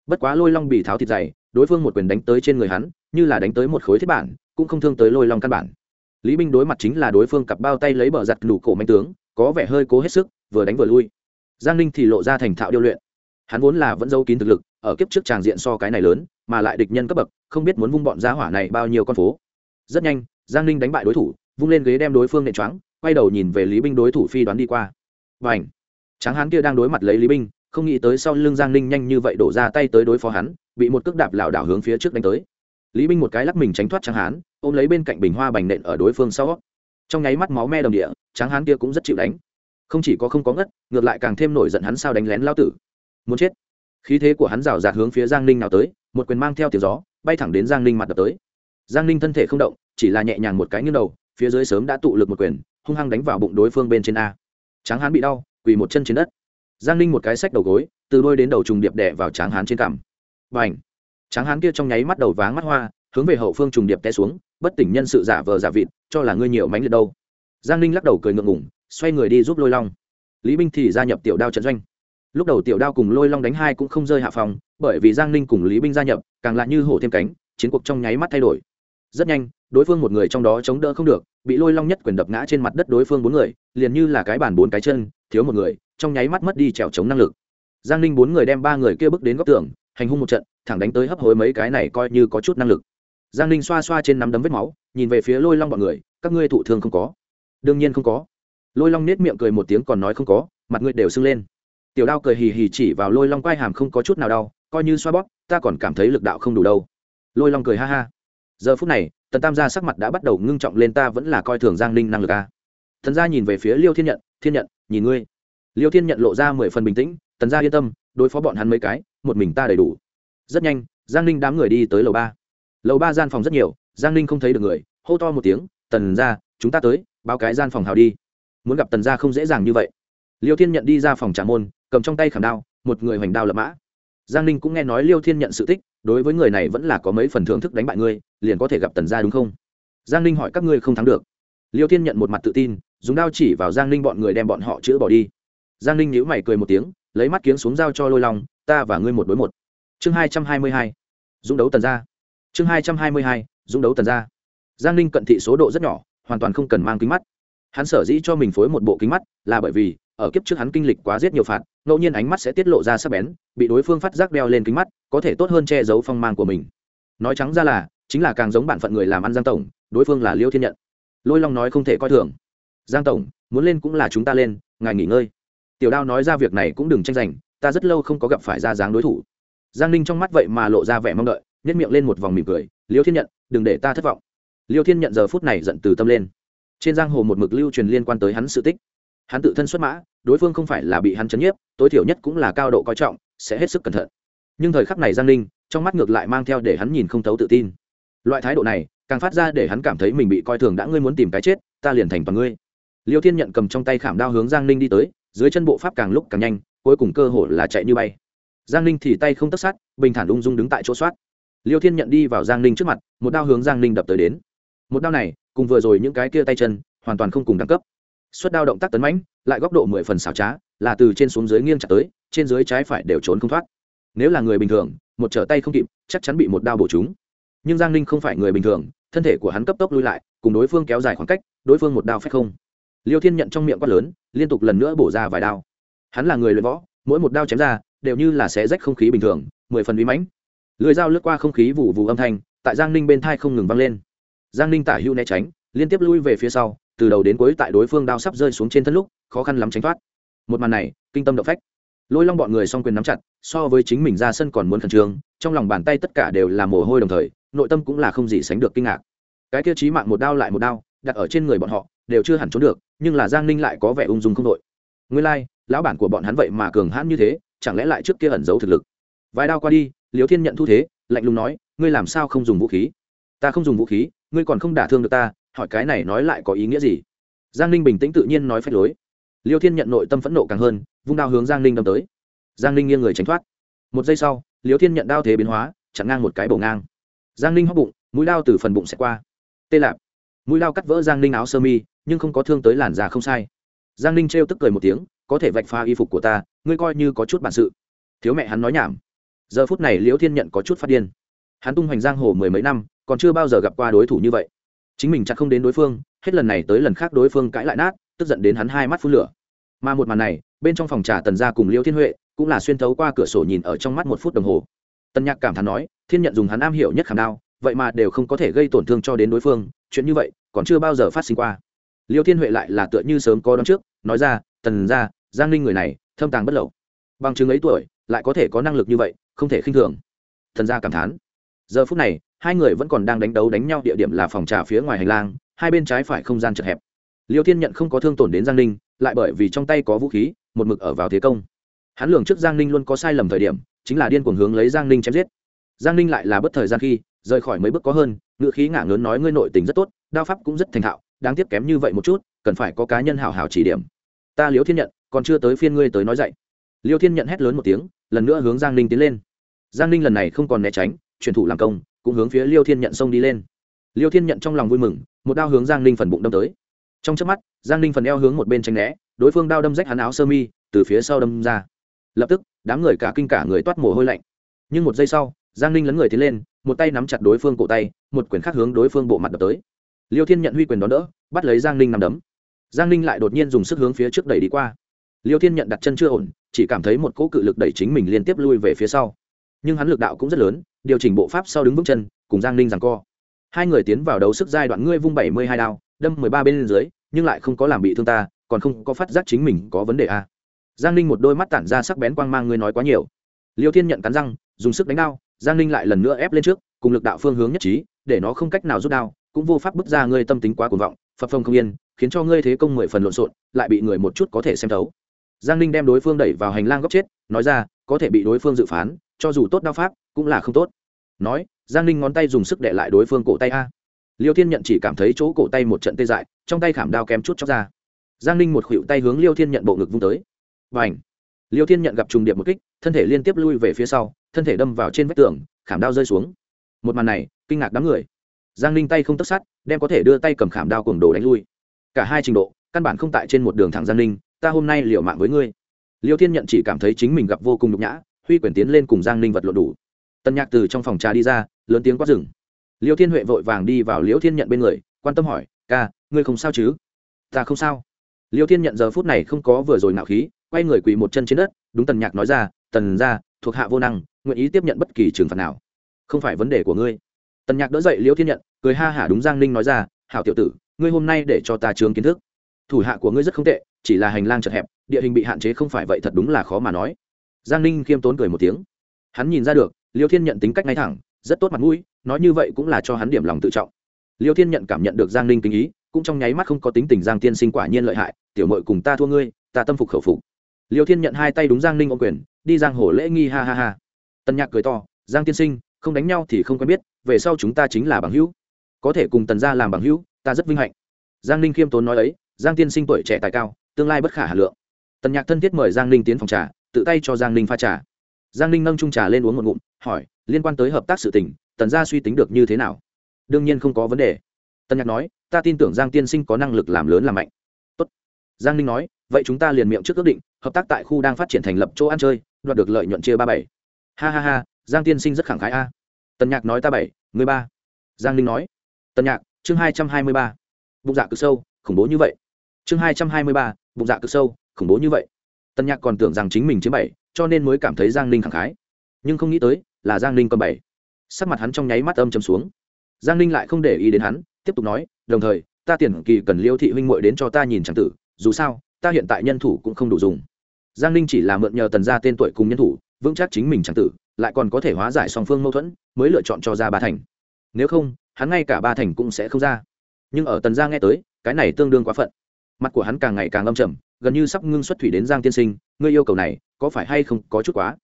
[SPEAKER 1] Bất quá lôi long bị tháo thịt dày, đối phương một quyền đánh tới trên người hắn, như là đánh tới một khối thiết bản, cũng không thương tới lôi long căn bản lý binh đối mặt chính là đối phương cặp bao tay lấy bờ giặt nụ cổ manh tướng, có vẻ hơi cố hết sức, vừa đánh vừa lui. Giang ninh thì lộ ra thành thạo điêu luyện. Hắn vốn là vẫn giấu kín thực lực, ở kiếp trước tràng diện so cái này lớn, mà lại địch nhân cấp bậc, không biết muốn vung bọn giá hỏa này bao nhiêu con phố. Rất nhanh, giang ninh đánh bại đối thủ, vung lên ghế đem đối phương nệ choáng, quay đầu nhìn về lý binh đối thủ phi đoán đi qua. Và ảnh tráng hán kia đang đối mặt lấy lý binh không nghĩ tới sau lưng giang ninh nhanh như vậy đổ ra tay tới đối phó hắn, bị một cước đạp lảo đảo hướng phía trước đánh tới lý binh một cái lắc mình tránh thoát tráng hán, ôm lấy bên cạnh bình hoa bành nện ở đối phương sau. Trong nháy mắt máu me đồng địa, tráng hán kia cũng rất chịu đánh. Không chỉ có không có ngất, ngược lại càng thêm nổi giận hắn sao đánh lén lao tử. Muốn chết. Khí thế của hắn rào rạt hướng phía giang ninh nào tới, một quyền mang theo tiếng gió, bay thẳng đến giang ninh mặt đập tới. Giang ninh thân thể không động, chỉ là nhẹ nhàng một cái nghiêng đầu, phía dưới sớm đã tụ lực một quyền, hung hăng đánh vào bụng đối phương bên trên a. Tráng hán bị đau, quỳ một chân trên đất. Giang ninh một cái sách đầu gối, từ đôi đến đầu trùng điệp đẻ vào tráng hán trên cằm. Và ảnh tráng hán kia trong nháy mắt đầu váng mắt hoa, hướng về hậu phương trùng điệp té xuống, bất tỉnh nhân sự giả vờ giả vịt, cho là ngươi nhiều mánh liệt đâu. Giang ninh lắc đầu cười ngượng ngủng xoay người đi giúp lôi long. Lý binh thì gia nhập tiểu đao trận doanh. Lúc đầu tiểu đao cùng lôi long đánh hai cũng không rơi hạ phòng, bởi vì giang ninh cùng lý binh gia nhập, càng lại như hổ thêm cánh, chiến cuộc trong nháy mắt thay đổi. Rất nhanh, đối phương một người trong đó chống đỡ không được, bị lôi long nhất quyền đập ngã trên mặt đất đối phương bốn người, liền như là cái bàn bốn cái chân, thiếu một người, trong nháy mắt mất đi trèo chống năng lực. Giang ninh bốn người đem ba người kia bước đến góc tường hành hung một trận, thẳng đánh tới hấp hối mấy cái này coi như có chút năng lực. Giang ninh xoa xoa trên nắm đấm vết máu, nhìn về phía lôi long bọn người, các ngươi thụ thương không có. Đương nhiên không có. Lôi long nết miệng cười một tiếng còn nói không có, mặt ngươi đều sưng lên. Tiểu đao cười hì hì chỉ vào lôi long quai hàm không có chút nào đau, coi như xoa bóp, ta còn cảm thấy lực đạo không đủ đâu. Lôi long cười ha ha. Giờ phút này, tần tam gia sắc mặt đã bắt đầu ngưng trọng lên, ta vẫn là coi thường giang ninh năng lực a. Thần gia nhìn về phía liêu thiên nhận thiên nhận, nhìn ngươi. Liêu thiên nhận lộ ra mười phần bình tĩnh, tần gia yên tâm, đối phó bọn hắn mấy cái một mình ta đầy đủ. Rất nhanh, giang ninh đám người đi tới lầu ba. Lầu ba gian phòng rất nhiều, giang ninh không thấy được người, hô to một tiếng, tần gia, chúng ta tới, báo cái gian phòng hào đi. Muốn gặp tần gia không dễ dàng như vậy. Liêu thiên nhận đi ra phòng trả môn, cầm trong tay khảm đao, một người hoành đao lập mã. Giang ninh cũng nghe nói liêu thiên nhận sự tích, đối với người này vẫn là có mấy phần thưởng thức đánh bại ngươi, liền có thể gặp tần gia đúng không? Giang ninh hỏi các ngươi không thắng được. Liêu thiên nhận một mặt tự tin, dùng đao chỉ vào giang ninh bọn người đem bọn họ chữa bỏ đi. Giang ninh nhíu mày cười một tiếng lấy mắt kiếng xuống giao cho lôi long, ta và ngươi một đối một. Chương hai trăm hai mươi hai, dũng đấu tần gia. Chương hai trăm hai mươi hai, dũng đấu tần gia. Giang ninh cận thị số độ rất nhỏ, hoàn toàn không cần mang kính mắt. Hắn sở dĩ cho mình phối một bộ kính mắt là bởi vì, ở kiếp trước hắn kinh lịch quá giết nhiều phạt, ngẫu nhiên ánh mắt sẽ tiết lộ ra sắc bén, bị đối phương phát giác đeo lên kính mắt, có thể tốt hơn che giấu phong mang của mình. Nói trắng ra là, chính là càng giống bản phận người làm ăn giang tổng, đối phương là liêu thiên nhận. Lôi long nói không thể coi thường. Giang tổng, muốn lên cũng là chúng ta lên, ngài nghỉ ngơi tiểu đao nói ra việc này cũng đừng tranh giành, ta rất lâu không có gặp phải ra dáng đối thủ. Giang ninh trong mắt vậy mà lộ ra vẻ mong đợi nhét miệng lên một vòng mỉm cười, liêu thiên nhận, đừng để ta thất vọng. Liêu thiên nhận giờ phút này giận từ tâm lên. Trên giang hồ một mực lưu truyền liên quan tới hắn sự tích. Hắn tự thân xuất mã, đối phương không phải là bị hắn chấn nhiếp, tối thiểu nhất cũng là cao độ coi trọng, sẽ hết sức cẩn thận. Nhưng thời khắc này giang ninh, trong mắt ngược lại mang theo để hắn nhìn không thấu tự tin. Loại thái độ này, càng phát ra để hắn cảm thấy mình bị coi thường đã ngươi muốn tìm cái chết, ta liền thành toàn ngươi. Liêu thiên nhận cầm trong tay khảm đao hướng giang ninh đi tới dưới chân bộ pháp càng lúc càng nhanh, cuối cùng cơ hồ là chạy như bay. Giang ninh thì tay không tất sát, bình thản ung dung đứng tại chỗ soát. Liêu thiên nhận đi vào giang ninh trước mặt, một đao hướng giang ninh đập tới đến. Một đao này, cùng vừa rồi những cái kia tay chân, hoàn toàn không cùng đẳng cấp. Xuất đao động tác tấn mãnh, lại góc độ mười phần xảo trá, là từ trên xuống dưới nghiêng chặt tới, trên dưới trái phải đều trốn không thoát. Nếu là người bình thường, một trở tay không kịp, chắc chắn bị một đao bổ trúng. Nhưng giang ninh không phải người bình thường, thân thể của hắn cấp tốc lui lại, cùng đối phương kéo dài khoảng cách, đối phương một đao phép không liêu thiên nhận trong miệng quát lớn, liên tục lần nữa bổ ra vài đao. Hắn là người luyện võ, mỗi một đao chém ra, đều như là xé rách không khí bình thường, mười phần bí mãnh. Lưới dao lướt qua không khí vụ vụ âm thanh, tại giang ninh bên thai không ngừng vang lên. Giang ninh tả hưu né tránh, liên tiếp lui về phía sau, từ đầu đến cuối tại đối phương đao sắp rơi xuống trên thân lúc, khó khăn lắm tránh thoát. Một màn này, kinh tâm động phách. Lôi long bọn người s o n g quyền nắm chặt, so với chính mình ra sân còn muốn khẩn trương, trong lòng bàn tay tất cả đều là mồ hôi đồng thời, nội tâm cũng là không gì sánh được kinh ngạc. Cái tiêu chí mạng một đao lại một đao, đặt ở trên người bọn họ, đều chưa hẳn trốn được nhưng là giang ninh lại có vẻ ung dung không đội. Nguyên lai、like, lão bản của bọn hắn vậy mà cường hãn như thế chẳng lẽ lại trước kia ẩn giấu thực lực? Vài đao qua đi liều thiên nhận thu thế lạnh lùng nói ngươi làm sao không dùng vũ khí? Ta không dùng vũ khí ngươi còn không đả thương được ta hỏi cái này nói lại có ý nghĩa gì? Giang ninh bình tĩnh tự nhiên nói phép lối. Liêu thiên nhận nội tâm phẫn nộ càng hơn vung đao hướng giang ninh đâm tới. Giang ninh nghiêng người tránh thoát. Một giây sau liêu thiên nhận đao thế biến hóa chặn ngang một cái bổ ngang. Giang ninh hóc bụng mũi đao từ phần bụng sẽ qua. Tê lạp mũi lao cắt vỡ giang ninh áo sơ mi nhưng không có thương tới làn da không sai giang ninh trêu tức cười một tiếng có thể vạch pha y phục của ta ngươi coi như có chút bản sự thiếu mẹ hắn nói nhảm giờ phút này liễu thiên nhận có chút phát điên hắn tung hoành giang hồ mười mấy năm còn chưa bao giờ gặp qua đối thủ như vậy chính mình chặt không đến đối phương hết lần này tới lần khác đối phương cãi lại nát tức giận đến hắn hai mắt phun lửa mà một màn này bên trong phòng trà tần gia cùng liễu thiên huệ cũng là xuyên thấu qua cửa sổ nhìn ở trong mắt một phút đồng hồ tần nhạc cảm thán nói thiên nhận dùng hắn am hiểu nhất khảm đao vậy mà đều không có thể gây tổn thương cho đến đối phương chuyện như vậy còn chưa bao giờ phát sinh qua. Liêu thiên huệ lại là tựa như sớm có đón trước, nói ra, tần ra giang ninh người này, thâm tàng bất lậu. Bằng chứng ấy tuổi, lại có thể có năng lực như vậy, không thể khinh thường. Thần gia cảm thán. Giờ phút này, hai người vẫn còn đang đánh đấu đánh nhau địa điểm là phòng trà phía ngoài hành lang, hai bên trái phải không gian chật hẹp. Liêu thiên nhận không có thương tổn đến giang ninh, lại bởi vì trong tay có vũ khí, một mực ở vào thế công. Hắn lường trước giang ninh luôn có sai lầm thời điểm, chính là điên cuồng hướng lấy giang ninh chém giết. Giang ninh lại là bất thời gian khi, rời khỏi mấy bước có hơn ngựa khí ngả ngớn nói ngươi nội tình rất tốt, đao pháp cũng rất thành thạo, đáng tiếc kém như vậy một chút, cần phải có cá nhân hào hào chỉ điểm. Ta liễu thiên nhận, còn chưa tới phiên ngươi tới nói dạy liêu thiên nhận hét lớn một tiếng, lần nữa hướng giang ninh tiến lên. Giang ninh lần này không còn né tránh, chuyển thủ làm công, cũng hướng phía liêu thiên nhận xông đi lên. Liêu thiên nhận trong lòng vui mừng, một đao hướng giang ninh phần bụng đâm tới. Trong trước mắt, giang ninh phần eo hướng một bên tránh né, đối phương đao đâm rách hắn áo sơ mi, từ phía sau đâm ra. Lập tức, đám người cả kinh cả người toát mồ hôi lạnh. Nhưng một giây sau, giang ninh lấn người tiến lên, một tay nắm chặt đối phương cổ tay một quyền khác hướng đối phương bộ mặt đập tới. Liêu thiên nhận huy quyền đón đỡ, bắt lấy giang ninh nằm đấm. Giang ninh lại đột nhiên dùng sức hướng phía trước đẩy đi qua. Liêu thiên nhận đặt chân chưa ổn, chỉ cảm thấy một cỗ cự lực đẩy chính mình liên tiếp lui về phía sau. Nhưng hắn lực đạo cũng rất lớn, điều chỉnh bộ pháp sau đứng vững chân, cùng giang ninh rằng co. Hai người tiến vào đấu sức giai đoạn ngươi vung bảy mươi hai đao, đâm mười ba bên dưới, nhưng lại không có làm bị thương ta, còn không có phát giác chính mình có vấn đề à. giang ninh một đôi mắt tản ra sắc bén quang mang ngươi nói quá nhiều. Liêu thiên nhận cắn răng, dùng sức đánh đao, giang ninh lại lần nữa ép lên trước cùng lực đạo phương hướng nhất trí, để nó không cách nào rút đao, cũng vô pháp bức ra ngươi tâm tính quá cuồng vọng, phập phồng không yên, khiến cho ngươi thế công mười phần lộn xộn, lại bị người một chút có thể xem thấu. Giang ninh đem đối phương đẩy vào hành lang góc chết, nói ra, có thể bị đối phương dự phán, cho dù tốt đao pháp, cũng là không tốt. Nói, giang ninh ngón tay dùng sức để lại đối phương cổ tay a. Liêu thiên nhận chỉ cảm thấy chỗ cổ tay một trận tê dại, trong tay khảm đao kém chút chóc ra. Giang ninh một khuỵu tay hướng liêu thiên nhận bộ ngực vung tới. Và ảnh liêu thiên nhận gặp trùng điệp một kích, thân thể liên tiếp lui về phía sau, thân thể đâm vào trên vách tường, khảm đao rơi xuống một màn này, kinh ngạc đám người. Giang ninh tay không tất sát, đem có thể đưa tay cầm khảm đao cuồng đồ đánh lui. Cả hai trình độ, căn bản không tại trên một đường thẳng giang ninh, ta hôm nay liệu mạng với ngươi. Liêu thiên nhận chỉ cảm thấy chính mình gặp vô cùng nhục nhã, huy quyển tiến lên cùng giang ninh vật lộn đủ. Tân nhạc từ trong phòng trà đi ra, lớn tiếng quát rừng liêu thiên huệ vội vàng đi vào liêu thiên nhận bên người, quan tâm hỏi, ca, ngươi không sao chứ? Ta không sao. Liêu thiên nhận giờ phút này không có vừa rồi nạo khí, quay người quỳ một chân trên đất, đúng tần nhạc nói ra, tần ra thuộc hạ vô năng, nguyện ý tiếp nhận bất kỳ trừng phạt nào không phải vấn đề của ngươi. Tần nhạc đỡ dậy Liễu thiên nhận, cười ha hả đúng giang ninh nói ra, hảo tiểu tử, ngươi hôm nay để cho ta trường kiến thức. Thủ hạ của ngươi rất không tệ, chỉ là hành lang chật hẹp, địa hình bị hạn chế không phải vậy thật đúng là khó mà nói. Giang ninh khiêm tốn cười một tiếng. Hắn nhìn ra được liêu thiên nhận tính cách ngay thẳng, rất tốt mặt mũi, nói như vậy cũng là cho hắn điểm lòng tự trọng. Liêu thiên nhận cảm nhận được giang ninh kinh ý, cũng trong nháy mắt không có tính tình giang tiên sinh quả nhiên lợi hại, tiểu mội cùng ta thua ngươi, ta tâm phục khẩu phục. Liêu thiên nhận hai tay đúng giang ninh ô quyền, đi giang hồ lễ nghi ha ha ha. Tân nhạc cười to, giang tiên sinh không đánh nhau thì không quen biết, về sau chúng ta chính là bằng hữu. Có thể cùng tần gia làm bằng hữu, ta rất vinh hạnh. Giang ninh khiêm tốn nói ấy, giang tiên sinh tuổi trẻ tài cao, tương lai bất khả hà lượng. Tần nhạc thân thiết mời giang ninh tiến phòng trà, tự tay cho giang ninh pha trà. Giang ninh nâng trung trà lên uống một ngụm, hỏi, liên quan tới hợp tác sự tình, tần gia suy tính được như thế nào? Đương nhiên không có vấn đề. Tần nhạc nói, ta tin tưởng giang tiên sinh có năng lực làm lớn làm mạnh. Tốt. giang ninh nói, vậy chúng ta liền miệng trước ước định, hợp tác tại khu đang phát triển thành lập chỗ ăn chơi, đoạt được lợi nhuận chia ba bảy. Ha ha ha giang tiên sinh rất khẳng khái a. Tần nhạc nói ta bảy người ba. Giang Linh nói. Tần nhạc, chương hai trăm hai mươi ba. Bụng dạ cực sâu, khủng bố như vậy. Chương hai trăm hai mươi ba, bụng dạ cực sâu, khủng bố như vậy. Tần nhạc còn tưởng rằng chính mình chiếm bảy, cho nên mới cảm thấy giang Linh khẳng khái. Nhưng không nghĩ tới, là giang Linh cầm bảy. Sắc mặt hắn trong nháy mắt âm chầm xuống. Giang Linh lại không để ý đến hắn, tiếp tục nói, đồng thời, ta tiền kỳ cần liêu thị huynh muội đến cho ta nhìn c tử, dù sao, ta hiện tại nhân thủ cũng không đủ dùng. Giang ninh chỉ là mượn nhờ tần gia tên tuổi cùng nhân thủ, vững chắc chính mình c tử lại còn có thể hóa giải song phương mâu thuẫn, mới lựa chọn cho ra ba thành. Nếu không, hắn ngay cả ba thành cũng sẽ không ra. Nhưng ở tần gia nghe tới, cái này tương đương quá phận. Mặt của hắn càng ngày càng âm trầm, gần như sắp ngưng xuất thủy đến giang tiên sinh, ngươi yêu cầu này, có phải hay không có chút quá?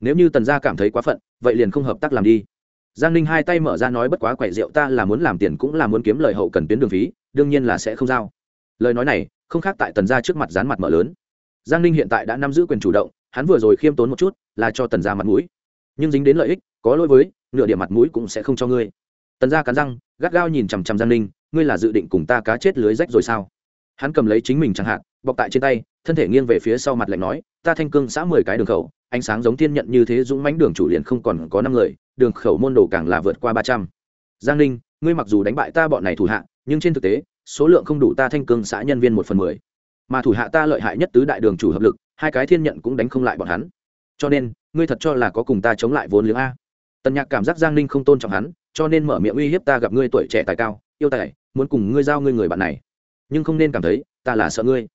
[SPEAKER 1] Nếu như tần gia cảm thấy quá phận, vậy liền không hợp tác làm đi. Giang ninh hai tay mở ra nói bất quá quậy rượu ta là muốn làm tiền cũng là muốn kiếm lời hậu cần tuyến đường phí, đương nhiên là sẽ không giao. Lời nói này, không khác tại tần gia trước mặt dán mặt mở lớn. Giang ninh hiện tại đã nắm giữ quyền chủ động, hắn vừa rồi khiêm tốn một chút, là cho tần gia mặt mũi nhưng dính đến lợi ích, có lỗi với, nửa điểm mặt mũi cũng sẽ không cho ngươi. Tần gia cắn răng, gắt gao nhìn chằm chằm giang ninh, ngươi là dự định cùng ta cá chết lưới rách rồi sao? Hắn cầm lấy chính mình chẳng hạn, bọc tại trên tay, thân thể nghiêng về phía sau mặt lạnh nói, ta thanh cương xã mười cái đường khẩu, ánh sáng giống thiên nhận như thế dũng mãnh đường chủ liền không còn có năm người, đường khẩu môn đồ càng là vượt qua ba trăm. Giang ninh, ngươi mặc dù đánh bại ta bọn này thủ hạ, nhưng trên thực tế, số lượng không đủ ta thanh cương xã nhân viên một phần mười. Mà thủ hạ ta lợi hại nhất tứ đại đường chủ hợp lực, hai cái thiên nhận cũng đánh không lại bọn hắn. Cho nên ngươi thật cho là có cùng ta chống lại vốn liếng a? Tần nhạc cảm giác giang ninh không tôn trọng hắn, cho nên mở miệng uy hiếp ta gặp ngươi tuổi trẻ tài cao, yêu tài, muốn cùng ngươi giao ngươi người bạn này. Nhưng không nên cảm thấy, ta là sợ ngươi.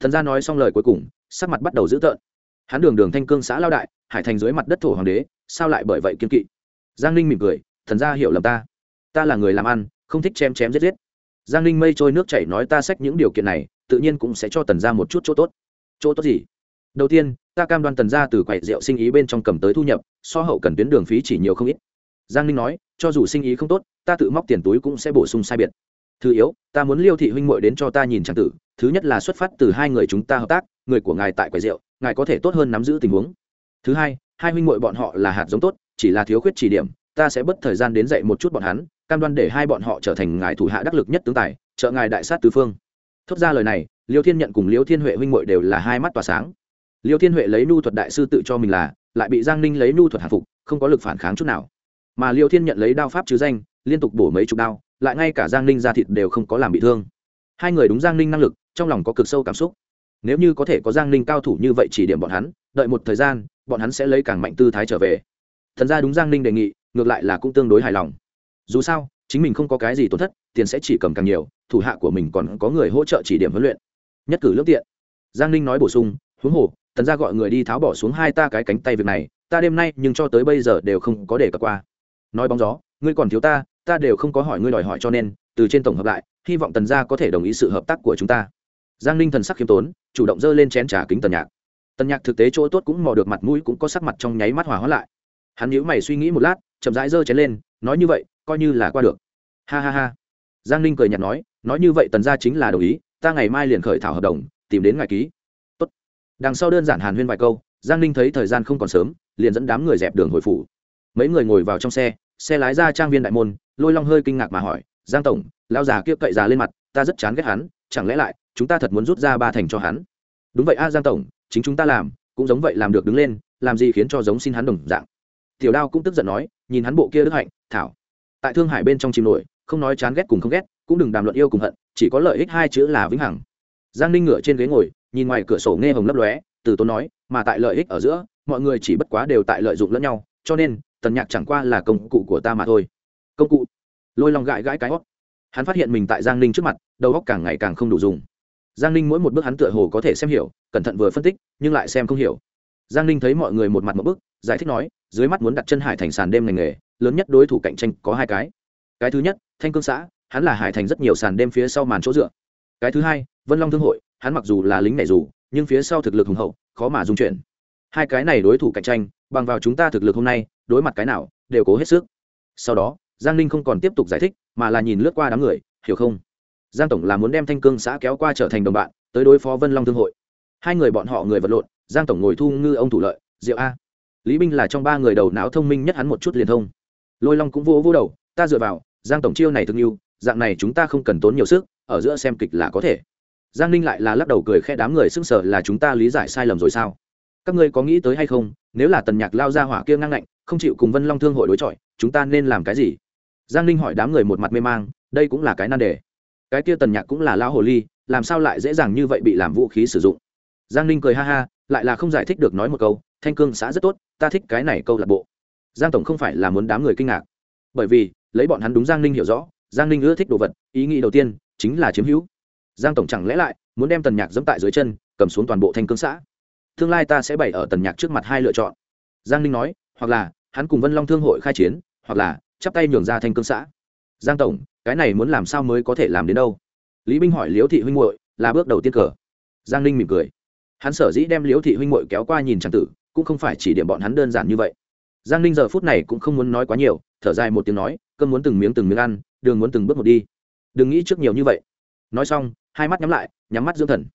[SPEAKER 1] Thần gia nói xong lời cuối cùng, sắc mặt bắt đầu dữ tợn. Hắn đường đường thanh cương xã lao đại, hải thành dưới mặt đất thổ hoàng đế, sao lại bởi vậy kiên kỵ? Giang ninh mỉm cười, thần gia hiểu lầm ta. Ta là người làm ăn, không thích chém chém giết giết. Giang ninh mây trôi nước chảy nói ta xách những điều kiện này, tự nhiên cũng sẽ cho tần gia một chút chỗ tốt. Chỗ tốt gì? Đầu tiên, ta cam đoan tần gia từ quầy rượu sinh ý bên trong cầm tới thu nhập, so hậu cần tuyến đường phí chỉ nhiều không ít. Giang ninh nói, cho dù sinh ý không tốt, ta tự móc tiền túi cũng sẽ bổ sung sai biệt. Thứ yếu, ta muốn liêu thị huynh muội đến cho ta nhìn trang tử. Thứ nhất là xuất phát từ hai người chúng ta hợp tác, người của ngài tại quầy rượu, ngài có thể tốt hơn nắm giữ tình huống. Thứ hai hai huynh muội bọn họ là hạt giống tốt, chỉ là thiếu khuyết chỉ điểm, ta sẽ bất thời gian đến dạy một chút bọn hắn, cam đoan để hai bọn họ trở thành ngài thủ hạ đắc lực nhất tướng tài, trợ ngài đại sát tứ phương. Thốt ra lời này, liêu thiên nhận cùng liêu thiên huệ huynh muội đều là hai mắt tỏa sáng liêu thiên huệ lấy nhu thuật đại sư tự cho mình là, lại bị giang ninh lấy nhu thuật hạ phục, không có lực phản kháng chút nào. Mà liêu thiên nhận lấy đao pháp chứ danh, liên tục bổ mấy chục đao, lại ngay cả giang ninh ra thịt đều không có làm bị thương. Hai người đúng giang ninh năng lực, trong lòng có cực sâu cảm xúc. Nếu như có thể có giang ninh cao thủ như vậy chỉ điểm bọn hắn, đợi một thời gian, bọn hắn sẽ lấy càng mạnh tư thái trở về. Thần ra đúng giang ninh đề nghị, ngược lại là cũng tương đối hài lòng. Dù sao, chính mình không có cái gì tổn thất, tiền sẽ chỉ cầm càng nhiều, thủ hạ của mình còn có người hỗ trợ chỉ điểm huấn luyện. Nhất cử lước tiện. Giang ninh nói bổ sung, huống hồ tần gia gọi người đi tháo bỏ xuống hai ta cái cánh tay việc này, ta đêm nay nhưng cho tới bây giờ đều không có để cập qua. Nói bóng gió, ngươi còn thiếu ta ta đều không có hỏi ngươi đòi hỏi cho nên, từ trên tổng hợp lại, hy vọng tần gia có thể đồng ý sự hợp tác của chúng ta. Giang ninh thần sắc khiêm tốn, chủ động dơ lên chén trà kính tần nhạc. Tần nhạc thực tế chỗ tốt cũng mò được mặt mũi cũng có sắc mặt trong nháy mắt hòa hóa lại. Hắn nhíu mày suy nghĩ một lát, chậm rãi dơ chén lên, nói như vậy, coi như là qua được. Ha ha ha. Giang ninh cười nhạt nói nói như vậy tần gia chính là đồng ý, ta ngày mai liền khởi thảo hợp đồng, tìm đến ngài ký đằng sau đơn giản hàn huyên vài câu, giang ninh thấy thời gian không còn sớm, liền dẫn đám người dẹp đường hồi phủ. Mấy người ngồi vào trong xe xe lái ra trang viên đại môn, lôi long hơi kinh ngạc mà hỏi, giang tổng lao già kia cậy già lên mặt, ta rất chán ghét hắn, chẳng lẽ lại, chúng ta thật muốn rút ra ba thành cho hắn? Đúng vậy a, giang tổng, chính chúng ta làm, cũng giống vậy làm được đứng lên, làm gì khiến cho giống xin hắn đồng dạng. Tiểu đao cũng tức giận nói, nhìn hắn bộ kia đức hạnh, thảo. Tại thương hải bên trong chìm nổi, không nói chán ghét cùng không ghét, cũng đừng đàm luận yêu cùng hận, chỉ có lợi ích hai chữ là vĩnh hằng. Giang ninh ngựa trên ghế ngồi nhìn ngoài cửa sổ nghe hồng lấp lóe, từ tốn nói, mà tại lợi ích ở giữa, mọi người chỉ bất quá đều tại lợi dụng lẫn nhau, cho nên, tần nhạc chẳng qua là công cụ của ta mà thôi. Công cụ? Lôi lòng gãi gãi cái hót hắn phát hiện mình tại giang ninh trước mặt, đầu óc càng ngày càng không đủ dùng. Giang ninh mỗi một bước hắn tựa hồ có thể xem hiểu, cẩn thận vừa phân tích, nhưng lại xem không hiểu. Giang ninh thấy mọi người một mặt một bức, giải thích nói, dưới mắt muốn đặt chân hải thành sàn đêm ngành nghề, lớn nhất đối thủ cạnh tranh có hai cái. Cái thứ nhất, thanh cương xã, hắn là hải thành rất nhiều sàn đêm phía sau màn chỗ dựa. Cái thứ hai, vân long thương hội hắn mặc dù là lính này dù, nhưng phía sau thực lực hùng hậu, khó mà dung chuyển. Hai cái này đối thủ cạnh tranh, bằng vào chúng ta thực lực hôm nay, đối mặt cái nào, đều cố hết sức. Sau đó, giang ninh không còn tiếp tục giải thích, mà là nhìn lướt qua đám người, hiểu không? Giang tổng là muốn đem thanh cương xã kéo qua trở thành đồng bạn, tới đối phó vân long thương hội. Hai người bọn họ người vật lộn, giang tổng ngồi thu ngư ông thủ lợi, diệu a. Lý binh là trong ba người đầu não thông minh nhất hắn một chút liền thông. Lôi long cũng vô vô đầu, ta dựa vào, giang tổng chiêu này thương yêu dạng này chúng ta không cần tốn nhiều sức, ở giữa xem kịch là có thể giang ninh lại là lắc đầu cười khe đám người sững sờ là chúng ta lý giải sai lầm rồi sao? Các ngươi có nghĩ tới hay không? Nếu là tần nhạc lao ra hỏa kia ngang ngạnh, không chịu cùng vân long thương hội đối chọi, chúng ta nên làm cái gì? Giang ninh hỏi đám người một mặt mê mang, đây cũng là cái nan đề. Cái kia tần nhạc cũng là lao hồ ly, làm sao lại dễ dàng như vậy bị làm vũ khí sử dụng? Giang ninh cười ha ha, lại là không giải thích được nói một câu, thanh cương xã rất tốt, ta thích cái này câu lạc bộ. Giang tổng không phải là muốn đám người kinh ngạc. Bởi vì, lấy bọn hắn đúng giang ninh hiểu rõ, giang ninh ưa thích đồ vật, ý nghĩ đầu tiên chính là chiếm hữu giang tổng chẳng lẽ lại muốn đem tần nhạc dẫm tại dưới chân, cầm xuống toàn bộ thanh cương xã? Tương lai ta sẽ bày ở tần nhạc trước mặt hai lựa chọn. Giang ninh nói, hoặc là hắn cùng vân long thương hội khai chiến, hoặc là chắp tay nhường ra thanh cương xã. Giang tổng, cái này muốn làm sao mới có thể làm đến đâu? Lý binh hỏi liễu thị huynh hội là bước đầu tiên cờ. Giang ninh mỉm cười. Hắn sở dĩ đem liễu thị huynh hội kéo qua nhìn trang tử, cũng không phải chỉ điểm bọn hắn đơn giản như vậy. Giang ninh giờ phút này cũng không muốn nói quá nhiều, thở dài một tiếng nói cơn muốn từng miếng từng miếng ăn, đường muốn từng bước một đi. Đừng nghĩ trước nhiều như vậy. Nói xong hai mắt nhắm lại, nhắm mắt dưỡng thần.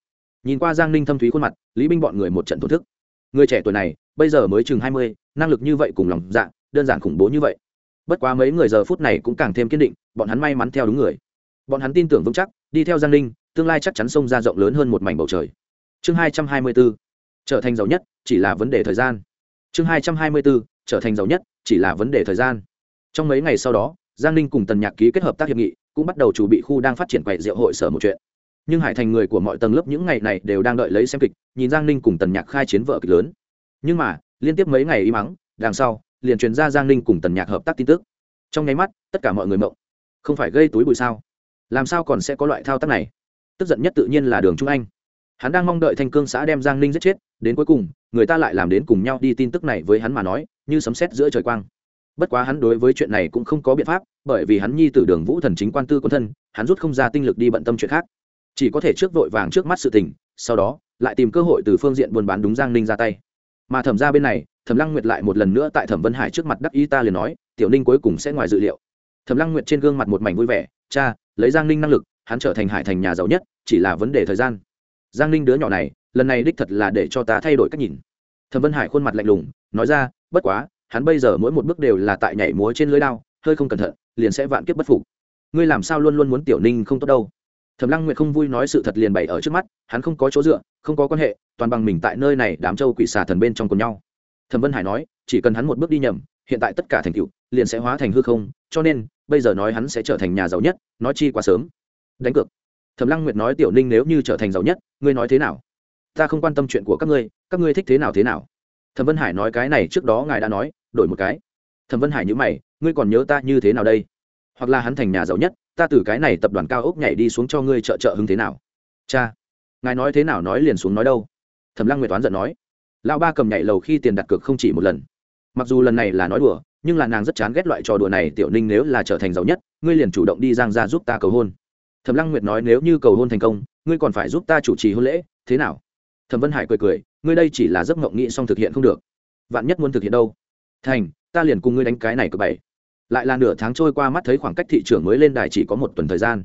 [SPEAKER 1] Nhìn qua giang ninh thâm thúy khuôn mặt, lý binh bọn người một trận thổn thức. Người trẻ tuổi này, bây giờ mới chừng hai mươi, năng lực như vậy cùng lòng dạ đơn giản khủng bố như vậy. Bất quá mấy người giờ phút này cũng càng thêm kiên định, bọn hắn may mắn theo đúng người. Bọn hắn tin tưởng vững chắc, đi theo giang ninh, tương lai chắc chắn sông ra rộng lớn hơn một mảnh bầu trời. Chương hai trăm hai mươi bốn, trở thành giàu nhất, chỉ là vấn đề thời gian. Chương hai trăm hai mươi bốn, trở thành giàu nhất, chỉ là vấn đề thời gian. Trong mấy ngày sau đó, giang ninh cùng tần nhạc ký kết hợp tác hiệp nghị, cũng bắt đầu chuẩn bị khu đang phát triển quậy rượu hội sở một chuyện nhưng hải thành người của mọi tầng lớp những ngày này đều đang đợi lấy xem kịch, nhìn giang ninh cùng tần nhạc khai chiến vợ kịch lớn. Nhưng mà, liên tiếp mấy ngày y mắng đằng sau, liền truyền ra giang ninh cùng tần nhạc hợp tác tin tức. Trong nháy mắt, tất cả mọi người mộng. Không phải gây túi bụi sao? Làm sao còn sẽ có loại thao tác này? Tức giận nhất tự nhiên là đường trung anh. Hắn đang mong đợi thanh cương xã đem giang ninh giết chết, đến cuối cùng, người ta lại làm đến cùng nhau đi tin tức này với hắn mà nói, như sấm sét giữa trời quang. Bất quá hắn đối với chuyện này cũng không có biện pháp, bởi vì hắn nhi t đường vũ thần chính quan tư quân thân, hắn rút không ra tinh lực đi bận tâm chuyện khác chỉ có thể trước vội vàng trước mắt sự tình, sau đó, lại tìm cơ hội từ phương diện buôn bán đúng giang ninh ra tay. Mà thẩm ra bên này, thẩm lăng nguyệt lại một lần nữa tại thẩm vân hải trước mặt đắc y ta liền nói, tiểu ninh cuối cùng sẽ ngoài dự liệu. Thẩm lăng nguyệt trên gương mặt một mảnh vui vẻ, cha, lấy giang ninh năng lực, hắn trở thành hải thành nhà giàu nhất, chỉ là vấn đề thời gian. Giang ninh đứa nhỏ này, lần này đích thật là để cho ta thay đổi cách nhìn. Thẩm vân hải khuôn mặt lạnh lùng, nói ra, bất quá, hắn bây giờ mỗi một bước đều là tại nhảy múa trên lưới đao, hơi không cẩn thận, liền sẽ vạn kiếp bất phục. Ngươi làm sao luôn luôn muốn tiểu ninh không tốt đâu? Thẩm lăng nguyệt không vui nói sự thật liền bày ở trước mắt, hắn không có chỗ dựa, không có quan hệ, toàn bằng mình tại nơi này đám châu quỷ xà thần bên trong cùng nhau. Thẩm vân hải nói, chỉ cần hắn một bước đi nhầm, hiện tại tất cả thành tựu liền sẽ hóa thành hư không, cho nên, bây giờ nói hắn sẽ trở thành nhà giàu nhất, nói chi quá sớm. Đánh cược. Thẩm lăng nguyệt nói, tiểu ninh nếu như trở thành giàu nhất, ngươi nói thế nào? Ta không quan tâm chuyện của các ngươi các ngươi thích thế nào thế nào. Thẩm vân hải nói, cái này trước đó ngài đã nói, đổi một cái. Thẩm vân hải nhữ mày, ngươi còn nhớ ta như thế nào đây? Hoặc là hắn thành nhà giàu nhất ta từ cái này tập đoàn cao ốc nhảy đi xuống cho ngươi trợ trợ hứng thế nào? Cha, ngài nói thế nào nói liền xuống nói đâu. Thẩm lăng nguyệt toán giận nói, lão ba cầm nhảy lầu khi tiền đặt cược không chỉ một lần. Mặc dù lần này là nói đùa, nhưng là nàng rất chán ghét loại trò đùa này, tiểu ninh nếu là trở thành giàu nhất, ngươi liền chủ động đi giang ra giúp ta cầu hôn. Thẩm lăng nguyệt nói, nếu như cầu hôn thành công, ngươi còn phải giúp ta chủ trì hôn lễ, thế nào? Thẩm vân hải cười cười, ngươi đây chỉ là giấc mộng nghĩ xong thực hiện không được. Vạn nhất muốn thực hiện đâu? Thành, ta liền cùng ngươi đánh cái này cờ bảy lại là nửa tháng trôi qua mắt thấy khoảng cách thị trường mới lên đài chỉ có một tuần thời gian.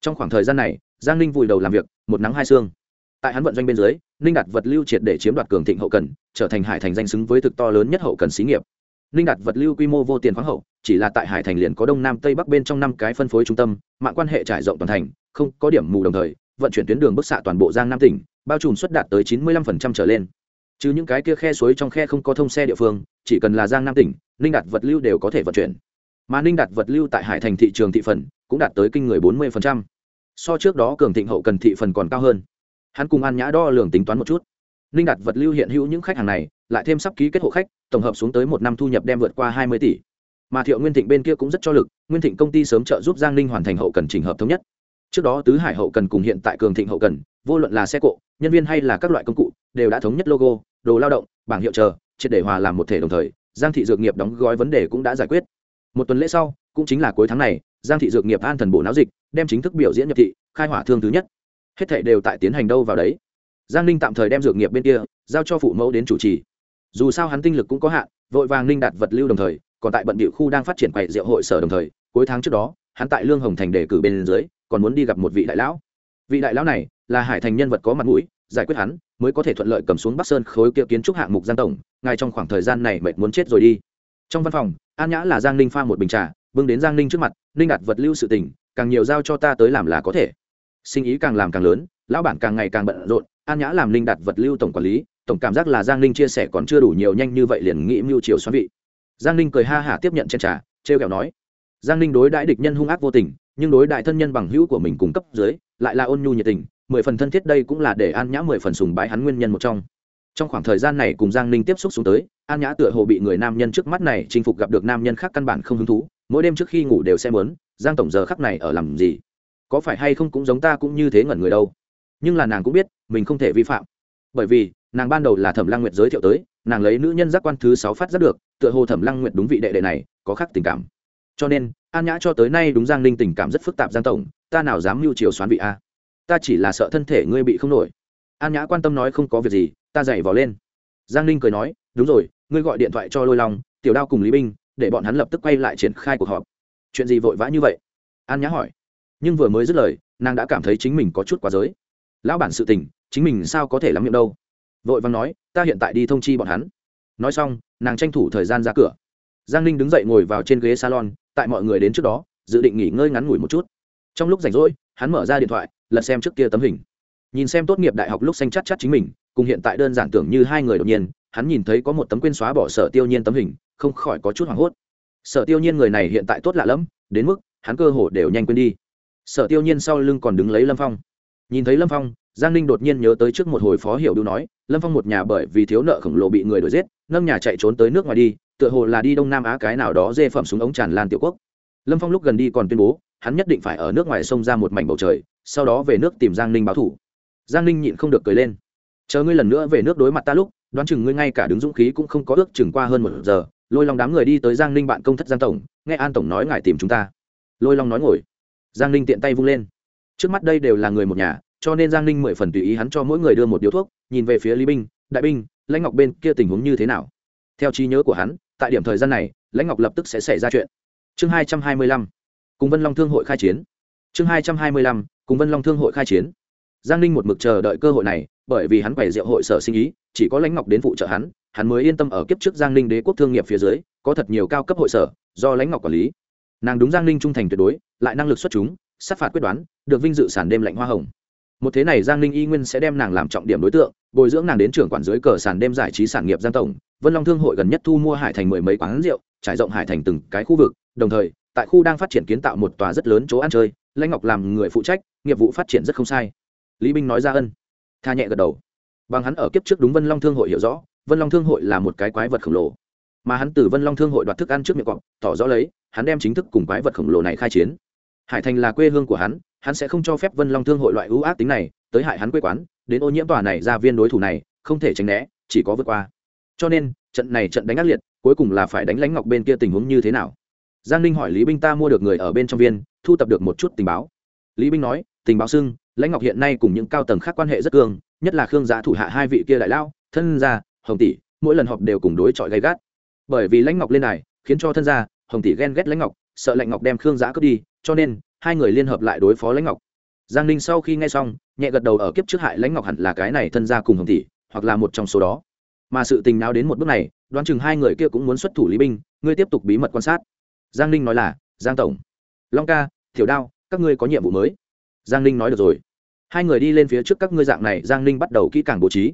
[SPEAKER 1] Trong khoảng thời gian này, giang ninh vùi đầu làm việc, một nắng hai xương tại hắn vận doanh bên dưới, ninh đạt vật lưu triệt để chiếm đoạt cường thịnh hậu cần, trở thành hải thành danh xứng với thực to lớn nhất hậu cần xí nghiệp. Ninh đạt vật lưu quy mô vô tiền khoáng hậu, chỉ là tại hải thành liền có đông nam tây bắc bên trong năm cái phân phối trung tâm, mạng quan hệ trải rộng toàn thành, không có điểm mù đồng thời, vận chuyển tuyến đường bức xạ toàn bộ giang nam tỉnh, bao trùm suất đạt tới chín mươi lăm phần trăm trở lên. Chứ những cái kia khe suối trong khe không có thông xe địa phương, chỉ cần là giang nam tỉnh, ninh đạt vật lưu đều có thể vận chuyển mà ninh đạt vật lưu tại hải thành thị trường thị phần, cũng đạt tới kinh người bốn mươi so trước đó cường thịnh hậu cần thị phần còn cao hơn. Hắn cùng an nhã đo lường tính toán một chút. Ninh đạt vật lưu hiện hữu những khách hàng này, lại thêm sắp ký kết hộ khách, tổng hợp xuống tới một năm thu nhập đem vượt qua hai mươi tỷ. Mà thiệu nguyên thịnh bên kia cũng rất cho lực, nguyên thịnh công ty sớm trợ giúp giang ninh hoàn thành hậu cần trình hợp thống nhất. Trước đó tứ hải hậu cần cùng hiện tại cường thịnh hậu cần, vô luận là xe cộ, nhân viên hay là các loại công cụ, đều đã thống nhất logo, đồ lao động, bảng hiệu chờ, triệt để hòa làm một thể đồng thời, giang thị dược nghiệp đóng gói vấn đề cũng đã giải quyết một tuần lễ sau, cũng chính là cuối tháng này, giang thị dược nghiệp an thần bộ não dịch đem chính thức biểu diễn nhập thị, khai hỏa thương thứ nhất. Hết thệ đều tại tiến hành đâu vào đấy. Giang ninh tạm thời đem dược nghiệp bên kia giao cho phụ mẫu đến chủ trì. Dù sao hắn tinh lực cũng có hạn, vội vàng ninh đạt vật lưu đồng thời, còn tại bận điệu khu đang phát triển quầy rượu hội sở đồng thời, cuối tháng trước đó, hắn tại lương hồng thành đề cử bên dưới, còn muốn đi gặp một vị đại lão. Vị đại lão này là hải thành nhân vật có mặt mũi, giải quyết hắn, mới có thể thuận lợi cầm xuống bắc sơn khối kia kiến trúc hạng mục giang tổng ngay trong khoảng thời gian này mệt muốn chết rồi đi trong văn phòng, an nhã là giang ninh pha một bình trà vương đến giang ninh trước mặt, ninh đặt vật lưu sự tình, càng nhiều giao cho ta tới làm là có thể. Sinh ý càng làm càng lớn, lão bản càng ngày càng bận rộn, an nhã làm ninh đặt vật lưu tổng quản lý, tổng cảm giác là giang ninh chia sẻ còn chưa đủ nhiều nhanh như vậy liền nghĩ mưu chiều xoắn vị. Giang ninh cười ha hả tiếp nhận trên trà, trêu kẹo nói, giang ninh đối đãi địch nhân hung ác vô tình, nhưng đối đại thân nhân bằng hữu của mình cung cấp dưới, lại là ôn nhu nhiệt tình, mười phần thân thiết đây cũng là để an nhã mười phần sùng bái hắn nguyên nhân một trong. Trong khoảng thời gian này cùng giang ninh tiếp xúc xuống tới an nhã tựa hồ bị người nam nhân trước mắt này chinh phục gặp được nam nhân khác căn bản không hứng thú, mỗi đêm trước khi ngủ đều xem lớn giang tổng giờ khắc này ở làm gì? Có phải hay không cũng giống ta cũng như thế ngẩn người đâu? Nhưng là nàng cũng biết, mình không thể vi phạm. Bởi vì, nàng ban đầu là thẩm lăng nguyệt giới thiệu tới, nàng lấy nữ nhân giác quan thứ sáu phát giác được, tựa hồ thẩm lăng nguyệt đúng vị đệ đệ này, có khác tình cảm. Cho nên, an nhã cho tới nay đúng giang ninh tình cảm rất phức tạp giang tổng, ta nào dám mưu chiều xoán vị a? Ta chỉ là sợ thân thể ngươi bị không nổi. An nhã quan tâm nói không có việc gì, ta dậy vào lên. Giang ninh cười nói, đúng rồi ngươi gọi điện thoại cho lôi long, tiểu đao cùng lý binh để bọn hắn lập tức quay lại triển khai cuộc họp. Chuyện gì vội vã như vậy? An nhã hỏi. Nhưng vừa mới dứt lời, nàng đã cảm thấy chính mình có chút quá giới. Lão bản sự tình, chính mình sao có thể lắm miệng đâu? Vội vàng nói, ta hiện tại đi thông chi bọn hắn. Nói xong, nàng tranh thủ thời gian ra cửa. Giang ninh đứng dậy ngồi vào trên ghế salon, tại mọi người đến trước đó, dự định nghỉ ngơi ngắn ngủi một chút. Trong lúc rảnh rỗi, hắn mở ra điện thoại, lật xem trước kia tấm hình. Nhìn xem tốt nghiệp đại học lúc xanh chắc chắc chính mình, cùng hiện tại đơn giản tưởng như hai người đột nhiên hắn nhìn thấy có một tấm quên xóa bỏ sở tiêu nhiên tấm hình, không khỏi có chút hoảng hốt. Sở tiêu nhiên người này hiện tại tốt lạ lẫm, đến mức hắn cơ hồ đều nhanh quên đi. Sở tiêu nhiên sau lưng còn đứng lấy lâm phong. Nhìn thấy lâm phong, giang ninh đột nhiên nhớ tới trước một hồi phó hiểu đu nói, lâm phong một nhà bởi vì thiếu nợ khổng lồ bị người đuổi giết, nâng nhà chạy trốn tới nước ngoài đi, tựa hồ là đi đông nam á cái nào đó dê phẩm súng ống tràn lan tiểu quốc. Lâm phong lúc gần đi còn tuyên bố, hắn nhất định phải ở nước ngoài xông ra một mảnh bầu trời, sau đó về nước tìm giang ninh báo thủ. Giang ninh nhịn không được cười lên. Chờ ngươi lần nữa về nước đối mặt ta lúc đoán chừng ngươi ngay cả đứng dũng khí cũng không có ước chừng qua hơn một giờ, lôi long đám người đi tới giang ninh bạn công thất giang tổng, nghe an tổng nói ngài tìm chúng ta. Lôi long nói ngồi. Giang ninh tiện tay vung lên. Trước mắt đây đều là người một nhà, cho nên giang ninh mười phần tùy ý hắn cho mỗi người đưa một điếu thuốc, nhìn về phía lý binh, đại binh, lãnh ngọc bên kia tình huống như thế nào? Theo trí nhớ của hắn, tại điểm thời gian này, lãnh ngọc lập tức sẽ xảy ra chuyện. Chương hai trăm hai mươi lăm. Cùng vân long thương hội khai chiến. Chương hai trăm hai mươi lăm. Cùng vân long thương hội khai chiến. Giang ninh một mực chờ đợi cơ hội này, bởi vì hắn quầy rượu hội sở sinh ý chỉ có lãnh ngọc đến phụ trợ hắn hắn mới yên tâm ở kiếp trước giang ninh đế quốc thương nghiệp phía dưới, có thật nhiều cao cấp hội sở, do lãnh ngọc quản lý. Nàng đúng giang ninh trung thành tuyệt đối, lại năng lực xuất chúng, sát phạt quyết đoán, được vinh dự sản đêm lạnh hoa hồng. Một thế này giang ninh y nguyên sẽ đem nàng làm trọng điểm đối tượng, bồi dưỡng nàng đến trưởng quản dưới cờ sàn đêm giải trí sản nghiệp giang tổng. Vân long thương hội gần nhất thu mua hải thành mười mấy quán rượu, trải rộng hải thành từng cái khu vực, đồng thời, tại khu đang phát triển kiến tạo một tòa rất lớn chỗ ăn chơi, lãnh ngọc làm người phụ trách, nghiệp vụ phát triển rất không sai. Lý binh nói ra ân. Tha nhẹ gật đầu bằng hắn ở kiếp trước đúng vân long thương hội hiểu rõ, vân long thương hội là một cái quái vật khổng lồ. Mà hắn từ vân long thương hội đoạt thức ăn trước miệng cọp, tỏ rõ lấy, hắn đem chính thức cùng quái vật khổng lồ này khai chiến. Hải thành là quê hương của hắn hắn sẽ không cho phép vân long thương hội loại ưu ác tính này tới hại hắn quê quán, đến ô nhiễm tòa này ra viên đối thủ này, không thể tránh né, chỉ có vượt qua. Cho nên, trận này trận đánh ác liệt, cuối cùng là phải đánh lãnh ngọc bên kia tình huống như thế nào? Giang ninh hỏi lý binh ta mua được người ở bên trong viên, thu tập được một chút tình báo. Lý binh nói, tình báo xưng lãnh ngọc hiện nay cùng những cao tầng khác quan hệ rất cương, nhất là khương gia thủ hạ hai vị kia đại lao thân gia, hồng tỷ, mỗi lần họp đều cùng đối chọi gay gắt. Bởi vì lãnh ngọc lên này khiến cho thân gia, hồng tỷ ghen ghét lãnh ngọc, sợ lãnh ngọc đem khương giã cướp đi, cho nên hai người liên hợp lại đối phó lãnh ngọc. Giang ninh sau khi nghe xong, nhẹ gật đầu ở kiếp trước hại lãnh ngọc hẳn là cái này thân gia cùng hồng tỷ, hoặc là một trong số đó. Mà sự tình nào đến một bước này, đoán chừng hai người kia cũng muốn xuất thủ lý binh, ngươi tiếp tục bí mật quan sát. Giang ninh nói là, giang tổng, long ca thiểu đao, các ngươi có nhiệm vụ mới. Giang ninh nói được rồi hai người đi lên phía trước các ngươi dạng này, giang ninh bắt đầu kỹ càng bố trí.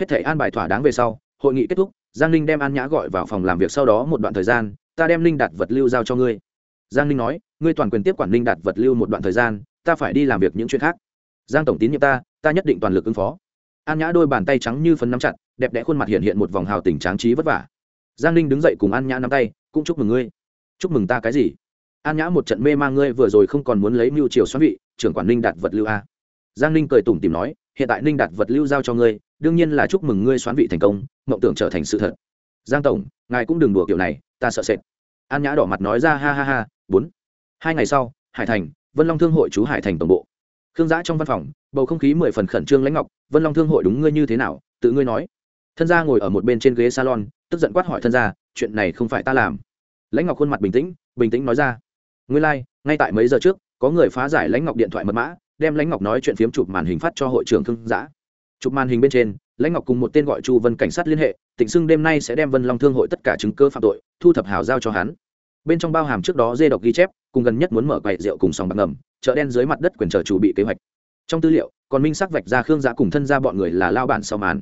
[SPEAKER 1] Hết thể an bài thỏa đáng về sau, hội nghị kết thúc, giang ninh đem an nhã gọi vào phòng làm việc sau đó một đoạn thời gian, ta đem ninh đạt vật lưu giao cho ngươi. Giang ninh nói, ngươi toàn quyền tiếp quản ninh đạt vật lưu một đoạn thời gian, ta phải đi làm việc những chuyện khác. Giang tổng tín nhiệm ta ta nhất định toàn lực ứng phó. An nhã đôi bàn tay trắng như phấn nắm chặt, đẹp đẽ khuôn mặt hiện hiện một vòng hào tình tráng trí vất vả. Giang ninh đứng dậy cùng an nhã nắm tay, cũng chúc mừng ngươi. Chúc mừng ta cái gì? An nhã một trận mê mang ngươi vừa rồi không còn muốn lấy mưu triều xoắn vị, trưởng quản ninh đạt vật lưu a giang ninh cười tủm tìm nói hiện tại ninh đạt vật lưu giao cho ngươi đương nhiên là chúc mừng ngươi xoán vị thành công mộng tưởng trở thành sự thật. Giang tổng ngài cũng đừng đùa kiểu này ta sợ sệt. An nhã đỏ mặt nói ra ha ha ha bốn. Hai ngày sau hải thành vân long thương hội chú hải thành tổng bộ. Khương giã trong văn phòng bầu không khí mười phần khẩn trương lãnh ngọc vân long thương hội đúng ngươi như thế nào? Tự ngươi nói. Thân gia ngồi ở một bên trên ghế salon tức giận quát hỏi thân gia chuyện này không phải ta làm. Lãnh ngọc khuôn mặt bình tĩnh bình tĩnh nói ra ngươi lai、like, ngay tại mấy giờ trước có người phá giải lãnh ngọc điện thoại mật mã đem lãnh ngọc nói chuyện phiếm chụp màn hình phát cho hội trưởng thương giã. Chụp màn hình bên trên, lãnh ngọc cùng một tên gọi chu vân cảnh sát liên hệ tỉnh xưng đêm nay sẽ đem vân long thương hội tất cả chứng cơ phạm tội, thu thập hào giao cho hắn. Bên trong bao hàm trước đó dê độc ghi chép, cùng gần nhất muốn mở quầy rượu cùng sòng bạc ngầm, chợ đen dưới mặt đất quyền chờ chủ bị kế hoạch. Trong tư liệu, còn minh sắc vạch ra khương giã cùng thân ra bọn người là lao bản sau màn.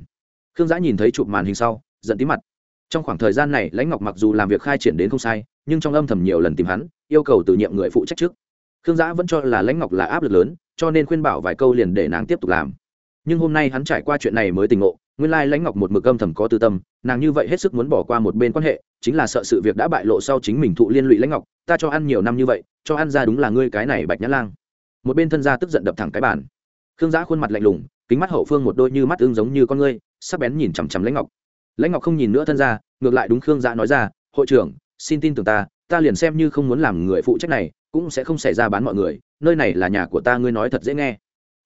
[SPEAKER 1] Khương giã nhìn thấy chụp màn hình sau, giận tí mặt. Trong khoảng thời gian này, lãnh ngọc mặc dù làm việc khai triển đến không sai, nhưng trong âm thầm nhiều lần tìm hắn, yêu cầu từ nhiệm người phụ trách trước. Khương giã vẫn cho là lãnh ngọc là áp lực lớn cho nên khuyên bảo vài câu liền để nàng tiếp tục làm. Nhưng hôm nay hắn trải qua chuyện này mới tình ngộ, nguyên lai lãnh ngọc một mực âm thầm có tư tâm, nàng như vậy hết sức muốn bỏ qua một bên quan hệ, chính là sợ sự việc đã bại lộ sau chính mình thụ liên lụy lãnh ngọc, ta cho ăn nhiều năm như vậy, cho ăn ra đúng là ngươi cái này bạch nhã lang. Một bên thân gia tức giận đập thẳng cái bàn. Khương giã khuôn mặt lạnh lùng, kính mắt hậu phương một đôi như mắt ưng giống như con ngươi, sắc bén nhìn chằm chằm lãnh ngọc. Lãnh ngọc không nhìn nữa thân gia, ngược lại đúng khương giã nói ra, hội trưởng, xin tin tưởng ta ta liền xem như không muốn làm người phụ trách này cũng sẽ không xảy ra bán mọi người, nơi này là nhà của ta, ngươi nói thật dễ nghe.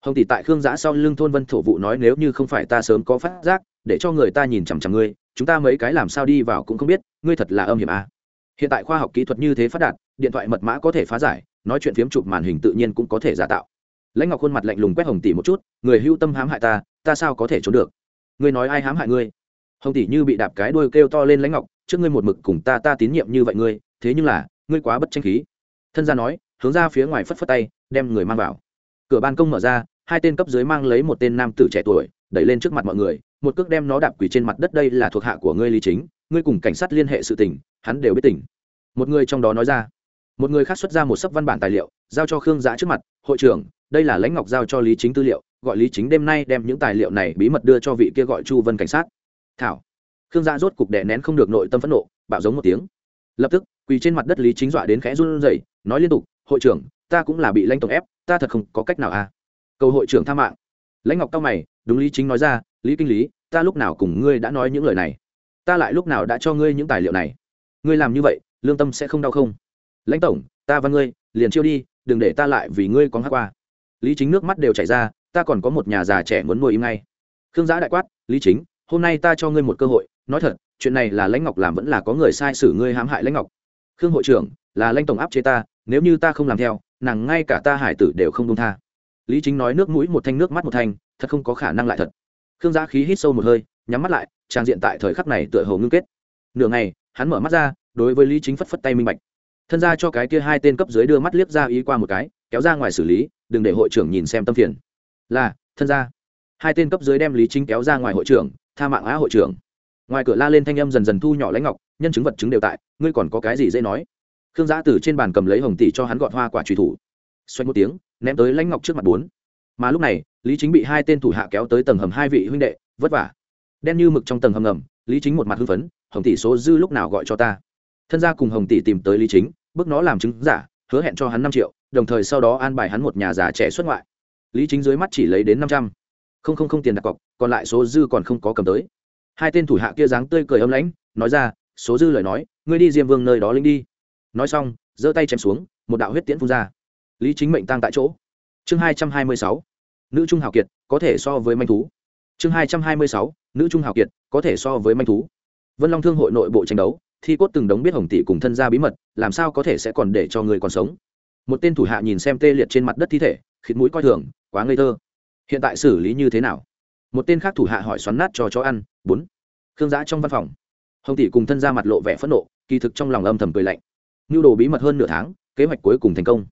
[SPEAKER 1] Hồng tỷ tại khương giã sau lưng thôn vân thổ vụ nói nếu như không phải ta sớm có phát giác, để cho người ta nhìn chằm chằm ngươi, chúng ta mấy cái làm sao đi vào cũng không biết, ngươi thật là âm hiểm à. hiện tại khoa học kỹ thuật như thế phát đạt, điện thoại mật mã có thể phá giải, nói chuyện phiếm chụp màn hình tự nhiên cũng có thể giả tạo. Lãnh ngọc khuôn mặt lạnh lùng quét hồng tỷ một chút, người hưu tâm hãm hại ta ta sao có thể trốn được? Ngươi nói ai hãm hại ngươi? Hồng tỷ như bị đạp cái đuôi kêu to lên lãnh ngọc, trước ngươi một mực cùng ta ta tín nhiệm như vậy ngươi, thế nhưng là, ngươi quá bất tranh khí thân gia nói, hướng ra phía ngoài phất phất tay, đem người mang vào. Cửa ban công mở ra, hai tên cấp dưới mang lấy một tên nam tử trẻ tuổi, đẩy lên trước mặt mọi người, một cước đem nó đạp quỳ trên mặt đất, đây là thuộc hạ của ngươi lý chính, ngươi cùng cảnh sát liên hệ sự tình, hắn đều biết tỉnh một người trong đó nói ra. Một người khác xuất ra một sấp văn bản tài liệu, giao cho khương giã trước mặt, hội trưởng, đây là lãnh ngọc giao cho lý chính tư liệu, gọi lý chính đêm nay đem những tài liệu này bí mật đưa cho vị kia gọi chu vân cảnh sát. Thảo. Khương giã rốt cục đè nén không được nội tâm phẫn nộ, bạo giống một tiếng. Lập tức, quỳ trên mặt đất lý chính dọa đến khẽ run rẩy nói liên tục, hội trưởng, ta cũng là bị lãnh tổng ép, ta thật không có cách nào à. Cầu hội trưởng tha mạng. Lãnh ngọc cao mày, đúng lý chính nói ra, lý kinh lý, ta lúc nào cùng ngươi đã nói những lời này? Ta lại lúc nào đã cho ngươi những tài liệu này? Ngươi làm như vậy, lương tâm sẽ không đau không? Lãnh tổng, ta và ngươi, liền chiêu đi, đừng để ta lại vì ngươi có hát qua. Lý chính nước mắt đều chảy ra, ta còn có một nhà già trẻ muốn nuôi im ngay. Khương giã đại quát, lý chính, hôm nay ta cho ngươi một cơ hội, nói thật, chuyện này là lãnh ngọc làm vẫn là có người sai sử ngươi hãm hại lãnh ngọc. Khương hội trưởng, là lãnh tổng áp chế ta nếu như ta không làm theo, nàng ngay cả ta hải tử đều không công tha. Lý chính nói nước mũi một thanh, nước mắt một thanh, thật không có khả năng lại thật. Khương giã khí hít sâu một hơi, nhắm mắt lại, trang diện tại thời khắc này tựa hồ ngưng kết. Nửa ngày, hắn mở mắt ra, đối với lý chính phất phất tay minh bạch. Thân ra cho cái kia hai tên cấp dưới đưa mắt liếc ra ý qua một cái, kéo ra ngoài xử lý, đừng để hội trưởng nhìn xem tâm phiền. Là, thân ra hai tên cấp dưới đem lý chính kéo ra ngoài hội trưởng, tha mạng á hội trưởng. Ngoài cửa la lên thanh âm dần dần thu nhỏ lãnh ngọc, nhân chứng vật chứng đều tại, ngươi còn có cái gì dễ nói? Khương giã từ trên bàn cầm lấy hồng tỷ cho hắn gọn hoa quả truy thủ. Xoay một tiếng, ném tới lãnh ngọc trước mặt bốn. Mà lúc này, lý chính bị hai tên thủ hạ kéo tới tầng hầm hai vị huynh đệ, vất vả. Đen như mực trong tầng hầm ngầm, lý chính một mặt hưng phấn, hồng tỷ số dư lúc nào gọi cho ta? Thân gia cùng hồng tỷ tìm tới lý chính, bước nó làm chứng giả, hứa hẹn cho hắn năm triệu, đồng thời sau đó an bài hắn một nhà già trẻ xuất ngoại. Lý chính dưới mắt chỉ lấy đến năm trăm. Không không không tiền đặt cọc, còn lại số dư còn không có cầm tới. Hai tên thủ hạ kia dáng tươi cười âm lãnh, nói ra, số dư lời nói, ngươi đi diêm vương nơi đó linh đi nói xong, giơ tay chém xuống, một đạo huyết tiễn phun ra. Lý chính mệnh tăng tại chỗ. Chương hai trăm hai mươi sáu. Nữ trung hào kiệt, có thể so với manh thú. Chương hai trăm hai mươi sáu. Nữ trung hào kiệt, có thể so với manh thú. Vân long thương hội nội bộ tranh đấu, thi cốt từng đống biết hồng tỷ cùng thân gia bí mật, làm sao có thể sẽ còn để cho người còn sống? Một tên thủ hạ nhìn xem tê liệt trên mặt đất thi thể, khịt mũi coi thường, quá ngây thơ. Hiện tại xử lý như thế nào? Một tên khác thủ hạ hỏi xoắn nát cho chó ăn. Bốn. Khương giã trong văn phòng. Hồng tỷ cùng thân gia mặt lộ vẻ phẫn nộ, kỳ thực trong lòng âm thầm cười lạnh nhu đồ bí mật hơn nửa tháng, kế hoạch cuối cùng thành công.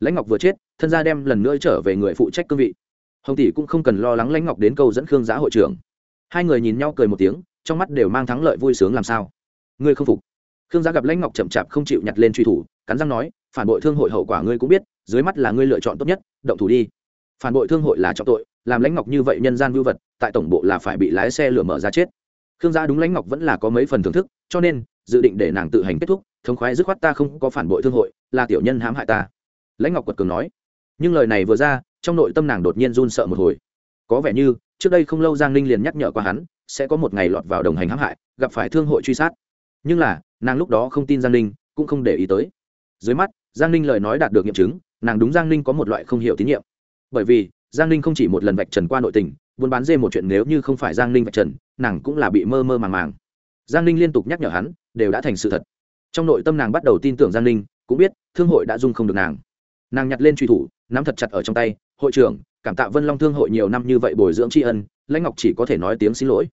[SPEAKER 1] Lãnh ngọc vừa chết, thân gia đem lần nữa trở về người phụ trách cương vị. Hồng tỷ cũng không cần lo lắng lãnh ngọc đến câu dẫn khương giã hội trưởng. Hai người nhìn nhau cười một tiếng, trong mắt đều mang thắng lợi vui sướng làm sao. Ngươi không phục. Khương giã gặp lãnh ngọc chậm chạp không chịu nhặt lên truy thủ, cắn răng nói, phản bội thương hội hậu quả ngươi cũng biết, dưới mắt là ngươi lựa chọn tốt nhất, động thủ đi. Phản bội thương hội là trọng tội, làm lãnh ngọc như vậy nhân gian vưu vật, tại tổng bộ là phải bị lái xe lửa mở ra chết. Khương gia đúng lãnh ngọc vẫn là có mấy phần thưởng thức, cho nên dự định để nàng tự hành kết thúc, thống khoái dứt khoát ta không có phản bội thương hội, là tiểu nhân hãm hại ta. Lãnh ngọc quật cường nói. Nhưng lời này vừa ra, trong nội tâm nàng đột nhiên run sợ một hồi. Có vẻ như, trước đây không lâu giang ninh liền nhắc nhở qua hắn, sẽ có một ngày lọt vào đồng hành hãm hại, gặp phải thương hội truy sát. Nhưng là, nàng lúc đó không tin giang ninh, cũng không để ý tới. Dưới mắt, giang ninh lời nói đạt được nghiệm chứng, nàng đúng giang ninh có một loại không hiểu tín nhiệm. Bởi vì, giang ninh không chỉ một lần vạch trần qua nội tình, buôn bán dê một chuyện nếu như không phải giang ninh vạch trần, nàng cũng là bị mơ mơ màng màng giang ninh liên tục nhắc nhở hắn, đều đã thành sự thật. Trong nội tâm nàng bắt đầu tin tưởng giang ninh, cũng biết, thương hội đã dung không được nàng. Nàng nhặt lên truy thủ, nắm thật chặt ở trong tay, hội trưởng, cảm tạ vân long thương hội nhiều năm như vậy bồi dưỡng tri ân, lãnh ngọc chỉ có thể nói tiếng xin lỗi.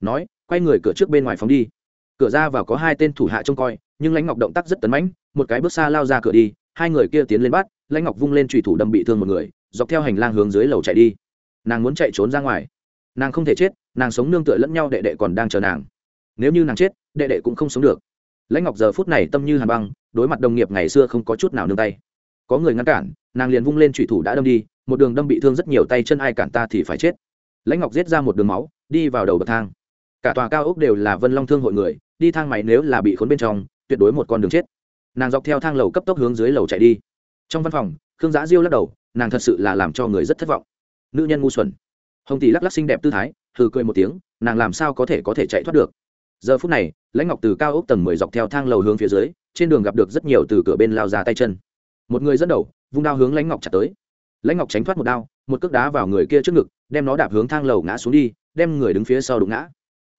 [SPEAKER 1] Nói, quay người cửa trước bên ngoài phóng đi. Cửa ra vào có hai tên thủ hạ trông coi, nhưng lãnh ngọc động tác rất tấn mãnh, một cái bước xa lao ra cửa đi, hai người kia tiến lên bắt, lãnh ngọc vung lên trùy thủ đâm bị thương một người, dọc theo hành lang hướng dưới lầu chạy đi. Nàng muốn chạy trốn ra ngoài. Nàng không thể chết, nàng sống nương tựa lẫn nhau, đệ đệ còn đang chờ nàng nếu như nàng chết, đệ đệ cũng không sống được. Lãnh ngọc giờ phút này tâm như hàn băng, đối mặt đồng nghiệp ngày xưa không có chút nào nương tay. Có người ngăn cản, nàng liền vung lên trụy thủ đã đâm đi, một đường đâm bị thương rất nhiều tay chân ai cản ta thì phải chết. Lãnh ngọc giết ra một đường máu, đi vào đầu bậc thang. Cả tòa cao ốc đều là vân long thương hội người, đi thang máy nếu là bị khốn bên trong, tuyệt đối một con đường chết. Nàng dọc theo thang lầu cấp tốc hướng dưới lầu chạy đi. Trong văn phòng, khương giã diêu lắc đầu, nàng thật sự là làm cho người rất thất vọng. Nữ nhân ngu xuẩn. Hồng tỷ lắc lắc xinh đẹp tư thái thử cười một tiếng, nàng làm sao có thể có thể chạy thoát được? Giờ phút này, lãnh ngọc từ cao ốc tầng mười dọc theo thang lầu hướng phía dưới, trên đường gặp được rất nhiều từ cửa bên lao ra tay chân. Một người dẫn đầu, vung đao hướng lãnh ngọc chặt tới. Lãnh ngọc tránh thoát một đao, một cước đá vào người kia trước ngực, đem nó đạp hướng thang lầu ngã xuống đi, đem người đứng phía sau đụng ngã.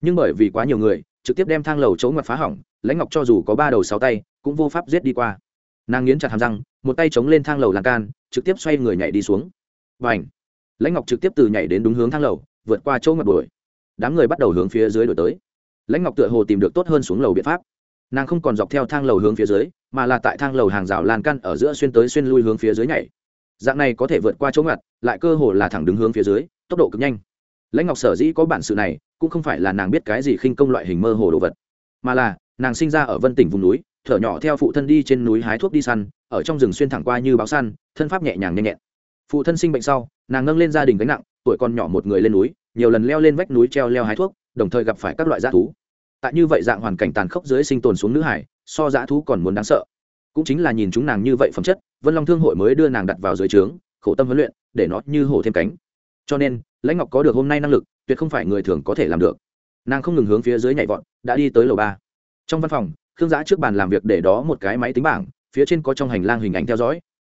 [SPEAKER 1] Nhưng bởi vì quá nhiều người, trực tiếp đem thang lầu chống ngoặt phá hỏng, lãnh ngọc cho dù có ba đầu sáu tay, cũng vô pháp giết đi qua. Nàng nghiến chặt hàm răng, một tay chống lên thang lầu lan can, trực tiếp xoay người nhảy đi xuống. Và ảnh lãnh ngọc trực tiếp từ nhảy đến đúng hướng thang lầu, vượt qua chỗ ngập đuổi. Đám người bắt đầu hướng phía dưới đổi tới lãnh ngọc tựa hồ tìm được tốt hơn xuống lầu biện pháp. Nàng không còn dọc theo thang lầu hướng phía dưới, mà là tại thang lầu hàng rào lan căn ở giữa xuyên tới xuyên lui hướng phía dưới nhảy. Dạng này có thể vượt qua chỗ ngặt, lại cơ hồ là thẳng đứng hướng phía dưới, tốc độ cực nhanh. Lãnh ngọc sở dĩ có bản sự này, cũng không phải là nàng biết cái gì khinh công loại hình mơ hồ đồ vật, mà là nàng sinh ra ở vân tỉnh vùng núi, thở nhỏ theo phụ thân đi trên núi hái thuốc đi săn, ở trong rừng xuyên thẳng qua như báo săn, thân pháp nhẹ nhàng nhanh nhẹn. Phụ thân sinh bệnh sau, nàng nâng lên gia đình gánh nặng, tuổi còn nhỏ một người lên núi nhiều lần leo lên vách núi treo leo hái thuốc, đồng thời gặp phải các loại g thú. Tại như vậy dạng hoàn cảnh tàn khốc dưới sinh tồn xuống nữ hải, so g thú còn muốn đáng sợ. Cũng chính là nhìn chúng nàng như vậy phẩm chất, vân long thương hội mới đưa nàng đặt vào dưới trướng, khổ tâm huấn luyện, để nó như hổ thêm cánh. Cho nên, lãnh ngọc có được hôm nay năng lực, tuyệt không phải người thường có thể làm được. Nàng không ngừng hướng phía dưới nhảy vọt, đã đi tới lầu ba. Trong văn phòng, khương giã trước bàn làm việc để đó một cái máy tính bảng, phía trên có trong hành lang hình ảnh theo dõi.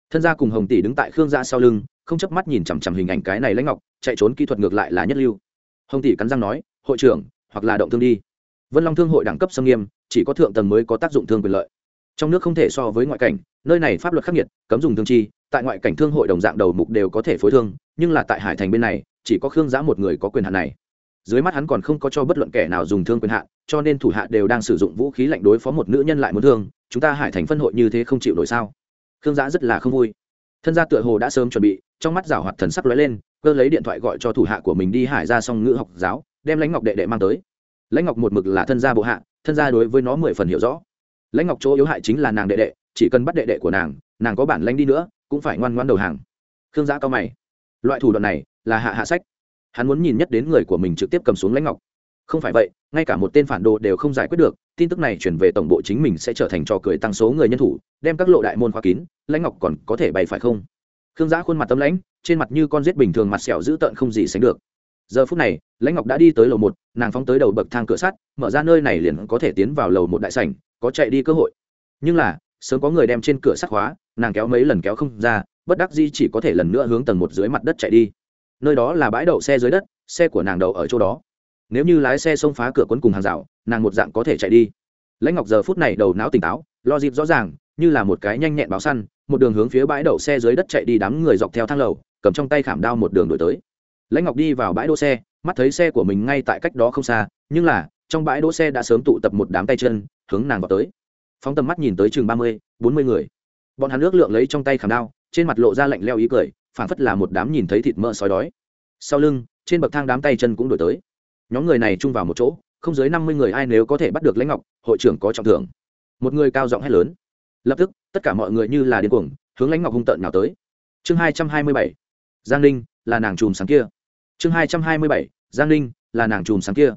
[SPEAKER 1] Thân gia cùng hồng tỷ đứng tại khương giã sau lưng không chớp mắt nhìn chằm chằm hình ảnh cái này lãnh ngọc, chạy trốn kỹ thuật ngược lại là nhất lưu. Hồng tỷ cắn răng nói, hội trưởng, hoặc là động thương đi. Vân long thương hội đẳng cấp xâm nghiêm, chỉ có thượng tầng mới có tác dụng thương quyền lợi. Trong nước không thể so với ngoại cảnh, nơi này pháp luật khắc nghiệt, cấm dùng thương chi, tại ngoại cảnh thương hội đồng dạng đầu mục đều có thể phối thương, nhưng là tại hải thành bên này, chỉ có khương giã một người có quyền hạn này. Dưới mắt hắn còn không có cho bất luận kẻ nào dùng thương quyền hạn, cho nên thủ hạ đều đang sử dụng vũ khí lạnh đối phó một nữ nhân lại muốn thương, chúng ta hải thành phân hội như thế không chịu nổi sao? Khương giã rất là không vui thân gia tựa hồ đã sớm chuẩn bị, trong mắt rào hoạt thần sắc lóe lên, cơ lấy điện thoại gọi cho thủ hạ của mình đi hải ra xong ngữ học giáo, đem lãnh ngọc đệ đệ mang tới. Lãnh ngọc một mực là thân gia bộ hạ, thân gia đối với nó mười phần hiểu rõ. Lãnh ngọc chỗ yếu hại chính là nàng đệ đệ, chỉ cần bắt đệ đệ của nàng nàng có bản lãnh đi nữa, cũng phải ngoan ngoan đầu hàng. Khương giã cao mày. Loại thủ đoạn này là hạ hạ sách. Hắn muốn nhìn nhất đến người của mình trực tiếp cầm xuống lãnh ngọc. Không phải vậy, ngay cả một tên phản đồ đều không giải quyết được tin tức này chuyển về tổng bộ chính mình sẽ trở thành trò cười tăng số người nhân thủ, đem các lộ đại môn khóa kín, lãnh ngọc còn có thể bày phải không? Khương giã khuôn mặt tâm lãnh, trên mặt như con rết bình thường mặt sẹo dữ tợn không gì sánh được. Giờ phút này, lãnh ngọc đã đi tới lầu một, nàng phóng tới đầu bậc thang cửa sắt, mở ra nơi này liền có thể tiến vào lầu một đại sảnh, có chạy đi cơ hội. Nhưng là, sớm có người đem trên cửa sắt khóa, nàng kéo mấy lần kéo không ra, bất đắc di chỉ có thể lần nữa hướng tầng một dưới mặt đất chạy đi. Nơi đó là bãi đậu xe dưới đất, xe của nàng đậu ở chỗ đó. Nếu như lái xe xông phá cửa quấn cùng hàng rào nàng một dạng có thể chạy đi. Lãnh ngọc giờ phút này đầu não tỉnh táo, lo dịp rõ ràng, như là một cái nhanh nhẹn báo săn, một đường hướng phía bãi đậu xe dưới đất chạy đi đám người dọc theo thang lầu, cầm trong tay khảm đao một đường đổi tới. Lãnh ngọc đi vào bãi đỗ xe, mắt thấy xe của mình ngay tại cách đó không xa, nhưng là, trong bãi đỗ xe đã sớm tụ tập một đám tay chân, hướng nàng vào tới. Phóng tầm mắt nhìn tới chừng ba mươi, bốn mươi người. Bọn hắn ước lượng lấy trong tay khảm đao, trên mặt lộ ra lạnh leo ý cười, phảng phất là một đám nhìn thấy thịt mỡ sói đói. Sau lưng, trên bậc thang đám tay chân cũng đổi tới. Nhóm người này chung vào một chỗ không dưới năm mươi người ai nếu có thể bắt được lãnh ngọc, hội trưởng có trọng thưởng. Một người cao giọng hét lớn. Lập tức, tất cả mọi người như là điên cuồng, hướng lãnh ngọc hung tợn nào tới. Chương hai trăm hai mươi bảy, giang ninh là nàng chùm sáng kia. Chương hai trăm hai mươi bảy, giang ninh là nàng chùm sáng kia.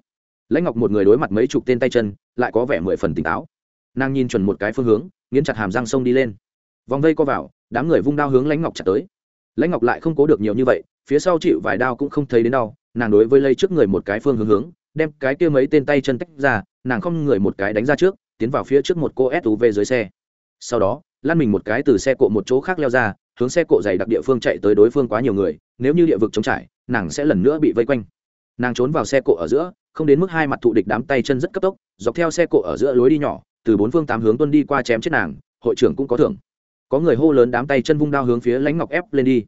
[SPEAKER 1] Lãnh ngọc một người đối mặt mấy chục tên tay chân, lại có vẻ mười phần tỉnh táo. Nàng nhìn chuẩn một cái phương hướng, nghiến chặt hàm răng sông đi lên. Vòng vây co vào, đám người vung đao hướng lãnh ngọc chặt tới. Lãnh ngọc lại không cố được nhiều như vậy, phía sau chịu vài đao cũng không thấy đến đau, nàng đối với lây trước người một cái phương hướng hướng đem cái kia mấy tên tay chân tách ra, nàng không người một cái đánh ra trước, tiến vào phía trước một cô suv dưới xe. Sau đó, lan mình một cái từ xe cộ một chỗ khác leo ra, hướng xe cộ dày đặc địa phương chạy tới đối phương quá nhiều người, nếu như địa vực chống trải, nàng sẽ lần nữa bị vây quanh. Nàng trốn vào xe cộ ở giữa, không đến mức hai mặt thụ địch đám tay chân rất cấp tốc, dọc theo xe cộ ở giữa lối đi nhỏ, từ bốn phương tám hướng tuân đi qua chém chết nàng, hội trưởng cũng có thưởng. Có người hô lớn đám tay chân vung đao hướng phía lãnh ngọc ép lên đi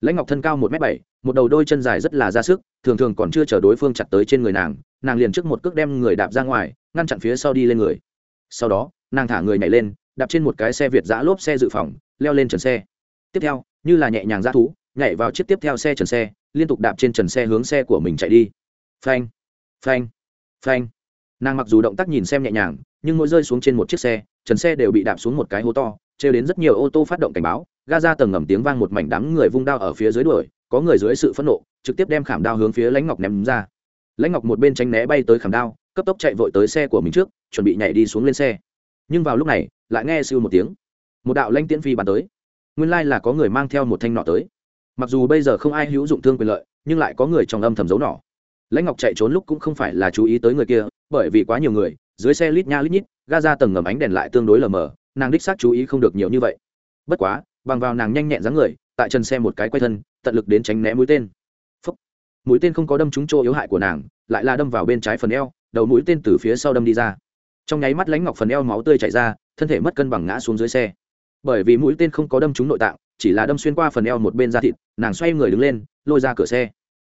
[SPEAKER 1] lãnh ngọc thân cao một m bảy, một đầu đôi chân dài rất là ra sức, thường thường còn chưa chờ đối phương chặt tới trên người nàng nàng liền trước một cước đem người đạp ra ngoài, ngăn chặn phía sau đi lên người. Sau đó, nàng thả người nhảy lên, đạp trên một cái xe việt giã lốp xe dự phòng, leo lên trần xe. Tiếp theo, như là nhẹ nhàng ra thú, nhảy vào chiếc tiếp theo xe trần xe, liên tục đạp trên trần xe hướng xe của mình chạy đi. Phanh phanh phanh. Nàng mặc dù động tác nhìn xem nhẹ nhàng, nhưng mỗi rơi xuống trên một chiếc xe, trần xe đều bị đạp xuống một cái hố to, trêu đến rất nhiều ô tô phát động cảnh báo ga ra tầng ngầm tiếng vang một mảnh đám người vung đao ở phía dưới đuổi, có người dưới sự phẫn nộ, trực tiếp đem khảm đao hướng phía lãnh ngọc ném ra. Lãnh ngọc một bên tránh né bay tới khảm đao, cấp tốc chạy vội tới xe của mình trước, chuẩn bị nhảy đi xuống lên xe. Nhưng vào lúc này, lại nghe siêu một tiếng. Một đạo lanh tiễn phi bắn tới. Nguyên lai là có người mang theo một thanh nọ tới. Mặc dù bây giờ không ai hữu dụng thương quyền lợi, nhưng lại có người trong âm thầm giấu nỏ lãnh ngọc chạy trốn lúc cũng không phải là chú ý tới người kia, bởi vì quá nhiều người, dưới xe lít nha lít nhít, ga ra tầng ngầm ánh đèn lại tương đối lờ mờ, nàng đích xác chú ý không được nhiều như vậy. Bất quá bằng vào nàng nhanh nhẹn dáng người, tại chân xe một cái quay thân, tận lực đến tránh né mũi tên. Phúc. mũi tên không có đâm trúng chỗ yếu hại của nàng, lại là đâm vào bên trái phần eo, đầu mũi tên từ phía sau đâm đi ra. Trong nháy mắt lãnh ngọc phần eo máu tươi chảy ra, thân thể mất cân bằng ngã xuống dưới xe. Bởi vì mũi tên không có đâm trúng nội tạng, chỉ là đâm xuyên qua phần eo một bên da thịt, nàng xoay người đứng lên, lôi ra cửa xe.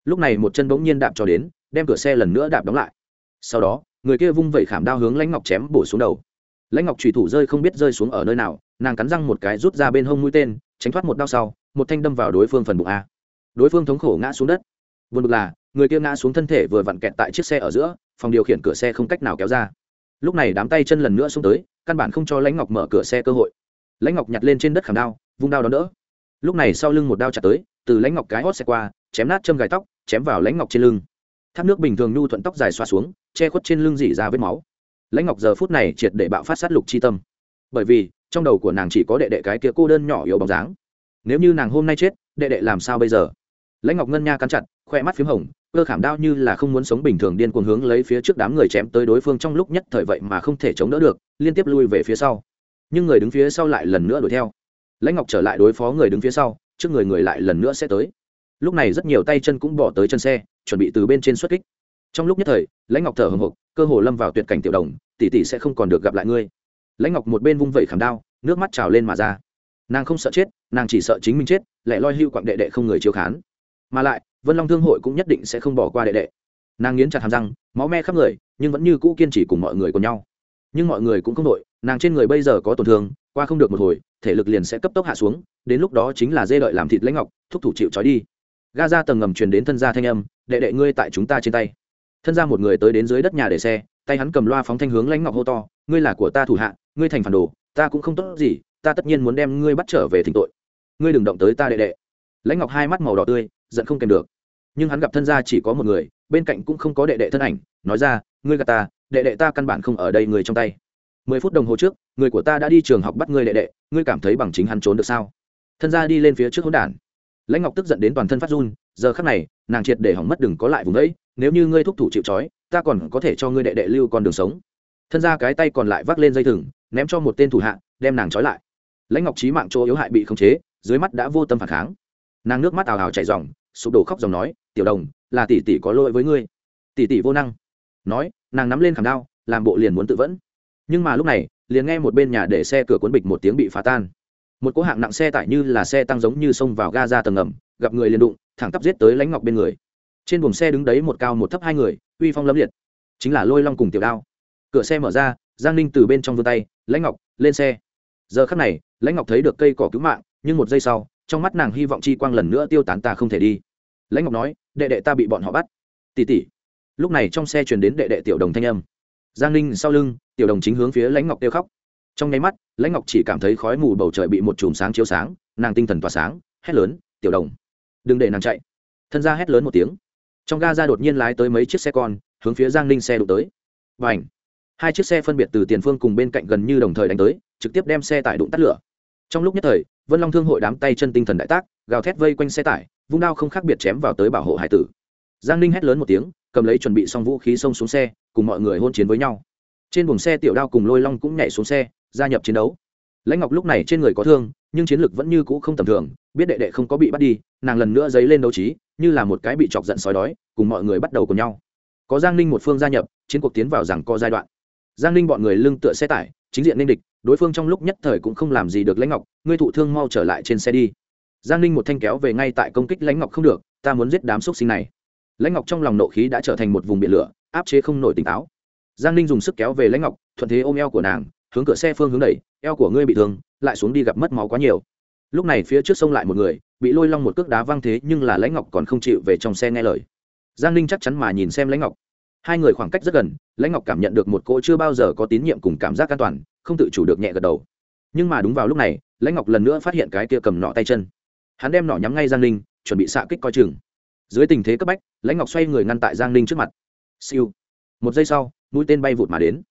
[SPEAKER 1] Lúc này một chân bỗng nhiên đạp cho đến, đem cửa xe lần nữa đạp đóng lại. Sau đó, người kia vung vẩy khảm đao hướng lãnh ngọc chém bổ xuống đầu lãnh ngọc trùy thủ rơi không biết rơi xuống ở nơi nào, nàng cắn răng một cái rút ra bên hông mũi tên, tránh thoát một đao sau, một thanh đâm vào đối phương phần bụng a. Đối phương thống khổ ngã xuống đất. Vượt bực là, người kia ngã xuống thân thể vừa vặn kẹt tại chiếc xe ở giữa, phòng điều khiển cửa xe không cách nào kéo ra. Lúc này đám tay chân lần nữa xuống tới, căn bản không cho lãnh ngọc mở cửa xe cơ hội. Lãnh ngọc nhặt lên trên đất khảm đao, vung đao đón đỡ. Lúc này sau lưng một đao chặt tới, từ lãnh ngọc cái hót xe qua, chém nát châm gài tóc, chém vào lãnh ngọc trên lưng. Thác nước bình thường nhu thuận tóc dài xoa xuống, che khuất trên lưng dỉ ra vết máu lãnh ngọc giờ phút này triệt để bạo phát sát lục chi tâm. Bởi vì, trong đầu của nàng chỉ có đệ đệ cái kia cô đơn nhỏ yếu bóng dáng. Nếu như nàng hôm nay chết, đệ đệ làm sao bây giờ? Lãnh ngọc ngân nha cắn chặt, khoe mắt p h í m hồng, cơ khảm đao như là không muốn sống bình thường điên cuồng hướng lấy phía trước đám người chém tới đối phương trong lúc nhất thời vậy mà không thể chống đỡ được, liên tiếp lui về phía sau. Nhưng người đứng phía sau lại lần nữa đuổi theo. Lãnh ngọc trở lại đối phó người đứng phía sau, trước người người lại lần nữa sẽ tới. Lúc này rất nhiều tay chân cũng bỏ tới chân xe, chuẩn bị từ bên trên xuất kích trong lúc nhất thời, lãnh ngọc thở hồng hộc, cơ hồ lâm vào tuyệt cảnh tiểu đồng, tỷ tỷ sẽ không còn được gặp lại ngươi. Lãnh ngọc một bên vung vẩy khảm đao, nước mắt trào lên mà ra. Nàng không sợ chết, nàng chỉ sợ chính mình chết lại loi hưu quặng đệ đệ không người chiếu khán. Mà lại, vân long thương hội cũng nhất định sẽ không bỏ qua đệ đệ. Nàng nghiến chặt hàm răng, máu me khắp người, nhưng vẫn như cũ kiên trì cùng mọi người cùng nhau. Nhưng mọi người cũng không đội, nàng trên người bây giờ có tổn thương, qua không được một hồi, thể lực liền sẽ cấp tốc hạ xuống, đến lúc đó chính là dê đợi làm thịt lãnh ngọc, thúc thủ chịu trói đi. Ga ra tầng ngầm truyền đến thân gia thanh âm, đệ đệ ngươi tại chúng ta trên tay thân gia một người tới đến dưới đất nhà để xe, tay hắn cầm loa phóng thanh hướng lãnh ngọc hô to, ngươi là của ta thủ hạ, ngươi thành phản đồ, ta cũng không tốt gì, ta tất nhiên muốn đem ngươi bắt trở về thỉnh tội. Ngươi đừng động tới ta đệ đệ. Lãnh ngọc hai mắt màu đỏ tươi, giận không kèm được. Nhưng hắn gặp thân gia chỉ có một người, bên cạnh cũng không có đệ đệ thân ảnh, nói ra, ngươi gà ta, đệ đệ ta căn bản không ở đây người trong tay. Mười phút đồng hồ trước, người của ta đã đi trường học bắt ngươi đệ đệ, ngươi cảm thấy bằng chính hắn trốn được sao? Thân gia đi lên phía trước hỗn đản. Lãnh ngọc tức giận đến toàn thân phát run, giờ khắc này nàng triệt để hỏng mất đừng có lại vùng đấy nếu như ngươi thúc thủ chịu trói, ta còn có thể cho ngươi đệ đệ lưu con đường sống. Thân ra cái tay còn lại vác lên dây thừng, ném cho một tên thủ hạ, đem nàng trói lại. Lãnh ngọc trí mạng chỗ yếu hại bị khống chế, dưới mắt đã vô tâm phản kháng. Nàng nước mắt ào ào chảy dòng, sụp đổ khóc dòng nói, tiểu đồng, là tỷ tỷ có lỗi với ngươi. Tỷ tỷ vô năng. Nói, nàng nắm lên khảm đao, làm bộ liền muốn tự vẫn. Nhưng mà lúc này, liền nghe một bên nhà để xe cửa cuốn bịch một tiếng bị phá tan. Một cỗ hạng nặng xe tải như là xe tăng giống như xông vào ga ra tầng ngầm, gặp người liền đụng thẳng tắp giết tới lãnh ngọc bên người. Trên buồng xe đứng đấy một cao một thấp hai người, uy phong lâm liệt. Chính là lôi long cùng tiểu đao. Cửa xe mở ra, giang ninh từ bên trong vươn tay, lãnh ngọc, lên xe. Giờ khắc này, lãnh ngọc thấy được cây cỏ cứu mạng, nhưng một giây sau, trong mắt nàng hy vọng chi quang lần nữa tiêu tán ta không thể đi. Lãnh ngọc nói, đệ đệ ta bị bọn họ bắt. Tỉ tỉ lúc này trong xe chuyển đến đệ đệ tiểu đồng thanh âm. Giang ninh sau lưng, tiểu đồng chính hướng phía lãnh ngọc kêu khóc. Trong nháy mắt, lãnh ngọc chỉ cảm thấy khói mù bầu trời bị một chùm sáng chiếu sáng, nàng tinh thần tỏa sáng, hét lớn, tiểu đồng đừng để nàng chạy. Thân ra hét lớn một tiếng. Trong ga ra đột nhiên lái tới mấy chiếc xe con, hướng phía giang ninh xe đụng tới. Và ảnh hai chiếc xe phân biệt từ tiền phương cùng bên cạnh gần như đồng thời đánh tới, trực tiếp đem xe tải đụng tắt lửa. Trong lúc nhất thời, vân long thương hội đám tay chân tinh thần đại tác, gào thét vây quanh xe tải, vung đao không khác biệt chém vào tới bảo hộ hải tử. Giang ninh hét lớn một tiếng, cầm lấy chuẩn bị xong vũ khí xông xuống xe, cùng mọi người hôn chiến với nhau. Trên buồng xe tiểu đao cùng lôi long cũng nhảy xuống xe, gia nhập chiến đấu lãnh ngọc lúc này trên người có thương, nhưng chiến lược vẫn như cũ không tầm thường, biết đệ đệ không có bị bắt đi, nàng lần nữa dấy lên đấu trí, như là một cái bị chọc giận sói đói, cùng mọi người bắt đầu cùng nhau. Có giang ninh một phương gia nhập, chiến cuộc tiến vào rằng có giai đoạn. Giang ninh bọn người lưng tựa xe tải, chính diện ninh địch, đối phương trong lúc nhất thời cũng không làm gì được lãnh ngọc, ngươi thụ thương mau trở lại trên xe đi. Giang ninh một thanh kéo về ngay tại công kích lãnh ngọc không được, ta muốn giết đám xúc sinh này. Lãnh ngọc trong lòng nộ khí đã trở thành một vùng biển lửa, áp chế không nổi tỉnh táo. Giang ninh dùng sức kéo về lãnh ngọc, thuận thế ôm eo của nàng hướng cửa xe phương hướng đẩy, eo của ngươi bị thương, lại xuống đi gặp mất máu quá nhiều. Lúc này phía trước sông lại một người, bị lôi long một cước đá văng thế nhưng là lãnh ngọc còn không chịu về trong xe nghe lời. Giang ninh chắc chắn mà nhìn xem lãnh ngọc. Hai người khoảng cách rất gần, lãnh ngọc cảm nhận được một cỗ chưa bao giờ có tín nhiệm cùng cảm giác an toàn, không tự chủ được nhẹ gật đầu. Nhưng mà đúng vào lúc này, lãnh ngọc lần nữa phát hiện cái kia cầm nọ tay chân. Hắn đem nọ nhắm ngay giang ninh, chuẩn bị xạ kích coi chừng. Dưới tình thế cấp bách, lãnh ngọc xoay người ngăn tại giang ninh trước mặt. Siêu. Một giây sau, mũi tên bay vụt mà đến.